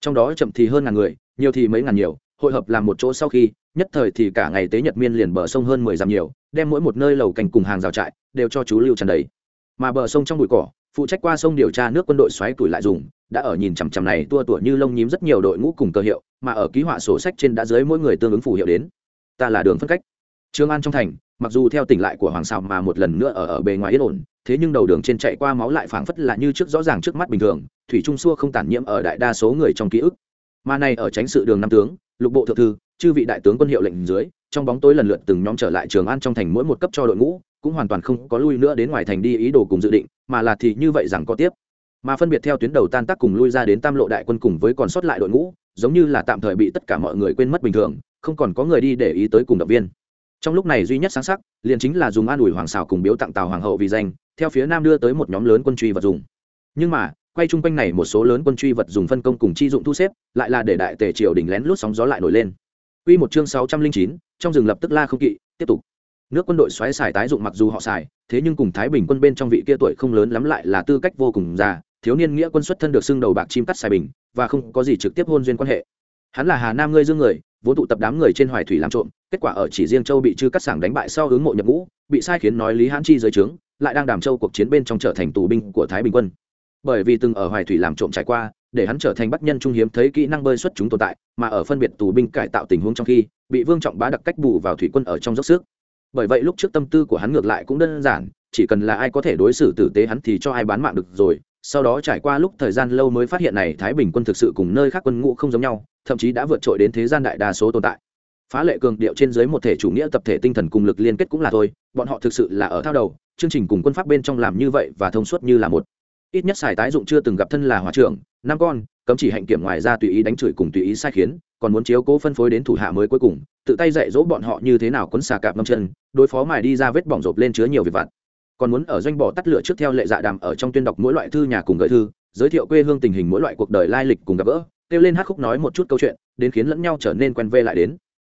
S1: Trong đó chậm thì hơn ngàn người, nhiều thì mấy ngàn nhiều hội hợp làm một chỗ sau khi, nhất thời thì cả ngày tế nhật miên liền bờ sông hơn mười dặm nhiều, đem mỗi một nơi lầu cành cùng hàng rào trại đều cho chú lưu tràn đầy. Mà bờ sông trong bụi cỏ, phụ trách qua sông điều tra nước quân đội xoáy tuổi lại dùng, đã ở nhìn chằm chằm này tua tủa như lông nhím rất nhiều đội ngũ cùng cơ hiệu, mà ở ký họa sổ sách trên đã dưới mỗi người tương ứng phù hiệu đến. Ta là đường phân cách. Trương an trong thành, mặc dù theo tỉnh lại của hoàng sào mà một lần nữa ở ở bề ngoài yên ổn, thế nhưng đầu đường trên chạy qua máu lại phảng phất là như trước rõ ràng trước mắt bình thường, thủy trung xua không tản nhiễm ở đại đa số người trong ký ức. Mà này ở tránh sự đường năm tướng lục bộ thượng thư, chư vị đại tướng quân hiệu lệnh dưới, trong bóng tối lần lượt từng nhóm trở lại trường an trong thành mỗi một cấp cho đội ngũ, cũng hoàn toàn không có lui nữa đến ngoài thành đi ý đồ cùng dự định, mà là thì như vậy rằng có tiếp. Mà phân biệt theo tuyến đầu tan tác cùng lui ra đến tam lộ đại quân cùng với còn sót lại đội ngũ, giống như là tạm thời bị tất cả mọi người quên mất bình thường, không còn có người đi để ý tới cùng động viên. Trong lúc này duy nhất sáng sắc, liền chính là dùng an ủi hoàng xào cùng biếu tặng tàu hoàng hậu vì danh, theo phía nam đưa tới một nhóm lớn quân truy vật dùng. Nhưng mà quay chung quanh này một số lớn quân truy vật dùng phân công cùng chi dụng thu xếp lại là để đại tề triều đỉnh lén lút sóng gió lại nổi lên Quy một chương 609, trong rừng lập tức la không kỵ, tiếp tục. Nước quân đội xoáy xài tái dụng mặc dù họ xài, thế nhưng cùng Thái Bình quân bên trong vị kia tuổi không lớn lắm lại là tư cách vô cùng già, thiếu niên nghĩa quân xuất thân được xưng đầu bạc chim cắt xài bình, và không có gì trực tiếp hôn duyên quan hệ. Hắn là Hà Nam ngươi dương người, vốn tụ tập đám người trên Hoài thủy làm trộm, kết quả ở chỉ riêng Châu bị chư cắt sảng đánh bại sau hướng mộ nhập ngũ, bị sai khiến nói Lý Hãn Chi dưới trướng, lại đang đàm Châu cuộc chiến bên trong trở thành tù binh của Thái Bình quân. Bởi vì từng ở Hoài thủy làm trộm trải qua, để hắn trở thành bắt nhân trung hiếm thấy kỹ năng bơi xuất chúng tồn tại, mà ở phân biệt tù binh cải tạo tình huống trong khi, bị Vương Trọng Bá đặc cách bù vào thủy quân ở trong dốc sức. Bởi vậy lúc trước tâm tư của hắn ngược lại cũng đơn giản, chỉ cần là ai có thể đối xử tử tế hắn thì cho ai bán mạng được rồi. Sau đó trải qua lúc thời gian lâu mới phát hiện này Thái Bình quân thực sự cùng nơi khác quân ngũ không giống nhau, thậm chí đã vượt trội đến thế gian đại đa số tồn tại phá lệ cường điệu trên dưới một thể chủ nghĩa tập thể tinh thần cùng lực liên kết cũng là thôi bọn họ thực sự là ở thao đầu chương trình cùng quân pháp bên trong làm như vậy và thông suốt như là một ít nhất xài tái dụng chưa từng gặp thân là hòa trưởng, năm con, cấm chỉ hạnh kiểm ngoài ra tùy ý đánh chửi cùng tùy ý sai khiến, còn muốn chiếu cố phân phối đến thủ hạ mới cuối cùng, tự tay dạy dỗ bọn họ như thế nào quấn xà cạp ngâm chân, đối phó mài đi ra vết bỏng rộp lên chứa nhiều việc vặt. Còn muốn ở doanh bỏ tắt lửa trước theo lệ dạ đàm ở trong tuyên đọc mỗi loại thư nhà cùng gợi thư, giới thiệu quê hương tình hình mỗi loại cuộc đời lai lịch cùng gặp gỡ, kêu lên hát khúc nói một chút câu chuyện, đến khiến lẫn nhau trở nên quen vê lại đến.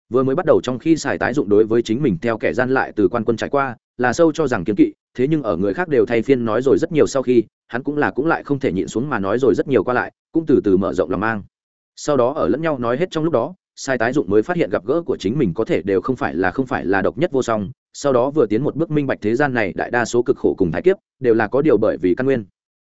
S1: Vừa mới bắt đầu trong khi xài tái dụng đối với chính mình theo kẻ gian lại từ quan quân trải qua, là sâu cho rằng kiến kỵ thế nhưng ở người khác đều thay phiên nói rồi rất nhiều sau khi, hắn cũng là cũng lại không thể nhịn xuống mà nói rồi rất nhiều qua lại, cũng từ từ mở rộng lòng mang. Sau đó ở lẫn nhau nói hết trong lúc đó, sai tái dụng mới phát hiện gặp gỡ của chính mình có thể đều không phải là không phải là độc nhất vô song, sau đó vừa tiến một bước minh bạch thế gian này đại đa số cực khổ cùng thái kiếp, đều là có điều bởi vì căn nguyên.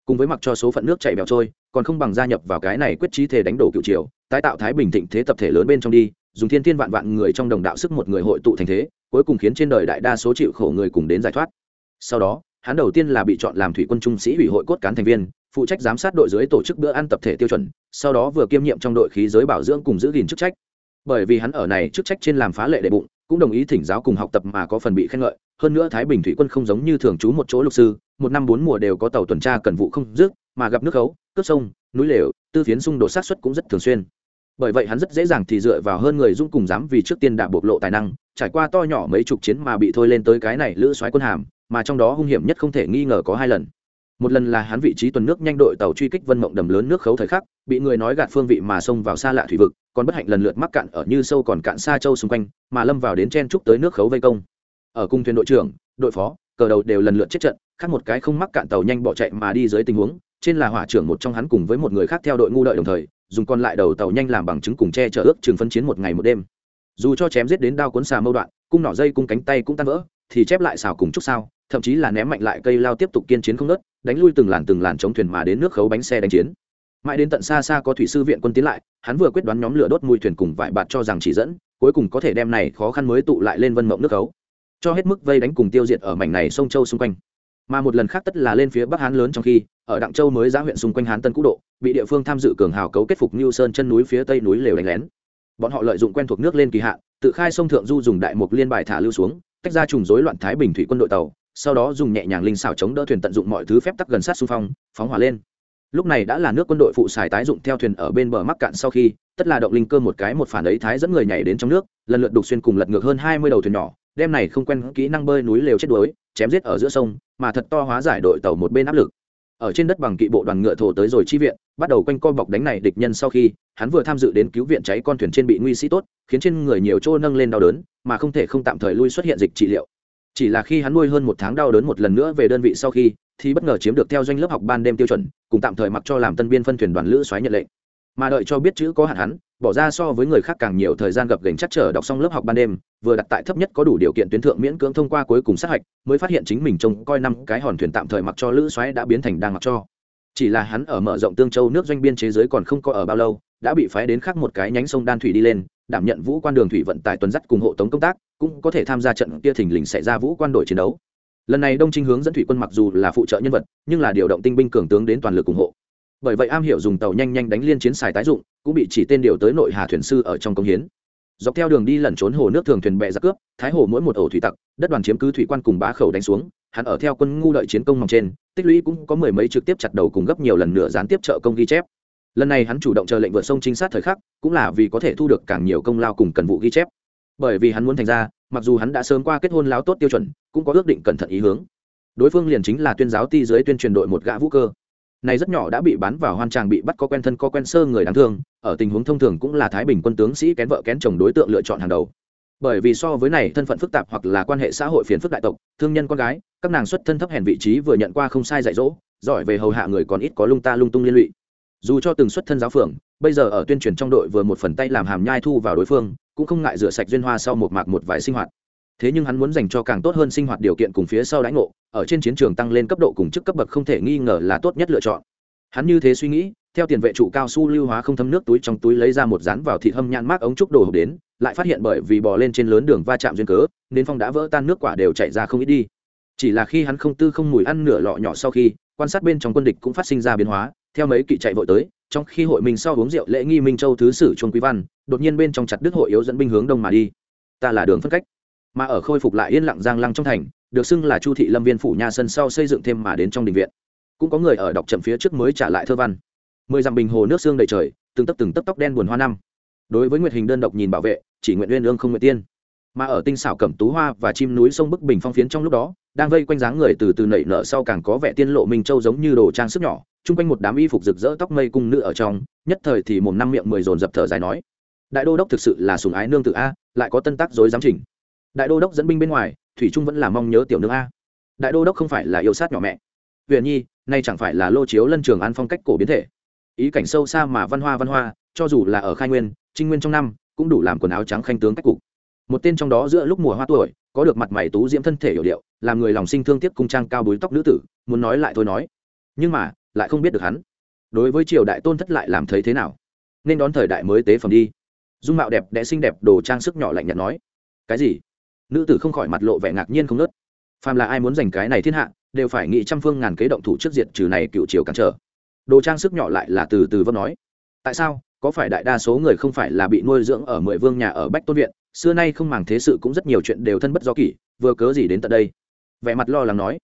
S1: Cùng với mặc cho số phận nước chảy bèo trôi, còn không bằng gia nhập vào cái này quyết trí thể đánh đổ cựu triều, tái tạo thái bình thịnh thế tập thể lớn bên trong đi, dùng thiên thiên vạn vạn người trong đồng đạo sức một người hội tụ thành thế, cuối cùng khiến trên đời đại đa số chịu khổ người cùng đến giải thoát sau đó, hắn đầu tiên là bị chọn làm thủy quân trung sĩ ủy hội cốt cán thành viên, phụ trách giám sát đội dưới tổ chức bữa ăn tập thể tiêu chuẩn, sau đó vừa kiêm nhiệm trong đội khí giới bảo dưỡng cùng giữ gìn chức trách. Bởi vì hắn ở này chức trách trên làm phá lệ đệ bụng, cũng đồng ý thỉnh giáo cùng học tập mà có phần bị khen ngợi. Hơn nữa thái bình thủy quân không giống như thường trú một chỗ lục sư, một năm bốn mùa đều có tàu tuần tra cần vụ không dứt, mà gặp nước khấu, cướp sông, núi lều, tư phiến xung đột sát xuất cũng rất thường xuyên. Bởi vậy hắn rất dễ dàng thì dựa vào hơn người dung cùng dám vì trước tiên đã bộc lộ tài năng, trải qua to nhỏ mấy chục chiến mà bị thôi lên tới cái này lữ soái quân hàm mà trong đó hung hiểm nhất không thể nghi ngờ có hai lần. Một lần là hắn vị trí tuần nước nhanh đội tàu truy kích vân mộng đầm lớn nước khấu thời khắc, bị người nói gạt phương vị mà xông vào xa lạ thủy vực, còn bất hạnh lần lượt mắc cạn ở như sâu còn cạn xa châu xung quanh, mà lâm vào đến chen trúc tới nước khấu vây công. Ở cung thuyền đội trưởng, đội phó, cờ đầu đều lần lượt chết trận, khác một cái không mắc cạn tàu nhanh bỏ chạy mà đi dưới tình huống, trên là hỏa trưởng một trong hắn cùng với một người khác theo đội ngu đợi đồng thời, dùng còn lại đầu tàu nhanh làm bằng chứng cùng che chở ước trường phân chiến một ngày một đêm. Dù cho chém giết đến đao cuốn xà mâu đoạn, cung nỏ dây cung cánh tay cũng tan vỡ, thì chép lại xào cùng chút sao thậm chí là ném mạnh lại cây lao tiếp tục kiên chiến không nớt, đánh lui từng làn từng làn chống thuyền mà đến nước khấu bánh xe đánh chiến. Mãi đến tận xa xa có thủy sư viện quân tiến lại, hắn vừa quyết đoán nhóm lửa đốt mùi thuyền cùng vải bạt cho rằng chỉ dẫn, cuối cùng có thể đem này khó khăn mới tụ lại lên vân mộng nước khấu. Cho hết mức vây đánh cùng tiêu diệt ở mảnh này sông châu xung quanh. Mà một lần khác tất là lên phía bắc hán lớn trong khi, ở đặng châu mới giá huyện xung quanh hán tân cũ độ, bị địa phương tham dự cường hào cấu kết phục như sơn chân núi phía tây núi lều đánh lén. Bọn họ lợi dụng quen thuộc nước lên kỳ hạn, tự khai sông thượng du dùng đại mục liên bài thả lưu xuống, tách ra trùng rối loạn thái bình thủy quân đội tàu sau đó dùng nhẹ nhàng linh xảo chống đỡ thuyền tận dụng mọi thứ phép tắc gần sát xung phong, phóng hỏa lên. Lúc này đã là nước quân đội phụ xài tái dụng theo thuyền ở bên bờ mắc cạn sau khi, tất là động linh cơ một cái một phản ấy thái dẫn người nhảy đến trong nước, lần lượt đục xuyên cùng lật ngược hơn hai mươi đầu thuyền nhỏ, đem này không quen kỹ năng bơi núi lều chết đuối, chém giết ở giữa sông, mà thật to hóa giải đội tàu một bên áp lực. Ở trên đất bằng kỵ bộ đoàn ngựa thổ tới rồi chi viện, bắt đầu quanh co bọc đánh này địch nhân sau khi, hắn vừa tham dự đến cứu viện cháy con thuyền trên bị nguy sĩ tốt, khiến trên người nhiều chỗ nâng lên đau đớn, mà không thể không tạm thời lui xuất hiện dịch trị liệu chỉ là khi hắn nuôi hơn một tháng đau đớn một lần nữa về đơn vị sau khi, thì bất ngờ chiếm được theo doanh lớp học ban đêm tiêu chuẩn, cùng tạm thời mặc cho làm tân biên phân thuyền đoàn lữ xoáy nhận lệnh. Mà đợi cho biết chữ có hạn hắn, bỏ ra so với người khác càng nhiều thời gian gặp gành chắc trở đọc xong lớp học ban đêm, vừa đặt tại thấp nhất có đủ điều kiện tuyến thượng miễn cưỡng thông qua cuối cùng sát hạch, mới phát hiện chính mình trông coi năm cái hòn thuyền tạm thời mặc cho lữ xoáy đã biến thành đang mặc cho. Chỉ là hắn ở mở rộng tương châu nước doanh biên chế giới còn không có ở bao lâu, đã bị phái đến khác một cái nhánh sông đan thủy đi lên, đảm nhận vũ quan đường thủy vận tải tuần dắt cùng hộ tống công tác cũng có thể tham gia trận kia thình lình xảy ra vũ quan đội chiến đấu. Lần này đông trinh hướng dẫn thủy quân mặc dù là phụ trợ nhân vật, nhưng là điều động tinh binh cường tướng đến toàn lực ủng hộ. Bởi vậy am hiểu dùng tàu nhanh nhanh đánh liên chiến xài tái dụng, cũng bị chỉ tên điều tới nội hà thuyền sư ở trong công hiến. Dọc theo đường đi lẩn trốn hồ nước thường thuyền bè ra cướp, thái hồ mỗi một ổ thủy tặc, đất đoàn chiếm cứ thủy quan cùng bá khẩu đánh xuống, hắn ở theo quân ngu đợi chiến công mỏng trên, tích lũy cũng có mười mấy trực tiếp chặt đầu cùng gấp nhiều lần nữa gián tiếp trợ công ghi chép. Lần này hắn chủ động chờ lệnh vượt sông trinh sát thời khắc, cũng là vì có thể thu được càng nhiều công lao cùng cần vụ ghi chép bởi vì hắn muốn thành ra, mặc dù hắn đã sớm qua kết hôn láo tốt tiêu chuẩn, cũng có ước định cẩn thận ý hướng. Đối phương liền chính là tuyên giáo ti dưới tuyên truyền đội một gã vũ cơ. Này rất nhỏ đã bị bán vào hoan tràng bị bắt có quen thân có quen sơ người đáng thương, ở tình huống thông thường cũng là thái bình quân tướng sĩ kén vợ kén chồng đối tượng lựa chọn hàng đầu. Bởi vì so với này, thân phận phức tạp hoặc là quan hệ xã hội phiền phức đại tộc, thương nhân con gái, các nàng xuất thân thấp hèn vị trí vừa nhận qua không sai dạy dỗ, giỏi về hầu hạ người còn ít có lung ta lung tung liên lụy dù cho từng xuất thân giáo phường, bây giờ ở tuyên truyền trong đội vừa một phần tay làm hàm nhai thu vào đối phương, cũng không ngại rửa sạch duyên hoa sau một mạc một vài sinh hoạt. Thế nhưng hắn muốn dành cho càng tốt hơn sinh hoạt điều kiện cùng phía sau đánh ngộ, ở trên chiến trường tăng lên cấp độ cùng chức cấp bậc không thể nghi ngờ là tốt nhất lựa chọn. Hắn như thế suy nghĩ, theo tiền vệ trụ cao su lưu hóa không thấm nước túi trong túi lấy ra một rán vào thịt hâm nhãn mát ống trúc đồ hộp đến, lại phát hiện bởi vì bò lên trên lớn đường va chạm duyên cớ, nên phong đã vỡ tan nước quả đều chạy ra không ít đi. Chỉ là khi hắn không tư không mùi ăn nửa lọ nhỏ sau khi, quan sát bên trong quân địch cũng phát sinh ra biến hóa theo mấy kỵ chạy vội tới, trong khi hội mình sau uống rượu lễ nghi minh châu thứ sử trung quý văn, đột nhiên bên trong chặt đức hội yếu dẫn binh hướng đông mà đi. Ta là đường phân cách. Mà ở khôi phục lại yên lặng giang lăng trong thành, được xưng là chu thị lâm viên phủ nhà sân sau xây dựng thêm mà đến trong đình viện. Cũng có người ở đọc chậm phía trước mới trả lại thơ văn. Mười dặm bình hồ nước xương đầy trời, từng tấp từng tấp tóc đen buồn hoa năm. Đối với nguyệt hình đơn độc nhìn bảo vệ, chỉ nguyện uyên ương không nguyện tiên. Mà ở tinh xảo cẩm tú hoa và chim núi sông bức bình phong phiến trong lúc đó đang vây quanh dáng người từ từ nảy nở sau càng có vẻ tiên lộ minh châu giống như đồ trang sức nhỏ, chung quanh một đám y phục rực rỡ tóc mây cung nữ ở trong, nhất thời thì mồm năm miệng mười dồn dập thở dài nói, đại đô đốc thực sự là sùng ái nương tự a, lại có tân tác dối giám trình đại đô đốc dẫn binh bên ngoài, thủy trung vẫn là mong nhớ tiểu nương a. Đại đô đốc không phải là yêu sát nhỏ mẹ. Huyền nhi, nay chẳng phải là lô chiếu lân trường an phong cách cổ biến thể. Ý cảnh sâu xa mà văn hoa văn hoa, cho dù là ở khai nguyên trinh nguyên trong năm, cũng đủ làm quần áo trắng khanh tướng cách cục. Một tên trong đó giữa lúc mùa hoa tuổi có được mặt mày tú diễm thân thể hiểu điệu, làm người lòng sinh thương tiếc cung trang cao búi tóc nữ tử, muốn nói lại thôi nói. Nhưng mà, lại không biết được hắn. Đối với triều đại tôn thất lại làm thấy thế nào? Nên đón thời đại mới tế phẩm đi. Dung mạo đẹp đẽ xinh đẹp, đồ trang sức nhỏ lạnh nhạt nói. Cái gì? Nữ tử không khỏi mặt lộ vẻ ngạc nhiên không nớt. Phàm là ai muốn giành cái này thiên hạ, đều phải nghĩ trăm phương ngàn kế động thủ trước diệt trừ này cựu triều cản trở. Đồ trang sức nhỏ lại là từ từ vấp nói. Tại sao? Có phải đại đa số người không phải là bị nuôi dưỡng ở mười vương nhà ở bách tôn viện xưa nay không màng thế sự cũng rất nhiều chuyện đều thân bất do kỷ vừa cớ gì đến tận đây? Vẻ mặt lo lắng nói.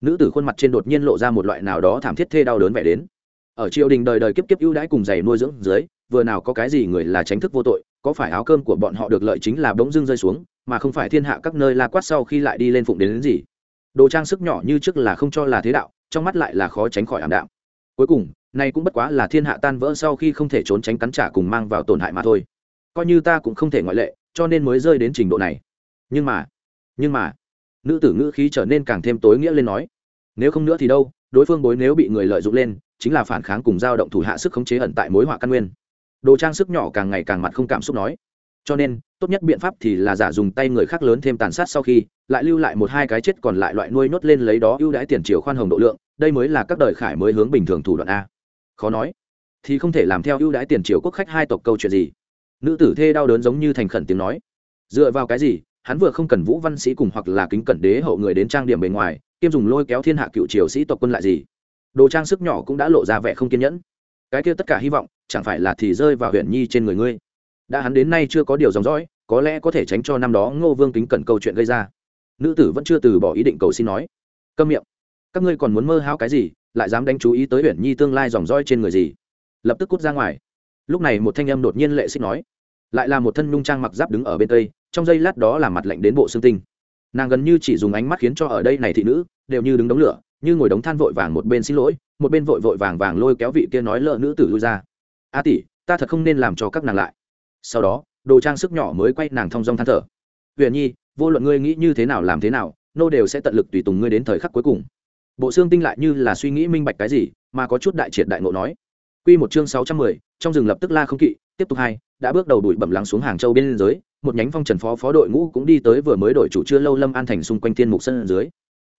S1: Nữ tử khuôn mặt trên đột nhiên lộ ra một loại nào đó thảm thiết thê đau đớn vẻ đến. Ở triều đình đời đời kiếp kiếp ưu đãi cùng giày nuôi dưỡng dưới vừa nào có cái gì người là tránh thức vô tội có phải áo cơm của bọn họ được lợi chính là bỗng dưng rơi xuống mà không phải thiên hạ các nơi la quát sau khi lại đi lên phụng đến, đến gì? Đồ trang sức nhỏ như trước là không cho là thế đạo trong mắt lại là khó tránh khỏi ảm đạm. Cuối cùng nay cũng bất quá là thiên hạ tan vỡ sau khi không thể trốn tránh cắn trả cùng mang vào tổn hại mà thôi. Coi như ta cũng không thể ngoại lệ cho nên mới rơi đến trình độ này. Nhưng mà nhưng mà, nữ tử ngữ khí trở nên càng thêm tối nghĩa lên nói, nếu không nữa thì đâu, đối phương bối nếu bị người lợi dụng lên, chính là phản kháng cùng dao động thủ hạ sức khống chế ẩn tại mối họa căn nguyên. Đồ trang sức nhỏ càng ngày càng mặt không cảm xúc nói. Cho nên, tốt nhất biện pháp thì là giả dùng tay người khác lớn thêm tàn sát sau khi, lại lưu lại một hai cái chết còn lại loại nuôi nhốt lên lấy đó ưu đãi tiền triều khoan hồng độ lượng, đây mới là các đời khải mới hướng bình thường thủ đoạn a. Khó nói. Thì không thể làm theo ưu đãi tiền triều quốc khách hai tộc câu chuyện gì nữ tử thê đau đớn giống như thành khẩn tiếng nói. Dựa vào cái gì, hắn vừa không cần vũ văn sĩ cùng hoặc là kính cẩn đế hậu người đến trang điểm bề ngoài, kiêm dùng lôi kéo thiên hạ cựu triều sĩ tộc quân lại gì? Đồ trang sức nhỏ cũng đã lộ ra vẻ không kiên nhẫn. Cái kia tất cả hy vọng, chẳng phải là thì rơi vào huyện nhi trên người ngươi? Đã hắn đến nay chưa có điều dòng dõi, có lẽ có thể tránh cho năm đó ngô vương kính cẩn câu chuyện gây ra. Nữ tử vẫn chưa từ bỏ ý định cầu xin nói. Câm miệng. Các ngươi còn muốn mơ hao cái gì, lại dám đánh chú ý tới huyện nhi tương lai dòng dõi trên người gì? Lập tức cút ra ngoài lúc này một thanh âm đột nhiên lệ xích nói lại là một thân nhung trang mặc giáp đứng ở bên tây trong giây lát đó là mặt lạnh đến bộ xương tinh. Nàng gần như chỉ dùng ánh mắt khiến cho ở đây này thị nữ đều như đứng đống lửa như ngồi đống than vội vàng một bên xin lỗi một bên vội vội vàng vàng lôi kéo vị kia nói lỡ nữ tử lui ra. A tỷ ta thật không nên làm cho các nàng lại. Sau đó đồ trang sức nhỏ mới quay nàng thong dong than thở. Huyền nhi vô luận ngươi nghĩ như thế nào làm thế nào nô đều sẽ tận lực tùy tùng ngươi đến thời khắc cuối cùng. Bộ xương tinh lại như là suy nghĩ minh bạch cái gì mà có chút đại triệt đại ngộ nói. Quy một chương sáu trăm mười, trong rừng lập tức la không kỵ, tiếp tục hai, đã bước đầu đuổi bẩm lắng xuống hàng châu bên dưới, một nhánh phong trần phó phó đội ngũ cũng đi tới vừa mới đổi chủ chưa lâu lâm an thành xung quanh thiên mục sân dưới.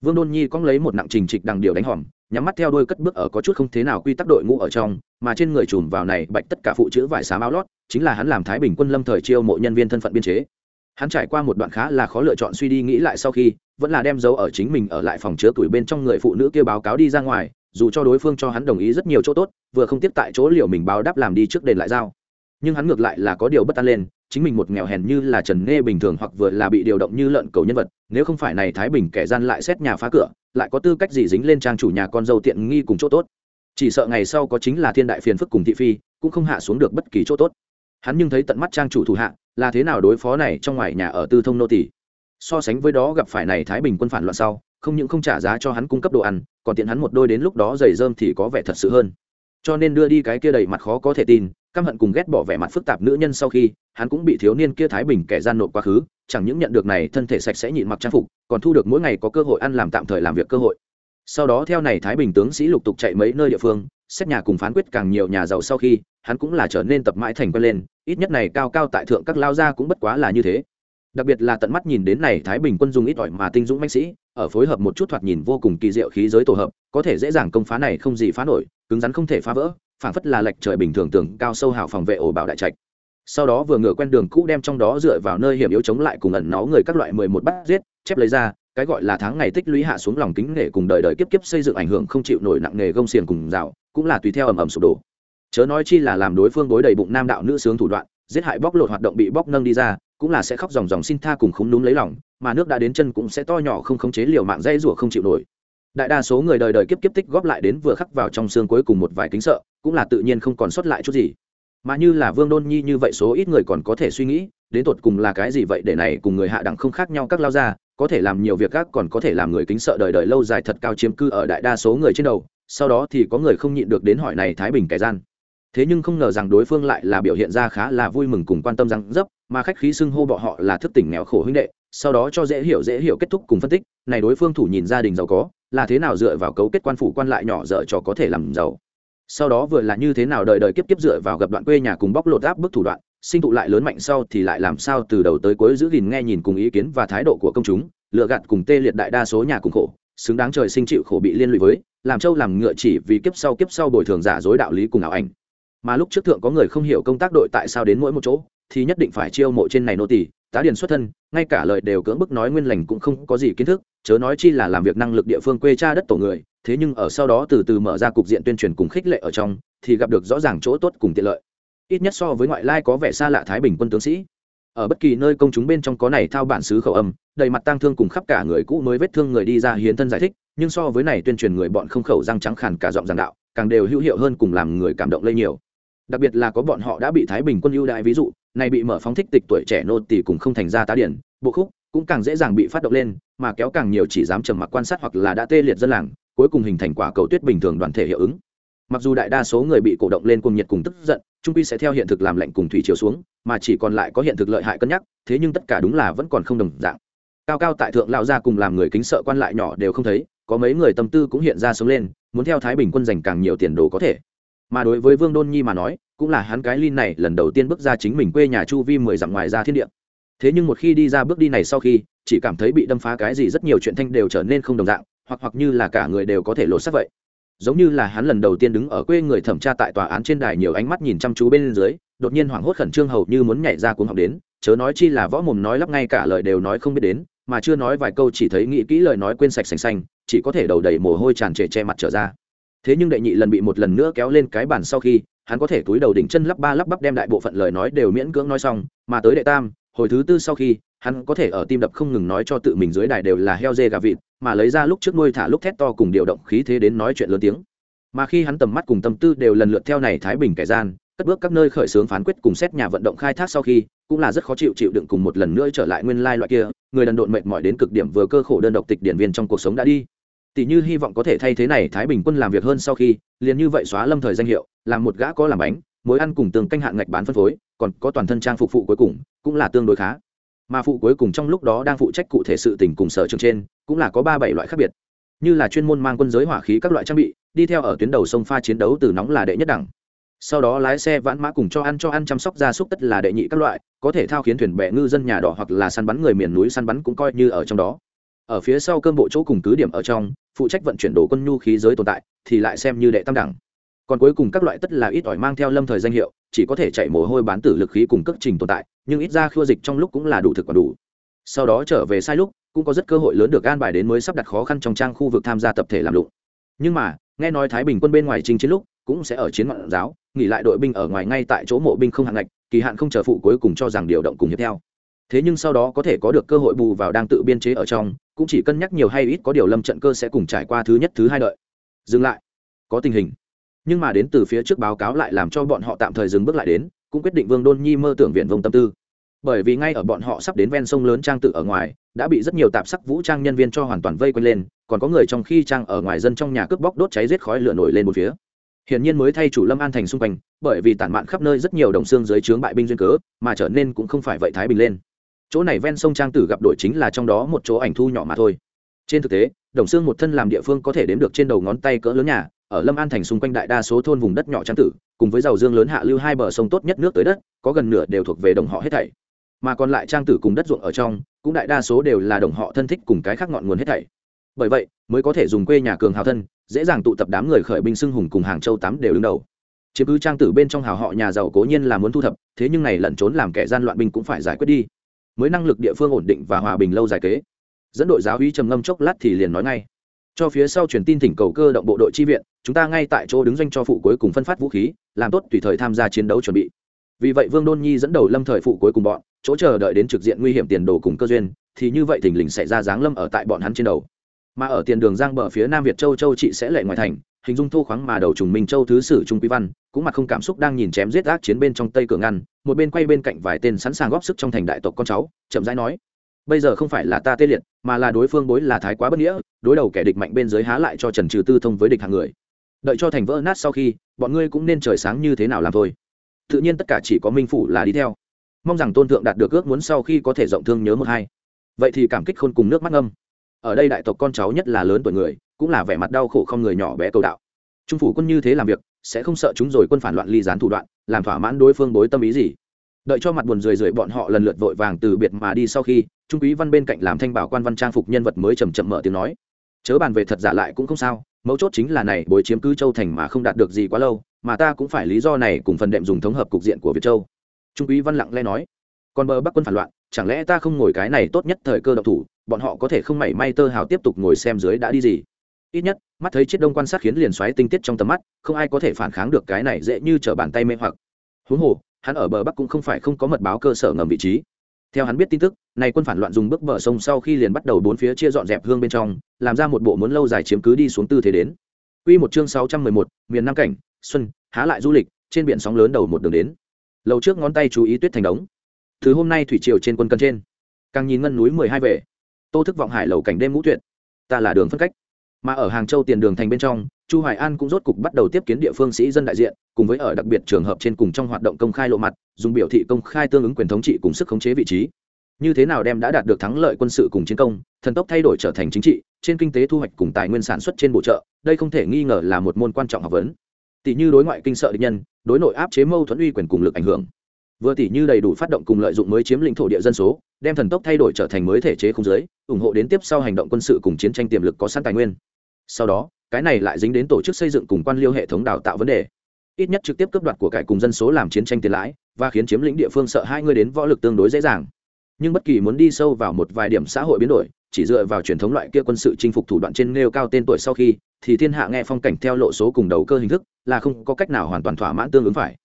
S1: Vương Đôn Nhi cong lấy một nặng trình trịch đằng điều đánh hòm, nhắm mắt theo đôi cất bước ở có chút không thế nào quy tắc đội ngũ ở trong, mà trên người trùm vào này bạch tất cả phụ chữ vải xám áo lót, chính là hắn làm thái bình quân lâm thời chiêu mộ nhân viên thân phận biên chế hắn trải qua một đoạn khá là khó lựa chọn suy đi nghĩ lại sau khi vẫn là đem dấu ở chính mình ở lại phòng chứa tuổi bên trong người phụ nữ kia báo cáo đi ra ngoài dù cho đối phương cho hắn đồng ý rất nhiều chỗ tốt, vừa không tiếp tại chỗ liệu mình báo đáp làm đi trước đền lại giao. Nhưng hắn ngược lại là có điều bất an lên, chính mình một nghèo hèn như là trần nghe bình thường hoặc vừa là bị điều động như lợn cầu nhân vật, nếu không phải này thái bình kẻ gian lại xét nhà phá cửa, lại có tư cách gì dính lên trang chủ nhà con dâu tiện nghi cùng chỗ tốt? Chỉ sợ ngày sau có chính là thiên đại phiền phức cùng thị phi, cũng không hạ xuống được bất kỳ chỗ tốt. Hắn nhưng thấy tận mắt trang chủ thủ hạ, là thế nào đối phó này trong ngoài nhà ở tư thông nô tỷ so sánh với đó gặp phải này thái bình quân phản loạn sau không những không trả giá cho hắn cung cấp đồ ăn, còn tiện hắn một đôi đến lúc đó giày rơm thì có vẻ thật sự hơn. Cho nên đưa đi cái kia đầy mặt khó có thể tin, căm hận cùng ghét bỏ vẻ mặt phức tạp nữ nhân sau khi, hắn cũng bị thiếu niên kia thái bình kẻ gian nộp quá khứ, chẳng những nhận được này thân thể sạch sẽ nhịn mặc trang phục, còn thu được mỗi ngày có cơ hội ăn làm tạm thời làm việc cơ hội. Sau đó theo này thái bình tướng sĩ lục tục chạy mấy nơi địa phương xét nhà cùng phán quyết càng nhiều nhà giàu sau khi, hắn cũng là trở nên tập mãi thành quen lên, ít nhất này cao cao tại thượng các lao gia cũng bất quá là như thế đặc biệt là tận mắt nhìn đến này thái bình quân dùng ít ỏi mà tinh dũng mạnh sĩ, ở phối hợp một chút thoạt nhìn vô cùng kỳ diệu khí giới tổ hợp, có thể dễ dàng công phá này không gì phá nổi, cứng rắn không thể phá vỡ, phảng phất là lệch trời bình thường tưởng cao sâu hào phòng vệ ổ bảo đại trạch. Sau đó vừa ngửa quen đường cũ đem trong đó dựa vào nơi hiểm yếu chống lại cùng ẩn náu người các loại mười một bắt giết, chép lấy ra, cái gọi là tháng ngày tích lũy hạ xuống lòng kính nể cùng đời đời kiếp kiếp xây dựng ảnh hưởng không chịu nổi nặng nghề gông xiềng cùng rào, cũng là tùy theo ầm ầm sụp đổ. Chớ nói chi là làm đối phương đối đầy bụng nam đạo nữ sướng thủ đoạn, giết hại bóc lột hoạt động bị bóc nâng đi ra cũng là sẽ khóc dòng dòng xin tha cùng khúng núm lấy lòng, mà nước đã đến chân cũng sẽ to nhỏ không khống chế liều mạng dây rủa không chịu nổi. Đại đa số người đời đời kiếp kiếp tích góp lại đến vừa khắc vào trong xương cuối cùng một vài kính sợ, cũng là tự nhiên không còn sót lại chút gì. Mà như là vương đôn nhi như vậy số ít người còn có thể suy nghĩ, đến tột cùng là cái gì vậy để này cùng người hạ đẳng không khác nhau các lao ra có thể làm nhiều việc khác còn có thể làm người kính sợ đời đời lâu dài thật cao chiếm cư ở đại đa số người trên đầu, sau đó thì có người không nhịn được đến hỏi này thái bình kẻ gian thế nhưng không ngờ rằng đối phương lại là biểu hiện ra khá là vui mừng cùng quan tâm rằng dấp, mà khách khí xưng hô bọ họ là thức tỉnh nghèo khổ huynh đệ, sau đó cho dễ hiểu dễ hiểu kết thúc cùng phân tích, này đối phương thủ nhìn gia đình giàu có, là thế nào dựa vào cấu kết quan phủ quan lại nhỏ dở cho có thể làm giàu. Sau đó vừa là như thế nào đời đời kiếp kiếp dựa vào gặp đoạn quê nhà cùng bóc lột áp bức thủ đoạn, sinh tụ lại lớn mạnh sau thì lại làm sao từ đầu tới cuối giữ gìn nghe nhìn cùng ý kiến và thái độ của công chúng lựa gạt cùng tê liệt đại đa số nhà cùng khổ, xứng đáng trời sinh chịu khổ bị liên lụy với, làm châu làm ngựa chỉ vì kiếp sau kiếp sau bồi thường giả dối đạo lý cùng ảo ảnh mà lúc trước thượng có người không hiểu công tác đội tại sao đến mỗi một chỗ, thì nhất định phải chiêu mộ trên này nô tỳ, tá điền xuất thân, ngay cả lời đều cưỡng bức nói nguyên lành cũng không có gì kiến thức, chớ nói chi là làm việc năng lực địa phương quê cha đất tổ người, thế nhưng ở sau đó từ từ mở ra cục diện tuyên truyền cùng khích lệ ở trong, thì gặp được rõ ràng chỗ tốt cùng tiện lợi. Ít nhất so với ngoại lai có vẻ xa lạ thái bình quân tướng sĩ. Ở bất kỳ nơi công chúng bên trong có này thao bản xứ khẩu âm, đầy mặt tang thương cùng khắp cả người cũ mới vết thương người đi ra hiến thân giải thích, nhưng so với này tuyên truyền người bọn không khẩu răng trắng khàn cả giọng giảng đạo, càng đều hữu hiệu hơn cùng làm người cảm động lây nhiều đặc biệt là có bọn họ đã bị thái bình quân ưu đại ví dụ này bị mở phóng thích tịch tuổi trẻ nô tỷ cùng không thành ra tá điển, bộ khúc cũng càng dễ dàng bị phát động lên, mà kéo càng nhiều chỉ dám trầm mặc quan sát hoặc là đã tê liệt dân làng, cuối cùng hình thành quả cầu tuyết bình thường đoàn thể hiệu ứng. Mặc dù đại đa số người bị cổ động lên cùng nhiệt cùng tức giận, trung quy sẽ theo hiện thực làm lệnh cùng thủy chiều xuống, mà chỉ còn lại có hiện thực lợi hại cân nhắc, thế nhưng tất cả đúng là vẫn còn không đồng dạng. Cao cao tại thượng lao ra cùng làm người kính sợ quan lại nhỏ đều không thấy, có mấy người tâm tư cũng hiện ra sống lên, muốn theo thái bình quân giành càng nhiều tiền đồ có thể mà đối với vương đôn nhi mà nói, cũng là hắn cái lin này lần đầu tiên bước ra chính mình quê nhà chu vi mười dặm ngoài ra thiên địa. Thế nhưng một khi đi ra bước đi này sau khi, chỉ cảm thấy bị đâm phá cái gì rất nhiều chuyện thanh đều trở nên không đồng dạng, hoặc hoặc như là cả người đều có thể lột sắc vậy. Giống như là hắn lần đầu tiên đứng ở quê người thẩm tra tại tòa án trên đài nhiều ánh mắt nhìn chăm chú bên dưới, đột nhiên hoảng hốt khẩn trương hầu như muốn nhảy ra cuốn học đến, chớ nói chi là võ mồm nói lắp ngay cả lời đều nói không biết đến, mà chưa nói vài câu chỉ thấy nghĩ kỹ lời nói quên sạch xanh xanh, chỉ có thể đầu đầy mồ hôi tràn trề che mặt trở ra thế nhưng đệ nhị lần bị một lần nữa kéo lên cái bàn sau khi, hắn có thể túi đầu đỉnh chân lắp ba lắp bắp đem đại bộ phận lời nói đều miễn cưỡng nói xong, mà tới đệ tam, hồi thứ tư sau khi, hắn có thể ở tim đập không ngừng nói cho tự mình dưới đài đều là heo dê gà vịt, mà lấy ra lúc trước nuôi thả lúc thét to cùng điều động khí thế đến nói chuyện lớn tiếng. Mà khi hắn tầm mắt cùng tâm tư đều lần lượt theo này thái bình kẻ gian, cất bước các nơi khởi xướng phán quyết cùng xét nhà vận động khai thác sau khi, cũng là rất khó chịu chịu đựng cùng một lần nữa trở lại nguyên lai loại kia, người đần độn mệt mỏi đến cực điểm vừa cơ khổ đơn độc tịch điển viên trong cuộc sống đã đi tỷ như hy vọng có thể thay thế này thái bình quân làm việc hơn sau khi, liền như vậy xóa lâm thời danh hiệu, làm một gã có làm bánh, mối ăn cùng tường canh hạn ngạch bán phân phối, còn có toàn thân trang phục phụ cuối cùng, cũng là tương đối khá. Mà phụ cuối cùng trong lúc đó đang phụ trách cụ thể sự tình cùng sở trường trên, cũng là có ba bảy loại khác biệt. Như là chuyên môn mang quân giới hỏa khí các loại trang bị, đi theo ở tuyến đầu sông pha chiến đấu từ nóng là đệ nhất đẳng. Sau đó lái xe vãn mã cùng cho ăn cho ăn chăm sóc gia súc tất là đệ nhị các loại, có thể thao khiến thuyền bè ngư dân nhà đỏ hoặc là săn bắn người miền núi săn bắn cũng coi như ở trong đó ở phía sau cơm bộ chỗ cùng cứ điểm ở trong, phụ trách vận chuyển đồ quân nhu khí giới tồn tại, thì lại xem như đệ tam đẳng. Còn cuối cùng các loại tất là ít ỏi mang theo lâm thời danh hiệu, chỉ có thể chạy mồ hôi bán tử lực khí cùng cất trình tồn tại, nhưng ít ra khua dịch trong lúc cũng là đủ thực và đủ. Sau đó trở về sai lúc, cũng có rất cơ hội lớn được an bài đến mới sắp đặt khó khăn trong trang khu vực tham gia tập thể làm lụng. Nhưng mà, nghe nói thái bình quân bên ngoài trình chiến lúc, cũng sẽ ở chiến ngoạn giáo, nghỉ lại đội binh ở ngoài ngay tại chỗ mộ binh không hạn ngạch, kỳ hạn không chờ phụ cuối cùng cho rằng điều động cùng hiệp theo. Thế nhưng sau đó có thể có được cơ hội bù vào đang tự biên chế ở trong cũng chỉ cân nhắc nhiều hay ít có điều lâm trận cơ sẽ cùng trải qua thứ nhất, thứ hai đợi. Dừng lại. Có tình hình. Nhưng mà đến từ phía trước báo cáo lại làm cho bọn họ tạm thời dừng bước lại đến, cũng quyết định vương đôn nhi mơ tưởng viện vông tâm tư. Bởi vì ngay ở bọn họ sắp đến ven sông lớn trang tự ở ngoài, đã bị rất nhiều tạp sắc vũ trang nhân viên cho hoàn toàn vây quanh lên, còn có người trong khi trang ở ngoài dân trong nhà cướp bóc đốt cháy giết khói lửa nổi lên một phía. Hiển nhiên mới thay chủ lâm an thành xung quanh, bởi vì tản mạn khắp nơi rất nhiều đồng xương dưới trướng bại binh duyên cớ, mà trở nên cũng không phải vậy thái bình lên chỗ này ven sông trang tử gặp đội chính là trong đó một chỗ ảnh thu nhỏ mà thôi. Trên thực tế, đồng xương một thân làm địa phương có thể đếm được trên đầu ngón tay cỡ lớn nhà, ở lâm an thành xung quanh đại đa số thôn vùng đất nhỏ trang tử, cùng với giàu dương lớn hạ lưu hai bờ sông tốt nhất nước tới đất, có gần nửa đều thuộc về đồng họ hết thảy. Mà còn lại trang tử cùng đất ruộng ở trong, cũng đại đa số đều là đồng họ thân thích cùng cái khác ngọn nguồn hết thảy. Bởi vậy, mới có thể dùng quê nhà cường hào thân, dễ dàng tụ tập đám người khởi binh xưng hùng cùng hàng châu tám đều đứng đầu. Chiếm cứ trang tử bên trong hào họ nhà giàu cố nhiên là muốn thu thập, thế nhưng này lẩn trốn làm kẻ gian loạn binh cũng phải giải quyết đi mới năng lực địa phương ổn định và hòa bình lâu dài kế. Dẫn đội giáo uy trầm ngâm chốc lát thì liền nói ngay. Cho phía sau truyền tin thỉnh cầu cơ động bộ đội chi viện, chúng ta ngay tại chỗ đứng doanh cho phụ cuối cùng phân phát vũ khí, làm tốt tùy thời tham gia chiến đấu chuẩn bị. Vì vậy vương đôn nhi dẫn đầu lâm thời phụ cuối cùng bọn, chỗ chờ đợi đến trực diện nguy hiểm tiền đồ cùng cơ duyên, thì như vậy thình lình xảy ra giáng lâm ở tại bọn hắn trên đầu. Mà ở tiền đường giang bờ phía nam việt châu châu chị sẽ lệ ngoài thành hình dung thô khoáng mà đầu trùng minh châu thứ sử trung quý văn, cũng mặt không cảm xúc đang nhìn chém giết ác chiến bên trong tây cửa ngăn, một bên quay bên cạnh vài tên sẵn sàng góp sức trong thành đại tộc con cháu, chậm rãi nói, bây giờ không phải là ta tê liệt, mà là đối phương bối là thái quá bất nghĩa, đối đầu kẻ địch mạnh bên dưới há lại cho trần trừ tư thông với địch hàng người. Đợi cho thành vỡ nát sau khi, bọn ngươi cũng nên trời sáng như thế nào làm thôi. Tự nhiên tất cả chỉ có minh phủ là đi theo. Mong rằng tôn thượng đạt được ước muốn sau khi có thể rộng thương nhớ một hai. Vậy thì cảm kích khôn cùng nước mắt ngâm. Ở đây đại tộc con cháu nhất là lớn tuổi người cũng là vẻ mặt đau khổ không người nhỏ bé cầu đạo. Trung phủ quân như thế làm việc, sẽ không sợ chúng rồi quân phản loạn ly gián thủ đoạn, làm thỏa mãn đối phương bối tâm ý gì. Đợi cho mặt buồn rười rượi bọn họ lần lượt vội vàng từ biệt mà đi sau khi, trung quý văn bên cạnh làm thanh bảo quan văn trang phục nhân vật mới chầm chậm mở tiếng nói. Chớ bàn về thật giả lại cũng không sao, mấu chốt chính là này bối chiếm cứ châu thành mà không đạt được gì quá lâu, mà ta cũng phải lý do này cùng phần đệm dùng thống hợp cục diện của việt châu. Trung quý văn lặng lẽ nói. Còn bờ bắc quân phản loạn, chẳng lẽ ta không ngồi cái này tốt nhất thời cơ độc thủ, bọn họ có thể không mảy may tơ hào tiếp tục ngồi xem dưới đã đi gì? Ít nhất mắt thấy chiếc đông quan sát khiến liền xoáy tinh tiết trong tầm mắt không ai có thể phản kháng được cái này dễ như t r ở bàn tay mê hoặc huống hồ hắn ở bờ bắc cũng không phải không có mật báo cơ sở ngầm vị trí theo hắn biết tin tức này quân phản loạn dùng bước bờ sông sau khi liền bắt đầu bốn phía chia dọn dẹp hương bên trong làm ra một bộ muốn lâu dài chiếm cứ đi xuống tư thế đến Quy một chương 611, miền Nam cảnh, xuân, há lại du lịch, trên biển sóng lớn đầu một đường đến. Lầu trước ngón tay chú ý tuyết thành đống. Thứ hôm nay thủy triều trên quân cân trên, càng nhìn ngân núi 12 về. Tô thức vọng hải lầu cảnh đêm ngũ tuyệt. Ta là đường phân cách. Mà ở Hàng Châu tiền đường thành bên trong, Chu Hoài An cũng rốt cục bắt đầu tiếp kiến địa phương sĩ dân đại diện, cùng với ở đặc biệt trường hợp trên cùng trong hoạt động công khai lộ mặt, dùng biểu thị công khai tương ứng quyền thống trị cùng sức khống chế vị trí. Như thế nào đem đã đạt được thắng lợi quân sự cùng chiến công, thần tốc thay đổi trở thành chính trị, trên kinh tế thu hoạch cùng tài nguyên sản xuất trên bổ trợ, đây không thể nghi ngờ là một môn quan trọng học vấn. Tỷ như đối ngoại kinh sợ địch nhân, đối nội áp chế mâu thuẫn uy quyền cùng lực ảnh hưởng. Vừa tỷ như đầy đủ phát động cùng lợi dụng mới chiếm lĩnh thổ địa dân số, đem thần tốc thay đổi trở thành mới thể chế không giới, ủng hộ đến tiếp sau hành động quân sự cùng chiến tranh tiềm lực có sẵn tài nguyên. Sau đó, cái này lại dính đến tổ chức xây dựng cùng quan liêu hệ thống đào tạo vấn đề. Ít nhất trực tiếp cấp đoạt của cải cùng dân số làm chiến tranh tiền lãi và khiến chiếm lĩnh địa phương sợ hai người đến võ lực tương đối dễ dàng. Nhưng bất kỳ muốn đi sâu vào một vài điểm xã hội biến đổi chỉ dựa vào truyền thống loại kia quân sự chinh phục thủ đoạn trên nêu cao tên tuổi sau khi thì thiên hạ nghe phong cảnh theo lộ số cùng đầu cơ hình thức là không có cách nào hoàn toàn thỏa mãn tương ứng phải.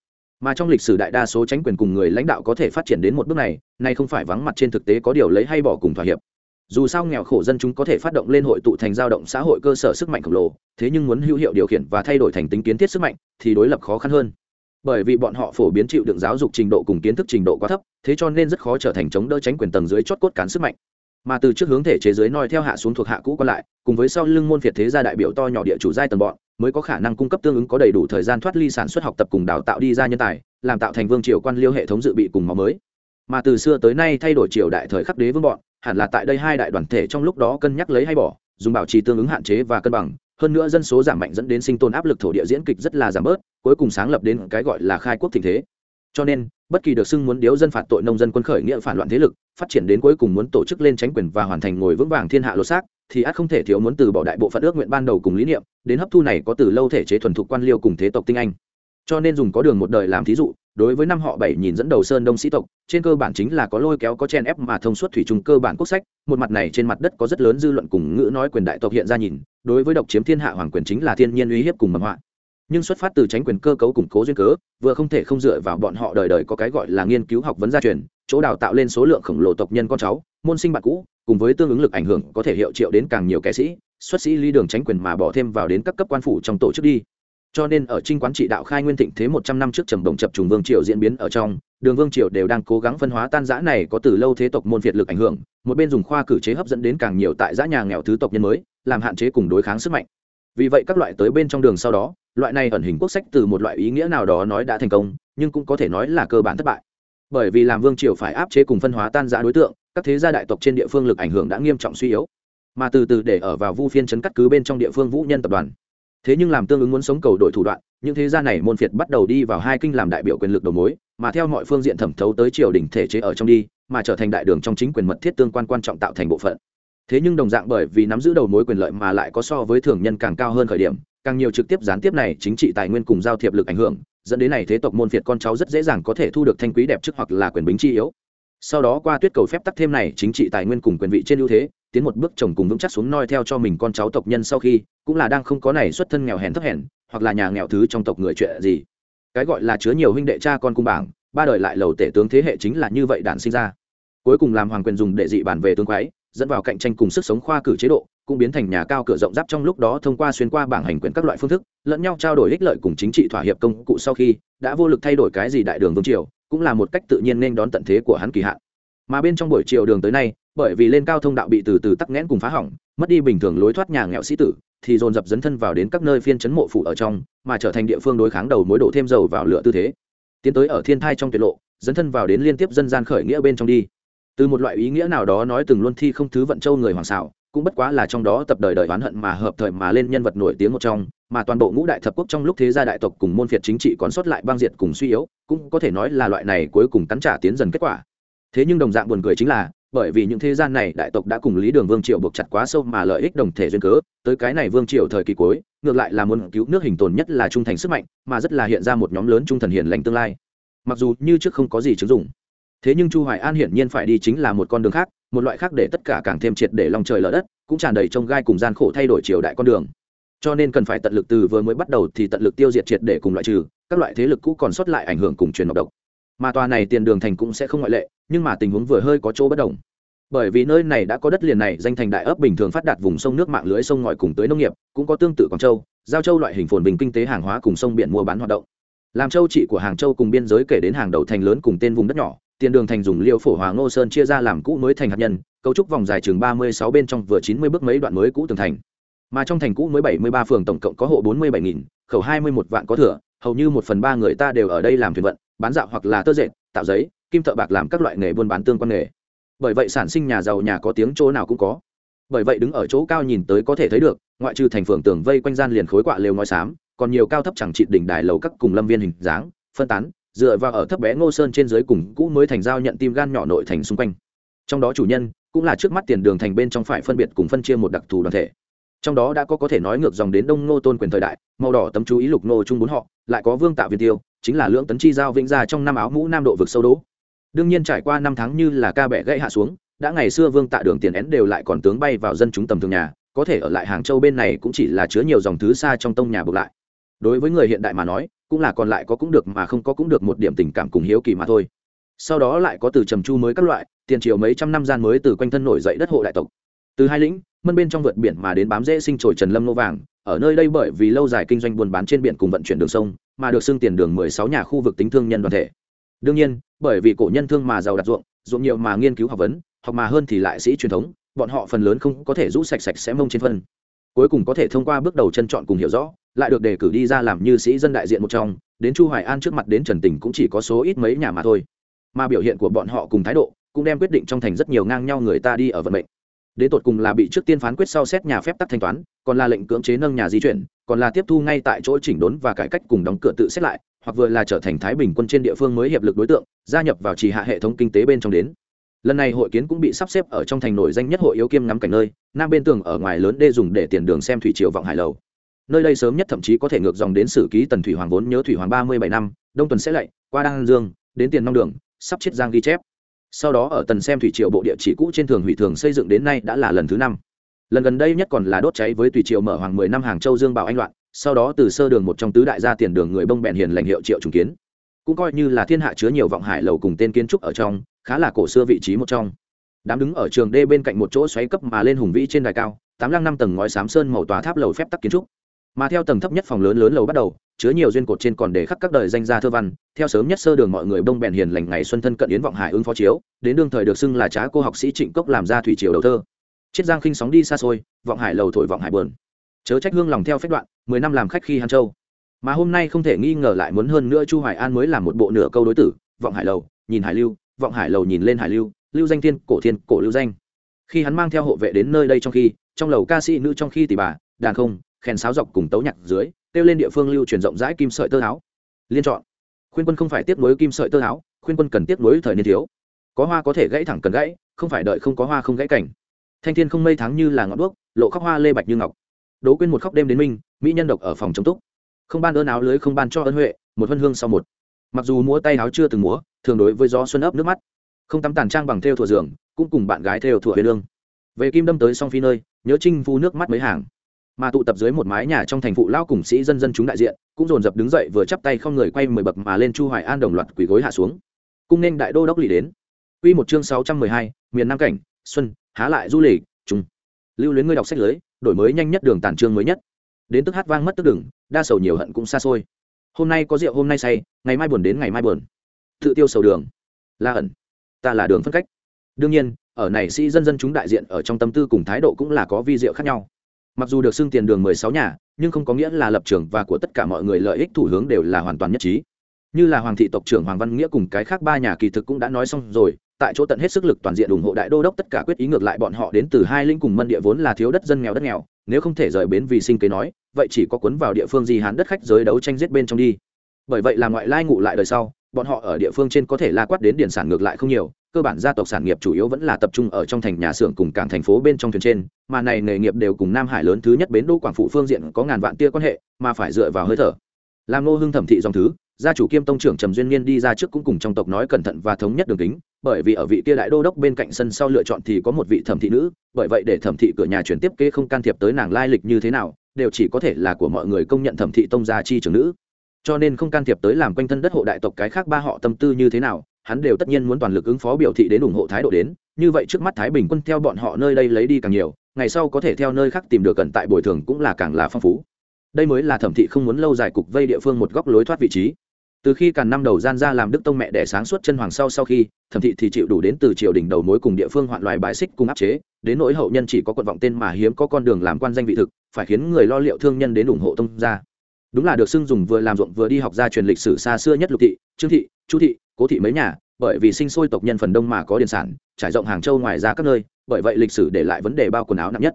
S1: Mà trong lịch sử đại đa số tránh quyền cùng người lãnh đạo có thể phát triển đến một bước này nay không phải vắng mặt trên thực tế có điều lấy hay bỏ cùng thỏa hiệp dù sao nghèo khổ dân chúng có thể phát động lên hội tụ thành dao động xã hội cơ sở sức mạnh khổng lồ, thế nhưng muốn hữu hiệu điều khiển và thay đổi thành tính kiến thiết sức mạnh thì đối lập khó khăn hơn. Bởi vì bọn họ phổ biến chịu đựng giáo dục trình độ cùng kiến thức trình độ quá thấp, thế cho nên rất khó trở thành chống đỡ tránh quyền tầng dưới chót cốt cán sức mạnh. Mà từ trước hướng thể chế giới noi theo hạ xuống thuộc hạ cũ còn lại, cùng với sau lưng môn phiệt thế gia đại biểu to nhỏ địa chủ giai tầng bọn, mới có khả năng cung cấp tương ứng có đầy đủ thời gian thoát ly sản xuất học tập cùng đào tạo đi ra nhân tài, làm tạo thành vương triều quan liêu hệ thống dự bị cùng máu mới mà từ xưa tới nay thay đổi triều đại thời khắc đế vương bọn, hẳn là tại đây hai đại đoàn thể trong lúc đó cân nhắc lấy hay bỏ, dùng bảo trì tương ứng hạn chế và cân bằng, hơn nữa dân số giảm mạnh dẫn đến sinh tồn áp lực thổ địa diễn kịch rất là giảm bớt, cuối cùng sáng lập đến cái gọi là khai quốc thịnh thế. Cho nên, bất kỳ được xưng muốn điếu dân phạt tội nông dân quân khởi nghĩa phản loạn thế lực, phát triển đến cuối cùng muốn tổ chức lên tránh quyền và hoàn thành ngồi vững vàng thiên hạ lột xác, thì ắt không thể thiếu muốn từ bỏ đại bộ phận ước nguyện ban đầu cùng lý niệm, đến hấp thu này có từ lâu thể chế thuần thục quan liêu cùng thế tộc tinh anh. Cho nên dùng có đường một đời làm thí dụ đối với năm họ bảy nhìn dẫn đầu sơn đông sĩ tộc, trên cơ bản chính là có lôi kéo có chen ép mà thông suốt thủy chung cơ bản quốc sách, một mặt này trên mặt đất có rất lớn dư luận cùng ngữ nói quyền đại tộc hiện ra nhìn, đối với độc chiếm thiên hạ hoàng quyền chính là thiên nhiên uy hiếp cùng mầm họa. Nhưng xuất phát từ tránh quyền cơ cấu củng cố duyên cớ, vừa không thể không dựa vào bọn họ đời đời có cái gọi là nghiên cứu học vấn gia truyền, chỗ đào tạo lên số lượng khổng lồ tộc nhân con cháu, môn sinh bạn cũ, cùng với tương ứng lực ảnh hưởng có thể hiệu triệu đến càng nhiều kẻ sĩ, xuất sĩ ly đường tránh quyền mà bỏ thêm vào đến các cấp quan phủ trong tổ chức đi cho nên ở trinh quán trị đạo khai nguyên thịnh thế một trăm năm trước trầm đồng chập trùng vương triều diễn biến ở trong, đường vương triều đều đang cố gắng phân hóa tan giã này có từ lâu thế tộc môn việt lực ảnh hưởng, một bên dùng khoa cử chế hấp dẫn đến càng nhiều tại giã nhà nghèo thứ tộc nhân mới, làm hạn chế cùng đối kháng sức mạnh. Vì vậy các loại tới bên trong đường sau đó, loại này ẩn hình quốc sách từ một loại ý nghĩa nào đó nói đã thành công, nhưng cũng có thể nói là cơ bản thất bại. Bởi vì làm vương triều phải áp chế cùng phân hóa tan giã đối tượng, các thế gia đại tộc trên địa phương lực ảnh hưởng đã nghiêm trọng suy yếu. Mà từ từ để ở vào vu phiên chấn cắt cứ bên trong địa phương vũ nhân tập đoàn thế nhưng làm tương ứng muốn sống cầu đội thủ đoạn, những thế gia này môn phiệt bắt đầu đi vào hai kinh làm đại biểu quyền lực đầu mối, mà theo mọi phương diện thẩm thấu tới triều đình thể chế ở trong đi, mà trở thành đại đường trong chính quyền mật thiết tương quan quan trọng tạo thành bộ phận. Thế nhưng đồng dạng bởi vì nắm giữ đầu mối quyền lợi mà lại có so với thường nhân càng cao hơn khởi điểm, càng nhiều trực tiếp gián tiếp này chính trị tài nguyên cùng giao thiệp lực ảnh hưởng, dẫn đến này thế tộc môn phiệt con cháu rất dễ dàng có thể thu được thanh quý đẹp chức hoặc là quyền bính chi yếu sau đó qua tuyết cầu phép tắc thêm này chính trị tài nguyên cùng quyền vị trên ưu thế, tiến một bước chồng cùng vững chắc xuống noi theo cho mình con cháu tộc nhân sau khi, cũng là đang không có này xuất thân nghèo hèn thấp hèn, hoặc là nhà nghèo thứ trong tộc người chuyện gì. Cái gọi là chứa nhiều huynh đệ cha con cung bảng, ba đời lại lầu tể tướng thế hệ chính là như vậy đản sinh ra. Cuối cùng làm hoàng quyền dùng để dị bản về tướng quái, dẫn vào cạnh tranh cùng sức sống khoa cử chế độ, cũng biến thành nhà cao cửa rộng giáp trong lúc đó thông qua xuyên qua bảng hành quyền các loại phương thức, lẫn nhau trao đổi ích lợi cùng chính trị thỏa hiệp công cụ sau khi, đã vô lực thay đổi cái gì đại đường vương triều cũng là một cách tự nhiên nên đón tận thế của hắn kỳ hạn. Mà bên trong buổi chiều đường tới nay, bởi vì lên cao thông đạo bị từ từ tắc nghẽn cùng phá hỏng, mất đi bình thường lối thoát nhà nghèo sĩ tử, thì dồn dập dấn thân vào đến các nơi phiên chấn mộ phủ ở trong, mà trở thành địa phương đối kháng đầu mối đổ thêm dầu vào lửa tư thế. Tiến tới ở thiên thai trong tuyệt lộ, dấn thân vào đến liên tiếp dân gian khởi nghĩa bên trong đi. Từ một loại ý nghĩa nào đó nói từng luân thi không thứ vận châu người hoàng xảo cũng bất quá là trong đó tập đời đời oán hận mà hợp thời mà lên nhân vật nổi tiếng một trong, mà toàn bộ ngũ đại thập quốc trong lúc thế gia đại tộc cùng môn phiệt chính trị còn sót lại băng diệt cùng suy yếu, cũng có thể nói là loại này cuối cùng cắn trả tiến dần kết quả. Thế nhưng đồng dạng buồn cười chính là, bởi vì những thế gian này đại tộc đã cùng lý đường vương triều buộc chặt quá sâu mà lợi ích đồng thể duyên cớ, tới cái này vương triều thời kỳ cuối, ngược lại là muốn cứu nước hình tồn nhất là trung thành sức mạnh, mà rất là hiện ra một nhóm lớn trung thần hiền lành tương lai. Mặc dù như trước không có gì chứng dụng thế nhưng chu hoài an hiển nhiên phải đi chính là một con đường khác, một loại khác để tất cả càng thêm triệt để lòng trời lở đất, cũng tràn đầy trông gai cùng gian khổ thay đổi chiều đại con đường. Cho nên cần phải tận lực từ vừa mới bắt đầu thì tận lực tiêu diệt triệt để cùng loại trừ, các loại thế lực cũ còn sót lại ảnh hưởng cùng truyền độc độc. Mà tòa này tiền đường thành cũng sẽ không ngoại lệ, nhưng mà tình huống vừa hơi có chỗ bất đồng. Bởi vì nơi này đã có đất liền này, danh thành đại ấp bình thường phát đạt vùng sông nước mạng lưới sông ngòi cùng tới nông nghiệp, cũng có tương tự quảng châu, giao châu loại hình phồn bình kinh tế hàng hóa cùng sông biển mua bán hoạt động. Làm châu trị của hàng châu cùng biên giới kể đến hàng đầu thành lớn cùng tên vùng đất nhỏ tiền đường thành dùng liêu phổ hòa ngô sơn chia ra làm cũ mới thành hạt nhân, cấu trúc vòng dài chừng ba mươi sáu bên trong vừa chín mươi bước mấy đoạn mới cũ tường thành. Mà trong thành cũ mới bảy mươi ba phường tổng cộng có hộ bốn mươi bảy nghìn, khẩu hai mươi một vạn có thừa, hầu như một phần ba người ta đều ở đây làm thuyền vận, bán dạo hoặc là tơ dệt, tạo giấy, kim thợ bạc làm các loại nghề buôn bán tương quan nghề. Bởi vậy sản sinh nhà giàu nhà có tiếng chỗ nào cũng có. Bởi vậy đứng ở chỗ cao nhìn tới có thể thấy được, ngoại trừ thành phường tường vây quanh gian liền khối quạ lều ngói xám, còn nhiều cao thấp chẳng trị đỉnh đài lầu các cùng lâm viên hình dáng, phân tán dựa vào ở thấp bé ngô sơn trên dưới cùng cũ mới thành giao nhận tim gan nhỏ nội thành xung quanh. Trong đó chủ nhân cũng là trước mắt tiền đường thành bên trong phải phân biệt cùng phân chia một đặc thù đoàn thể. Trong đó đã có có thể nói ngược dòng đến đông ngô tôn quyền thời đại, màu đỏ tấm chú ý lục ngô trung bốn họ, lại có vương tạo viên tiêu, chính là lưỡng tấn chi giao vĩnh gia trong năm áo mũ nam độ vực sâu đỗ đương nhiên trải qua năm tháng như là ca bẻ gãy hạ xuống, đã ngày xưa vương tạ đường tiền én đều lại còn tướng bay vào dân chúng tầm thường nhà, có thể ở lại hàng châu bên này cũng chỉ là chứa nhiều dòng thứ xa trong tông nhà buộc lại. Đối với người hiện đại mà nói cũng là còn lại có cũng được mà không có cũng được một điểm tình cảm cùng hiếu kỳ mà thôi. Sau đó lại có từ trầm chu mới các loại, tiền triều mấy trăm năm gian mới từ quanh thân nổi dậy đất hộ đại tộc. Từ hai lĩnh, mân bên trong vượt biển mà đến bám dễ sinh trồi trần lâm nô vàng, ở nơi đây bởi vì lâu dài kinh doanh buôn bán trên biển cùng vận chuyển đường sông, mà được xưng tiền đường mười sáu nhà khu vực tính thương nhân đoàn thể. Đương nhiên, bởi vì cổ nhân thương mà giàu đặt ruộng ruộng nhiều mà nghiên cứu học vấn hoặc mà hơn thì lại sĩ truyền thống, bọn họ phần lớn không có thể rũ sạch sạch sẽ mông trên phân. Cuối cùng có thể thông qua bước đầu chân chọn cùng hiểu rõ lại được đề cử đi ra làm như sĩ dân đại diện một trong, đến chu hoài an trước mặt đến trần tình cũng chỉ có số ít mấy nhà mà thôi. Mà biểu hiện của bọn họ cùng thái độ cũng đem quyết định trong thành rất nhiều ngang nhau người ta đi ở vận mệnh. Đến tột cùng là bị trước tiên phán quyết sau xét nhà phép tắc thanh toán, còn là lệnh cưỡng chế nâng nhà di chuyển, còn là tiếp thu ngay tại chỗ chỉnh đốn và cải cách cùng đóng cửa tự xét lại, hoặc vừa là trở thành thái bình quân trên địa phương mới hiệp lực đối tượng, gia nhập vào trì hạ hệ thống kinh tế bên trong đến. Lần này hội kiến cũng bị sắp xếp ở trong thành nổi danh nhất hội yếu kiêm ngắm cảnh nơi, nam bên tường ở ngoài lớn đê dùng để tiền đường xem thủy triều vọng hải lầu nơi đây sớm nhất thậm chí có thể ngược dòng đến sử ký tần thủy hoàng vốn nhớ thủy hoàng ba mươi bảy năm, đông tuần sẽ lạy, qua đăng dương, đến tiền nong đường, sắp chiết giang ghi chép. Sau đó ở tần xem thủy triều bộ địa chỉ cũ trên thường hủy thường xây dựng đến nay đã là lần thứ năm. Lần gần đây nhất còn là đốt cháy với tùy triều mở hoàng mười năm hàng châu dương bảo anh loạn, sau đó từ sơ đường một trong tứ đại gia tiền đường người bông bẹn hiền lành hiệu triệu trùng kiến. Cũng coi như là thiên hạ chứa nhiều vọng hải lầu cùng tên kiến trúc ở trong, khá là cổ xưa vị trí một trong. Đám đứng ở trường đê bên cạnh một chỗ xoáy cấp mà lên hùng vĩ trên đài cao, tám lăng năm tầng ngói xám sơn màu tòa tháp lầu phép tắc kiến trúc mà theo tầng thấp nhất phòng lớn lớn lầu bắt đầu, chứa nhiều duyên cột trên còn để khắc các đời danh gia thơ văn, theo sớm nhất sơ đường mọi người bông bèn hiền lành ngày xuân thân cận yến vọng hải ứng phó chiếu, đến đương thời được xưng là trá cô học sĩ trịnh cốc làm ra thủy triều đầu thơ. Chiết giang khinh sóng đi xa xôi, vọng hải lầu thổi vọng hải bờn. Chớ trách hương lòng theo phép đoạn, mười năm làm khách khi hàn châu. Mà hôm nay không thể nghi ngờ lại muốn hơn nữa chu hoài an mới làm một bộ nửa câu đối tử, vọng hải lầu, nhìn hải lưu, vọng hải lầu nhìn lên hải lưu lưu danh thiên, cổ thiên, cổ lưu danh. Khi hắn mang theo hộ vệ đến nơi đây trong khi, trong lầu ca sĩ nữ trong khi tỷ bà, đàn không khen sáo dọc cùng tấu nhạc dưới, kêu lên địa phương lưu truyền rộng rãi kim sợi tơ áo. Liên chọn. Khuyên quân không phải tiếp nối kim sợi tơ áo, khuyên quân cần tiếp nối thời niên thiếu. Có hoa có thể gãy thẳng cần gãy, không phải đợi không có hoa không gãy cảnh thanh thiên không mây thắng như là ngọn đuốc, lộ khóc hoa lê bạch như ngọc. Đố quên một khóc đêm đến minh, mỹ nhân độc ở phòng chống túc. Không ban ơn áo lưới, không ban cho ơn huệ, một vân hương sau một. Mặc dù múa tay áo chưa từng múa, thường đối với gió xuân ấp nước mắt. Không tắm tàn trang bằng theo thủa giường, cũng cùng bạn gái theo thủa huyền lương. Về kim đâm tới song phi nơi, nhớ trinh phu nước mắt mấy hàng mà tụ tập dưới một mái nhà trong thành phụ lao cùng sĩ dân dân chúng đại diện cũng dồn dập đứng dậy vừa chắp tay không người quay mười bậc mà lên chu hoài an đồng loạt quỳ gối hạ xuống cung nên đại đô đốc lì đến Quy một chương 612, miền Nam cảnh, xuân, há lại du lịch, trung. Lưu luyến ngươi đọc sách lưới, đổi mới nhanh nhất đường tản chương mới nhất. Đến tức hát vang mất tức đừng, đa sầu nhiều hận cũng xa xôi. Hôm nay có rượu hôm nay say, ngày mai buồn đến ngày mai buồn. Tự tiêu sầu đường. La ẩn. Ta là đường phân cách. Đương nhiên, ở này sĩ dân dân chúng đại diện ở trong tâm tư cùng thái độ cũng là có vi diệu khác nhau mặc dù được xưng tiền đường mười sáu nhà, nhưng không có nghĩa là lập trường và của tất cả mọi người lợi ích thủ hướng đều là hoàn toàn nhất trí. Như là hoàng thị tộc trưởng hoàng văn nghĩa cùng cái khác ba nhà kỳ thực cũng đã nói xong rồi, tại chỗ tận hết sức lực toàn diện ủng hộ đại đô đốc tất cả quyết ý ngược lại bọn họ đến từ hai linh cùng mân địa vốn là thiếu đất dân nghèo đất nghèo, nếu không thể rời bến vì sinh kế nói, vậy chỉ có cuốn vào địa phương gì hán đất khách giới đấu tranh giết bên trong đi. Bởi vậy là ngoại lai ngụ lại đời sau, bọn họ ở địa phương trên có thể la quát đến điển sản ngược lại không nhiều cơ bản gia tộc sản nghiệp chủ yếu vẫn là tập trung ở trong thành nhà xưởng cùng cảng thành phố bên trong thuyền trên, mà này nghề nghiệp đều cùng nam hải lớn thứ nhất bến đô quảng phụ phương diện có ngàn vạn tia quan hệ, mà phải dựa vào hơi thở. Làm nô hưng thẩm thị dòng thứ, gia chủ kiêm tông trưởng trầm duyên niên đi ra trước cũng cùng trong tộc nói cẩn thận và thống nhất đường kính, bởi vì ở vị kia đại đô đốc bên cạnh sân sau lựa chọn thì có một vị thẩm thị nữ, bởi vậy để thẩm thị cửa nhà chuyển tiếp kế không can thiệp tới nàng lai lịch như thế nào, đều chỉ có thể là của mọi người công nhận thẩm thị tông gia chi trưởng nữ. Cho nên không can thiệp tới làm quanh thân đất hộ đại tộc cái khác ba họ tâm tư như thế nào hắn đều tất nhiên muốn toàn lực ứng phó biểu thị đến ủng hộ thái độ đến, như vậy trước mắt thái bình quân theo bọn họ nơi đây lấy đi càng nhiều, ngày sau có thể theo nơi khác tìm được cận tại bồi thường cũng là càng là phong phú. Đây mới là thẩm thị không muốn lâu dài cục vây địa phương một góc lối thoát vị trí. Từ khi càn năm đầu gian ra làm đức tông mẹ đẻ sáng suốt chân hoàng sau sau khi, thẩm thị thì chịu đủ đến từ triều đình đầu mối cùng địa phương hoạn loài bài xích cùng áp chế, đến nỗi hậu nhân chỉ có quận vọng tên mà hiếm có con đường làm quan danh vị thực, phải khiến người lo liệu thương nhân đến ủng hộ tông gia. Đúng là được xưng dùng vừa làm ruộng vừa đi học ra truyền lịch sử xa xưa nhất lục thị, trương thị chu thị, cố thị mấy nhà, bởi vì sinh sôi tộc nhân phần đông mà có điền sản, trải rộng hàng châu ngoài ra các nơi, bởi vậy lịch sử để lại vấn đề bao quần áo nặng nhất.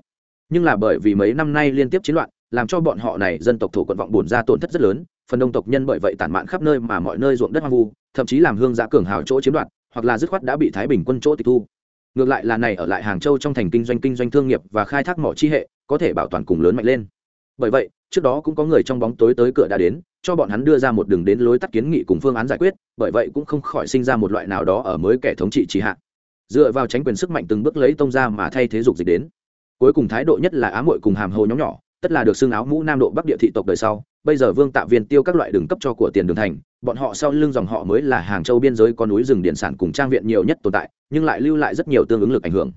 S1: Nhưng là bởi vì mấy năm nay liên tiếp chiến loạn, làm cho bọn họ này dân tộc thổ quận vọng buồn ra tổn thất rất lớn, phần đông tộc nhân bởi vậy tản mạn khắp nơi mà mọi nơi ruộng đất hoang vu, thậm chí làm hương giã cường hào chỗ chiếm đoạt, hoặc là dứt khoát đã bị thái bình quân chỗ tịch thu. Ngược lại là này ở lại hàng châu trong thành kinh doanh kinh doanh thương nghiệp và khai thác mỏ chi hệ, có thể bảo toàn cùng lớn mạnh lên. Bởi vậy, trước đó cũng có người trong bóng tối tới cửa đã đến cho bọn hắn đưa ra một đường đến lối tắt kiến nghị cùng phương án giải quyết, bởi vậy cũng không khỏi sinh ra một loại nào đó ở mới kẻ thống trị trì hạ. Dựa vào tránh quyền sức mạnh từng bước lấy tông ra mà thay thế dục dịch đến. Cuối cùng thái độ nhất là ám muội cùng hàm hồ nhóm nhỏ, tất là được xương áo mũ nam độ bắc địa thị tộc đời sau, bây giờ vương tạ viên tiêu các loại đường cấp cho của tiền đường thành, bọn họ sau lưng dòng họ mới là hàng châu biên giới có núi rừng điện sản cùng trang viện nhiều nhất tồn tại, nhưng lại lưu lại rất nhiều tương ứng lực ảnh hưởng.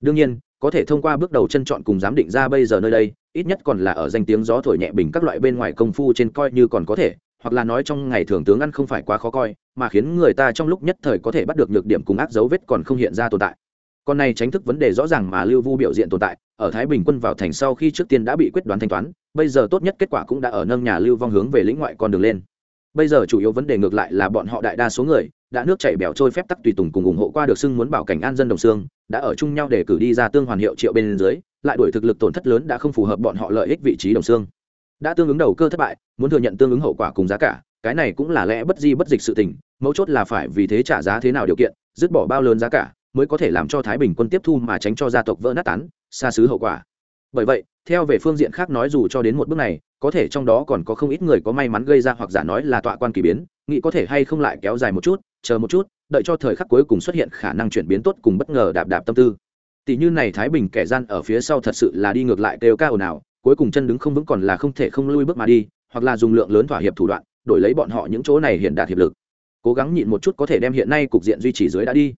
S1: Đương nhiên có thể thông qua bước đầu chân chọn cùng giám định ra bây giờ nơi đây, ít nhất còn là ở danh tiếng gió thổi nhẹ bình các loại bên ngoài công phu trên coi như còn có thể, hoặc là nói trong ngày thường tướng ăn không phải quá khó coi, mà khiến người ta trong lúc nhất thời có thể bắt được nhược điểm cùng ác dấu vết còn không hiện ra tồn tại. Con này tránh thức vấn đề rõ ràng mà lưu vu biểu diện tồn tại, ở thái bình quân vào thành sau khi trước tiên đã bị quyết đoán thanh toán, bây giờ tốt nhất kết quả cũng đã ở nâng nhà lưu vong hướng về lĩnh ngoại con đường lên. Bây giờ chủ yếu vấn đề ngược lại là bọn họ đại đa số người, đã nước chảy bèo trôi phép tắc tùy tùng cùng ủng hộ qua được xưng muốn bảo cảnh an dân đồng xương đã ở chung nhau để cử đi ra tương hoàn hiệu triệu bên dưới, lại đuổi thực lực tổn thất lớn đã không phù hợp bọn họ lợi ích vị trí đồng xương. Đã tương ứng đầu cơ thất bại, muốn thừa nhận tương ứng hậu quả cùng giá cả, cái này cũng là lẽ bất di bất dịch sự tình, mấu chốt là phải vì thế trả giá thế nào điều kiện, dứt bỏ bao lớn giá cả, mới có thể làm cho thái bình quân tiếp thu mà tránh cho gia tộc vỡ nát tán, xa xứ hậu quả. Bởi vậy, theo về phương diện khác nói dù cho đến một bước này, có thể trong đó còn có không ít người có may mắn gây ra hoặc giả nói là tọa quan kỳ biến, nghĩ có thể hay không lại kéo dài một chút, chờ một chút đợi cho thời khắc cuối cùng xuất hiện khả năng chuyển biến tốt cùng bất ngờ đạp đạp tâm tư. Tỷ như này thái bình kẻ gian ở phía sau thật sự là đi ngược lại kêu ca ồn ào cuối cùng chân đứng không vững còn là không thể không lui bước mà đi, hoặc là dùng lượng lớn thỏa hiệp thủ đoạn, đổi lấy bọn họ những chỗ này hiện đạt hiệp lực. Cố gắng nhịn một chút có thể đem hiện nay cục diện duy trì dưới đã đi.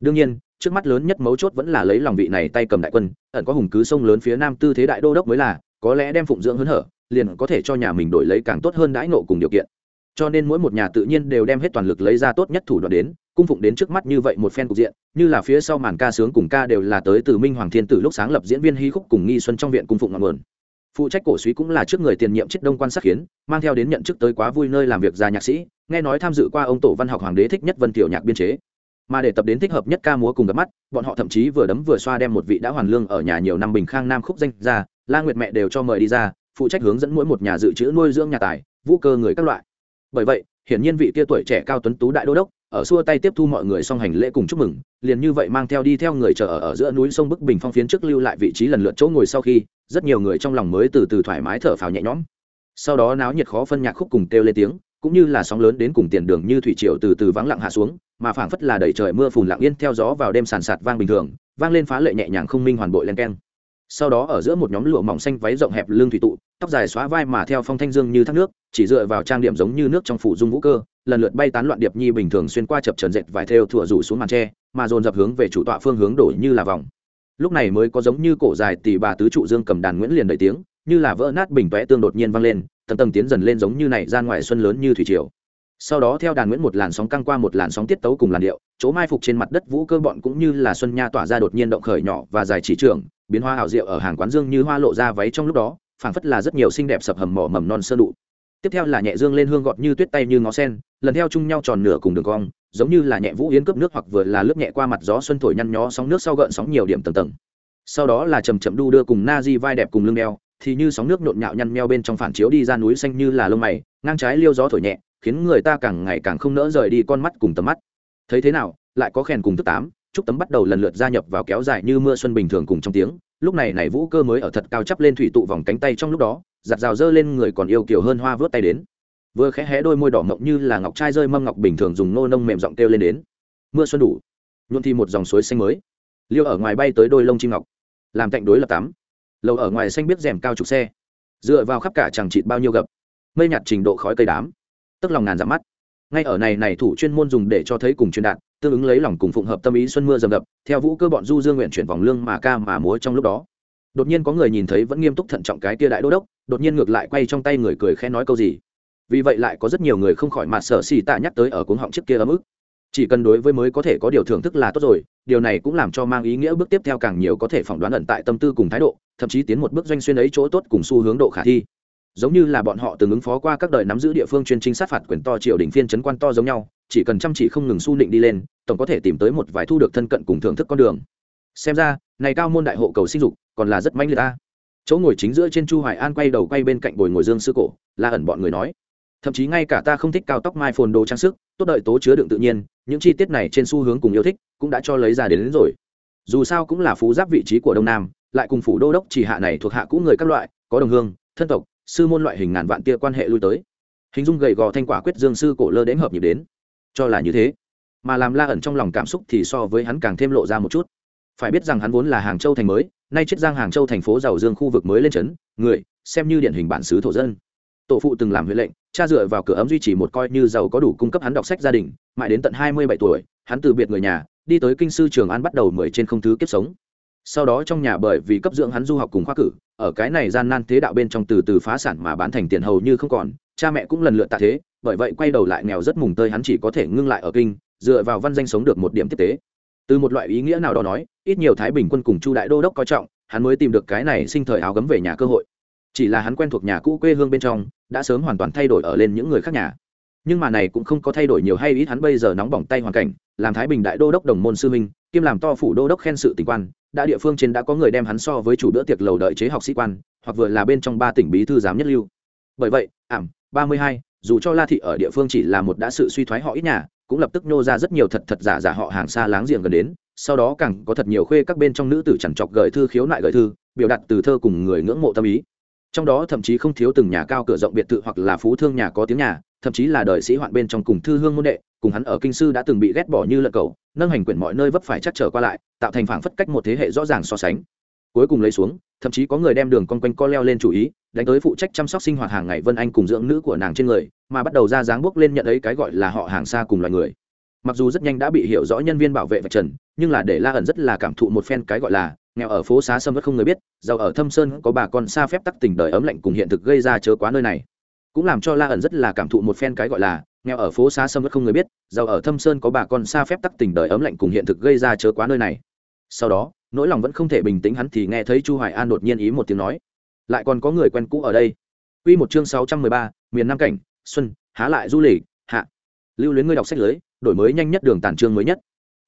S1: Đương nhiên, trước mắt lớn nhất mấu chốt vẫn là lấy lòng vị này tay cầm đại quân, ẩn có hùng cứ sông lớn phía nam tư thế đại đô đốc mới là, có lẽ đem phụng dưỡng hớn hở, liền có thể cho nhà mình đổi lấy càng tốt hơn đãi nộ cùng điều kiện. Cho nên mỗi một nhà tự nhiên đều đem hết toàn lực lấy ra tốt nhất thủ đoạn đến cung phụng đến trước mắt như vậy một phen cục diện, như là phía sau màn ca sướng cùng ca đều là tới từ minh hoàng thiên tử lúc sáng lập diễn viên hy khúc cùng nghi xuân trong viện cung phụng ngọn nguồn. Phụ trách cổ suý cũng là trước người tiền nhiệm chiết đông quan sát khiến, mang theo đến nhận chức tới quá vui nơi làm việc già nhạc sĩ, nghe nói tham dự qua ông tổ văn học hoàng đế thích nhất vân tiểu nhạc biên chế. Mà để tập đến thích hợp nhất ca múa cùng gặp mắt, bọn họ thậm chí vừa đấm vừa xoa đem một vị đã hoàn lương ở nhà nhiều năm bình khang nam khúc danh ra, la nguyệt mẹ đều cho mời đi ra, phụ trách hướng dẫn mỗi một nhà dự trữ nuôi dưỡng nhà tài, vũ cơ người các loại. Bởi vậy, hiển nhiên vị kia tuổi trẻ cao tuấn tú đại đô đốc ở xua tay tiếp thu mọi người song hành lễ cùng chúc mừng liền như vậy mang theo đi theo người chờ ở, ở giữa núi sông bức bình phong phiến trước lưu lại vị trí lần lượt chỗ ngồi sau khi rất nhiều người trong lòng mới từ từ thoải mái thở phào nhẹ nhõm. Sau đó náo nhiệt khó phân nhạc khúc cùng kêu lên tiếng cũng như là sóng lớn đến cùng tiền đường như thủy triều từ từ vắng lặng hạ xuống mà phảng phất là đầy trời mưa phùn lặng yên theo gió vào đêm sàn sạt vang bình thường vang lên phá lệ nhẹ nhàng không minh hoàn bội len keng sau đó ở giữa một nhóm lụa mỏng xanh váy rộng hẹp lưng thủy tụ, tóc dài xóa vai mà theo phong thanh dương như thác nước, chỉ dựa vào trang điểm giống như nước trong phủ dung vũ cơ, lần lượt bay tán loạn điệp nhi bình thường xuyên qua chập trần dệt vải theo thủa rủ xuống màn tre, mà dồn dập hướng về chủ tọa phương hướng đổi như là vòng. Lúc này mới có giống như cổ dài tỷ bà tứ trụ dương cầm đàn nguyễn liền đầy tiếng, như là vỡ nát bình vẽ tương đột nhiên vang lên, tầng tầng tiến dần lên giống như này ra ngoài xuân lớn như thủy triều. Sau đó theo đàn nguyễn một làn sóng căng qua một làn sóng tiết tấu cùng làn điệu, chỗ mai phục trên mặt đất vũ cơ bọn cũng như là xuân nha tỏa ra đột nhiên động khởi nhỏ và dài chỉ trường biến hoa hảo diệu ở hàng quán dương như hoa lộ ra váy trong lúc đó, phảng phất là rất nhiều xinh đẹp sập hầm mỏ mầm non sơ đụ tiếp theo là nhẹ dương lên hương gọt như tuyết tay như ngó sen, lần theo chung nhau tròn nửa cùng đường cong, giống như là nhẹ vũ yến cướp nước hoặc vừa là lướt nhẹ qua mặt gió xuân thổi nhăn nhó sóng nước sau gợn sóng nhiều điểm tầng tầng. Sau đó là chầm chậm đu đưa cùng na di vai đẹp cùng lưng đeo, thì như sóng nước nhộn nhạo nhăn meo bên trong phản chiếu đi ra núi xanh như là lông mày, ngang trái liêu gió thổi nhẹ, khiến người ta càng ngày càng không nỡ rời đi con mắt cùng tầm mắt. Thấy thế nào, lại có khen cùng thức tám chúc tấm bắt đầu lần lượt gia nhập vào kéo dài như mưa xuân bình thường cùng trong tiếng. Lúc này này vũ cơ mới ở thật cao chắp lên thủy tụ vòng cánh tay trong lúc đó, giặt rào dơ lên người còn yêu kiều hơn hoa vớt tay đến. Vừa khẽ hé đôi môi đỏ mộng như là ngọc trai rơi mâm ngọc bình thường dùng nô nông mềm giọng kêu lên đến. Mưa xuân đủ. Nhuộm thì một dòng suối xanh mới. Liêu ở ngoài bay tới đôi lông chim ngọc. Làm cạnh đối lập tắm lầu ở ngoài xanh biết rèm cao trục xe. Dựa vào khắp cả chẳng chịt bao nhiêu gập. Mây nhạt trình độ khói cây đám. Tức lòng ngàn giảm mắt. Ngay ở này này thủ chuyên môn dùng để cho thấy cùng truyền đạt tương ứng lấy lòng cùng phụng hợp tâm ý xuân mưa dầm rập theo vũ cơ bọn du dương nguyện chuyển vòng lương mà ca mà múa trong lúc đó. Đột nhiên có người nhìn thấy vẫn nghiêm túc thận trọng cái tia đại đô đốc, đột nhiên ngược lại quay trong tay người cười khẽ nói câu gì. Vì vậy lại có rất nhiều người không khỏi mặt sở xì tạ nhắc tới ở cuống họng trước kia ấm ức. Chỉ cần đối với mới có thể có điều thưởng thức là tốt rồi, điều này cũng làm cho mang ý nghĩa bước tiếp theo càng nhiều có thể phỏng đoán ẩn tại tâm tư cùng thái độ, thậm chí tiến một bước doanh xuyên ấy chỗ tốt cùng xu hướng độ khả thi. Giống như là bọn họ từng ứng phó qua các đời nắm giữ địa phương chuyên trinh sát phạt quyền to triều đình phiên chấn quan to giống nhau chỉ cần chăm chỉ không ngừng su định đi lên tổng có thể tìm tới một vài thu được thân cận cùng thưởng thức con đường. Xem ra này cao môn đại hộ cầu sinh dục còn là rất mãnh liệt ta chỗ ngồi chính giữa trên chu hoài an quay đầu quay bên cạnh bồi ngồi dương sư cổ la ẩn bọn người nói. Thậm chí ngay cả ta không thích cao tóc mai phồn đồ trang sức tốt đợi tố chứa đựng tự nhiên những chi tiết này trên xu hướng cùng yêu thích cũng đã cho lấy ra đến, đến rồi. Dù sao cũng là phú giáp vị trí của đông nam lại cùng phủ đô đốc chỉ hạ này thuộc hạ cũ người các loại có đồng hương thân tộc sư môn loại hình ngàn vạn tia quan hệ lui tới. Hình dung gầy gò thanh quả quyết dương sư cổ lơ đến hợp nhịp đến cho là như thế. Mà làm la ẩn trong lòng cảm xúc thì so với hắn càng thêm lộ ra một chút. Phải biết rằng hắn vốn là hàng châu thành mới, nay chiết giang hàng châu thành phố giàu dương khu vực mới lên trấn, người, xem như điển hình bản xứ thổ dân. Tổ phụ từng làm huệ lệnh, cha dựa vào cửa ấm duy trì một coi như giàu có đủ cung cấp hắn đọc sách gia đình, mãi đến tận hai mươi bảy tuổi, hắn từ biệt người nhà, đi tới kinh sư trường an bắt đầu mười trên không thứ kiếp sống. Sau đó trong nhà bởi vì cấp dưỡng hắn du học cùng khoa cử, ở cái này gian nan thế đạo bên trong từ từ phá sản mà bán thành tiền hầu như không còn cha mẹ cũng lần lượt tạ thế, bởi vậy quay đầu lại nghèo rất mùng tơi hắn chỉ có thể ngưng lại ở kinh, dựa vào văn danh sống được một điểm tiếp tế. Từ một loại ý nghĩa nào đó nói, ít nhiều thái bình quân cùng chu đại đô đốc coi trọng, hắn mới tìm được cái này sinh thời áo gấm về nhà cơ hội. Chỉ là hắn quen thuộc nhà cũ quê hương bên trong, đã sớm hoàn toàn thay đổi ở lên những người khác nhà. Nhưng mà này cũng không có thay đổi nhiều hay ít hắn bây giờ nóng bỏng tay hoàn cảnh, làm thái bình đại đô đốc đồng môn sư minh kiêm làm to phủ đô đốc khen sự tỉnh quan, đã địa phương trên đã có người đem hắn so với chủ bữa tiệc lầu đợi chế học sĩ quan, hoặc vừa là bên trong ba tỉnh bí thư giám nhất lưu. Bởi vậy, ảm ba mươi hai, dù cho la thị ở địa phương chỉ là một đã sự suy thoái họ ít nhà, cũng lập tức nô ra rất nhiều thật thật giả giả họ hàng xa láng giềng gần đến, sau đó càng có thật nhiều khuê các bên trong nữ tử chẳng chọc gửi thư khiếu nại gửi thư, biểu đạt từ thơ cùng người ngưỡng mộ tâm ý. Trong đó thậm chí không thiếu từng nhà cao cửa rộng biệt thự hoặc là phú thương nhà có tiếng nhà, thậm chí là đời sĩ hoạn bên trong cùng thư hương môn đệ, cùng hắn ở kinh sư đã từng bị ghét bỏ như lợn cầu nâng hành quyển mọi nơi vấp phải chắc trở qua lại, tạo thành phảng phất cách một thế hệ rõ ràng so sánh cuối cùng lấy xuống, thậm chí có người đem đường con quanh co leo lên chủ ý, đánh tới phụ trách chăm sóc sinh hoạt hàng ngày vân anh cùng dưỡng nữ của nàng trên người, mà bắt đầu ra dáng bước lên nhận ấy cái gọi là họ hàng xa cùng loài người. Mặc dù rất nhanh đã bị hiểu rõ nhân viên bảo vệ vạch trần, nhưng là để la ẩn rất là cảm thụ một phen cái gọi là nghèo ở phố xá sâm vẫn không người biết, giàu ở thâm sơn có bà con xa phép tắc tình đời ấm lạnh cùng hiện thực gây ra chớ quá nơi này. Cũng làm cho la ẩn rất là cảm thụ một phen cái gọi là nghèo ở phố xá sâm vẫn không người biết, giàu ở thâm sơn có bà con xa phép tắc tình đời ấm lạnh cùng hiện thực gây ra chớ quá nơi này sau đó nỗi lòng vẫn không thể bình tĩnh hắn thì nghe thấy chu hoài an đột nhiên ý một tiếng nói lại còn có người quen cũ ở đây Quy một chương 613, miền Nam cảnh, xuân, há lại du lịch, hạ. Lưu luyến ngươi đọc sách lưới, đổi mới nhanh nhất đường tản chương mới nhất.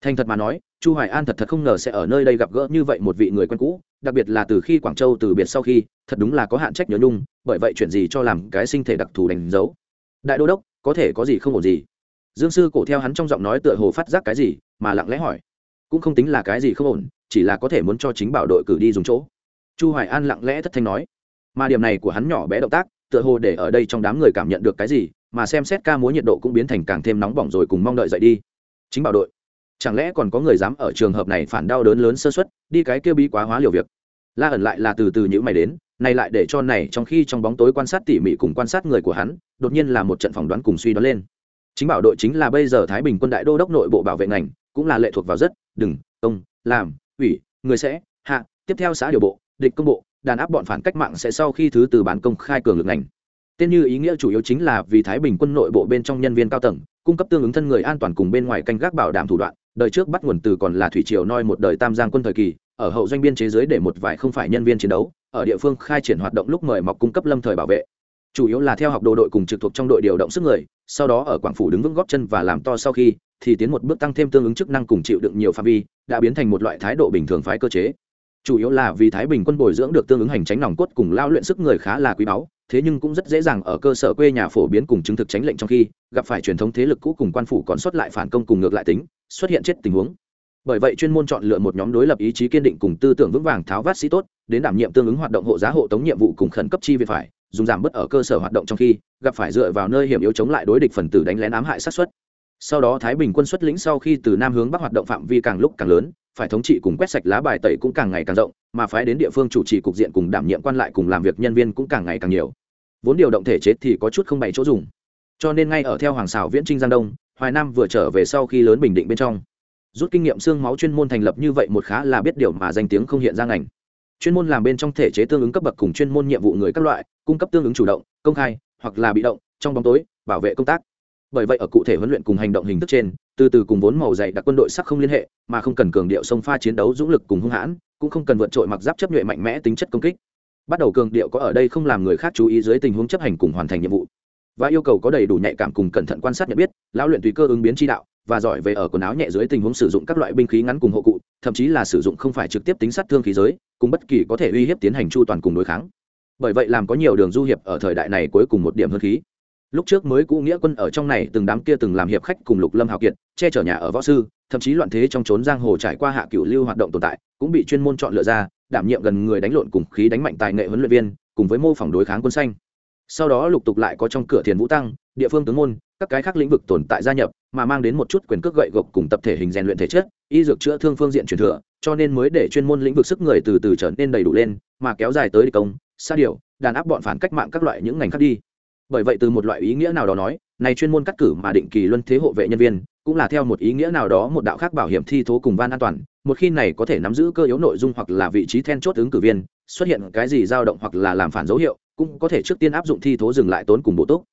S1: Thành thật mà nói, Chu Hoài An thật thật không ngờ sẽ ở nơi đây gặp gỡ như vậy một vị người quen cũ, đặc biệt là từ khi Quảng Châu từ biệt sau khi, thật đúng là có hạn trách nhớ nhung, bởi vậy chuyện gì cho làm cái sinh thể đặc thù đánh dấu. Đại đô đốc, có thể có gì không ổn gì? Dương sư cổ theo hắn trong giọng nói tựa hồ phát giác cái gì, mà lặng lẽ hỏi. Cũng không tính là cái gì không ổn, chỉ là có thể muốn cho chính bảo đội cử đi dùng chỗ. Chu Hoài An lặng lẽ thất thanh nói mà điểm này của hắn nhỏ bé động tác tựa hồ để ở đây trong đám người cảm nhận được cái gì mà xem xét ca múa nhiệt độ cũng biến thành càng thêm nóng bỏng rồi cùng mong đợi dậy đi. Chính bảo đội chẳng lẽ còn có người dám ở trường hợp này phản đau đớn lớn sơ xuất đi cái kia bí quá hóa liều việc? La ẩn lại là từ từ những mày đến này lại để cho này trong khi trong bóng tối quan sát tỉ mỉ cùng quan sát người của hắn đột nhiên là một trận phỏng đoán cùng suy đoán lên. Chính bảo đội chính là bây giờ thái bình quân đại đô đốc nội bộ bảo vệ ngành cũng là lệ thuộc vào rất đừng, công, làm, ủy, người sẽ, hạ, tiếp theo xã điều bộ, địch công bộ, đàn áp bọn phản cách mạng sẽ sau khi thứ từ bán công khai cường lực ngành. Tên như ý nghĩa chủ yếu chính là vì thái bình quân nội bộ bên trong nhân viên cao tầng, cung cấp tương ứng thân người an toàn cùng bên ngoài canh gác bảo đảm thủ đoạn. Đời trước bắt nguồn từ còn là thủy triều noi một đời tam giang quân thời kỳ, ở hậu doanh biên chế giới để một vài không phải nhân viên chiến đấu, ở địa phương khai triển hoạt động lúc mời mọc cung cấp lâm thời bảo vệ. Chủ yếu là theo học đồ đội cùng trực thuộc trong đội điều động sức người, sau đó ở quảng phủ đứng vững góp chân và làm to sau khi thì tiến một bước tăng thêm tương ứng chức năng cùng chịu đựng nhiều phạm vi, đã biến thành một loại thái độ bình thường phái cơ chế. Chủ yếu là vì thái bình quân bồi dưỡng được tương ứng hành tránh nòng cốt cùng lao luyện sức người khá là quý báu, thế nhưng cũng rất dễ dàng ở cơ sở quê nhà phổ biến cùng chứng thực tránh lệnh trong khi, gặp phải truyền thống thế lực cũ cùng quan phủ còn xuất lại phản công cùng ngược lại tính, xuất hiện chết tình huống. Bởi vậy chuyên môn chọn lựa một nhóm đối lập ý chí kiên định cùng tư tưởng vững vàng tháo vát sĩ tốt, đến đảm nhiệm tương ứng hoạt động hộ giá hộ tống nhiệm vụ cùng khẩn cấp chi về phải, dùng giảm bớt ở cơ sở hoạt động trong khi, gặp phải dựa vào nơi hiểm yếu chống lại đối địch phần tử đánh lén ám hại sát xuất sau đó thái bình quân xuất lĩnh sau khi từ nam hướng bắc hoạt động phạm vi càng lúc càng lớn, phải thống trị cùng quét sạch lá bài tẩy cũng càng ngày càng rộng, mà phái đến địa phương chủ trì cục diện cùng đảm nhiệm quan lại cùng làm việc nhân viên cũng càng ngày càng nhiều. Vốn điều động thể chế thì có chút không bày chỗ dùng. Cho nên ngay ở theo hoàng xào viễn trinh giang đông, hoài nam vừa trở về sau khi lớn bình định bên trong. Rút kinh nghiệm xương máu chuyên môn thành lập như vậy một khá là biết điều mà danh tiếng không hiện ra ngành. Chuyên môn làm bên trong thể chế tương ứng cấp bậc cùng chuyên môn nhiệm vụ người các loại, cung cấp tương ứng chủ động, công khai, hoặc là bị động, trong bóng tối, bảo vệ công tác bởi vậy ở cụ thể huấn luyện cùng hành động hình thức trên, từ từ cùng vốn màu dày đặc quân đội sắc không liên hệ, mà không cần cường điệu sông pha chiến đấu dũng lực cùng hung hãn, cũng không cần vượt trội mặc giáp chấp nhuệ mạnh mẽ tính chất công kích. Bắt đầu cường điệu có ở đây không làm người khác chú ý dưới tình huống chấp hành cùng hoàn thành nhiệm vụ. Và yêu cầu có đầy đủ nhạy cảm cùng cẩn thận quan sát nhận biết, lão luyện tùy cơ ứng biến chi đạo, và giỏi về ở quần áo nhẹ dưới tình huống sử dụng các loại binh khí ngắn cùng hộ cụ, thậm chí là sử dụng không phải trực tiếp tính sát thương khí giới, cùng bất kỳ có thể uy hiếp tiến hành chu toàn cùng đối kháng. Bởi vậy làm có nhiều đường du hiệp ở thời đại này cuối cùng một điểm hơn khí lúc trước mới cũ nghĩa quân ở trong này từng đám kia từng làm hiệp khách cùng lục lâm hào kiệt, che chở nhà ở võ sư, thậm chí loạn thế trong trốn giang hồ trải qua hạ cựu lưu hoạt động tồn tại, cũng bị chuyên môn chọn lựa ra, đảm nhiệm gần người đánh lộn cùng khí đánh mạnh tài nghệ huấn luyện viên, cùng với mô phỏng đối kháng quân xanh. Sau đó lục tục lại có trong cửa thiền vũ tăng, địa phương tướng môn, các cái khác lĩnh vực tồn tại gia nhập, mà mang đến một chút quyền cước gậy gộc cùng tập thể hình rèn luyện thể chất, y dược chữa thương phương diện truyền thừa, cho nên mới để chuyên môn lĩnh vực sức người từ từ trở nên đầy đủ lên, mà kéo dài tới công xa điều đàn áp bọn phản cách mạng các loại những ngành khác đi bởi vậy từ một loại ý nghĩa nào đó nói, này chuyên môn cắt cử mà định kỳ luân thế hộ vệ nhân viên, cũng là theo một ý nghĩa nào đó một đạo khác bảo hiểm thi thố cùng van an toàn, một khi này có thể nắm giữ cơ yếu nội dung hoặc là vị trí then chốt ứng cử viên, xuất hiện cái gì dao động hoặc là làm phản dấu hiệu, cũng có thể trước tiên áp dụng thi thố dừng lại tốn cùng bộ tốt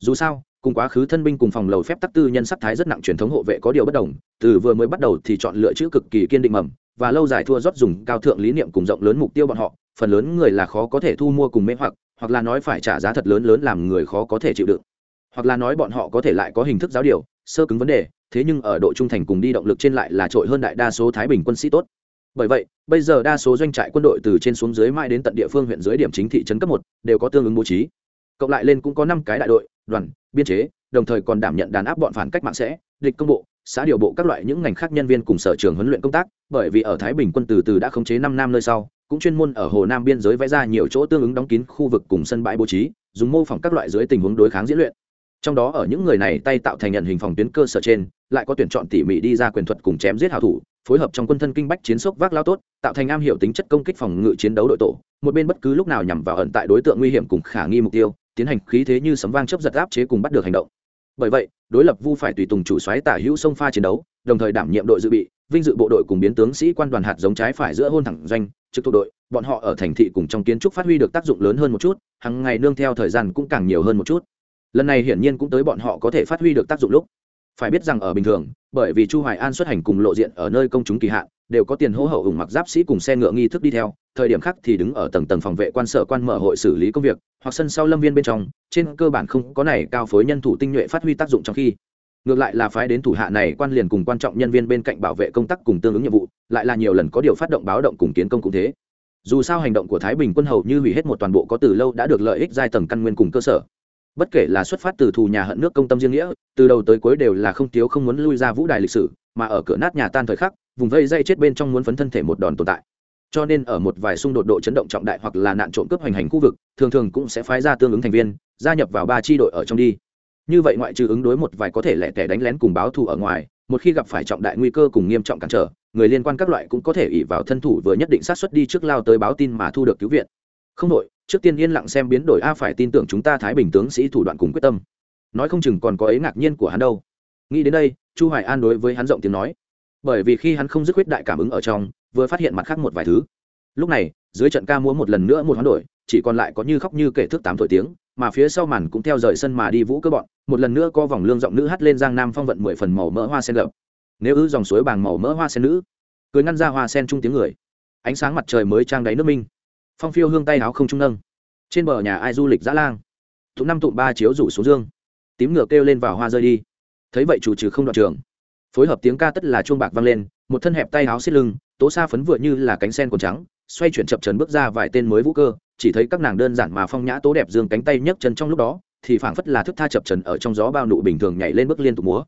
S1: dù sao, cùng quá khứ thân binh cùng phòng lầu phép tắc tư nhân sắc thái rất nặng truyền thống hộ vệ có điều bất đồng, từ vừa mới bắt đầu thì chọn lựa chữ cực kỳ kiên định mầm, và lâu dài thua rót dùng cao thượng lý niệm cùng rộng lớn mục tiêu bọn họ, phần lớn người là khó có thể thu mua cùng mê hoặc hoặc là nói phải trả giá thật lớn lớn làm người khó có thể chịu đựng. Hoặc là nói bọn họ có thể lại có hình thức giáo điều, sơ cứng vấn đề, thế nhưng ở độ trung thành cùng đi động lực trên lại là trội hơn đại đa số thái bình quân sĩ tốt. Bởi vậy, bây giờ đa số doanh trại quân đội từ trên xuống dưới mai đến tận địa phương huyện dưới điểm chính thị trấn cấp một, đều có tương ứng bố trí. Cộng lại lên cũng có năm cái đại đội, đoàn, biên chế, đồng thời còn đảm nhận đàn áp bọn phản cách mạng sẽ, địch công bộ, xã điều bộ các loại những ngành khác nhân viên cùng sở trường huấn luyện công tác. Bởi vì ở thái bình quân từ từ đã khống chế năm năm nơi sau cũng chuyên môn ở hồ nam biên giới vẽ ra nhiều chỗ tương ứng đóng kín khu vực cùng sân bãi bố trí, dùng mô phỏng các loại dưới tình huống đối kháng diễn luyện. Trong đó ở những người này tay tạo thành nhận hình phòng tuyến cơ sở trên, lại có tuyển chọn tỉ mỉ đi ra quyền thuật cùng chém giết hảo thủ, phối hợp trong quân thân kinh bách chiến sốc vác lao tốt, tạo thành am hiểu tính chất công kích phòng ngự chiến đấu đội tổ, một bên bất cứ lúc nào nhằm vào ẩn tại đối tượng nguy hiểm cùng khả nghi mục tiêu, tiến hành khí thế như sấm vang chấp giật áp chế cùng bắt được hành động. Bởi vậy, đối lập vu phải tùy tùng chủ xoáy tả hữu sông pha chiến đấu đồng thời đảm nhiệm đội dự bị, vinh dự bộ đội cùng biến tướng sĩ quan đoàn hạt giống trái phải giữa hôn thẳng doanh, trực thuộc đội, bọn họ ở thành thị cùng trong kiến trúc phát huy được tác dụng lớn hơn một chút, hàng ngày nương theo thời gian cũng càng nhiều hơn một chút. Lần này hiển nhiên cũng tới bọn họ có thể phát huy được tác dụng lúc. Phải biết rằng ở bình thường, bởi vì chu hoài an xuất hành cùng lộ diện ở nơi công chúng kỳ hạn, đều có tiền hỗ hậu ủng mặc giáp sĩ cùng xe ngựa nghi thức đi theo, thời điểm khác thì đứng ở tầng tầng phòng vệ quan sở quan mở hội xử lý công việc, hoặc sân sau lâm viên bên trong, trên cơ bản không có này cao phối nhân thủ tinh nhuệ phát huy tác dụng trong khi ngược lại là phái đến thủ hạ này quan liền cùng quan trọng nhân viên bên cạnh bảo vệ công tác cùng tương ứng nhiệm vụ, lại là nhiều lần có điều phát động báo động cùng kiến công cũng thế. Dù sao hành động của thái bình quân hầu như hủy hết một toàn bộ có từ lâu đã được lợi ích giai tầng căn nguyên cùng cơ sở. Bất kể là xuất phát từ thù nhà hận nước công tâm riêng nghĩa, từ đầu tới cuối đều là không thiếu không muốn lui ra vũ đài lịch sử, mà ở cửa nát nhà tan thời khắc, vùng vây dây chết bên trong muốn phấn thân thể một đòn tồn tại. Cho nên ở một vài xung đột độ chấn động trọng đại hoặc là nạn trộm cướp hoành hành khu vực, thường thường cũng sẽ phái ra tương ứng thành viên, gia nhập vào ba tri đội ở trong đi như vậy ngoại trừ ứng đối một vài có thể lẻ tẻ đánh lén cùng báo thù ở ngoài, một khi gặp phải trọng đại nguy cơ cùng nghiêm trọng cản trở, người liên quan các loại cũng có thể ỉ vào thân thủ vừa nhất định sát xuất đi trước lao tới báo tin mà thu được cứu viện. Không đội trước tiên yên lặng xem biến đổi a, phải tin tưởng chúng ta thái bình tướng sĩ thủ đoạn cùng quyết tâm. Nói không chừng còn có ấy ngạc nhiên của hắn đâu. Nghĩ đến đây, chu hoài an đối với hắn rộng tiếng nói. Bởi vì khi hắn không dứt quyết đại cảm ứng ở trong, vừa phát hiện mặt khác một vài thứ. Lúc này, dưới trận ca múa một lần nữa một hoán đổi, chỉ còn lại có như khóc như kể thước tám tuổi tiếng mà phía sau màn cũng theo rời sân mà đi vũ cơ bọn, một lần nữa có vòng lương giọng nữ hát lên giang nam phong vận mười phần màu mỡ hoa sen gập nếu ư dòng suối bàng màu mỡ hoa sen nữ, cười ngăn ra hoa sen trung tiếng người. Ánh sáng mặt trời mới trang đáy nước minh. Phong phiêu hương tay áo không trung nâng. Trên bờ nhà ai du lịch dã lang. Tụ năm tụ ba chiếu rủ xuống dương. Tím ngựa kêu lên vào hoa rơi đi. Thấy vậy chủ trừ không đoạn trường. Phối hợp tiếng ca tất là chuông bạc vang lên, một thân hẹp tay áo xiết lưng, tố xa phấn vựa như là cánh sen còn trắng, xoay chuyển chập trần bước ra vài tên mới vũ cơ chỉ thấy các nàng đơn giản mà phong nhã tố đẹp dương cánh tay nhấc chân trong lúc đó, thì phảng phất là thức tha chập trần ở trong gió bao nụ bình thường nhảy lên bước liên tục múa.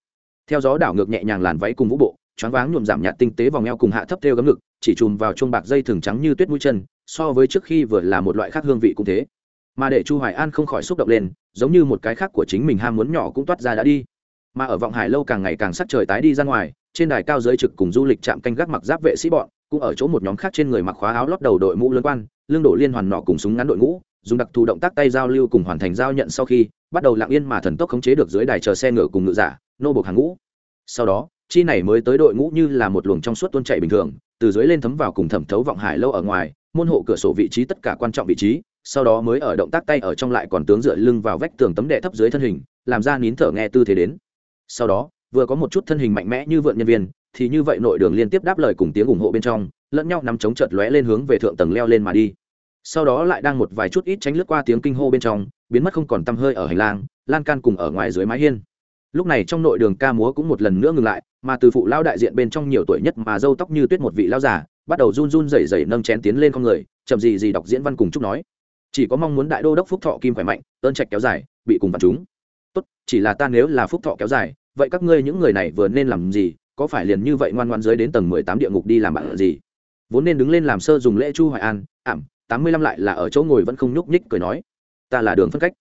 S1: Theo gió đảo ngược nhẹ nhàng làn váy cùng vũ bộ, choáng váng nhuộm giảm nhạt tinh tế vòng eo cùng hạ thấp theo gấm ngực, chỉ chùm vào chuông bạc dây thường trắng như tuyết mũi chân, so với trước khi vừa là một loại khác hương vị cũng thế. Mà để chu hoài an không khỏi xúc động lên, giống như một cái khác của chính mình ham muốn nhỏ cũng toát ra đã đi. Mà ở vọng hải lâu càng ngày càng sắc trời tái đi ra ngoài, trên đài cao giới trực cùng du lịch chạm canh gác mặc giáp vệ sĩ bọn cũng ở chỗ một nhóm khác trên người mặc khóa áo lót đầu đội mũ lớn quan lương đổ liên hoàn nọ cùng súng ngắn đội ngũ, dùng đặc thù động tác tay giao lưu cùng hoàn thành giao nhận sau khi, bắt đầu lặng yên mà thần tốc khống chế được dưới đài chờ xe ngựa cùng ngựa giả, nô buộc hàng ngũ. Sau đó, chi này mới tới đội ngũ như là một luồng trong suốt tuôn chạy bình thường, từ dưới lên thấm vào cùng thẩm thấu vọng hải lâu ở ngoài, môn hộ cửa sổ vị trí tất cả quan trọng vị trí, sau đó mới ở động tác tay ở trong lại còn tướng dựa lưng vào vách tường tấm đệ thấp dưới thân hình, làm ra nín thở nghe tư thế đến. Sau đó, vừa có một chút thân hình mạnh mẽ như vượn nhân viên thì như vậy nội đường liên tiếp đáp lời cùng tiếng ủng hộ bên trong, lẫn nhau nắm chống chợt lóe lên hướng về thượng tầng leo lên mà đi. Sau đó lại đang một vài chút ít tránh lướt qua tiếng kinh hô bên trong, biến mất không còn tăm hơi ở hành lang, lan can cùng ở ngoài dưới mái hiên. Lúc này trong nội đường ca múa cũng một lần nữa ngừng lại, mà từ phụ lao đại diện bên trong nhiều tuổi nhất mà râu tóc như tuyết một vị lao già, bắt đầu run run rẩy rẩy nâng chén tiến lên con người, chậm gì gì đọc diễn văn cùng chúc nói. Chỉ có mong muốn đại đô đốc phúc thọ kim khỏe mạnh, ơn trạch kéo dài, bị cùng vặt chúng. Tốt, chỉ là ta nếu là phúc thọ kéo dài, vậy các ngươi những người này vừa nên làm gì có phải liền như vậy ngoan ngoan dưới đến tầng mười tám địa ngục đi làm bạn gì? Vốn nên đứng lên làm sơ dùng lễ chu hoài an, ảm, tám mươi lăm lại là ở chỗ ngồi vẫn không nhúc nhích cười nói, ta là đường phân cách.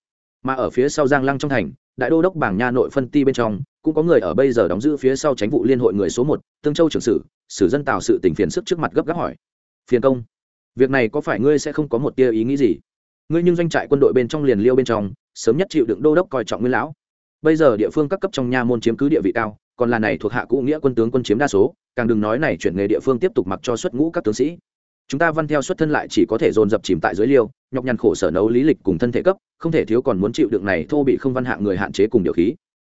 S1: Mà ở phía sau giang lăng trong thành, đại đô đốc bảng nha nội phân ti bên trong, cũng có người ở bây giờ đóng giữ phía sau tránh vụ liên hội người số một, tương châu trưởng sử sử dân tạo sự tình phiền sức trước mặt gấp gáp hỏi, phiền công, việc này có phải ngươi sẽ không có một tia ý nghĩ gì? Ngươi nhưng doanh trại quân đội bên trong liền liêu bên trong, sớm nhất chịu đựng đô đốc coi trọng nguyên lão. Bây giờ địa phương các cấp trong nha môn chiếm cứ địa vị cao còn là này thuộc hạ cũ nghĩa quân tướng quân chiếm đa số, càng đừng nói này chuyển nghề địa phương tiếp tục mặc cho xuất ngũ các tướng sĩ. Chúng ta văn theo xuất thân lại chỉ có thể dồn dập chìm tại dưới liêu, nhọc nhằn khổ sở nấu lý lịch cùng thân thể cấp, không thể thiếu còn muốn chịu đựng này thô bị không văn hạng người hạn chế cùng điều khí.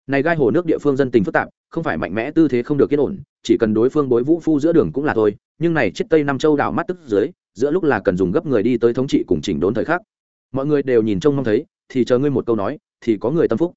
S1: Này gai hồ nước địa phương dân tình phức tạp, không phải mạnh mẽ tư thế không được yên ổn, chỉ cần đối phương bối vũ phu giữa đường cũng là thôi, nhưng này chết tây nam châu đảo mắt tức dưới, giữa lúc là cần dùng gấp người đi tới thống trị cùng chỉnh đốn thời khắc. Mọi người đều nhìn trông mong thấy, thì chờ ngươi một câu nói, thì có người tâm phúc.